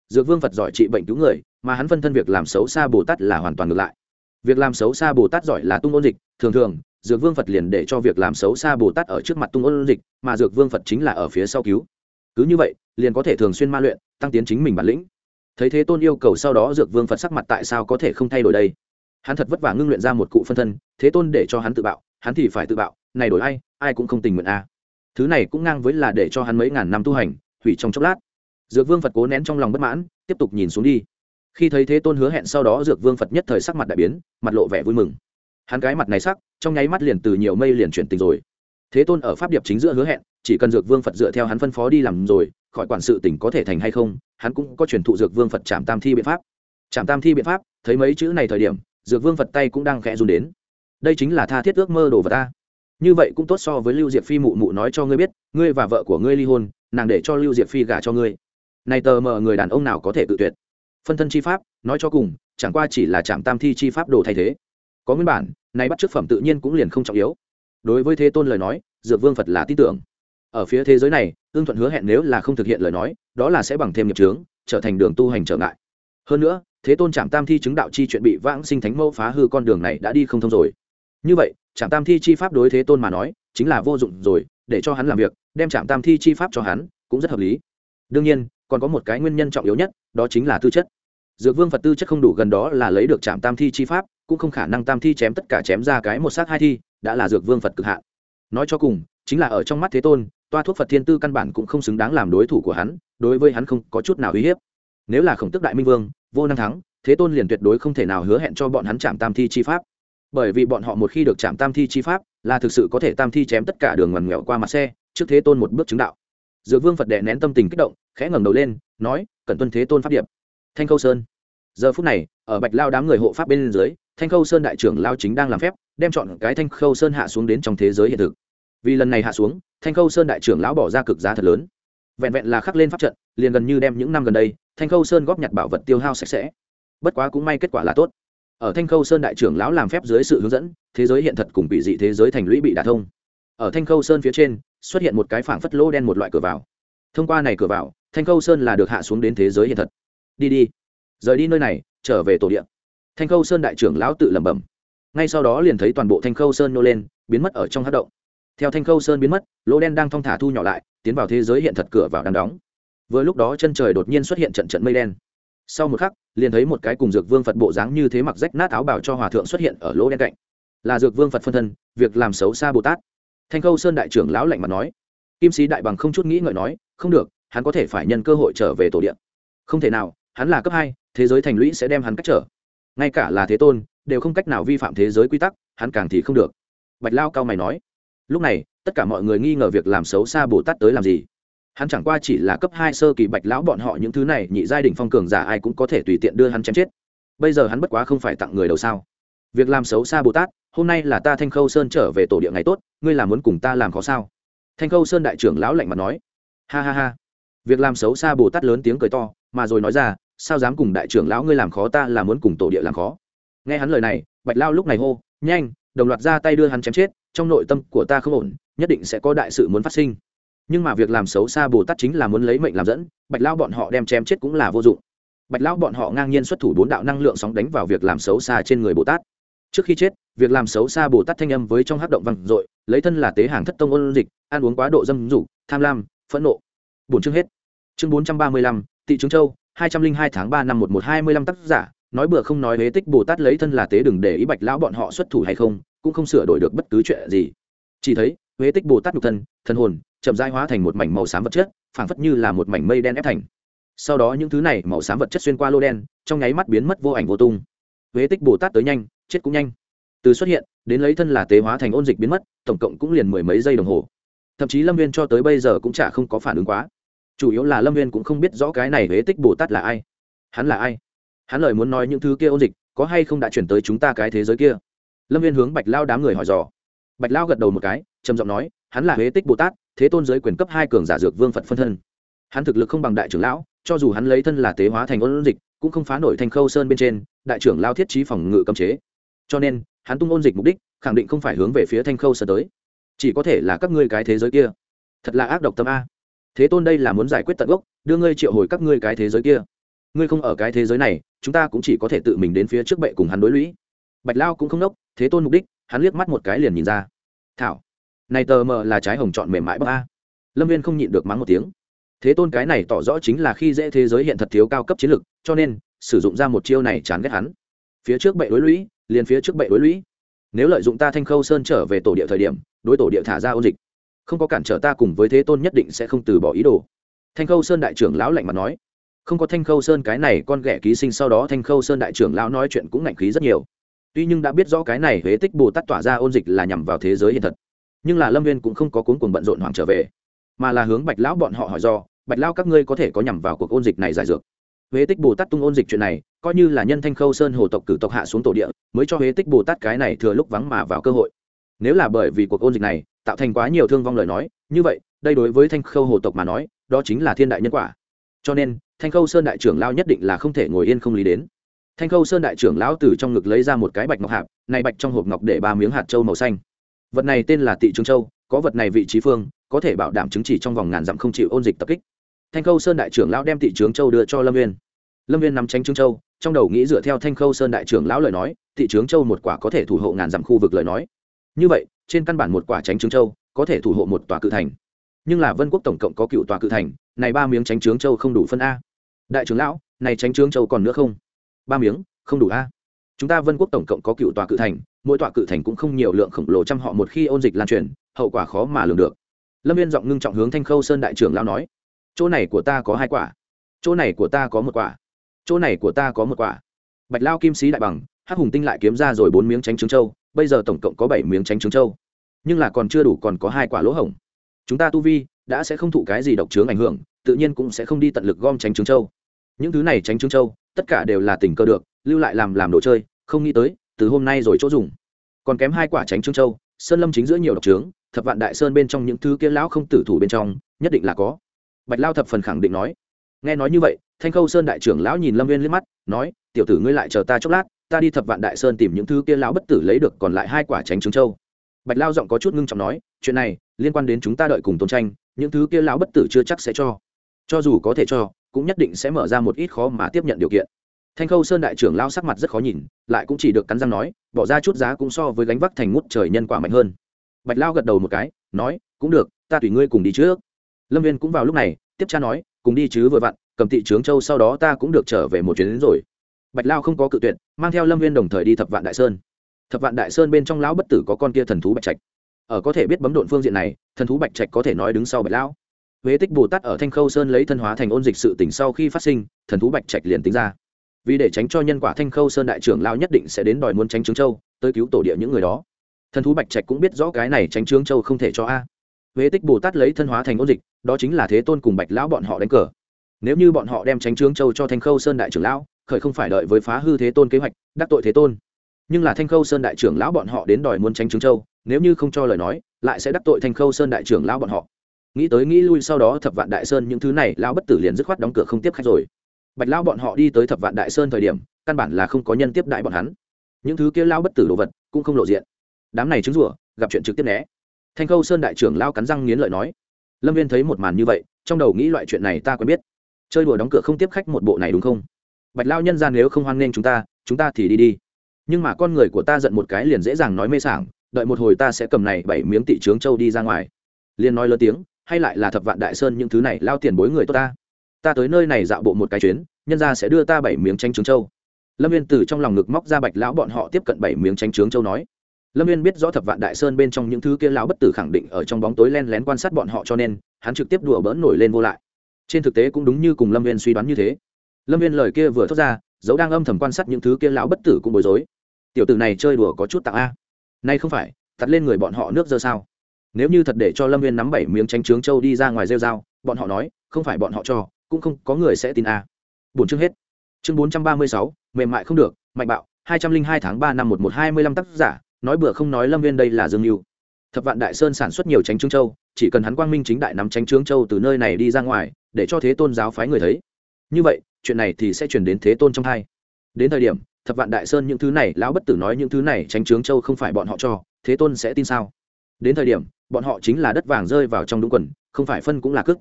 Dược vương phật giỏi trị bệnh cứu người, mà hắn phân thân việc làm xấu xa bồ tát là hoàn toàn ngược lại. Việc làm xấu xa bồ tát giỏi là tung ôn dịch, thường thường, dược vương phật liền để cho việc làm xấu xa bồ tát ở trước mặt tung ôn dịch, mà dược vương phật chính là ở phía sau cứu cứ như vậy, liền có thể thường xuyên ma luyện, tăng tiến chính mình bản lĩnh. Thấy thế tôn yêu cầu sau đó dược vương phật sắc mặt tại sao có thể không thay đổi đây? Hắn thật vất vả ngưng luyện ra một cụ phân thân, thế tôn để cho hắn tự bạo, hắn thì phải tự bạo, này đổi ai ai cũng không tình nguyện a à. thứ này cũng ngang với là để cho hắn mấy ngàn năm tu hành, hủy trong chốc lát. Dược vương phật cố nén trong lòng bất mãn, tiếp tục nhìn xuống đi. Khi thấy thế tôn hứa hẹn sau đó dược vương phật nhất thời sắc mặt đại biến, mặt lộ vẻ vui mừng. Hắn cái mặt này sắc, trong nháy mắt liền từ nhiều mây liền chuyển tình rồi thế tôn ở pháp điệp chính giữa hứa hẹn, chỉ cần dược vương phật dựa theo hắn phân phó đi làm rồi, khỏi quản sự tỉnh có thể thành hay không, hắn cũng có truyền thụ dược vương phật trạm tam thi biện pháp. Trạm tam thi biện pháp, thấy mấy chữ này thời điểm, dược vương phật tay cũng đang khẽ run đến. Đây chính là tha thiết ước mơ đồ vật ta. Như vậy cũng tốt so với lưu diệp phi mụ mụ nói cho ngươi biết, ngươi và vợ của ngươi ly hôn, nàng để cho lưu diệp phi gả cho ngươi. Này tờ mờ người đàn ông nào có thể tự tuyệt? Phân thân chi pháp, nói cho cùng, chẳng qua chỉ là trạm tam thi chi pháp đồ thay thế. Có nguyên bản nay bắt chức phẩm tự nhiên cũng liền không trọng yếu đối với thế tôn lời nói, dược vương phật là tin tưởng. Ở phía thế giới này ương thuận hứa hẹn nếu là không thực hiện lời nói, đó là sẽ bằng thêm nghiệp trướng trở thành đường tu hành trở ngại. Hơn nữa, thế tôn trạm tam thi chứng đạo chi chuyện bị vãng sinh thánh mẫu phá hư con đường này đã đi không thông rồi. Như vậy, trạm tam thi chi pháp đối thế tôn mà nói, chính là vô dụng rồi, để cho hắn làm việc, đem trạm tam thi chi pháp cho hắn, cũng rất hợp lý. Đương nhiên, còn có một cái nguyên nhân trọng yếu nhất, đó chính là tư chất. Dược vương phật tư chất không đủ gần đó là lấy được trạm tam thi chi pháp, cũng không khả năng tam thi chém tất cả chém ra cái một xác hai thi đã là dược vương phật cực hạn. Nói cho cùng, chính là ở trong mắt thế tôn, toa thuốc phật thiên tư căn bản cũng không xứng đáng làm đối thủ của hắn, đối với hắn không có chút nào uy hiếp. Nếu là khổng tức đại minh vương, vô năng thắng, thế tôn liền tuyệt đối không thể nào hứa hẹn cho bọn hắn chạm tam thi chi pháp. Bởi vì bọn họ một khi được chạm tam thi chi pháp, là thực sự có thể tam thi chém tất cả đường ngoằn ngoẹo qua mặt xe, trước thế tôn một bước chứng đạo. Dược vương phật đệ nén tâm tình kích động, khẽ ngẩng đầu lên, nói cần tuân thế tôn pháp điệp. Thanh khâu sơn. Giờ phút này, ở bạch lao đám người hộ pháp bên dưới, thanh khâu sơn đại trưởng lao chính đang làm phép đem chọn cái thanh khâu sơn hạ xuống đến trong thế giới hiện thực. Vì lần này hạ xuống, thanh khâu sơn đại trưởng lão bỏ ra cực giá thật lớn. Vẹn vẹn là khắc lên pháp trận, liền gần như đem những năm gần đây, thanh khâu sơn góp nhặt bảo vật tiêu hao sạch sẽ. Bất quá cũng may kết quả là tốt. Ở thanh khâu sơn đại trưởng lão làm phép dưới sự hướng dẫn, thế giới hiện thật cùng bị dị thế giới thành lũy bị đả thông. Ở thanh khâu sơn phía trên, xuất hiện một cái phảng phất lỗ đen một loại cửa vào. Thông qua này cửa vào, thanh khâu sơn là được hạ xuống đến thế giới hiện thật. Đi đi. Rời đi nơi này, trở về tổ điện thanh khâu sơn đại trưởng lão tự lẩm bẩm ngay sau đó liền thấy toàn bộ thanh khâu sơn nô lên, biến mất ở trong hát động. Theo thanh khâu sơn biến mất, lỗ đen đang thong thả thu nhỏ lại, tiến vào thế giới hiện thật cửa vào đang đóng. Vừa lúc đó chân trời đột nhiên xuất hiện trận trận mây đen. Sau một khắc, liền thấy một cái cùng dược vương phật bộ dáng như thế mặc rách nát áo bảo cho hòa thượng xuất hiện ở lỗ đen cạnh. Là dược vương phật phân thân, việc làm xấu xa bồ tát. Thanh khâu sơn đại trưởng lão lạnh mặt nói. Kim sĩ đại bằng không chút nghĩ ngợi nói, không được, hắn có thể phải nhân cơ hội trở về tổ điện không thể nào, hắn là cấp hai, thế giới thành lũy sẽ đem hắn cách trở. Ngay cả là thế tôn đều không cách nào vi phạm thế giới quy tắc, hắn càng thì không được. Bạch lao cao mày nói, lúc này, tất cả mọi người nghi ngờ việc làm xấu xa bồ tát tới làm gì? Hắn chẳng qua chỉ là cấp hai sơ kỳ bạch lão bọn họ những thứ này, nhị giai đ phong cường giả ai cũng có thể tùy tiện đưa hắn chém chết. Bây giờ hắn bất quá không phải tặng người đầu sao? Việc làm xấu xa bồ tát, hôm nay là ta thanh khâu sơn trở về tổ địa ngày tốt, ngươi làm muốn cùng ta làm khó sao? Thanh khâu sơn đại trưởng lão lạnh mặt nói, ha ha ha. Việc làm xấu xa bồ tát lớn tiếng cười to, mà rồi nói ra, sao dám cùng đại trưởng lão ngươi làm khó ta là muốn cùng tổ địa làm khó? Nghe hắn lời này, bạch lao lúc này hô, nhanh, đồng loạt ra tay đưa hắn chém chết, trong nội tâm của ta không ổn, nhất định sẽ có đại sự muốn phát sinh. Nhưng mà việc làm xấu xa bồ tát chính là muốn lấy mệnh làm dẫn, bạch lao bọn họ đem chém chết cũng là vô dụng. Bạch lao bọn họ ngang nhiên xuất thủ bốn đạo năng lượng sóng đánh vào việc làm xấu xa trên người bồ tát. Trước khi chết, việc làm xấu xa bồ tát thanh âm với trong hát động văng dội, lấy thân là tế hàng thất tông ôn dịch, ăn uống quá độ dâm dục, tham lam, phẫn nộ. Bổn chương hết. Chương bốn trăm ba mươi lăm thị trứng châu, hai trăm linh hai tháng ba năm một một hai mươi lăm tác giả nói bừa không nói hế tích bồ tát lấy thân là tế đừng để ý bạch lão bọn họ xuất thủ hay không, cũng không sửa đổi được bất cứ chuyện gì. Chỉ thấy, huế tích bồ tát nhục thân thân hồn, chậm rãi hóa thành một mảnh màu xám vật chất, phảng phất như là một mảnh mây đen ép thành. Sau đó những thứ này màu xám vật chất xuyên qua lô đen, trong nháy mắt biến mất vô ảnh vô tung. Huế tích bồ tát tới nhanh, chết cũng nhanh. Từ xuất hiện, đến lấy thân là tế hóa thành ôn dịch biến mất, tổng cộng cũng liền mười mấy giây đồng hồ. Thậm chí lâm viên cho tới bây giờ cũng chả không có phản ứng quá. Chủ yếu là lâm viên cũng không biết rõ cái này huế tích bồ tát là ai. Hắn là ai? Hắn lời muốn nói những thứ kia ôn dịch, có hay không đã chuyển tới chúng ta cái thế giới kia? Lâm viên hướng bạch lao đám người hỏi dò. Bạch lao gật đầu một cái, trầm giọng nói, hắn là huế tích bồ tát, thế tôn giới quyền cấp hai cường giả dược vương phật phân thân. Hắn thực lực không bằng đại trưởng lão, cho dù hắn lấy thân là tế hóa thành ôn dịch, cũng không phá nổi thành khâu sơn bên trên, đại trưởng lao thiết trí phòng ngự cấm chế. Cho nên, hắn tung ôn dịch mục đích, khẳng định không phải hướng về phía thanh khâu sơn tới. Chỉ có thể là các ngươi cái thế giới kia. Thật là ác độc tâm a. Thế tôn đây là muốn giải quyết tận gốc, đưa ngươi triệu hồi các ngươi cái thế giới kia ngươi không ở cái thế giới này, chúng ta cũng chỉ có thể tự mình đến phía trước bệ cùng hắn đối lũy. Bạch lao cũng không nốc, thế tôn mục đích, hắn liếc mắt một cái liền nhìn ra. Thảo, này tờ mờ là trái hồng chọn mềm mại bắc a. Lâm viên không nhịn được mắng một tiếng. Thế tôn cái này tỏ rõ chính là khi dễ thế giới hiện thật thiếu cao cấp chiến lược, cho nên, sử dụng ra một chiêu này chán ghét hắn. Phía trước bệ đối lũy, liền phía trước bệ đối lũy. Nếu lợi dụng ta thanh khâu sơn trở về tổ địa thời điểm, đối tổ địa thả ra ôn dịch. Không có cản trở ta cùng với thế tôn nhất định sẽ không từ bỏ ý đồ. Thanh khâu sơn đại trưởng lão lạnh mặt nói không có thanh khâu sơn cái này con ghẻ ký sinh sau đó thanh khâu sơn đại trưởng lão nói chuyện cũng ngạnh khí rất nhiều. Tuy nhưng đã biết rõ cái này huế tích bồ tát tỏa ra ôn dịch là nhằm vào thế giới hiện thật. Nhưng là lâm viên cũng không có cuốn cuồng bận rộn hoảng trở về. Mà là hướng bạch lão bọn họ hỏi do, bạch lão các ngươi có thể có nhằm vào cuộc ôn dịch này giải dược? Huế tích bồ tát tung ôn dịch chuyện này, coi như là nhân thanh khâu sơn hồ tộc cử tộc hạ xuống tổ địa, mới cho huế tích bồ tát cái này thừa lúc vắng mà vào cơ hội. Nếu là bởi vì cuộc ôn dịch này, tạo thành quá nhiều thương vong lời nói, như vậy, đây đối với thanh khâu hồ tộc mà nói, đó chính là thiên đại nhân quả. Cho nên thanh khâu sơn đại trưởng lao nhất định là không thể ngồi yên không lý đến. Thanh khâu sơn đại trưởng lão từ trong ngực lấy ra một cái bạch ngọc hạp, này bạch trong hộp ngọc để ba miếng hạt trâu màu xanh. Vật này tên là tị trương châu, có vật này vị trí phương, có thể bảo đảm chứng chỉ trong vòng ngàn dặm không chịu ôn dịch tập kích. Thanh khâu sơn đại trưởng lão đem tị trướng châu đưa cho lâm viên lâm viên nắm tránh trương châu, trong đầu nghĩ dựa theo thanh khâu sơn đại trưởng lão lời nói, tị trướng châu một quả có thể thủ hộ ngàn dặm khu vực lời nói. Như vậy, trên căn bản một quả tránh trương châu, có thể thủ hộ một tòa cự thành. Nhưng là vân quốc tổng cộng có cựu tòa cự thành này ba miếng tránh trướng châu không đủ phân a. Đại trưởng lão, này tránh trướng châu còn nữa không? Ba miếng, không đủ a. Chúng ta vân quốc tổng cộng có cựu tòa cự thành, mỗi tòa cự thành cũng không nhiều lượng khổng lồ trăm họ một khi ôn dịch lan truyền, hậu quả khó mà lường được. Lâm viên giọng ngưng trọng hướng thanh khâu sơn đại trưởng lão nói, chỗ này của ta có hai quả. Chỗ này của ta có một quả. Chỗ này của ta có một quả. Bạch lao kim sĩ đại bằng, hắc hùng tinh lại kiếm ra rồi bốn miếng tránh trứng châu, bây giờ tổng cộng có bảy miếng tránh trứng châu. Nhưng là còn chưa đủ còn có hai quả lỗ hổng. Chúng ta tu vi đã sẽ không thụ cái gì độc trướng ảnh hưởng, tự nhiên cũng sẽ không đi tận lực gom tránh trứng châu. Những thứ này tránh trứng châu, tất cả đều là tình cơ được, lưu lại làm làm đồ chơi, không nghĩ tới, từ hôm nay rồi chỗ dùng. Còn kém hai quả tránh trứng châu, sơn lâm chính giữa nhiều độc trướng thập vạn đại sơn bên trong những thứ kia lão không tử thủ bên trong, nhất định là có. Bạch lao thập phần khẳng định nói. Nghe nói như vậy, thanh khâu sơn đại trưởng lão nhìn lâm viên liếc mắt, nói, tiểu tử ngươi lại chờ ta chốc lát, ta đi thập vạn đại sơn tìm những thứ kia lão bất tử lấy được còn lại hai quả tránh trứng châu. Bạch lao giọng có chút ngưng trọng nói, chuyện này liên quan đến chúng ta đợi cùng tôn tranh những thứ kia lão bất tử chưa chắc sẽ cho. Cho dù có thể cho, cũng nhất định sẽ mở ra một ít khó mà tiếp nhận điều kiện. Thanh khâu sơn đại trưởng lao sắc mặt rất khó nhìn, lại cũng chỉ được cắn răng nói, bỏ ra chút giá cũng so với gánh vác thành ngút trời nhân quả mạnh hơn. Bạch lao gật đầu một cái, nói, cũng được, ta tùy ngươi cùng đi trước. Lâm viên cũng vào lúc này, tiếp cha nói, cùng đi chứ vừa vặn, cầm thị trướng châu sau đó ta cũng được trở về một chuyến đến rồi. Bạch lao không có cự tuyệt, mang theo lâm viên đồng thời đi thập vạn đại sơn. Thập vạn đại sơn bên trong lão bất tử có con kia thần thú bạch trạch ở có thể biết bấm độn phương diện này, thần thú bạch trạch có thể nói đứng sau bạch lão. Huế tích bồ tát ở thanh khâu sơn lấy thân hóa thành ôn dịch sự tỉnh sau khi phát sinh, thần thú bạch trạch liền tính ra. Vì để tránh cho nhân quả thanh khâu sơn đại trưởng lao nhất định sẽ đến đòi muốn tránh trướng châu, tới cứu tổ địa những người đó. Thần thú bạch trạch cũng biết rõ cái này tránh trướng châu không thể cho a. Huế tích bồ tát lấy thân hóa thành ôn dịch, đó chính là thế tôn cùng bạch lão bọn họ đánh cờ. Nếu như bọn họ đem tránh trướng châu cho thanh khâu sơn đại trưởng lão, khởi không phải đợi với phá hư thế tôn kế hoạch, đắc tội thế tôn. Nhưng là thanh khâu sơn đại trưởng lão bọn họ đến đòi muốn tránh trướng châu nếu như không cho lời nói, lại sẽ đắc tội thanh khâu sơn đại trưởng lão bọn họ. Nghĩ tới nghĩ lui sau đó thập vạn đại sơn những thứ này, lão bất tử liền dứt khoát đóng cửa không tiếp khách rồi. Bạch lão bọn họ đi tới thập vạn đại sơn thời điểm, căn bản là không có nhân tiếp đại bọn hắn. Những thứ kia lão bất tử đồ vật cũng không lộ diện. Đám này trứng rủa gặp chuyện trực tiếp né. Thanh khâu sơn đại trưởng lao cắn răng nghiến lợi nói, lâm viên thấy một màn như vậy, trong đầu nghĩ loại chuyện này ta quen biết. Chơi đùa đóng cửa không tiếp khách một bộ này đúng không? Bạch lao nhân ra nếu không hoan nghênh chúng ta chúng ta thì đi đi. Nhưng mà con người của ta giận một cái liền dễ dàng nói mê sảng đợi một hồi ta sẽ cầm này bảy miếng tị trướng châu đi ra ngoài. Liền nói lớn tiếng, hay lại là thập vạn đại sơn những thứ này lao tiền bối người tốt ta. Ta tới nơi này dạo bộ một cái chuyến, nhân ra sẽ đưa ta bảy miếng tranh trướng châu. Lâm viên từ trong lòng ngực móc ra bạch lão bọn họ tiếp cận bảy miếng tranh trướng châu nói. Lâm viên biết rõ thập vạn đại sơn bên trong những thứ kia lão bất tử khẳng định ở trong bóng tối len lén quan sát bọn họ cho nên, hắn trực tiếp đùa bỡn nổi lên vô lại. Trên thực tế cũng đúng như cùng lâm viên suy đoán như thế. Lâm viên lời kia vừa thốt ra, dấu đang âm thầm quan sát những thứ kia lão bất tử cũng bối rối. Tiểu tử này chơi đùa có chút tặng a nay không phải tắt lên người bọn họ nước dơ sao? Nếu như thật để cho lâm viên nắm bảy miếng tranh trướng châu đi ra ngoài rêu dao bọn họ nói, không phải bọn họ cho, cũng không có người sẽ tin a. À. bốn chương hết. Chương bốn trăm ba mươi sáu, mềm mại không được, mạnh bạo, hai trăm linh hai tháng ba năm một một hai mươi lăm tác giả, nói bừa không nói lâm viên đây là dương mưu. Thập vạn đại sơn sản xuất nhiều tránh trướng châu, chỉ cần hắn quang minh chính đại nắm tránh trướng châu từ nơi này đi ra ngoài, để cho thế tôn giáo phái người thấy. Như vậy, chuyện này thì sẽ chuyển đến thế tôn trong hai. Đến thời điểm thập vạn đại sơn những thứ này, lão bất tử nói những thứ này, tránh trướng châu không phải bọn họ cho, thế tôn sẽ tin sao? Đến thời điểm, bọn họ chính là đất vàng rơi vào trong đúng quần, không phải phân cũng là cức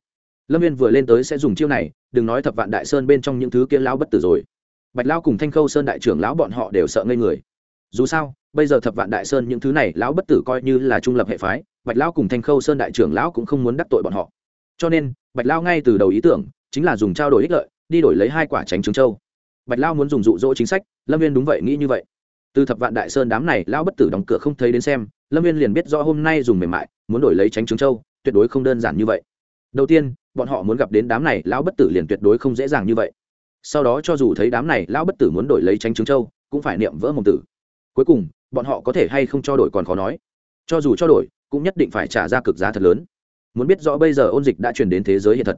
lâm viên vừa lên tới sẽ dùng chiêu này, đừng nói thập vạn đại sơn bên trong những thứ kia lão bất tử rồi. Bạch lao cùng thanh khâu sơn đại trưởng lão bọn họ đều sợ ngây người. Dù sao, bây giờ thập vạn đại sơn những thứ này, lão bất tử coi như là trung lập hệ phái, bạch lao cùng thanh khâu sơn đại trưởng lão cũng không muốn đắc tội bọn họ. Cho nên, bạch lao ngay từ đầu ý tưởng, chính là dùng trao đổi ích lợi, đi đổi lấy hai quả tránh trứng châu. Bạch lao muốn dùng dụ dỗ chính sách lâm viên đúng vậy nghĩ như vậy. Từ thập vạn đại sơn đám này, lão bất tử đóng cửa không thấy đến xem, lâm viên liền biết rõ hôm nay dùng mềm mại, muốn đổi lấy tránh trứng châu, tuyệt đối không đơn giản như vậy. Đầu tiên, bọn họ muốn gặp đến đám này, lão bất tử liền tuyệt đối không dễ dàng như vậy. Sau đó cho dù thấy đám này, lão bất tử muốn đổi lấy tránh trứng châu, cũng phải niệm vỡ mồm tử. Cuối cùng, bọn họ có thể hay không cho đổi còn khó nói. Cho dù cho đổi, cũng nhất định phải trả ra cực giá thật lớn. Muốn biết rõ bây giờ ôn dịch đã truyền đến thế giới hiện thật.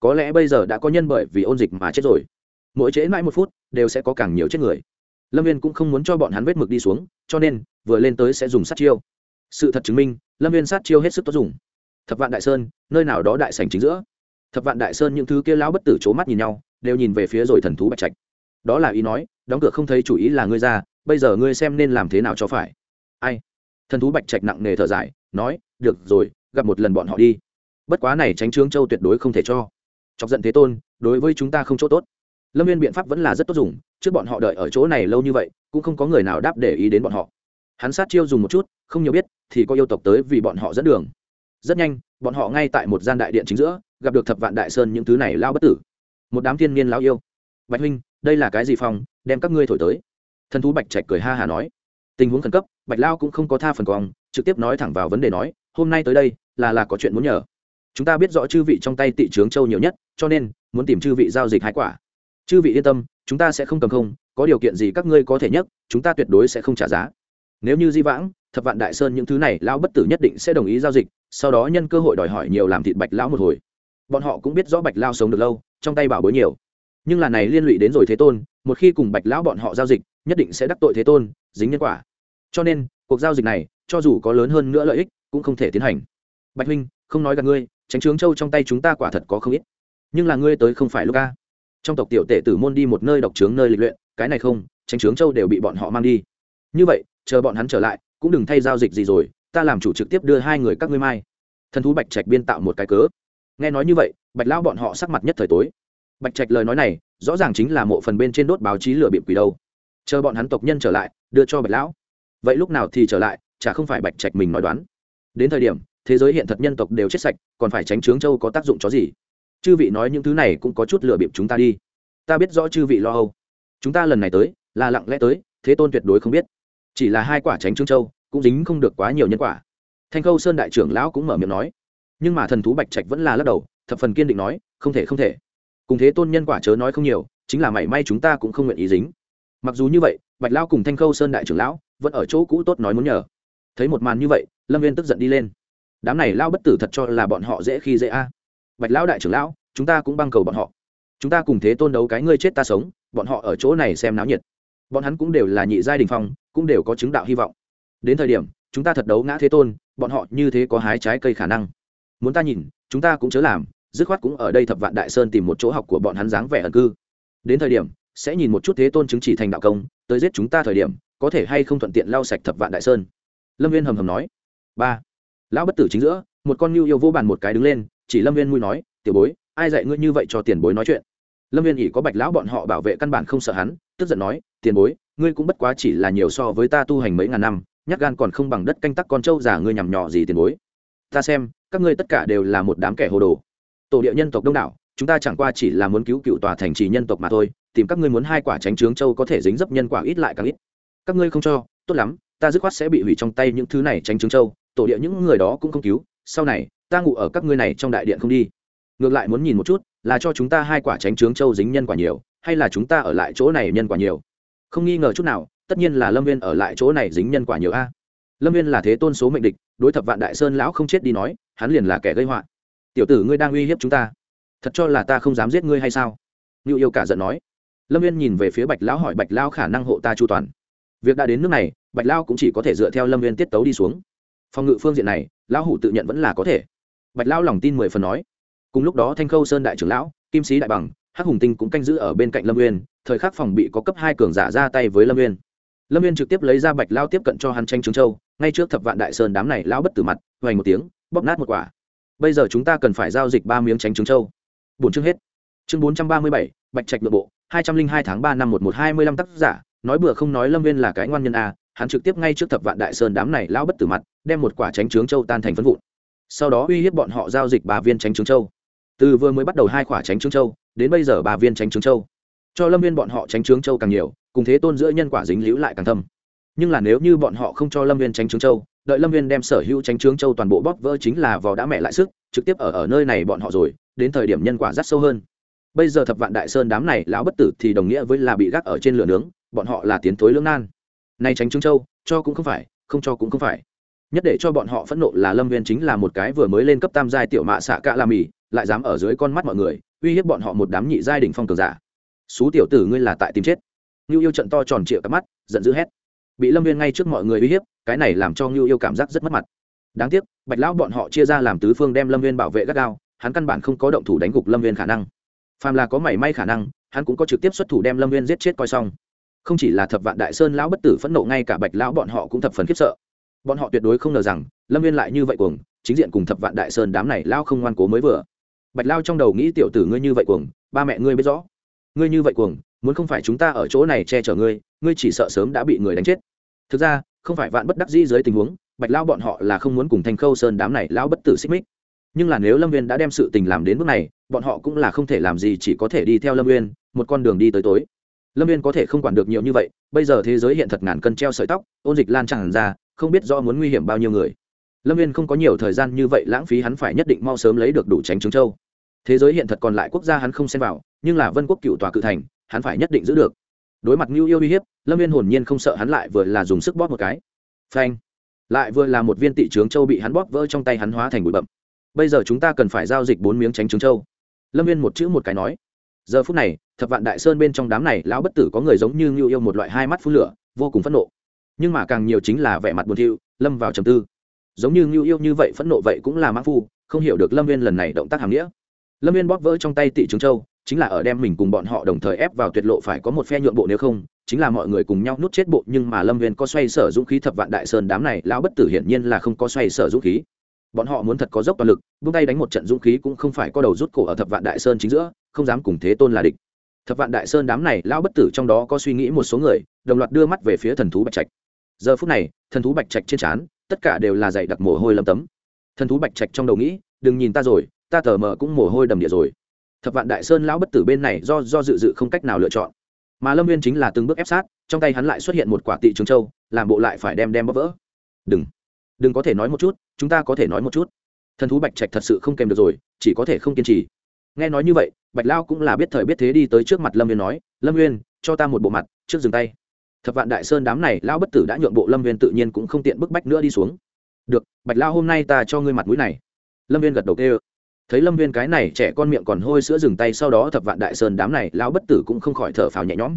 Có lẽ bây giờ đã có nhân bởi vì ôn dịch mà chết rồi mỗi trễ mãi một phút, đều sẽ có càng nhiều chết người. Lâm viên cũng không muốn cho bọn hắn vết mực đi xuống, cho nên, vừa lên tới sẽ dùng sát chiêu. Sự thật chứng minh, lâm viên sát chiêu hết sức tốt dùng. Thập vạn đại sơn, nơi nào đó đại sành chính giữa. Thập vạn đại sơn những thứ kia lão bất tử c h ố mắt nhìn nhau, đều nhìn về phía rồi thần thú bạch trạch. Đó là ý nói, đóng cửa không thấy chủ ý là ngươi ra, bây giờ ngươi xem nên làm thế nào cho phải. Ai? Thần thú bạch trạch nặng nề thở dài, nói, được rồi, gặp một lần bọn họ đi. Bất quá này tránh trướng châu tuyệt đối không thể cho. Chọc giận thế tôn, đối với chúng ta không chỗ tốt lâm viên biện pháp vẫn là rất tốt dùng, trước bọn họ đợi ở chỗ này lâu như vậy, cũng không có người nào đáp để ý đến bọn họ. Hắn sát chiêu dùng một chút, không nhiều biết, thì có yêu tộc tới vì bọn họ dẫn đường. Rất nhanh, bọn họ ngay tại một gian đại điện chính giữa, gặp được thập vạn đại sơn những thứ này lao bất tử. Một đám thiên niên lao yêu. Bạch huynh, đây là cái gì phong đem các ngươi thổi tới. Thần thú bạch trạch cười ha hà nói. Tình huống khẩn cấp, bạch lao cũng không có tha phần cong trực tiếp nói thẳng vào vấn đề nói, hôm nay tới đây, là là có chuyện muốn nhờ. Chúng ta biết rõ chư vị trong tay tị trướng châu nhiều nhất, cho nên, muốn tìm chư vị giao dịch hai quả chư vị yên tâm, chúng ta sẽ không cầm không, có điều kiện gì các ngươi có thể nhất chúng ta tuyệt đối sẽ không trả giá. Nếu như di vãng, thập vạn đại sơn những thứ này, lão bất tử nhất định sẽ đồng ý giao dịch, sau đó nhân cơ hội đòi hỏi nhiều làm thịt bạch lão một hồi. Bọn họ cũng biết rõ bạch lao sống được lâu, trong tay bảo bối nhiều. Nhưng là này liên lụy đến rồi thế tôn, một khi cùng bạch lão bọn họ giao dịch, nhất định sẽ đắc tội thế tôn, dính nhân quả. Cho nên, cuộc giao dịch này, cho dù có lớn hơn nữa lợi ích, cũng không thể tiến hành. Bạch huynh, không nói gặp ngươi tránh trướng châu trong tay chúng ta quả thật có không ít. Nhưng là ngươi tới không phải lúc ca trong tộc tiểu tể tử môn đi một nơi độc trướng nơi lịch luyện, cái này không, tránh trướng châu đều bị bọn họ mang đi. Như vậy, chờ bọn hắn trở lại, cũng đừng thay giao dịch gì rồi, ta làm chủ trực tiếp đưa hai người các ngươi mai. Thần thú bạch trạch biên tạo một cái cớ. Nghe nói như vậy, bạch lão bọn họ sắc mặt nhất thời tối. Bạch trạch lời nói này, rõ ràng chính là mộ phần bên trên đốt báo chí lửa bịp quỷ đâu. Chờ bọn hắn tộc nhân trở lại, đưa cho bạch lão. Vậy lúc nào thì trở lại, chả không phải bạch trạch mình nói đoán. Đến thời điểm, thế giới hiện thật nhân tộc đều chết sạch, còn phải tránh trướng châu có tác dụng chó gì? Chư vị nói những thứ này cũng có chút lựa bịp chúng ta đi. Ta biết rõ chư vị lo âu. Chúng ta lần này tới, là lặng lẽ tới, thế tôn tuyệt đối không biết. Chỉ là hai quả tránh trương châu, cũng dính không được quá nhiều nhân quả. Thanh khâu sơn đại trưởng lão cũng mở miệng nói. Nhưng mà thần thú bạch trạch vẫn là lắc đầu, thập phần kiên định nói, không thể không thể. Cùng thế tôn nhân quả chớ nói không nhiều, chính là mảy may chúng ta cũng không nguyện ý dính. Mặc dù như vậy, bạch lão cùng thanh khâu sơn đại trưởng lão vẫn ở chỗ cũ tốt nói muốn nhờ. Thấy một màn như vậy, lâm viên tức giận đi lên. Đám này lao bất tử thật cho là bọn họ dễ khi dễ a bạch lão đại trưởng lão, chúng ta cũng băng cầu bọn họ. Chúng ta cùng thế tôn đấu cái ngươi chết ta sống, bọn họ ở chỗ này xem náo nhiệt. Bọn hắn cũng đều là nhị giai đình phong, cũng đều có chứng đạo hy vọng. Đến thời điểm, chúng ta thật đấu ngã thế tôn, bọn họ như thế có hái trái cây khả năng. Muốn ta nhìn, chúng ta cũng chớ làm, dứt khoát cũng ở đây thập vạn đại sơn tìm một chỗ học của bọn hắn dáng vẻ ẩn cư. Đến thời điểm, sẽ nhìn một chút thế tôn chứng chỉ thành đạo công, tới giết chúng ta thời điểm, có thể hay không thuận tiện lau sạch thập vạn đại sơn. Lâm viên hầm hầm nói. Ba. Lão bất tử chính giữa, một con nhu yêu vô bàn một cái đứng lên chỉ lâm viên mui nói, tiểu bối, ai dạy ngươi như vậy cho tiền bối nói chuyện? Lâm viên ỉ có bạch lão bọn họ bảo vệ căn bản không sợ hắn, tức giận nói, tiền bối, ngươi cũng bất quá chỉ là nhiều so với ta tu hành mấy ngàn năm nhắc gan còn không bằng đất canh tắc con trâu già ngươi nhằm nhỏ gì tiền bối? Ta xem, các ngươi tất cả đều là một đám kẻ hồ đồ. Tổ địa nhân tộc đông đảo, chúng ta chẳng qua chỉ là muốn cứu cựu tòa thành trì nhân tộc mà thôi, tìm các ngươi muốn hai quả tránh trướng châu có thể dính dấp nhân quả ít lại càng ít. Các ngươi không cho, tốt lắm, ta dứt khoát sẽ bị hủy trong tay những thứ này tránh trướng châu, tổ địa những người đó cũng không cứu, sau này ta ngủ ở các ngươi này trong đại điện không đi. Ngược lại muốn nhìn một chút, là cho chúng ta hai quả tránh trướng châu dính nhân quả nhiều, hay là chúng ta ở lại chỗ này nhân quả nhiều? Không nghi ngờ chút nào, tất nhiên là lâm viên ở lại chỗ này dính nhân quả nhiều a. Lâm viên là thế tôn số mệnh địch, đối thập vạn đại sơn lão không chết đi nói, hắn liền là kẻ gây họa. Tiểu tử ngươi đang uy hiếp chúng ta. Thật cho là ta không dám giết ngươi hay sao? Ngưu yêu cả giận nói. Lâm viên nhìn về phía bạch lão hỏi, bạch lao khả năng hộ ta chu toàn? Việc đã đến nước này, bạch lao cũng chỉ có thể dựa theo lâm viên tiết tấu đi xuống. Phòng ngự phương diện này, lão hủ tự nhận vẫn là có thể bạch lao lòng tin mười phần nói. Cùng lúc đó thanh khâu sơn đại trưởng lão, kim sĩ đại bằng, hắc hùng tinh cũng canh giữ ở bên cạnh lâm uyên, thời khắc phòng bị có cấp hai cường giả ra tay với lâm uyên. Lâm uyên trực tiếp lấy ra bạch lao tiếp cận cho hắn tranh trứng châu, ngay trước thập vạn đại sơn đám này lão bất tử mặt hoành một tiếng, bóp nát một quả. Bây giờ chúng ta cần phải giao dịch ba miếng tránh trứng châu. Bốn chương hết. Chương bốn trăm ba mươi bảy, bạch trạch nội bộ, hai trăm linh hai tháng ba năm một một hai mươi lăm tác giả, nói bừa không nói lâm viên là cái ngoan nhân a, hắn trực tiếp ngay trước thập vạn đại sơn đám này lão bất tử mặt, đem một quả tránh trướng châu tan thành phân vụn sau đó uy hiếp bọn họ giao dịch ba viên tránh trướng châu. Từ vừa mới bắt đầu hai quả tránh trướng châu, đến bây giờ ba viên tránh trướng châu. Cho lâm viên bọn họ tránh trướng châu càng nhiều, cùng thế tôn giữa nhân quả dính liễu lại càng thâm. Nhưng là nếu như bọn họ không cho lâm viên tránh trướng châu, đợi lâm viên đem sở hữu tránh trướng châu toàn bộ bóp vỡ chính là vò đã mẹ lại sức, trực tiếp ở ở nơi này bọn họ rồi, đến thời điểm nhân quả rất sâu hơn. Bây giờ thập vạn đại sơn đám này lão bất tử thì đồng nghĩa với là bị gác ở trên lửa nướng, bọn họ là tiến thối lưỡng nan. Nay tránh trướng châu, cho cũng không phải, không cho cũng không phải nhất để cho bọn họ phẫn nộ là lâm viên chính là một cái vừa mới lên cấp tam giai tiểu mạ xạ cạ la mì, lại dám ở dưới con mắt mọi người, uy hiếp bọn họ một đám nhị giai đỉnh phong cường giả. Xú tiểu tử ngươi là tại tìm chết. Ngưu yêu trận to tròn trịa cắp mắt, giận dữ hét. Bị lâm viên ngay trước mọi người uy hiếp, cái này làm cho ngưu yêu cảm giác rất mất mặt. Đáng tiếc, bạch lão bọn họ chia ra làm tứ phương đem lâm viên bảo vệ gắt gao, hắn căn bản không có động thủ đánh gục lâm viên khả năng. Phàm là có mảy may khả năng, hắn cũng có trực tiếp xuất thủ đem lâm viên giết chết coi xong. Không chỉ là thập vạn đại sơn lão bất tử phẫn nộ, ngay cả bạch lão bọn họ cũng thập phần khiếp sợ bọn họ tuyệt đối không ngờ rằng, lâm viên lại như vậy cuồng, chính diện cùng thập vạn đại sơn đám này lao không ngoan cố mới vừa. Bạch lao trong đầu nghĩ tiểu tử ngươi như vậy cuồng, ba mẹ ngươi biết rõ. Ngươi như vậy cuồng, muốn không phải chúng ta ở chỗ này che chở ngươi ngươi chỉ sợ sớm đã bị người đánh chết. Thực ra, không phải vạn bất đắc dĩ dưới tình huống, bạch lao bọn họ là không muốn cùng Thanh khâu sơn đám này lao bất tử xích mích. Nhưng là nếu lâm viên đã đem sự tình làm đến bước này, bọn họ cũng là không thể làm gì chỉ có thể đi theo lâm viên một con đường đi tới tối. Lâm viên có thể không quản được nhiều như vậy, bây giờ thế giới hiện thật ngàn cân treo sợi tóc, ôn dịch lan tràn ra không biết do muốn nguy hiểm bao nhiêu người. Lâm viên không có nhiều thời gian như vậy, lãng phí hắn phải nhất định mau sớm lấy được đủ tránh trứng châu. Thế giới hiện thật còn lại quốc gia hắn không xem vào, nhưng là vân quốc cựu tòa cự thành, hắn phải nhất định giữ được. Đối mặt ngưu yêu uy hiếp, lâm viên hồn nhiên không sợ hắn lại vừa là dùng sức bóp một cái. Phanh! Lại vừa là một viên tị trướng châu bị hắn bóp vỡ trong tay hắn hóa thành bụi bậm bây giờ chúng ta cần phải giao dịch bốn miếng tránh trứng châu. Lâm viên một chữ một cái nói. Giờ phút này, thập vạn đại sơn bên trong đám này lão bất tử có người giống như ngưu yêu một loại hai mắt phun lửa, vô cùng phẫn nộ nhưng mà càng nhiều chính là vẻ mặt buồn thiu, lâm vào trầm tư. Giống như ngưu yêu như vậy phẫn nộ vậy cũng là mã phu, không hiểu được lâm viên lần này động tác hàm nghĩa. Lâm viên bóp vỡ trong tay tị trứng châu, chính là ở đem mình cùng bọn họ đồng thời ép vào tuyệt lộ phải có một phe nhượng bộ nếu không, chính là mọi người cùng nhau nút chết bộ, nhưng mà lâm viên có xoay sở dũng khí thập vạn đại sơn đám này, lão bất tử hiển nhiên là không có xoay sở dũng khí. Bọn họ muốn thật có dốc toàn lực, buông tay đánh một trận dũng khí cũng không phải có đầu rút cổ ở thập vạn đại sơn chính giữa, không dám cùng thế tôn là địch. Thập vạn đại sơn đám này, lão bất tử trong đó có suy nghĩ một số người, đồng loạt đưa mắt về phía thần thú bạch trạch giờ phút này, thần thú bạch trạch trên trán, tất cả đều là dày đặc mồ hôi lâm tấm. Thần thú bạch trạch trong đầu nghĩ, đừng nhìn ta rồi, ta thở mờ cũng mồ hôi đầm địa rồi. Thập vạn đại sơn lão bất tử bên này do do dự dự không cách nào lựa chọn. Mà lâm viên chính là từng bước ép sát, trong tay hắn lại xuất hiện một quả tị trường châu, làm bộ lại phải đem đem bóp vỡ. Đừng đừng có thể nói một chút, chúng ta có thể nói một chút. Thần thú bạch trạch thật sự không kèm được rồi, chỉ có thể không kiên trì. Nghe nói như vậy, bạch lao cũng là biết thời biết thế đi tới trước mặt lâm viên nói, lâm viên cho ta một bộ mặt, trước dừng tay thập vạn đại sơn đám này lao bất tử đã nhượng bộ lâm viên tự nhiên cũng không tiện bức bách nữa đi xuống. Được, bạch lao hôm nay ta cho ngươi mặt mũi này. Lâm viên gật đầu kêu. Thấy lâm viên cái này trẻ con miệng còn hôi sữa dừng tay, sau đó thập vạn đại sơn đám này lao bất tử cũng không khỏi thở phào nhẹ nhõm.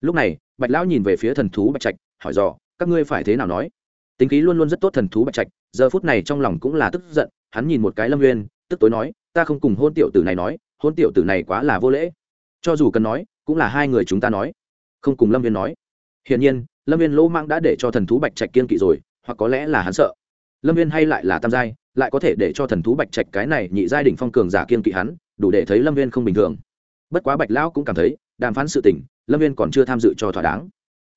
Lúc này, bạch lão nhìn về phía thần thú bạch trạch, hỏi dò, các ngươi phải thế nào nói? Tính khí luôn luôn rất tốt thần thú bạch trạch, giờ phút này trong lòng cũng là tức giận, hắn nhìn một cái lâm nguyên tức tối nói, ta không cùng hôn tiểu tử này nói, hôn tiểu tử này quá là vô lễ. Cho dù cần nói, cũng là hai người chúng ta nói. Không cùng lâm viên nói hiển nhiên, lâm viên lỗ mang đã để cho thần thú bạch trạch kiên kỵ rồi, hoặc có lẽ là hắn sợ. Lâm viên hay lại là tam giai, lại có thể để cho thần thú bạch trạch cái này nhị giai đỉnh phong cường giả kiên kỵ hắn, đủ để thấy lâm viên không bình thường. Bất quá bạch lão cũng cảm thấy, đàm phán sự tình, lâm viên còn chưa tham dự cho thỏa đáng.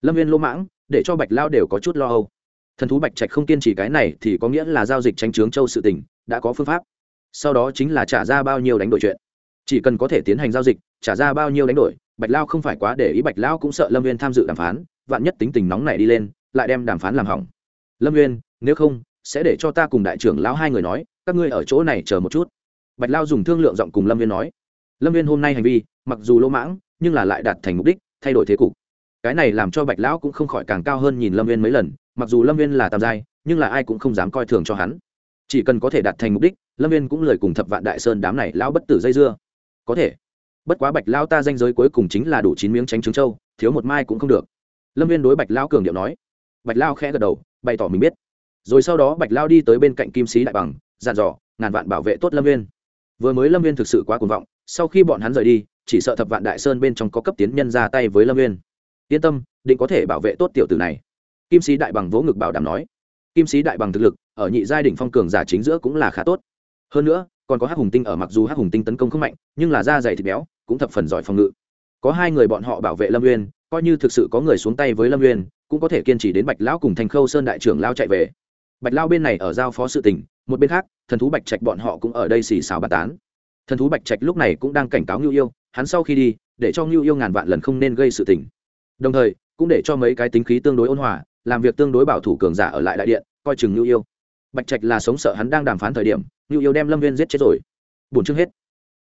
Lâm viên lỗ mãng, để cho bạch lao đều có chút lo âu. Thần thú bạch trạch không kiên trì cái này thì có nghĩa là giao dịch tranh chướng châu sự tình, đã có phương pháp. Sau đó chính là trả ra bao nhiêu đánh đổi chuyện. Chỉ cần có thể tiến hành giao dịch, trả ra bao nhiêu đánh đổi, bạch lao không phải quá để ý, bạch lao cũng sợ lâm viên tham dự đàm phán vạn nhất tính tình nóng này đi lên lại đem đàm phán làm hỏng. Lâm Nguyên, nếu không sẽ để cho ta cùng đại trưởng lão hai người nói các ngươi ở chỗ này chờ một chút. Bạch lao dùng thương lượng giọng cùng lâm viên nói. Lâm viên hôm nay hành vi mặc dù lỗ mãng nhưng là lại đạt thành mục đích thay đổi thế cục. Cái này làm cho bạch lão cũng không khỏi càng cao hơn nhìn lâm viên mấy lần mặc dù lâm viên là tam giai nhưng là ai cũng không dám coi thường cho hắn. Chỉ cần có thể đạt thành mục đích lâm viên cũng lời cùng thập vạn đại sơn đám này lão bất tử dây dưa. Có thể. Bất quá bạch lao ta danh giới cuối cùng chính là đủ chín miếng tránh trứng châu thiếu một mai cũng không được lâm viên đối bạch lao cường điệu nói. Bạch lao khẽ gật đầu, bày tỏ mình biết. Rồi sau đó bạch lao đi tới bên cạnh kim sĩ đại bằng dàn dò, ngàn vạn bảo vệ tốt lâm viên. Vừa mới lâm viên thực sự quá cuồng vọng, sau khi bọn hắn rời đi, chỉ sợ thập vạn đại sơn bên trong có cấp tiến nhân ra tay với lâm viên. Yên tâm, định có thể bảo vệ tốt tiểu tử này. Kim sĩ đại bằng vỗ ngực bảo đảm nói. Kim sĩ đại bằng thực lực, ở nhị giai đỉnh phong cường giả chính giữa cũng là khá tốt. Hơn nữa, còn có hắc hùng tinh ở mặc dù hắc hùng tinh tấn công không mạnh, nhưng là da dày thịt béo, cũng thập phần giỏi phòng ngự. Có hai người bọn họ bảo vệ lâm uyên coi như thực sự có người xuống tay với lâm nguyên cũng có thể kiên trì đến bạch lão cùng thành khâu sơn đại trưởng lao chạy về. Bạch lao bên này ở giao phó sự tình, một bên khác, thần thú bạch trạch bọn họ cũng ở đây xì xào bà tán. Thần thú bạch trạch lúc này cũng đang cảnh cáo ngưu yêu, hắn sau khi đi, để cho ngưu yêu ngàn vạn lần không nên gây sự tình. Đồng thời, cũng để cho mấy cái tính khí tương đối ôn hòa, làm việc tương đối bảo thủ cường giả ở lại đại điện, coi chừng ngưu yêu. Bạch trạch là sống sợ hắn đang đàm phán thời điểm, ngưu yêu đem lâm viên giết chết rồi. Bổn chương hết.